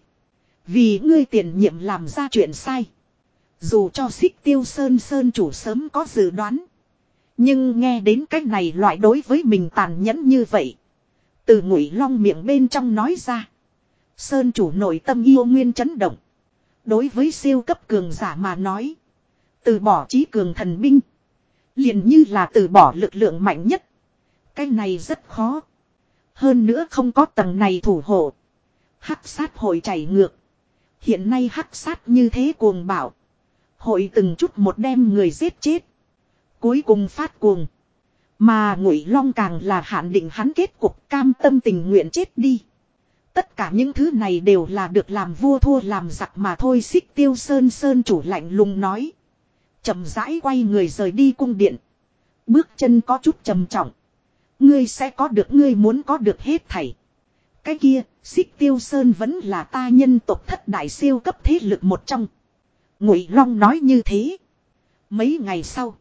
Vì ngươi tiền nhiệm làm ra chuyện sai. Dù cho xích tiêu sơn sơn chủ sớm có dự đoán. Nhưng nghe đến cách này loại đối với mình tàn nhẫn như vậy. Từ ngụy long miệng bên trong nói ra. Sơn chủ nội tâm yêu nguyên chấn động. Đối với siêu cấp cường giả mà nói. Từ bỏ trí cường thần binh. liền như là từ bỏ lực lượng mạnh nhất. Cái này rất khó. Hơn nữa không có tầng này thủ hộ. Hắc sát hội chảy ngược. Hiện nay hắc sát như thế cuồng bạo. Hội từng chút một đem người giết chết. Cuối cùng phát cuồng. Mà ngụy long càng là hạn định hắn kết cục cam tâm tình nguyện chết đi. Tất cả những thứ này đều là được làm vua thua làm giặc mà thôi xích tiêu sơn sơn chủ lạnh lùng nói. chậm rãi quay người rời đi cung điện. Bước chân có chút trầm trọng. Ngươi sẽ có được ngươi muốn có được hết thảy. Cái kia, xích tiêu sơn vẫn là ta nhân tộc thất đại siêu cấp thế lực một trong. Ngụy Long nói như thế. Mấy ngày sau.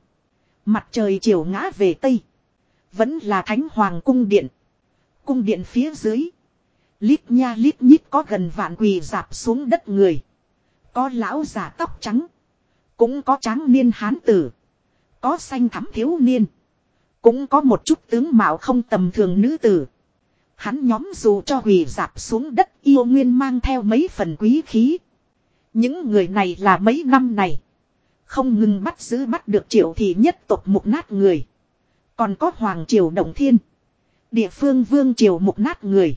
Mặt trời chiều ngã về Tây. Vẫn là Thánh Hoàng cung điện. Cung điện phía dưới. Lít nha lít nhít có gần vạn quỳ dạp xuống đất người. Có lão giả tóc trắng. Cũng có tráng niên hán tử. Có xanh thắm thiếu niên. Cũng có một chút tướng mạo không tầm thường nữ tử. Hắn nhóm dù cho quỳ dạp xuống đất yêu nguyên mang theo mấy phần quý khí. Những người này là mấy năm này. Không ngừng bắt giữ bắt được triệu thì nhất tộc mục nát người. Còn có hoàng triều động thiên. Địa phương vương triều mục nát người.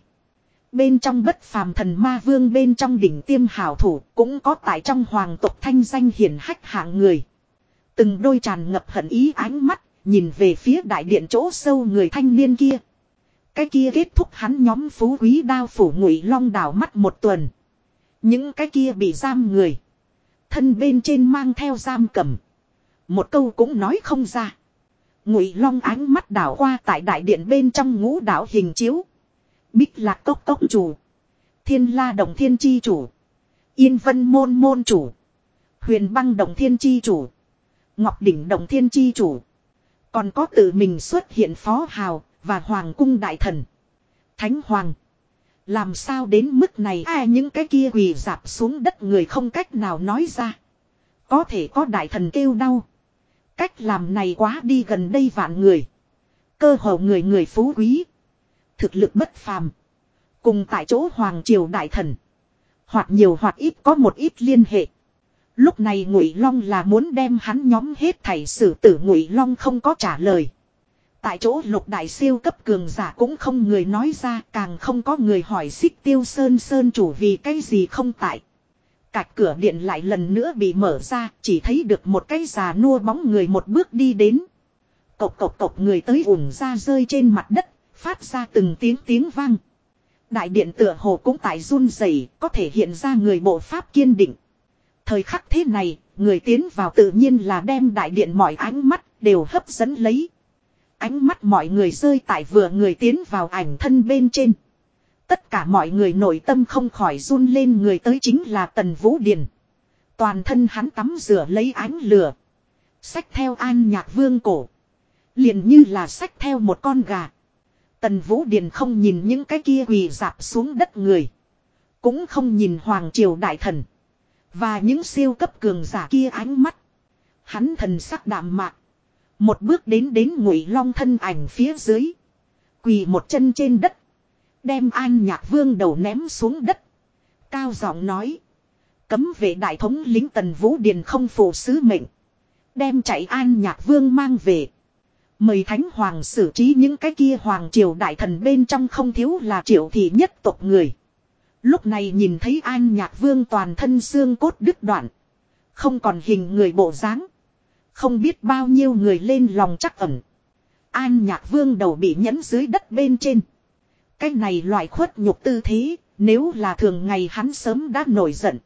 Bên trong bất phàm thần ma vương bên trong đỉnh tiêm hảo thủ cũng có tại trong hoàng tộc thanh danh hiển hách hạng người. Từng đôi tràn ngập hận ý ánh mắt, nhìn về phía đại điện chỗ sâu người thanh niên kia. Cái kia kết thúc hắn nhóm phú quý đao phủ ngụy long đảo mắt một tuần. Những cái kia bị giam người. Thân bên trên mang theo giam cầm. Một câu cũng nói không ra. Ngụy long ánh mắt đảo qua tại đại điện bên trong ngũ đảo hình chiếu. Bích lạc cốc cốc chủ. Thiên la đồng thiên chi chủ. Yên vân môn môn chủ. Huyền băng đồng thiên chi chủ. Ngọc đỉnh đồng thiên chi chủ. Còn có tự mình xuất hiện phó hào và hoàng cung đại thần. Thánh hoàng. Làm sao đến mức này ai những cái kia quỳ dạp xuống đất người không cách nào nói ra. Có thể có đại thần kêu đau. Cách làm này quá đi gần đây vạn người. Cơ hồ người người phú quý. Thực lực bất phàm. Cùng tại chỗ Hoàng Triều Đại Thần. Hoặc nhiều hoặc ít có một ít liên hệ. Lúc này Ngụy Long là muốn đem hắn nhóm hết thảy xử tử Ngụy Long không có trả lời. Tại chỗ lục đại siêu cấp cường giả cũng không người nói ra càng không có người hỏi xích tiêu sơn sơn chủ vì cái gì không tại. Cạch cửa điện lại lần nữa bị mở ra chỉ thấy được một cái già nua bóng người một bước đi đến. Cộc cộc cộc người tới ủng ra rơi trên mặt đất, phát ra từng tiếng tiếng vang. Đại điện tựa hồ cũng tại run rẩy có thể hiện ra người bộ pháp kiên định. Thời khắc thế này, người tiến vào tự nhiên là đem đại điện mọi ánh mắt đều hấp dẫn lấy. Ánh mắt mọi người rơi tại vừa người tiến vào ảnh thân bên trên. Tất cả mọi người nội tâm không khỏi run lên người tới chính là Tần Vũ Điền. Toàn thân hắn tắm rửa lấy ánh lửa. Xách theo an nhạc vương cổ. liền như là xách theo một con gà. Tần Vũ Điền không nhìn những cái kia quỳ dạp xuống đất người. Cũng không nhìn Hoàng Triều Đại Thần. Và những siêu cấp cường giả kia ánh mắt. Hắn thần sắc đạm mạc. Một bước đến đến ngụy long thân ảnh phía dưới. Quỳ một chân trên đất. Đem an nhạc vương đầu ném xuống đất. Cao giọng nói. Cấm vệ đại thống lính tần vũ điền không phụ sứ mệnh. Đem chạy an nhạc vương mang về. Mời thánh hoàng xử trí những cái kia hoàng triều đại thần bên trong không thiếu là triệu thị nhất tộc người. Lúc này nhìn thấy an nhạc vương toàn thân xương cốt đứt đoạn. Không còn hình người bộ dáng. Không biết bao nhiêu người lên lòng chắc ẩn. An nhạc vương đầu bị nhấn dưới đất bên trên. Cái này loại khuất nhục tư thế, nếu là thường ngày hắn sớm đã nổi giận.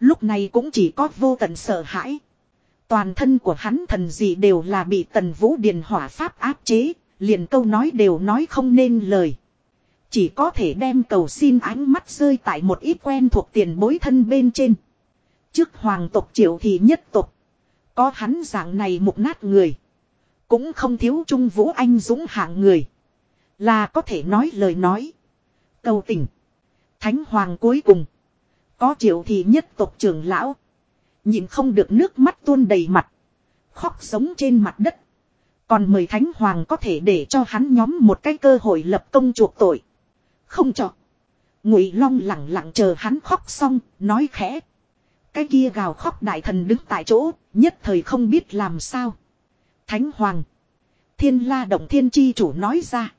Lúc này cũng chỉ có vô tận sợ hãi. Toàn thân của hắn thần gì đều là bị tần vũ điền hỏa pháp áp chế, liền câu nói đều nói không nên lời. Chỉ có thể đem cầu xin ánh mắt rơi tại một ít quen thuộc tiền bối thân bên trên. Trước hoàng tộc triệu thì nhất tộc. Có hắn dạng này mục nát người. Cũng không thiếu trung vũ anh dũng hạng người. Là có thể nói lời nói. Cầu tình. Thánh hoàng cuối cùng. Có triệu thì nhất tộc trưởng lão. Nhìn không được nước mắt tuôn đầy mặt. Khóc sống trên mặt đất. Còn mời Thánh Hoàng có thể để cho hắn nhóm một cái cơ hội lập công chuộc tội. Không cho. Ngụy Long lặng lặng chờ hắn khóc xong, nói khẽ. Cái kia gào khóc đại thần đứng tại chỗ, nhất thời không biết làm sao. Thánh Hoàng. Thiên la động thiên chi chủ nói ra.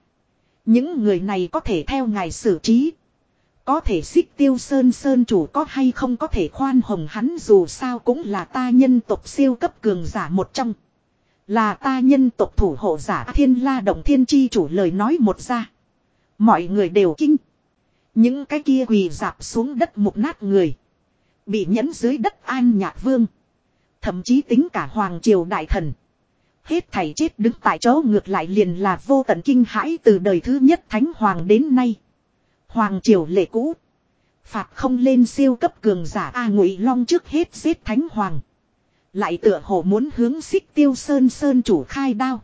Những người này có thể theo ngài xử trí. Có thể xích tiêu sơn sơn chủ có hay không có thể khoan hồng hắn dù sao cũng là ta nhân tộc siêu cấp cường giả một trong. Là ta nhân tộc thủ hộ giả thiên la động thiên chi chủ lời nói một ra. Mọi người đều kinh. Những cái kia quỳ dạp xuống đất mục nát người. Bị nhẫn dưới đất an nhạc vương. Thậm chí tính cả hoàng triều đại thần. Hết thảy chết đứng tại chỗ ngược lại liền là vô tận kinh hãi từ đời thứ nhất thánh hoàng đến nay. Hoàng triều lệ cũ. Phạt không lên siêu cấp cường giả A ngụy long trước hết giết thánh hoàng. Lại tựa hồ muốn hướng xích tiêu sơn sơn chủ khai đao.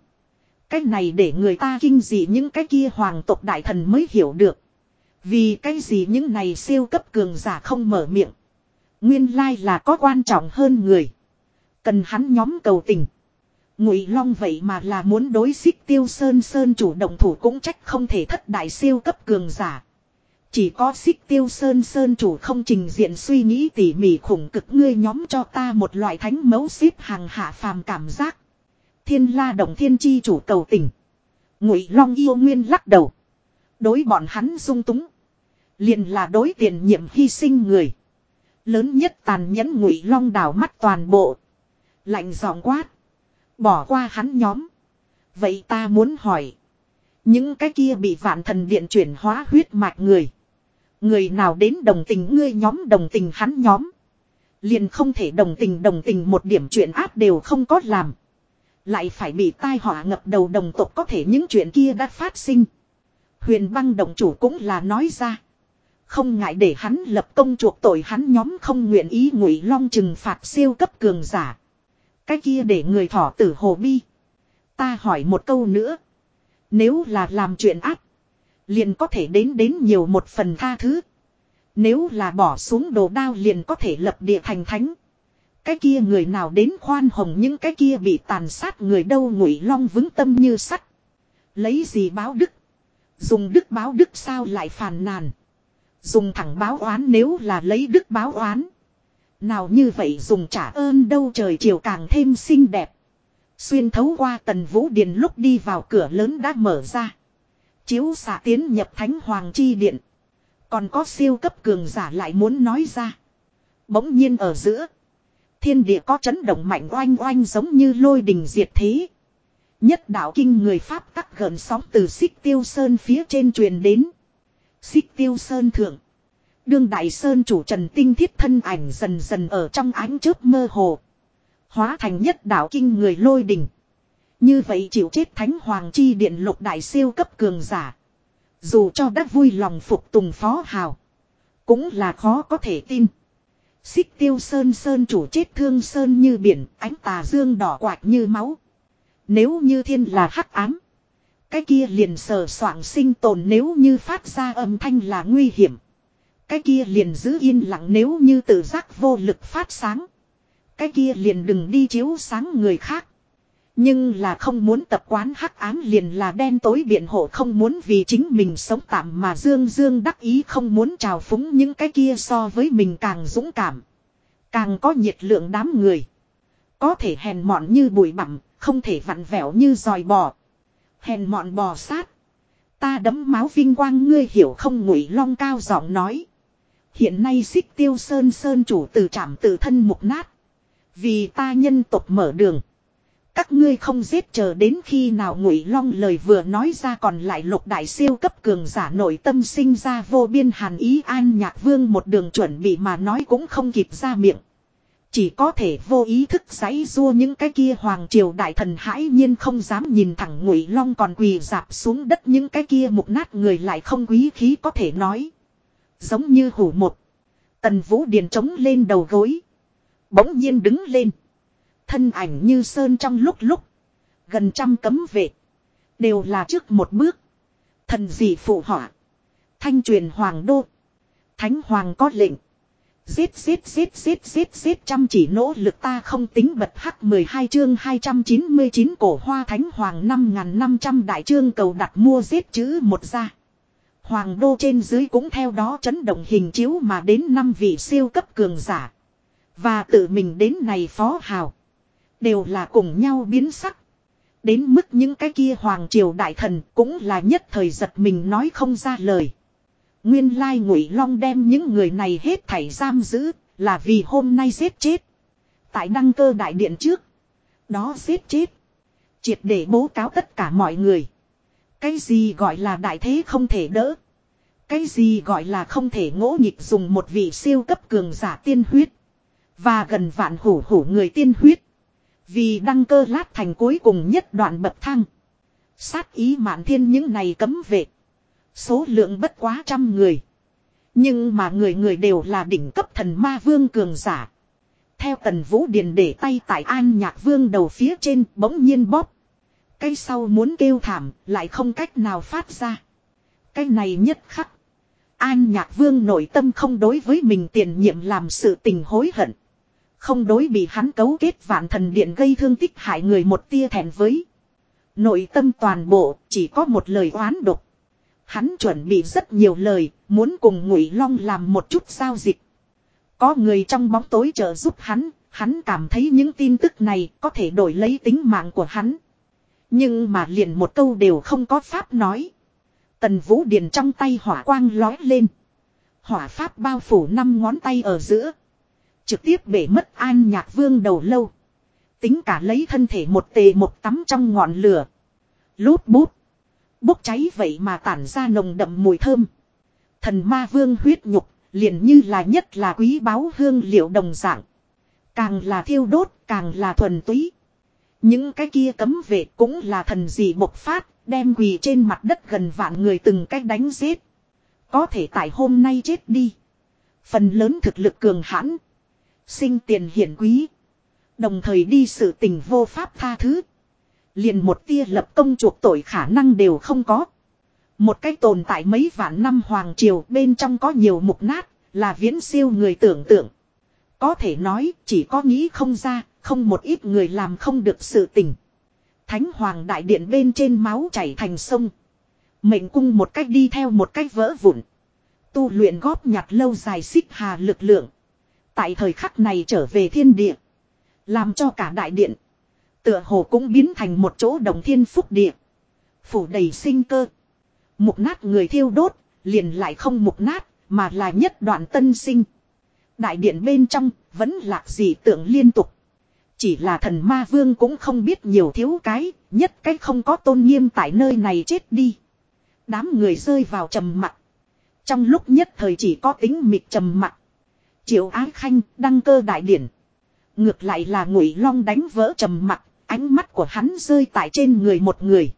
Cái này để người ta kinh dị những cái kia hoàng tộc đại thần mới hiểu được. Vì cái gì những này siêu cấp cường giả không mở miệng. Nguyên lai là có quan trọng hơn người. Cần hắn nhóm cầu tình. Ngụy Long vậy mà là muốn đối xích tiêu sơn sơn chủ động thủ cũng trách không thể thất đại siêu cấp cường giả. Chỉ có xích tiêu sơn sơn chủ không trình diện suy nghĩ tỉ mỉ khủng cực ngươi nhóm cho ta một loại thánh mẫu xếp hàng hạ phàm cảm giác. Thiên la động thiên chi chủ cầu tình. Ngụy Long yêu nguyên lắc đầu. Đối bọn hắn dung túng. liền là đối tiền nhiệm hy sinh người. Lớn nhất tàn nhẫn Ngụy Long đảo mắt toàn bộ. Lạnh giọng quát. Bỏ qua hắn nhóm. Vậy ta muốn hỏi. Những cái kia bị vạn thần điện chuyển hóa huyết mạch người. Người nào đến đồng tình ngươi nhóm đồng tình hắn nhóm. Liền không thể đồng tình đồng tình một điểm chuyện áp đều không có làm. Lại phải bị tai họa ngập đầu đồng tộc có thể những chuyện kia đã phát sinh. Huyền băng động chủ cũng là nói ra. Không ngại để hắn lập công chuộc tội hắn nhóm không nguyện ý ngụy long trừng phạt siêu cấp cường giả. Cái kia để người thỏ tử hồ bi. Ta hỏi một câu nữa. Nếu là làm chuyện ác. Liền có thể đến đến nhiều một phần tha thứ. Nếu là bỏ xuống đồ đao liền có thể lập địa thành thánh. Cái kia người nào đến khoan hồng những cái kia bị tàn sát người đâu ngụy long vững tâm như sắt. Lấy gì báo đức. Dùng đức báo đức sao lại phàn nàn. Dùng thẳng báo oán nếu là lấy đức báo oán. Nào như vậy dùng trả ơn đâu trời chiều càng thêm xinh đẹp. Xuyên thấu qua tần vũ điền lúc đi vào cửa lớn đã mở ra. Chiếu xạ tiến nhập thánh hoàng chi điện. Còn có siêu cấp cường giả lại muốn nói ra. Bỗng nhiên ở giữa. Thiên địa có chấn động mạnh oanh oanh giống như lôi đình diệt thế. Nhất đạo kinh người Pháp tắc gần sóng từ xích tiêu sơn phía trên truyền đến. Xích tiêu sơn thượng. Đương đại sơn chủ trần tinh thiết thân ảnh dần dần ở trong ánh chớp mơ hồ. Hóa thành nhất đạo kinh người lôi đình. Như vậy chịu chết thánh hoàng chi điện lục đại siêu cấp cường giả. Dù cho đã vui lòng phục tùng phó hào. Cũng là khó có thể tin. Xích tiêu sơn sơn chủ chết thương sơn như biển, ánh tà dương đỏ quạch như máu. Nếu như thiên là hắc ám. Cái kia liền sờ soạng sinh tồn nếu như phát ra âm thanh là nguy hiểm. Cái kia liền giữ yên lặng nếu như tự giác vô lực phát sáng. Cái kia liền đừng đi chiếu sáng người khác. Nhưng là không muốn tập quán hắc ám liền là đen tối biện hộ không muốn vì chính mình sống tạm mà dương dương đắc ý không muốn trào phúng những cái kia so với mình càng dũng cảm. Càng có nhiệt lượng đám người. Có thể hèn mọn như bụi bặm, không thể vặn vẹo như dòi bò. Hèn mọn bò sát. Ta đấm máu vinh quang ngươi hiểu không ngụy long cao giọng nói. Hiện nay xích tiêu sơn sơn chủ từ trảm tự thân mục nát. Vì ta nhân tộc mở đường. Các ngươi không giết chờ đến khi nào ngụy long lời vừa nói ra còn lại lục đại siêu cấp cường giả nội tâm sinh ra vô biên hàn ý an nhạc vương một đường chuẩn bị mà nói cũng không kịp ra miệng. Chỉ có thể vô ý thức giấy rua những cái kia hoàng triều đại thần hãi nhiên không dám nhìn thẳng ngụy long còn quỳ dạp xuống đất những cái kia mục nát người lại không quý khí có thể nói. Giống như hủ một. Tần vũ điền trống lên đầu gối. Bỗng nhiên đứng lên. Thân ảnh như sơn trong lúc lúc. Gần trăm cấm vệ. Đều là trước một bước. Thần dị phụ họa. Thanh truyền hoàng đô. Thánh hoàng có lệnh. Giết giết giết giết giết giết chăm chỉ nỗ lực ta không tính bật hắc 12 chương 299 cổ hoa thánh hoàng 5500 đại chương cầu đặt mua giết chữ một ra. Hoàng đô trên dưới cũng theo đó chấn động hình chiếu mà đến năm vị siêu cấp cường giả. Và tự mình đến này phó hào. Đều là cùng nhau biến sắc. Đến mức những cái kia hoàng triều đại thần cũng là nhất thời giật mình nói không ra lời. Nguyên lai ngụy long đem những người này hết thảy giam giữ là vì hôm nay giết chết. Tại đăng cơ đại điện trước. Đó giết chết. Triệt để bố cáo tất cả mọi người. Cái gì gọi là đại thế không thể đỡ. Cái gì gọi là không thể ngỗ nhịp dùng một vị siêu cấp cường giả tiên huyết. Và gần vạn hủ hủ người tiên huyết. Vì đăng cơ lát thành cuối cùng nhất đoạn bậc thang. Sát ý mạn thiên những này cấm vệ. Số lượng bất quá trăm người. Nhưng mà người người đều là đỉnh cấp thần ma vương cường giả. Theo tần vũ điền để tay tại an nhạc vương đầu phía trên bỗng nhiên bóp. Cái sau muốn kêu thảm, lại không cách nào phát ra. Cái này nhất khắc. An nhạc vương nội tâm không đối với mình tiền nhiệm làm sự tình hối hận. Không đối bị hắn cấu kết vạn thần điện gây thương tích hại người một tia thẹn với. Nội tâm toàn bộ chỉ có một lời oán độc. Hắn chuẩn bị rất nhiều lời, muốn cùng Ngụy Long làm một chút giao dịch. Có người trong bóng tối trợ giúp hắn, hắn cảm thấy những tin tức này có thể đổi lấy tính mạng của hắn. Nhưng mà liền một câu đều không có pháp nói. Tần Vũ Điền trong tay hỏa quang lói lên. Hỏa pháp bao phủ năm ngón tay ở giữa. Trực tiếp bể mất an nhạc vương đầu lâu. Tính cả lấy thân thể một tề một tắm trong ngọn lửa. Lút bút. Bốc cháy vậy mà tản ra nồng đậm mùi thơm. Thần ma vương huyết nhục, liền như là nhất là quý báu hương liệu đồng dạng. Càng là thiêu đốt, càng là thuần túy. Những cái kia cấm vệ cũng là thần gì bộc phát, đem quỳ trên mặt đất gần vạn người từng cách đánh giết. Có thể tại hôm nay chết đi. Phần lớn thực lực cường hãn. Sinh tiền hiển quý. Đồng thời đi sự tình vô pháp tha thứ. Liền một tia lập công chuộc tội khả năng đều không có. Một cái tồn tại mấy vạn năm hoàng triều bên trong có nhiều mục nát, là viễn siêu người tưởng tượng. Có thể nói chỉ có nghĩ không ra, không một ít người làm không được sự tình. Thánh hoàng đại điện bên trên máu chảy thành sông. Mệnh cung một cách đi theo một cách vỡ vụn. Tu luyện góp nhặt lâu dài xích hà lực lượng. Tại thời khắc này trở về thiên địa. Làm cho cả đại điện. Tựa hồ cũng biến thành một chỗ đồng thiên phúc địa. Phủ đầy sinh cơ. Mục nát người thiêu đốt, liền lại không mục nát, mà là nhất đoạn tân sinh. Đại điện bên trong, vẫn lạc gì tượng liên tục. Chỉ là thần ma vương cũng không biết nhiều thiếu cái, nhất cách không có tôn nghiêm tại nơi này chết đi. Đám người rơi vào trầm mặc. Trong lúc nhất thời chỉ có tính mịt trầm mặc. Triệu Ái Khanh đăng cơ đại điển. Ngược lại là ngụy long đánh vỡ trầm mặc, ánh mắt của hắn rơi tại trên người một người.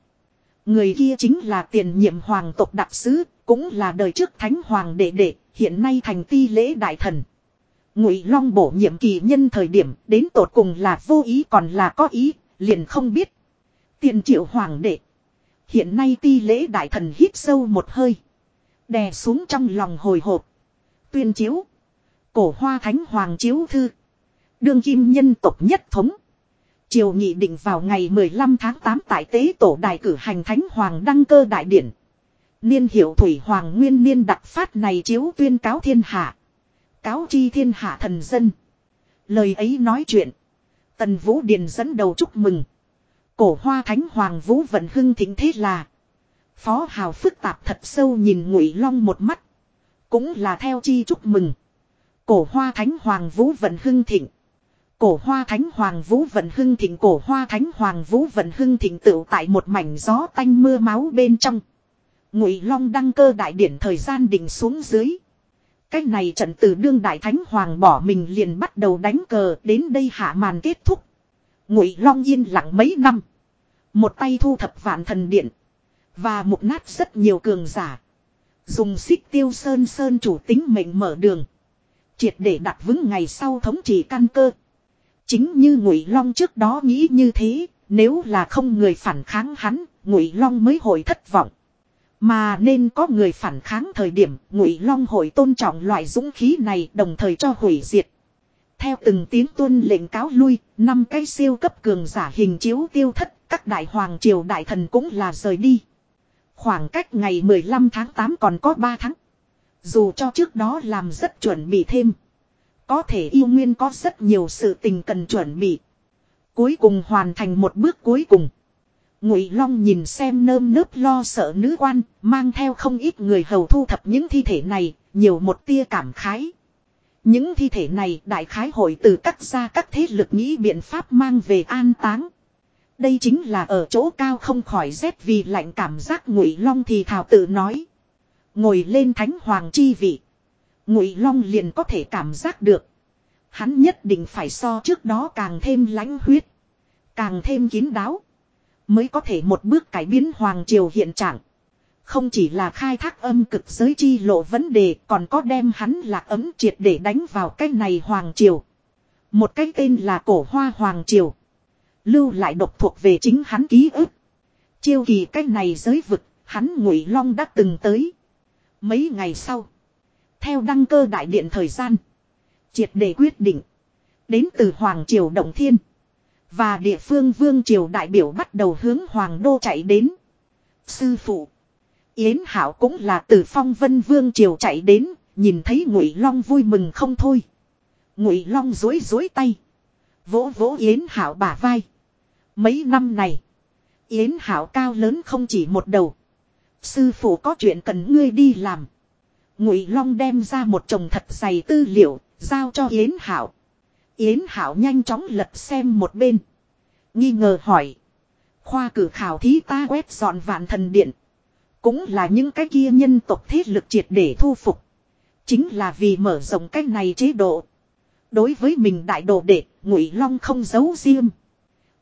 Người kia chính là tiền nhiệm hoàng tộc đặc sứ, cũng là đời trước thánh hoàng đệ đệ, hiện nay thành ti lễ đại thần. Ngụy Long bổ nhiệm kỳ nhân thời điểm đến tột cùng là vô ý còn là có ý, liền không biết. Tiền triệu hoàng đệ. Hiện nay ti lễ đại thần hít sâu một hơi. Đè xuống trong lòng hồi hộp. Tuyên chiếu. Cổ hoa thánh hoàng chiếu thư. Đương kim nhân tộc nhất thống. Triều nghị định vào ngày 15 tháng 8 tại tế tổ đài cử hành thánh hoàng đăng cơ đại điển. Niên hiệu thủy hoàng nguyên niên đặc phát này chiếu tuyên cáo thiên hạ. Cáo chi thiên hạ thần dân. Lời ấy nói chuyện. Tần Vũ Điền dẫn đầu chúc mừng. Cổ hoa thánh hoàng Vũ vận hưng thịnh thế là. Phó hào phức tạp thật sâu nhìn ngụy long một mắt. Cũng là theo chi chúc mừng. Cổ hoa thánh hoàng Vũ vận hưng thịnh. Cổ hoa thánh hoàng Vũ vận hưng thịnh cổ hoa thánh hoàng Vũ vận hưng thịnh tựu tại một mảnh gió tanh mưa máu bên trong. Ngụy Long đăng cơ đại điển thời gian đình xuống dưới. Cách này trận từ đương đại thánh hoàng bỏ mình liền bắt đầu đánh cờ, đến đây hạ màn kết thúc. Ngụy Long yên lặng mấy năm. Một tay thu thập vạn thần điện. Và mục nát rất nhiều cường giả. Dùng xích tiêu sơn sơn chủ tính mệnh mở đường. Triệt để đặt vững ngày sau thống trị căn cơ. Chính như Ngụy Long trước đó nghĩ như thế, nếu là không người phản kháng hắn, Ngụy Long mới hồi thất vọng. Mà nên có người phản kháng thời điểm, Ngụy Long hội tôn trọng loại dũng khí này, đồng thời cho hủy diệt. Theo từng tiếng tuân lệnh cáo lui, năm cái siêu cấp cường giả hình chiếu tiêu thất, các đại hoàng triều đại thần cũng là rời đi. Khoảng cách ngày 15 tháng 8 còn có 3 tháng. Dù cho trước đó làm rất chuẩn bị thêm. Có thể yêu nguyên có rất nhiều sự tình cần chuẩn bị. Cuối cùng hoàn thành một bước cuối cùng. Ngụy Long nhìn xem nơm nớp lo sợ nữ quan, mang theo không ít người hầu thu thập những thi thể này, nhiều một tia cảm khái. Những thi thể này đại khái hội từ các gia các thế lực nghĩ biện pháp mang về an táng. Đây chính là ở chỗ cao không khỏi rét vì lạnh cảm giác Ngụy Long thì thảo tự nói. Ngồi lên thánh hoàng chi vị. Ngụy Long liền có thể cảm giác được. Hắn nhất định phải so trước đó càng thêm lãnh huyết. Càng thêm kín đáo. Mới có thể một bước cải biến hoàng triều hiện trạng. Không chỉ là khai thác âm cực giới chi lộ vấn đề còn có đem hắn lạc ấm triệt để đánh vào cái này hoàng triều. Một cái tên là cổ hoa hoàng triều. Lưu lại độc thuộc về chính hắn ký ức. Chiêu kỳ cái này giới vực, hắn ngụy long đã từng tới. Mấy ngày sau. Theo đăng cơ đại điện thời gian. Triệt để quyết định. Đến từ Hoàng Triều Động Thiên. Và địa phương Vương Triều đại biểu bắt đầu hướng Hoàng Đô chạy đến. Sư phụ. Yến Hảo cũng là từ phong vân Vương Triều chạy đến. Nhìn thấy Ngụy Long vui mừng không thôi. Ngụy Long dối dối tay. Vỗ vỗ Yến Hảo bả vai. Mấy năm này. Yến Hảo cao lớn không chỉ một đầu. Sư phụ có chuyện cần ngươi đi làm. Ngụy Long đem ra một chồng thật dày tư liệu, giao cho Yến Hảo. Yến Hảo nhanh chóng lật xem một bên. Nghi ngờ hỏi. Khoa cử khảo thí ta quét dọn vạn thần điện. Cũng là những cái kia nhân tộc thế lực triệt để thu phục. Chính là vì mở rộng cái này chế độ. Đối với mình đại đồ đệ, ngụy long không giấu riêng.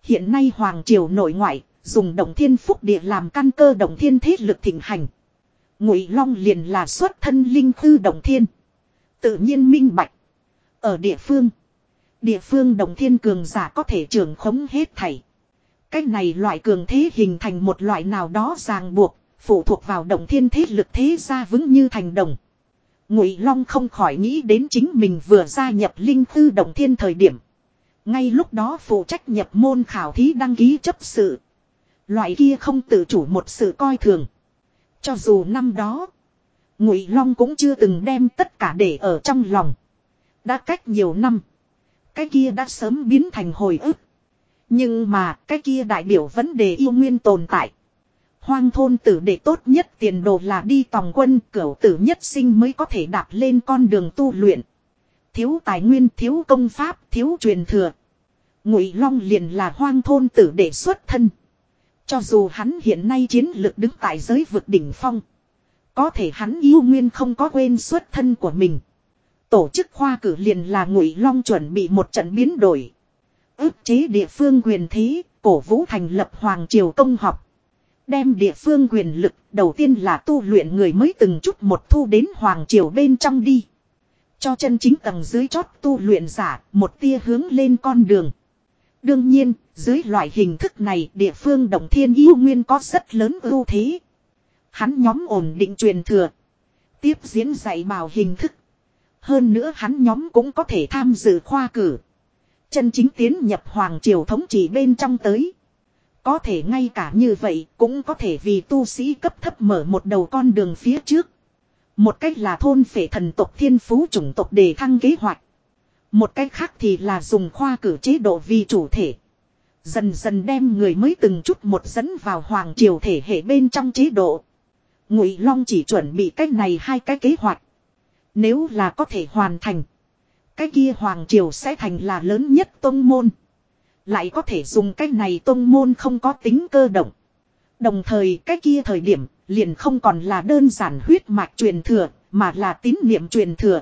Hiện nay Hoàng Triều nội ngoại, dùng động thiên phúc địa làm căn cơ động thiên thế lực thịnh hành. Ngụy Long liền là xuất thân linh thư động thiên. Tự nhiên minh bạch. Ở địa phương, địa phương động thiên cường giả có thể trưởng khống hết thảy. Cách này loại cường thế hình thành một loại nào đó ràng buộc, phụ thuộc vào động thiên thế lực thế gia vững như thành đồng. Ngụy Long không khỏi nghĩ đến chính mình vừa gia nhập linh thư động thiên thời điểm. Ngay lúc đó phụ trách nhập môn khảo thí đăng ký chấp sự. Loại kia không tự chủ một sự coi thường. Cho dù năm đó, Ngụy Long cũng chưa từng đem tất cả để ở trong lòng. Đã cách nhiều năm, cái kia đã sớm biến thành hồi ức. Nhưng mà cái kia đại biểu vấn đề yêu nguyên tồn tại. Hoang thôn tử đệ tốt nhất tiền đồ là đi tòng quân cửu tử nhất sinh mới có thể đạp lên con đường tu luyện. Thiếu tài nguyên, thiếu công pháp, thiếu truyền thừa. Ngụy Long liền là hoang thôn tử đệ xuất thân. Cho dù hắn hiện nay chiến lược đứng tại giới vực đỉnh phong. Có thể hắn yêu nguyên không có quên xuất thân của mình. Tổ chức khoa cử liền là Ngụy Long chuẩn bị một trận biến đổi. ức chế địa phương quyền thế, cổ vũ thành lập Hoàng Triều Công học. Đem địa phương quyền lực đầu tiên là tu luyện người mới từng chút một thu đến Hoàng Triều bên trong đi. Cho chân chính tầng dưới chót tu luyện giả một tia hướng lên con đường. Đương nhiên, dưới loại hình thức này, địa phương Đồng Thiên Yêu Nguyên có rất lớn ưu thế. Hắn nhóm ổn định truyền thừa. Tiếp diễn dạy bào hình thức. Hơn nữa hắn nhóm cũng có thể tham dự khoa cử. Chân chính tiến nhập Hoàng Triều thống trị bên trong tới. Có thể ngay cả như vậy cũng có thể vì tu sĩ cấp thấp mở một đầu con đường phía trước. Một cách là thôn phệ thần tộc thiên phú chủng tộc để thăng kế hoạch. Một cách khác thì là dùng khoa cử chế độ vì chủ thể. Dần dần đem người mới từng chút một dẫn vào hoàng triều thể hệ bên trong chế độ. Ngụy Long chỉ chuẩn bị cách này hai cái kế hoạch. Nếu là có thể hoàn thành. Cái kia hoàng triều sẽ thành là lớn nhất tông môn. Lại có thể dùng cách này tông môn không có tính cơ động. Đồng thời, cái kia thời điểm liền không còn là đơn giản huyết mạch truyền thừa, mà là tín niệm truyền thừa.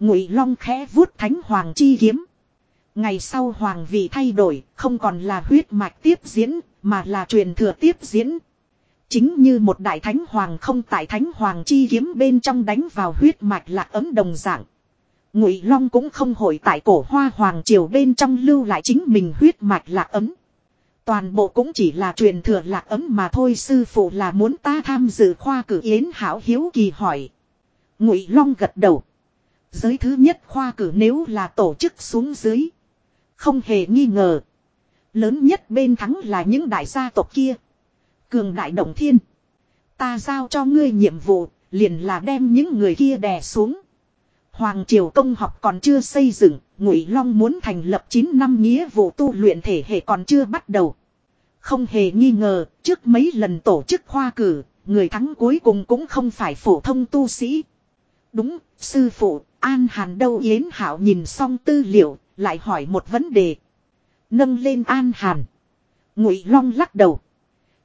Ngụy Long khẽ vuốt thánh hoàng chi kiếm. Ngày sau hoàng vị thay đổi, không còn là huyết mạch tiếp diễn, mà là truyền thừa tiếp diễn. Chính như một đại thánh hoàng không tại thánh hoàng chi kiếm bên trong đánh vào huyết mạch lạc ấm đồng dạng. Ngụy Long cũng không hội tại cổ hoa hoàng triều bên trong lưu lại chính mình huyết mạch lạc ấm. Toàn bộ cũng chỉ là truyền thừa lạc ấm mà thôi sư phụ là muốn ta tham dự khoa cử yến hảo hiếu kỳ hỏi. Ngụy Long gật đầu. Giới thứ nhất khoa cử nếu là tổ chức xuống dưới. Không hề nghi ngờ. Lớn nhất bên thắng là những đại gia tộc kia. Cường đại động thiên. Ta giao cho ngươi nhiệm vụ, liền là đem những người kia đè xuống. Hoàng Triều công học còn chưa xây dựng, Ngụy Long muốn thành lập 9 năm nghĩa vụ tu luyện thể hệ còn chưa bắt đầu. Không hề nghi ngờ, trước mấy lần tổ chức khoa cử, người thắng cuối cùng cũng không phải phổ thông tu sĩ. Đúng, sư phụ, An Hàn đâu Yến Hảo nhìn xong tư liệu, lại hỏi một vấn đề. Nâng lên An Hàn. Ngụy Long lắc đầu.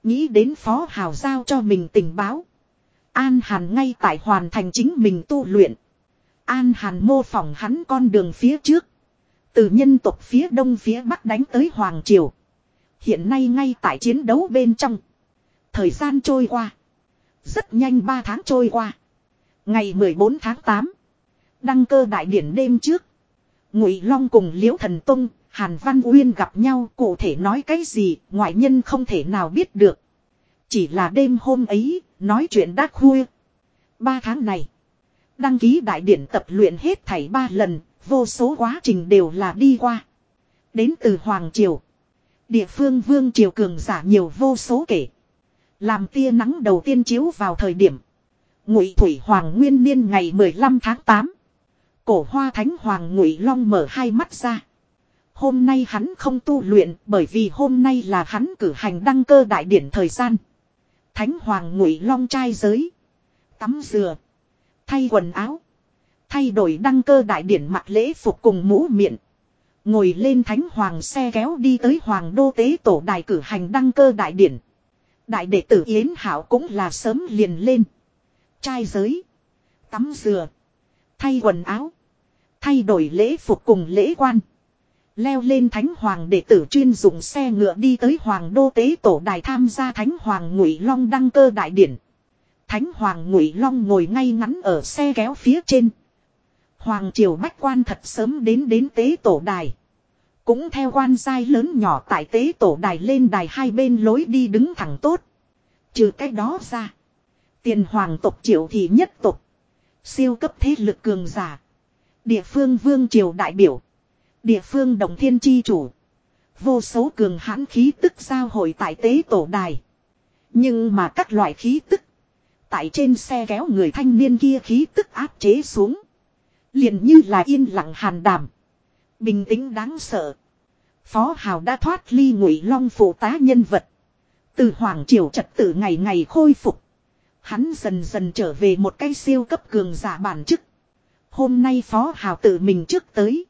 Nghĩ đến Phó Hào giao cho mình tình báo. An Hàn ngay tại hoàn thành chính mình tu luyện. An Hàn mô phỏng hắn con đường phía trước. Từ nhân tộc phía đông phía bắc đánh tới Hoàng Triều. Hiện nay ngay tại chiến đấu bên trong. Thời gian trôi qua. Rất nhanh 3 tháng trôi qua. Ngày 14 tháng 8. Đăng cơ đại điển đêm trước. Ngụy Long cùng Liễu Thần Tông, Hàn Văn Uyên gặp nhau cụ thể nói cái gì, ngoại nhân không thể nào biết được. Chỉ là đêm hôm ấy, nói chuyện đắc khuya. Ba tháng này, đăng ký đại điển tập luyện hết thảy ba lần, vô số quá trình đều là đi qua. Đến từ Hoàng Triều. Địa phương Vương Triều cường giả nhiều vô số kể. Làm tia nắng đầu tiên chiếu vào thời điểm. Ngụy Thủy Hoàng Nguyên Niên ngày 15 tháng 8. Cổ hoa thánh hoàng ngụy long mở hai mắt ra. Hôm nay hắn không tu luyện, bởi vì hôm nay là hắn cử hành đăng cơ đại điển thời gian. Thánh hoàng ngụy long trai giới. Tắm dừa. Thay quần áo. Thay đổi đăng cơ đại điển mặc lễ phục cùng mũ miệng. Ngồi lên thánh hoàng xe kéo đi tới hoàng đô tế tổ đài cử hành đăng cơ đại điển. Đại đệ tử Yến Hảo cũng là sớm liền lên. Trai giới. Tắm dừa. Thay quần áo. Thay đổi lễ phục cùng lễ quan. Leo lên thánh hoàng đệ tử chuyên dụng xe ngựa đi tới hoàng đô tế tổ đài tham gia thánh hoàng ngụy long đăng cơ đại điển. Thánh hoàng ngụy long ngồi ngay ngắn ở xe kéo phía trên. Hoàng triều bách quan thật sớm đến đến tế tổ đài. Cũng theo quan giai lớn nhỏ tại tế tổ đài lên đài hai bên lối đi đứng thẳng tốt. Trừ cái đó ra. Tiền hoàng tộc triệu thì nhất tộc. Siêu cấp thế lực cường giả. Địa phương vương triều đại biểu. Địa phương đồng thiên chi chủ. Vô số cường hãn khí tức giao hội tại tế tổ đài. Nhưng mà các loại khí tức. Tại trên xe kéo người thanh niên kia khí tức áp chế xuống. Liền như là yên lặng hàn đàm. Bình tĩnh đáng sợ. Phó Hào đã thoát ly ngụy long phụ tá nhân vật. Từ Hoàng Triều trật tự ngày ngày khôi phục. Hắn dần dần trở về một cái siêu cấp cường giả bản chức. Hôm nay Phó Hào tự mình trước tới.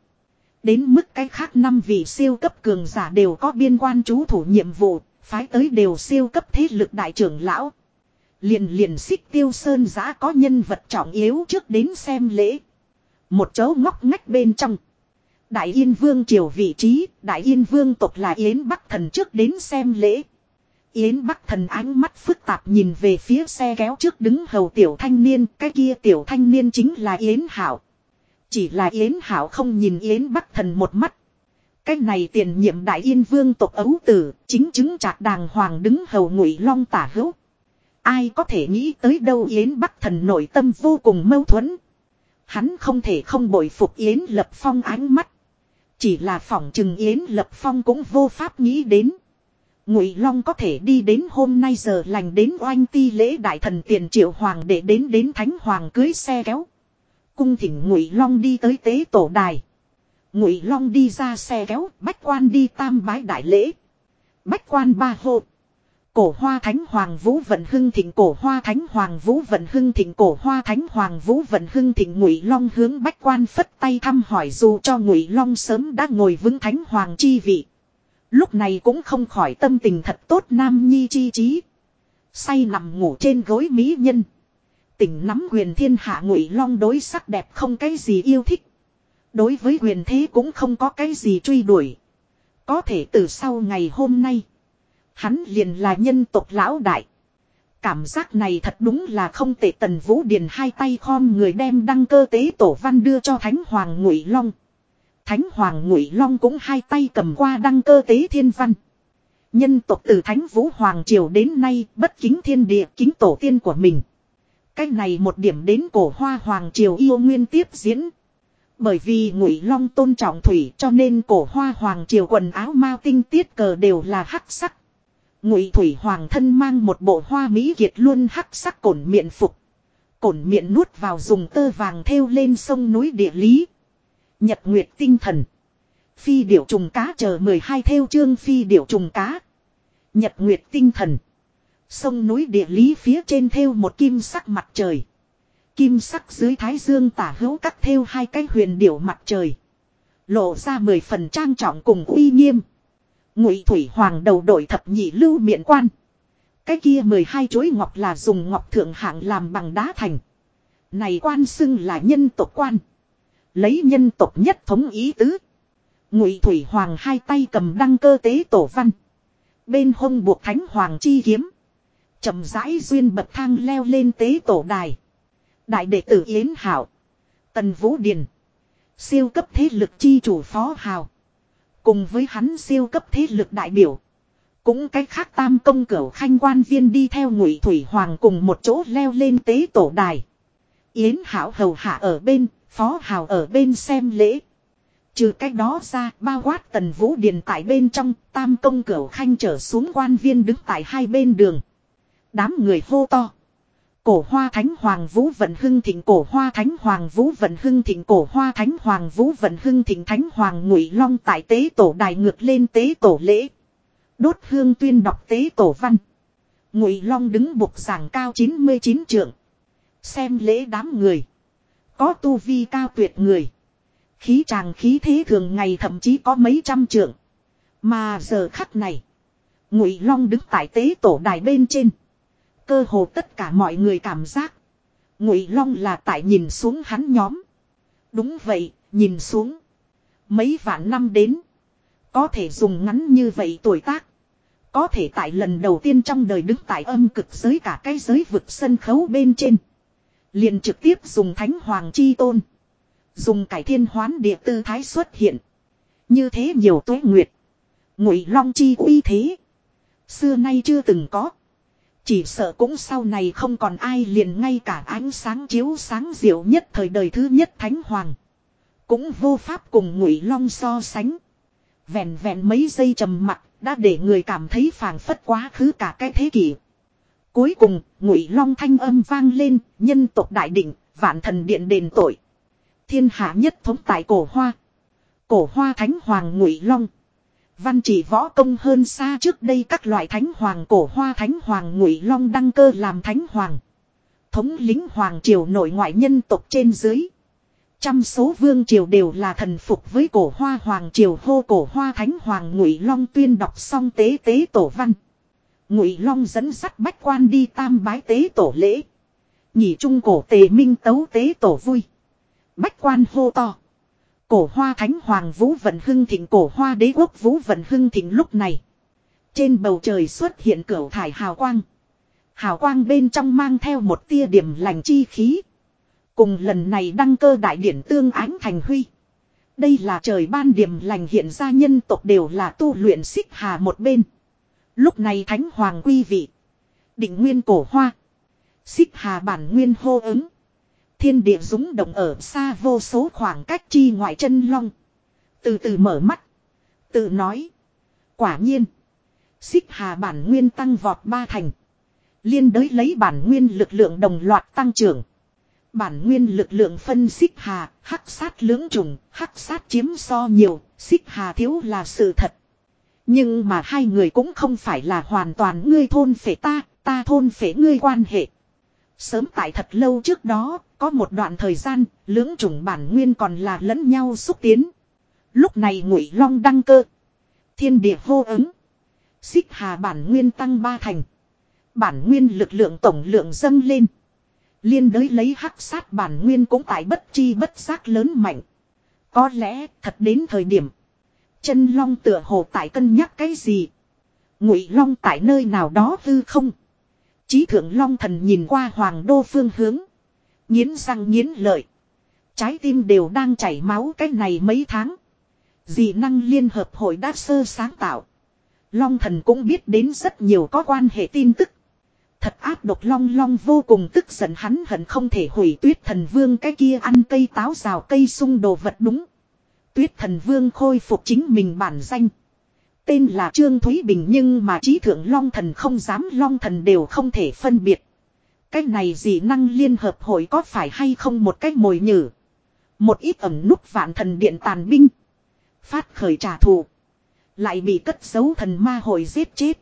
Đến mức cái khác năm vị siêu cấp cường giả đều có biên quan chú thủ nhiệm vụ, phái tới đều siêu cấp thế lực đại trưởng lão. Liền liền xích tiêu sơn giã có nhân vật trọng yếu trước đến xem lễ. Một chỗ ngóc ngách bên trong. Đại Yên Vương triều vị trí, Đại Yên Vương tộc là Yến Bắc Thần trước đến xem lễ. Yến Bắc Thần ánh mắt phức tạp nhìn về phía xe kéo trước đứng hầu tiểu thanh niên, cái kia tiểu thanh niên chính là Yến Hảo. Chỉ là Yến Hảo không nhìn Yến Bắc Thần một mắt. Cái này tiền nhiệm Đại Yên Vương tộc ấu tử, chính chứng trạc đàng hoàng đứng hầu ngụy long tả hữu. Ai có thể nghĩ tới đâu Yến Bắc Thần nội tâm vô cùng mâu thuẫn. Hắn không thể không bội phục Yến Lập Phong ánh mắt. Chỉ là phỏng chừng Yến Lập Phong cũng vô pháp nghĩ đến. Ngụy Long có thể đi đến hôm nay giờ lành đến oanh ti lễ đại thần tiền triệu hoàng để đến đến thánh hoàng cưới xe kéo. Cung thỉnh Ngụy Long đi tới tế tổ đài. Ngụy Long đi ra xe kéo, bách quan đi tam bái đại lễ. Bách quan ba hộ. Cổ hoa thánh hoàng vũ vận hưng thịnh cổ hoa thánh hoàng vũ vận hưng thịnh cổ hoa thánh hoàng vũ vận hưng thịnh ngụy long hướng bách quan phất tay thăm hỏi dù cho ngụy long sớm đã ngồi vững thánh hoàng chi vị lúc này cũng không khỏi tâm tình thật tốt nam nhi chi trí say nằm ngủ trên gối mỹ nhân tỉnh nắm quyền thiên hạ ngụy long đối sắc đẹp không cái gì yêu thích đối với quyền thế cũng không có cái gì truy đuổi có thể từ sau ngày hôm nay, Hắn liền là nhân tộc lão đại. Cảm giác này thật đúng là không tệ tần vũ điền hai tay khom người đem đăng cơ tế tổ văn đưa cho thánh hoàng ngụy long. Thánh hoàng ngụy long cũng hai tay cầm qua đăng cơ tế thiên văn. Nhân tộc từ thánh vũ hoàng triều đến nay bất kính thiên địa kính tổ tiên của mình. Cách này một điểm đến cổ hoa hoàng triều yêu nguyên tiếp diễn. Bởi vì ngụy long tôn trọng thủy cho nên cổ hoa hoàng triều quần áo mao tinh tiết cờ đều là hắc sắc. Ngụy Thủy Hoàng thân mang một bộ hoa mỹ kiệt luôn hắc sắc cổn miệng phục. Cổn miệng nuốt vào dùng tơ vàng thêu lên sông núi địa lý. Nhật Nguyệt tinh thần. Phi điểu trùng cá chờ 12 theo chương phi điểu trùng cá. Nhật Nguyệt tinh thần. Sông núi địa lý phía trên theo một kim sắc mặt trời. Kim sắc dưới thái dương tả hữu cắt theo hai cái huyền điểu mặt trời. Lộ ra mười phần trang trọng cùng uy nghiêm. Ngụy Thủy Hoàng đầu đội thập nhị lưu miện quan. Cái kia 12 chuối ngọc là dùng ngọc thượng hạng làm bằng đá thành. Này quan xưng là nhân tộc quan. Lấy nhân tộc nhất thống ý tứ. Ngụy Thủy Hoàng hai tay cầm đăng cơ tế tổ văn. Bên hông buộc thánh hoàng chi kiếm. chậm rãi duyên bậc thang leo lên tế tổ đài. Đại đệ tử Yến Hảo. Tần Vũ Điền. Siêu cấp thế lực chi chủ phó hào. Cùng với hắn siêu cấp thế lực đại biểu. Cũng cách khác tam công cửu khanh quan viên đi theo ngụy thủy hoàng cùng một chỗ leo lên tế tổ đài. Yến hảo hầu hạ ở bên, phó hào ở bên xem lễ. Trừ cách đó ra, bao quát tần vũ điền tại bên trong, tam công cửu khanh trở xuống quan viên đứng tại hai bên đường. Đám người hô to. Cổ hoa thánh hoàng vũ vận hưng thịnh cổ hoa thánh hoàng vũ vận hưng thịnh cổ hoa thánh hoàng vũ vận hưng thịnh thánh hoàng ngụy long tại tế tổ đài ngược lên tế tổ lễ. Đốt hương tuyên đọc tế tổ văn. Ngụy long đứng bục giảng cao 99 trượng. Xem lễ đám người. Có tu vi cao tuyệt người. Khí tràng khí thế thường ngày thậm chí có mấy trăm trượng. Mà giờ khắc này. Ngụy Long đứng tại tế tổ đài bên trên. Cơ hồ tất cả mọi người cảm giác. Ngụy Long là tại nhìn xuống hắn nhóm. Đúng vậy, nhìn xuống. Mấy vạn năm đến. Có thể dùng ngắn như vậy tuổi tác. Có thể tại lần đầu tiên trong đời đứng tại âm cực giới cả cái giới vực sân khấu bên trên. Liền trực tiếp dùng thánh hoàng chi tôn. Dùng cải thiên hoán địa tư thái xuất hiện. Như thế nhiều tuế nguyệt. Ngụy long chi uy thế. Xưa nay chưa từng có. Chỉ sợ cũng sau này không còn ai liền ngay cả ánh sáng chiếu sáng diệu nhất thời đời thứ nhất thánh hoàng. Cũng vô pháp cùng ngụy long so sánh. Vẹn vẹn mấy giây trầm mặc đã để người cảm thấy phảng phất quá khứ cả cái thế kỷ. Cuối cùng, ngụy long thanh âm vang lên, nhân tộc đại định, vạn thần điện đền tội. Thiên hạ nhất thống tại cổ hoa. Cổ hoa thánh hoàng ngụy long. Văn chỉ võ công hơn xa trước đây các loại thánh hoàng cổ hoa thánh hoàng ngụy long đăng cơ làm thánh hoàng. Thống lính hoàng triều nội ngoại nhân tộc trên dưới. Trăm số vương triều đều là thần phục với cổ hoa hoàng triều hô cổ hoa thánh hoàng ngụy long tuyên đọc xong tế tế tổ văn. Ngụy long dẫn sắt bách quan đi tam bái tế tổ lễ. Nhị trung cổ tề minh tấu tế tổ vui. Bách quan hô to. Cổ hoa thánh hoàng vũ vận hưng thịnh cổ hoa đế quốc vũ vận hưng thịnh lúc này. Trên bầu trời xuất hiện cửu thải hào quang. Hào quang bên trong mang theo một tia điểm lành chi khí. Cùng lần này đăng cơ đại điển tương ánh thành huy. Đây là trời ban điểm lành hiện ra nhân tộc đều là tu luyện xích hà một bên. Lúc này thánh hoàng quy vị. Định nguyên cổ hoa. Xích hà bản nguyên hô ứng. Thiên địa dũng động ở xa vô số khoảng cách chi ngoại chân long. Từ từ mở mắt. Tự nói. Quả nhiên. Xích hà bản nguyên tăng vọt ba thành. Liên đới lấy bản nguyên lực lượng đồng loạt tăng trưởng. Bản nguyên lực lượng phân xích hà, hắc sát lưỡng trùng, hắc sát chiếm so nhiều, xích hà thiếu là sự thật. Nhưng mà hai người cũng không phải là hoàn toàn ngươi thôn phệ ta, ta thôn phệ ngươi quan hệ. Sớm tại thật lâu trước đó, có một đoạn thời gian, lưỡng chủng bản nguyên còn là lẫn nhau xúc tiến. Lúc này ngụy long đăng cơ. Thiên địa hô ứng. Xích hà bản nguyên tăng ba thành. Bản nguyên lực lượng tổng lượng dâng lên. Liên đới lấy hắc sát bản nguyên cũng tại bất chi bất giác lớn mạnh. Có lẽ thật đến thời điểm. Chân long tựa hồ tại cân nhắc cái gì. Ngụy long tại nơi nào đó hư không. Chí thượng long thần nhìn qua hoàng đô phương hướng. Nghiến răng nghiến lợi. Trái tim đều đang chảy máu cái này mấy tháng. Dị năng liên hợp hội đã sơ sáng tạo. Long thần cũng biết đến rất nhiều có quan hệ tin tức. Thật áp độc long long vô cùng tức giận hắn hận không thể hủy tuyết thần vương cái kia ăn cây táo rào cây sung đồ vật đúng. Tuyết thần vương khôi phục chính mình bản danh. Tên là Trương Thúy Bình nhưng mà trí thượng long thần không dám long thần đều không thể phân biệt. Cái này dị năng liên hợp hội có phải hay không một cách mồi nhử. Một ít ẩm nút vạn thần điện tàn binh. Phát khởi trả thù. Lại bị cất giấu thần ma hội giết chết.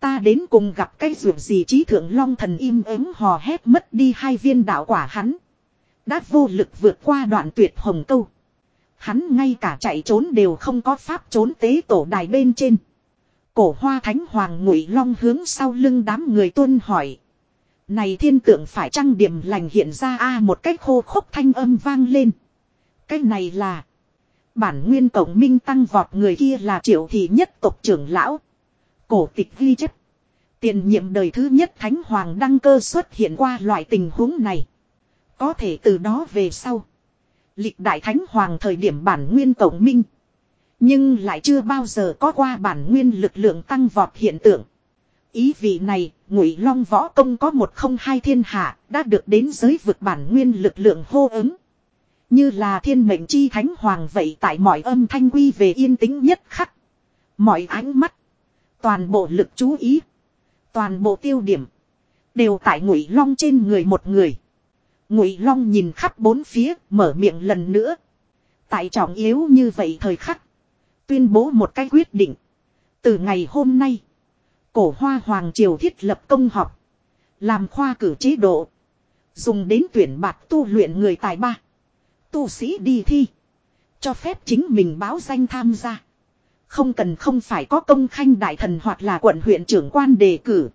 Ta đến cùng gặp cái ruộng gì trí thượng long thần im ắng hò hét mất đi hai viên đạo quả hắn. Đã vô lực vượt qua đoạn tuyệt hồng câu. Hắn ngay cả chạy trốn đều không có pháp trốn tế tổ đài bên trên. Cổ hoa thánh hoàng ngụy long hướng sau lưng đám người tuân hỏi. Này thiên tượng phải trăng điểm lành hiện ra a một cách khô khốc thanh âm vang lên. Cái này là. Bản nguyên tổng minh tăng vọt người kia là triệu thị nhất tộc trưởng lão. Cổ tịch ghi chất. Tiền nhiệm đời thứ nhất thánh hoàng đăng cơ xuất hiện qua loại tình huống này. Có thể từ đó về sau. Lịch đại thánh hoàng thời điểm bản nguyên tổng minh. Nhưng lại chưa bao giờ có qua bản nguyên lực lượng tăng vọt hiện tượng. Ý vị này, ngụy long võ công có một không hai thiên hạ, đã được đến giới vực bản nguyên lực lượng hô ứng. Như là thiên mệnh chi thánh hoàng vậy tại mọi âm thanh quy về yên tĩnh nhất khắc. Mọi ánh mắt. Toàn bộ lực chú ý. Toàn bộ tiêu điểm. Đều tại ngụy long trên người một người. Ngụy long nhìn khắp bốn phía, mở miệng lần nữa. Tại trọng yếu như vậy thời khắc. Tuyên bố một cái quyết định. Từ ngày hôm nay. Cổ hoa hoàng triều thiết lập công học. Làm khoa cử chế độ. Dùng đến tuyển bạc tu luyện người tài ba. Tu sĩ đi thi. Cho phép chính mình báo danh tham gia. Không cần không phải có công khanh đại thần hoặc là quận huyện trưởng quan đề cử.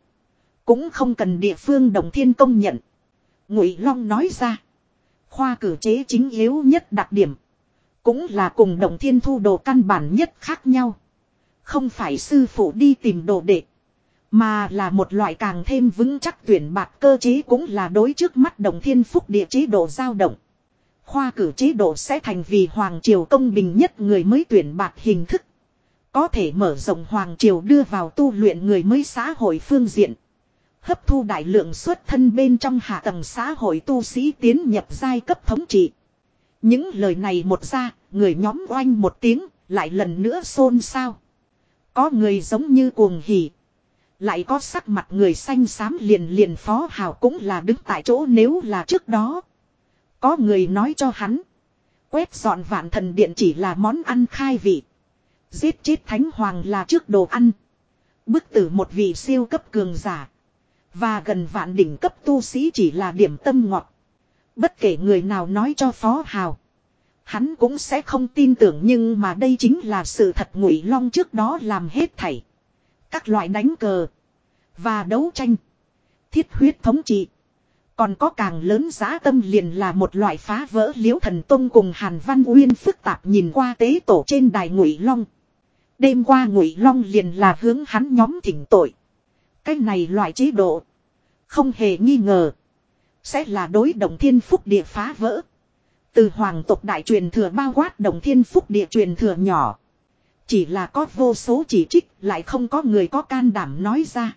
Cũng không cần địa phương đồng thiên công nhận. Ngụy Long nói ra. Khoa cử chế chính yếu nhất đặc điểm. Cũng là cùng đồng thiên thu đồ căn bản nhất khác nhau. Không phải sư phụ đi tìm đồ đệ. Mà là một loại càng thêm vững chắc tuyển bạc cơ chế cũng là đối trước mắt đồng thiên phúc địa chế độ giao động. Khoa cử chế độ sẽ thành vì Hoàng Triều công bình nhất người mới tuyển bạc hình thức. Có thể mở rộng Hoàng Triều đưa vào tu luyện người mới xã hội phương diện. Hấp thu đại lượng xuất thân bên trong hạ tầng xã hội tu sĩ tiến nhập giai cấp thống trị. Những lời này một ra, người nhóm oanh một tiếng, lại lần nữa xôn xao. Có người giống như cuồng hỉ. Lại có sắc mặt người xanh xám liền liền phó hào cũng là đứng tại chỗ nếu là trước đó. Có người nói cho hắn. Quét dọn vạn thần điện chỉ là món ăn khai vị. Giết chết thánh hoàng là trước đồ ăn. Bức tử một vị siêu cấp cường giả. Và gần vạn đỉnh cấp tu sĩ chỉ là điểm tâm ngọt. Bất kể người nào nói cho phó hào. Hắn cũng sẽ không tin tưởng nhưng mà đây chính là sự thật ngụy long trước đó làm hết thảy. Các loại đánh cờ. Và đấu tranh. Thiết huyết thống trị. Còn có càng lớn giá tâm liền là một loại phá vỡ liễu thần tông cùng Hàn Văn Uyên phức tạp nhìn qua tế tổ trên đài ngụy long. Đêm qua ngụy long liền là hướng hắn nhóm thỉnh tội. Cái này loại chế độ. Không hề nghi ngờ. Sẽ là đối động thiên phúc địa phá vỡ. Từ hoàng tộc đại truyền thừa bao quát động thiên phúc địa truyền thừa nhỏ. Chỉ là có vô số chỉ trích lại không có người có can đảm nói ra.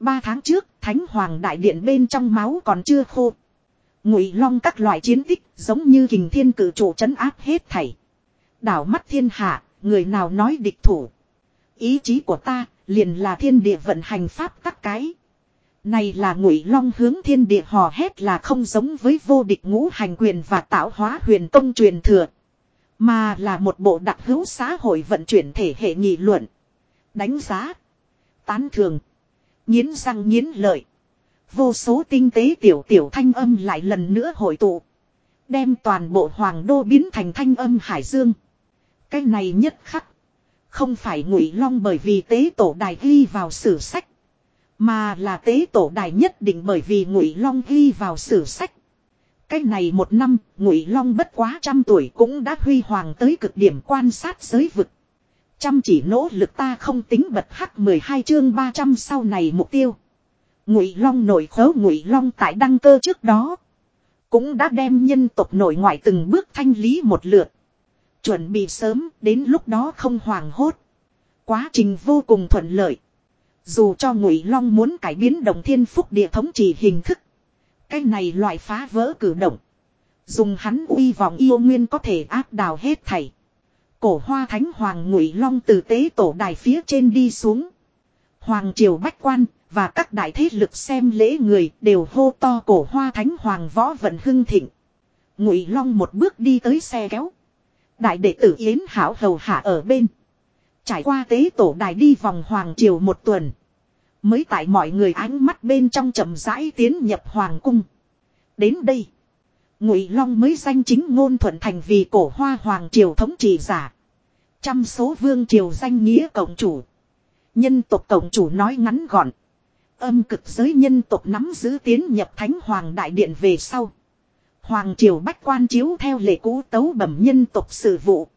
Ba tháng trước, Thánh Hoàng Đại Điện bên trong máu còn chưa khô. Ngụy long các loại chiến tích giống như kình thiên cử chủ chấn áp hết thảy. Đảo mắt thiên hạ, người nào nói địch thủ. Ý chí của ta, liền là thiên địa vận hành pháp tắc cái. Này là ngụy long hướng thiên địa hò hét là không giống với vô địch ngũ hành quyền và tạo hóa huyền công truyền thừa. Mà là một bộ đặc hữu xã hội vận chuyển thể hệ nghị luận. Đánh giá. Tán thường. Nhiến răng nhiến lợi. Vô số tinh tế tiểu tiểu thanh âm lại lần nữa hội tụ. Đem toàn bộ hoàng đô biến thành thanh âm hải dương. Cái này nhất khắc. Không phải ngụy long bởi vì tế tổ đài ghi vào sử sách. Mà là tế tổ đài nhất định bởi vì ngụy long ghi vào sử sách. Cái này một năm, ngụy long bất quá trăm tuổi cũng đã huy hoàng tới cực điểm quan sát giới vực. Chăm chỉ nỗ lực ta không tính bật hắc 12 chương 300 sau này mục tiêu. Ngụy Long nổi khấu Ngụy Long tại đăng cơ trước đó, cũng đã đem nhân tộc nội ngoại từng bước thanh lý một lượt. Chuẩn bị sớm, đến lúc đó không hoảng hốt. Quá trình vô cùng thuận lợi. Dù cho Ngụy Long muốn cải biến đồng thiên phúc địa thống chỉ hình thức, cái này loại phá vỡ cử động, dùng hắn uy vọng yêu nguyên có thể áp đào hết thảy. Cổ hoa thánh hoàng ngụy long từ tế tổ đài phía trên đi xuống. Hoàng triều bách quan và các đại thế lực xem lễ người đều hô to cổ hoa thánh hoàng võ vận hưng thịnh. Ngụy long một bước đi tới xe kéo. Đại đệ tử Yến Hảo hầu hạ ở bên. Trải qua tế tổ đài đi vòng hoàng triều một tuần. Mới tại mọi người ánh mắt bên trong chậm rãi tiến nhập hoàng cung. Đến đây. Ngụy Long mới danh chính ngôn thuận thành vì cổ hoa hoàng triều thống trị giả. Trăm số vương triều danh nghĩa cộng chủ. Nhân tộc cộng chủ nói ngắn gọn. Âm cực giới nhân tộc nắm giữ tiến nhập thánh hoàng đại điện về sau. Hoàng triều bách quan chiếu theo lệ cũ tấu bẩm nhân tộc sự vụ.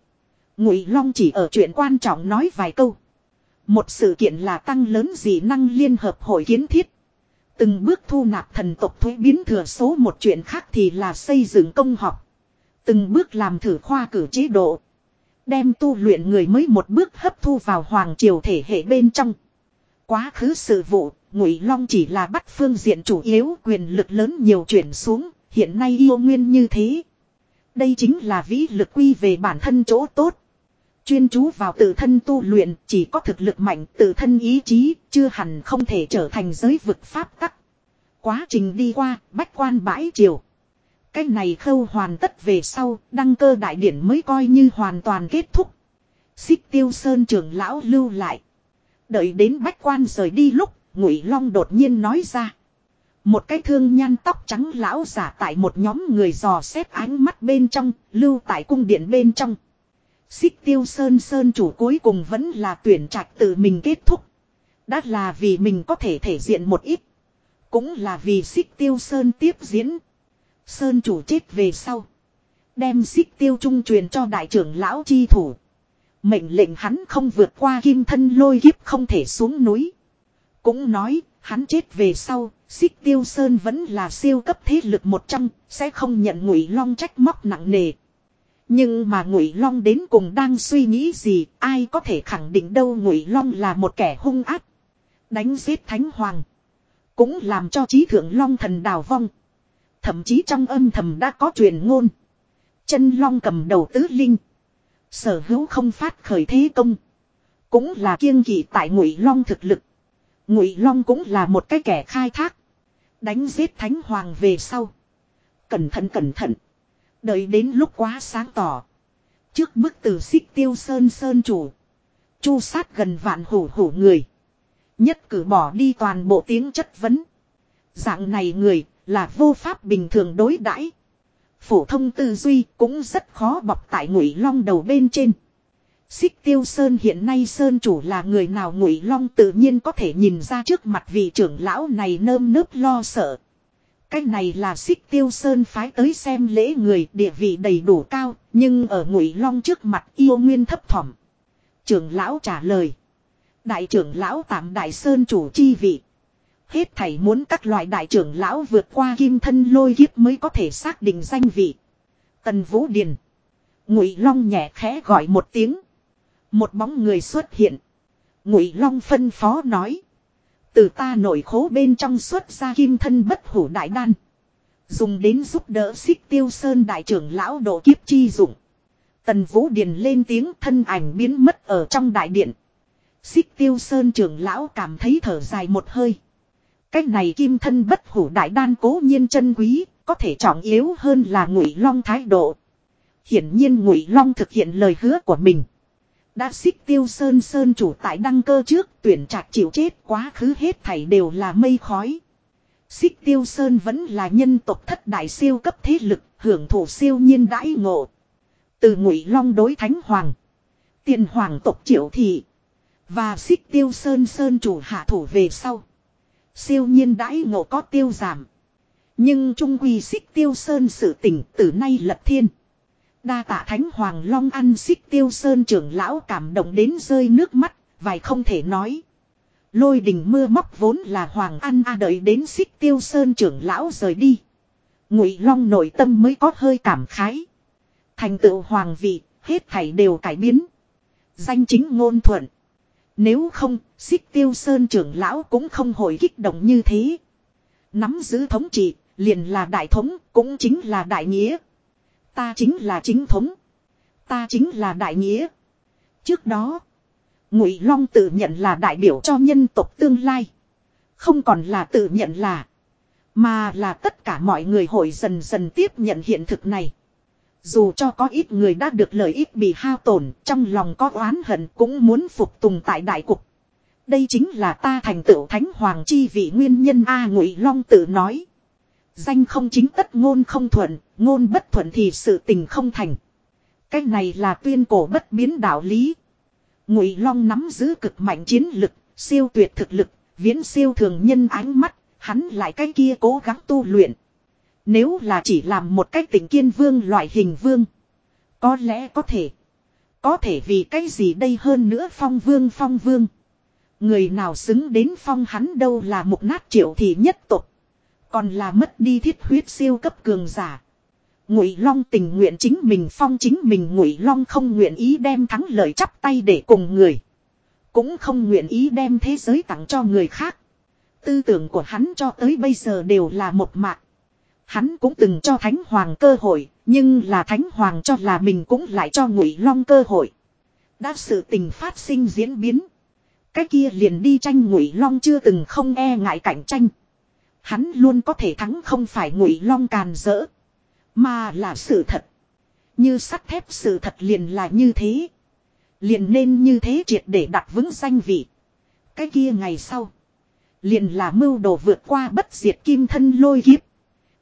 Ngụy Long chỉ ở chuyện quan trọng nói vài câu. Một sự kiện là tăng lớn dị năng liên hợp hội kiến thiết. Từng bước thu nạp thần tộc thuế biến thừa số một chuyện khác thì là xây dựng công học. Từng bước làm thử khoa cử chế độ. Đem tu luyện người mới một bước hấp thu vào hoàng triều thể hệ bên trong. Quá khứ sự vụ, Ngụy Long chỉ là bắt phương diện chủ yếu quyền lực lớn nhiều chuyển xuống, hiện nay yêu nguyên như thế. Đây chính là vĩ lực quy về bản thân chỗ tốt. Chuyên chú vào tự thân tu luyện, chỉ có thực lực mạnh, tự thân ý chí chưa hẳn không thể trở thành giới vực pháp tắc. Quá trình đi qua, bách quan bãi triều. cách này khâu hoàn tất về sau, đăng cơ đại điển mới coi như hoàn toàn kết thúc. Xích tiêu sơn trưởng lão lưu lại. Đợi đến bách quan rời đi lúc, ngụy long đột nhiên nói ra. Một cái thương nhan tóc trắng lão giả tại một nhóm người dò xét ánh mắt bên trong, lưu tại cung điện bên trong. Xích tiêu sơn sơn chủ cuối cùng vẫn là tuyển trạch tự mình kết thúc. Đã là vì mình có thể thể diện một ít. Cũng là vì xích tiêu sơn tiếp diễn. Sơn chủ chết về sau. Đem xích tiêu trung truyền cho đại trưởng lão chi thủ. Mệnh lệnh hắn không vượt qua kim thân lôi kiếp không thể xuống núi. Cũng nói, hắn chết về sau, xích tiêu sơn vẫn là siêu cấp thế lực một trong, sẽ không nhận ngụy long trách móc nặng nề. Nhưng mà ngụy long đến cùng đang suy nghĩ gì, ai có thể khẳng định đâu ngụy long là một kẻ hung ác. Đánh giết thánh hoàng. Cũng làm cho trí thượng long thần đào vong. Thậm chí trong âm thầm đã có truyền ngôn. Chân long cầm đầu tứ linh. Sở hữu không phát khởi thế công. Cũng là kiêng kỵ tại ngụy long thực lực. Ngụy long cũng là một cái kẻ khai thác. Đánh giết thánh hoàng về sau. Cẩn thận cẩn thận. Đợi đến lúc quá sáng tỏ. Trước bức từ xích tiêu sơn sơn chủ. Chu sát gần vạn hủ hủ người. Nhất cử bỏ đi toàn bộ tiếng chất vấn. Dạng này người là vô pháp bình thường đối đãi phổ thông tư duy cũng rất khó bọc tại ngụy long đầu bên trên xích tiêu sơn hiện nay sơn chủ là người nào ngụy long tự nhiên có thể nhìn ra trước mặt vị trưởng lão này nơm nớp lo sợ cái này là xích tiêu sơn phái tới xem lễ người, địa vị đầy đủ cao, nhưng ở ngụy long trước mặt yêu nguyên thấp thỏm trưởng lão trả lời đại trưởng lão tạm đại sơn chủ chi vị Hết thảy muốn các loại đại trưởng lão vượt qua kim thân lôi kiếp mới có thể xác định danh vị. Tần Vũ Điền. Ngụy Long nhẹ khẽ gọi một tiếng. Một bóng người xuất hiện. Ngụy Long phân phó nói. Từ ta nổi khố bên trong xuất ra kim thân bất hủ đại đan. Dùng đến giúp đỡ xích tiêu sơn đại trưởng lão độ kiếp chi dụng. Tần Vũ Điền lên tiếng thân ảnh biến mất ở trong đại điện. Xích tiêu sơn trưởng lão cảm thấy thở dài một hơi. Cách này kim thân bất hủ đại đan cố nhiên chân quý, có thể trọng yếu hơn là ngụy long thái độ. Hiển nhiên ngụy long thực hiện lời hứa của mình. Đã xích tiêu sơn sơn chủ tại đăng cơ trước, tuyển trạc chịu chết, quá khứ hết thảy đều là mây khói. Xích tiêu sơn vẫn là nhân tộc thất đại siêu cấp thế lực, hưởng thụ siêu nhiên đãi ngộ. Từ ngụy long đối thánh hoàng. Tiền hoàng tộc triệu thị. Và xích tiêu sơn sơn chủ hạ thủ về sau. Siêu nhiên đãi ngộ có tiêu giảm. Nhưng trung quy xích tiêu sơn sự tỉnh từ nay lập thiên. Đa tạ thánh hoàng long ăn xích tiêu sơn trưởng lão cảm động đến rơi nước mắt, vài không thể nói. Lôi đình mưa móc vốn là hoàng ăn a đợi đến xích tiêu sơn trưởng lão rời đi. Ngụy long nội tâm mới có hơi cảm khái. Thành tựu hoàng vị, hết thảy đều cải biến. Danh chính ngôn thuận. Nếu không, xích tiêu sơn trưởng lão cũng không hồi kích động như thế. Nắm giữ thống trị, liền là đại thống, cũng chính là đại nghĩa. Ta chính là chính thống. Ta chính là đại nghĩa. Trước đó, Ngụy Long tự nhận là đại biểu cho nhân tộc tương lai. Không còn là tự nhận là, mà là tất cả mọi người hội dần dần tiếp nhận hiện thực này. Dù cho có ít người đã được lợi ích bị hao tổn, trong lòng có oán hận cũng muốn phục tùng tại đại cục. Đây chính là ta thành tựu thánh hoàng chi vị nguyên nhân A Ngụy Long tự nói. Danh không chính tất ngôn không thuận, ngôn bất thuận thì sự tình không thành. Cái này là tuyên cổ bất biến đạo lý. Ngụy Long nắm giữ cực mạnh chiến lực, siêu tuyệt thực lực, viễn siêu thường nhân ánh mắt, hắn lại cái kia cố gắng tu luyện. Nếu là chỉ làm một cách tịnh kiên vương loại hình vương. Có lẽ có thể. Có thể vì cái gì đây hơn nữa phong vương phong vương. Người nào xứng đến phong hắn đâu là một nát triệu thì nhất tục. Còn là mất đi thiết huyết siêu cấp cường giả. Ngụy Long tình nguyện chính mình phong chính mình Ngụy Long không nguyện ý đem thắng lợi chắp tay để cùng người. Cũng không nguyện ý đem thế giới tặng cho người khác. Tư tưởng của hắn cho tới bây giờ đều là một mạc. Hắn cũng từng cho Thánh Hoàng cơ hội, nhưng là Thánh Hoàng cho là mình cũng lại cho Ngụy Long cơ hội. Đã sự tình phát sinh diễn biến. Cái kia liền đi tranh Ngụy Long chưa từng không e ngại cạnh tranh. Hắn luôn có thể thắng không phải Ngụy Long càn rỡ, mà là sự thật. Như sắt thép sự thật liền là như thế. Liền nên như thế triệt để đặt vững danh vị. Cái kia ngày sau. Liền là mưu đồ vượt qua bất diệt kim thân lôi kiếp.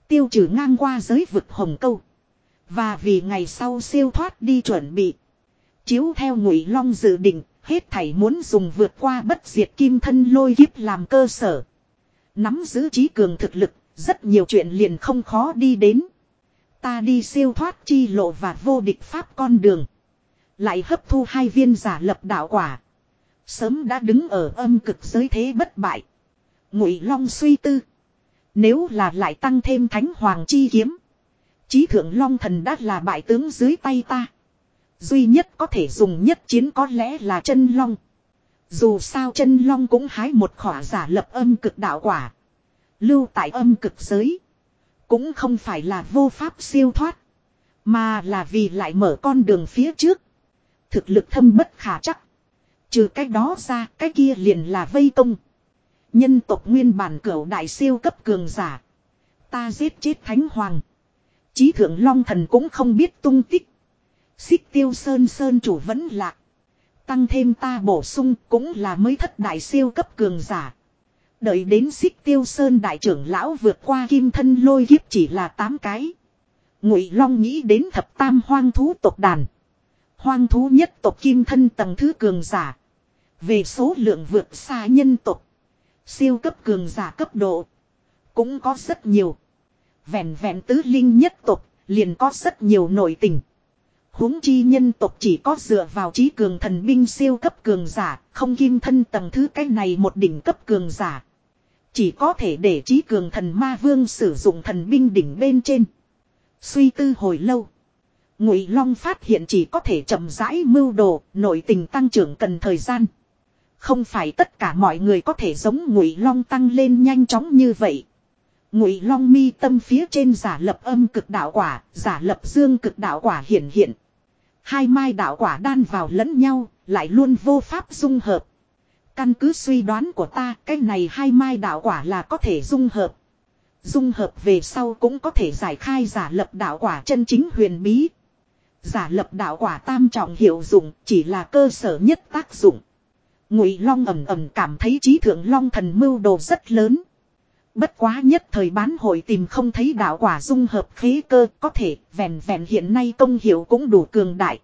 Tiêu trừ ngang qua giới vực hồng câu. Và vì ngày sau siêu thoát đi chuẩn bị. Chiếu theo ngụy long dự định, hết thảy muốn dùng vượt qua bất diệt kim thân lôi kiếp làm cơ sở. Nắm giữ trí cường thực lực, rất nhiều chuyện liền không khó đi đến. Ta đi siêu thoát chi lộ và vô địch pháp con đường. Lại hấp thu hai viên giả lập đạo quả. Sớm đã đứng ở âm cực giới thế bất bại. Ngụy Long suy tư. Nếu là lại tăng thêm thánh hoàng chi kiếm. Chí thượng Long thần đã là bại tướng dưới tay ta. Duy nhất có thể dùng nhất chiến có lẽ là chân Long. Dù sao chân Long cũng hái một khỏa giả lập âm cực đạo quả. Lưu tại âm cực giới. Cũng không phải là vô pháp siêu thoát. Mà là vì lại mở con đường phía trước. Thực lực thâm bất khả chắc. Trừ cái đó ra, cái kia liền là vây công. Nhân tộc nguyên bản cửu đại siêu cấp cường giả. Ta giết chết thánh hoàng. Chí thượng long thần cũng không biết tung tích. Xích tiêu sơn sơn chủ vẫn lạc. Tăng thêm ta bổ sung cũng là mới thất đại siêu cấp cường giả. Đợi đến xích tiêu sơn đại trưởng lão vượt qua kim thân lôi kiếp chỉ là 8 cái. Ngụy Long nghĩ đến thập tam hoang thú tộc đàn. Hoang thú nhất tộc kim thân tầng thứ cường giả. Về số lượng vượt xa nhân tộc. Siêu cấp cường giả cấp độ. Cũng có rất nhiều. Vẹn vẹn tứ linh nhất tộc liền có rất nhiều nội tình huống chi nhân tộc chỉ có dựa vào trí cường thần binh siêu cấp cường giả, không kim thân tầng thứ cái này một đỉnh cấp cường giả. Chỉ có thể để trí cường thần ma vương sử dụng thần binh đỉnh bên trên. Suy tư hồi lâu. Ngụy Long phát hiện chỉ có thể chậm rãi mưu đồ, nội tình tăng trưởng cần thời gian. Không phải tất cả mọi người có thể giống Ngụy Long tăng lên nhanh chóng như vậy. Ngụy Long mi tâm phía trên giả lập âm cực đạo quả, giả lập dương cực đạo quả hiển hiện. Hai mai đạo quả đan vào lẫn nhau, lại luôn vô pháp dung hợp. Căn cứ suy đoán của ta, cái này hai mai đạo quả là có thể dung hợp. Dung hợp về sau cũng có thể giải khai giả lập đạo quả chân chính huyền bí. Giả lập đạo quả tam trọng hiệu dụng chỉ là cơ sở nhất tác dụng. Ngụy Long ầm ầm cảm thấy trí thượng Long thần mưu đồ rất lớn. Bất quá nhất thời bán hội tìm không thấy đạo quả dung hợp khí cơ có thể vẹn vẹn hiện nay công hiệu cũng đủ cường đại.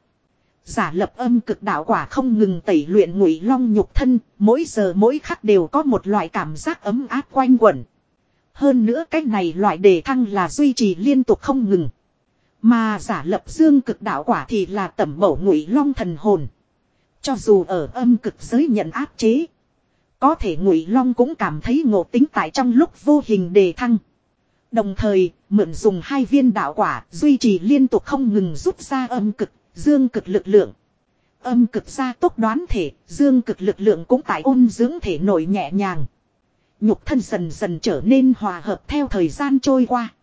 Giả lập âm cực đạo quả không ngừng tẩy luyện ngụy long nhục thân, mỗi giờ mỗi khắc đều có một loại cảm giác ấm áp quanh quẩn. Hơn nữa cách này loại đề thăng là duy trì liên tục không ngừng. Mà giả lập dương cực đạo quả thì là tẩm bổ ngụy long thần hồn. Cho dù ở âm cực giới nhận áp chế. Có thể ngụy long cũng cảm thấy ngộ tính tại trong lúc vô hình đề thăng. Đồng thời, mượn dùng hai viên đạo quả duy trì liên tục không ngừng rút ra âm cực, dương cực lực lượng. Âm cực ra tốc đoán thể, dương cực lực lượng cũng tại ôn dưỡng thể nổi nhẹ nhàng. Nhục thân dần dần trở nên hòa hợp theo thời gian trôi qua.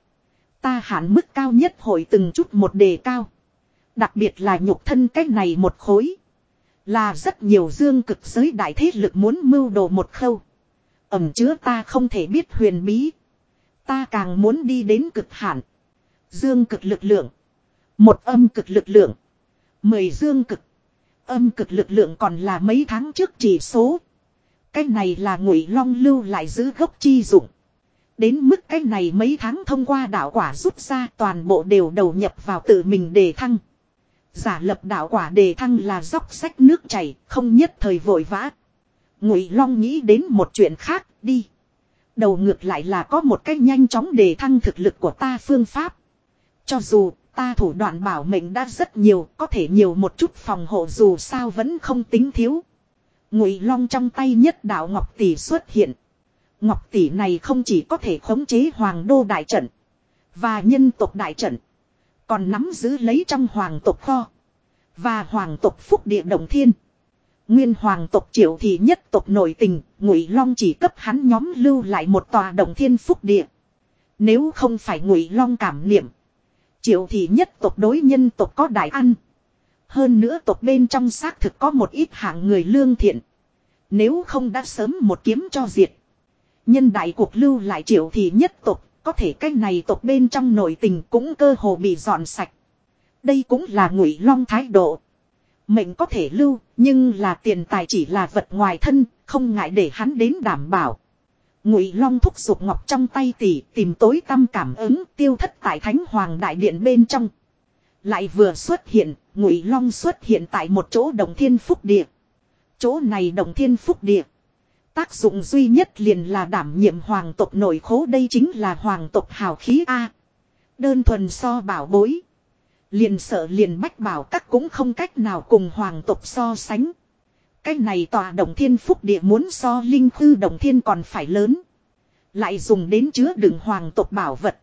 Ta hạn mức cao nhất hội từng chút một đề cao. Đặc biệt là nhục thân cách này một khối. Là rất nhiều dương cực giới đại thế lực muốn mưu đồ một khâu. Ẩm chứa ta không thể biết huyền bí. Ta càng muốn đi đến cực hạn. Dương cực lực lượng. Một âm cực lực lượng. Mười dương cực. Âm cực lực lượng còn là mấy tháng trước chỉ số. Cái này là ngụy long lưu lại giữ gốc chi dụng. Đến mức cái này mấy tháng thông qua đạo quả rút ra toàn bộ đều đầu nhập vào tự mình đề thăng. Giả lập đạo quả đề thăng là dốc sách nước chảy, không nhất thời vội vã. Ngụy Long nghĩ đến một chuyện khác, đi. Đầu ngược lại là có một cách nhanh chóng đề thăng thực lực của ta phương pháp. Cho dù ta thủ đoạn bảo mệnh đã rất nhiều, có thể nhiều một chút phòng hộ dù sao vẫn không tính thiếu. Ngụy Long trong tay nhất đạo Ngọc Tỷ xuất hiện. Ngọc Tỷ này không chỉ có thể khống chế Hoàng Đô Đại Trận và nhân tộc Đại Trận. Còn nắm giữ lấy trong hoàng tộc kho. Và hoàng tộc phúc địa đồng thiên. Nguyên hoàng tộc triệu thì nhất tộc nội tình, ngụy long chỉ cấp hắn nhóm lưu lại một tòa đồng thiên phúc địa. Nếu không phải ngụy long cảm niệm. Triệu thì nhất tộc đối nhân tộc có đại ăn. Hơn nữa tộc bên trong xác thực có một ít hạng người lương thiện. Nếu không đã sớm một kiếm cho diệt. Nhân đại cuộc lưu lại triệu thì nhất tộc có thể cái này tộc bên trong nội tình cũng cơ hồ bị dọn sạch. Đây cũng là ngụy long thái độ. Mệnh có thể lưu, nhưng là tiền tài chỉ là vật ngoài thân, không ngại để hắn đến đảm bảo. Ngụy Long thúc giục ngọc trong tay tỷ, tìm tối tâm cảm ứng, tiêu thất tại Thánh Hoàng đại điện bên trong. Lại vừa xuất hiện, Ngụy Long xuất hiện tại một chỗ Đồng Thiên Phúc Địa. Chỗ này Đồng Thiên Phúc Địa. Tác dụng duy nhất liền là đảm nhiệm hoàng tộc nội khố, đây chính là hoàng tộc hào khí A. Đơn thuần so bảo bối. Liền sợ liền bách bảo các cũng không cách nào cùng hoàng tộc so sánh. Cái này tòa đồng thiên phúc địa muốn so linh khư đồng thiên còn phải lớn. Lại dùng đến chứa đựng hoàng tộc bảo vật.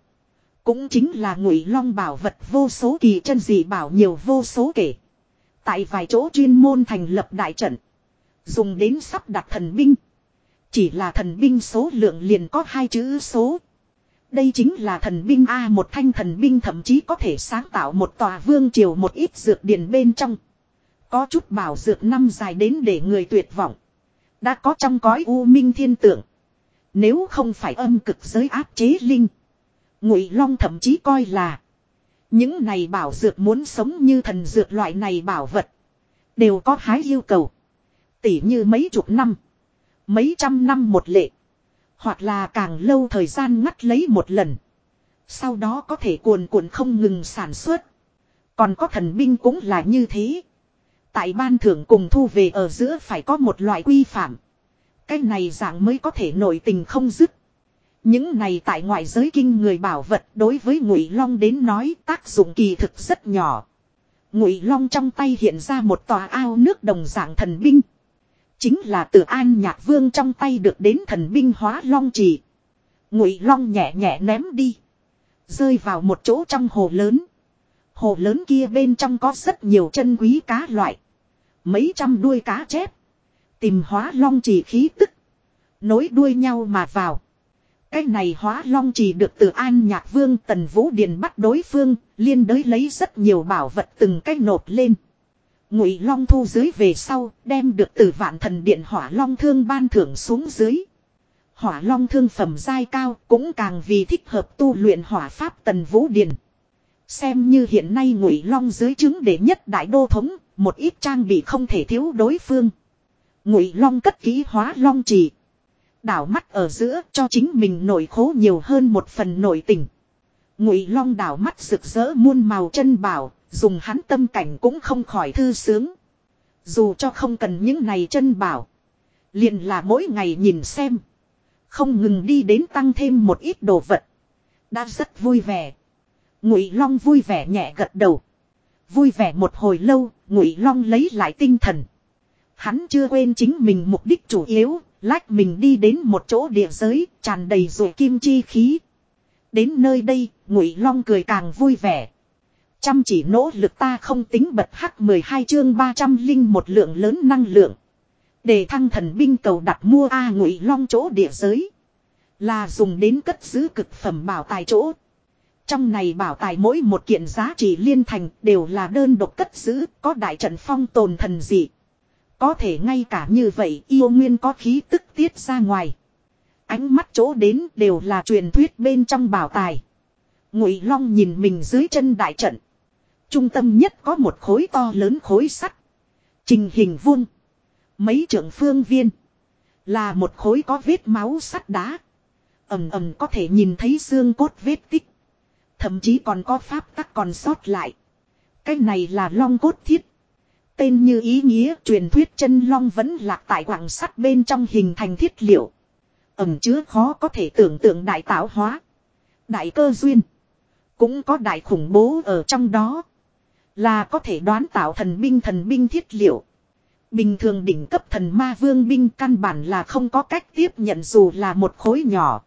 Cũng chính là ngụy long bảo vật vô số kỳ chân dị bảo nhiều vô số kể. Tại vài chỗ chuyên môn thành lập đại trận. Dùng đến sắp đặt thần binh. Chỉ là thần binh số lượng liền có hai chữ số. Đây chính là thần binh A, một thanh thần binh thậm chí có thể sáng tạo một tòa vương triều một ít dược điển bên trong. Có chút bảo dược năm dài đến để người tuyệt vọng. Đã có trong cõi u minh thiên tượng. Nếu không phải âm cực giới áp chế linh. Ngụy Long thậm chí coi là. Những này bảo dược muốn sống như thần dược loại này bảo vật. Đều có hái yêu cầu. Tỉ như mấy chục năm. Mấy trăm năm một lệ. Hoặc là càng lâu thời gian ngắt lấy một lần. Sau đó có thể cuồn cuộn không ngừng sản xuất. Còn có thần binh cũng là như thế. Tại ban thưởng cùng thu về ở giữa phải có một loại quy phạm. Cái này dạng mới có thể nổi tình không dứt. Những này tại ngoại giới kinh người bảo vật đối với Ngụy Long đến nói tác dụng kỳ thực rất nhỏ. Ngụy Long trong tay hiện ra một tòa ao nước đồng dạng thần binh. Chính là từ An Nhạc Vương trong tay được đến thần binh hóa Long trì. Ngụy Long nhẹ nhẹ ném đi, rơi vào một chỗ trong hồ lớn. Hồ lớn kia bên trong có rất nhiều chân quý cá loại. Mấy trăm đuôi cá chép. Tìm hóa long trì khí tức. Nối đuôi nhau mà vào. Cái này hóa long trì được từ an nhạc vương tần vũ điền bắt đối phương. Liên đới lấy rất nhiều bảo vật từng cách nộp lên. Ngụy long thu dưới về sau đem được từ vạn thần điện hỏa long thương ban thưởng xuống dưới. Hỏa long thương phẩm giai cao cũng càng vì thích hợp tu luyện hỏa pháp tần vũ điền. Xem như hiện nay ngụy long dưới chứng để nhất đại đô thống, một ít trang bị không thể thiếu đối phương. Ngụy long cất ký hóa long trì. Đảo mắt ở giữa cho chính mình nổi khố nhiều hơn một phần nổi tình. Ngụy long đảo mắt rực rỡ muôn màu chân bảo, dùng hắn tâm cảnh cũng không khỏi thư sướng. Dù cho không cần những này chân bảo. Liền là mỗi ngày nhìn xem. Không ngừng đi đến tăng thêm một ít đồ vật. Đã rất vui vẻ. Ngụy Long vui vẻ nhẹ gật đầu. Vui vẻ một hồi lâu, Ngụy Long lấy lại tinh thần. Hắn chưa quên chính mình mục đích chủ yếu, lách mình đi đến một chỗ địa giới, tràn đầy rồi kim chi khí. Đến nơi đây, Ngụy Long cười càng vui vẻ. Chăm chỉ nỗ lực ta không tính bật hắc 12 chương 300 linh một lượng lớn năng lượng. Để thăng thần binh cầu đặt mua A Ngụy Long chỗ địa giới. Là dùng đến cất giữ cực phẩm bảo tài chỗ. Trong này bảo tài mỗi một kiện giá trị liên thành đều là đơn độc cất giữ, có đại trận phong tồn thần dị. Có thể ngay cả như vậy yêu nguyên có khí tức tiết ra ngoài. Ánh mắt chỗ đến đều là truyền thuyết bên trong bảo tài. Ngụy Long nhìn mình dưới chân đại trận. Trung tâm nhất có một khối to lớn khối sắt. Trình hình vuông. Mấy trưởng phương viên. Là một khối có vết máu sắt đá. ầm ầm có thể nhìn thấy xương cốt vết tích. Thậm chí còn có pháp tắc còn sót lại. Cái này là long cốt thiết. Tên như ý nghĩa truyền thuyết chân long vẫn lạc tại quảng sắt bên trong hình thành thiết liệu. Ẩm chứa khó có thể tưởng tượng đại tạo hóa. Đại cơ duyên. Cũng có đại khủng bố ở trong đó. Là có thể đoán tạo thần binh thần binh thiết liệu. Bình thường đỉnh cấp thần ma vương binh căn bản là không có cách tiếp nhận dù là một khối nhỏ.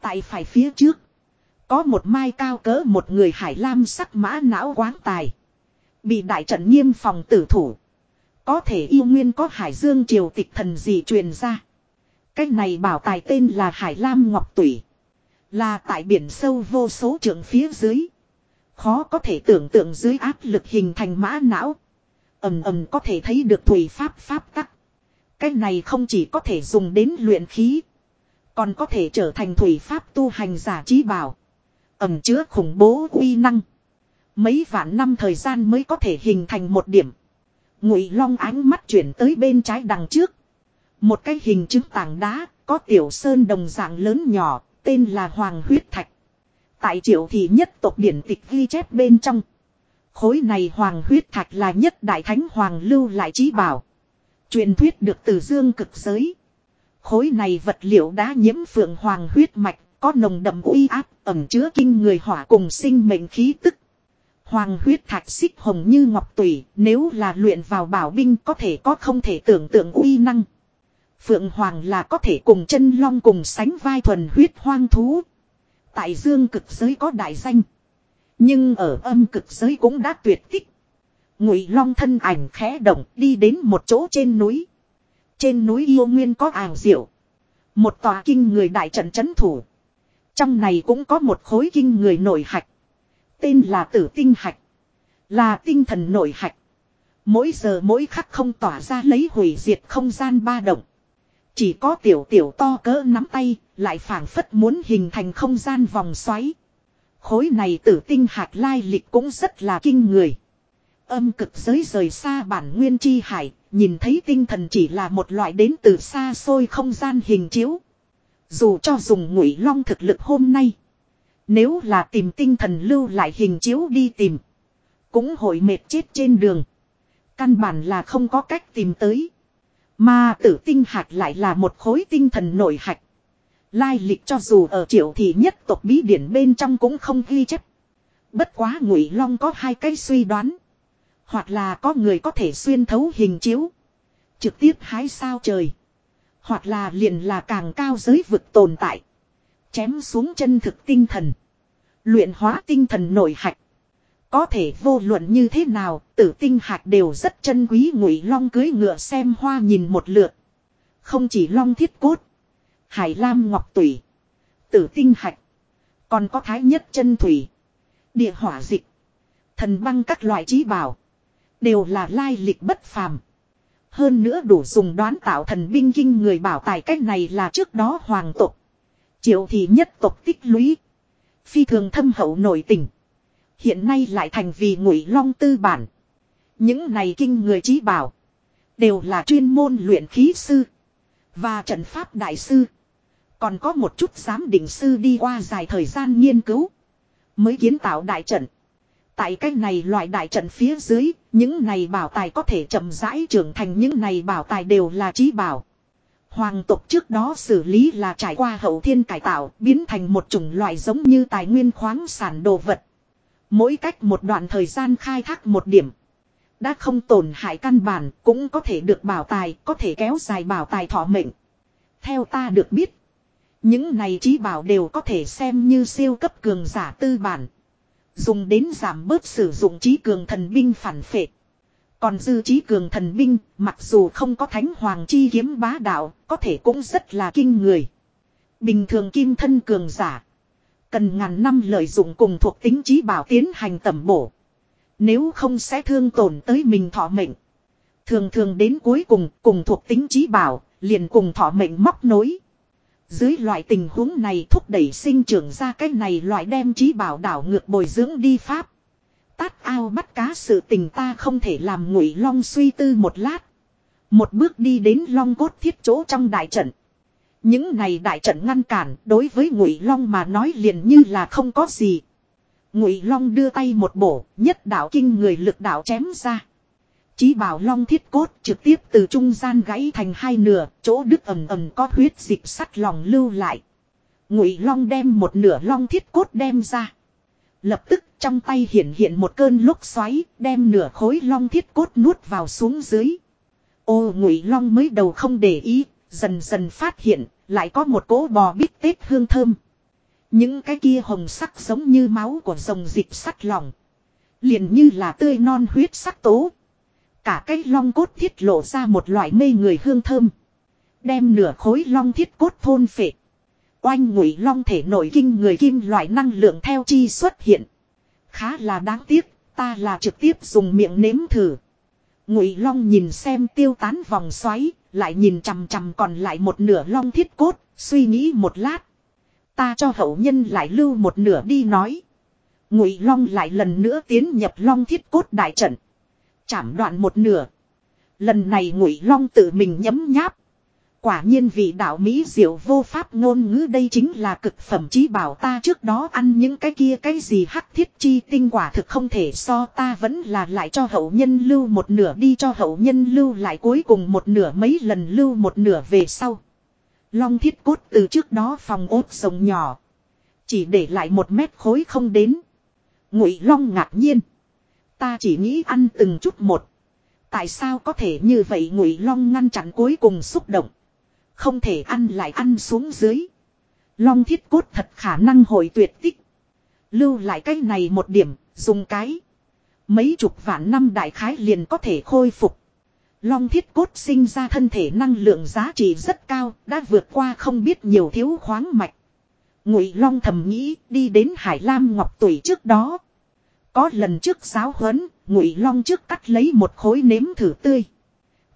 Tại phải phía trước. Có một mai cao cỡ một người hải lam sắc mã não quáng tài. Bị đại trận nghiêm phòng tử thủ. Có thể yêu nguyên có hải dương triều tịch thần gì truyền ra. Cái này bảo tài tên là Hải Lam Ngọc Tủy. Là tại biển sâu vô số trường phía dưới. Khó có thể tưởng tượng dưới áp lực hình thành mã não. ầm ầm có thể thấy được thủy pháp pháp tắc. Cái này không chỉ có thể dùng đến luyện khí. Còn có thể trở thành thủy pháp tu hành giả trí bảo ẩm chứa khủng bố uy năng. Mấy vạn năm thời gian mới có thể hình thành một điểm. Ngụy Long ánh mắt chuyển tới bên trái đằng trước. Một cái hình chứng tảng đá, có tiểu sơn đồng dạng lớn nhỏ, tên là Hoàng huyết thạch. Tại triệu thì nhất tộc điển tịch ghi chép bên trong. Khối này hoàng huyết thạch là nhất đại thánh hoàng lưu lại trí bảo. Truyền thuyết được từ dương cực giới. Khối này vật liệu đã nhiễm phượng hoàng huyết mạch, có nồng đậm uy áp, ẩm chứa kinh người hỏa cùng sinh mệnh khí tức. Hoàng huyết thạch xích hồng như ngọc tủy, nếu là luyện vào bảo binh có thể có không thể tưởng tượng uy năng. Phượng Hoàng là có thể cùng chân long cùng sánh vai thuần huyết hoang thú. Tại dương cực giới có đại danh. Nhưng ở âm cực giới cũng đã tuyệt tích. Ngụy long thân ảnh khẽ động đi đến một chỗ trên núi. Trên núi yêu nguyên có ảo diệu. Một tòa kinh người đại trận chấn thủ. Trong này cũng có một khối kinh người nổi hạch. Tên là tử tinh hạch. Là tinh thần nổi hạch. Mỗi giờ mỗi khắc không tỏa ra lấy hủy diệt không gian ba động. Chỉ có tiểu tiểu to cỡ nắm tay, lại phảng phất muốn hình thành không gian vòng xoáy. Khối này tử tinh hạt lai lịch cũng rất là kinh người. Âm cực giới rời xa bản nguyên chi hải, nhìn thấy tinh thần chỉ là một loại đến từ xa xôi không gian hình chiếu. Dù cho dùng ngụy long thực lực hôm nay. Nếu là tìm tinh thần lưu lại hình chiếu đi tìm. Cũng hội mệt chết trên đường. Căn bản là không có cách tìm tới. Mà tử tinh hạch lại là một khối tinh thần nổi hạch. Lai lịch cho dù ở triệu thì nhất tộc bí điển bên trong cũng không ghi chép. Bất quá ngụy long có hai cái suy đoán. Hoặc là có người có thể xuyên thấu hình chiếu. Trực tiếp hái sao trời. Hoặc là liền là càng cao giới vực tồn tại. Chém xuống chân thực tinh thần. Luyện hóa tinh thần nổi hạch. Có thể vô luận như thế nào, tử tinh hạt đều rất chân quý ngụy long cưới ngựa xem hoa nhìn một lượt. Không chỉ long thiết cốt, hải lam ngọc tủy, tử tinh hạch, còn có thái nhất chân thủy, địa hỏa dịch, thần băng các loại trí bảo, đều là lai lịch bất phàm. Hơn nữa đủ dùng đoán tạo thần binh kinh người bảo tài cách này là trước đó hoàng tộc. Triệu thì nhất tộc tích lũy. Phi thường thâm hậu nổi tình. Hiện nay lại thành vì ngụy long tư bản. Những này kinh người trí bảo. Đều là chuyên môn luyện khí sư. Và trận pháp đại sư. Còn có một chút giám định sư đi qua dài thời gian nghiên cứu. Mới kiến tạo đại trận. Tại cách này loại đại trận phía dưới, những này bảo tài có thể chậm rãi trưởng thành những này bảo tài đều là trí bảo. Hoàng tộc trước đó xử lý là trải qua hậu thiên cải tạo, biến thành một chủng loại giống như tài nguyên khoáng sản đồ vật. Mỗi cách một đoạn thời gian khai thác một điểm. Đã không tổn hại căn bản, cũng có thể được bảo tài, có thể kéo dài bảo tài thọ mệnh. Theo ta được biết, những này trí bảo đều có thể xem như siêu cấp cường giả tư bản. Dùng đến giảm bớt sử dụng trí cường thần binh phản phệ. Còn dư trí cường thần binh, mặc dù không có thánh hoàng chi kiếm bá đạo, có thể cũng rất là kinh người. Bình thường kim thân cường giả. Cần ngàn năm lợi dụng cùng thuộc tính trí bảo tiến hành tẩm bổ. Nếu không sẽ thương tổn tới mình thọ mệnh. Thường thường đến cuối cùng cùng thuộc tính trí bảo, liền cùng thọ mệnh móc nối. Dưới loại tình huống này thúc đẩy sinh trưởng ra cái này loại đem trí bảo đảo ngược bồi dưỡng đi pháp. Tát ao bắt cá sự tình ta không thể làm ngụy long suy tư một lát. Một bước đi đến long cốt thiết chỗ trong đại trận. Những này đại trận ngăn cản đối với ngụy long mà nói liền như là không có gì. Ngụy long đưa tay một bổ, nhất đạo kinh người lực đạo chém ra. Chí bảo long thiết cốt trực tiếp từ trung gian gãy thành hai nửa, chỗ đứt ầm ầm có huyết dịch sắt lòng lưu lại. Ngụy long đem một nửa long thiết cốt đem ra. Lập tức trong tay hiện hiện một cơn lốc xoáy, đem nửa khối long thiết cốt nuốt vào xuống dưới. Ô ngụy long mới đầu không để ý, dần dần phát hiện, lại có một cỗ bò bít tết hương thơm. Những cái kia hồng sắc giống như máu của rồng dịp sắt lòng. Liền như là tươi non huyết sắc tố. Cả cái long cốt thiết lộ ra một loại mê người hương thơm. Đem nửa khối long thiết cốt thôn phệ. Oanh ngụy long thể nổi kinh người kim loại năng lượng theo chi xuất hiện. Khá là đáng tiếc, ta là trực tiếp dùng miệng nếm thử. Ngụy long nhìn xem tiêu tán vòng xoáy, lại nhìn chằm chằm còn lại một nửa long thiết cốt, suy nghĩ một lát. Ta cho hậu nhân lại lưu một nửa đi nói. Ngụy long lại lần nữa tiến nhập long thiết cốt đại trận. Chảm đoạn một nửa. Lần này ngụy long tự mình nhấm nháp. Quả nhiên vị đạo Mỹ diệu vô pháp ngôn ngữ đây chính là cực phẩm chí bảo ta trước đó ăn những cái kia cái gì hắc thiết chi tinh quả thực không thể so ta vẫn là lại cho hậu nhân lưu một nửa đi cho hậu nhân lưu lại cuối cùng một nửa mấy lần lưu một nửa về sau. Long thiết cốt từ trước đó phòng ốt rồng nhỏ. Chỉ để lại một mét khối không đến. Ngụy Long ngạc nhiên. Ta chỉ nghĩ ăn từng chút một. Tại sao có thể như vậy Ngụy Long ngăn chặn cuối cùng xúc động. Không thể ăn lại ăn xuống dưới. Long thiết cốt thật khả năng hồi tuyệt tích. Lưu lại cái này một điểm, dùng cái. Mấy chục vạn năm đại khái liền có thể khôi phục. Long thiết cốt sinh ra thân thể năng lượng giá trị rất cao, đã vượt qua không biết nhiều thiếu khoáng mạch. Ngụy Long thầm nghĩ đi đến Hải Lam Ngọc tuổi trước đó. Có lần trước giáo huấn, Ngụy Long trước cắt lấy một khối nếm thử tươi.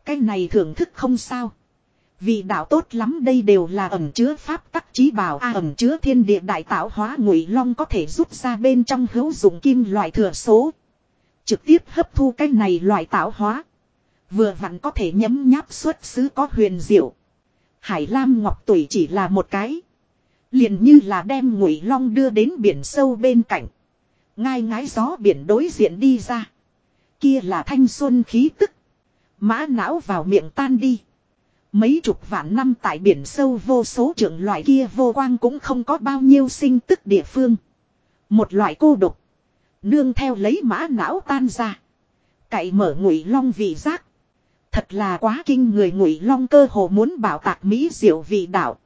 Cái này thưởng thức không sao. Vì đạo tốt lắm đây đều là ẩm chứa pháp tắc trí bảo a ẩm chứa thiên địa đại tạo hóa ngụy long có thể rút ra bên trong hữu dụng kim loại thừa số. Trực tiếp hấp thu cái này loại tạo hóa. Vừa vặn có thể nhấm nháp xuất xứ có huyền diệu. Hải Lam Ngọc Tuổi chỉ là một cái. liền như là đem ngụy long đưa đến biển sâu bên cạnh. Ngai ngái gió biển đối diện đi ra. Kia là thanh xuân khí tức. Mã não vào miệng tan đi. Mấy chục vạn năm tại biển sâu vô số trưởng loại kia vô quang cũng không có bao nhiêu sinh tức địa phương. Một loại cô độc. Nương theo lấy mã não tan ra. Cậy mở ngụy long vị giác. Thật là quá kinh người ngụy long cơ hồ muốn bảo tạc Mỹ diệu vị đạo.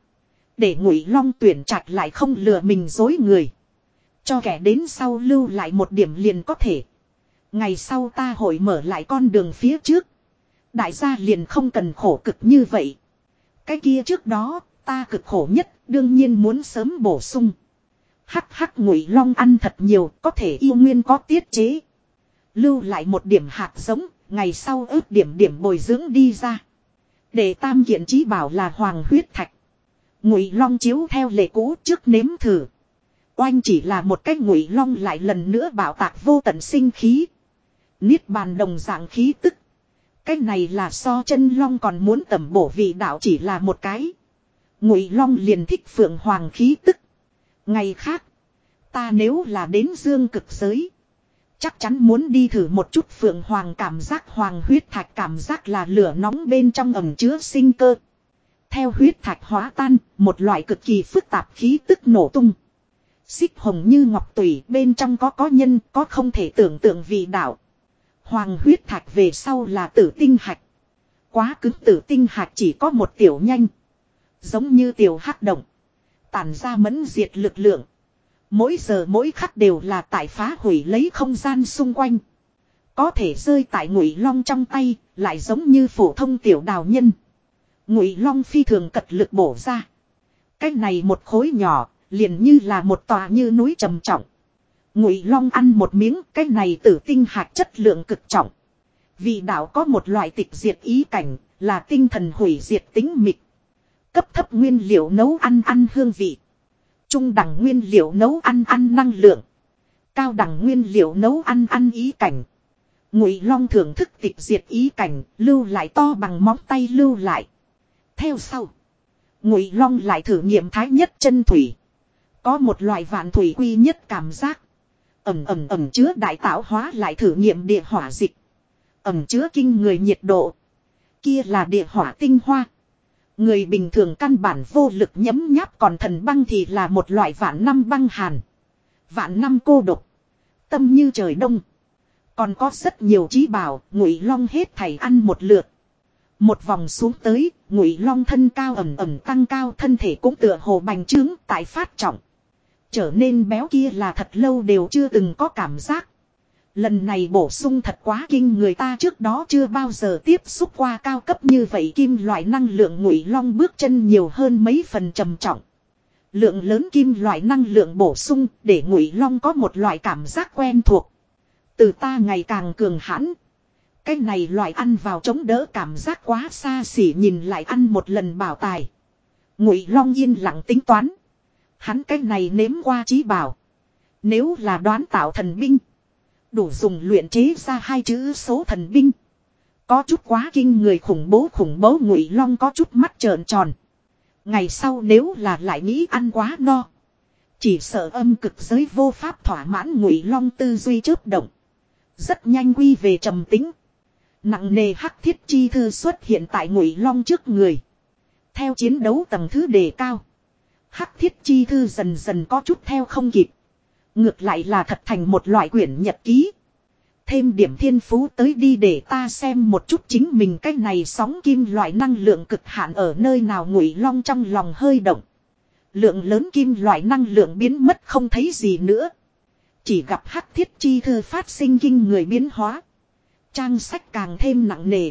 Để ngụy long tuyển chặt lại không lừa mình dối người. Cho kẻ đến sau lưu lại một điểm liền có thể. Ngày sau ta hội mở lại con đường phía trước. Đại gia liền không cần khổ cực như vậy. Cái kia trước đó, ta cực khổ nhất, đương nhiên muốn sớm bổ sung. Hắc hắc ngụy long ăn thật nhiều, có thể yêu nguyên có tiết chế. Lưu lại một điểm hạt giống, ngày sau ước điểm điểm bồi dưỡng đi ra. Để tam kiện trí bảo là hoàng huyết thạch. Ngụy long chiếu theo lệ cũ trước nếm thử. Oanh chỉ là một cái ngụy long lại lần nữa bảo tạc vô tận sinh khí. Niết bàn đồng dạng khí tức. Cái này là so chân long còn muốn tẩm bổ vị đạo chỉ là một cái. Ngụy long liền thích phượng hoàng khí tức. Ngày khác. Ta nếu là đến dương cực giới. Chắc chắn muốn đi thử một chút phượng hoàng cảm giác hoàng huyết thạch cảm giác là lửa nóng bên trong ẩm chứa sinh cơ. Theo huyết thạch hóa tan, một loại cực kỳ phức tạp khí tức nổ tung. Xích hồng như ngọc tủy bên trong có có nhân có không thể tưởng tượng vị đạo. Hoàng huyết thạch về sau là tử tinh hạch. Quá cứng tử tinh hạch chỉ có một tiểu nhanh. Giống như tiểu hắc động. Tản ra mẫn diệt lực lượng. Mỗi giờ mỗi khắc đều là tại phá hủy lấy không gian xung quanh. Có thể rơi tại ngụy long trong tay, lại giống như phổ thông tiểu đào nhân. Ngụy long phi thường cật lực bổ ra. Cái này một khối nhỏ, liền như là một tòa như núi trầm trọng. Ngụy Long ăn một miếng, cái này tử tinh hạt chất lượng cực trọng. Vị đạo có một loại tịch diệt ý cảnh, là tinh thần hủy diệt tính mịch. Cấp thấp nguyên liệu nấu ăn ăn hương vị. Trung đẳng nguyên liệu nấu ăn ăn năng lượng. Cao đẳng nguyên liệu nấu ăn ăn ý cảnh. Ngụy Long thưởng thức tịch diệt ý cảnh, lưu lại to bằng móng tay lưu lại. Theo sau, Ngụy Long lại thử nghiệm thái nhất chân thủy. Có một loại vạn thủy quy nhất cảm giác. Ẩm ẩm ẩm chứa đại tạo hóa lại thử nghiệm địa hỏa dịch. Ẩm chứa kinh người nhiệt độ. Kia là địa hỏa tinh hoa. Người bình thường căn bản vô lực nhấm nháp còn thần băng thì là một loại vạn năm băng hàn. Vạn năm cô độc. Tâm như trời đông. Còn có rất nhiều trí bảo, ngụy long hết thảy ăn một lượt. Một vòng xuống tới, ngụy long thân cao ẩm ẩm tăng cao thân thể cũng tựa hồ bành trướng tại phát trọng. Trở nên béo kia là thật lâu đều chưa từng có cảm giác. Lần này bổ sung thật quá kinh người ta trước đó chưa bao giờ tiếp xúc qua cao cấp như vậy kim loại năng lượng ngụy long bước chân nhiều hơn mấy phần trầm trọng. Lượng lớn kim loại năng lượng bổ sung để ngụy long có một loại cảm giác quen thuộc. Từ ta ngày càng cường hãn. Cái này loại ăn vào chống đỡ cảm giác quá xa xỉ nhìn lại ăn một lần bảo tài. Ngụy long yên lặng tính toán. Hắn cái này nếm qua trí bảo. Nếu là đoán tạo thần binh. Đủ dùng luyện chế ra hai chữ số thần binh. Có chút quá kinh người khủng bố khủng bố ngụy long có chút mắt trợn tròn. Ngày sau nếu là lại nghĩ ăn quá no. Chỉ sợ âm cực giới vô pháp thỏa mãn ngụy long tư duy chớp động. Rất nhanh quy về trầm tính. Nặng nề hắc thiết chi thư xuất hiện tại ngụy long trước người. Theo chiến đấu tầng thứ đề cao. Hắc thiết chi thư dần dần có chút theo không kịp. Ngược lại là thật thành một loại quyển nhật ký. Thêm điểm thiên phú tới đi để ta xem một chút chính mình cái này sóng kim loại năng lượng cực hạn ở nơi nào ngụy long trong lòng hơi động. Lượng lớn kim loại năng lượng biến mất không thấy gì nữa. Chỉ gặp hắc thiết chi thư phát sinh kinh người biến hóa. Trang sách càng thêm nặng nề.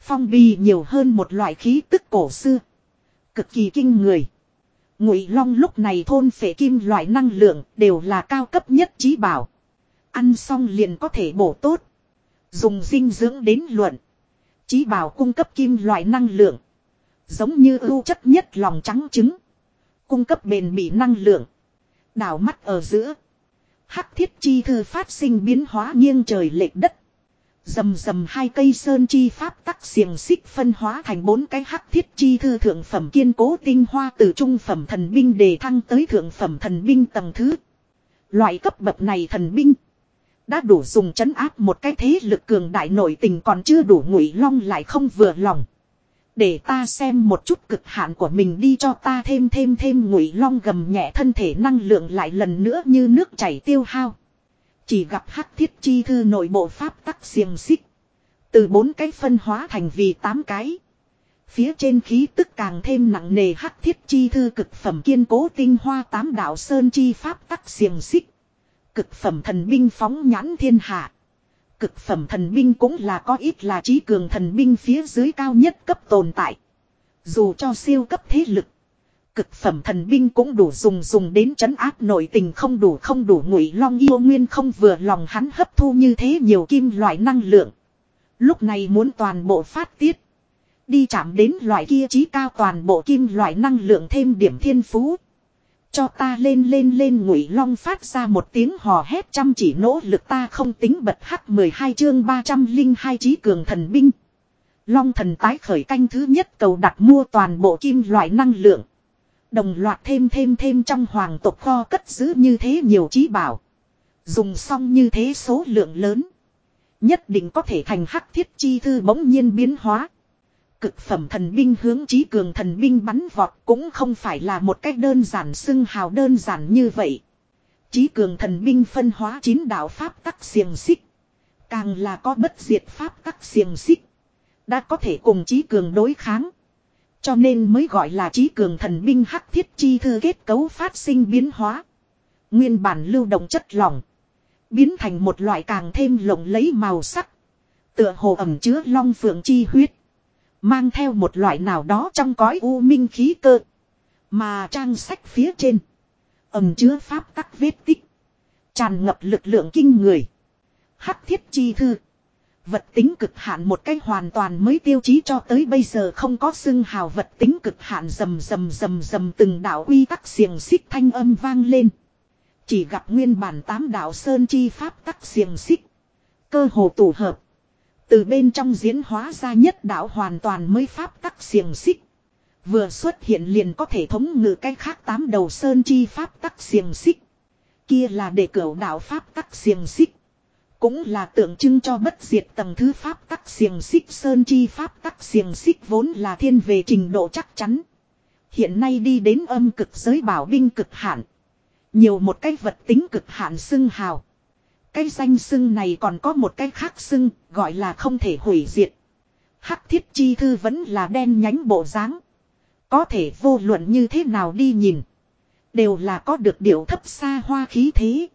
Phong bì nhiều hơn một loại khí tức cổ xưa. Cực kỳ kinh người. Ngụy Long lúc này thôn phệ kim loại năng lượng đều là cao cấp nhất trí bảo. Ăn xong liền có thể bổ tốt. Dùng dinh dưỡng đến luận. Trí bảo cung cấp kim loại năng lượng. Giống như ưu chất nhất lòng trắng trứng. Cung cấp bền bỉ năng lượng. Đảo mắt ở giữa. Hắc thiết chi thư phát sinh biến hóa nghiêng trời lệch đất. Dầm dầm hai cây sơn chi pháp tắc xiềng xích phân hóa thành bốn cái hắc thiết chi thư thượng phẩm kiên cố tinh hoa từ trung phẩm thần binh đề thăng tới thượng phẩm thần binh tầng thứ. Loại cấp bậc này thần binh. Đã đủ dùng chấn áp một cái thế lực cường đại nội tình còn chưa đủ ngụy long lại không vừa lòng. Để ta xem một chút cực hạn của mình đi cho ta thêm thêm thêm ngụy long gầm nhẹ thân thể năng lượng lại lần nữa như nước chảy tiêu hao. Chỉ gặp hắc thiết chi thư nội bộ pháp tắc xiềng xích. Từ bốn cái phân hóa thành vì tám cái. Phía trên khí tức càng thêm nặng nề hắc thiết chi thư cực phẩm kiên cố tinh hoa tám đạo sơn chi pháp tắc xiềng xích. Cực phẩm thần binh phóng nhãn thiên hạ. Cực phẩm thần binh cũng là có ít là trí cường thần binh phía dưới cao nhất cấp tồn tại. Dù cho siêu cấp thế lực. Cực phẩm thần binh cũng đủ dùng dùng đến chấn áp nội tình không đủ không đủ ngụy long yêu nguyên không vừa lòng hắn hấp thu như thế nhiều kim loại năng lượng. Lúc này muốn toàn bộ phát tiết. Đi chạm đến loại kia trí cao toàn bộ kim loại năng lượng thêm điểm thiên phú. Cho ta lên lên lên ngụy long phát ra một tiếng hò hét chăm chỉ nỗ lực ta không tính bật hắc 12 chương 302 trí cường thần binh. Long thần tái khởi canh thứ nhất cầu đặt mua toàn bộ kim loại năng lượng. Đồng loạt thêm thêm thêm trong hoàng tộc kho cất giữ như thế nhiều trí bảo. Dùng xong như thế số lượng lớn. Nhất định có thể thành hắc thiết chi thư bỗng nhiên biến hóa. Cực phẩm thần binh hướng trí cường thần binh bắn vọt cũng không phải là một cách đơn giản xưng hào đơn giản như vậy. Trí cường thần binh phân hóa chín đạo pháp tắc xiềng xích. Càng là có bất diệt pháp tắc xiềng xích. Đã có thể cùng trí cường đối kháng. Cho nên mới gọi là trí cường thần binh hắc thiết chi thư kết cấu phát sinh biến hóa. Nguyên bản lưu động chất lỏng. Biến thành một loại càng thêm lộng lấy màu sắc. Tựa hồ ẩm chứa long phượng chi huyết. Mang theo một loại nào đó trong cõi u minh khí cơ. Mà trang sách phía trên. Ẩm chứa pháp tắc vết tích. Tràn ngập lực lượng kinh người. Hắc thiết chi thư. Vật tính cực hạn một cách hoàn toàn mới tiêu chí cho tới bây giờ không có xưng hào vật tính cực hạn rầm rầm rầm rầm từng đạo quy tắc xiềng xích thanh âm vang lên. Chỉ gặp nguyên bản tám đạo sơn chi pháp tắc xiềng xích. Cơ hồ tụ hợp. Từ bên trong diễn hóa ra nhất đạo hoàn toàn mới pháp tắc xiềng xích. Vừa xuất hiện liền có thể thống ngự cái khác tám đầu sơn chi pháp tắc xiềng xích. Kia là để cửu đạo pháp tắc xiềng xích. Cũng là tượng trưng cho bất diệt tầng thứ pháp tắc xiềng xích sơn chi pháp tắc xiềng xích vốn là thiên về trình độ chắc chắn. Hiện nay đi đến âm cực giới bảo binh cực hạn. Nhiều một cái vật tính cực hạn xưng hào. Cái danh xưng này còn có một cái khác xưng, gọi là không thể hủy diệt. Hắc thiết chi thư vẫn là đen nhánh bộ dáng. Có thể vô luận như thế nào đi nhìn. Đều là có được điệu thấp xa hoa khí thế.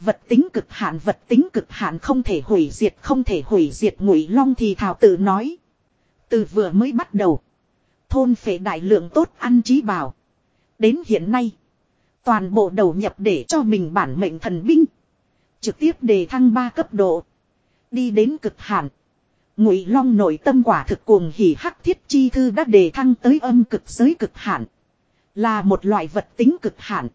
Vật tính cực hạn, vật tính cực hạn không thể hủy diệt, không thể hủy diệt ngụy long thì thảo tự nói. Từ vừa mới bắt đầu. Thôn phệ đại lượng tốt ăn trí bảo. Đến hiện nay. Toàn bộ đầu nhập để cho mình bản mệnh thần binh. Trực tiếp đề thăng 3 cấp độ. Đi đến cực hạn. Ngụy Long nội tâm quả thực cuồng hỉ hắc thiết chi thư đã đề thăng tới âm cực giới cực hạn. Là một loại vật tính cực hạn.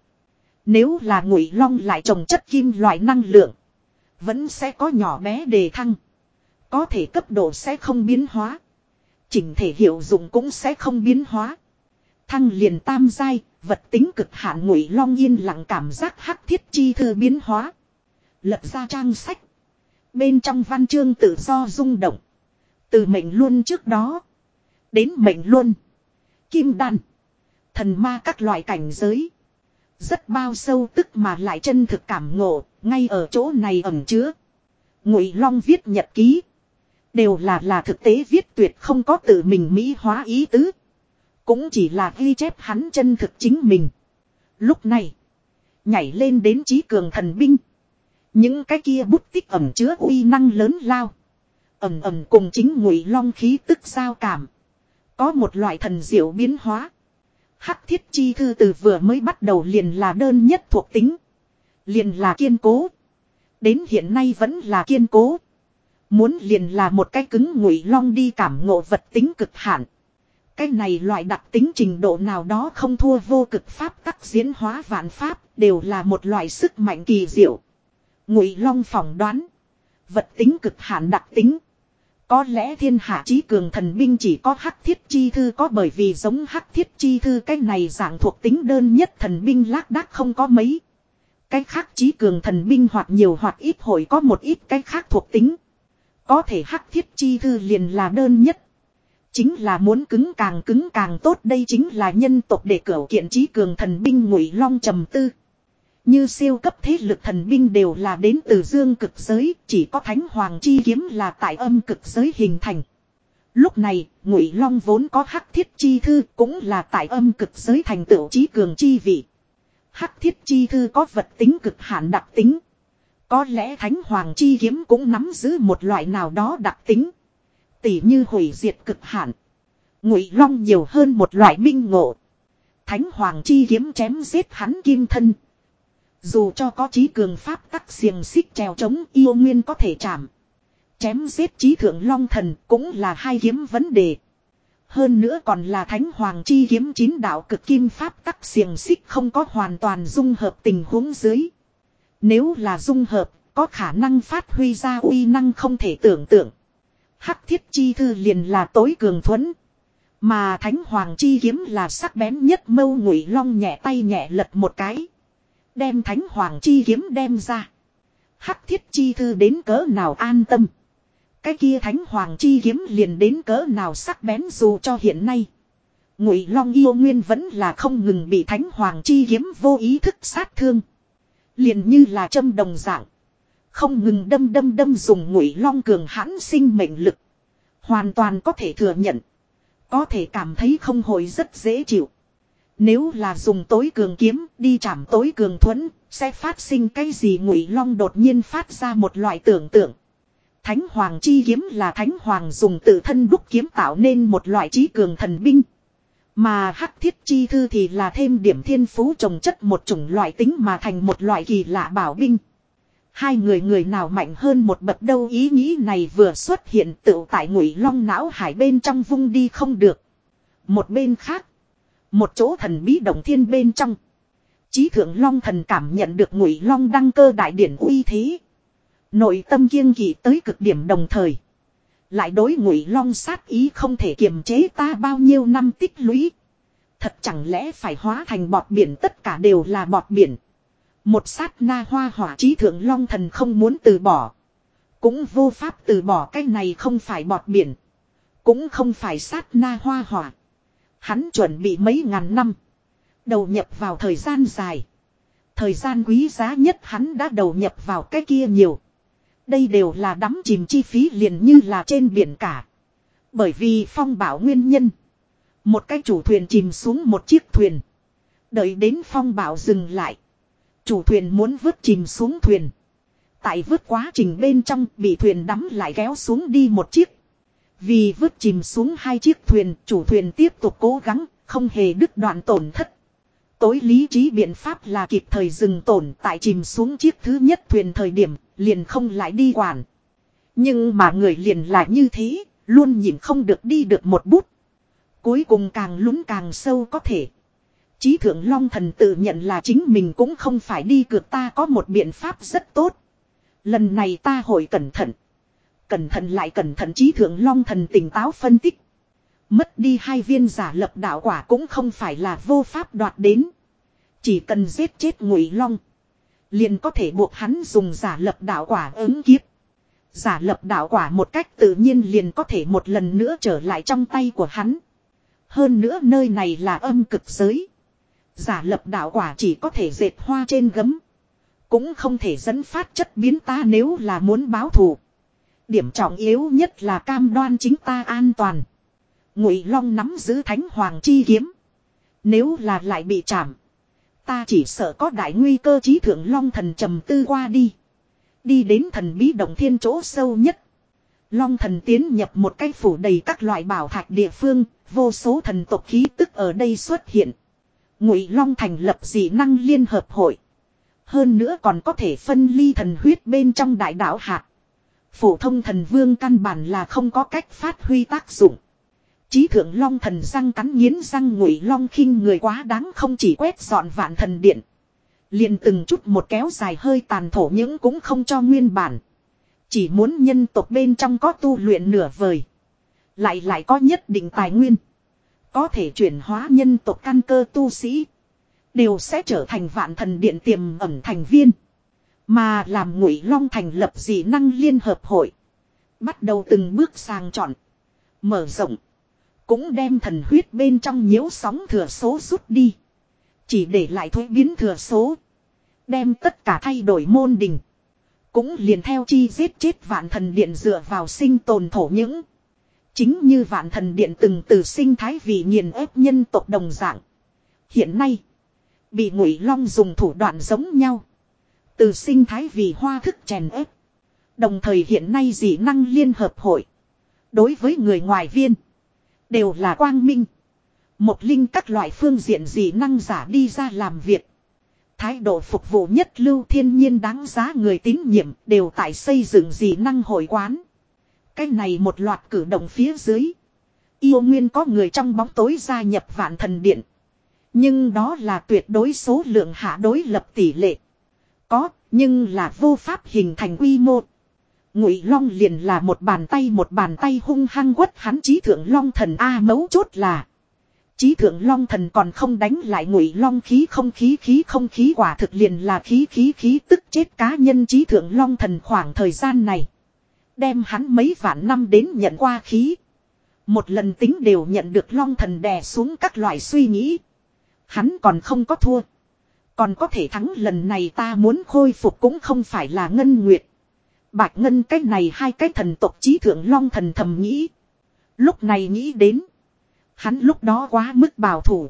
Nếu là ngụy long lại trồng chất kim loại năng lượng. Vẫn sẽ có nhỏ bé đề thăng. Có thể cấp độ sẽ không biến hóa. Chỉnh thể hiệu dụng cũng sẽ không biến hóa. Thăng liền tam giai, vật tính cực hạn ngụy long yên lặng cảm giác hắc thiết chi thư biến hóa. Lật ra trang sách. Bên trong văn chương tự do rung động. Từ mệnh luôn trước đó. Đến mệnh luôn. Kim đan. Thần ma các loại cảnh giới. Rất bao sâu tức mà lại chân thực cảm ngộ. Ngay ở chỗ này ẩn chứa. Ngụy Long viết nhật ký. Đều là là thực tế viết tuyệt không có tự mình mỹ hóa ý tứ. Cũng chỉ là ghi chép hắn chân thực chính mình. Lúc này. Nhảy lên đến trí cường thần binh. Những cái kia bút tích ẩm chứa uy năng lớn lao. ầm ầm cùng chính ngụy long khí tức giao cảm. Có một loại thần diệu biến hóa. Hắc thiết chi thư từ vừa mới bắt đầu liền là đơn nhất thuộc tính. Liền là kiên cố. Đến hiện nay vẫn là kiên cố. Muốn liền là một cái cứng ngụy long đi cảm ngộ vật tính cực hạn. Cái này loại đặc tính trình độ nào đó không thua vô cực pháp tắc diễn hóa vạn pháp đều là một loại sức mạnh kỳ diệu. Ngụy long phỏng đoán. Vật tính cực hạn đặc tính. Có lẽ thiên hạ chí cường thần binh chỉ có hắc thiết chi thư có bởi vì giống hắc thiết chi thư cái này dạng thuộc tính đơn nhất thần binh lác đác không có mấy. Cái khác chí cường thần binh hoặc nhiều hoặc ít hội có một ít cái khác thuộc tính. Có thể hắc thiết chi thư liền là đơn nhất. Chính là muốn cứng càng cứng càng tốt đây chính là nhân tộc để cửu kiện chí cường thần binh ngụy long trầm tư. Như siêu cấp thế lực thần binh đều là đến từ dương cực giới, chỉ có thánh hoàng chi kiếm là tại âm cực giới hình thành. Lúc này, Ngụy Long vốn có hắc thiết chi thư cũng là tại âm cực giới thành tựu trí cường chi vị. Hắc thiết chi thư có vật tính cực hạn đặc tính. Có lẽ thánh hoàng chi kiếm cũng nắm giữ một loại nào đó đặc tính. Tỉ như hủy diệt cực hạn. Ngụy Long nhiều hơn một loại minh ngộ. Thánh hoàng chi kiếm chém giết hắn kim thân. Dù cho có trí cường pháp tắc xiềng xích treo chống yêu nguyên có thể chạm. Chém giết trí thượng long thần cũng là hai kiếm vấn đề. Hơn nữa còn là thánh hoàng chi kiếm chín đạo cực kim pháp tắc xiềng xích không có hoàn toàn dung hợp tình huống dưới. Nếu là dung hợp, có khả năng phát huy ra uy năng không thể tưởng tượng. Hắc thiết chi thư liền là tối cường thuẫn. Mà thánh hoàng chi kiếm là sắc bén nhất mâu ngụy long nhẹ tay nhẹ lật một cái. Đem thánh hoàng chi kiếm đem ra. Hắc thiết chi thư đến cỡ nào an tâm. Cái kia thánh hoàng chi kiếm liền đến cỡ nào sắc bén dù cho hiện nay. Ngụy Long yêu nguyên vẫn là không ngừng bị thánh hoàng chi kiếm vô ý thức sát thương. Liền như là châm đồng dạng. Không ngừng đâm đâm đâm dùng ngụy long cường hãn sinh mệnh lực. Hoàn toàn có thể thừa nhận. Có thể cảm thấy không hồi rất dễ chịu. Nếu là dùng tối cường kiếm đi chạm tối cường thuẫn, sẽ phát sinh cái gì ngụy long đột nhiên phát ra một loại tưởng tượng. Thánh hoàng chi kiếm là thánh hoàng dùng tự thân đúc kiếm tạo nên một loại trí cường thần binh. Mà hắc thiết chi thư thì là thêm điểm thiên phú trồng chất một chủng loại tính mà thành một loại kỳ lạ bảo binh. Hai người người nào mạnh hơn một bậc đâu ý nghĩ này vừa xuất hiện tự tại ngụy long não hải bên trong vung đi không được. Một bên khác. Một chỗ thần bí động thiên bên trong. Chí thượng long thần cảm nhận được ngụy long đăng cơ đại điển uy thế. Nội tâm kiêng kỵ tới cực điểm đồng thời. Lại đối ngụy long sát ý không thể kiềm chế ta bao nhiêu năm tích lũy. Thật chẳng lẽ phải hóa thành bọt biển tất cả đều là bọt biển. Một sát na hoa hỏa trí thượng long thần không muốn từ bỏ. Cũng vô pháp từ bỏ cái này không phải bọt biển. Cũng không phải sát na hoa hỏa. Hắn chuẩn bị mấy ngàn năm. Đầu nhập vào thời gian dài. Thời gian quý giá nhất hắn đã đầu nhập vào cái kia nhiều. Đây đều là đắm chìm chi phí liền như là trên biển cả. Bởi vì phong bảo nguyên nhân. Một cái chủ thuyền chìm xuống một chiếc thuyền. Đợi đến phong bảo dừng lại. Chủ thuyền muốn vứt chìm xuống thuyền. Tại vứt quá trình bên trong bị thuyền đắm lại kéo xuống đi một chiếc. Vì vứt chìm xuống hai chiếc thuyền, chủ thuyền tiếp tục cố gắng, không hề đứt đoạn tổn thất. Tối lý trí biện pháp là kịp thời dừng tổn tại chìm xuống chiếc thứ nhất thuyền thời điểm, liền không lại đi quản. Nhưng mà người liền lại như thế, luôn nhìn không được đi được một bút. Cuối cùng càng lún càng sâu có thể. Chí thượng Long thần tự nhận là chính mình cũng không phải đi cược ta có một biện pháp rất tốt. Lần này ta hội cẩn thận. Cẩn thận lại cẩn thận trí thượng long thần tỉnh táo phân tích. Mất đi hai viên giả lập đạo quả cũng không phải là vô pháp đoạt đến. Chỉ cần giết chết ngụy long. Liền có thể buộc hắn dùng giả lập đạo quả ứng kiếp. Giả lập đạo quả một cách tự nhiên liền có thể một lần nữa trở lại trong tay của hắn. Hơn nữa nơi này là âm cực giới. Giả lập đạo quả chỉ có thể dệt hoa trên gấm. Cũng không thể dẫn phát chất biến ta nếu là muốn báo thù. Điểm trọng yếu nhất là cam đoan chính ta an toàn. Ngụy Long nắm giữ Thánh Hoàng chi kiếm. Nếu là lại bị chạm, ta chỉ sợ có đại nguy cơ chí thượng Long thần trầm tư qua đi. Đi đến thần bí động thiên chỗ sâu nhất. Long thần tiến nhập một cái phủ đầy các loại bảo thạch địa phương, vô số thần tộc khí tức ở đây xuất hiện. Ngụy Long thành lập dị năng liên hợp hội. Hơn nữa còn có thể phân ly thần huyết bên trong đại đạo hạt. Phổ thông thần vương căn bản là không có cách phát huy tác dụng. Chí thượng long thần răng cắn nghiến răng ngụy long khinh người quá đáng không chỉ quét dọn vạn thần điện. Liền từng chút một kéo dài hơi tàn thổ những cũng không cho nguyên bản. Chỉ muốn nhân tộc bên trong có tu luyện nửa vời. Lại lại có nhất định tài nguyên. Có thể chuyển hóa nhân tộc căn cơ tu sĩ. Đều sẽ trở thành vạn thần điện tiềm ẩn thành viên. Mà làm ngụy long thành lập dị năng liên hợp hội. Bắt đầu từng bước sang chọn. Mở rộng. Cũng đem thần huyết bên trong nhiễu sóng thừa số rút đi. Chỉ để lại thuế biến thừa số. Đem tất cả thay đổi môn đình. Cũng liền theo chi giết chết vạn thần điện dựa vào sinh tồn thổ những. Chính như vạn thần điện từng từ sinh thái vì nghiền ép nhân tộc đồng dạng. Hiện nay. Bị ngụy long dùng thủ đoạn giống nhau. Từ sinh thái vì hoa thức chèn ép. Đồng thời hiện nay dị năng liên hợp hội. Đối với người ngoài viên. Đều là quang minh. Một linh các loại phương diện dị năng giả đi ra làm việc. Thái độ phục vụ nhất lưu thiên nhiên đáng giá người tín nhiệm đều tại xây dựng dị năng hội quán. Cái này một loạt cử động phía dưới. Yêu nguyên có người trong bóng tối gia nhập vạn thần điện. Nhưng đó là tuyệt đối số lượng hạ đối lập tỷ lệ. Có, nhưng là vô pháp hình thành quy mô. Ngụy Long liền là một bàn tay một bàn tay hung hăng quất hắn chí thượng Long thần a mấu chốt là Chí thượng Long thần còn không đánh lại Ngụy Long khí không khí khí không khí quả thực liền là khí khí khí tức chết cá nhân chí thượng Long thần khoảng thời gian này đem hắn mấy vạn năm đến nhận qua khí. Một lần tính đều nhận được Long thần đè xuống các loại suy nghĩ. Hắn còn không có thua. Còn có thể thắng lần này ta muốn khôi phục cũng không phải là ngân nguyệt. Bạch ngân cái này hai cái thần tộc trí thượng long thần thầm nghĩ. Lúc này nghĩ đến. Hắn lúc đó quá mức bảo thủ.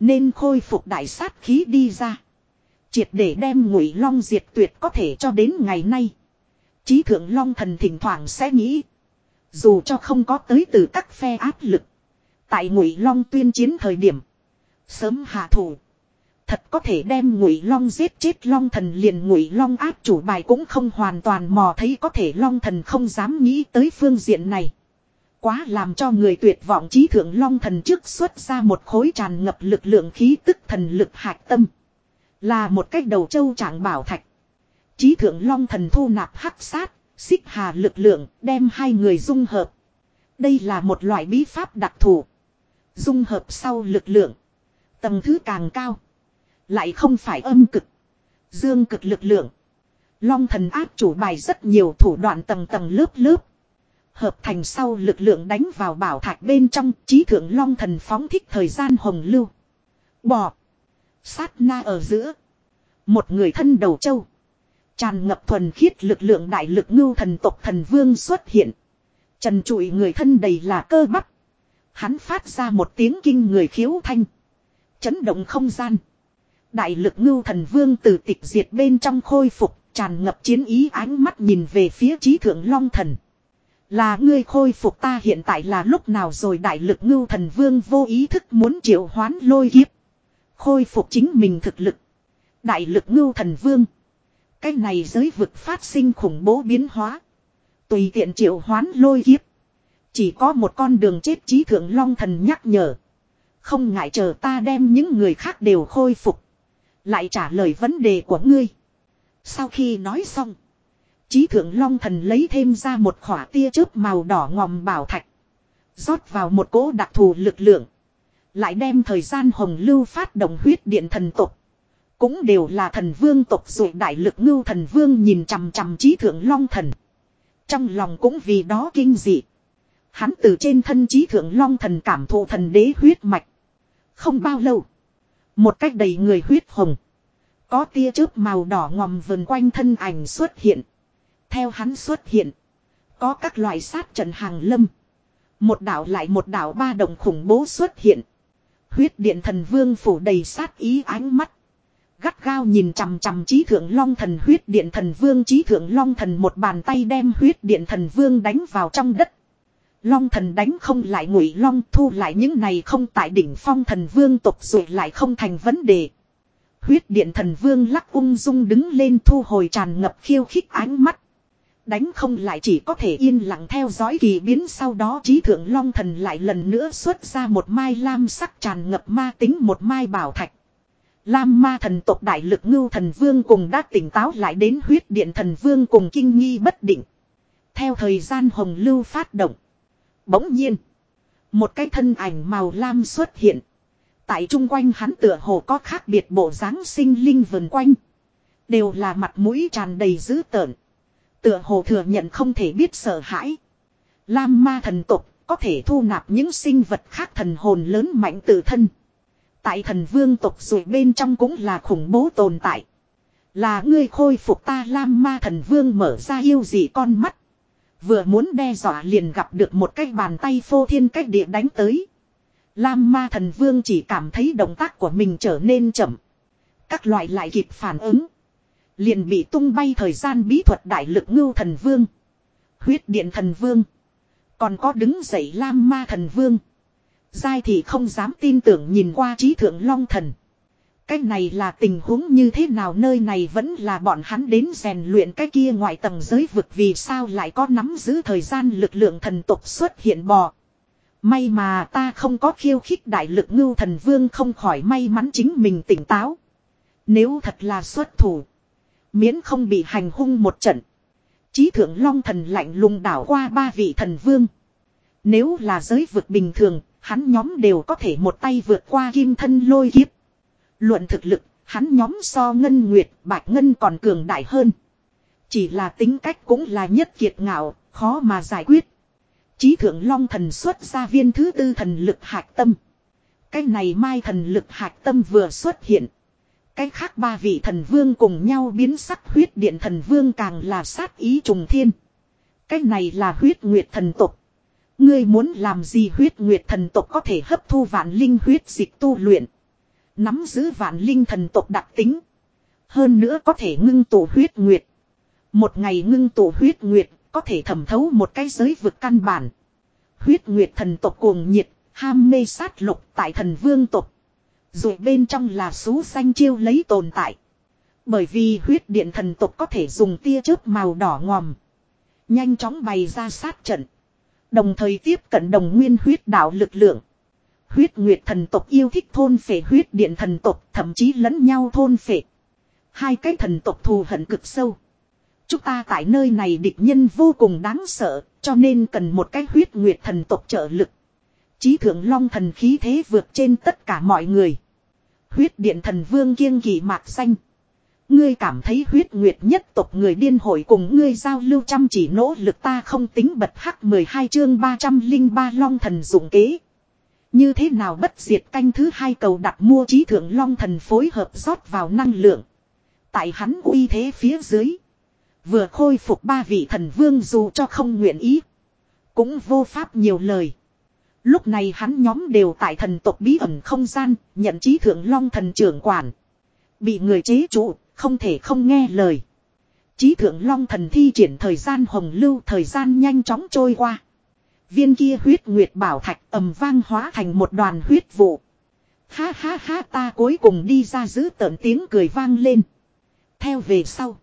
Nên khôi phục đại sát khí đi ra. Triệt để đem ngụy long diệt tuyệt có thể cho đến ngày nay. Trí thượng long thần thỉnh thoảng sẽ nghĩ. Dù cho không có tới từ các phe áp lực. Tại ngụy long tuyên chiến thời điểm. Sớm hạ thủ. Thật có thể đem ngụy long giết chết long thần liền ngụy long áp chủ bài cũng không hoàn toàn mò thấy có thể long thần không dám nghĩ tới phương diện này. Quá làm cho người tuyệt vọng trí thượng long thần trước xuất ra một khối tràn ngập lực lượng khí tức thần lực hạc tâm. Là một cách đầu châu trạng bảo thạch. Trí thượng long thần thu nạp hắc sát, xích hà lực lượng đem hai người dung hợp. Đây là một loại bí pháp đặc thù. Dung hợp sau lực lượng. Tầng thứ càng cao. Lại không phải âm cực. Dương cực lực lượng. Long thần áp chủ bài rất nhiều thủ đoạn tầng tầng lớp lớp. Hợp thành sau lực lượng đánh vào bảo thạch bên trong trí thượng long thần phóng thích thời gian hồng lưu. Bò. Sát na ở giữa. Một người thân đầu châu. Tràn ngập thuần khiết lực lượng đại lực ngưu thần tộc thần vương xuất hiện. Trần trụi người thân đầy là cơ bắp. Hắn phát ra một tiếng kinh người khiếu thanh. Chấn động không gian. Đại lực ngưu thần vương từ tịch diệt bên trong khôi phục, tràn ngập chiến ý ánh mắt nhìn về phía trí thượng long thần. Là ngươi khôi phục ta hiện tại là lúc nào rồi đại lực ngưu thần vương vô ý thức muốn triệu hoán lôi kiếp. Khôi phục chính mình thực lực. Đại lực ngưu thần vương. Cái này giới vực phát sinh khủng bố biến hóa. Tùy tiện triệu hoán lôi kiếp. Chỉ có một con đường chết trí thượng long thần nhắc nhở. Không ngại chờ ta đem những người khác đều khôi phục. Lại trả lời vấn đề của ngươi. Sau khi nói xong. Chí thượng long thần lấy thêm ra một khỏa tia chớp màu đỏ ngòm bảo thạch. rót vào một cỗ đặc thù lực lượng. Lại đem thời gian hồng lưu phát động huyết điện thần tục. Cũng đều là thần vương tộc rồi đại lực ngưu thần vương nhìn chằm chằm trí thượng long thần. Trong lòng cũng vì đó kinh dị. Hắn từ trên thân trí thượng long thần cảm thụ thần đế huyết mạch. Không bao lâu. Một cách đầy người huyết hồng. Có tia chớp màu đỏ ngòm vần quanh thân ảnh xuất hiện. Theo hắn xuất hiện. Có các loại sát trận hàng lâm. Một đảo lại một đảo ba đồng khủng bố xuất hiện. Huyết điện thần vương phủ đầy sát ý ánh mắt. Gắt gao nhìn chằm chằm trí thượng long thần huyết điện thần vương trí thượng long thần một bàn tay đem huyết điện thần vương đánh vào trong đất. Long thần đánh không lại ngụy long, thu lại những này không tại đỉnh phong thần vương tục rồi lại không thành vấn đề. Huyết điện thần vương lắc ung dung đứng lên thu hồi tràn ngập khiêu khích ánh mắt. Đánh không lại chỉ có thể yên lặng theo dõi kỳ biến sau đó trí thượng long thần lại lần nữa xuất ra một mai lam sắc tràn ngập ma tính một mai bảo thạch. Lam ma thần tộc đại lực ngưu thần vương cùng đã tỉnh táo lại đến huyết điện thần vương cùng kinh nghi bất định. Theo thời gian hồng lưu phát động. Bỗng nhiên. Một cái thân ảnh màu lam xuất hiện. Tại trung quanh hắn tựa hồ có khác biệt bộ dáng sinh linh vần quanh. Đều là mặt mũi tràn đầy dữ tợn. Tựa hồ thừa nhận không thể biết sợ hãi. Lam ma thần tục có thể thu nạp những sinh vật khác thần hồn lớn mạnh tự thân. Tại thần vương tộc rồi bên trong cũng là khủng bố tồn tại. Là ngươi khôi phục ta Lam ma thần vương mở ra yêu gì con mắt. Vừa muốn đe dọa liền gặp được một cái bàn tay phô thiên cách địa đánh tới. Lam ma thần vương chỉ cảm thấy động tác của mình trở nên chậm. Các loại lại kịp phản ứng. Liền bị tung bay thời gian bí thuật đại lực ngưu thần vương. Huyết điện thần vương. Còn có đứng dậy Lam ma thần vương. Giai thì không dám tin tưởng nhìn qua trí thượng long thần. Cái này là tình huống như thế nào nơi này vẫn là bọn hắn đến rèn luyện cái kia ngoài tầng giới vực vì sao lại có nắm giữ thời gian lực lượng thần tục xuất hiện bò. May mà ta không có khiêu khích đại lực ngưu thần vương không khỏi may mắn chính mình tỉnh táo. Nếu thật là xuất thủ. Miễn không bị hành hung một trận. Chí thượng long thần lạnh lùng đảo qua ba vị thần vương. Nếu là giới vực bình thường, hắn nhóm đều có thể một tay vượt qua kim thân lôi kiếp. Luận thực lực, hắn nhóm so ngân nguyệt, bạch ngân còn cường đại hơn. Chỉ là tính cách cũng là nhất kiệt ngạo, khó mà giải quyết. Chí thượng long thần xuất ra viên thứ tư thần lực hạc tâm. Cái này mai thần lực hạc tâm vừa xuất hiện. Cái khác ba vị thần vương cùng nhau biến sắc huyết điện thần vương càng là sát ý trùng thiên. Cái này là huyết nguyệt thần tục. Ngươi muốn làm gì huyết nguyệt thần tộc có thể hấp thu vạn linh huyết dịch tu luyện. Nắm giữ vạn linh thần tộc đặc tính. Hơn nữa có thể ngưng tụ huyết nguyệt. Một ngày ngưng tụ huyết nguyệt có thể thẩm thấu một cái giới vực căn bản. Huyết nguyệt thần tộc cuồng nhiệt, ham mê sát lục tại thần vương tộc. Rồi bên trong là xú xanh chiêu lấy tồn tại. Bởi vì huyết điện thần tộc có thể dùng tia chớp màu đỏ ngòm. Nhanh chóng bày ra sát trận. Đồng thời tiếp cận đồng nguyên huyết đạo lực lượng. Huyết nguyệt thần tộc yêu thích thôn phệ huyết điện thần tộc thậm chí lẫn nhau thôn phệ. Hai cái thần tộc thù hận cực sâu. Chúng ta tại nơi này địch nhân vô cùng đáng sợ, cho nên cần một cái huyết nguyệt thần tộc trợ lực. Chí thượng long thần khí thế vượt trên tất cả mọi người. Huyết điện thần vương kiêng kỳ mạc xanh. Ngươi cảm thấy huyết nguyệt nhất tộc người điên hội cùng ngươi giao lưu chăm chỉ nỗ lực ta không tính bật hắc 12 chương 303 long thần dụng kế. Như thế nào bất diệt canh thứ hai cầu đặt mua trí thượng long thần phối hợp rót vào năng lượng. Tại hắn uy thế phía dưới. Vừa khôi phục ba vị thần vương dù cho không nguyện ý. Cũng vô pháp nhiều lời. Lúc này hắn nhóm đều tại thần tộc bí ẩn không gian, nhận trí thượng long thần trưởng quản. Bị người chế trụ, không thể không nghe lời. trí thượng long thần thi triển thời gian hồng lưu thời gian nhanh chóng trôi qua. Viên kia huyết nguyệt bảo thạch ầm vang hóa thành một đoàn huyết vụ. Ha ha ha, ta cuối cùng đi ra giữ tợn tiếng cười vang lên. Theo về sau.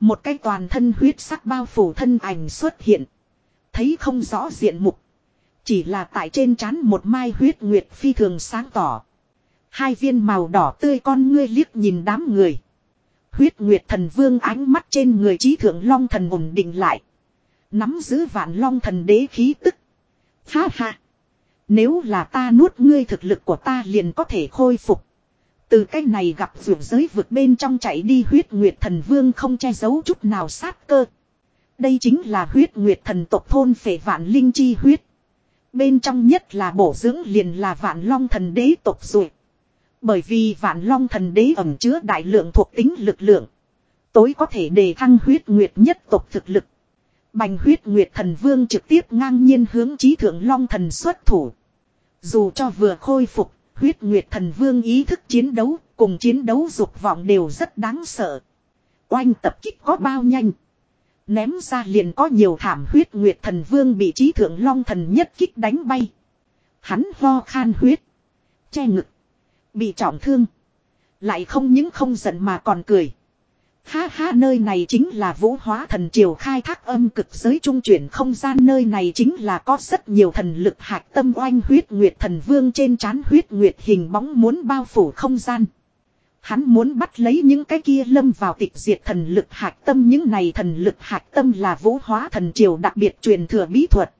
Một cái toàn thân huyết sắc bao phủ thân ảnh xuất hiện. Thấy không rõ diện mục. Chỉ là tại trên trán một mai huyết nguyệt phi thường sáng tỏ. Hai viên màu đỏ tươi con ngươi liếc nhìn đám người. Huyết Nguyệt Thần Vương ánh mắt trên người trí thượng long thần ổn định lại. Nắm giữ vạn long thần đế khí tức. Ha ha. Nếu là ta nuốt ngươi thực lực của ta liền có thể khôi phục. Từ cái này gặp rượu giới vượt bên trong chạy đi huyết nguyệt thần vương không che giấu chút nào sát cơ. Đây chính là huyết nguyệt thần tộc thôn phệ vạn linh chi huyết. Bên trong nhất là bổ dưỡng liền là vạn long thần đế tộc rượu. Bởi vì vạn long thần đế ẩm chứa đại lượng thuộc tính lực lượng. Tối có thể đề thăng huyết nguyệt nhất tộc thực lực. Bành huyết nguyệt thần vương trực tiếp ngang nhiên hướng trí thượng long thần xuất thủ. Dù cho vừa khôi phục, huyết nguyệt thần vương ý thức chiến đấu, cùng chiến đấu dục vọng đều rất đáng sợ. Oanh tập kích có bao nhanh. Ném ra liền có nhiều thảm huyết nguyệt thần vương bị trí thượng long thần nhất kích đánh bay. Hắn ho khan huyết. Che ngực. Bị trọng thương. Lại không những không giận mà còn cười. Ha ha, nơi này chính là vũ hóa thần triều khai thác âm cực giới trung chuyển không gian nơi này chính là có rất nhiều thần lực hạt tâm oanh huyết nguyệt thần vương trên trán huyết nguyệt hình bóng muốn bao phủ không gian. Hắn muốn bắt lấy những cái kia lâm vào tịch diệt thần lực hạt tâm những này thần lực hạt tâm là vũ hóa thần triều đặc biệt truyền thừa bí thuật.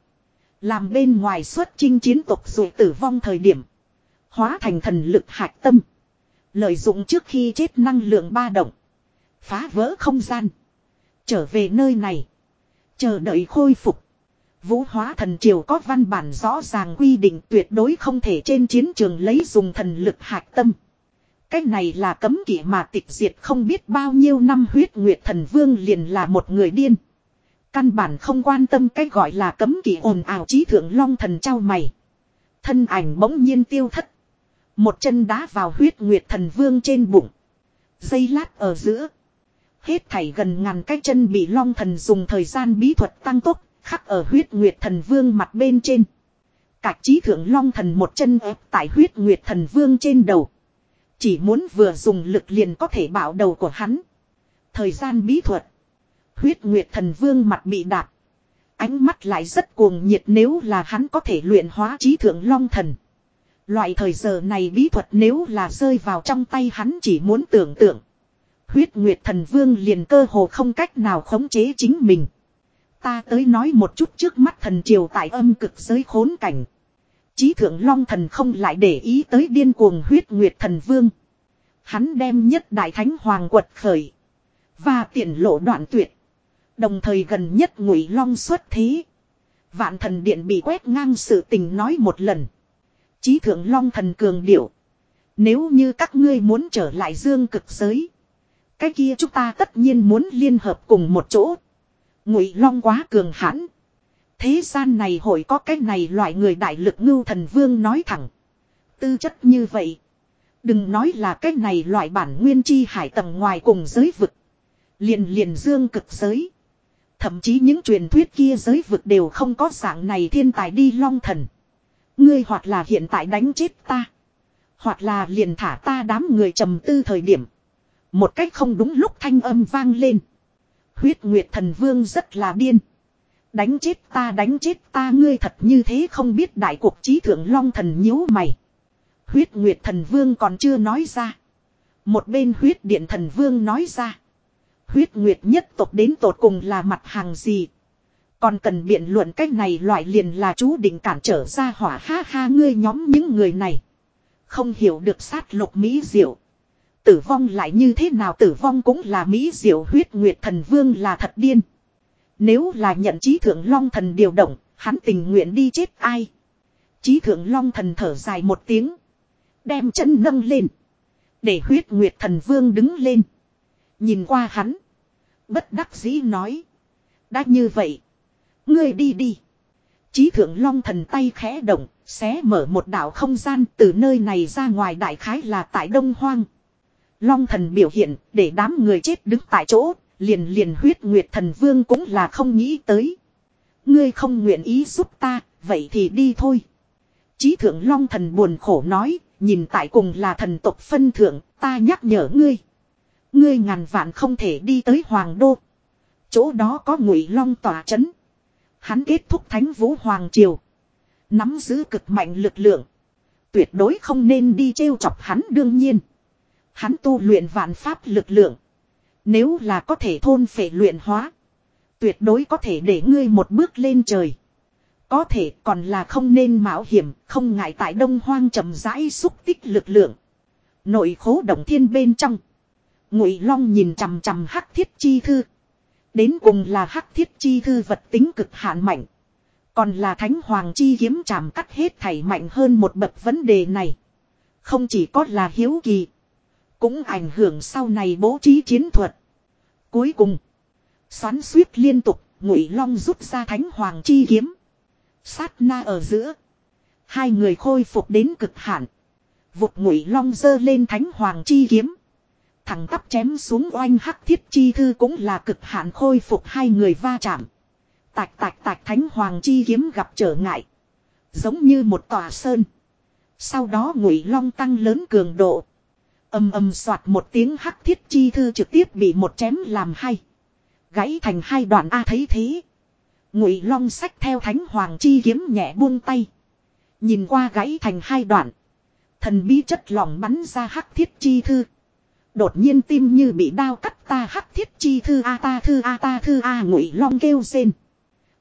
Làm bên ngoài xuất chinh chiến tộc rồi tử vong thời điểm. Hóa thành thần lực hạt tâm. Lợi dụng trước khi chết năng lượng ba động. Phá vỡ không gian. Trở về nơi này. Chờ đợi khôi phục. Vũ hóa thần triều có văn bản rõ ràng quy định tuyệt đối không thể trên chiến trường lấy dùng thần lực hạc tâm. Cái này là cấm kỵ mà tịch diệt không biết bao nhiêu năm huyết nguyệt thần vương liền là một người điên. Căn bản không quan tâm cái gọi là cấm kỵ ồn ào trí thượng long thần trao mày. Thân ảnh bỗng nhiên tiêu thất. Một chân đá vào huyết nguyệt thần vương trên bụng. Dây lát ở giữa. Hết thảy gần ngàn cái chân bị long thần dùng thời gian bí thuật tăng tốc, khắc ở huyết nguyệt thần vương mặt bên trên. Cạch trí thượng long thần một chân ép tại huyết nguyệt thần vương trên đầu. Chỉ muốn vừa dùng lực liền có thể bảo đầu của hắn. Thời gian bí thuật. Huyết nguyệt thần vương mặt bị đạp. Ánh mắt lại rất cuồng nhiệt nếu là hắn có thể luyện hóa trí thượng long thần. Loại thời giờ này bí thuật nếu là rơi vào trong tay hắn chỉ muốn tưởng tượng. Huyết Nguyệt Thần Vương liền cơ hồ không cách nào khống chế chính mình. Ta tới nói một chút trước mắt thần triều tại âm cực giới khốn cảnh. Chí thượng Long Thần không lại để ý tới điên cuồng huyết Nguyệt Thần Vương. Hắn đem nhất đại thánh hoàng quật khởi. Và tiện lộ đoạn tuyệt. Đồng thời gần nhất ngụy long xuất thế. Vạn thần điện bị quét ngang sự tình nói một lần. Chí thượng long thần cường điệu. Nếu như các ngươi muốn trở lại dương cực giới. Cái kia chúng ta tất nhiên muốn liên hợp cùng một chỗ. Ngụy Long quá cường hãn. Thế gian này hội có cái này loại người đại lực ngưu thần vương nói thẳng. Tư chất như vậy. Đừng nói là cái này loại bản nguyên chi hải tầng ngoài cùng giới vực. Liền liền dương cực giới. Thậm chí những truyền thuyết kia giới vực đều không có dạng này thiên tài đi long thần. Ngươi hoặc là hiện tại đánh chết ta. Hoặc là liền thả ta đám người trầm tư thời điểm. Một cách không đúng lúc thanh âm vang lên. Huyết Nguyệt Thần Vương rất là điên. Đánh chết ta, đánh chết ta, ngươi thật như thế không biết đại cuộc trí thượng long thần nhíu mày. Huyết Nguyệt Thần Vương còn chưa nói ra. Một bên huyết điện thần vương nói ra. Huyết Nguyệt nhất tộc đến tột cùng là mặt hàng gì. Còn cần biện luận cách này loại liền là chú định cản trở ra hỏa ha ha, ngươi nhóm những người này. Không hiểu được sát lục mỹ diệu. Tử vong lại như thế nào tử vong cũng là Mỹ diệu huyết nguyệt thần vương là thật điên. Nếu là nhận trí thượng long thần điều động, hắn tình nguyện đi chết ai. Trí thượng long thần thở dài một tiếng. Đem chân nâng lên. Để huyết nguyệt thần vương đứng lên. Nhìn qua hắn. Bất đắc dĩ nói. Đã như vậy. Ngươi đi đi. Chí thượng long thần tay khẽ động, xé mở một đảo không gian từ nơi này ra ngoài đại khái là tại Đông Hoang. Long thần biểu hiện để đám người chết đứng tại chỗ, liền liền huyết nguyệt thần vương cũng là không nghĩ tới. Ngươi không nguyện ý giúp ta, vậy thì đi thôi. Chí thượng long thần buồn khổ nói, nhìn tại cùng là thần tộc phân thượng, ta nhắc nhở ngươi. Ngươi ngàn vạn không thể đi tới hoàng đô. Chỗ đó có ngụy long tỏa chấn. Hắn kết thúc thánh vũ hoàng triều. Nắm giữ cực mạnh lực lượng. Tuyệt đối không nên đi trêu chọc hắn đương nhiên. Hắn tu luyện vạn pháp lực lượng. Nếu là có thể thôn phệ luyện hóa. Tuyệt đối có thể để ngươi một bước lên trời. Có thể còn là không nên mạo hiểm, không ngại tại đông hoang chậm rãi xúc tích lực lượng. Nội khố động thiên bên trong. Ngụy Long nhìn chằm chằm hắc thiết chi thư. Đến cùng là hắc thiết chi thư vật tính cực hạn mạnh. Còn là thánh hoàng chi kiếm chạm cắt hết thảy mạnh hơn một bậc vấn đề này. Không chỉ có là hiếu kỳ. Cũng ảnh hưởng sau này bố trí chiến thuật. Cuối cùng. Xoắn suýt liên tục. Ngụy Long rút ra thánh hoàng chi kiếm. Sát na ở giữa. Hai người khôi phục đến cực hạn. Vụt Ngụy Long giơ lên thánh hoàng chi kiếm. Thẳng tắp chém xuống oanh hắc thiết chi thư cũng là cực hạn khôi phục hai người va chạm. Tạch tạch tạch thánh hoàng chi kiếm gặp trở ngại. Giống như một tòa sơn. Sau đó ngụy long tăng lớn cường độ ầm ầm soạt một tiếng hắc thiết chi thư trực tiếp bị một chém làm hai. Gãy thành hai đoạn A thấy thế. Ngụy long sách theo thánh hoàng chi kiếm nhẹ buông tay. Nhìn qua gãy thành hai đoạn. Thần bí chất lỏng bắn ra hắc thiết chi thư. Đột nhiên tim như bị đao cắt ta hắc thiết chi thư a ta thư a ta thư a ngụy long kêu rên.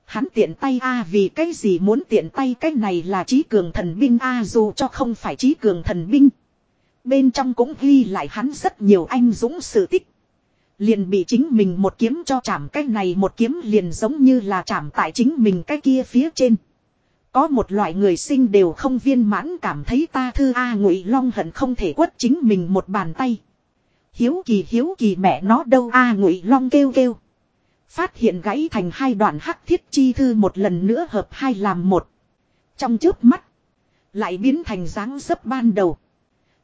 Hắn tiện tay a vì cái gì muốn tiện tay cái này là trí cường thần binh a dù cho không phải trí cường thần binh. Bên trong cũng ghi lại hắn rất nhiều anh dũng sự tích. Liền bị chính mình một kiếm cho chạm cái này một kiếm liền giống như là chạm tại chính mình cái kia phía trên. Có một loại người sinh đều không viên mãn cảm thấy ta thư A ngụy long hận không thể quất chính mình một bàn tay. Hiếu kỳ hiếu kỳ mẹ nó đâu A ngụy long kêu kêu. Phát hiện gãy thành hai đoạn hắc thiết chi thư một lần nữa hợp hai làm một. Trong trước mắt. Lại biến thành dáng dấp ban đầu.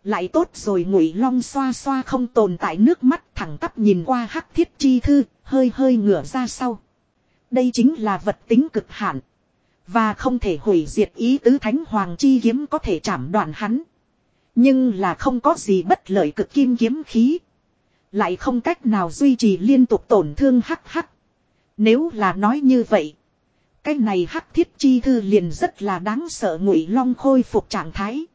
Lại tốt rồi ngụy long xoa xoa không tồn tại nước mắt thẳng tắp nhìn qua hắc thiết chi thư, hơi hơi ngửa ra sau. Đây chính là vật tính cực hạn. Và không thể hủy diệt ý tứ thánh hoàng chi kiếm có thể chạm đoạn hắn. Nhưng là không có gì bất lợi cực kim kiếm khí. Lại không cách nào duy trì liên tục tổn thương hắc hắc. Nếu là nói như vậy. Cái này hắc thiết chi thư liền rất là đáng sợ ngụy long khôi phục trạng thái.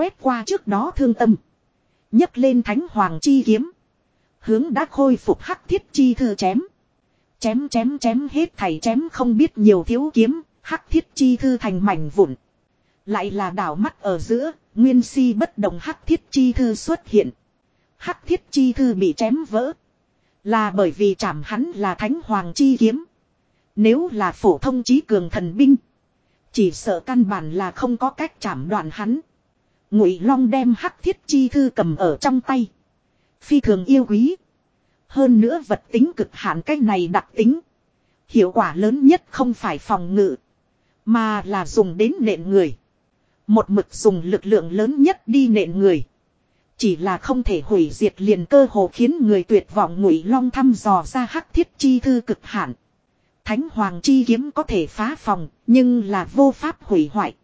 Quét qua trước đó thương tâm. nhấc lên thánh hoàng chi kiếm. Hướng đã khôi phục hắc thiết chi thư chém. Chém chém chém hết thảy chém không biết nhiều thiếu kiếm. Hắc thiết chi thư thành mảnh vụn. Lại là đảo mắt ở giữa. Nguyên si bất động hắc thiết chi thư xuất hiện. Hắc thiết chi thư bị chém vỡ. Là bởi vì chạm hắn là thánh hoàng chi kiếm. Nếu là phổ thông trí cường thần binh. Chỉ sợ căn bản là không có cách chạm đoạn hắn. Ngụy Long đem hắc thiết chi thư cầm ở trong tay. Phi thường yêu quý. Hơn nữa vật tính cực hạn cái này đặc tính. Hiệu quả lớn nhất không phải phòng ngự. Mà là dùng đến nện người. Một mực dùng lực lượng lớn nhất đi nện người. Chỉ là không thể hủy diệt liền cơ hồ khiến người tuyệt vọng ngụy long thăm dò ra hắc thiết chi thư cực hạn. Thánh hoàng chi kiếm có thể phá phòng, nhưng là vô pháp hủy hoại.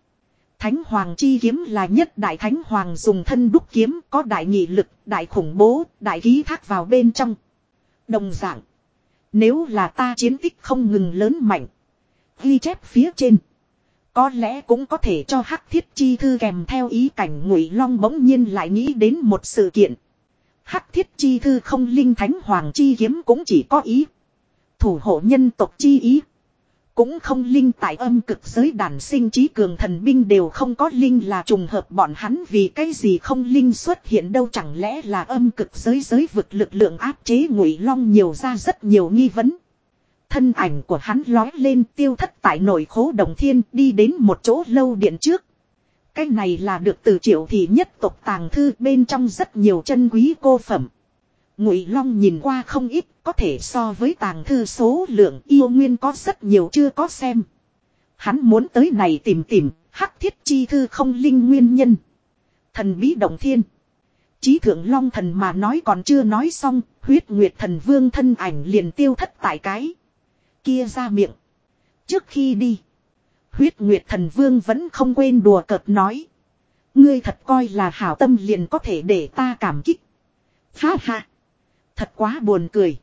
Thánh hoàng chi kiếm là nhất đại thánh hoàng dùng thân đúc kiếm có đại nghị lực, đại khủng bố, đại ký thác vào bên trong. Đồng dạng. Nếu là ta chiến tích không ngừng lớn mạnh. Ghi chép phía trên. Có lẽ cũng có thể cho hắc thiết chi thư kèm theo ý cảnh ngụy long bỗng nhiên lại nghĩ đến một sự kiện. Hắc thiết chi thư không linh thánh hoàng chi kiếm cũng chỉ có ý. Thủ hộ nhân tộc chi ý. Cũng không linh tại âm cực giới đàn sinh trí cường thần binh đều không có linh là trùng hợp bọn hắn vì cái gì không linh xuất hiện đâu chẳng lẽ là âm cực giới giới vực lực lượng áp chế ngụy long nhiều ra rất nhiều nghi vấn. Thân ảnh của hắn lói lên tiêu thất tại nội khố đồng thiên đi đến một chỗ lâu điện trước. Cái này là được từ triệu thị nhất tộc tàng thư bên trong rất nhiều chân quý cô phẩm. Ngụy Long nhìn qua không ít, có thể so với tàng thư số lượng yêu nguyên có rất nhiều chưa có xem. Hắn muốn tới này tìm tìm, hắc thiết chi thư không linh nguyên nhân. Thần bí động thiên. Chí thượng Long thần mà nói còn chưa nói xong, huyết nguyệt thần vương thân ảnh liền tiêu thất tại cái kia ra miệng. Trước khi đi. Huyết Nguyệt Thần Vương vẫn không quên đùa cợt nói. Ngươi thật coi là hảo tâm liền có thể để ta cảm kích. Ha ha. Thật quá buồn cười.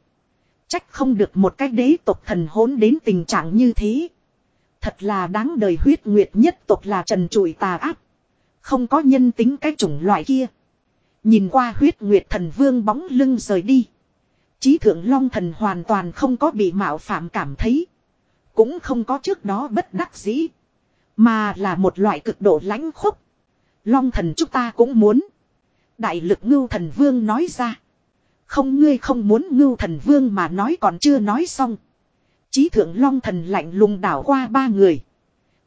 Trách không được một cái đế tộc thần hỗn đến tình trạng như thế. Thật là đáng đời huyết nguyệt nhất tộc là trần trụi tà ác, Không có nhân tính cái chủng loại kia. Nhìn qua huyết nguyệt thần vương bóng lưng rời đi. Chí thượng long thần hoàn toàn không có bị mạo phạm cảm thấy. Cũng không có trước đó bất đắc dĩ. Mà là một loại cực độ lãnh khúc. Long thần chúng ta cũng muốn. Đại lực ngưu thần vương nói ra. Không, ngươi không muốn ngưu thần vương mà nói còn chưa nói xong. Chí thượng long thần lạnh lùng đảo qua ba người.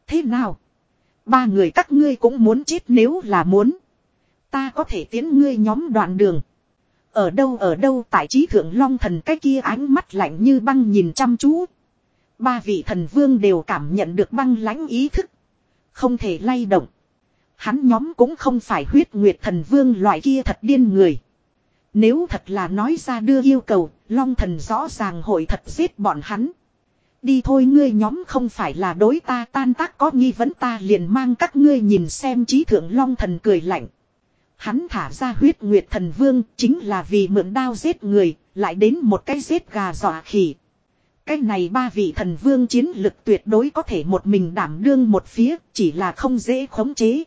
Thế nào? Ba người các ngươi cũng muốn chết nếu là muốn. Ta có thể tiến ngươi nhóm đoạn đường. Ở đâu ở đâu tại trí thượng long thần cái kia ánh mắt lạnh như băng nhìn chăm chú. Ba vị thần vương đều cảm nhận được băng lãnh ý thức. Không thể lay động. Hắn nhóm cũng không phải huyết nguyệt thần vương loại kia thật điên người. Nếu thật là nói ra đưa yêu cầu, long thần rõ ràng hội thật giết bọn hắn. Đi thôi ngươi nhóm không phải là đối ta tan tác có nghi vấn ta liền mang các ngươi nhìn xem trí thượng long thần cười lạnh. Hắn thả ra huyết nguyệt thần vương chính là vì mượn đao giết người, lại đến một cái giết gà dọa khỉ. Cái này ba vị thần vương chiến lực tuyệt đối có thể một mình đảm đương một phía, chỉ là không dễ khống chế.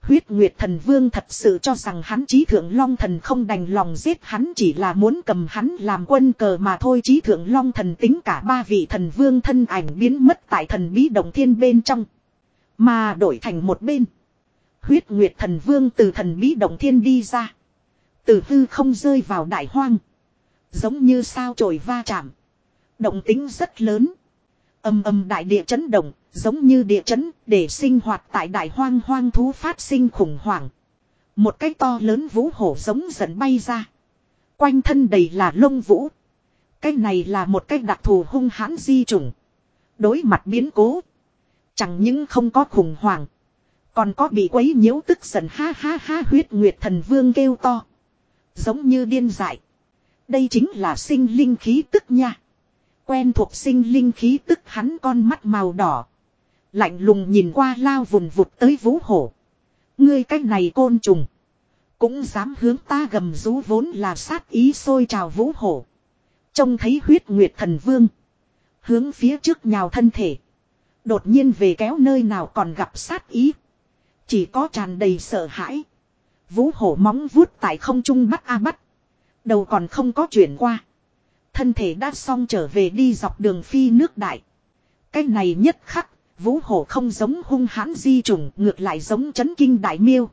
Huyết Nguyệt Thần Vương thật sự cho rằng hắn trí thượng Long Thần không đành lòng giết hắn chỉ là muốn cầm hắn làm quân cờ mà thôi trí thượng Long Thần tính cả ba vị thần vương thân ảnh biến mất tại thần bí động thiên bên trong. Mà đổi thành một bên. Huyết Nguyệt Thần Vương từ thần bí động thiên đi ra. Từ hư không rơi vào đại hoang. Giống như sao trồi va chạm. Động tính rất lớn. Âm âm đại địa chấn động, giống như địa chấn, để sinh hoạt tại đại hoang hoang thú phát sinh khủng hoảng. Một cái to lớn vũ hổ giống dần bay ra. Quanh thân đầy là lông vũ. Cái này là một cái đặc thù hung hãn di chủng. Đối mặt biến cố. Chẳng những không có khủng hoảng. Còn có bị quấy nhiễu tức giận ha ha ha huyết nguyệt thần vương kêu to. Giống như điên dại. Đây chính là sinh linh khí tức nha. Quen thuộc sinh linh khí tức hắn con mắt màu đỏ. Lạnh lùng nhìn qua lao vùng vụt tới vũ hổ. Ngươi cách này côn trùng. Cũng dám hướng ta gầm rú vốn là sát ý sôi trào vũ hổ. Trông thấy huyết nguyệt thần vương. Hướng phía trước nhào thân thể. Đột nhiên về kéo nơi nào còn gặp sát ý. Chỉ có tràn đầy sợ hãi. Vũ hổ móng vuốt tại không trung bắt a bắt. Đầu còn không có chuyển qua. Thân thể đã xong trở về đi dọc đường phi nước đại. Cái này nhất khắc, vũ hổ không giống hung hãn di trùng, ngược lại giống chấn kinh đại miêu.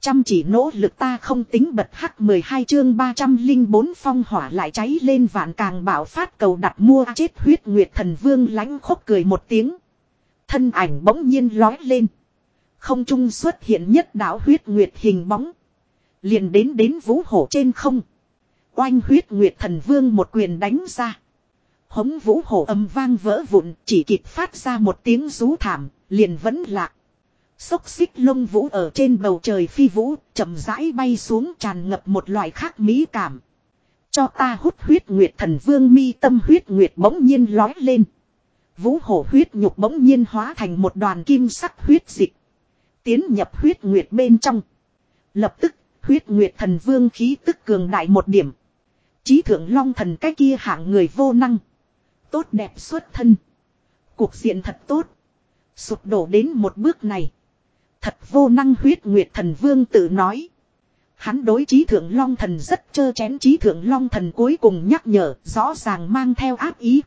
Chăm chỉ nỗ lực ta không tính bật hắc 12 chương 304 phong hỏa lại cháy lên vạn càng bảo phát cầu đặt mua chết huyết nguyệt thần vương lánh khóc cười một tiếng. Thân ảnh bỗng nhiên lói lên. Không trung xuất hiện nhất đạo huyết nguyệt hình bóng. Liền đến đến vũ hổ trên không. Oanh huyết nguyệt thần vương một quyền đánh ra. Hống vũ hổ âm vang vỡ vụn chỉ kịp phát ra một tiếng rú thảm, liền vẫn lạc. Xốc xích lông vũ ở trên bầu trời phi vũ, chậm rãi bay xuống tràn ngập một loại khác mỹ cảm. Cho ta hút huyết nguyệt thần vương mi tâm huyết nguyệt bỗng nhiên lói lên. Vũ hổ huyết nhục bỗng nhiên hóa thành một đoàn kim sắc huyết dịch. Tiến nhập huyết nguyệt bên trong. Lập tức, huyết nguyệt thần vương khí tức cường đại một điểm. Chí thượng long thần cái kia hạng người vô năng. Tốt đẹp xuất thân. Cuộc diện thật tốt. Sụp đổ đến một bước này. Thật vô năng huyết nguyệt thần vương tự nói. Hắn đối trí thượng long thần rất chơ chén trí thượng long thần cuối cùng nhắc nhở rõ ràng mang theo áp ý.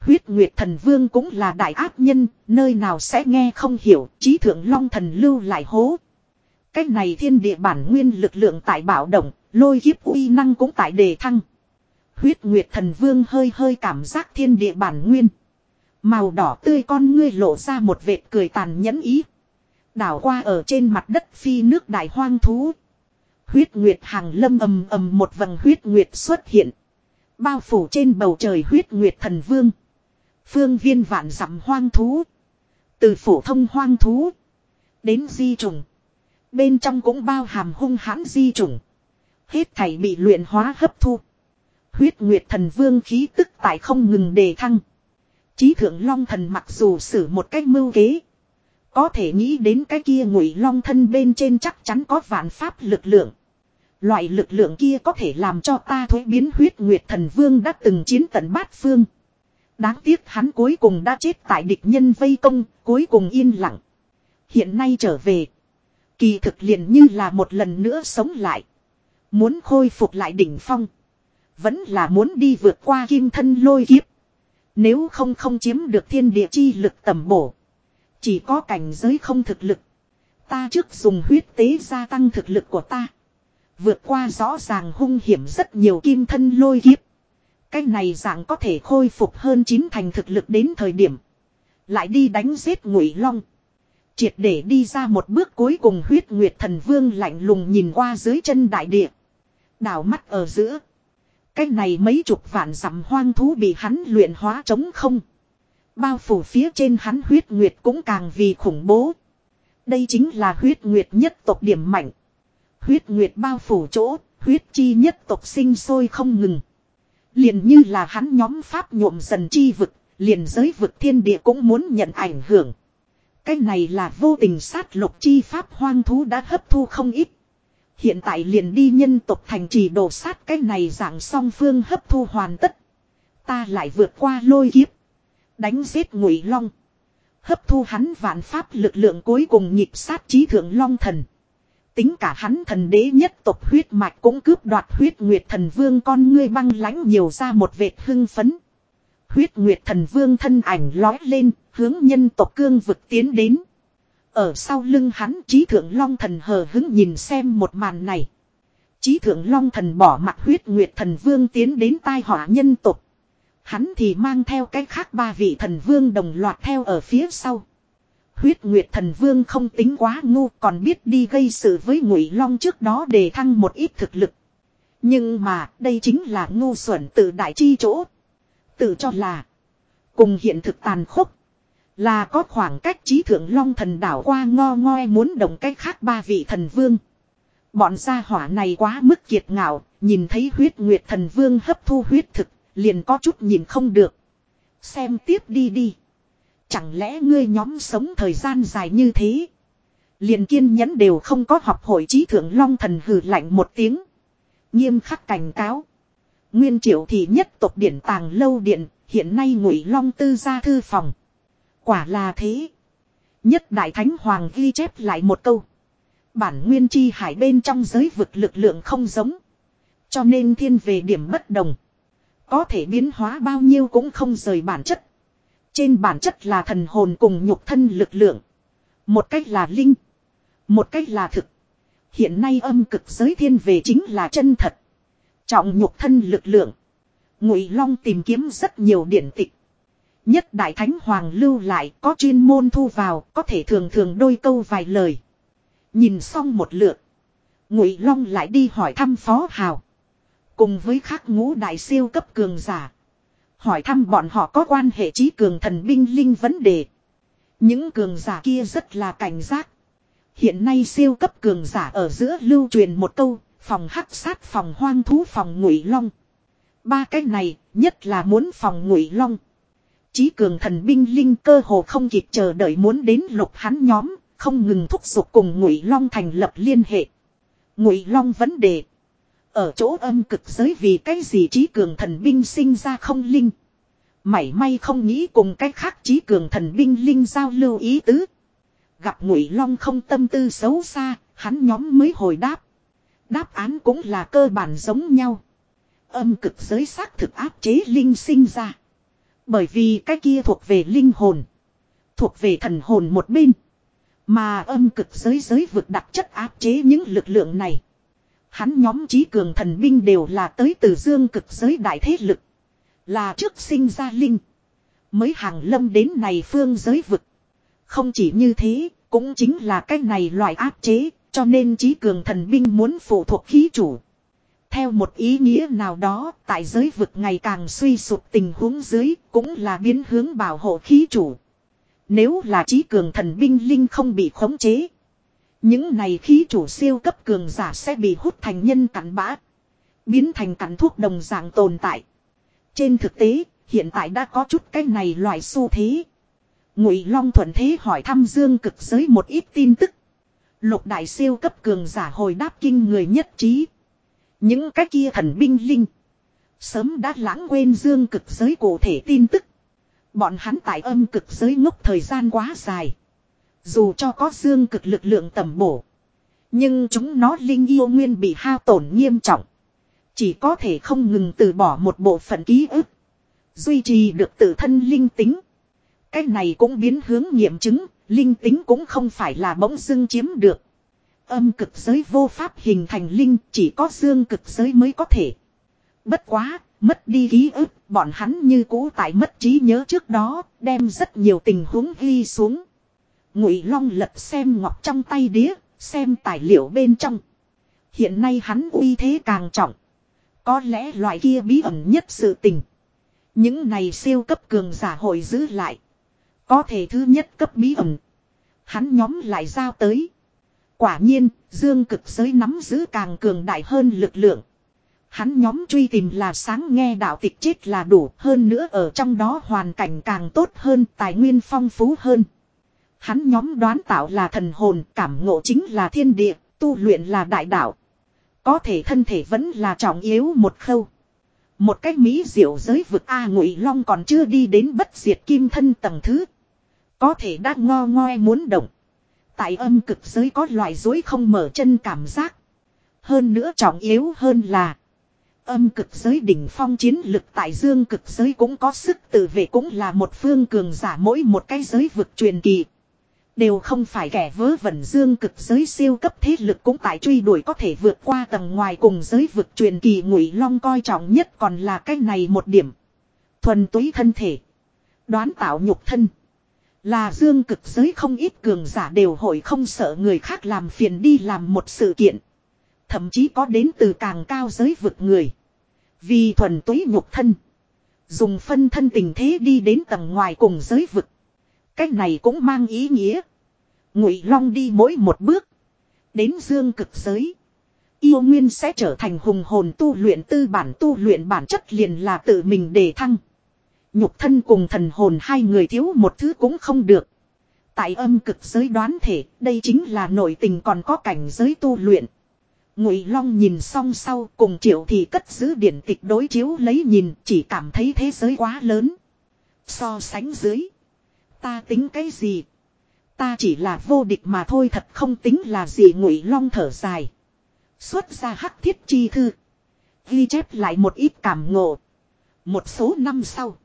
Huyết nguyệt thần vương cũng là đại áp nhân, nơi nào sẽ nghe không hiểu, trí thượng long thần lưu lại hố. Cách này thiên địa bản nguyên lực lượng tại bảo động, Lôi kiếp uy năng cũng tại đề thăng. Huyết Nguyệt Thần Vương hơi hơi cảm giác thiên địa bản nguyên. Màu đỏ tươi con ngươi lộ ra một vệt cười tàn nhẫn ý. Đảo qua ở trên mặt đất phi nước đại hoang thú. Huyết Nguyệt hàng lâm ầm ầm một vầng huyết Nguyệt xuất hiện. Bao phủ trên bầu trời huyết Nguyệt Thần Vương. Phương viên vạn dặm hoang thú. Từ phổ thông hoang thú. Đến di trùng. Bên trong cũng bao hàm hung hãn di trùng. Hết thảy bị luyện hóa hấp thu. Huyết Nguyệt Thần Vương khí tức tại không ngừng đề thăng. Chí thượng Long Thần mặc dù xử một cách mưu kế. Có thể nghĩ đến cái kia ngụy long thân bên trên chắc chắn có vạn pháp lực lượng. Loại lực lượng kia có thể làm cho ta thối biến huyết nguyệt thần vương đã từng chiến tận bát phương. Đáng tiếc hắn cuối cùng đã chết tại địch nhân vây công, cuối cùng yên lặng. Hiện nay trở về. Kỳ thực liền như là một lần nữa sống lại. Muốn khôi phục lại đỉnh phong. Vẫn là muốn đi vượt qua kim thân lôi kiếp. Nếu không không chiếm được thiên địa chi lực tầm bổ. Chỉ có cảnh giới không thực lực. Ta trước dùng huyết tế gia tăng thực lực của ta. Vượt qua rõ ràng hung hiểm rất nhiều kim thân lôi kiếp. Cái này dạng có thể khôi phục hơn chín thành thực lực đến thời điểm. Lại đi đánh giết ngụy long. Triệt để đi ra một bước cuối cùng huyết nguyệt thần vương lạnh lùng nhìn qua dưới chân đại địa. Đảo mắt ở giữa. Cái này mấy chục vạn dặm hoang thú bị hắn luyện hóa trống không. Bao phủ phía trên hắn huyết nguyệt cũng càng vì khủng bố. Đây chính là huyết nguyệt nhất tộc điểm mạnh. Huyết nguyệt bao phủ chỗ, huyết chi nhất tộc sinh sôi không ngừng. Liền như là hắn nhóm pháp nhuộm dần chi vực, liền giới vực thiên địa cũng muốn nhận ảnh hưởng. Cái này là vô tình sát lục chi pháp hoang thú đã hấp thu không ít. Hiện tại liền đi nhân tộc thành trì đổ sát cái này dạng song phương hấp thu hoàn tất. Ta lại vượt qua lôi kiếp. Đánh giết ngụy long. Hấp thu hắn vạn pháp lực lượng cuối cùng nhịp sát trí thượng long thần. Tính cả hắn thần đế nhất tộc huyết mạch cũng cướp đoạt huyết nguyệt thần vương con ngươi băng lãnh nhiều ra một vệt hưng phấn. Huyết nguyệt thần vương thân ảnh lói lên, hướng nhân tộc cương vực tiến đến. Ở sau lưng hắn trí thượng long thần hờ hứng nhìn xem một màn này. Trí thượng long thần bỏ mặt huyết nguyệt thần vương tiến đến tai họa nhân tộc. Hắn thì mang theo cái khác ba vị thần vương đồng loạt theo ở phía sau. Huyết Nguyệt Thần Vương không tính quá ngu, còn biết đi gây sự với Ngụy Long trước đó để thăng một ít thực lực. Nhưng mà, đây chính là ngu xuẩn tự đại chi chỗ. Tự cho là, cùng hiện thực tàn khốc là có khoảng cách trí thượng Long thần đảo qua ngo ngoe muốn đồng cách khác ba vị thần vương. Bọn gia hỏa này quá mức kiệt ngạo, nhìn thấy huyết nguyệt thần vương hấp thu huyết thực, liền có chút nhìn không được. Xem tiếp đi đi. Chẳng lẽ ngươi nhóm sống thời gian dài như thế? Liền kiên nhẫn đều không có học hội trí thượng long thần hừ lạnh một tiếng. Nghiêm khắc cảnh cáo. Nguyên triệu thì nhất tộc điển tàng lâu điện, hiện nay ngụy long tư gia thư phòng. Quả là thế. Nhất đại thánh hoàng ghi chép lại một câu. Bản nguyên chi hải bên trong giới vực lực lượng không giống. Cho nên thiên về điểm bất đồng. Có thể biến hóa bao nhiêu cũng không rời bản chất. Trên bản chất là thần hồn cùng nhục thân lực lượng. Một cách là linh. Một cách là thực. Hiện nay âm cực giới thiên về chính là chân thật. Trọng nhục thân lực lượng. Ngụy Long tìm kiếm rất nhiều điển tịch. Nhất Đại Thánh Hoàng lưu lại có chuyên môn thu vào có thể thường thường đôi câu vài lời. Nhìn xong một lượt. Ngụy Long lại đi hỏi thăm Phó Hào. Cùng với khác ngũ đại siêu cấp cường giả. Hỏi thăm bọn họ có quan hệ trí cường thần binh linh vấn đề. Những cường giả kia rất là cảnh giác. Hiện nay siêu cấp cường giả ở giữa lưu truyền một câu, phòng hắc sát phòng hoang thú phòng ngụy long. Ba cái này, nhất là muốn phòng ngụy long. Chí cường thần binh linh cơ hồ không kịp chờ đợi muốn đến lục hắn nhóm, không ngừng thúc giục cùng ngụy long thành lập liên hệ. Ngụy long vấn đề. Ở chỗ âm cực giới vì cái gì trí cường thần binh sinh ra không linh. Mảy may không nghĩ cùng cách khác trí cường thần binh linh giao lưu ý tứ. Gặp ngụy long không tâm tư xấu xa, hắn nhóm mới hồi đáp. Đáp án cũng là cơ bản giống nhau. Âm cực giới xác thực áp chế linh sinh ra. Bởi vì cái kia thuộc về linh hồn. Thuộc về thần hồn một bên. Mà âm cực giới giới vực đặc chất áp chế những lực lượng này. Hắn nhóm trí cường thần binh đều là tới từ dương cực giới đại thế lực. Là trước sinh ra linh. Mới hàng lâm đến này phương giới vực. Không chỉ như thế, cũng chính là cái này loại áp chế, cho nên trí cường thần binh muốn phụ thuộc khí chủ. Theo một ý nghĩa nào đó, tại giới vực ngày càng suy sụp tình huống dưới, cũng là biến hướng bảo hộ khí chủ. Nếu là trí cường thần binh linh không bị khống chế. Những này khí chủ siêu cấp cường giả sẽ bị hút thành nhân cắn bã. Biến thành cắn thuốc đồng dạng tồn tại. Trên thực tế, hiện tại đã có chút cái này loại xu thế. Ngụy Long thuận thế hỏi thăm Dương cực giới một ít tin tức. Lục đại siêu cấp cường giả hồi đáp kinh người nhất trí. Những cái kia thần binh linh. Sớm đã lãng quên Dương cực giới cụ thể tin tức. Bọn hắn tại âm cực giới ngốc thời gian quá dài. Dù cho có dương cực lực lượng tầm bổ. Nhưng chúng nó linh yêu nguyên bị hao tổn nghiêm trọng. Chỉ có thể không ngừng từ bỏ một bộ phận ký ức. Duy trì được tự thân linh tính. Cái này cũng biến hướng nghiệm chứng, linh tính cũng không phải là bỗng dưng chiếm được. Âm cực giới vô pháp hình thành linh, chỉ có dương cực giới mới có thể. Bất quá, mất đi ký ức, bọn hắn như cũ tại mất trí nhớ trước đó, đem rất nhiều tình huống ghi xuống. Ngụy Long lật xem ngọc trong tay đĩa, xem tài liệu bên trong. Hiện nay hắn uy thế càng trọng. Có lẽ loại kia bí ẩn nhất sự tình. Những này siêu cấp cường giả hội giữ lại. Có thể thứ nhất cấp bí ẩn. Hắn nhóm lại giao tới. Quả nhiên, dương cực giới nắm giữ càng cường đại hơn lực lượng. Hắn nhóm truy tìm là sáng nghe đạo tịch chết là đủ hơn nữa ở trong đó hoàn cảnh càng tốt hơn, tài nguyên phong phú hơn. Hắn nhóm đoán tạo là thần hồn, cảm ngộ chính là thiên địa, tu luyện là đại đạo. Có thể thân thể vẫn là trọng yếu một khâu. Một cách mỹ diệu giới vực A ngụy long còn chưa đi đến bất diệt kim thân tầng thứ. Có thể đã ngo ngoe muốn động. Tại âm cực giới có loại dối không mở chân cảm giác. Hơn nữa trọng yếu hơn là. Âm cực giới đỉnh phong chiến lực tại dương cực giới cũng có sức tự vệ cũng là một phương cường giả mỗi một cái giới vực truyền kỳ. Đều không phải kẻ vớ vẩn dương cực giới siêu cấp thế lực cũng tại truy đuổi có thể vượt qua tầng ngoài cùng giới vực truyền kỳ ngụy long coi trọng nhất còn là cái này một điểm. Thuần túy thân thể. Đoán tạo nhục thân. Là dương cực giới không ít cường giả đều hội không sợ người khác làm phiền đi làm một sự kiện. Thậm chí có đến từ càng cao giới vực người. Vì thuần túy nhục thân. Dùng phân thân tình thế đi đến tầng ngoài cùng giới vực. Cách này cũng mang ý nghĩa. Ngụy Long đi mỗi một bước. Đến dương cực giới. Yêu Nguyên sẽ trở thành hùng hồn tu luyện tư bản tu luyện bản chất liền là tự mình đề thăng. Nhục thân cùng thần hồn hai người thiếu một thứ cũng không được. Tại âm cực giới đoán thể, đây chính là nội tình còn có cảnh giới tu luyện. Ngụy Long nhìn xong sau cùng triệu thì cất giữ điển tịch đối chiếu lấy nhìn chỉ cảm thấy thế giới quá lớn. So sánh dưới. Ta tính cái gì? Ta chỉ là vô địch mà thôi thật không tính là gì Ngụy Long thở dài. Xuất ra hắc thiết chi thư. Ghi chép lại một ít cảm ngộ. Một số năm sau.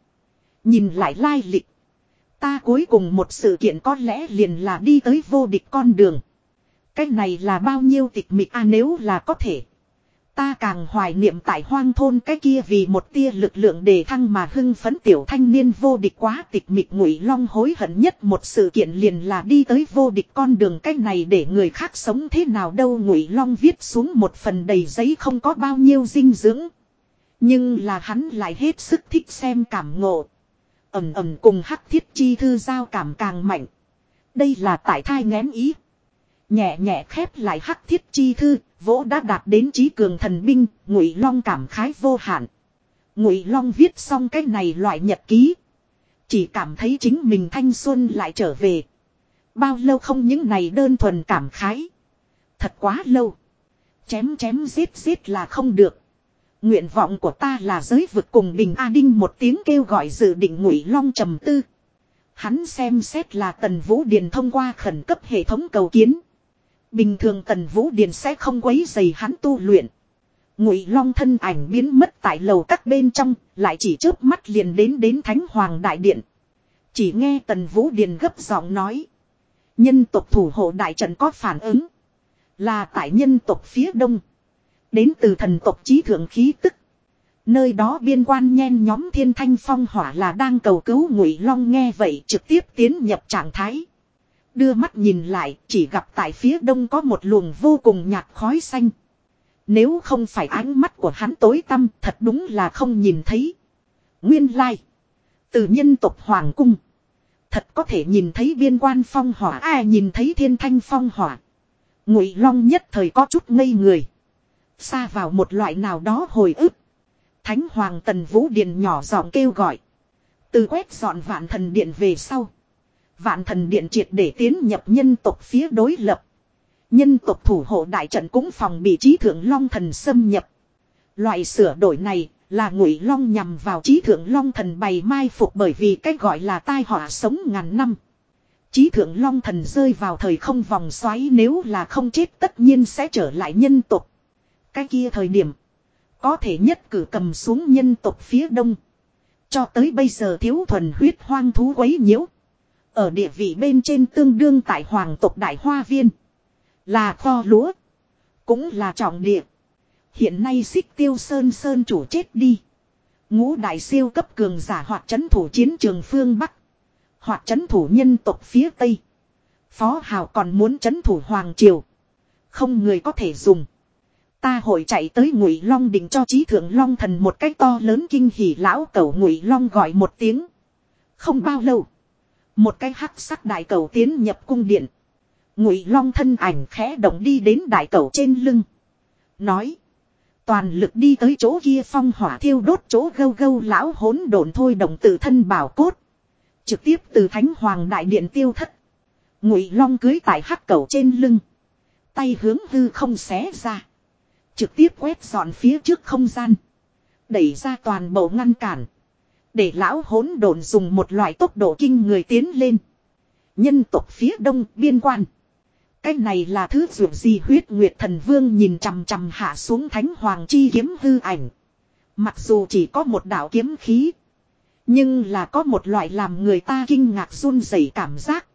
Nhìn lại lai lịch. Ta cuối cùng một sự kiện có lẽ liền là đi tới vô địch con đường. Cái này là bao nhiêu tịch mịch a à, nếu là có thể. Ta càng hoài niệm tại hoang thôn cái kia vì một tia lực lượng đề thăng mà hưng phấn tiểu thanh niên vô địch quá tịch mịch ngụy long hối hận nhất một sự kiện liền là đi tới vô địch con đường cái này để người khác sống thế nào đâu ngụy long viết xuống một phần đầy giấy không có bao nhiêu dinh dưỡng. Nhưng là hắn lại hết sức thích xem cảm ngộ ầm ầm cùng hắc thiết chi thư giao cảm càng mạnh. Đây là tại thai ngén ý. Nhẹ nhẹ khép lại hắc thiết chi thư, vỗ đã đạt đến trí cường thần binh, ngụy long cảm khái vô hạn. Ngụy long viết xong cái này loại nhật ký. Chỉ cảm thấy chính mình thanh xuân lại trở về. Bao lâu không những này đơn thuần cảm khái. Thật quá lâu. Chém chém giết giết là không được. Nguyện vọng của ta là giới vực cùng bình A Đinh một tiếng kêu gọi dự định ngụy long trầm tư. Hắn xem xét là tần vũ điền thông qua khẩn cấp hệ thống cầu kiến. Bình thường tần vũ điền sẽ không quấy dày hắn tu luyện. Ngụy long thân ảnh biến mất tại lầu các bên trong, lại chỉ chớp mắt liền đến đến thánh hoàng đại điện. Chỉ nghe tần vũ điền gấp giọng nói. Nhân tộc thủ hộ đại trận có phản ứng. Là tại nhân tộc phía đông. Đến từ thần tộc trí thượng khí tức. Nơi đó biên quan nhen nhóm thiên thanh phong hỏa là đang cầu cứu ngụy long nghe vậy trực tiếp tiến nhập trạng thái. Đưa mắt nhìn lại, chỉ gặp tại phía đông có một luồng vô cùng nhạt khói xanh. Nếu không phải ánh mắt của hắn tối tăm, thật đúng là không nhìn thấy. Nguyên lai. Từ nhân tộc Hoàng Cung. Thật có thể nhìn thấy biên quan phong hỏa ai nhìn thấy thiên thanh phong hỏa. Ngụy Long nhất thời có chút ngây người. Xa vào một loại nào đó hồi ức. Thánh Hoàng Tần Vũ Điền nhỏ giọng kêu gọi. Từ quét dọn vạn thần điện về sau. Vạn thần điện triệt để tiến nhập nhân tộc phía đối lập. Nhân tộc thủ hộ đại trận cũng phòng bị trí thượng long thần xâm nhập. Loại sửa đổi này là ngụy long nhằm vào trí thượng long thần bày mai phục bởi vì cách gọi là tai họa sống ngàn năm. Trí thượng long thần rơi vào thời không vòng xoáy nếu là không chết tất nhiên sẽ trở lại nhân tộc. Cái kia thời điểm Có thể nhất cử cầm xuống nhân tộc phía đông. Cho tới bây giờ thiếu thuần huyết hoang thú quấy nhiễu. Ở địa vị bên trên tương đương tại hoàng tộc đại hoa viên. Là kho lúa. Cũng là trọng địa. Hiện nay xích tiêu sơn sơn chủ chết đi. Ngũ đại siêu cấp cường giả hoặc chấn thủ chiến trường phương Bắc. Hoặc chấn thủ nhân tộc phía Tây. Phó Hào còn muốn chấn thủ Hoàng Triều. Không người có thể dùng. Ta hội chạy tới Ngụy Long định cho trí thượng Long thần một cái to lớn kinh hỉ lão cẩu Ngụy Long gọi một tiếng. Không bao lâu. Một cái hắc sắc đại cầu tiến nhập cung điện. Ngụy Long thân ảnh khẽ động đi đến đại cầu trên lưng. Nói. Toàn lực đi tới chỗ kia phong hỏa thiêu đốt chỗ gâu gâu lão hỗn độn thôi động tự thân bảo cốt. Trực tiếp từ thánh hoàng đại điện tiêu thất. Ngụy Long cưới tại hắc cầu trên lưng. Tay hướng hư không xé ra. Trực tiếp quét dọn phía trước không gian. Đẩy ra toàn bộ ngăn cản. Để lão hỗn độn dùng một loại tốc độ kinh người tiến lên. Nhân tộc phía đông biên quan. Cái này là thứ dụ gì huyết nguyệt thần vương nhìn chằm chằm hạ xuống thánh hoàng chi kiếm hư ảnh. Mặc dù chỉ có một đạo kiếm khí. Nhưng là có một loại làm người ta kinh ngạc run rẩy cảm giác.